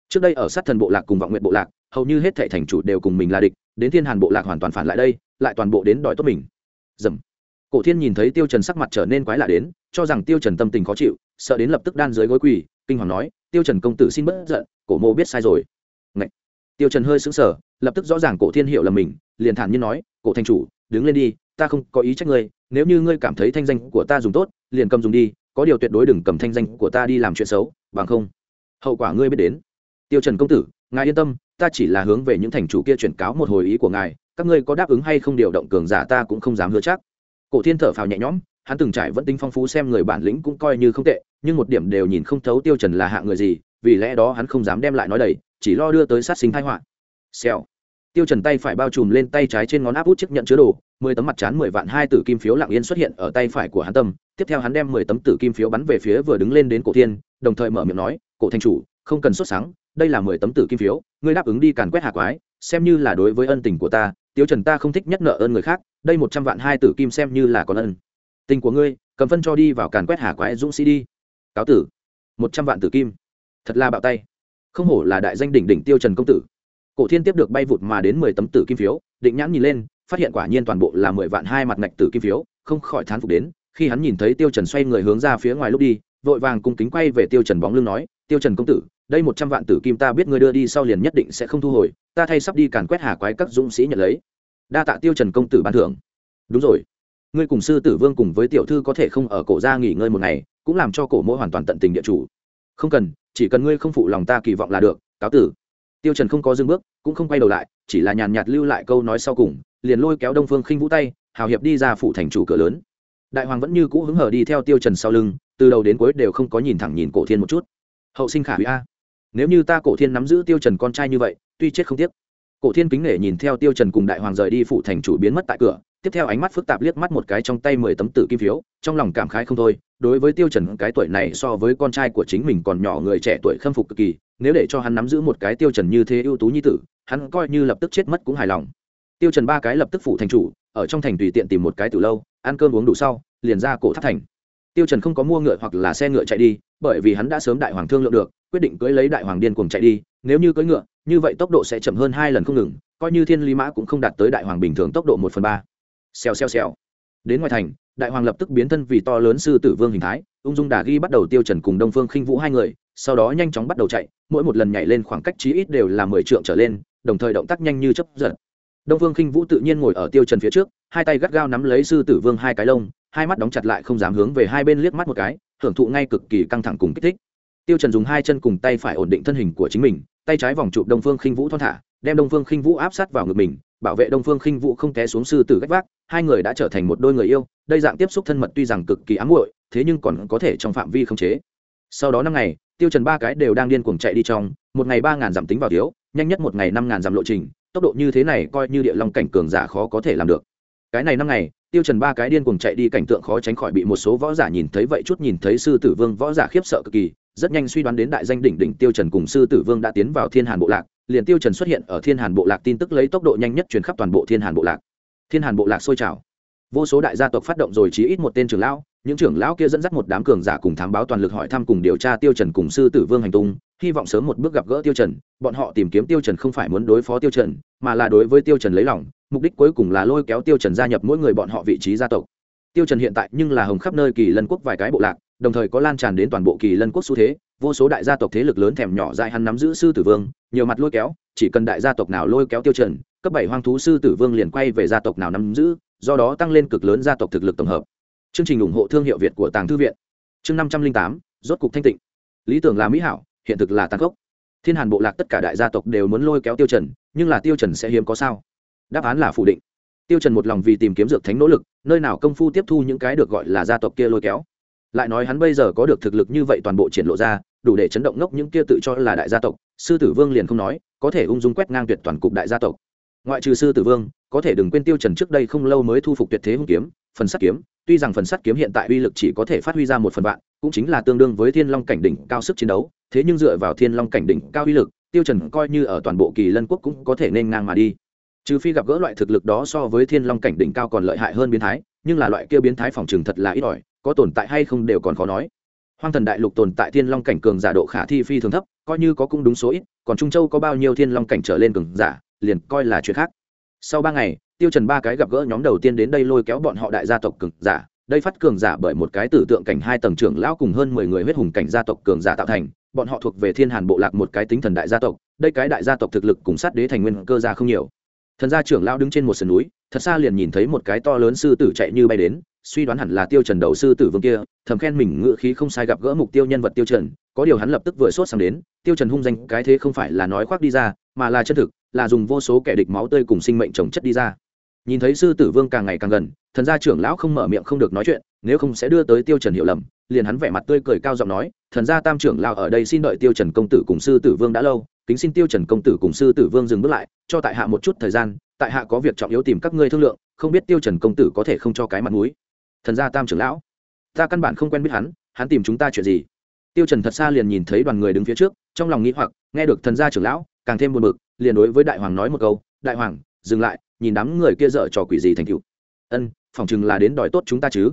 Trước đây ở sát thần bộ lạc cùng vọng nguyện bộ lạc, hầu như hết thảy thành chủ đều cùng mình là địch, đến thiên hàn bộ lạc hoàn toàn phản lại đây, lại toàn bộ đến đòi tốt mình. Dầm. Cổ thiên nhìn thấy tiêu trần sắc mặt trở nên quái lạ đến, cho rằng tiêu trần tâm tình khó chịu sợ đến lập tức đan dưới gối quỳ, kinh hoàng nói, tiêu trần công tử xin bớt giận, cổ mô biết sai rồi. Ngậy. tiêu trần hơi sững sờ, lập tức rõ ràng cổ thiên hiểu là mình, liền thản nhiên nói, cổ thành chủ, đứng lên đi, ta không có ý trách ngươi, nếu như ngươi cảm thấy thanh danh của ta dùng tốt, liền cầm dùng đi, có điều tuyệt đối đừng cầm thanh danh của ta đi làm chuyện xấu, bằng không, hậu quả ngươi biết đến. Tiêu trần công tử, ngài yên tâm, ta chỉ là hướng về những thành chủ kia chuyển cáo một hồi ý của ngài, các ngươi có đáp ứng hay không điều động cường giả ta cũng không dám hứa chắc. Cổ thiên thở phào nhẹ nhõm hắn từng trải vẫn tính phong phú xem người bản lĩnh cũng coi như không tệ, nhưng một điểm đều nhìn không thấu tiêu trần là hạng người gì, vì lẽ đó hắn không dám đem lại nói đầy, chỉ lo đưa tới sát sinh tai họa. Xèo. Tiêu trần tay phải bao trùm lên tay trái trên ngón áp út chiếc nhận chứa đồ, mười tấm mặt chán, mười vạn hai tử kim phiếu lặng yên xuất hiện ở tay phải của hắn tâm. Tiếp theo hắn đem mười tấm tử kim phiếu bắn về phía vừa đứng lên đến cổ thiên, đồng thời mở miệng nói, cổ thành chủ, không cần xuất sáng, đây là mười tấm tử kim phiếu, ngươi đáp ứng đi càn quét hạ quái, xem như là đối với ân tình của ta, tiêu trần ta không thích nhất nợ ơn người khác, đây một trăm vạn hai tử kim xem như là con ân tình của ngươi, cầm phân cho đi vào càn quét hà quái dũng sĩ đi. Cáo tử. Một trăm vạn tử kim. Thật là bạo tay. Không hổ là đại danh đỉnh đỉnh tiêu trần công tử. Cổ thiên tiếp được bay vụt mà đến mười tấm tử kim phiếu, định nhãn nhìn lên, phát hiện quả nhiên toàn bộ là mười vạn hai mặt ngạch tử kim phiếu, không khỏi thán phục đến, khi hắn nhìn thấy tiêu trần xoay người hướng ra phía ngoài lúc đi, vội vàng cung kính quay về tiêu trần bóng lưng nói, tiêu trần công tử, đây một trăm vạn tử kim ta biết ngươi đưa đi sau liền nhất định sẽ không thu hồi, ta thay sắp đi càn quét hà quái các dũng sĩ nhận lấy. Đa tạ tiêu trần công tử ban thưởng. Đúng rồi ngươi cùng sư tử vương cùng với tiểu thư có thể không ở cổ gia nghỉ ngơi một ngày, cũng làm cho cổ mỗ hoàn toàn tận tình địa chủ. Không cần, chỉ cần ngươi không phụ lòng ta kỳ vọng là được, cáo tử. Tiêu trần không có dừng bước, cũng không quay đầu lại, chỉ là nhàn nhạt lưu lại câu nói sau cùng, liền lôi kéo đông phương khinh vũ tay, hào hiệp đi ra phủ thành chủ cửa lớn. Đại hoàng vẫn như cũ hứng hở đi theo tiêu trần sau lưng, từ đầu đến cuối đều không có nhìn thẳng nhìn cổ thiên một chút. Hậu sinh khả hủy a. Nếu như ta cổ thiên nắm giữ tiêu trần con trai như vậy, tuy chết không tiếc cổ thiên kính nể nhìn theo tiêu trần cùng đại hoàng rời đi phủ thành chủ biến mất tại cửa, tiếp theo ánh mắt phức tạp liếc mắt một cái trong tay mười tấm tử kim phiếu, trong lòng cảm khái không thôi, đối với tiêu trần, cái tuổi này so với con trai của chính mình còn nhỏ người trẻ tuổi khâm phục cực kỳ, nếu để cho hắn nắm giữ một cái tiêu trần như thế ưu tú như tử, hắn coi như lập tức chết mất cũng hài lòng. Tiêu trần ba cái lập tức phủ thành chủ, ở trong thành tùy tiện tìm một cái từ lâu, ăn cơm uống đủ sau, liền ra cổ tháp thành. Tiêu trần không có mua ngựa hoặc là xe ngựa chạy đi, bởi vì hắn đã sớm đại hoàng thương lượng được, quyết định cưỡi lấy đại hoàng điên cuồng chạy đi nếu như cưỡi ngựa, như vậy tốc độ sẽ chậm hơn hai lần không ngừng, coi như thiên lý mã cũng không đạt tới đại hoàng bình thường tốc độ một phần ba. Xèo xèo xèo. Đến ngoài thành, đại hoàng lập tức biến thân vì to lớn sư tử vương hình thái, ung dung đà ghi bắt đầu tiêu trần cùng đông phương khinh vũ hai người, sau đó nhanh chóng bắt đầu chạy, mỗi một lần nhảy lên khoảng cách chí ít đều là mười trượng trở lên, đồng thời động tác nhanh như chớp giật. Đông phương khinh vũ tự nhiên ngồi ở tiêu trần phía trước, hai tay gắt gao nắm lấy sư tử vương hai cái lông, hai mắt đóng chặt lại không dám hướng về hai bên liếc mắt một cái, hưởng thụ ngay cực kỳ căng thẳng cùng kích thích tiêu trần dùng hai chân cùng tay phải ổn định thân hình của chính mình, tay trái vòng chụp đông phương khinh vũ thon thả, đem đông phương khinh vũ áp sát vào ngực mình, bảo vệ đông phương khinh vũ không té xuống sư tử gách vác. Hai người đã trở thành một đôi người yêu, đây dạng tiếp xúc thân mật tuy rằng cực kỳ ám muội, thế nhưng còn có thể trong phạm vi không chế. Sau đó năm ngày, tiêu trần ba cái đều đang điên cuồng chạy đi trong, một ngày ba ngàn giảm tính vào thiếu, nhanh nhất một ngày năm ngàn giảm lộ trình, tốc độ như thế này coi như địa long cảnh cường giả khó có thể làm được. Cái này năm ngày, tiêu trần ba cái điên cuồng chạy đi, cảnh tượng khó tránh khỏi bị một số võ giả nhìn thấy, vậy chút nhìn thấy sư tử vương võ giả khiếp sợ cực kỳ rất nhanh suy đoán đến đại danh đỉnh đỉnh tiêu trần cùng sư tử vương đã tiến vào thiên hàn bộ lạc, liền tiêu trần xuất hiện ở thiên hàn bộ lạc tin tức lấy tốc độ nhanh nhất truyền khắp toàn bộ thiên hàn bộ lạc. Thiên hàn bộ lạc sôi trào. Vô số đại gia tộc phát động rồi chí ít một tên trưởng lão, những trưởng lão kia dẫn dắt một đám cường giả cùng thám báo toàn lực hỏi thăm cùng điều tra tiêu trần cùng sư tử vương hành tung, hy vọng sớm một bước gặp gỡ tiêu trần, bọn họ tìm kiếm tiêu trần không phải muốn đối phó tiêu trần, mà là đối với tiêu trần lấy lòng, mục đích cuối cùng là lôi kéo tiêu trần gia nhập mỗi người bọn họ vị trí gia tộc. Tiêu trần hiện tại nhưng là hồng khắp nơi kỳ lân quốc vài cái bộ lạc đồng thời có lan tràn đến toàn bộ kỳ lân quốc xu thế, vô số đại gia tộc thế lực lớn thèm nhỏ dại hắn nắm giữ sư tử vương, nhiều mặt lôi kéo, chỉ cần đại gia tộc nào lôi kéo tiêu trần, cấp bảy hoang thú sư tử vương liền quay về gia tộc nào nắm giữ, do đó tăng lên cực lớn gia tộc thực lực tổng hợp. Chương trình ủng hộ thương hiệu việt của tàng thư viện. Chương năm trăm linh tám, rốt cục thanh tịnh. Lý tưởng là mỹ hảo, hiện thực là tàn khốc. Thiên hàn bộ lạc tất cả đại gia tộc đều muốn lôi kéo tiêu trần, nhưng là tiêu trần sẽ hiếm có sao? Đáp án là phủ định. Tiêu trần một lòng vì tìm kiếm dược thánh nỗ lực, nơi nào công phu tiếp thu những cái được gọi là gia tộc kia lôi kéo lại nói hắn bây giờ có được thực lực như vậy toàn bộ triển lộ ra, đủ để chấn động ngốc những kia tự cho là đại gia tộc, sư tử vương liền không nói, có thể ung dung quét ngang tuyệt toàn cục đại gia tộc. Ngoại trừ sư tử vương, có thể đừng quên tiêu trần trước đây không lâu mới thu phục tuyệt thế hung kiếm, phần sắt kiếm, tuy rằng phần sắt kiếm hiện tại uy lực chỉ có thể phát huy ra một phần vạn, cũng chính là tương đương với thiên long cảnh đỉnh cao sức chiến đấu, thế nhưng dựa vào thiên long cảnh đỉnh cao uy lực, tiêu trần coi như ở toàn bộ kỳ lân quốc cũng có thể nên ngang mà đi. Trừ phi gặp gỡ loại thực lực đó so với thiên long cảnh đỉnh cao còn lợi hại hơn biến thái, nhưng là loại kia biến thái phòng trường thật là ít ỏi có tồn tại hay không đều còn khó nói. Hoang thần đại lục tồn tại thiên long cảnh cường giả độ khả thi phi thường thấp, coi như có cũng đúng số ít, còn trung châu có bao nhiêu thiên long cảnh trở lên cường giả, liền coi là chuyện khác. Sau ba ngày, tiêu trần ba cái gặp gỡ nhóm đầu tiên đến đây lôi kéo bọn họ đại gia tộc cường giả, đây phát cường giả bởi một cái tử tượng cảnh hai tầng trưởng lão cùng hơn mười người huyết hùng cảnh gia tộc cường giả tạo thành, bọn họ thuộc về thiên hàn bộ lạc một cái tính thần đại gia tộc, đây cái đại gia tộc thực lực cùng sát đế thành nguyên cơ gia không nhiều. Thần gia trưởng lão đứng trên một sườn núi, thật xa liền nhìn thấy một cái to lớn sư tử chạy như bay đến suy đoán hẳn là tiêu trần đầu sư tử vương kia, thầm khen mình ngựa khí không sai gặp gỡ mục tiêu nhân vật tiêu trần, có điều hắn lập tức vừa sốt sang đến, tiêu trần hung danh cái thế không phải là nói khoác đi ra, mà là chân thực, là dùng vô số kẻ địch máu tươi cùng sinh mệnh trồng chất đi ra. Nhìn thấy sư tử vương càng ngày càng gần, thần gia trưởng lão không mở miệng không được nói chuyện, nếu không sẽ đưa tới tiêu trần hiểu lầm, liền hắn vẻ mặt tươi cười cao giọng nói, thần gia tam trưởng lão ở đây xin đợi tiêu trần công tử cùng sư tử vương đã lâu, kính xin tiêu trần công tử cùng sư tử vương dừng bước lại, cho tại hạ một chút thời gian, tại hạ có việc trọng yếu tìm các ngươi thương lượng, không biết tiêu trần công tử có thể không cho cái mặt mũi thần gia tam trưởng lão. Ta căn bản không quen biết hắn hắn tìm chúng ta chuyện gì? Tiêu trần thật xa liền nhìn thấy đoàn người đứng phía trước, trong lòng nghĩ hoặc, nghe được thần gia trưởng lão, càng thêm buồn bực, liền đối với đại hoàng nói một câu, đại hoàng, dừng lại, nhìn đám người kia dở trò quỷ gì thành cựu ân phỏng chừng là đến đòi tốt chúng ta chứ.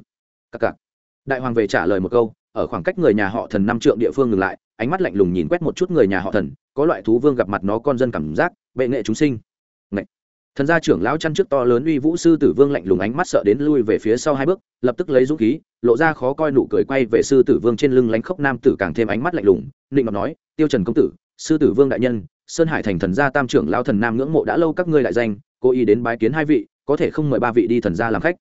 Các cặc đại hoàng về trả lời một câu, ở khoảng cách người nhà họ thần năm trượng địa phương ngừng lại, ánh mắt lạnh lùng nhìn quét một chút người nhà họ thần, có loại thú vương gặp mặt nó con dân cảm giác, bệ nghệ chúng sinh thần gia trưởng lão chăn trước to lớn uy vũ sư tử vương lạnh lùng ánh mắt sợ đến lui về phía sau hai bước, lập tức lấy dũng khí, lộ ra khó coi nụ cười quay về sư tử vương trên lưng lánh khốc nam tử càng thêm ánh mắt lạnh lùng định ngọc nói, tiêu trần công tử, sư tử vương đại nhân, sơn hải thành thần gia tam trưởng lão thần nam ngưỡng mộ đã lâu các ngươi đại danh, cố ý đến bái kiến hai vị, có thể không mời ba vị đi thần gia làm khách.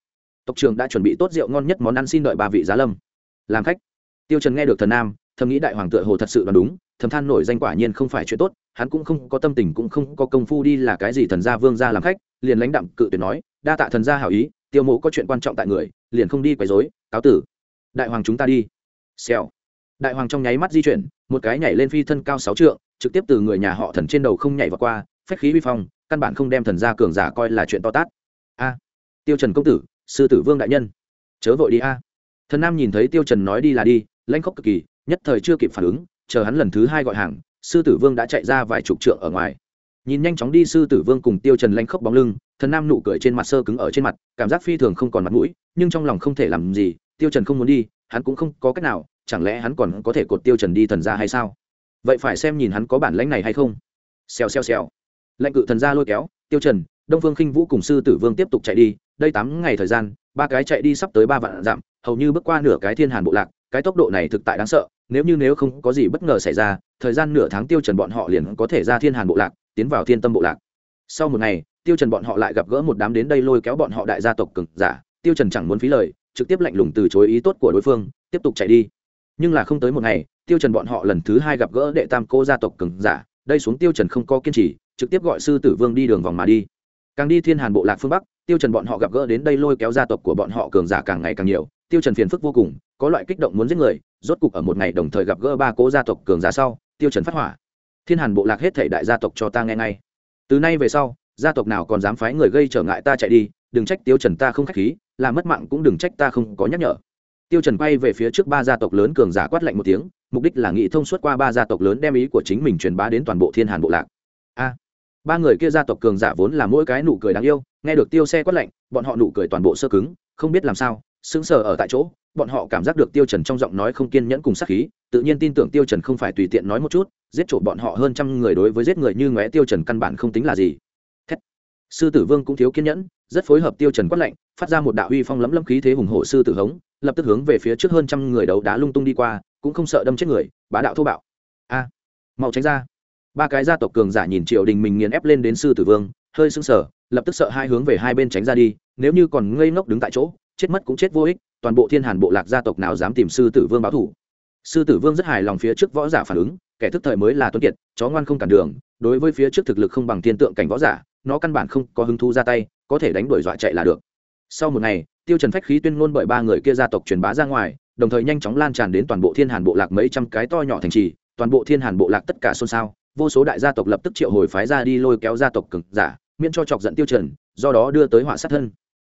Tộc trưởng đã chuẩn bị tốt rượu ngon nhất món ăn xin đợi ba vị giá lâm. Làm khách? Tiêu trần nghe được thần nam, thầm nghĩ đại hoàng tựa hồ thật sự là đúng, thầm than nổi danh quả nhiên không phải chuyện tốt hắn cũng không có tâm tình cũng không có công phu đi là cái gì thần gia vương gia làm khách, liền lãnh đạm cự tuyệt nói, đa tạ thần gia hảo ý, tiêu mộ có chuyện quan trọng tại người, liền không đi quấy rối, cáo tử. Đại hoàng chúng ta đi. Xèo. Đại hoàng trong nháy mắt di chuyển, một cái nhảy lên phi thân cao sáu trượng, trực tiếp từ người nhà họ thần trên đầu không nhảy vào qua, phách khí vi phong, căn bản không đem thần gia cường giả coi là chuyện to tát. A, tiêu trần công tử, sư tử vương đại nhân, chớ vội đi a. Thần nam nhìn thấy tiêu trần nói đi là đi, lãnh khốc cực kỳ, nhất thời chưa kịp phản ứng, chờ hắn lần thứ hai gọi hàng sư tử vương đã chạy ra vài chục trượng ở ngoài. Nhìn nhanh chóng đi, sư tử vương cùng tiêu trần lanh khốc bóng lưng, thần nam nụ cười trên mặt sơ cứng ở trên mặt, cảm giác phi thường không còn mặt mũi, nhưng trong lòng không thể làm gì, tiêu trần không muốn đi, hắn cũng không có cách nào, chẳng lẽ hắn còn có thể cột tiêu trần đi thần gia hay sao? Vậy phải xem nhìn hắn có bản lãnh này hay không. Xèo xèo xèo. Lệnh cự thần gia lôi kéo, tiêu trần, đông phương khinh vũ cùng sư tử vương tiếp tục chạy đi, đây tám ngày thời gian, ba cái chạy đi sắp tới ba vạn dặm, hầu như bước qua nửa cái thiên hàn bộ lạc, cái tốc độ này thực tại đáng sợ nếu như nếu không có gì bất ngờ xảy ra, thời gian nửa tháng tiêu trần bọn họ liền có thể ra thiên hàn bộ lạc, tiến vào thiên tâm bộ lạc. Sau một ngày, tiêu trần bọn họ lại gặp gỡ một đám đến đây lôi kéo bọn họ đại gia tộc cường giả. Tiêu trần chẳng muốn phí lời, trực tiếp lạnh lùng từ chối ý tốt của đối phương, tiếp tục chạy đi. Nhưng là không tới một ngày, tiêu trần bọn họ lần thứ hai gặp gỡ đệ tam cô gia tộc cường giả. Đây xuống tiêu trần không có kiên trì, trực tiếp gọi sư tử vương đi đường vòng mà đi. Càng đi thiên hàn bộ lạc phương bắc, tiêu trần bọn họ gặp gỡ đến đây lôi kéo gia tộc của bọn họ cường giả càng ngày càng nhiều. Tiêu trần phiền phức vô cùng, có loại kích động muốn giết người rốt cục ở một ngày đồng thời gặp gỡ ba cố gia tộc cường giả sau, tiêu trần phát hỏa. Thiên hàn bộ lạc hết thảy đại gia tộc cho ta nghe ngay. Từ nay về sau, gia tộc nào còn dám phái người gây trở ngại ta chạy đi, đừng trách tiêu trần ta không khách khí làm mất mạng cũng đừng trách ta không có nhắc nhở. Tiêu trần quay về phía trước ba gia tộc lớn cường giả quát lạnh một tiếng, mục đích là nghị thông suốt qua ba gia tộc lớn đem ý của chính mình truyền bá đến toàn bộ thiên hàn bộ lạc. A, ba người kia gia tộc cường giả vốn là mỗi cái nụ cười đáng yêu, nghe được tiêu xe quát lạnh, bọn họ nụ cười toàn bộ sơ cứng, không biết làm sao, sững sờ ở tại chỗ bọn họ cảm giác được tiêu trần trong giọng nói không kiên nhẫn cùng sát khí, tự nhiên tin tưởng tiêu trần không phải tùy tiện nói một chút, giết trộm bọn họ hơn trăm người đối với giết người như ngóe tiêu trần căn bản không tính là gì. Thét. sư tử vương cũng thiếu kiên nhẫn, rất phối hợp tiêu trần quát lạnh, phát ra một đạo uy phong lấm lấm khí thế hùng hổ sư tử hống, lập tức hướng về phía trước hơn trăm người đấu đá lung tung đi qua, cũng không sợ đâm chết người, bá đạo thô bạo. A. Mau tránh ra. Ba cái gia tộc cường giả nhìn triều đình mình nghiền ép lên đến sư tử vương, hơi sững sờ, lập tức sợ hai hướng về hai bên tránh ra đi, nếu như còn ngây ngốc đứng tại chỗ, chết mất cũng chết vô ích toàn bộ thiên hàn bộ lạc gia tộc nào dám tìm sư tử vương báo thủ. Sư tử vương rất hài lòng phía trước võ giả phản ứng, kẻ thức thời mới là tuấn kiệt, chó ngoan không cản đường, đối với phía trước thực lực không bằng thiên tượng cảnh võ giả, nó căn bản không có hứng thú ra tay, có thể đánh đuổi dọa chạy là được. Sau một ngày, tiêu trần phách khí tuyên ngôn bởi ba người kia gia tộc truyền bá ra ngoài, đồng thời nhanh chóng lan tràn đến toàn bộ thiên hàn bộ lạc mấy trăm cái to nhỏ thành trì, toàn bộ thiên hàn bộ lạc tất cả xôn xao, vô số đại gia tộc lập tức triệu hồi phái ra đi lôi kéo gia tộc cực giả, miễn cho chọc giận tiêu trần, do đó đưa tới họa sát thân.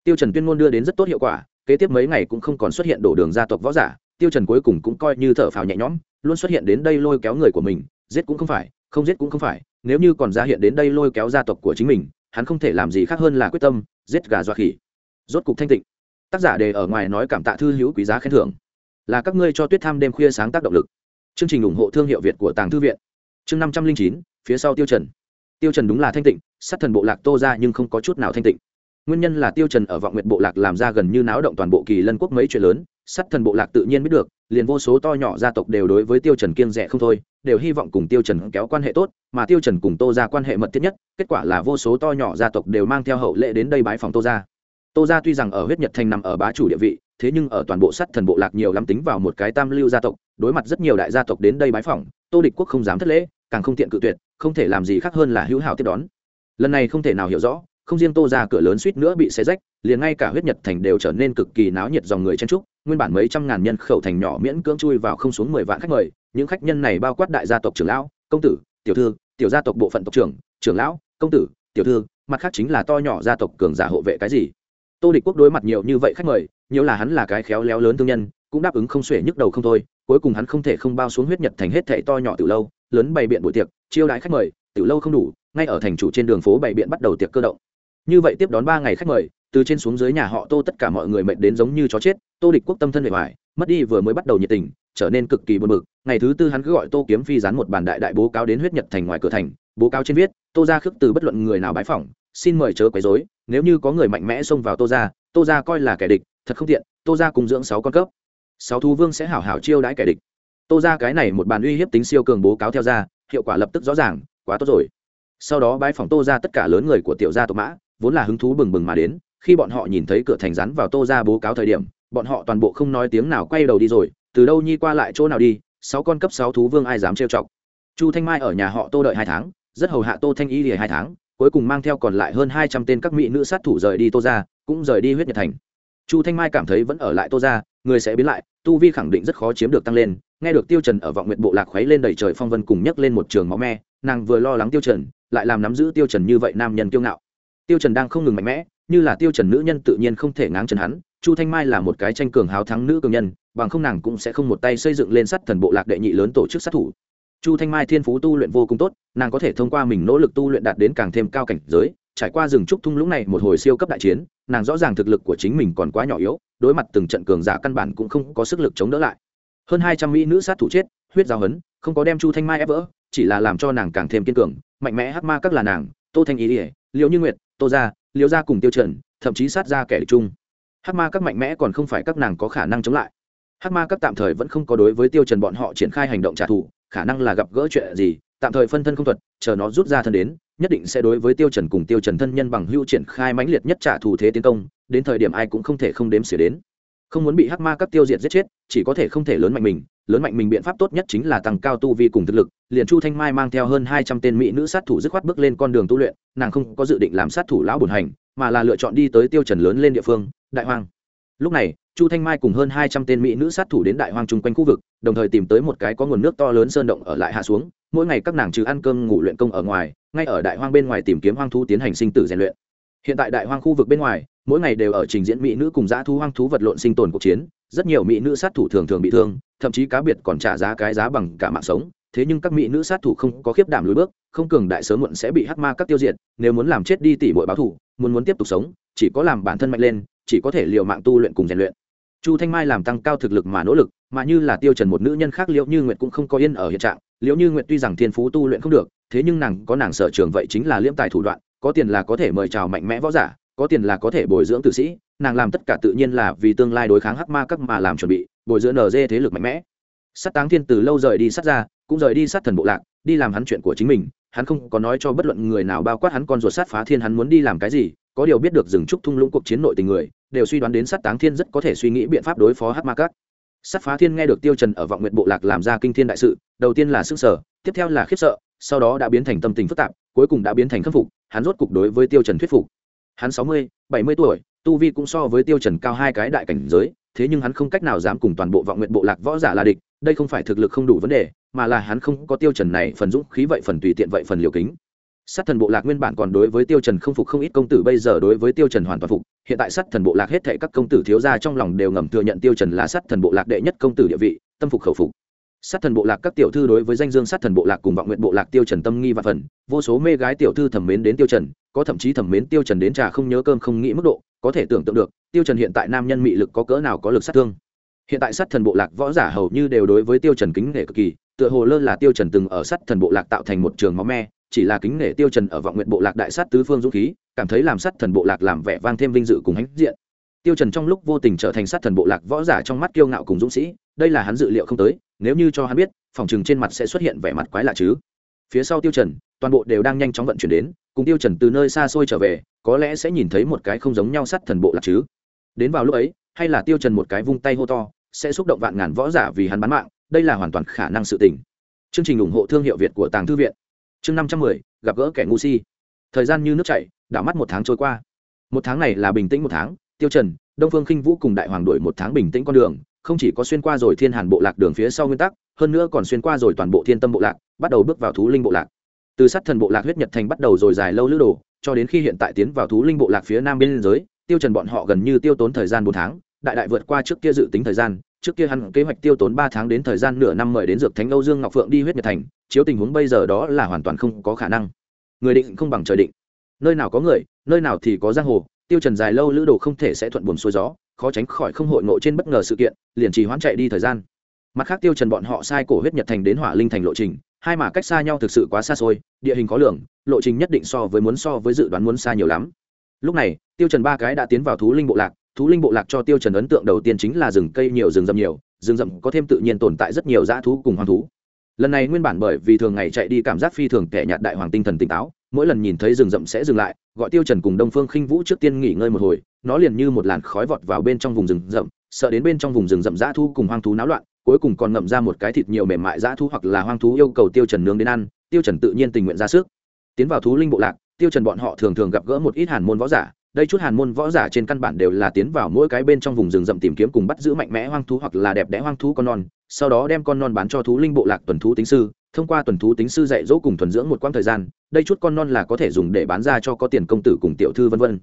Tiêu trần tuyên ngôn đưa đến rất tốt hiệu quả kế tiếp mấy ngày cũng không còn xuất hiện đổ đường gia tộc võ giả, tiêu trần cuối cùng cũng coi như thở phào nhẹ nhõm, luôn xuất hiện đến đây lôi kéo người của mình, giết cũng không phải, không giết cũng không phải, nếu như còn ra hiện đến đây lôi kéo gia tộc của chính mình, hắn không thể làm gì khác hơn là quyết tâm, giết gà dọa khỉ. Rốt cục thanh tịnh. Tác giả đề ở ngoài nói cảm tạ thư hữu quý giá khen thưởng. Là các ngươi cho tuyết tham đêm khuya sáng tác động lực. Chương trình ủng hộ thương hiệu việt của tàng thư viện. Chương năm trăm linh chín, phía sau tiêu trần. Tiêu trần đúng là thanh tịnh, sát thần bộ lạc tô ra nhưng không có chút nào thanh tịnh nguyên nhân là tiêu trần ở vọng nguyệt bộ lạc làm ra gần như náo động toàn bộ kỳ lân quốc mấy chuyện lớn, sắt thần bộ lạc tự nhiên biết được, liền vô số to nhỏ gia tộc đều đối với tiêu trần kiêng rẻ không thôi, đều hy vọng cùng tiêu trần kéo quan hệ tốt, mà tiêu trần cùng tô gia quan hệ mật thiết nhất, kết quả là vô số to nhỏ gia tộc đều mang theo hậu lệ đến đây bái phòng tô gia. Tô gia tuy rằng ở huyết nhật thành nằm ở bá chủ địa vị, thế nhưng ở toàn bộ sắt thần bộ lạc nhiều lắm tính vào một cái tam lưu gia tộc, đối mặt rất nhiều đại gia tộc đến đây bái phỏng tô địch quốc không dám thất lễ, càng không tiện cự tuyệt, không thể làm gì khác hơn là hữu hảo tiếp đón. Lần này không thể nào hiểu rõ không riêng tô ra cửa lớn suýt nữa bị xé rách, liền ngay cả huyết nhật thành đều trở nên cực kỳ náo nhiệt dòng người chen trúc nguyên bản mấy trăm ngàn nhân khẩu thành nhỏ miễn cưỡng chui vào không xuống mười vạn khách mời, những khách nhân này bao quát đại gia tộc trưởng lão, công tử, tiểu thư, tiểu gia tộc bộ phận tộc trưởng trưởng lão, công tử, tiểu thư, mặt khác chính là to nhỏ gia tộc cường giả hộ vệ cái gì. Tô địch quốc đối mặt nhiều như vậy khách mời, nhiều là hắn là cái khéo léo lớn thương nhân, cũng đáp ứng không xuể nhức đầu không thôi, cuối cùng hắn không thể không bao xuống huyết nhật thành hết thệ to nhỏ từ lâu, lớn bày biện buổi tiệc, chiêu đãi khách mời, từ lâu không đủ, ngay ở thành chủ trên đường phố bày biện bắt đầu tiệc cơ động như vậy tiếp đón ba ngày khách mời, từ trên xuống dưới nhà họ tô tất cả mọi người mệt đến giống như chó chết, tô địch quốc tâm thân bề ngoài mất đi vừa mới bắt đầu nhiệt tình, trở nên cực kỳ buồn bực. Ngày thứ tư hắn cứ gọi tô kiếm phi dán một bản đại đại bố cáo đến huyết nhật thành ngoài cửa thành, bố cáo trên viết, tô ra khước từ bất luận người nào bái phỏng, xin mời chớ quấy rối, nếu như có người mạnh mẽ xông vào tô ra tô ra coi là kẻ địch, thật không tiện, tô ra cùng dưỡng sáu con cấp. Sáu thú vương sẽ hảo hảo chiêu đãi kẻ địch. Tô ra cái này một bàn uy hiếp tính siêu cường bố cáo theo ra, hiệu quả lập tức rõ ràng, quá tốt rồi. Sau đó bái phòng tô ra tất cả lớn người của tiểu gia tộc mã vốn là hứng thú bừng bừng mà đến, khi bọn họ nhìn thấy cửa thành rắn vào tô ra bố cáo thời điểm, bọn họ toàn bộ không nói tiếng nào quay đầu đi rồi, từ đâu nhi qua lại chỗ nào đi, sáu con cấp sáu thú vương ai dám trêu chọc. Chu thanh mai ở nhà họ tô đợi hai tháng, rất hầu hạ tô thanh y lìa hai tháng, cuối cùng mang theo còn lại hơn hai trăm tên các mỹ nữ sát thủ rời đi tô ra, cũng rời đi huyết nhật thành. Chu thanh mai cảm thấy vẫn ở lại tô ra, người sẽ biến lại, tu vi khẳng định rất khó chiếm được tăng lên, nghe được tiêu trần ở vọng nguyện bộ lạc khuấy lên đầy trời phong vân cùng nhấc lên một trường máu me, nàng vừa lo lắng tiêu trần, lại làm nắm giữ tiêu trần như vậy nam nhân kiêu ngạo tiêu trần đang không ngừng mạnh mẽ, như là tiêu trần nữ nhân tự nhiên không thể ngáng chân hắn, chu thanh mai là một cái tranh cường hào thắng nữ cường nhân, bằng không nàng cũng sẽ không một tay xây dựng lên sắt thần bộ lạc đệ nhị lớn tổ chức sát thủ. Chu thanh mai thiên phú tu luyện vô cùng tốt, nàng có thể thông qua mình nỗ lực tu luyện đạt đến càng thêm cao cảnh giới, trải qua rừng trúc thung lũng này một hồi siêu cấp đại chiến, nàng rõ ràng thực lực của chính mình còn quá nhỏ yếu, đối mặt từng trận cường giả căn bản cũng không có sức lực chống đỡ lại. Hơn hai trăm mỹ nữ sát thủ chết, huyết giao hấn, không có đem chu thanh mai ép vỡ, chỉ là làm cho nàng càng thêm kiên cường, mạnh mẽ hắc ma các là nàng, tô thanh ý ỉa liệu như nguyệt tô gia liễu gia cùng tiêu trần, thậm chí sát ra kẻ địch chung. Hắc ma các mạnh mẽ còn không phải các nàng có khả năng chống lại. Hắc ma các tạm thời vẫn không có đối với tiêu trần bọn họ triển khai hành động trả thù, khả năng là gặp gỡ chuyện gì, tạm thời phân thân không thuật, chờ nó rút ra thân đến, nhất định sẽ đối với tiêu trần cùng tiêu trần thân nhân bằng hưu triển khai mãnh liệt nhất trả thù thế tiến công, đến thời điểm ai cũng không thể không đếm xỉa đến. Không muốn bị hắc ma các tiêu diệt giết chết, chỉ có thể không thể lớn mạnh mình lớn mạnh mình biện pháp tốt nhất chính là tăng cao tu vi cùng thực lực, liền chu thanh mai mang theo hơn hai trăm tên mỹ nữ sát thủ dứt khoát bước lên con đường tu luyện, nàng không có dự định làm sát thủ lão bổn hành, mà là lựa chọn đi tới tiêu trần lớn lên địa phương, đại hoang. Lúc này, chu thanh mai cùng hơn hai trăm tên mỹ nữ sát thủ đến đại hoang chung quanh khu vực, đồng thời tìm tới một cái có nguồn nước to lớn sơn động ở lại hạ xuống, mỗi ngày các nàng trừ ăn cơm ngủ luyện công ở ngoài, ngay ở đại hoang bên ngoài tìm kiếm hoang thú tiến hành sinh tử rèn luyện. Hiện tại đại hoang khu vực bên ngoài, mỗi ngày đều ở trình diễn mỹ nữ cùng dã thú hoang thú vật lộn sinh tồn cuộc chiến rất nhiều mỹ nữ sát thủ thường thường bị thương, thậm chí cá biệt còn trả giá cái giá bằng cả mạng sống. Thế nhưng các mỹ nữ sát thủ không có khiếp đảm lùi bước, không cường đại sớm muộn sẽ bị hắc ma các tiêu diệt. Nếu muốn làm chết đi tỷ bội báo thủ muốn muốn tiếp tục sống, chỉ có làm bản thân mạnh lên, chỉ có thể liều mạng tu luyện cùng rèn luyện. Chu thanh mai làm tăng cao thực lực mà nỗ lực, mà như là tiêu trần một nữ nhân khác liễu như nguyệt cũng không có yên ở hiện trạng. Liễu như nguyệt tuy rằng thiên phú tu luyện không được, thế nhưng nàng có nàng sở trường vậy chính là liễm tài thủ đoạn, có tiền là có thể mời chào mạnh mẽ võ giả, có tiền là có thể bồi dưỡng tử sĩ nàng làm tất cả tự nhiên là vì tương lai đối kháng hắc ma các mà làm chuẩn bị, bồi dưỡng nd thế lực mạnh mẽ. Sát táng thiên từ lâu rời đi sát ra, cũng rời đi sát thần bộ lạc, đi làm hắn chuyện của chính mình, hắn không có nói cho bất luận người nào bao quát hắn con ruột sát phá thiên hắn muốn đi làm cái gì, có điều biết được rừng trúc thung lũng cuộc chiến nội tình người, đều suy đoán đến sát táng thiên rất có thể suy nghĩ biện pháp đối phó hắc ma các. Sát phá thiên nghe được tiêu trần ở vọng nguyện bộ lạc làm ra kinh thiên đại sự, đầu tiên là sức sở tiếp theo là khiếp sợ, sau đó đã biến thành tâm tình phức tạp, cuối cùng đã biến thành khâm phục, hắn rốt cục đối với tiêu trần thuyết phục. Hắn sáu mươi, bảy mươi tuổi tu vi cũng so với tiêu trần cao hai cái đại cảnh giới, thế nhưng hắn không cách nào dám cùng toàn bộ vọng nguyện bộ lạc võ giả là địch, đây không phải thực lực không đủ vấn đề, mà là hắn không có tiêu trần này phần dũng khí vậy phần tùy tiện vậy phần liều kính. Sát thần bộ lạc nguyên bản còn đối với tiêu trần không phục không ít công tử, bây giờ đối với tiêu trần hoàn toàn phục, hiện tại sát thần bộ lạc hết thảy các công tử thiếu gia trong lòng đều ngầm thừa nhận tiêu trần là sát thần bộ lạc đệ nhất công tử địa vị, tâm phục khẩu phục sát thần bộ lạc các tiểu thư đối với danh dương sát thần bộ lạc cùng vọng nguyện bộ lạc tiêu trần tâm nghi và phần, vô số mê gái tiểu thư thẩm mến đến tiêu trần, có thậm chí thẩm mến tiêu trần đến trà không nhớ cơm không nghĩ mức độ, có thể tưởng tượng được, tiêu trần hiện tại nam nhân mị lực có cỡ nào có lực sát thương. Hiện tại sát thần bộ lạc võ giả hầu như đều đối với tiêu trần kính nể cực kỳ, tựa hồ lơ là tiêu trần từng ở sát thần bộ lạc tạo thành một trường máu me, chỉ là kính nể tiêu trần ở vọng nguyện bộ lạc đại sát tứ phương dũng khí, cảm thấy làm sát thần bộ lạc làm vẻ vang thêm vinh dự cùng hãnh diện tiêu trần trong lúc vô tình trở thành sát thần bộ lạc võ giả trong mắt kiêu ngạo cùng dũng sĩ, đây là hắn dự liệu không tới, nếu như cho hắn biết, phòng trường trên mặt sẽ xuất hiện vẻ mặt quái lạ chứ. Phía sau tiêu trần, toàn bộ đều đang nhanh chóng vận chuyển đến, cùng tiêu trần từ nơi xa xôi trở về, có lẽ sẽ nhìn thấy một cái không giống nhau sát thần bộ lạc chứ. Đến vào lúc ấy, hay là tiêu trần một cái vung tay hô to, sẽ xúc động vạn ngàn võ giả vì hắn bán mạng, đây là hoàn toàn khả năng sự tình. Chương trình ủng hộ thương hiệu việt của tàng thư viện. Chương năm trăm mười, gặp gỡ kẻ ngu si. Thời gian như nước chảy, đảo mắt một tháng trôi qua. Một tháng này là bình tĩnh một tháng tiêu trần, đông phương khinh vũ cùng đại hoàng đuổi một tháng bình tĩnh con đường, không chỉ có xuyên qua rồi thiên hàn bộ lạc đường phía sau nguyên tắc, hơn nữa còn xuyên qua rồi toàn bộ thiên tâm bộ lạc, bắt đầu bước vào thú linh bộ lạc. Từ sát thần bộ lạc huyết nhật thành bắt đầu rồi dài lâu lữ đồ, cho đến khi hiện tại tiến vào thú linh bộ lạc phía nam biên giới, tiêu trần bọn họ gần như tiêu tốn thời gian bốn tháng, đại đại vượt qua trước kia dự tính thời gian, trước kia hắn kế hoạch tiêu tốn ba tháng đến thời gian nửa năm mời đến dược thánh âu dương ngọc phượng đi huyết nhật thành, chiếu tình huống bây giờ đó là hoàn toàn không có khả năng. Người định không bằng trời định. Nơi nào có người, nơi nào thì có giang hồ tiêu trần dài lâu lữ đồ không thể sẽ thuận buồn xuôi gió, khó tránh khỏi không hội ngộ trên bất ngờ sự kiện, liền trì hoãn chạy đi thời gian. Mặt khác tiêu trần bọn họ sai cổ huyết nhật thành đến hỏa linh thành lộ trình, hai mà cách xa nhau thực sự quá xa xôi, địa hình khó lường, lộ trình nhất định so với muốn so với dự đoán muốn xa nhiều lắm. Lúc này, tiêu trần ba cái đã tiến vào thú linh bộ lạc, thú linh bộ lạc cho tiêu trần ấn tượng đầu tiên chính là rừng cây nhiều, rừng rậm nhiều, rừng rậm có thêm tự nhiên tồn tại rất nhiều dã thú cùng hoang thú. Lần này nguyên bản bởi vì thường ngày chạy đi cảm giác phi thường kẻ nhạt đại hoàng tinh thần tỉnh táo mỗi lần nhìn thấy rừng rậm sẽ dừng lại, gọi tiêu trần cùng đông phương khinh vũ trước tiên nghỉ ngơi một hồi, nó liền như một làn khói vọt vào bên trong vùng rừng rậm, sợ đến bên trong vùng rừng rậm dã thú cùng hoang thú náo loạn, cuối cùng còn ngậm ra một cái thịt nhiều mềm mại dã thú hoặc là hoang thú yêu cầu tiêu trần nướng đến ăn, tiêu trần tự nhiên tình nguyện ra sức. Tiến vào thú linh bộ lạc, tiêu trần bọn họ thường thường gặp gỡ một ít hàn môn võ giả, đây chút hàn môn võ giả trên căn bản đều là tiến vào mỗi cái bên trong vùng rừng rậm tìm kiếm cùng bắt giữ mạnh mẽ hoang thú hoặc là đẹp đẽ hoang thú con non, sau đó đem con non bán cho thú linh bộ lạc tuần thú tính sư thông qua tuần thú tính sư dạy dỗ cùng thuần dưỡng một quãng thời gian, đây chút con non là có thể dùng để bán ra cho có tiền công tử cùng tiểu thư vân vân.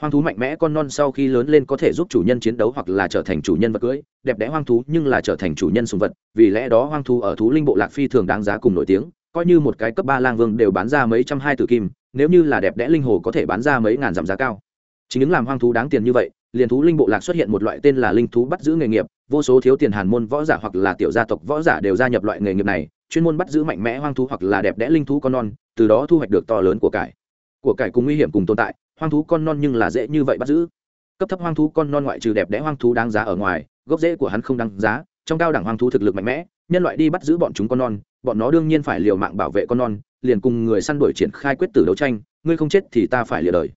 Hoang thú mạnh mẽ con non sau khi lớn lên có thể giúp chủ nhân chiến đấu hoặc là trở thành chủ nhân vật cưỡi đẹp đẽ hoang thú nhưng là trở thành chủ nhân sùng vật, vì lẽ đó hoang thú ở thú linh bộ lạc phi thường đáng giá cùng nổi tiếng, coi như một cái cấp ba lang vương đều bán ra mấy trăm hai tử kim, nếu như là đẹp đẽ linh hồ có thể bán ra mấy ngàn giảm giá cao. Chính những làm hoang thú đáng tiền như vậy liền thú linh bộ lạc xuất hiện một loại tên là linh thú bắt giữ nghề nghiệp, vô số thiếu tiền hàn môn võ giả hoặc là tiểu gia tộc võ giả đều gia nhập loại nghề nghiệp này, chuyên môn bắt giữ mạnh mẽ hoang thú hoặc là đẹp đẽ linh thú con non, từ đó thu hoạch được to lớn của cải. Của cải cùng nguy hiểm cùng tồn tại, hoang thú con non nhưng là dễ như vậy bắt giữ. Cấp thấp hoang thú con non ngoại trừ đẹp đẽ hoang thú đáng giá ở ngoài, gốc rễ của hắn không đáng giá, trong cao đẳng hoang thú thực lực mạnh mẽ, nhân loại đi bắt giữ bọn chúng con non, bọn nó đương nhiên phải liều mạng bảo vệ con non, liền cùng người săn đuổi triển khai quyết tử đấu tranh, ngươi không chết thì ta phải lìa đời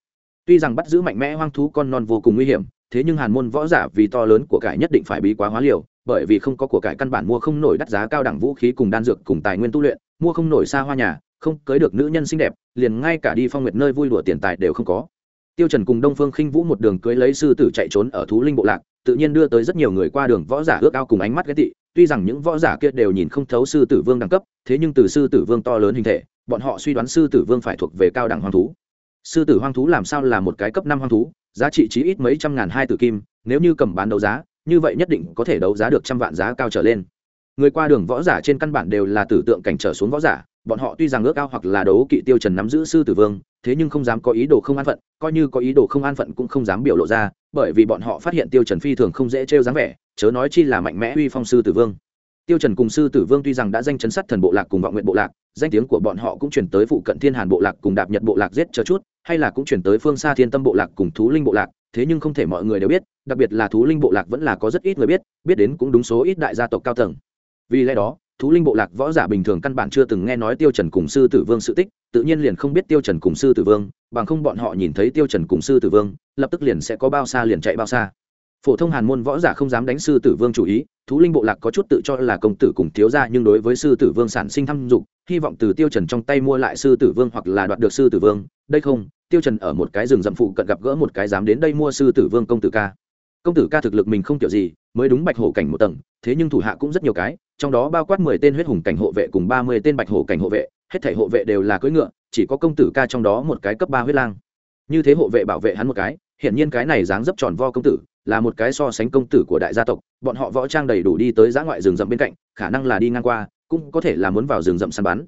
tuy rằng bắt giữ mạnh mẽ hoang thú con non vô cùng nguy hiểm, thế nhưng hàn môn võ giả vì to lớn của cải nhất định phải bí quá hóa liều, bởi vì không có của cải căn bản mua không nổi đắt giá cao đẳng vũ khí cùng đan dược cùng tài nguyên tu luyện, mua không nổi xa hoa nhà, không cưới được nữ nhân xinh đẹp, liền ngay cả đi phong nguyệt nơi vui đùa tiền tài đều không có. Tiêu trần cùng đông phương khinh vũ một đường cưới lấy sư tử chạy trốn ở thú linh bộ lạc, tự nhiên đưa tới rất nhiều người qua đường võ giả ước ao cùng ánh mắt ghét tị, tuy rằng những võ giả kia đều nhìn không thấu sư tử vương đẳng cấp, thế nhưng từ sư tử vương to lớn hình thể, bọn họ suy đoán sư tử vương phải thuộc về cao đẳng hoang thú sư tử hoang thú làm sao là một cái cấp năm hoang thú, giá trị chí ít mấy trăm ngàn hai tử kim, nếu như cầm bán đấu giá, như vậy nhất định có thể đấu giá được trăm vạn giá cao trở lên. Người qua đường võ giả trên căn bản đều là tử tượng cảnh trở xuống võ giả, bọn họ tuy rằng ước ao hoặc là đấu kỵ tiêu trần nắm giữ sư tử vương, thế nhưng không dám có ý đồ không an phận, coi như có ý đồ không an phận cũng không dám biểu lộ ra, bởi vì bọn họ phát hiện tiêu trần phi thường không dễ treo dáng vẻ, chớ nói chi là mạnh mẽ uy phong sư tử vương. Tiêu trần cùng sư tử vương tuy rằng đã danh chấn sát thần bộ lạc cùng vọng nguyện bộ lạc, danh tiếng của bọn họ cũng truyền tới phụ cận thiên hàn bộ lạc cùng đạp nhật bộ lạc giết chờ chút hay là cũng chuyển tới phương xa thiên tâm bộ lạc cùng thú linh bộ lạc, thế nhưng không thể mọi người đều biết, đặc biệt là thú linh bộ lạc vẫn là có rất ít người biết biết đến cũng đúng số ít đại gia tộc cao tầng. Vì lẽ đó, thú linh bộ lạc võ giả bình thường căn bản chưa từng nghe nói tiêu trần cùng sư tử vương sự tích, tự nhiên liền không biết tiêu trần cùng sư tử vương, bằng không bọn họ nhìn thấy tiêu trần cùng sư tử vương, lập tức liền sẽ có bao xa liền chạy bao xa. Phổ thông hàn môn võ giả không dám đánh sư tử vương chủ ý thú linh bộ lạc có chút tự cho là công tử cùng thiếu gia nhưng đối với sư tử vương sản sinh thăm dục, hy vọng từ tiêu trần trong tay mua lại sư tử vương hoặc là đoạt được sư tử vương. Đây không, tiêu trần ở một cái rừng rậm phụ cận gặp gỡ một cái dám đến đây mua sư tử vương công tử ca. Công tử ca thực lực mình không kiểu gì, mới đúng bạch hổ cảnh một tầng, thế nhưng thủ hạ cũng rất nhiều cái, trong đó bao quát mười tên huyết hùng cảnh hộ vệ cùng ba mươi tên bạch hổ cảnh hộ vệ, hết thảy hộ vệ đều là cưỡi ngựa, chỉ có công tử ca trong đó một cái cấp ba huyết lang. Như thế hộ vệ bảo vệ hắn một cái hiện nhiên cái này dáng dấp tròn vo công tử là một cái so sánh công tử của đại gia tộc, bọn họ võ trang đầy đủ đi tới giã ngoại rừng rậm bên cạnh, khả năng là đi ngang qua, cũng có thể là muốn vào rừng rậm săn bắn.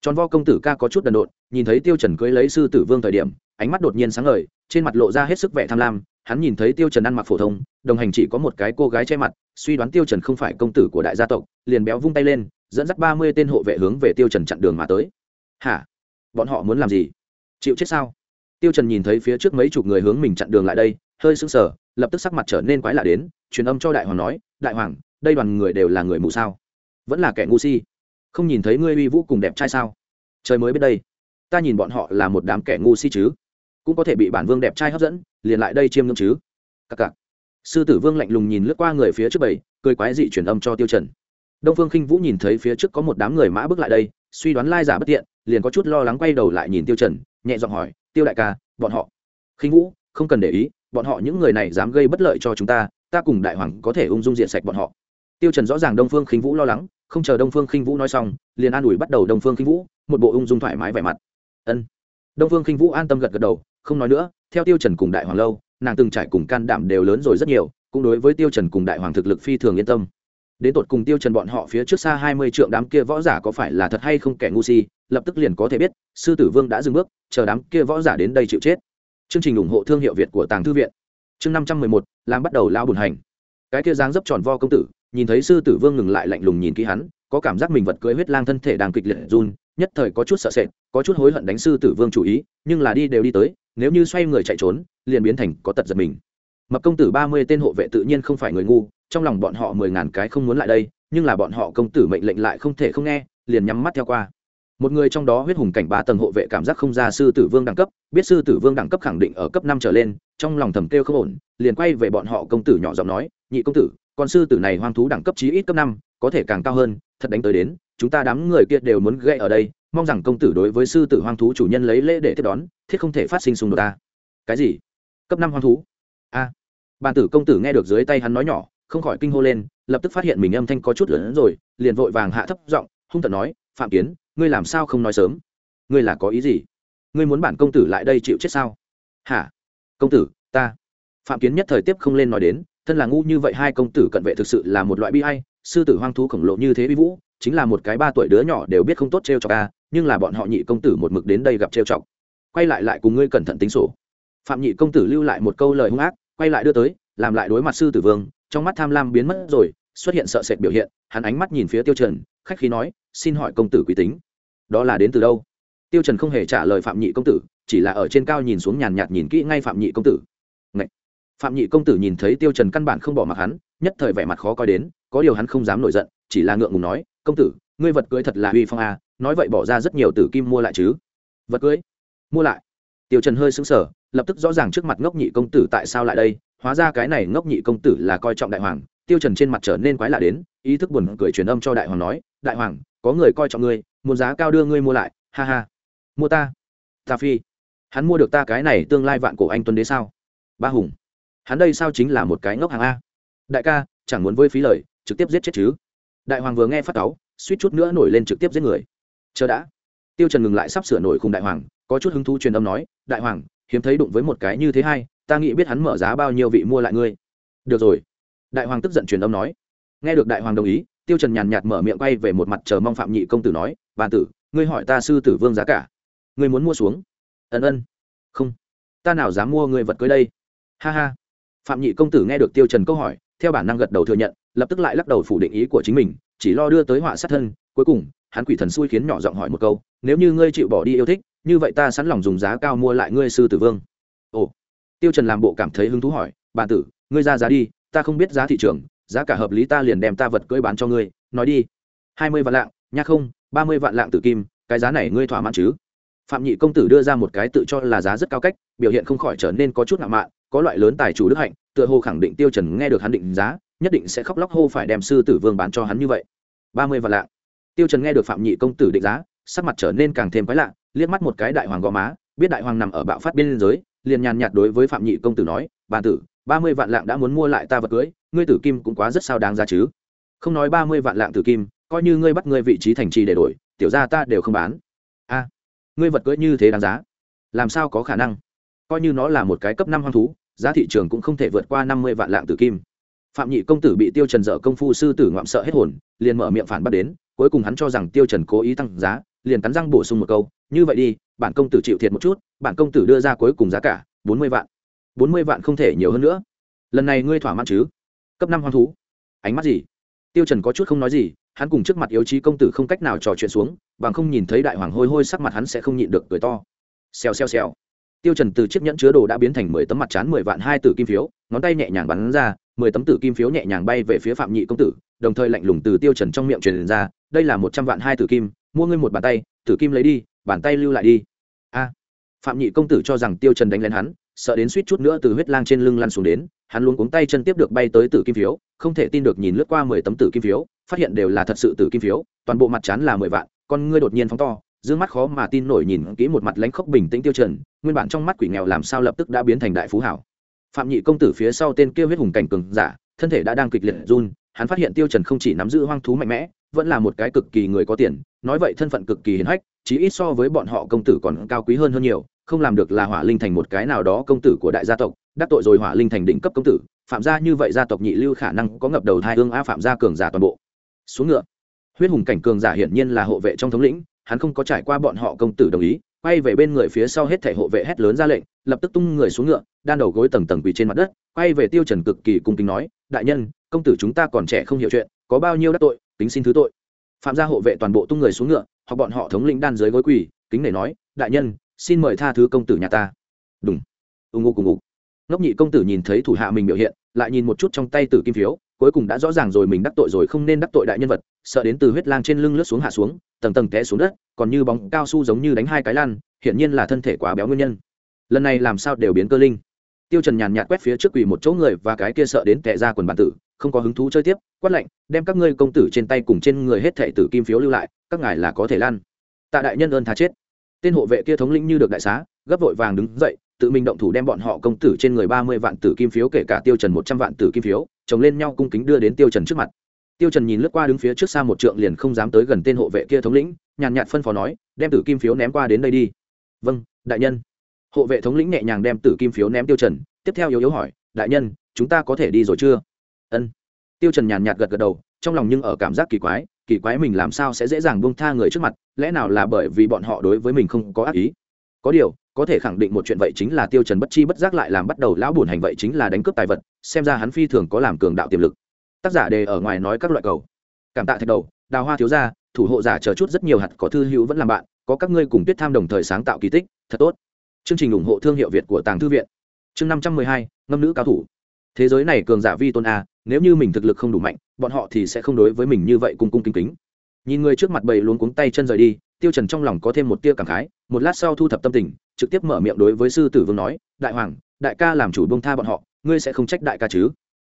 Tròn vo công tử ca có chút đần độn, nhìn thấy tiêu trần cưới lấy sư tử vương thời điểm, ánh mắt đột nhiên sáng ngời, trên mặt lộ ra hết sức vẻ tham lam, hắn nhìn thấy tiêu trần ăn mặc phổ thông, đồng hành chỉ có một cái cô gái che mặt, suy đoán tiêu trần không phải công tử của đại gia tộc, liền béo vung tay lên, dẫn dắt ba mươi tên hộ vệ hướng về tiêu trần chặn đường mà tới. Hả? Bọn họ muốn làm gì? Chịu chết sao? Tiêu trần nhìn thấy phía trước mấy chục người hướng mình chặn đường lại đây, hơi sững sờ lập tức sắc mặt trở nên quái lạ đến, truyền âm cho đại hoàng nói, đại hoàng, đây đoàn người đều là người mù sao? Vẫn là kẻ ngu si. Không nhìn thấy ngươi uy vũ cùng đẹp trai sao? Trời mới biết đây. Ta nhìn bọn họ là một đám kẻ ngu si chứ. Cũng có thể bị bản vương đẹp trai hấp dẫn, liền lại đây chiêm ngưỡng chứ. Cặc cặc. Sư tử vương lạnh lùng nhìn lướt qua người phía trước bầy cười quái dị truyền âm cho tiêu trần. Đông phương khinh vũ nhìn thấy phía trước có một đám người mã bước lại đây, suy đoán lai giả bất tiện, liền có chút lo lắng quay đầu lại nhìn tiêu trần, nhẹ giọng hỏi, tiêu đại ca, bọn họ? Khinh vũ, không cần để ý bọn họ những người này dám gây bất lợi cho chúng ta ta cùng đại hoàng có thể ung dung diện sạch bọn họ. Tiêu trần rõ ràng đông phương khinh vũ lo lắng, không chờ đông phương khinh vũ nói xong, liền an ủi bắt đầu đông phương khinh vũ, một bộ ung dung thoải mái vẻ mặt. Ân. Đông phương khinh vũ an tâm gật gật đầu, không nói nữa, theo tiêu trần cùng đại hoàng lâu, nàng từng trải cùng can đảm đều lớn rồi rất nhiều, cũng đối với tiêu trần cùng đại hoàng thực lực phi thường yên tâm. Đến tột cùng tiêu trần bọn họ phía trước xa hai mươi trượng đám kia võ giả có phải là thật hay không kẻ ngu si, lập tức liền có thể biết, sư tử vương đã dừng bước, chờ đám kia võ giả đến đây chịu chết chương trình ủng hộ thương hiệu việt của tàng thư viện. Chương năm trăm mười một, làm bắt đầu lao bùn hành. Cái kia dáng dấp tròn vo công tử, nhìn thấy sư tử vương ngừng lại lạnh lùng nhìn kỹ hắn, có cảm giác mình vật cưỡi huyết lang thân thể đang kịch liệt run, nhất thời có chút sợ sệt, có chút hối hận đánh sư tử vương chủ ý, nhưng là đi đều đi tới, nếu như xoay người chạy trốn, liền biến thành có tật giật mình. Mập công tử ba mươi tên hộ vệ tự nhiên không phải người ngu, trong lòng bọn họ mười ngàn cái không muốn lại đây, nhưng là bọn họ công tử mệnh lệnh lại không thể không nghe, liền nhắm mắt theo qua một người trong đó huyết hùng cảnh ba tầng hộ vệ cảm giác không ra sư tử vương đẳng cấp, biết sư tử vương đẳng cấp khẳng định ở cấp năm trở lên, trong lòng thầm kêu không ổn, liền quay về bọn họ công tử nhỏ giọng nói, nhị công tử, con sư tử này hoang thú đẳng cấp chí ít cấp năm, có thể càng cao hơn, thật đánh tới đến, chúng ta đám người kia đều muốn gây ở đây, mong rằng công tử đối với sư tử hoang thú chủ nhân lấy lễ để tiếp đón, thiết không thể phát sinh xung đột ta. Cái gì? Cấp năm hoang thú? A. À. bàn tử công tử nghe được dưới tay hắn nói nhỏ, không khỏi kinh hô lên, lập tức phát hiện mình âm thanh có chút lớn rồi, liền vội vàng hạ thấp giọng, hung tận nói, phạm kiến ngươi làm sao không nói sớm? Ngươi là có ý gì? Ngươi muốn bản công tử lại đây chịu chết sao? Hả? Công tử, ta. Phạm kiến nhất thời tiếp không lên nói đến, thân là ngu như vậy hai công tử cận vệ thực sự là một loại bi hay sư tử hoang thú khổng lồ như thế bi vũ, chính là một cái ba tuổi đứa nhỏ đều biết không tốt t r e o chọc ca nhưng là bọn họ nhị công tử một mực đến đây gặp t r e o chọc. Quay lại lại cùng ngươi cẩn thận tính sổ. Phạm nhị công tử lưu lại một câu lời hung ác, quay lại đưa tới, làm lại đối mặt sư tử vương, trong mắt tham lam biến mất rồi, xuất hiện sợ sệt biểu hiện, hắn ánh mắt nhìn phía tiêu trần, khách khí nói xin hỏi công tử quý tính, đó là đến từ đâu? Tiêu trần không hề trả lời phạm nhị công tử, chỉ là ở trên cao nhìn xuống nhàn nhạt nhìn kỹ ngay phạm nhị công tử. Ngậy! phạm nhị công tử nhìn thấy tiêu trần căn bản không bỏ mặc hắn, nhất thời vẻ mặt khó coi đến, có điều hắn không dám nổi giận, chỉ là ngượng ngùng nói, công tử, ngươi vật cưới thật là uy phong à nói vậy bỏ ra rất nhiều tử kim mua lại chứ? Vật cưới? Mua lại? Tiêu trần hơi sững sờ, lập tức rõ ràng trước mặt ngốc nhị công tử tại sao lại đây, hóa ra cái này ngốc nhị công tử là coi trọng đại hoàng. Tiêu trần trên mặt trở nên quái lạ đến, ý thức buồn cười truyền âm cho đại hoàng nói, đại hoàng có người coi trọng ngươi, muốn giá cao đưa ngươi mua lại, ha ha. Mua ta. Ta phi. Hắn mua được ta cái này tương lai vạn cổ anh tuấn đế sao? Ba hùng. Hắn đây sao chính là một cái ngốc hàng a? Đại ca, chẳng muốn vơi phí lời, trực tiếp giết chết chứ. Đại hoàng vừa nghe phát cáu, suýt chút nữa nổi lên trực tiếp giết người. Chờ đã. Tiêu trần ngừng lại sắp sửa nổi khung đại hoàng, có chút hứng thú truyền âm nói, đại hoàng, hiếm thấy đụng với một cái như thế hay, ta nghĩ biết hắn mở giá bao nhiêu vị mua lại ngươi. Được rồi. Đại hoàng tức giận truyền âm nói. Nghe được đại hoàng đồng ý tiêu trần nhàn nhạt mở miệng quay về một mặt chờ mong phạm nhị công tử nói bàn tử, ngươi hỏi ta sư tử vương giá cả. Ngươi muốn mua xuống? Ân ân. Không. Ta nào dám mua ngươi vật cưới đây? Ha ha. Phạm nhị công tử nghe được tiêu trần câu hỏi, theo bản năng gật đầu thừa nhận, lập tức lại lắc đầu phủ định ý của chính mình, chỉ lo đưa tới họa sát thân. Cuối cùng, hắn quỷ thần xui khiến nhỏ giọng hỏi một câu, nếu như ngươi chịu bỏ đi yêu thích, như vậy ta sẵn lòng dùng giá cao mua lại ngươi sư tử vương. Ồ. Tiêu trần làm bộ cảm thấy hứng thú hỏi bà tử, ngươi ra giá đi, ta không biết giá thị trường giá cả hợp lý ta liền đem ta vật cưỡi bán cho ngươi, nói đi. Hai mươi vạn lạng, nha không, ba mươi vạn lạng tử kim, cái giá này ngươi thỏa mãn chứ? Phạm nhị công tử đưa ra một cái tự cho là giá rất cao cách, biểu hiện không khỏi trở nên có chút ngạo mạn, có loại lớn tài chủ đức hạnh, tựa hồ khẳng định tiêu trần nghe được hắn định giá, nhất định sẽ khóc lóc hô phải đem sư tử vương bán cho hắn như vậy. Ba mươi vạn lạng. Tiêu trần nghe được phạm nhị công tử định giá, sắc mặt trở nên càng thêm quái lạ, liếc mắt một cái đại hoàng gò má, biết đại hoàng nằm ở bạo phát biên giới, liền nhàn nhạt đối với phạm nhị công tử nói, bàn tử ba mươi vạn lạng đã muốn mua lại ta vật cưới, ngươi tử kim cũng quá rất sao đáng giá chứ. Không nói ba mươi vạn lạng tử kim, coi như ngươi bắt ngươi vị trí thành trì để đổi, tiểu ra ta đều không bán. A, ngươi vật cưỡi như thế đáng giá, làm sao có khả năng? Coi như nó là một cái cấp năm hoang thú, giá thị trường cũng không thể vượt qua năm mươi vạn lạng tử kim. Phạm nhị công tử bị tiêu trần dở công phu sư tử ngoạm sợ hết hồn, liền mở miệng phản bác đến, cuối cùng hắn cho rằng tiêu trần cố ý tăng giá, liền cắn răng bổ sung một câu, như vậy đi, bản công tử chịu thiệt một chút, bản công tử đưa ra cuối cùng giá cả, bốn mươi vạn bốn mươi vạn không thể nhiều hơn nữa. Lần này ngươi thỏa mãn chứ? Cấp năm hoang thú. Ánh mắt gì? Tiêu trần có chút không nói gì, hắn cùng trước mặt yếu trí công tử không cách nào trò chuyện xuống, bằng không nhìn thấy đại hoàng hôi hôi sắc mặt hắn sẽ không nhịn được cười to. Xèo xèo xèo. Tiêu trần từ chiếc nhẫn chứa đồ đã biến thành mười tấm mặt chán, mười vạn hai tử kim phiếu, ngón tay nhẹ nhàng bắn ra, mười tấm tử kim phiếu nhẹ nhàng bay về phía phạm nhị công tử, đồng thời lạnh lùng từ tiêu trần trong miệng truyền ra, đây là một trăm vạn hai tử kim, mua ngươi một bàn tay, tử kim lấy đi, bàn tay lưu lại đi. A. Phạm nhị công tử cho rằng tiêu trần đánh lén hắn sợ đến suýt chút nữa từ huyết lang trên lưng lăn xuống đến, hắn luôn cuống tay chân tiếp được bay tới tử kim phiếu, không thể tin được nhìn lướt qua mười tấm tử kim phiếu, phát hiện đều là thật sự tử kim phiếu, toàn bộ mặt chán là mười vạn, con ngươi đột nhiên phóng to, dương mắt khó mà tin nổi nhìn kỹ một mặt lãnh khốc bình tĩnh tiêu trần, nguyên bản trong mắt quỷ nghèo làm sao lập tức đã biến thành đại phú hảo. Phạm nhị công tử phía sau tên kia huyết hùng cảnh cường giả, thân thể đã đang kịch liệt run, hắn phát hiện tiêu trần không chỉ nắm giữ hoang thú mạnh mẽ, vẫn là một cái cực kỳ người có tiền, nói vậy thân phận cực kỳ hiền hách, chí ít so với bọn họ công tử còn cao quý hơn hơn nhiều không làm được là hỏa linh thành một cái nào đó công tử của đại gia tộc, đắc tội rồi hỏa linh thành đỉnh cấp công tử, phạm gia như vậy gia tộc nhị lưu khả năng có ngập đầu thai hương a phạm gia cường giả toàn bộ. Xuống ngựa. Huyết hùng cảnh cường giả hiển nhiên là hộ vệ trong thống lĩnh, hắn không có trải qua bọn họ công tử đồng ý, quay về bên người phía sau hết thể hộ vệ hét lớn ra lệnh, lập tức tung người xuống ngựa, đan đầu gối tầng tầng quỳ trên mặt đất, quay về tiêu trần cực kỳ cung kính nói, đại nhân, công tử chúng ta còn trẻ không hiểu chuyện, có bao nhiêu đắc tội, tính xin thứ tội. Phạm gia hộ vệ toàn bộ tung người xuống ngựa, hoặc bọn họ thống lĩnh đan dưới gối quỳ, kính để nói, đại nhân xin mời tha thứ công tử nhà ta. Đúng ù ngụ cùng ngụ ngốc nhị công tử nhìn thấy thủ hạ mình biểu hiện, lại nhìn một chút trong tay tử kim phiếu, cuối cùng đã rõ ràng rồi mình đắc tội rồi không nên đắc tội đại nhân vật, sợ đến từ huyết lang trên lưng lướt xuống hạ xuống, tầng tầng té xuống đất, còn như bóng cao su giống như đánh hai cái lan hiển nhiên là thân thể quá béo nguyên nhân. Lần này làm sao đều biến cơ linh. Tiêu trần nhàn nhạt quét phía trước quỳ một chỗ người và cái kia sợ đến tệ ra quần bản tử, không có hứng thú chơi tiếp, quát lạnh, đem các ngươi công tử trên tay cùng trên người hết thệ tử kim phiếu lưu lại, các ngài là có thể lan tạ đại nhân ơn tha chết tên hộ vệ kia thống lĩnh như được đại xá, gấp vội vàng đứng dậy, tự mình động thủ đem bọn họ công tử trên người ba mươi vạn tử kim phiếu kể cả tiêu trần một trăm vạn tử kim phiếu, chồng lên nhau cung kính đưa đến tiêu trần trước mặt. Tiêu trần nhìn lướt qua đứng phía trước xa một trượng liền không dám tới gần tên hộ vệ kia thống lĩnh, nhàn nhạt phân phó nói, đem tử kim phiếu ném qua đến đây đi. Vâng đại nhân. Hộ vệ thống lĩnh nhẹ nhàng đem tử kim phiếu ném tiêu trần, tiếp theo yếu yếu hỏi, đại nhân, chúng ta có thể đi rồi chưa? Ân. Tiêu trần nhàn nhạt gật gật đầu, trong lòng nhưng ở cảm giác kỳ quái kỳ quái mình làm sao sẽ dễ dàng buông tha người trước mặt, lẽ nào là bởi vì bọn họ đối với mình không có ác ý? Có điều, có thể khẳng định một chuyện vậy chính là tiêu trần bất chi bất giác lại làm bắt đầu lão buồn hành vậy chính là đánh cướp tài vật, xem ra hắn phi thường có làm cường đạo tiềm lực. Tác giả đề ở ngoài nói các loại cầu. Cảm tạ thạch đầu, đào hoa thiếu gia, thủ hộ giả chờ chút rất nhiều hạt có thư hữu vẫn làm bạn, có các ngươi cùng tuyết tham đồng thời sáng tạo kỳ tích, thật tốt. Chương trình ủng hộ thương hiệu việt của tàng thư viện. Chương năm trăm mười hai, ngâm nữ cao thủ. Thế giới này cường giả vi tôn a nếu như mình thực lực không đủ mạnh bọn họ thì sẽ không đối với mình như vậy cung cung kính kính. Nhìn người trước mặt bầy luôn cuống tay chân rời đi tiêu trần trong lòng có thêm một tia cảm khái một lát sau thu thập tâm tình trực tiếp mở miệng đối với sư tử vương nói đại hoàng đại ca làm chủ bông tha bọn họ ngươi sẽ không trách đại ca chứ?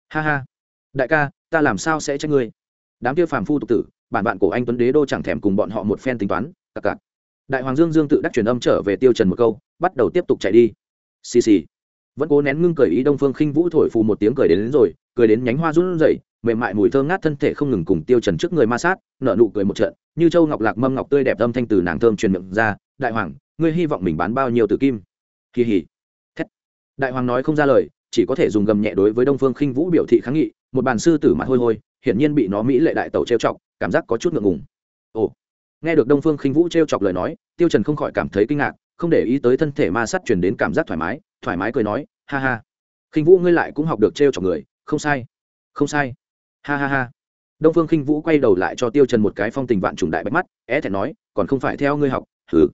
Ha ha đại ca ta làm sao sẽ trách ngươi? Đám kia phàm phu tục tử bản bạn của anh tuấn đế đô chẳng thèm cùng bọn họ một phen tính toán cặc cặc. Đại hoàng dương dương tự đắc truyền âm trở về tiêu trần một câu bắt đầu tiếp tục chạy đi. Xì xì. Vẫn cố nén ngưng cười ý đông phương khinh vũ thổi phù một tiếng cười đến, đến rồi cười đến nhánh hoa run rẩy, mềm mại mùi thơm ngát thân thể không ngừng cùng tiêu trần trước người ma sát, nở nụ cười một trận, như châu ngọc lạc mâm ngọc tươi đẹp âm thanh từ nàng thơm truyền miệng ra, đại hoàng, ngươi hy vọng mình bán bao nhiêu tử kim? Kỳ hỉ. Thét. Đại hoàng nói không ra lời, chỉ có thể dùng gầm nhẹ đối với đông phương khinh vũ biểu thị kháng nghị, một bàn sư tử mặt hôi hôi, hiển nhiên bị nó mỹ lệ đại tẩu trêu chọc, cảm giác có chút ngượng ngùng. Ồ. Nghe được đông phương khinh vũ trêu chọc lời nói, tiêu trần không khỏi cảm thấy kinh ngạc, không để ý tới thân thể ma sát truyền đến cảm giác thoải mái thoải mái cười nói, ha ha. Khinh vũ ngươi lại cũng học được trêu chọc người không sai. Không sai. Ha ha ha. Đông phương khinh vũ quay đầu lại cho tiêu trần một cái phong tình vạn trùng đại bạch mắt, é thẹn nói, còn không phải theo ngươi học, hừ.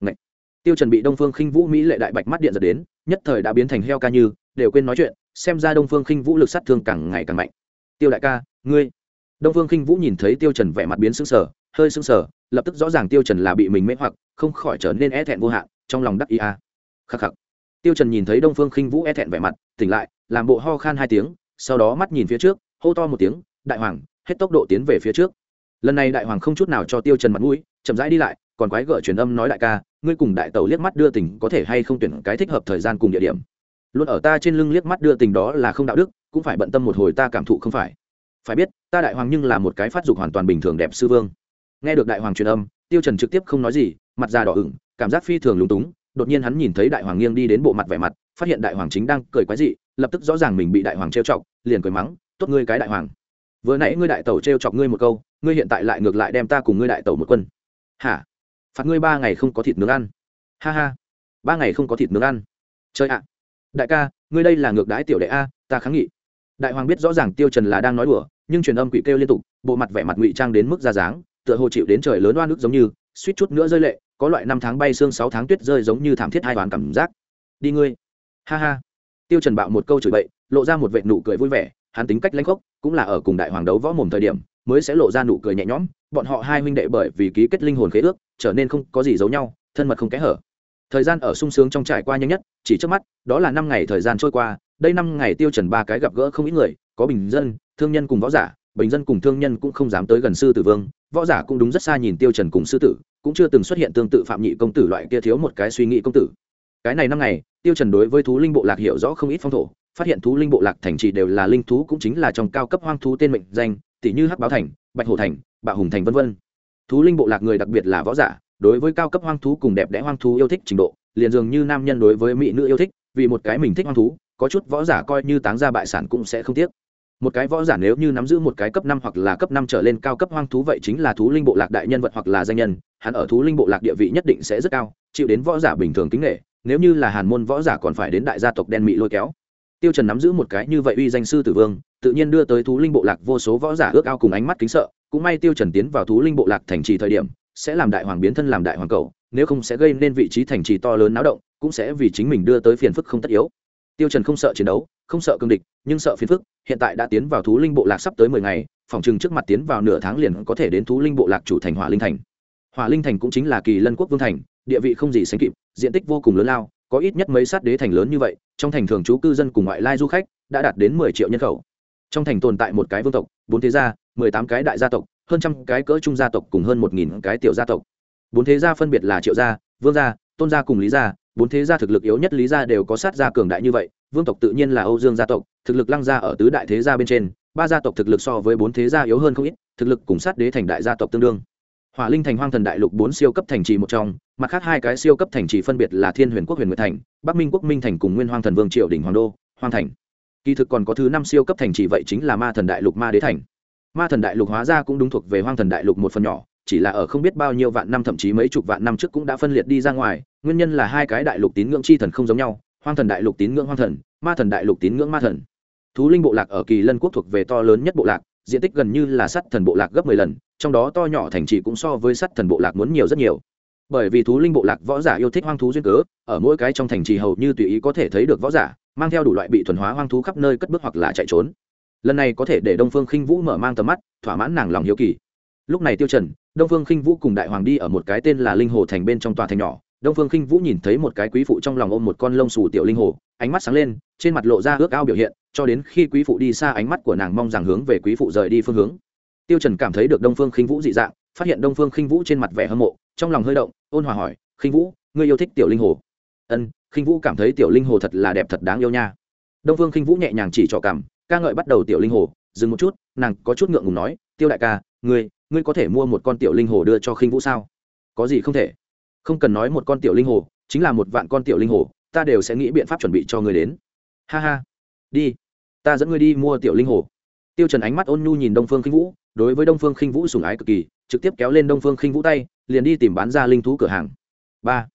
Ngậy. tiêu trần bị đông phương khinh vũ mỹ lệ đại bạch mắt điện giật đến, nhất thời đã biến thành heo ca như, đều quên nói chuyện, xem ra đông phương khinh vũ lực sát thương càng ngày càng mạnh. Tiêu đại ca, ngươi. Đông phương khinh vũ nhìn thấy tiêu trần vẻ mặt biến sững sờ, hơi sững sờ, lập tức rõ ràng tiêu trần là bị mình mê hoặc, không khỏi trở nên é thẹn vô hạn, trong lòng đắc ý a. Khắc khắc. Tiêu trần nhìn thấy đông phương khinh vũ é thẹn vẻ mặt, tỉnh lại, làm bộ ho khan hai tiếng sau đó mắt nhìn phía trước, hô to một tiếng, đại hoàng, hết tốc độ tiến về phía trước. Lần này đại hoàng không chút nào cho tiêu trần mặt mũi, chậm rãi đi lại, còn quái gở truyền âm nói đại ca, ngươi cùng đại tẩu liếc mắt đưa tình có thể hay không tuyển cái thích hợp thời gian cùng địa điểm? Luôn ở ta trên lưng liếc mắt đưa tình đó là không đạo đức, cũng phải bận tâm một hồi ta cảm thụ không phải. Phải biết, ta đại hoàng nhưng là một cái phát dục hoàn toàn bình thường đẹp sư vương. Nghe được đại hoàng truyền âm, tiêu trần trực tiếp không nói gì, mặt già đỏ ửng, cảm giác phi thường lúng túng, đột nhiên hắn nhìn thấy đại hoàng nghiêng đi đến bộ mặt vẻ mặt, phát hiện đại hoàng chính đang cười quái dị, lập tức rõ ràng mình bị đại hoàng trêu chọc liền cười mắng, tốt ngươi cái đại hoàng. Vừa nãy ngươi đại tẩu trêu chọc ngươi một câu, ngươi hiện tại lại ngược lại đem ta cùng ngươi đại tẩu một quân. Hả? Phạt ngươi ba ngày không có thịt nướng ăn. Ha ha. Ba ngày không có thịt nướng ăn. Chơi ạ. Đại ca, ngươi đây là ngược đái tiểu đệ a, ta kháng nghị. Đại hoàng biết rõ ràng tiêu trần là đang nói đùa, nhưng truyền âm quỷ kêu liên tục, bộ mặt vẻ mặt ngụy trang đến mức ra dáng, tựa hồ chịu đến trời lớn oan nước giống như, suýt chút nữa rơi lệ, có loại năm tháng bay xương sáu tháng tuyết rơi giống như thảm thiết hai đoàn cảm giác. Đi ngươi. Ha ha tiêu trần bạo một câu chửi bậy, lộ ra một vệt nụ cười vui vẻ, hắn tính cách lãnh khốc, cũng là ở cùng đại hoàng đấu võ mồm thời điểm, mới sẽ lộ ra nụ cười nhẹ nhõm, bọn họ hai huynh đệ bởi vì ký kết linh hồn khế ước, trở nên không có gì giấu nhau, thân mật không kẽ hở. Thời gian ở sung sướng trong trải qua nhanh nhất, chỉ trước mắt, đó là năm ngày thời gian trôi qua, đây năm ngày tiêu trần ba cái gặp gỡ không ít người, có bình dân, thương nhân cùng võ giả, bình dân cùng thương nhân cũng không dám tới gần sư tử vương, võ giả cũng đúng rất xa nhìn tiêu trần cùng sư tử, cũng chưa từng xuất hiện tương tự phạm nhị công tử loại kia thiếu một cái suy nghĩ công tử cái này năm ngày, tiêu trần đối với thú linh bộ lạc hiểu rõ không ít phong thổ, phát hiện thú linh bộ lạc thành trì đều là linh thú cũng chính là trong cao cấp hoang thú tên mệnh danh, tỷ như hắc báo thành, bạch hổ thành, bạo hùng thành vân vân. Thú linh bộ lạc người đặc biệt là võ giả, đối với cao cấp hoang thú cùng đẹp đẽ hoang thú yêu thích trình độ, liền dường như nam nhân đối với mỹ nữ yêu thích, vì một cái mình thích hoang thú, có chút võ giả coi như táng ra bại sản cũng sẽ không tiếc. Một cái võ giả nếu như nắm giữ một cái cấp năm hoặc là cấp năm trở lên cao cấp hoang thú vậy chính là thú linh bộ lạc đại nhân vật hoặc là danh nhân, hắn ở thú linh bộ lạc địa vị nhất định sẽ rất cao, chịu đến võ giả bình thường kính nghệ nếu như là hàn môn võ giả còn phải đến đại gia tộc đen mỹ lôi kéo. Tiêu trần nắm giữ một cái như vậy uy danh sư tử vương, tự nhiên đưa tới thú linh bộ lạc vô số võ giả ước ao cùng ánh mắt kính sợ, cũng may tiêu trần tiến vào thú linh bộ lạc thành trì thời điểm, sẽ làm đại hoàng biến thân làm đại hoàng cầu, nếu không sẽ gây nên vị trí thành trì to lớn náo động, cũng sẽ vì chính mình đưa tới phiền phức không tất yếu. Tiêu trần không sợ chiến đấu, không sợ cương địch, nhưng sợ phiền phức, hiện tại đã tiến vào thú linh bộ lạc sắp tới mười ngày, phòng trừng trước mặt tiến vào nửa tháng liền có thể đến thú linh bộ lạc chủ thành hỏa linh thành. Hỏa linh thành cũng chính là kỳ lân quốc vương thành địa vị không gì sánh kịp, diện tích vô cùng lớn lao, có ít nhất mấy sát đế thành lớn như vậy, trong thành thường trú cư dân cùng ngoại lai du khách đã đạt đến mười triệu nhân khẩu. Trong thành tồn tại một cái vương tộc, bốn thế gia, mười tám cái đại gia tộc, hơn trăm cái cỡ trung gia tộc cùng hơn một nghìn cái tiểu gia tộc. Bốn thế gia phân biệt là triệu gia, vương gia, tôn gia cùng lý gia, bốn thế gia thực lực yếu nhất lý gia đều có sát gia cường đại như vậy, vương tộc tự nhiên là âu dương gia tộc, thực lực lăng gia ở tứ đại thế gia bên trên, ba gia tộc thực lực so với bốn thế gia yếu hơn không ít, thực lực cùng sát đế thành đại gia tộc tương đương hỏa linh thành hoang thần đại lục bốn siêu cấp thành trì một trong, mặt khác hai cái siêu cấp thành trì phân biệt là thiên huyền quốc huyền nguyệt thành, bắc minh quốc minh thành cùng nguyên hoang thần vương triệu đỉnh hoàng đô, hoang thành. Kỳ thực còn có thứ năm siêu cấp thành trì vậy chính là ma thần đại lục ma đế thành. Ma thần đại lục hóa ra cũng đúng thuộc về hoang thần đại lục một phần nhỏ, chỉ là ở không biết bao nhiêu vạn năm thậm chí mấy chục vạn năm trước cũng đã phân liệt đi ra ngoài, nguyên nhân là hai cái đại lục tín ngưỡng chi thần không giống nhau, hoang thần đại lục tín ngưỡng hoang thần, ma thần đại lục tín ngưỡng ma thần. Thú linh bộ lạc ở kỳ lân quốc thuộc về to lớn nhất bộ lạc diện tích gần như là sắt thần bộ lạc gấp mười lần, trong đó to nhỏ thành trì cũng so với sắt thần bộ lạc muốn nhiều rất nhiều. Bởi vì thú linh bộ lạc võ giả yêu thích hoang thú duyên cớ, ở mỗi cái trong thành trì hầu như tùy ý có thể thấy được võ giả, mang theo đủ loại bị thuần hóa hoang thú khắp nơi cất bước hoặc là chạy trốn. Lần này có thể để đông phương khinh vũ mở mang tầm mắt, thỏa mãn nàng lòng hiếu kỳ. Lúc này tiêu trần, đông phương khinh vũ cùng đại hoàng đi ở một cái tên là linh hồ thành bên trong tòa thành nhỏ. Đông phương khinh vũ nhìn thấy một cái quý phụ trong lòng ôm một con lông xù tiểu linh hồ, ánh mắt sáng lên, trên mặt lộ ra ước ao biểu hiện cho đến khi quý phụ đi xa ánh mắt của nàng mong rằng hướng về quý phụ rời đi phương hướng. Tiêu trần cảm thấy được đông phương khinh vũ dị dạng, phát hiện đông phương khinh vũ trên mặt vẻ hâm mộ, trong lòng hơi động, ôn hòa hỏi, khinh vũ, ngươi yêu thích tiểu linh hồ? Ân khinh vũ cảm thấy tiểu linh hồ thật là đẹp thật đáng yêu nha. Đông phương khinh vũ nhẹ nhàng chỉ trỏ cảm ca ngợi bắt đầu tiểu linh hồ, dừng một chút, nàng có chút ngượng ngùng nói, tiêu đại ca, ngươi ngươi có thể mua một con tiểu linh hồ đưa cho khinh vũ sao? Có gì không thể. Không cần nói một con tiểu linh hồ, chính là một vạn con tiểu linh hồ, ta đều sẽ nghĩ biện pháp chuẩn bị cho ngươi đến. Ha ha, đi ta dẫn ngươi đi mua tiểu linh hồ. Tiêu trần ánh mắt ôn nhu nhìn đông phương khinh vũ, đối với đông phương khinh vũ sủng ái cực kỳ, trực tiếp kéo lên đông phương khinh vũ tay, liền đi tìm bán ra linh thú cửa hàng. Ba.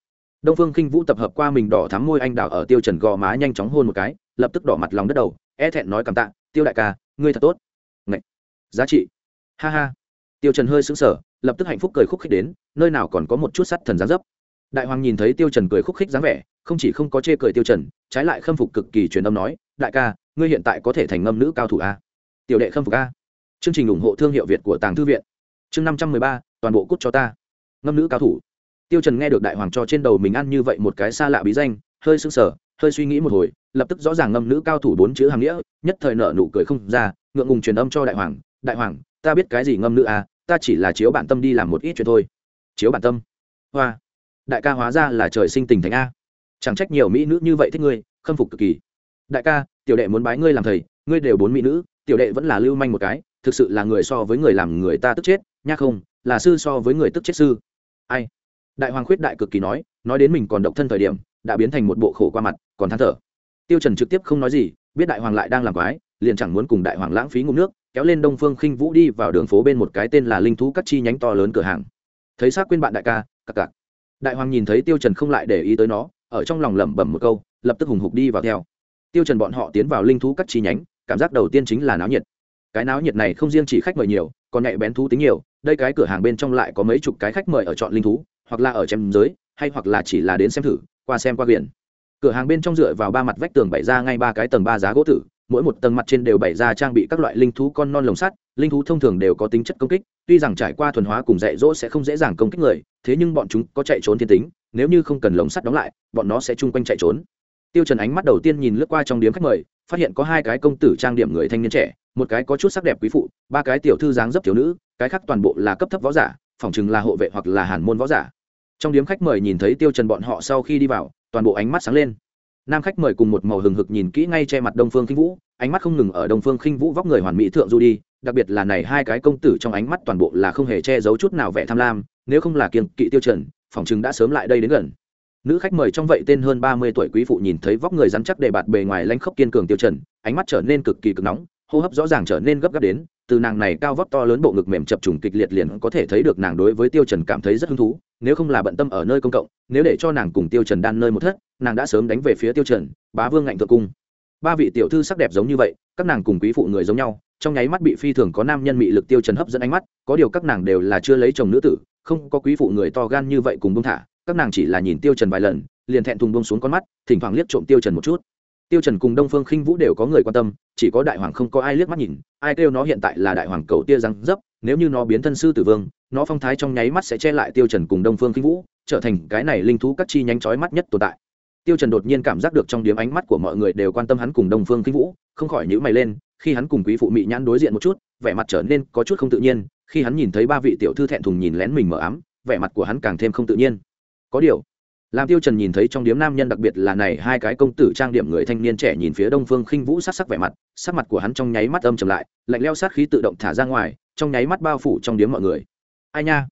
Đông phương khinh vũ tập hợp qua mình đỏ thắm môi anh đào ở tiêu trần gò má nhanh chóng hôn một cái, lập tức đỏ mặt lòng đất đầu e thẹn nói cảm tạ, tiêu đại ca, ngươi thật tốt. Ngậy. giá trị. Ha ha. Tiêu trần hơi sững sờ, lập tức hạnh phúc cười khúc khích đến, nơi nào còn có một chút sắt thần dáng dấp. Đại hoàng nhìn thấy tiêu trần cười khúc khích dáng vẻ, không chỉ không có chê cười tiêu trần, trái lại khâm phục cực kỳ truyền âm nói, đại ca ngươi hiện tại có thể thành ngâm nữ cao thủ a. Tiểu đệ khâm phục a. Chương trình ủng hộ thương hiệu việt của tàng thư viện. Chương năm trăm mười ba, toàn bộ cút cho ta. Ngâm nữ cao thủ. Tiêu trần nghe được đại hoàng cho trên đầu mình ăn như vậy một cái xa lạ bí danh, hơi sưng sờ, hơi suy nghĩ một hồi, lập tức rõ ràng ngâm nữ cao thủ bốn chữ hàng nghĩa, nhất thời nở nụ cười không ra, ngượng ngùng truyền âm cho đại hoàng đại hoàng, ta biết cái gì ngâm nữ à ta chỉ là chiếu bản tâm đi làm một ít chuyện thôi. Chiếu bản tâm? Hoa, đại ca hóa ra là trời sinh tình thành a. Chẳng trách nhiều mỹ nữ như vậy thích ngươi, khâm phục cực kỳ. Đại ca tiểu đệ muốn bái ngươi làm thầy, ngươi đều bốn mỹ nữ, tiểu đệ vẫn là lưu manh một cái, thực sự là người so với người làm người ta tức chết nha không, là sư so với người tức chết sư. Ai? Đại hoàng khuyết đại cực kỳ nói nói đến mình còn độc thân thời điểm, đã biến thành một bộ khổ qua mặt, còn than thở. Tiêu trần trực tiếp không nói gì, biết đại hoàng lại đang làm quái, liền chẳng muốn cùng đại hoàng lãng phí ngụm nước, kéo lên đông phương khinh vũ đi vào đường phố bên một cái tên là linh thú cắt chi nhánh to lớn cửa hàng. Thấy xác quên bạn đại ca, cặc cặc. Đại hoàng nhìn thấy tiêu trần không lại để ý tới nó, ở trong lòng lẩm bẩm một câu, lập tức hùng hục đi vào theo tiêu trần bọn họ tiến vào linh thú cắt chi nhánh, cảm giác đầu tiên chính là náo nhiệt. Cái náo nhiệt này không riêng chỉ khách mời nhiều, còn nhạy bén thú tính nhiều, đây cái cửa hàng bên trong lại có mấy chục cái khách mời ở chọn linh thú, hoặc là ở chém giới, hay hoặc là chỉ là đến xem thử, qua xem qua biển. Cửa hàng bên trong dựa vào ba mặt vách tường bày ra ngay ba cái tầng ba giá gỗ tử, mỗi một tầng mặt trên đều bày ra trang bị các loại linh thú con non lồng sắt, linh thú thông thường đều có tính chất công kích, tuy rằng trải qua thuần hóa cùng dạy dỗ sẽ không dễ dàng công kích người, thế nhưng bọn chúng có chạy trốn thiên tính, nếu như không cần lồng sắt đóng lại, bọn nó sẽ chung quanh chạy trốn tiêu trần ánh mắt đầu tiên nhìn lướt qua trong điếm khách mời, phát hiện có hai cái công tử trang điểm người thanh niên trẻ, một cái có chút sắc đẹp quý phụ, ba cái tiểu thư dáng dấp thiếu nữ, cái khác toàn bộ là cấp thấp võ giả, phỏng chừng là hộ vệ hoặc là hàn môn võ giả. Trong điếm khách mời nhìn thấy tiêu trần bọn họ sau khi đi vào, toàn bộ ánh mắt sáng lên. Nam khách mời cùng một màu hừng hực nhìn kỹ ngay che mặt đông phương khinh vũ, ánh mắt không ngừng ở đông phương khinh vũ vóc người hoàn mỹ thượng du đi, đặc biệt là này hai cái công tử trong ánh mắt toàn bộ là không hề che giấu chút nào vẻ tham lam, nếu không là kiêng kỵ tiêu trần, phỏng chừng đã sớm lại đây đến gần nữ khách mời trong vậy tên hơn ba mươi tuổi quý phụ nhìn thấy vóc người rắn chắc đề bạt bề ngoài lanh khốc kiên cường tiêu trần, ánh mắt trở nên cực kỳ cực nóng, hô hấp rõ ràng trở nên gấp gáp đến, từ nàng này cao vóc to lớn bộ ngực mềm chập trùng kịch liệt liền có thể thấy được nàng đối với tiêu trần cảm thấy rất hứng thú, nếu không là bận tâm ở nơi công cộng, nếu để cho nàng cùng tiêu trần đan nơi một thất, nàng đã sớm đánh về phía tiêu trần, bá vương ngạnh thượng cung. Ba vị tiểu thư sắc đẹp giống như vậy, các nàng cùng quý phụ người giống nhau, trong nháy mắt bị phi thường có nam nhân mị lực tiêu trần hấp dẫn ánh mắt, có điều các nàng đều là chưa lấy chồng nữ tử, không có quý phụ người to gan như vậy cùng buông thả các nàng chỉ là nhìn tiêu trần vài lần, liền thẹn thùng buông xuống con mắt, thỉnh thoảng liếc trộm tiêu trần một chút. Tiêu trần cùng đông phương khinh vũ đều có người quan tâm, chỉ có đại hoàng không có ai liếc mắt nhìn, ai kêu nó hiện tại là đại hoàng cầu tia răng dấp, nếu như nó biến thân sư tử vương, nó phong thái trong nháy mắt sẽ che lại tiêu trần cùng đông phương khinh vũ, trở thành cái này linh thú các chi nhánh chói mắt nhất tồn tại. Tiêu trần đột nhiên cảm giác được trong điểm ánh mắt của mọi người đều quan tâm hắn cùng đông phương khinh vũ, không khỏi nhíu mày lên, khi hắn cùng quý phụ mỹ nhãn đối diện một chút, vẻ mặt trở nên có chút không tự nhiên, khi hắn nhìn thấy ba vị tiểu thư thẹn thùng nhìn lén mình mở ám, vẻ mặt của hắn càng thêm không tự nhiên có điều. Làm tiêu trần nhìn thấy trong điếm nam nhân đặc biệt là này hai cái công tử trang điểm người thanh niên trẻ nhìn phía đông phương khinh vũ sắc sắc vẻ mặt, sắc mặt của hắn trong nháy mắt âm trầm lại, lạnh leo sát khí tự động thả ra ngoài, trong nháy mắt bao phủ trong điếm mọi người. Ai nha?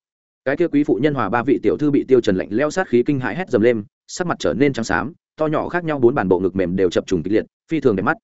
Cái kia quý phụ nhân hòa ba vị tiểu thư bị tiêu trần lạnh leo sát khí kinh hãi hét dầm lên, sắc mặt trở nên trắng xám, to nhỏ khác nhau bốn bản bộ ngực mềm đều chập trùng kịch liệt, phi thường đẹp mắt.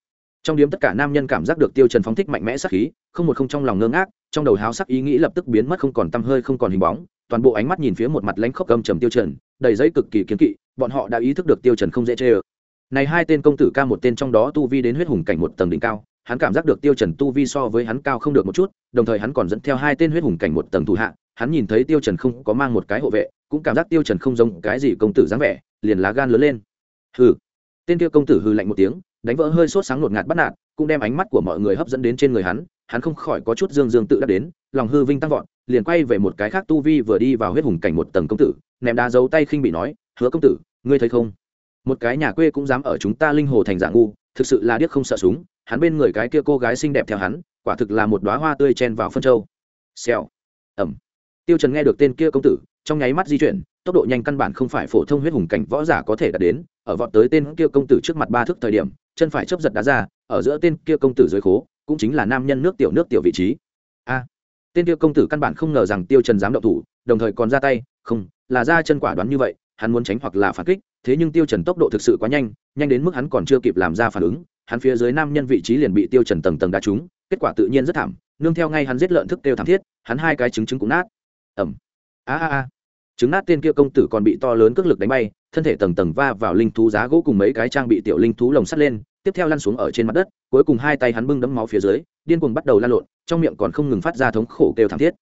Trong điếm tất cả nam nhân cảm giác được tiêu trần phóng thích mạnh mẽ sát khí, không một không trong lòng ngơ ngác trong đầu háo sắc ý nghĩ lập tức biến mất không còn tâm hơi không còn hình bóng, toàn bộ ánh mắt nhìn phía một mặt lãnh khốc âm trầm tiêu trần, đầy giấy cực kỳ kiến kỵ, bọn họ đã ý thức được tiêu trần không dễ chơi này hai tên công tử ca một tên trong đó tu vi đến huyết hùng cảnh một tầng đỉnh cao, hắn cảm giác được tiêu trần tu vi so với hắn cao không được một chút, đồng thời hắn còn dẫn theo hai tên huyết hùng cảnh một tầng thủ hạ, hắn nhìn thấy tiêu trần không có mang một cái hộ vệ, cũng cảm giác tiêu trần không giống cái gì công tử dáng vẻ, liền lá gan lớn lên. Hừ. Tên kia công tử hừ lạnh một tiếng, đánh vỡ hơi sốt sáng ngột ngạt bắt nạt, cũng đem ánh mắt của mọi người hấp dẫn đến trên người hắn hắn không khỏi có chút dương dương tự đắc đến, lòng hư vinh tăng vọt, liền quay về một cái khác tu vi vừa đi vào huyết hùng cảnh một tầng công tử, ném đá giấu tay khinh bị nói, hứa công tử, ngươi thấy không? Một cái nhà quê cũng dám ở chúng ta linh hồ thành giả ngu, thực sự là điếc không sợ súng, hắn bên người cái kia cô gái xinh đẹp theo hắn, quả thực là một đóa hoa tươi chen vào phân châu. Xèo. Ẩm tiêu trần nghe được tên kia công tử, trong nháy mắt di chuyển, tốc độ nhanh căn bản không phải phổ thông huyết hùng cảnh võ giả có thể đạt đến, ở vọt tới tên kia công tử trước mặt ba thước thời điểm, chân phải chớp giật đá ra, ở giữa tên kia công tử dưới khố cũng chính là nam nhân nước tiểu nước tiểu vị trí. A, tên tiêu công tử căn bản không ngờ rằng tiêu trần dám động thủ, đồng thời còn ra tay, không, là ra chân quả đoán như vậy, hắn muốn tránh hoặc là phản kích, thế nhưng tiêu trần tốc độ thực sự quá nhanh nhanh đến mức hắn còn chưa kịp làm ra phản ứng, hắn phía dưới nam nhân vị trí liền bị tiêu trần tầng tầng đá trúng, kết quả tự nhiên rất thảm, nương theo ngay hắn giết lợn thức tiêu thảm thiết, hắn hai cái trứng trứng cũng nát. Ẩm a a a trứng nát tên kia công tử còn bị to lớn cước lực đánh bay, thân thể tầng tầng va vào linh thú giá gỗ cùng mấy cái trang bị tiểu linh thú lồng sắt lên, tiếp theo lăn xuống ở trên mặt đất, cuối cùng hai tay hắn bưng đấm máu phía dưới, điên cuồng bắt đầu lan lộn, trong miệng còn không ngừng phát ra thống khổ kêu thảm thiết.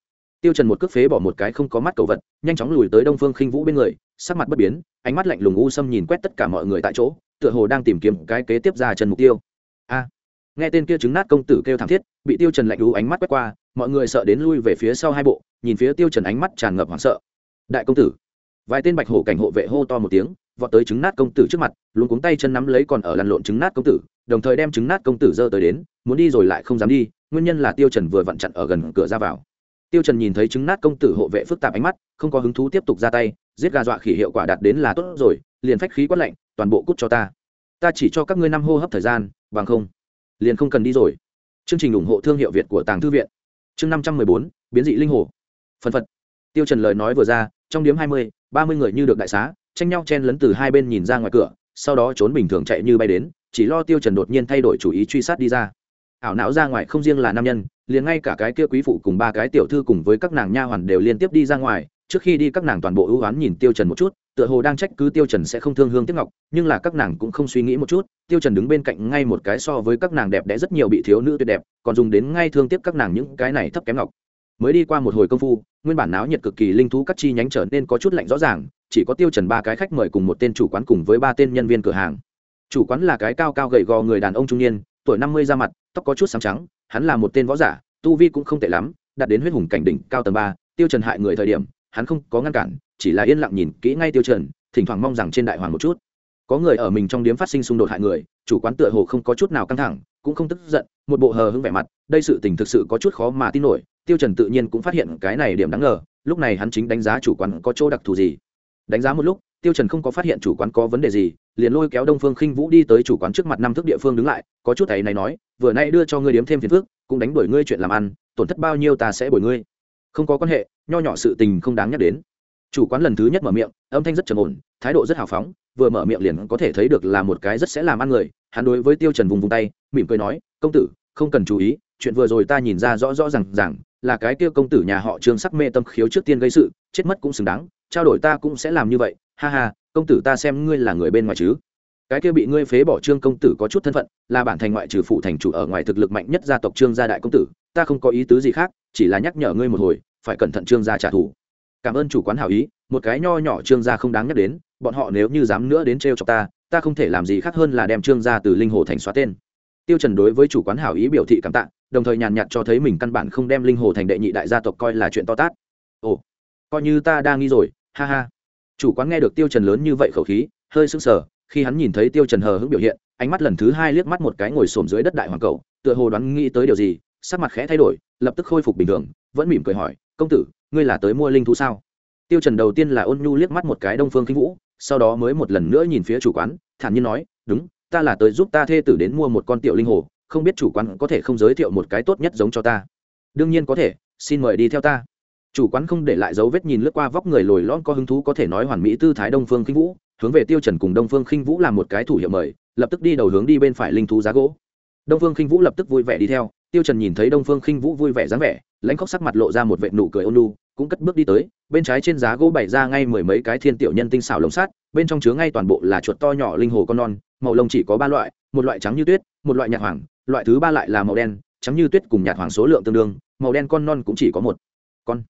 Tiêu trần một cước phế bỏ một cái không có mắt cầu vật, nhanh chóng lùi tới đông phương khinh vũ bên người, sắc mặt bất biến, ánh mắt lạnh lùng u sâm nhìn quét tất cả mọi người tại chỗ, tựa hồ đang tìm kiếm cái kế tiếp ra chân mục tiêu. A! Nghe tên kia chứng nát công tử kêu thảm thiết, bị tiêu trần lạnh lùng ánh mắt quét qua, mọi người sợ đến lui về phía sau hai bộ, nhìn phía tiêu trần ánh mắt tràn ngập hoảng sợ đại công tử. Vài tên bạch hổ cảnh hộ vệ hô to một tiếng, vọt tới trứng nát công tử trước mặt luôn cuống tay chân nắm lấy còn ở lăn lộn trứng nát công tử, đồng thời đem trứng nát công tử dơ tới đến, muốn đi rồi lại không dám đi, nguyên nhân là tiêu trần vừa vặn chặn ở gần cửa ra vào. Tiêu trần nhìn thấy trứng nát công tử hộ vệ phức tạp ánh mắt, không có hứng thú tiếp tục ra tay, giết gà dọa khỉ hiệu quả đạt đến là tốt rồi, liền phách khí quát lạnh, toàn bộ cút cho ta. Ta chỉ cho các ngươi năm hô hấp thời gian, bằng không, liền không cần đi rồi. Chương trình ủng hộ thương hiệu việt của tàng thư viện. Chương năm trăm mười bốn, biến dị linh hồ. Phần phật. Tiêu trần lời nói vừa ra trong điếm hai mươi, ba mươi người như được đại xá, tranh nhau chen lấn từ hai bên nhìn ra ngoài cửa, sau đó trốn bình thường chạy như bay đến, chỉ lo tiêu trần đột nhiên thay đổi chủ ý truy sát đi ra. Ảo não ra ngoài không riêng là nam nhân, liền ngay cả cái kia quý phụ cùng ba cái tiểu thư cùng với các nàng nha hoàn đều liên tiếp đi ra ngoài, trước khi đi các nàng toàn bộ ưu oán nhìn tiêu trần một chút, tựa hồ đang trách cứ tiêu trần sẽ không thương hương tiếc ngọc, nhưng là các nàng cũng không suy nghĩ một chút, tiêu trần đứng bên cạnh ngay một cái so với các nàng đẹp đẽ rất nhiều bị thiếu nữ tuyệt đẹp, còn dùng đến ngay thương tiếc các nàng những cái này thấp kém ngọc mới đi qua một hồi công phu, nguyên bản náo nhiệt cực kỳ linh thú các chi nhánh trở nên có chút lạnh rõ ràng, chỉ có tiêu trần ba cái khách mời cùng một tên chủ quán cùng với ba tên nhân viên cửa hàng. Chủ quán là cái cao cao gầy gò người đàn ông trung niên, tuổi năm mươi ra mặt, tóc có chút sáng trắng, hắn là một tên võ giả, tu vi cũng không tệ lắm, đạt đến huyết hùng cảnh đỉnh cao tầng ba, tiêu trần hại người thời điểm, hắn không có ngăn cản, chỉ là yên lặng nhìn kỹ ngay tiêu trần, thỉnh thoảng mong rằng trên đại hoàng một chút. Có người ở mình trong điếm phát sinh xung đột hại người, chủ quán tựa hồ không có chút nào căng thẳng, cũng không tức giận, một bộ hờ hững vẻ mặt, đây sự tình thực sự có chút khó mà tin nổi tiêu trần tự nhiên cũng phát hiện cái này điểm đáng ngờ, lúc này hắn chính đánh giá chủ quán có chỗ đặc thù gì. Đánh giá một lúc, tiêu trần không có phát hiện chủ quán có vấn đề gì, liền lôi kéo đông phương khinh vũ đi tới chủ quán trước mặt năm thước địa phương đứng lại, có chút thầy này nói, vừa nay đưa cho ngươi điếm thêm phiền phức, cũng đánh đuổi ngươi chuyện làm ăn, tổn thất bao nhiêu ta sẽ bồi ngươi. Không có quan hệ, nho nhỏ sự tình không đáng nhắc đến. Chủ quán lần thứ nhất mở miệng, âm thanh rất trầm ổn, thái độ rất hào phóng, vừa mở miệng liền có thể thấy được là một cái rất sẽ làm ăn người. Hắn đối với tiêu trần vùng vùng tay, mỉm cười nói, công tử, không cần chú ý chuyện vừa rồi ta nhìn ra rõ rõ rằng rằng là cái kia công tử nhà họ trương sắc mê tâm khiếu trước tiên gây sự, chết mất cũng xứng đáng, trao đổi ta cũng sẽ làm như vậy, ha ha, công tử ta xem ngươi là người bên ngoài chứ. Cái kia bị ngươi phế bỏ trương công tử có chút thân phận, là bản thành ngoại trừ phụ thành chủ ở ngoài thực lực mạnh nhất gia tộc trương gia đại công tử, ta không có ý tứ gì khác, chỉ là nhắc nhở ngươi một hồi, phải cẩn thận trương gia trả thù. Cảm ơn chủ quán hảo ý, một cái nho nhỏ trương gia không đáng nhắc đến, bọn họ nếu như dám nữa đến trêu chọc ta ta không thể làm gì khác hơn là đem trương gia từ linh hồ thành xóa tên. Tiêu trần đối với chủ quán hảo ý biểu thị cảm tạ đồng thời nhàn nhạt cho thấy mình căn bản không đem linh hồ thành đệ nhị đại gia tộc coi là chuyện to tát. Ồ, coi như ta đang nghi rồi, ha ha. Chủ quán nghe được tiêu trần lớn như vậy khẩu khí, hơi sững sờ, khi hắn nhìn thấy tiêu trần hờ hững biểu hiện, ánh mắt lần thứ hai liếc mắt một cái ngồi xổm dưới đất đại hoàng cầu, tựa hồ đoán nghĩ tới điều gì, sắc mặt khẽ thay đổi, lập tức khôi phục bình thường, vẫn mỉm cười hỏi, công tử, ngươi là tới mua linh thú sao? Tiêu trần đầu tiên là ôn nhu liếc mắt một cái đông phương kinh vũ, sau đó mới một lần nữa nhìn phía chủ quán, thản nhiên nói, đúng, ta là tới giúp ta thê tử đến mua một con tiểu linh hồ không biết chủ quán có thể không giới thiệu một cái tốt nhất giống cho ta. Đương nhiên có thể, xin mời đi theo ta. Chủ quán không để lại dấu vết nhìn lướt qua vóc người lồi lõm có hứng thú có thể nói hoàn mỹ tư thái đông phương khinh vũ, hướng về tiêu trần cùng đông phương khinh vũ làm một cái thủ hiệu mời, lập tức đi đầu hướng đi bên phải linh thú giá gỗ. Đông phương khinh vũ lập tức vui vẻ đi theo, tiêu trần nhìn thấy đông phương khinh vũ vui vẻ dáng vẻ, lãnh khóc sắc mặt lộ ra một vệt nụ cười ôn nhu, cũng cất bước đi tới, bên trái trên giá gỗ bày ra ngay mười mấy cái thiên tiểu nhân tinh xảo lồng sắt, bên trong chứa ngay toàn bộ là chuột to nhỏ linh hồ con non, màu lông chỉ có ba loại, một loại trắng như tuyết, một loại nhạt hoàng loại thứ ba lại là màu đen, trắng như tuyết cùng nhạt hoàng số lượng tương đương, màu đen con non cũng chỉ có một con.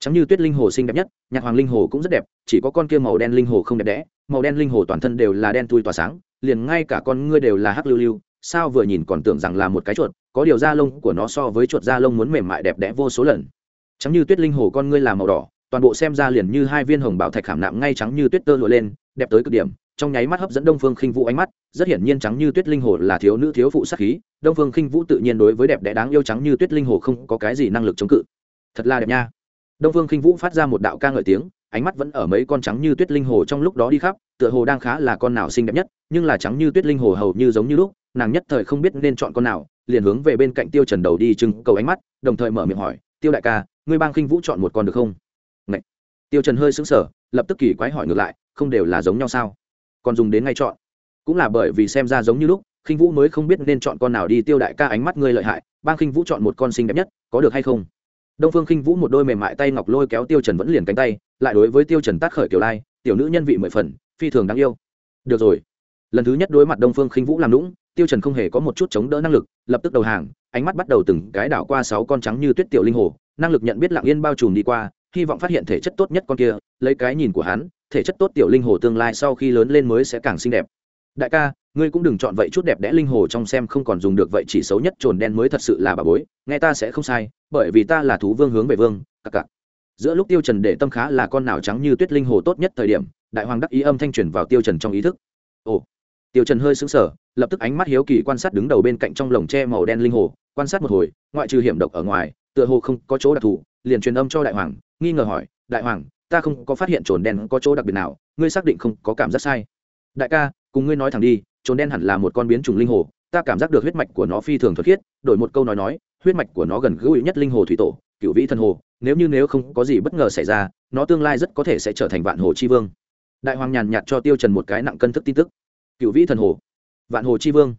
Trắng như tuyết linh hồ xinh đẹp nhất nhạt hoàng linh hồ cũng rất đẹp, chỉ có con kia màu đen linh hồ không đẹp đẽ, màu đen linh hồ toàn thân đều là đen tui tỏa sáng, liền ngay cả con ngươi đều là hắc lưu lưu, sao vừa nhìn còn tưởng rằng là một cái chuột, có điều da lông của nó so với chuột da lông muốn mềm mại đẹp đẽ vô số lần. Trắng như tuyết linh hồ con ngươi là màu đỏ, toàn bộ xem ra liền như hai viên hồng bảo thạch khảm nạm ngay trắng như tuyết tơ lụa lên, đẹp tới cực điểm trong nháy mắt hấp dẫn đông phương khinh vũ ánh mắt, rất hiển nhiên trắng như tuyết linh hồ là thiếu nữ thiếu phụ sắc khí. Đông phương khinh vũ tự nhiên đối với đẹp đẽ đáng yêu trắng như tuyết linh hồ không có cái gì năng lực chống cự. Thật là đẹp nha. Đông phương khinh vũ phát ra một đạo ca ngợi tiếng, ánh mắt vẫn ở mấy con trắng như tuyết linh hồ trong lúc đó đi khắp, tựa hồ đang khá là con nào xinh đẹp nhất, nhưng là trắng như tuyết linh hồ hầu như giống như lúc, nàng nhất thời không biết nên chọn con nào, liền hướng về bên cạnh tiêu trần đầu đi trưng cầu ánh mắt, đồng thời mở miệng hỏi, tiêu đại ca, ngươi bang khinh vũ chọn một con được không? Ngậy. tiêu trần hơi sững sờ, lập tức kỳ quái hỏi ngược lại, không đều là giống nhau sao? Còn dùng đến ngay chọn. Cũng là bởi vì xem ra giống như lúc, khinh vũ mới không biết nên chọn con nào đi tiêu đại ca ánh mắt ngươi lợi hại, bang khinh vũ chọn một con xinh đẹp nhất, có được hay không? Đông phương khinh vũ một đôi mềm mại tay ngọc lôi kéo tiêu trần vẫn liền cánh tay, lại đối với tiêu trần tác khởi tiểu lai, tiểu nữ nhân vị mười phần, phi thường đáng yêu. Được rồi. Lần thứ nhất đối mặt đông phương khinh vũ làm lũng tiêu trần không hề có một chút chống đỡ năng lực, lập tức đầu hàng, ánh mắt bắt đầu từng cái đảo qua sáu con trắng như tuyết tiểu linh hồ, năng lực nhận biết lặng yên bao trùm đi qua hy vọng phát hiện thể chất tốt nhất con kia, lấy cái nhìn của hắn, thể chất tốt tiểu linh hồ tương lai sau khi lớn lên mới sẽ càng xinh đẹp. Đại ca, ngươi cũng đừng chọn vậy chút đẹp đẽ linh hồ trong xem không còn dùng được vậy chỉ xấu nhất trồn đen mới thật sự là bà bối, nghe ta sẽ không sai, bởi vì ta là thú vương hướng về vương cặc cặc giữa lúc tiêu trần để tâm khá là con nào trắng như tuyết linh hồ tốt nhất thời điểm, đại hoàng đắc ý âm thanh truyền vào tiêu trần trong ý thức. Ồ. Tiêu trần hơi sững sờ, lập tức ánh mắt hiếu kỳ quan sát đứng đầu bên cạnh trong lồng tre màu đen linh hồ, quan sát một hồi, ngoại trừ hiểm độc ở ngoài, tựa hồ không có chỗ đặc thù, liền truyền âm cho đại hoàng nghi ngờ hỏi, đại hoàng, ta không có phát hiện trồn đen có chỗ đặc biệt nào, ngươi xác định không có cảm giác sai. Đại ca, cùng ngươi nói thẳng đi, trồn đen hẳn là một con biến trùng linh hồ, ta cảm giác được huyết mạch của nó phi thường thuật khiết, đổi một câu nói nói, huyết mạch của nó gần gũi nhất linh hồ thủy tổ, cựu vĩ thần hồ, nếu như nếu không có gì bất ngờ xảy ra, nó tương lai rất có thể sẽ trở thành vạn hồ chi vương. Đại hoàng nhàn nhạt cho tiêu trần một cái nặng cân thức tin tức. Cựu vĩ thần hồ, vạn hồ chi vương.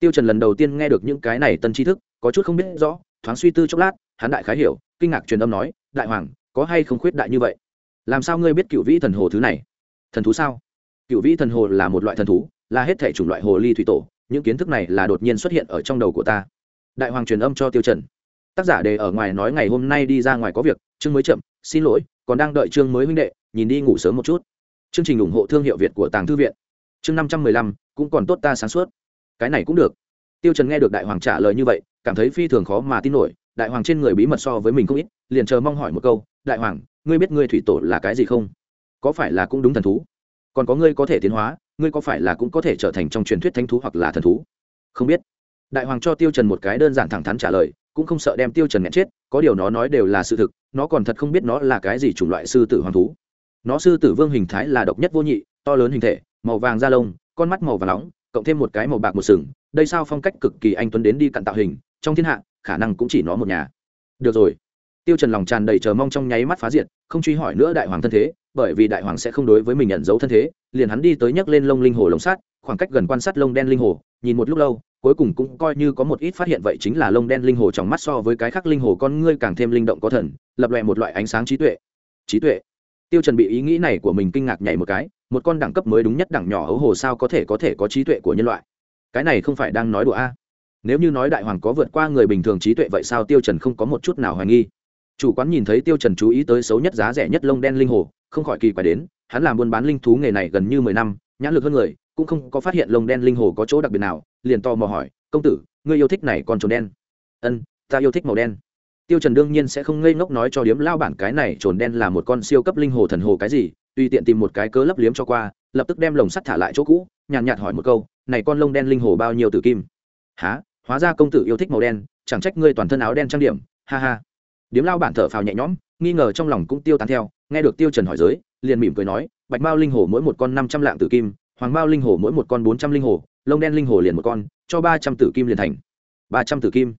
Tiêu trần lần đầu tiên nghe được những cái này tân tri thức, có chút không biết rõ, thoáng suy tư chốc lát, hắn đại khái hiểu, kinh ngạc truyền âm nói, đại hoàng có hay không khuyết đại như vậy? Làm sao ngươi biết cựu vĩ thần hồ thứ này? Thần thú sao? Cựu vĩ thần hồ là một loại thần thú, là hết thể chủng loại hồ ly thủy tổ, những kiến thức này là đột nhiên xuất hiện ở trong đầu của ta. Đại hoàng truyền âm cho tiêu trần. Tác giả đề ở ngoài nói ngày hôm nay đi ra ngoài có việc, chương mới chậm, xin lỗi, còn đang đợi chương mới huynh đệ, nhìn đi ngủ sớm một chút. Chương trình ủng hộ thương hiệu việt của tàng thư viện. Chương năm trăm mười lăm, cũng còn tốt ta sáng suốt. Cái này cũng được. Tiêu trần nghe được đại hoàng trả lời như vậy, cảm thấy phi thường khó mà tin nổi, đại hoàng trên người bí mật so với mình không ít, liền chờ mong hỏi một câu đại hoàng, ngươi biết ngươi thủy tổ là cái gì không? Có phải là cũng đúng thần thú? Còn có ngươi có thể tiến hóa, ngươi có phải là cũng có thể trở thành trong truyền thuyết thánh thú hoặc là thần thú? Không biết. Đại hoàng cho tiêu trần một cái đơn giản thẳng thắn trả lời, cũng không sợ đem tiêu trần nghẹn chết, có điều nó nói đều là sự thực, nó còn thật không biết nó là cái gì chủng loại sư tử hoàng thú. Nó sư tử vương hình thái là độc nhất vô nhị, to lớn hình thể, màu vàng da lông, con mắt màu vàng nóng, cộng thêm một cái màu bạc một sừng, đây sao phong cách cực kỳ anh tuấn đến đi cặn tạo hình, trong thiên hạ, khả năng cũng chỉ nó một nhà. Được rồi tiêu trần lòng tràn đầy chờ mong trong nháy mắt phá diệt, không truy hỏi nữa đại hoàng thân thế, bởi vì đại hoàng sẽ không đối với mình nhận dấu thân thế, liền hắn đi tới nhấc lên lông linh hồ lồng sát khoảng cách gần quan sát lông đen linh hồ, nhìn một lúc lâu, cuối cùng cũng coi như có một ít phát hiện vậy chính là lông đen linh hồ trong mắt so với cái khác linh hồ con ngươi càng thêm linh động có thần, lập loè một loại ánh sáng trí tuệ. Trí tuệ. Tiêu trần bị ý nghĩ này của mình kinh ngạc nhảy một cái, một con đẳng cấp mới đúng nhất đẳng nhỏ hấu hồ sao có thể có thể có trí tuệ của nhân loại? Cái này không phải đang nói đùa a. Nếu như nói đại hoàng có vượt qua người bình thường trí tuệ vậy sao tiêu trần không có một chút nào hoài nghi? Chủ quán nhìn thấy tiêu trần chú ý tới xấu nhất giá rẻ nhất lông đen linh hồ, không khỏi kỳ quái đến, hắn làm buôn bán linh thú nghề này gần như mười năm, nhãn lực hơn người, cũng không có phát hiện lông đen linh hồ có chỗ đặc biệt nào, liền to mò hỏi, công tử, ngươi yêu thích này con trồn đen? Ân, ta yêu thích màu đen. Tiêu trần đương nhiên sẽ không ngây ngốc nói cho điếm lao bản cái này trồn đen là một con siêu cấp linh hồ thần hồ cái gì, tùy tiện tìm một cái cớ lấp liếm cho qua, lập tức đem lồng sắt thả lại chỗ cũ, nhàn nhạt hỏi một câu, này con lông đen linh hồ bao nhiêu tử kim? Há hóa ra công tử yêu thích màu đen, chẳng trách ngươi toàn thân áo đen trang điểm, ha ha điếm lao bản thở phào nhẹ nhõm, nghi ngờ trong lòng cũng tiêu tán theo, nghe được tiêu trần hỏi giới, liền mỉm cười nói, bạch mao linh hồ mỗi một con năm trăm lạng tử kim, hoàng mao linh hồ mỗi một con bốn trăm linh hồ, lông đen linh hồ liền một con, cho ba trăm tử kim liền thành. Ba trăm tử kim?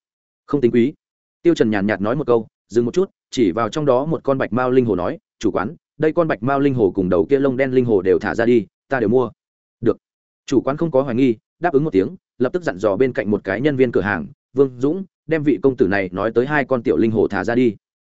Không tính quý. Tiêu trần nhàn nhạt nói một câu, dừng một chút, chỉ vào trong đó một con bạch mao linh hồ nói, chủ quán, đây con bạch mao linh hồ cùng đầu kia lông đen linh hồ đều thả ra đi, ta đều mua. Được. Chủ quán không có hoài nghi, đáp ứng một tiếng, lập tức dặn dò bên cạnh một cái nhân viên cửa hàng, vương dũng đem vị công tử này nói tới hai con tiểu linh hồ thả ra đi.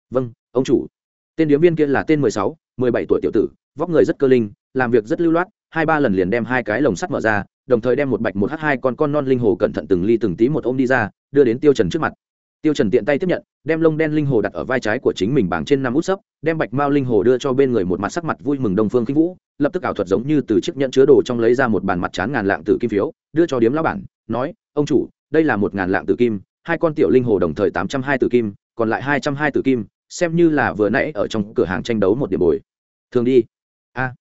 Vâng ông chủ. Tên điếm viên kia là tên mười sáu, mười bảy tuổi tiểu tử, vóc người rất cơ linh, làm việc rất lưu loát, hai ba lần liền đem hai cái lồng sắt mở ra, đồng thời đem một bạch một h hai con con non linh hồ cẩn thận từng ly từng tí một ôm đi ra, đưa đến tiêu trần trước mặt. Tiêu trần tiện tay tiếp nhận, đem lông đen linh hồ đặt ở vai trái của chính mình bảng trên năm út sấp, đem bạch mao linh hồ đưa cho bên người một mặt sắc mặt vui mừng đông phương kinh vũ, lập tức ảo thuật giống như từ chiếc nhẫn chứa đồ trong lấy ra một bàn mặt chán ngàn lạng tử kim phiếu, đưa cho điếm lão bản, nói, ông chủ, đây là một ngàn lạng tử kim hai con tiểu linh hồ đồng thời tám trăm hai tử kim, còn lại hai trăm hai tử kim, xem như là vừa nãy ở trong cửa hàng tranh đấu một điểm bồi. Thường đi. A.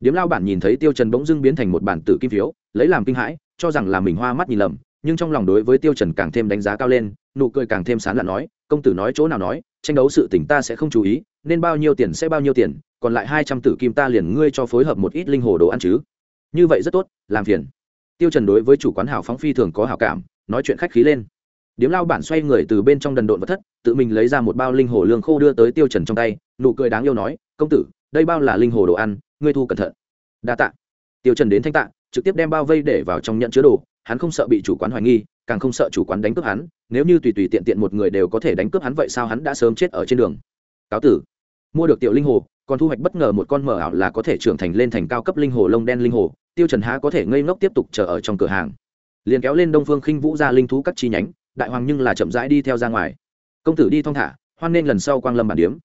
Điếm lao bản nhìn thấy tiêu trần bỗng dưng biến thành một bản tử kim phiếu, lấy làm kinh hãi, cho rằng là mình hoa mắt nhìn lầm, nhưng trong lòng đối với tiêu trần càng thêm đánh giá cao lên, nụ cười càng thêm sán lạn nói, công tử nói chỗ nào nói, tranh đấu sự tình ta sẽ không chú ý, nên bao nhiêu tiền sẽ bao nhiêu tiền, còn lại hai trăm tử kim ta liền ngươi cho phối hợp một ít linh hồ đồ ăn chứ. Như vậy rất tốt, làm phiền. Tiêu trần đối với chủ quán hảo phóng phi thường có hảo cảm, nói chuyện khách khí lên điếm lao bản xoay người từ bên trong đần độn vật thất, tự mình lấy ra một bao linh hồ lương khô đưa tới tiêu trần trong tay, nụ cười đáng yêu nói, công tử, đây bao là linh hồ đồ ăn, ngươi thu cẩn thận. Đa tạ. Tiêu trần đến thanh tạ, trực tiếp đem bao vây để vào trong nhận chứa đồ, hắn không sợ bị chủ quán hoài nghi, càng không sợ chủ quán đánh cướp hắn, nếu như tùy tùy tiện tiện một người đều có thể đánh cướp hắn vậy sao hắn đã sớm chết ở trên đường. Cáo tử, mua được tiểu linh hồ, còn thu hoạch bất ngờ một con mở ảo là có thể trưởng thành lên thành cao cấp linh hồ lông đen linh hồ, tiêu trần há có thể ngây ngốc tiếp tục chờ ở trong cửa hàng. Liền kéo lên đông phương khinh vũ ra linh thú các chi nhánh đại hoàng nhưng là chậm rãi đi theo ra ngoài. Công tử đi thong thả, hoan nên lần sau quang lâm bản điếm.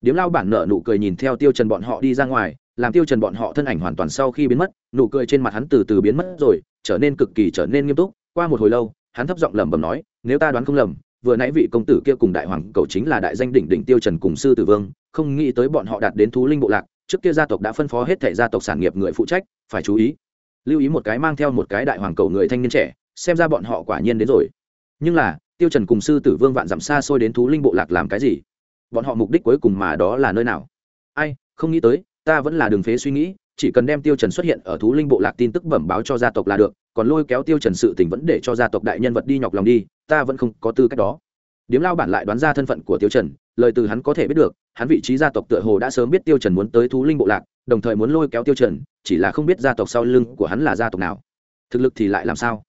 Điếm lao bản nợ nụ cười nhìn theo tiêu trần bọn họ đi ra ngoài, làm tiêu trần bọn họ thân ảnh hoàn toàn sau khi biến mất, nụ cười trên mặt hắn từ từ biến mất rồi, trở nên cực kỳ trở nên nghiêm túc. Qua một hồi lâu, hắn thấp giọng lẩm bẩm nói, nếu ta đoán không lầm, vừa nãy vị công tử kia cùng đại hoàng cầu chính là đại danh đỉnh đỉnh tiêu trần cùng sư tử vương, không nghĩ tới bọn họ đạt đến thú linh bộ lạc, trước kia gia tộc đã phân phó hết thảy gia tộc sản nghiệp người phụ trách, phải chú ý. Lưu ý một cái mang theo một cái đại hoàng cầu người thanh niên trẻ, xem ra bọn họ quả nhiên đến rồi nhưng là, tiêu trần cùng sư tử vương vạn dặm xa xôi đến thú linh bộ lạc làm cái gì? Bọn họ mục đích cuối cùng mà đó là nơi nào? Ai, không nghĩ tới, ta vẫn là đường phế suy nghĩ, chỉ cần đem tiêu trần xuất hiện ở thú linh bộ lạc tin tức bẩm báo cho gia tộc là được, còn lôi kéo tiêu trần sự tình vẫn để cho gia tộc đại nhân vật đi nhọc lòng đi, ta vẫn không có tư cách đó. Điếm lao bản lại đoán ra thân phận của tiêu trần, lời từ hắn có thể biết được, hắn vị trí gia tộc tựa hồ đã sớm biết tiêu trần muốn tới thú linh bộ lạc, đồng thời muốn lôi kéo tiêu trần, chỉ là không biết gia tộc sau lưng của hắn là gia tộc nào. Thực lực thì lại làm sao?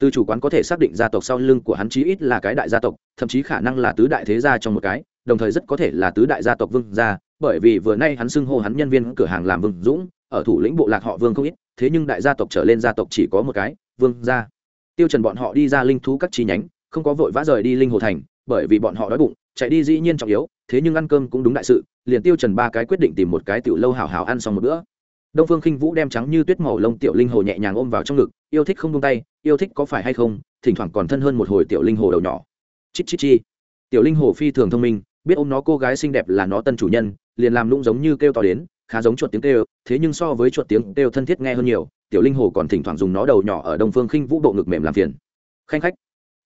Từ chủ quán có thể xác định gia tộc sau lưng của hắn chí ít là cái đại gia tộc, thậm chí khả năng là tứ đại thế gia trong một cái, đồng thời rất có thể là tứ đại gia tộc vương gia, bởi vì vừa nay hắn xưng hô hắn nhân viên cửa hàng làm vương dũng, ở thủ lĩnh bộ lạc họ vương không ít, thế nhưng đại gia tộc trở lên gia tộc chỉ có một cái, vương gia. Tiêu trần bọn họ đi ra linh thú các chi nhánh, không có vội vã rời đi linh hồ thành, bởi vì bọn họ đói bụng, chạy đi dĩ nhiên trọng yếu, thế nhưng ăn cơm cũng đúng đại sự, liền tiêu trần ba cái quyết định tìm một cái tiểu lâu hảo hảo ăn xong một bữa đông phương khinh vũ đem trắng như tuyết màu lông tiểu linh hồ nhẹ nhàng ôm vào trong ngực, yêu thích không buông tay, yêu thích có phải hay không, thỉnh thoảng còn thân hơn một hồi tiểu linh hồ đầu nhỏ. Chít chít chi. Tiểu linh hồ phi thường thông minh, biết ôm nó cô gái xinh đẹp là nó tân chủ nhân, liền làm lũng giống như kêu to đến, khá giống chuột tiếng kêu, thế nhưng so với chuột tiếng kêu thân thiết nghe hơn nhiều, tiểu linh hồ còn thỉnh thoảng dùng nó đầu nhỏ ở đông phương khinh vũ bộ ngực mềm làm phiền. Khanh khách.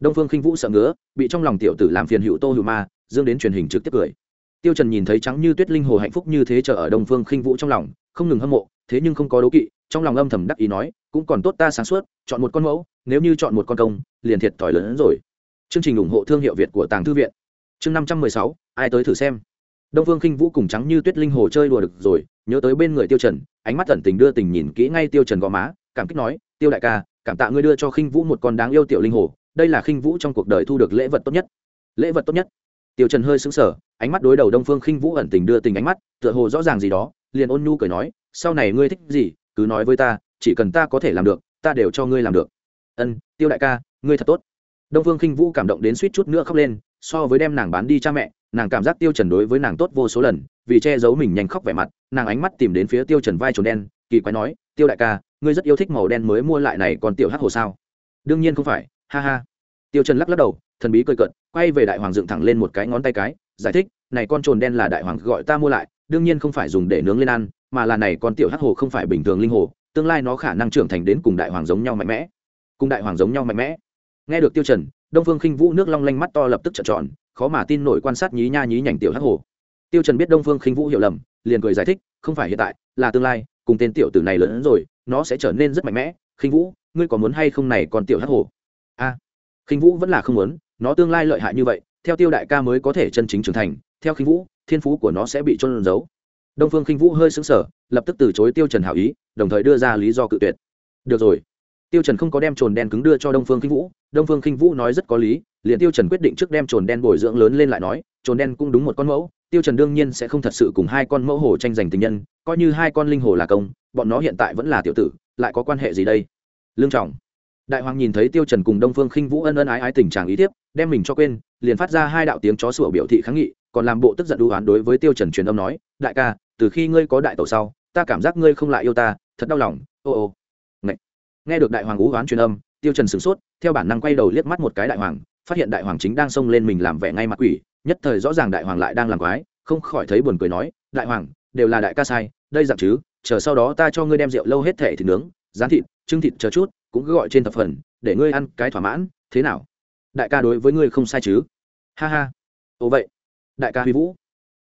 Đông phương khinh vũ sợ ngứa, bị trong lòng tiểu tử làm phiền hữu tô hữu ma, dương đến truyền hình trực tiếp cười tiêu trần nhìn thấy trắng như tuyết linh hồ hạnh phúc như thế chờ ở đông phương khinh vũ trong lòng, không ngừng hâm mộ, thế nhưng không có đố kỵ, trong lòng âm thầm đắc ý nói, cũng còn tốt ta sáng suốt, chọn một con mẫu, nếu như chọn một con công, liền thiệt thòi lớn hơn rồi. Chương trình ủng hộ thương hiệu việt của tàng thư viện. Chương năm trăm mười sáu, ai tới thử xem. Đông phương khinh vũ cùng trắng như tuyết linh hồ chơi đùa được rồi, nhớ tới bên người tiêu trần, ánh mắt tận tình đưa tình nhìn kỹ ngay tiêu trần gò má, cảm kích nói, tiêu đại ca, cảm tạ ngươi đưa cho khinh vũ một con đáng yêu tiểu linh hồ, đây là khinh vũ trong cuộc đời thu được lễ vật tốt nhất. Lễ vật tốt nhất? Tiêu trần hơi sững sờ ánh mắt đối đầu đông phương khinh vũ ẩn tình đưa tình ánh mắt, tựa hồ rõ ràng gì đó, liền ôn nhu cười nói, sau này ngươi thích gì, cứ nói với ta, chỉ cần ta có thể làm được, ta đều cho ngươi làm được. Ân, tiêu đại ca, ngươi thật tốt. Đông phương khinh vũ cảm động đến suýt chút nữa khóc lên, so với đem nàng bán đi cha mẹ, nàng cảm giác tiêu trần đối với nàng tốt vô số lần, vì che giấu mình nhanh khóc vẻ mặt, nàng ánh mắt tìm đến phía tiêu trần vai trồn đen, kỳ quái nói, tiêu đại ca, ngươi rất yêu thích màu đen mới mua lại này còn tiểu hắc hồ sao? Đương nhiên không phải, ha ha. Tiêu trần lắc lắc đầu, thần bí cười cợt, quay về đại hoàng dựng thẳng lên một cái ngón tay cái giải thích này con trồn đen là đại hoàng gọi ta mua lại đương nhiên không phải dùng để nướng lên ăn mà là này con tiểu hắc hồ không phải bình thường linh hồ tương lai nó khả năng trưởng thành đến cùng đại hoàng giống nhau mạnh mẽ. Cùng đại hoàng giống nhau mạnh mẽ. Nghe được tiêu trần đông phương khinh vũ nước long lanh mắt to lập tức trợn tròn khó mà tin nổi quan sát nhí nha nhí nhảnh tiểu hắc hồ. Tiêu trần biết đông phương khinh vũ hiểu lầm liền cười giải thích không phải hiện tại là tương lai cùng tên tiểu tử này lớn hơn rồi nó sẽ trở nên rất mạnh mẽ. Khinh vũ ngươi có muốn hay không này còn tiểu hắc hồ? A. À, khinh vũ vẫn là không muốn nó tương lai lợi hại như vậy theo tiêu đại ca mới có thể chân chính trưởng thành, theo khinh vũ, thiên phú của nó sẽ bị trôn giấu. Đông phương khinh vũ hơi sững sờ, lập tức từ chối tiêu trần hảo ý, đồng thời đưa ra lý do cự tuyệt. Được rồi. Tiêu trần không có đem trồn đen cứng đưa cho đông phương khinh vũ. Đông phương khinh vũ nói rất có lý, liền tiêu trần quyết định trước đem trồn đen bồi dưỡng lớn lên lại nói, trồn đen cũng đúng một con mẫu, tiêu trần đương nhiên sẽ không thật sự cùng hai con mẫu hồ tranh giành tình nhân, coi như hai con linh hồ là công, bọn nó hiện tại vẫn là tiểu tử, lại có quan hệ gì đây? Lương trọng đại hoàng nhìn thấy tiêu trần cùng đông phương khinh vũ ân ân ái ái tình trạng ý tiếp đem mình cho quên, liền phát ra hai đạo tiếng chó sủa biểu thị kháng nghị, còn làm bộ tức giận đu oán đối với tiêu trần truyền âm nói, đại ca, từ khi ngươi có đại tổ sau, ta cảm giác ngươi không lại yêu ta, thật đau lòng, ô ô Ngậy. nghe được đại hoàng ú oán truyền âm, tiêu trần sửng sốt, theo bản năng quay đầu liếc mắt một cái đại hoàng, phát hiện đại hoàng chính đang xông lên mình làm vẻ ngay mặt quỷ, nhất thời rõ ràng đại hoàng lại đang làm quái, không khỏi thấy buồn cười nói, đại hoàng, đều là đại ca sai, đây dạng chứ, chờ sau đó ta cho ngươi đem rượu lâu hết thể thì nướng, rán thịt trưng thịt chờ chút cũng cứ gọi trên tập phần, để ngươi ăn cái thỏa mãn, thế nào? Đại ca đối với ngươi không sai chứ? Ha ha. Ồ vậy. Đại ca huy vũ.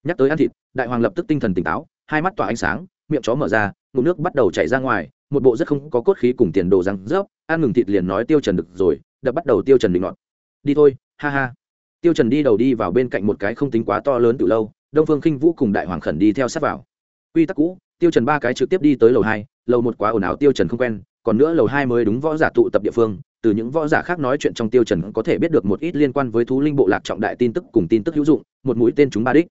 Nhắc tới ăn thịt, đại hoàng lập tức tinh thần tỉnh táo, hai mắt tỏa ánh sáng, miệng chó mở ra, ngụm nước bắt đầu chảy ra ngoài, một bộ rất không có cốt khí cùng tiền đồ răng rớp, ăn ngừng thịt liền nói tiêu trần được rồi đập bắt đầu tiêu trần định ngọt đi thôi, ha ha. Tiêu trần đi đầu đi vào bên cạnh một cái không tính quá to lớn từ lâu, đông phương khinh vũ cùng đại hoàng khẩn đi theo sát vào. Quy tắc cũ, tiêu trần ba cái trực tiếp đi tới lầu hai, lầu một quá ồn ào tiêu trần không quen còn nữa lầu hai mới đúng võ giả tụ tập địa phương, từ những võ giả khác nói chuyện trong tiêu trần có thể biết được một ít liên quan với thú linh bộ lạc trọng đại tin tức cùng tin tức hữu dụng, một mũi tên chúng ba đích.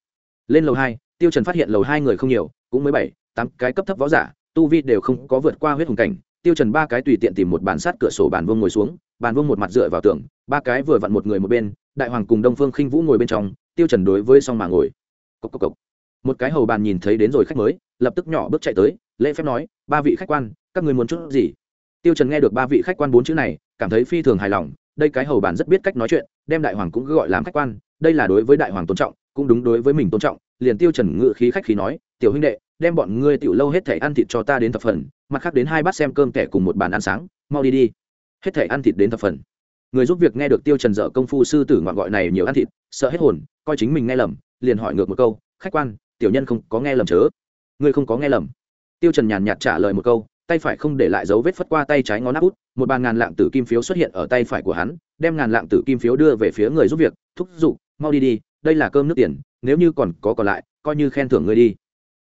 Lên lầu hai, tiêu trần phát hiện lầu hai người không nhiều, cũng mới bảy, tám cái cấp thấp võ giả, tu vi đều không có vượt qua huyết hùng cảnh. Tiêu trần ba cái tùy tiện tìm một bàn sát cửa sổ bàn vương ngồi xuống, bàn vương một mặt dựa vào tường, ba cái vừa vặn một người một bên, đại hoàng cùng đông phương khinh vũ ngồi bên trong, tiêu trần đối với song mà ngồi. Cốc cốc cốc. một cái hầu bàn nhìn thấy đến rồi khách mới, lập tức nhỏ bước chạy tới, lễ phép nói, ba vị khách quan, các người muốn chút gì? Tiêu trần nghe được ba vị khách quan bốn chữ này, cảm thấy phi thường hài lòng, đây cái hầu bàn rất biết cách nói chuyện, đem đại hoàng cũng gọi làm khách quan, đây là đối với đại hoàng tôn trọng, cũng đúng đối với mình tôn trọng, liền tiêu trần ngự khí khách khí nói, tiểu huynh đệ, đem bọn ngươi tiểu lâu hết thảy ăn thịt cho ta đến thập phần, mặt khác đến hai bát xem cơm kẻ cùng một bàn ăn sáng, mau đi đi. Hết thảy ăn thịt đến thập phần. Người giúp việc nghe được tiêu trần dở công phu sư tử ngoạn gọi này nhiều ăn thịt, sợ hết hồn, coi chính mình nghe lầm, liền hỏi ngược một câu, khách quan, tiểu nhân không có nghe lầm chớ? Ngươi không có nghe lầm. Tiêu trần nhàn nhạt trả lời một câu tay phải không để lại dấu vết phất qua tay trái ngón áp út, một bàn ngàn lạng tử kim phiếu xuất hiện ở tay phải của hắn, đem ngàn lạng tử kim phiếu đưa về phía người giúp việc, thúc giục, mau đi đi, đây là cơm nước tiền, nếu như còn có còn lại, coi như khen thưởng ngươi đi.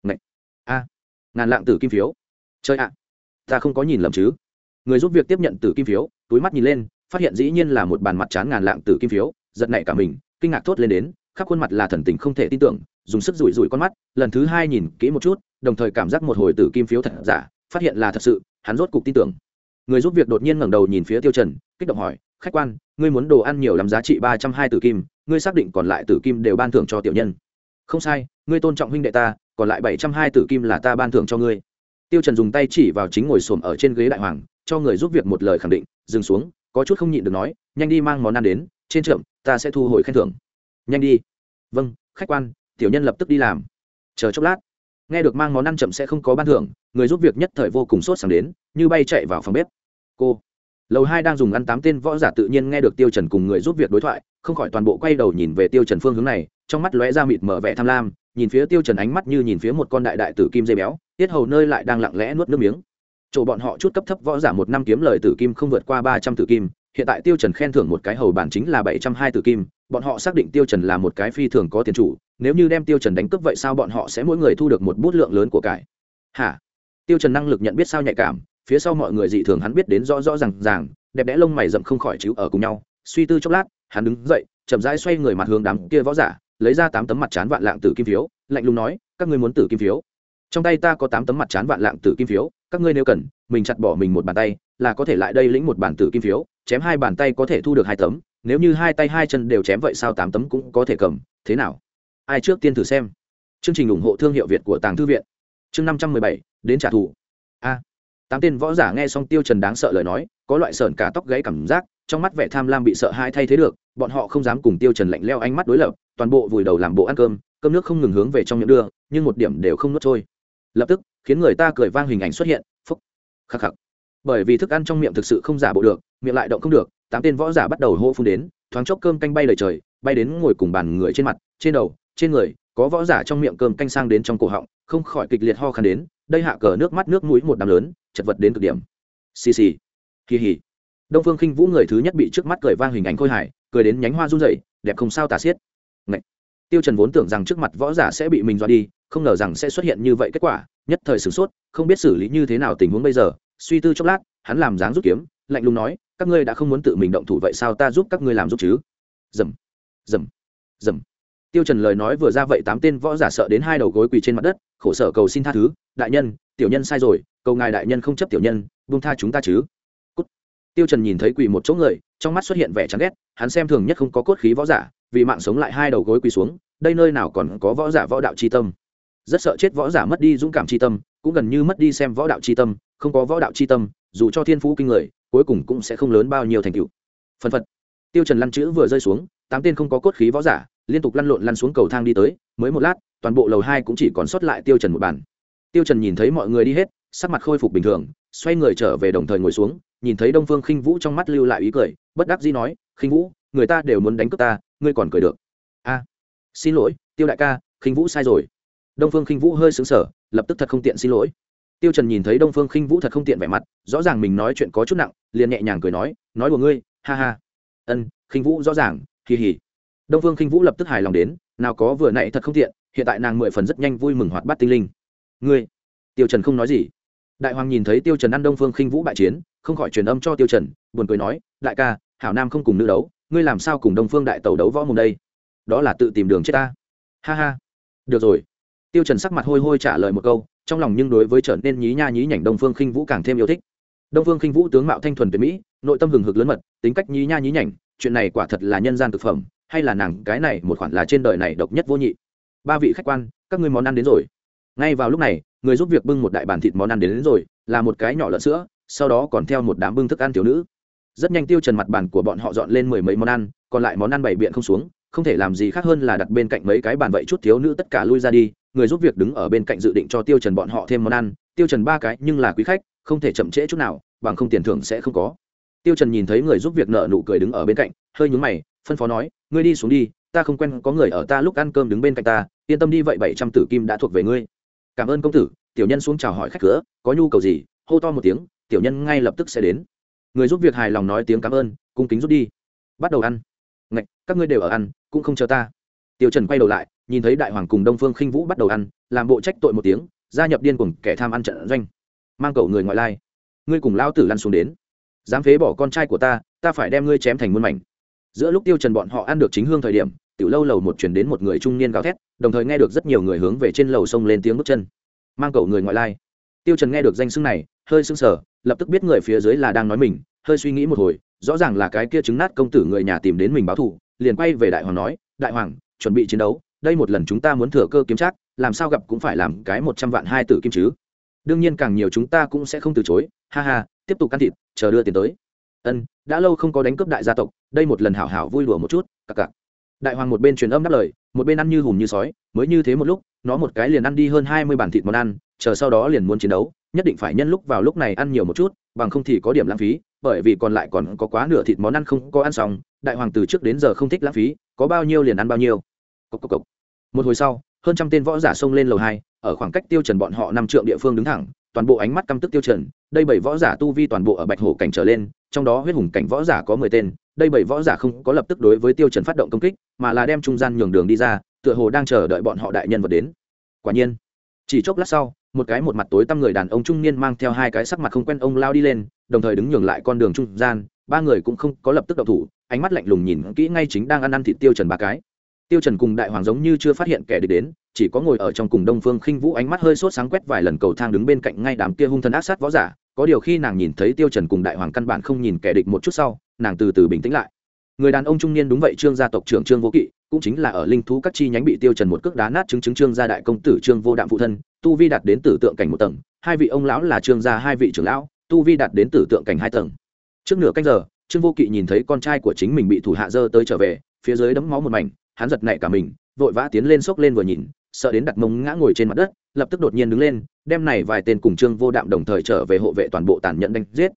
Ngậy! a. Ngàn lạng tử kim phiếu. Chơi ạ. Ta không có nhìn lầm chứ. Người giúp việc tiếp nhận tử kim phiếu, túi mắt nhìn lên, phát hiện dĩ nhiên là một bàn mặt trán ngàn lạng tử kim phiếu, giật nảy cả mình, kinh ngạc thốt lên đến, khắp khuôn mặt là thần tình không thể tin tưởng, dùng sức rủi rủi con mắt, lần thứ hai nhìn kỹ một chút, đồng thời cảm giác một hồi tử kim phiếu thật giả phát hiện là thật sự, hắn rốt cục tin tưởng. Người giúp việc đột nhiên ngẩng đầu nhìn phía tiêu trần, kích động hỏi, khách quan, ngươi muốn đồ ăn nhiều lắm giá trị ba trăm hai tử kim, ngươi xác định còn lại tử kim đều ban thưởng cho tiểu nhân. Không sai, ngươi tôn trọng huynh đệ ta, còn lại bảy trăm hai tử kim là ta ban thưởng cho ngươi. Tiêu trần dùng tay chỉ vào chính ngồi xổm ở trên ghế đại hoàng, cho người giúp việc một lời khẳng định, dừng xuống, có chút không nhịn được nói, nhanh đi mang món ăn đến, trên trượng ta sẽ thu hồi khen thưởng. Nhanh đi. Vâng khách quan, tiểu nhân lập tức đi làm. Chờ chốc lát nghe được mang món ăn chậm sẽ không có ban thưởng, người giúp việc nhất thời vô cùng sốt sáng đến, như bay chạy vào phòng bếp. Cô, lầu hai đang dùng ăn tám tên võ giả tự nhiên nghe được tiêu trần cùng người giúp việc đối thoại, không khỏi toàn bộ quay đầu nhìn về tiêu trần phương hướng này, trong mắt lóe ra mịt mở vẻ tham lam, nhìn phía tiêu trần ánh mắt như nhìn phía một con đại đại tử kim dây béo, tiết hầu nơi lại đang lặng lẽ nuốt nước miếng. Chỗ bọn họ chút cấp thấp võ giả một năm kiếm lời tử kim không vượt qua ba trăm tử kim, hiện tại tiêu trần khen thưởng một cái hầu bản chính là bảy trăm hai tử kim bọn họ xác định tiêu trần là một cái phi thường có tiền chủ, nếu như đem tiêu trần đánh cướp vậy sao bọn họ sẽ mỗi người thu được một bút lượng lớn của cải? Hả? Tiêu trần năng lực nhận biết sao nhạy cảm, phía sau mọi người dị thường hắn biết đến rõ rõ ràng ràng, đẹp đẽ lông mày rậm không khỏi chiếu ở cùng nhau, suy tư chốc lát, hắn đứng dậy, chậm rãi xoay người mặt hướng đám kia võ giả, lấy ra tám tấm mặt chán vạn lạng tử kim phiếu, lạnh lùng nói, các ngươi muốn tử kim phiếu? Trong tay ta có tám tấm mặt chán vạn lạng tử kim phiếu, các ngươi nếu cần, mình chặt bỏ mình một bàn tay, là có thể lại đây lĩnh một bản tử kim phiếu, chém hai bàn tay có thể thu được hai tấm nếu như hai tay hai chân đều chém vậy sao tám tấm cũng có thể cầm, thế nào? Ai trước tiên thử xem. Chương trình ủng hộ thương hiệu việt của tàng thư viện. Chương năm trăm mười bảy, đến trả thù. A. Tám tên võ giả nghe xong tiêu trần đáng sợ lời nói, có loại sợn cả tóc gãy cảm giác, trong mắt vẻ tham lam bị sợ hai thay thế được, bọn họ không dám cùng tiêu trần lạnh leo ánh mắt đối lập, toàn bộ vùi đầu làm bộ ăn cơm cơm nước không ngừng hướng về trong miệng đưa, nhưng một điểm đều không nuốt trôi. Lập tức, khiến người ta cười vang hình ảnh xuất hiện, phúc, khắc khắc bởi vì thức ăn trong miệng thực sự không giả bộ được, miệng lại động không được, tám tên võ giả bắt đầu hô phun đến, thoáng chốc cơm canh bay lời trời, bay đến ngồi cùng bàn người trên mặt, trên đầu, trên người, có võ giả trong miệng cơm canh sang đến trong cổ họng, không khỏi kịch liệt ho khăn đến, đây hạ cờ nước mắt nước mũi một đám lớn, chật vật đến cực điểm. Xì xì. Kỳ hỉ đông phương khinh vũ người thứ nhất bị trước mắt cười vang hình ảnh khôi hài, cười đến nhánh hoa run rẩy, đẹp không sao tả xiết. Ngậy. tiêu trần vốn tưởng rằng trước mặt võ giả sẽ bị mình dọa đi, không ngờ rằng sẽ xuất hiện như vậy kết quả, nhất thời sửng sốt, không biết xử lý như thế nào tình huống bây giờ suy tư chốc lát, hắn làm dáng rút kiếm, lạnh lùng nói, các ngươi đã không muốn tự mình động thủ vậy sao ta giúp các ngươi làm giúp chứ? Dầm dầm dầm. Tiêu trần lời nói vừa ra vậy tám tên võ giả sợ đến hai đầu gối quỳ trên mặt đất, khổ sở cầu xin tha thứ, đại nhân, tiểu nhân sai rồi, cầu ngài đại nhân không chấp tiểu nhân, buông tha chúng ta chứ. Cút. tiêu trần nhìn thấy quỳ một chỗ người, trong mắt xuất hiện vẻ chán ghét, hắn xem thường nhất không có cốt khí võ giả, vì mạng sống lại hai đầu gối quỳ xuống, đây nơi nào còn có võ giả võ đạo chi tâm? Rất sợ chết võ giả mất đi dũng cảm chi tâm, cũng gần như mất đi xem võ đạo chi tâm không có võ đạo chi tâm, dù cho thiên phú kinh người, cuối cùng cũng sẽ không lớn bao nhiêu thành tựu. Phân phật. Tiêu trần lăn chữ vừa rơi xuống, tám tên không có cốt khí võ giả liên tục lăn lộn lăn xuống cầu thang đi tới, mới một lát, toàn bộ lầu hai cũng chỉ còn sót lại tiêu trần một bàn. Tiêu trần nhìn thấy mọi người đi hết, sắc mặt khôi phục bình thường, xoay người trở về đồng thời ngồi xuống, nhìn thấy đông phương khinh vũ trong mắt lưu lại ý cười, bất đắc dĩ nói, khinh vũ, người ta đều muốn đánh cướp ta, ngươi còn cười được. A, xin lỗi, tiêu đại ca, khinh vũ sai rồi. Đông phương khinh vũ hơi sững sờ, lập tức thật không tiện xin lỗi tiêu trần nhìn thấy đông phương khinh vũ thật không tiện vẻ mặt, rõ ràng mình nói chuyện có chút nặng, liền nhẹ nhàng cười nói nói của ngươi, ha ha. Ân, khinh vũ rõ ràng kỳ hỉ đông phương khinh vũ lập tức hài lòng đến, nào có vừa nãy thật không tiện, hiện tại nàng mười phần rất nhanh vui mừng hoạt bát tinh linh. Ngươi? Tiêu trần không nói gì. Đại hoàng nhìn thấy tiêu trần ăn đông phương khinh vũ bại chiến, không khỏi truyền âm cho tiêu trần, buồn cười nói, đại ca, hảo nam không cùng nữ đấu, ngươi làm sao cùng đông phương đại tẩu đấu võ mồm đây? Đó là tự tìm đường chết ta. Ha ha. Được rồi. Tiêu trần sắc mặt hôi hôi trả lời một câu trong lòng nhưng đối với trở nên nhí nha nhí nhảnh đông phương khinh vũ càng thêm yêu thích. Đông phương khinh vũ tướng mạo thanh thuần tuyệt mỹ nội tâm hừng hực lớn mật tính cách nhí nha nhí nhảnh chuyện này quả thật là nhân gian thực phẩm hay là nàng cái này một khoản là trên đời này độc nhất vô nhị. Ba vị khách quan các ngươi món ăn đến rồi. Ngay vào lúc này người giúp việc bưng một đại bàn thịt món ăn đến, đến rồi là một cái nhỏ lợn sữa sau đó còn theo một đám bưng thức ăn thiếu nữ. Rất nhanh tiêu trần mặt bàn của bọn họ dọn lên mười mấy món ăn còn lại món ăn bảy biện không xuống không thể làm gì khác hơn là đặt bên cạnh mấy cái bàn vậy chút thiếu nữ tất cả lui ra đi, người giúp việc đứng ở bên cạnh dự định cho tiêu trần bọn họ thêm món ăn. Tiêu trần ba cái nhưng là quý khách, không thể chậm trễ chút nào, bằng không tiền thưởng sẽ không có. Tiêu trần nhìn thấy người giúp việc nợ nụ cười đứng ở bên cạnh, hơi nhướng mày, phân phó nói, ngươi đi xuống đi, ta không quen có người ở ta lúc ăn cơm đứng bên cạnh ta, yên tâm đi vậy bảy trăm tử kim đã thuộc về ngươi. Cảm ơn công tử. Tiểu nhân xuống chào hỏi khách cửa, có nhu cầu gì? Hô to một tiếng, tiểu nhân ngay lập tức sẽ đến. Người giúp việc hài lòng nói tiếng cảm ơn, cung kính rút đi. Bắt đầu ăn ngạch, các ngươi đều ở ăn, cũng không chờ ta. Tiêu trần quay đầu lại, nhìn thấy đại hoàng cùng đông phương khinh vũ bắt đầu ăn, làm bộ trách tội một tiếng, gia nhập điên cuồng kẻ tham ăn trận doanh. Mang cậu người ngoại lai. Ngươi cùng lão tử lăn xuống đến. Dám phế bỏ con trai của ta ta phải đem ngươi chém thành muôn mảnh. Giữa lúc tiêu trần bọn họ ăn được chính hương thời điểm, tiểu lâu lầu một chuyển đến một người trung niên gào thét, đồng thời nghe được rất nhiều người hướng về trên lầu sông lên tiếng bước chân. Mang cậu người ngoại lai. Tiêu trần nghe được danh xưng này, hơi sưng sờ lập tức biết người phía dưới là đang nói mình, hơi suy nghĩ một hồi, rõ ràng là cái kia chứng nát công tử người nhà tìm đến mình báo thù, liền quay về đại hoàng nói, đại hoàng, chuẩn bị chiến đấu, đây một lần chúng ta muốn thừa cơ kiếm chắc làm sao gặp cũng phải làm cái một trăm vạn hai tử kim chứ. Đương nhiên càng nhiều chúng ta cũng sẽ không từ chối, ha ha, tiếp tục can thịt, chờ đưa tiền tới. Ân, đã lâu không có đánh cướp đại gia tộc, đây một lần hảo hảo vui đùa một chút, cặc cặc. Đại hoàng một bên truyền âm đáp lời, một bên ăn như hùm như sói, mới như thế một lúc, nó một cái liền ăn đi hơn hai mươi bản thịt món ăn, chờ sau đó liền muốn chiến đấu nhất định phải nhân lúc vào lúc này ăn nhiều một chút, bằng không thì có điểm lãng phí, bởi vì còn lại còn có quá nửa thịt món ăn không có ăn xong, đại hoàng từ trước đến giờ không thích lãng phí, có bao nhiêu liền ăn bao nhiêu cốc cốc cốc. một hồi sau, hơn trăm tên võ giả xông lên lầu hai, ở khoảng cách tiêu trần bọn họ năm trượng địa phương đứng thẳng, toàn bộ ánh mắt căm tức tiêu trần, đây bảy võ giả tu vi toàn bộ ở bạch hổ cảnh trở lên, trong đó huyết hùng cảnh võ giả có mười tên, đây bảy võ giả không có lập tức đối với tiêu trần phát động công kích, mà là đem trung gian nhường đường đi ra, tựa hồ đang chờ đợi bọn họ đại nhân vật đến quả nhiên, chỉ chốc lát sau một cái một mặt tối tăm người đàn ông trung niên mang theo hai cái sắc mặt không quen ông lao đi lên, đồng thời đứng nhường lại con đường trung gian, ba người cũng không có lập tức động thủ, ánh mắt lạnh lùng nhìn kỹ ngay chính đang ăn ăn thịt tiêu trần ba cái. Tiêu trần cùng đại hoàng giống như chưa phát hiện kẻ địch đến, chỉ có ngồi ở trong cùng đông phương khinh vũ ánh mắt hơi sốt sáng quét vài lần cầu thang đứng bên cạnh ngay đám kia hung thần ác sát võ giả, có điều khi nàng nhìn thấy tiêu trần cùng đại hoàng căn bản không nhìn kẻ địch một chút sau, nàng từ từ bình tĩnh lại. Người đàn ông trung niên đúng vậy, trương gia tộc trưởng trương vô kỵ cũng chính là ở linh thú các chi nhánh bị tiêu trần một cước đá nát chứng chứng trương gia đại công tử trương vô đạm phụ thân, tu vi đạt đến tử tượng cảnh một tầng, hai vị ông lão là trương gia hai vị trưởng lão, tu vi đạt đến tử tượng cảnh hai tầng. Trước nửa canh giờ, trương vô kỵ nhìn thấy con trai của chính mình bị thủ hạ dơ tới trở về, phía dưới đấm máu một mảnh, hắn giật nảy cả mình, vội vã tiến lên xốc lên vừa nhìn, sợ đến đặt mông ngã ngồi trên mặt đất, lập tức đột nhiên đứng lên, đem này vài tên cùng trương vô đạm đồng thời trở về hộ vệ toàn bộ tàn nhẫn đánh giết.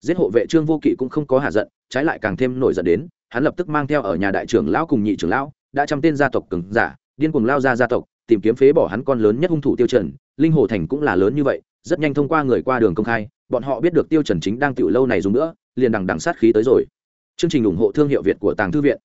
Giết hộ vệ trương vô kỵ cũng không có hạ giận, trái lại càng thêm nổi giận đến hắn lập tức mang theo ở nhà đại trưởng lão cùng nhị trưởng lão, đã trăm tên gia tộc cứng giả, điên cuồng lao ra gia tộc, tìm kiếm phế bỏ hắn con lớn nhất hung thủ tiêu trần. Linh hồ thành cũng là lớn như vậy, rất nhanh thông qua người qua đường công khai, bọn họ biết được tiêu trần chính đang tiểu lâu này dùng nữa, liền đằng đằng sát khí tới rồi. Chương trình ủng hộ thương hiệu việt của tàng thư viện.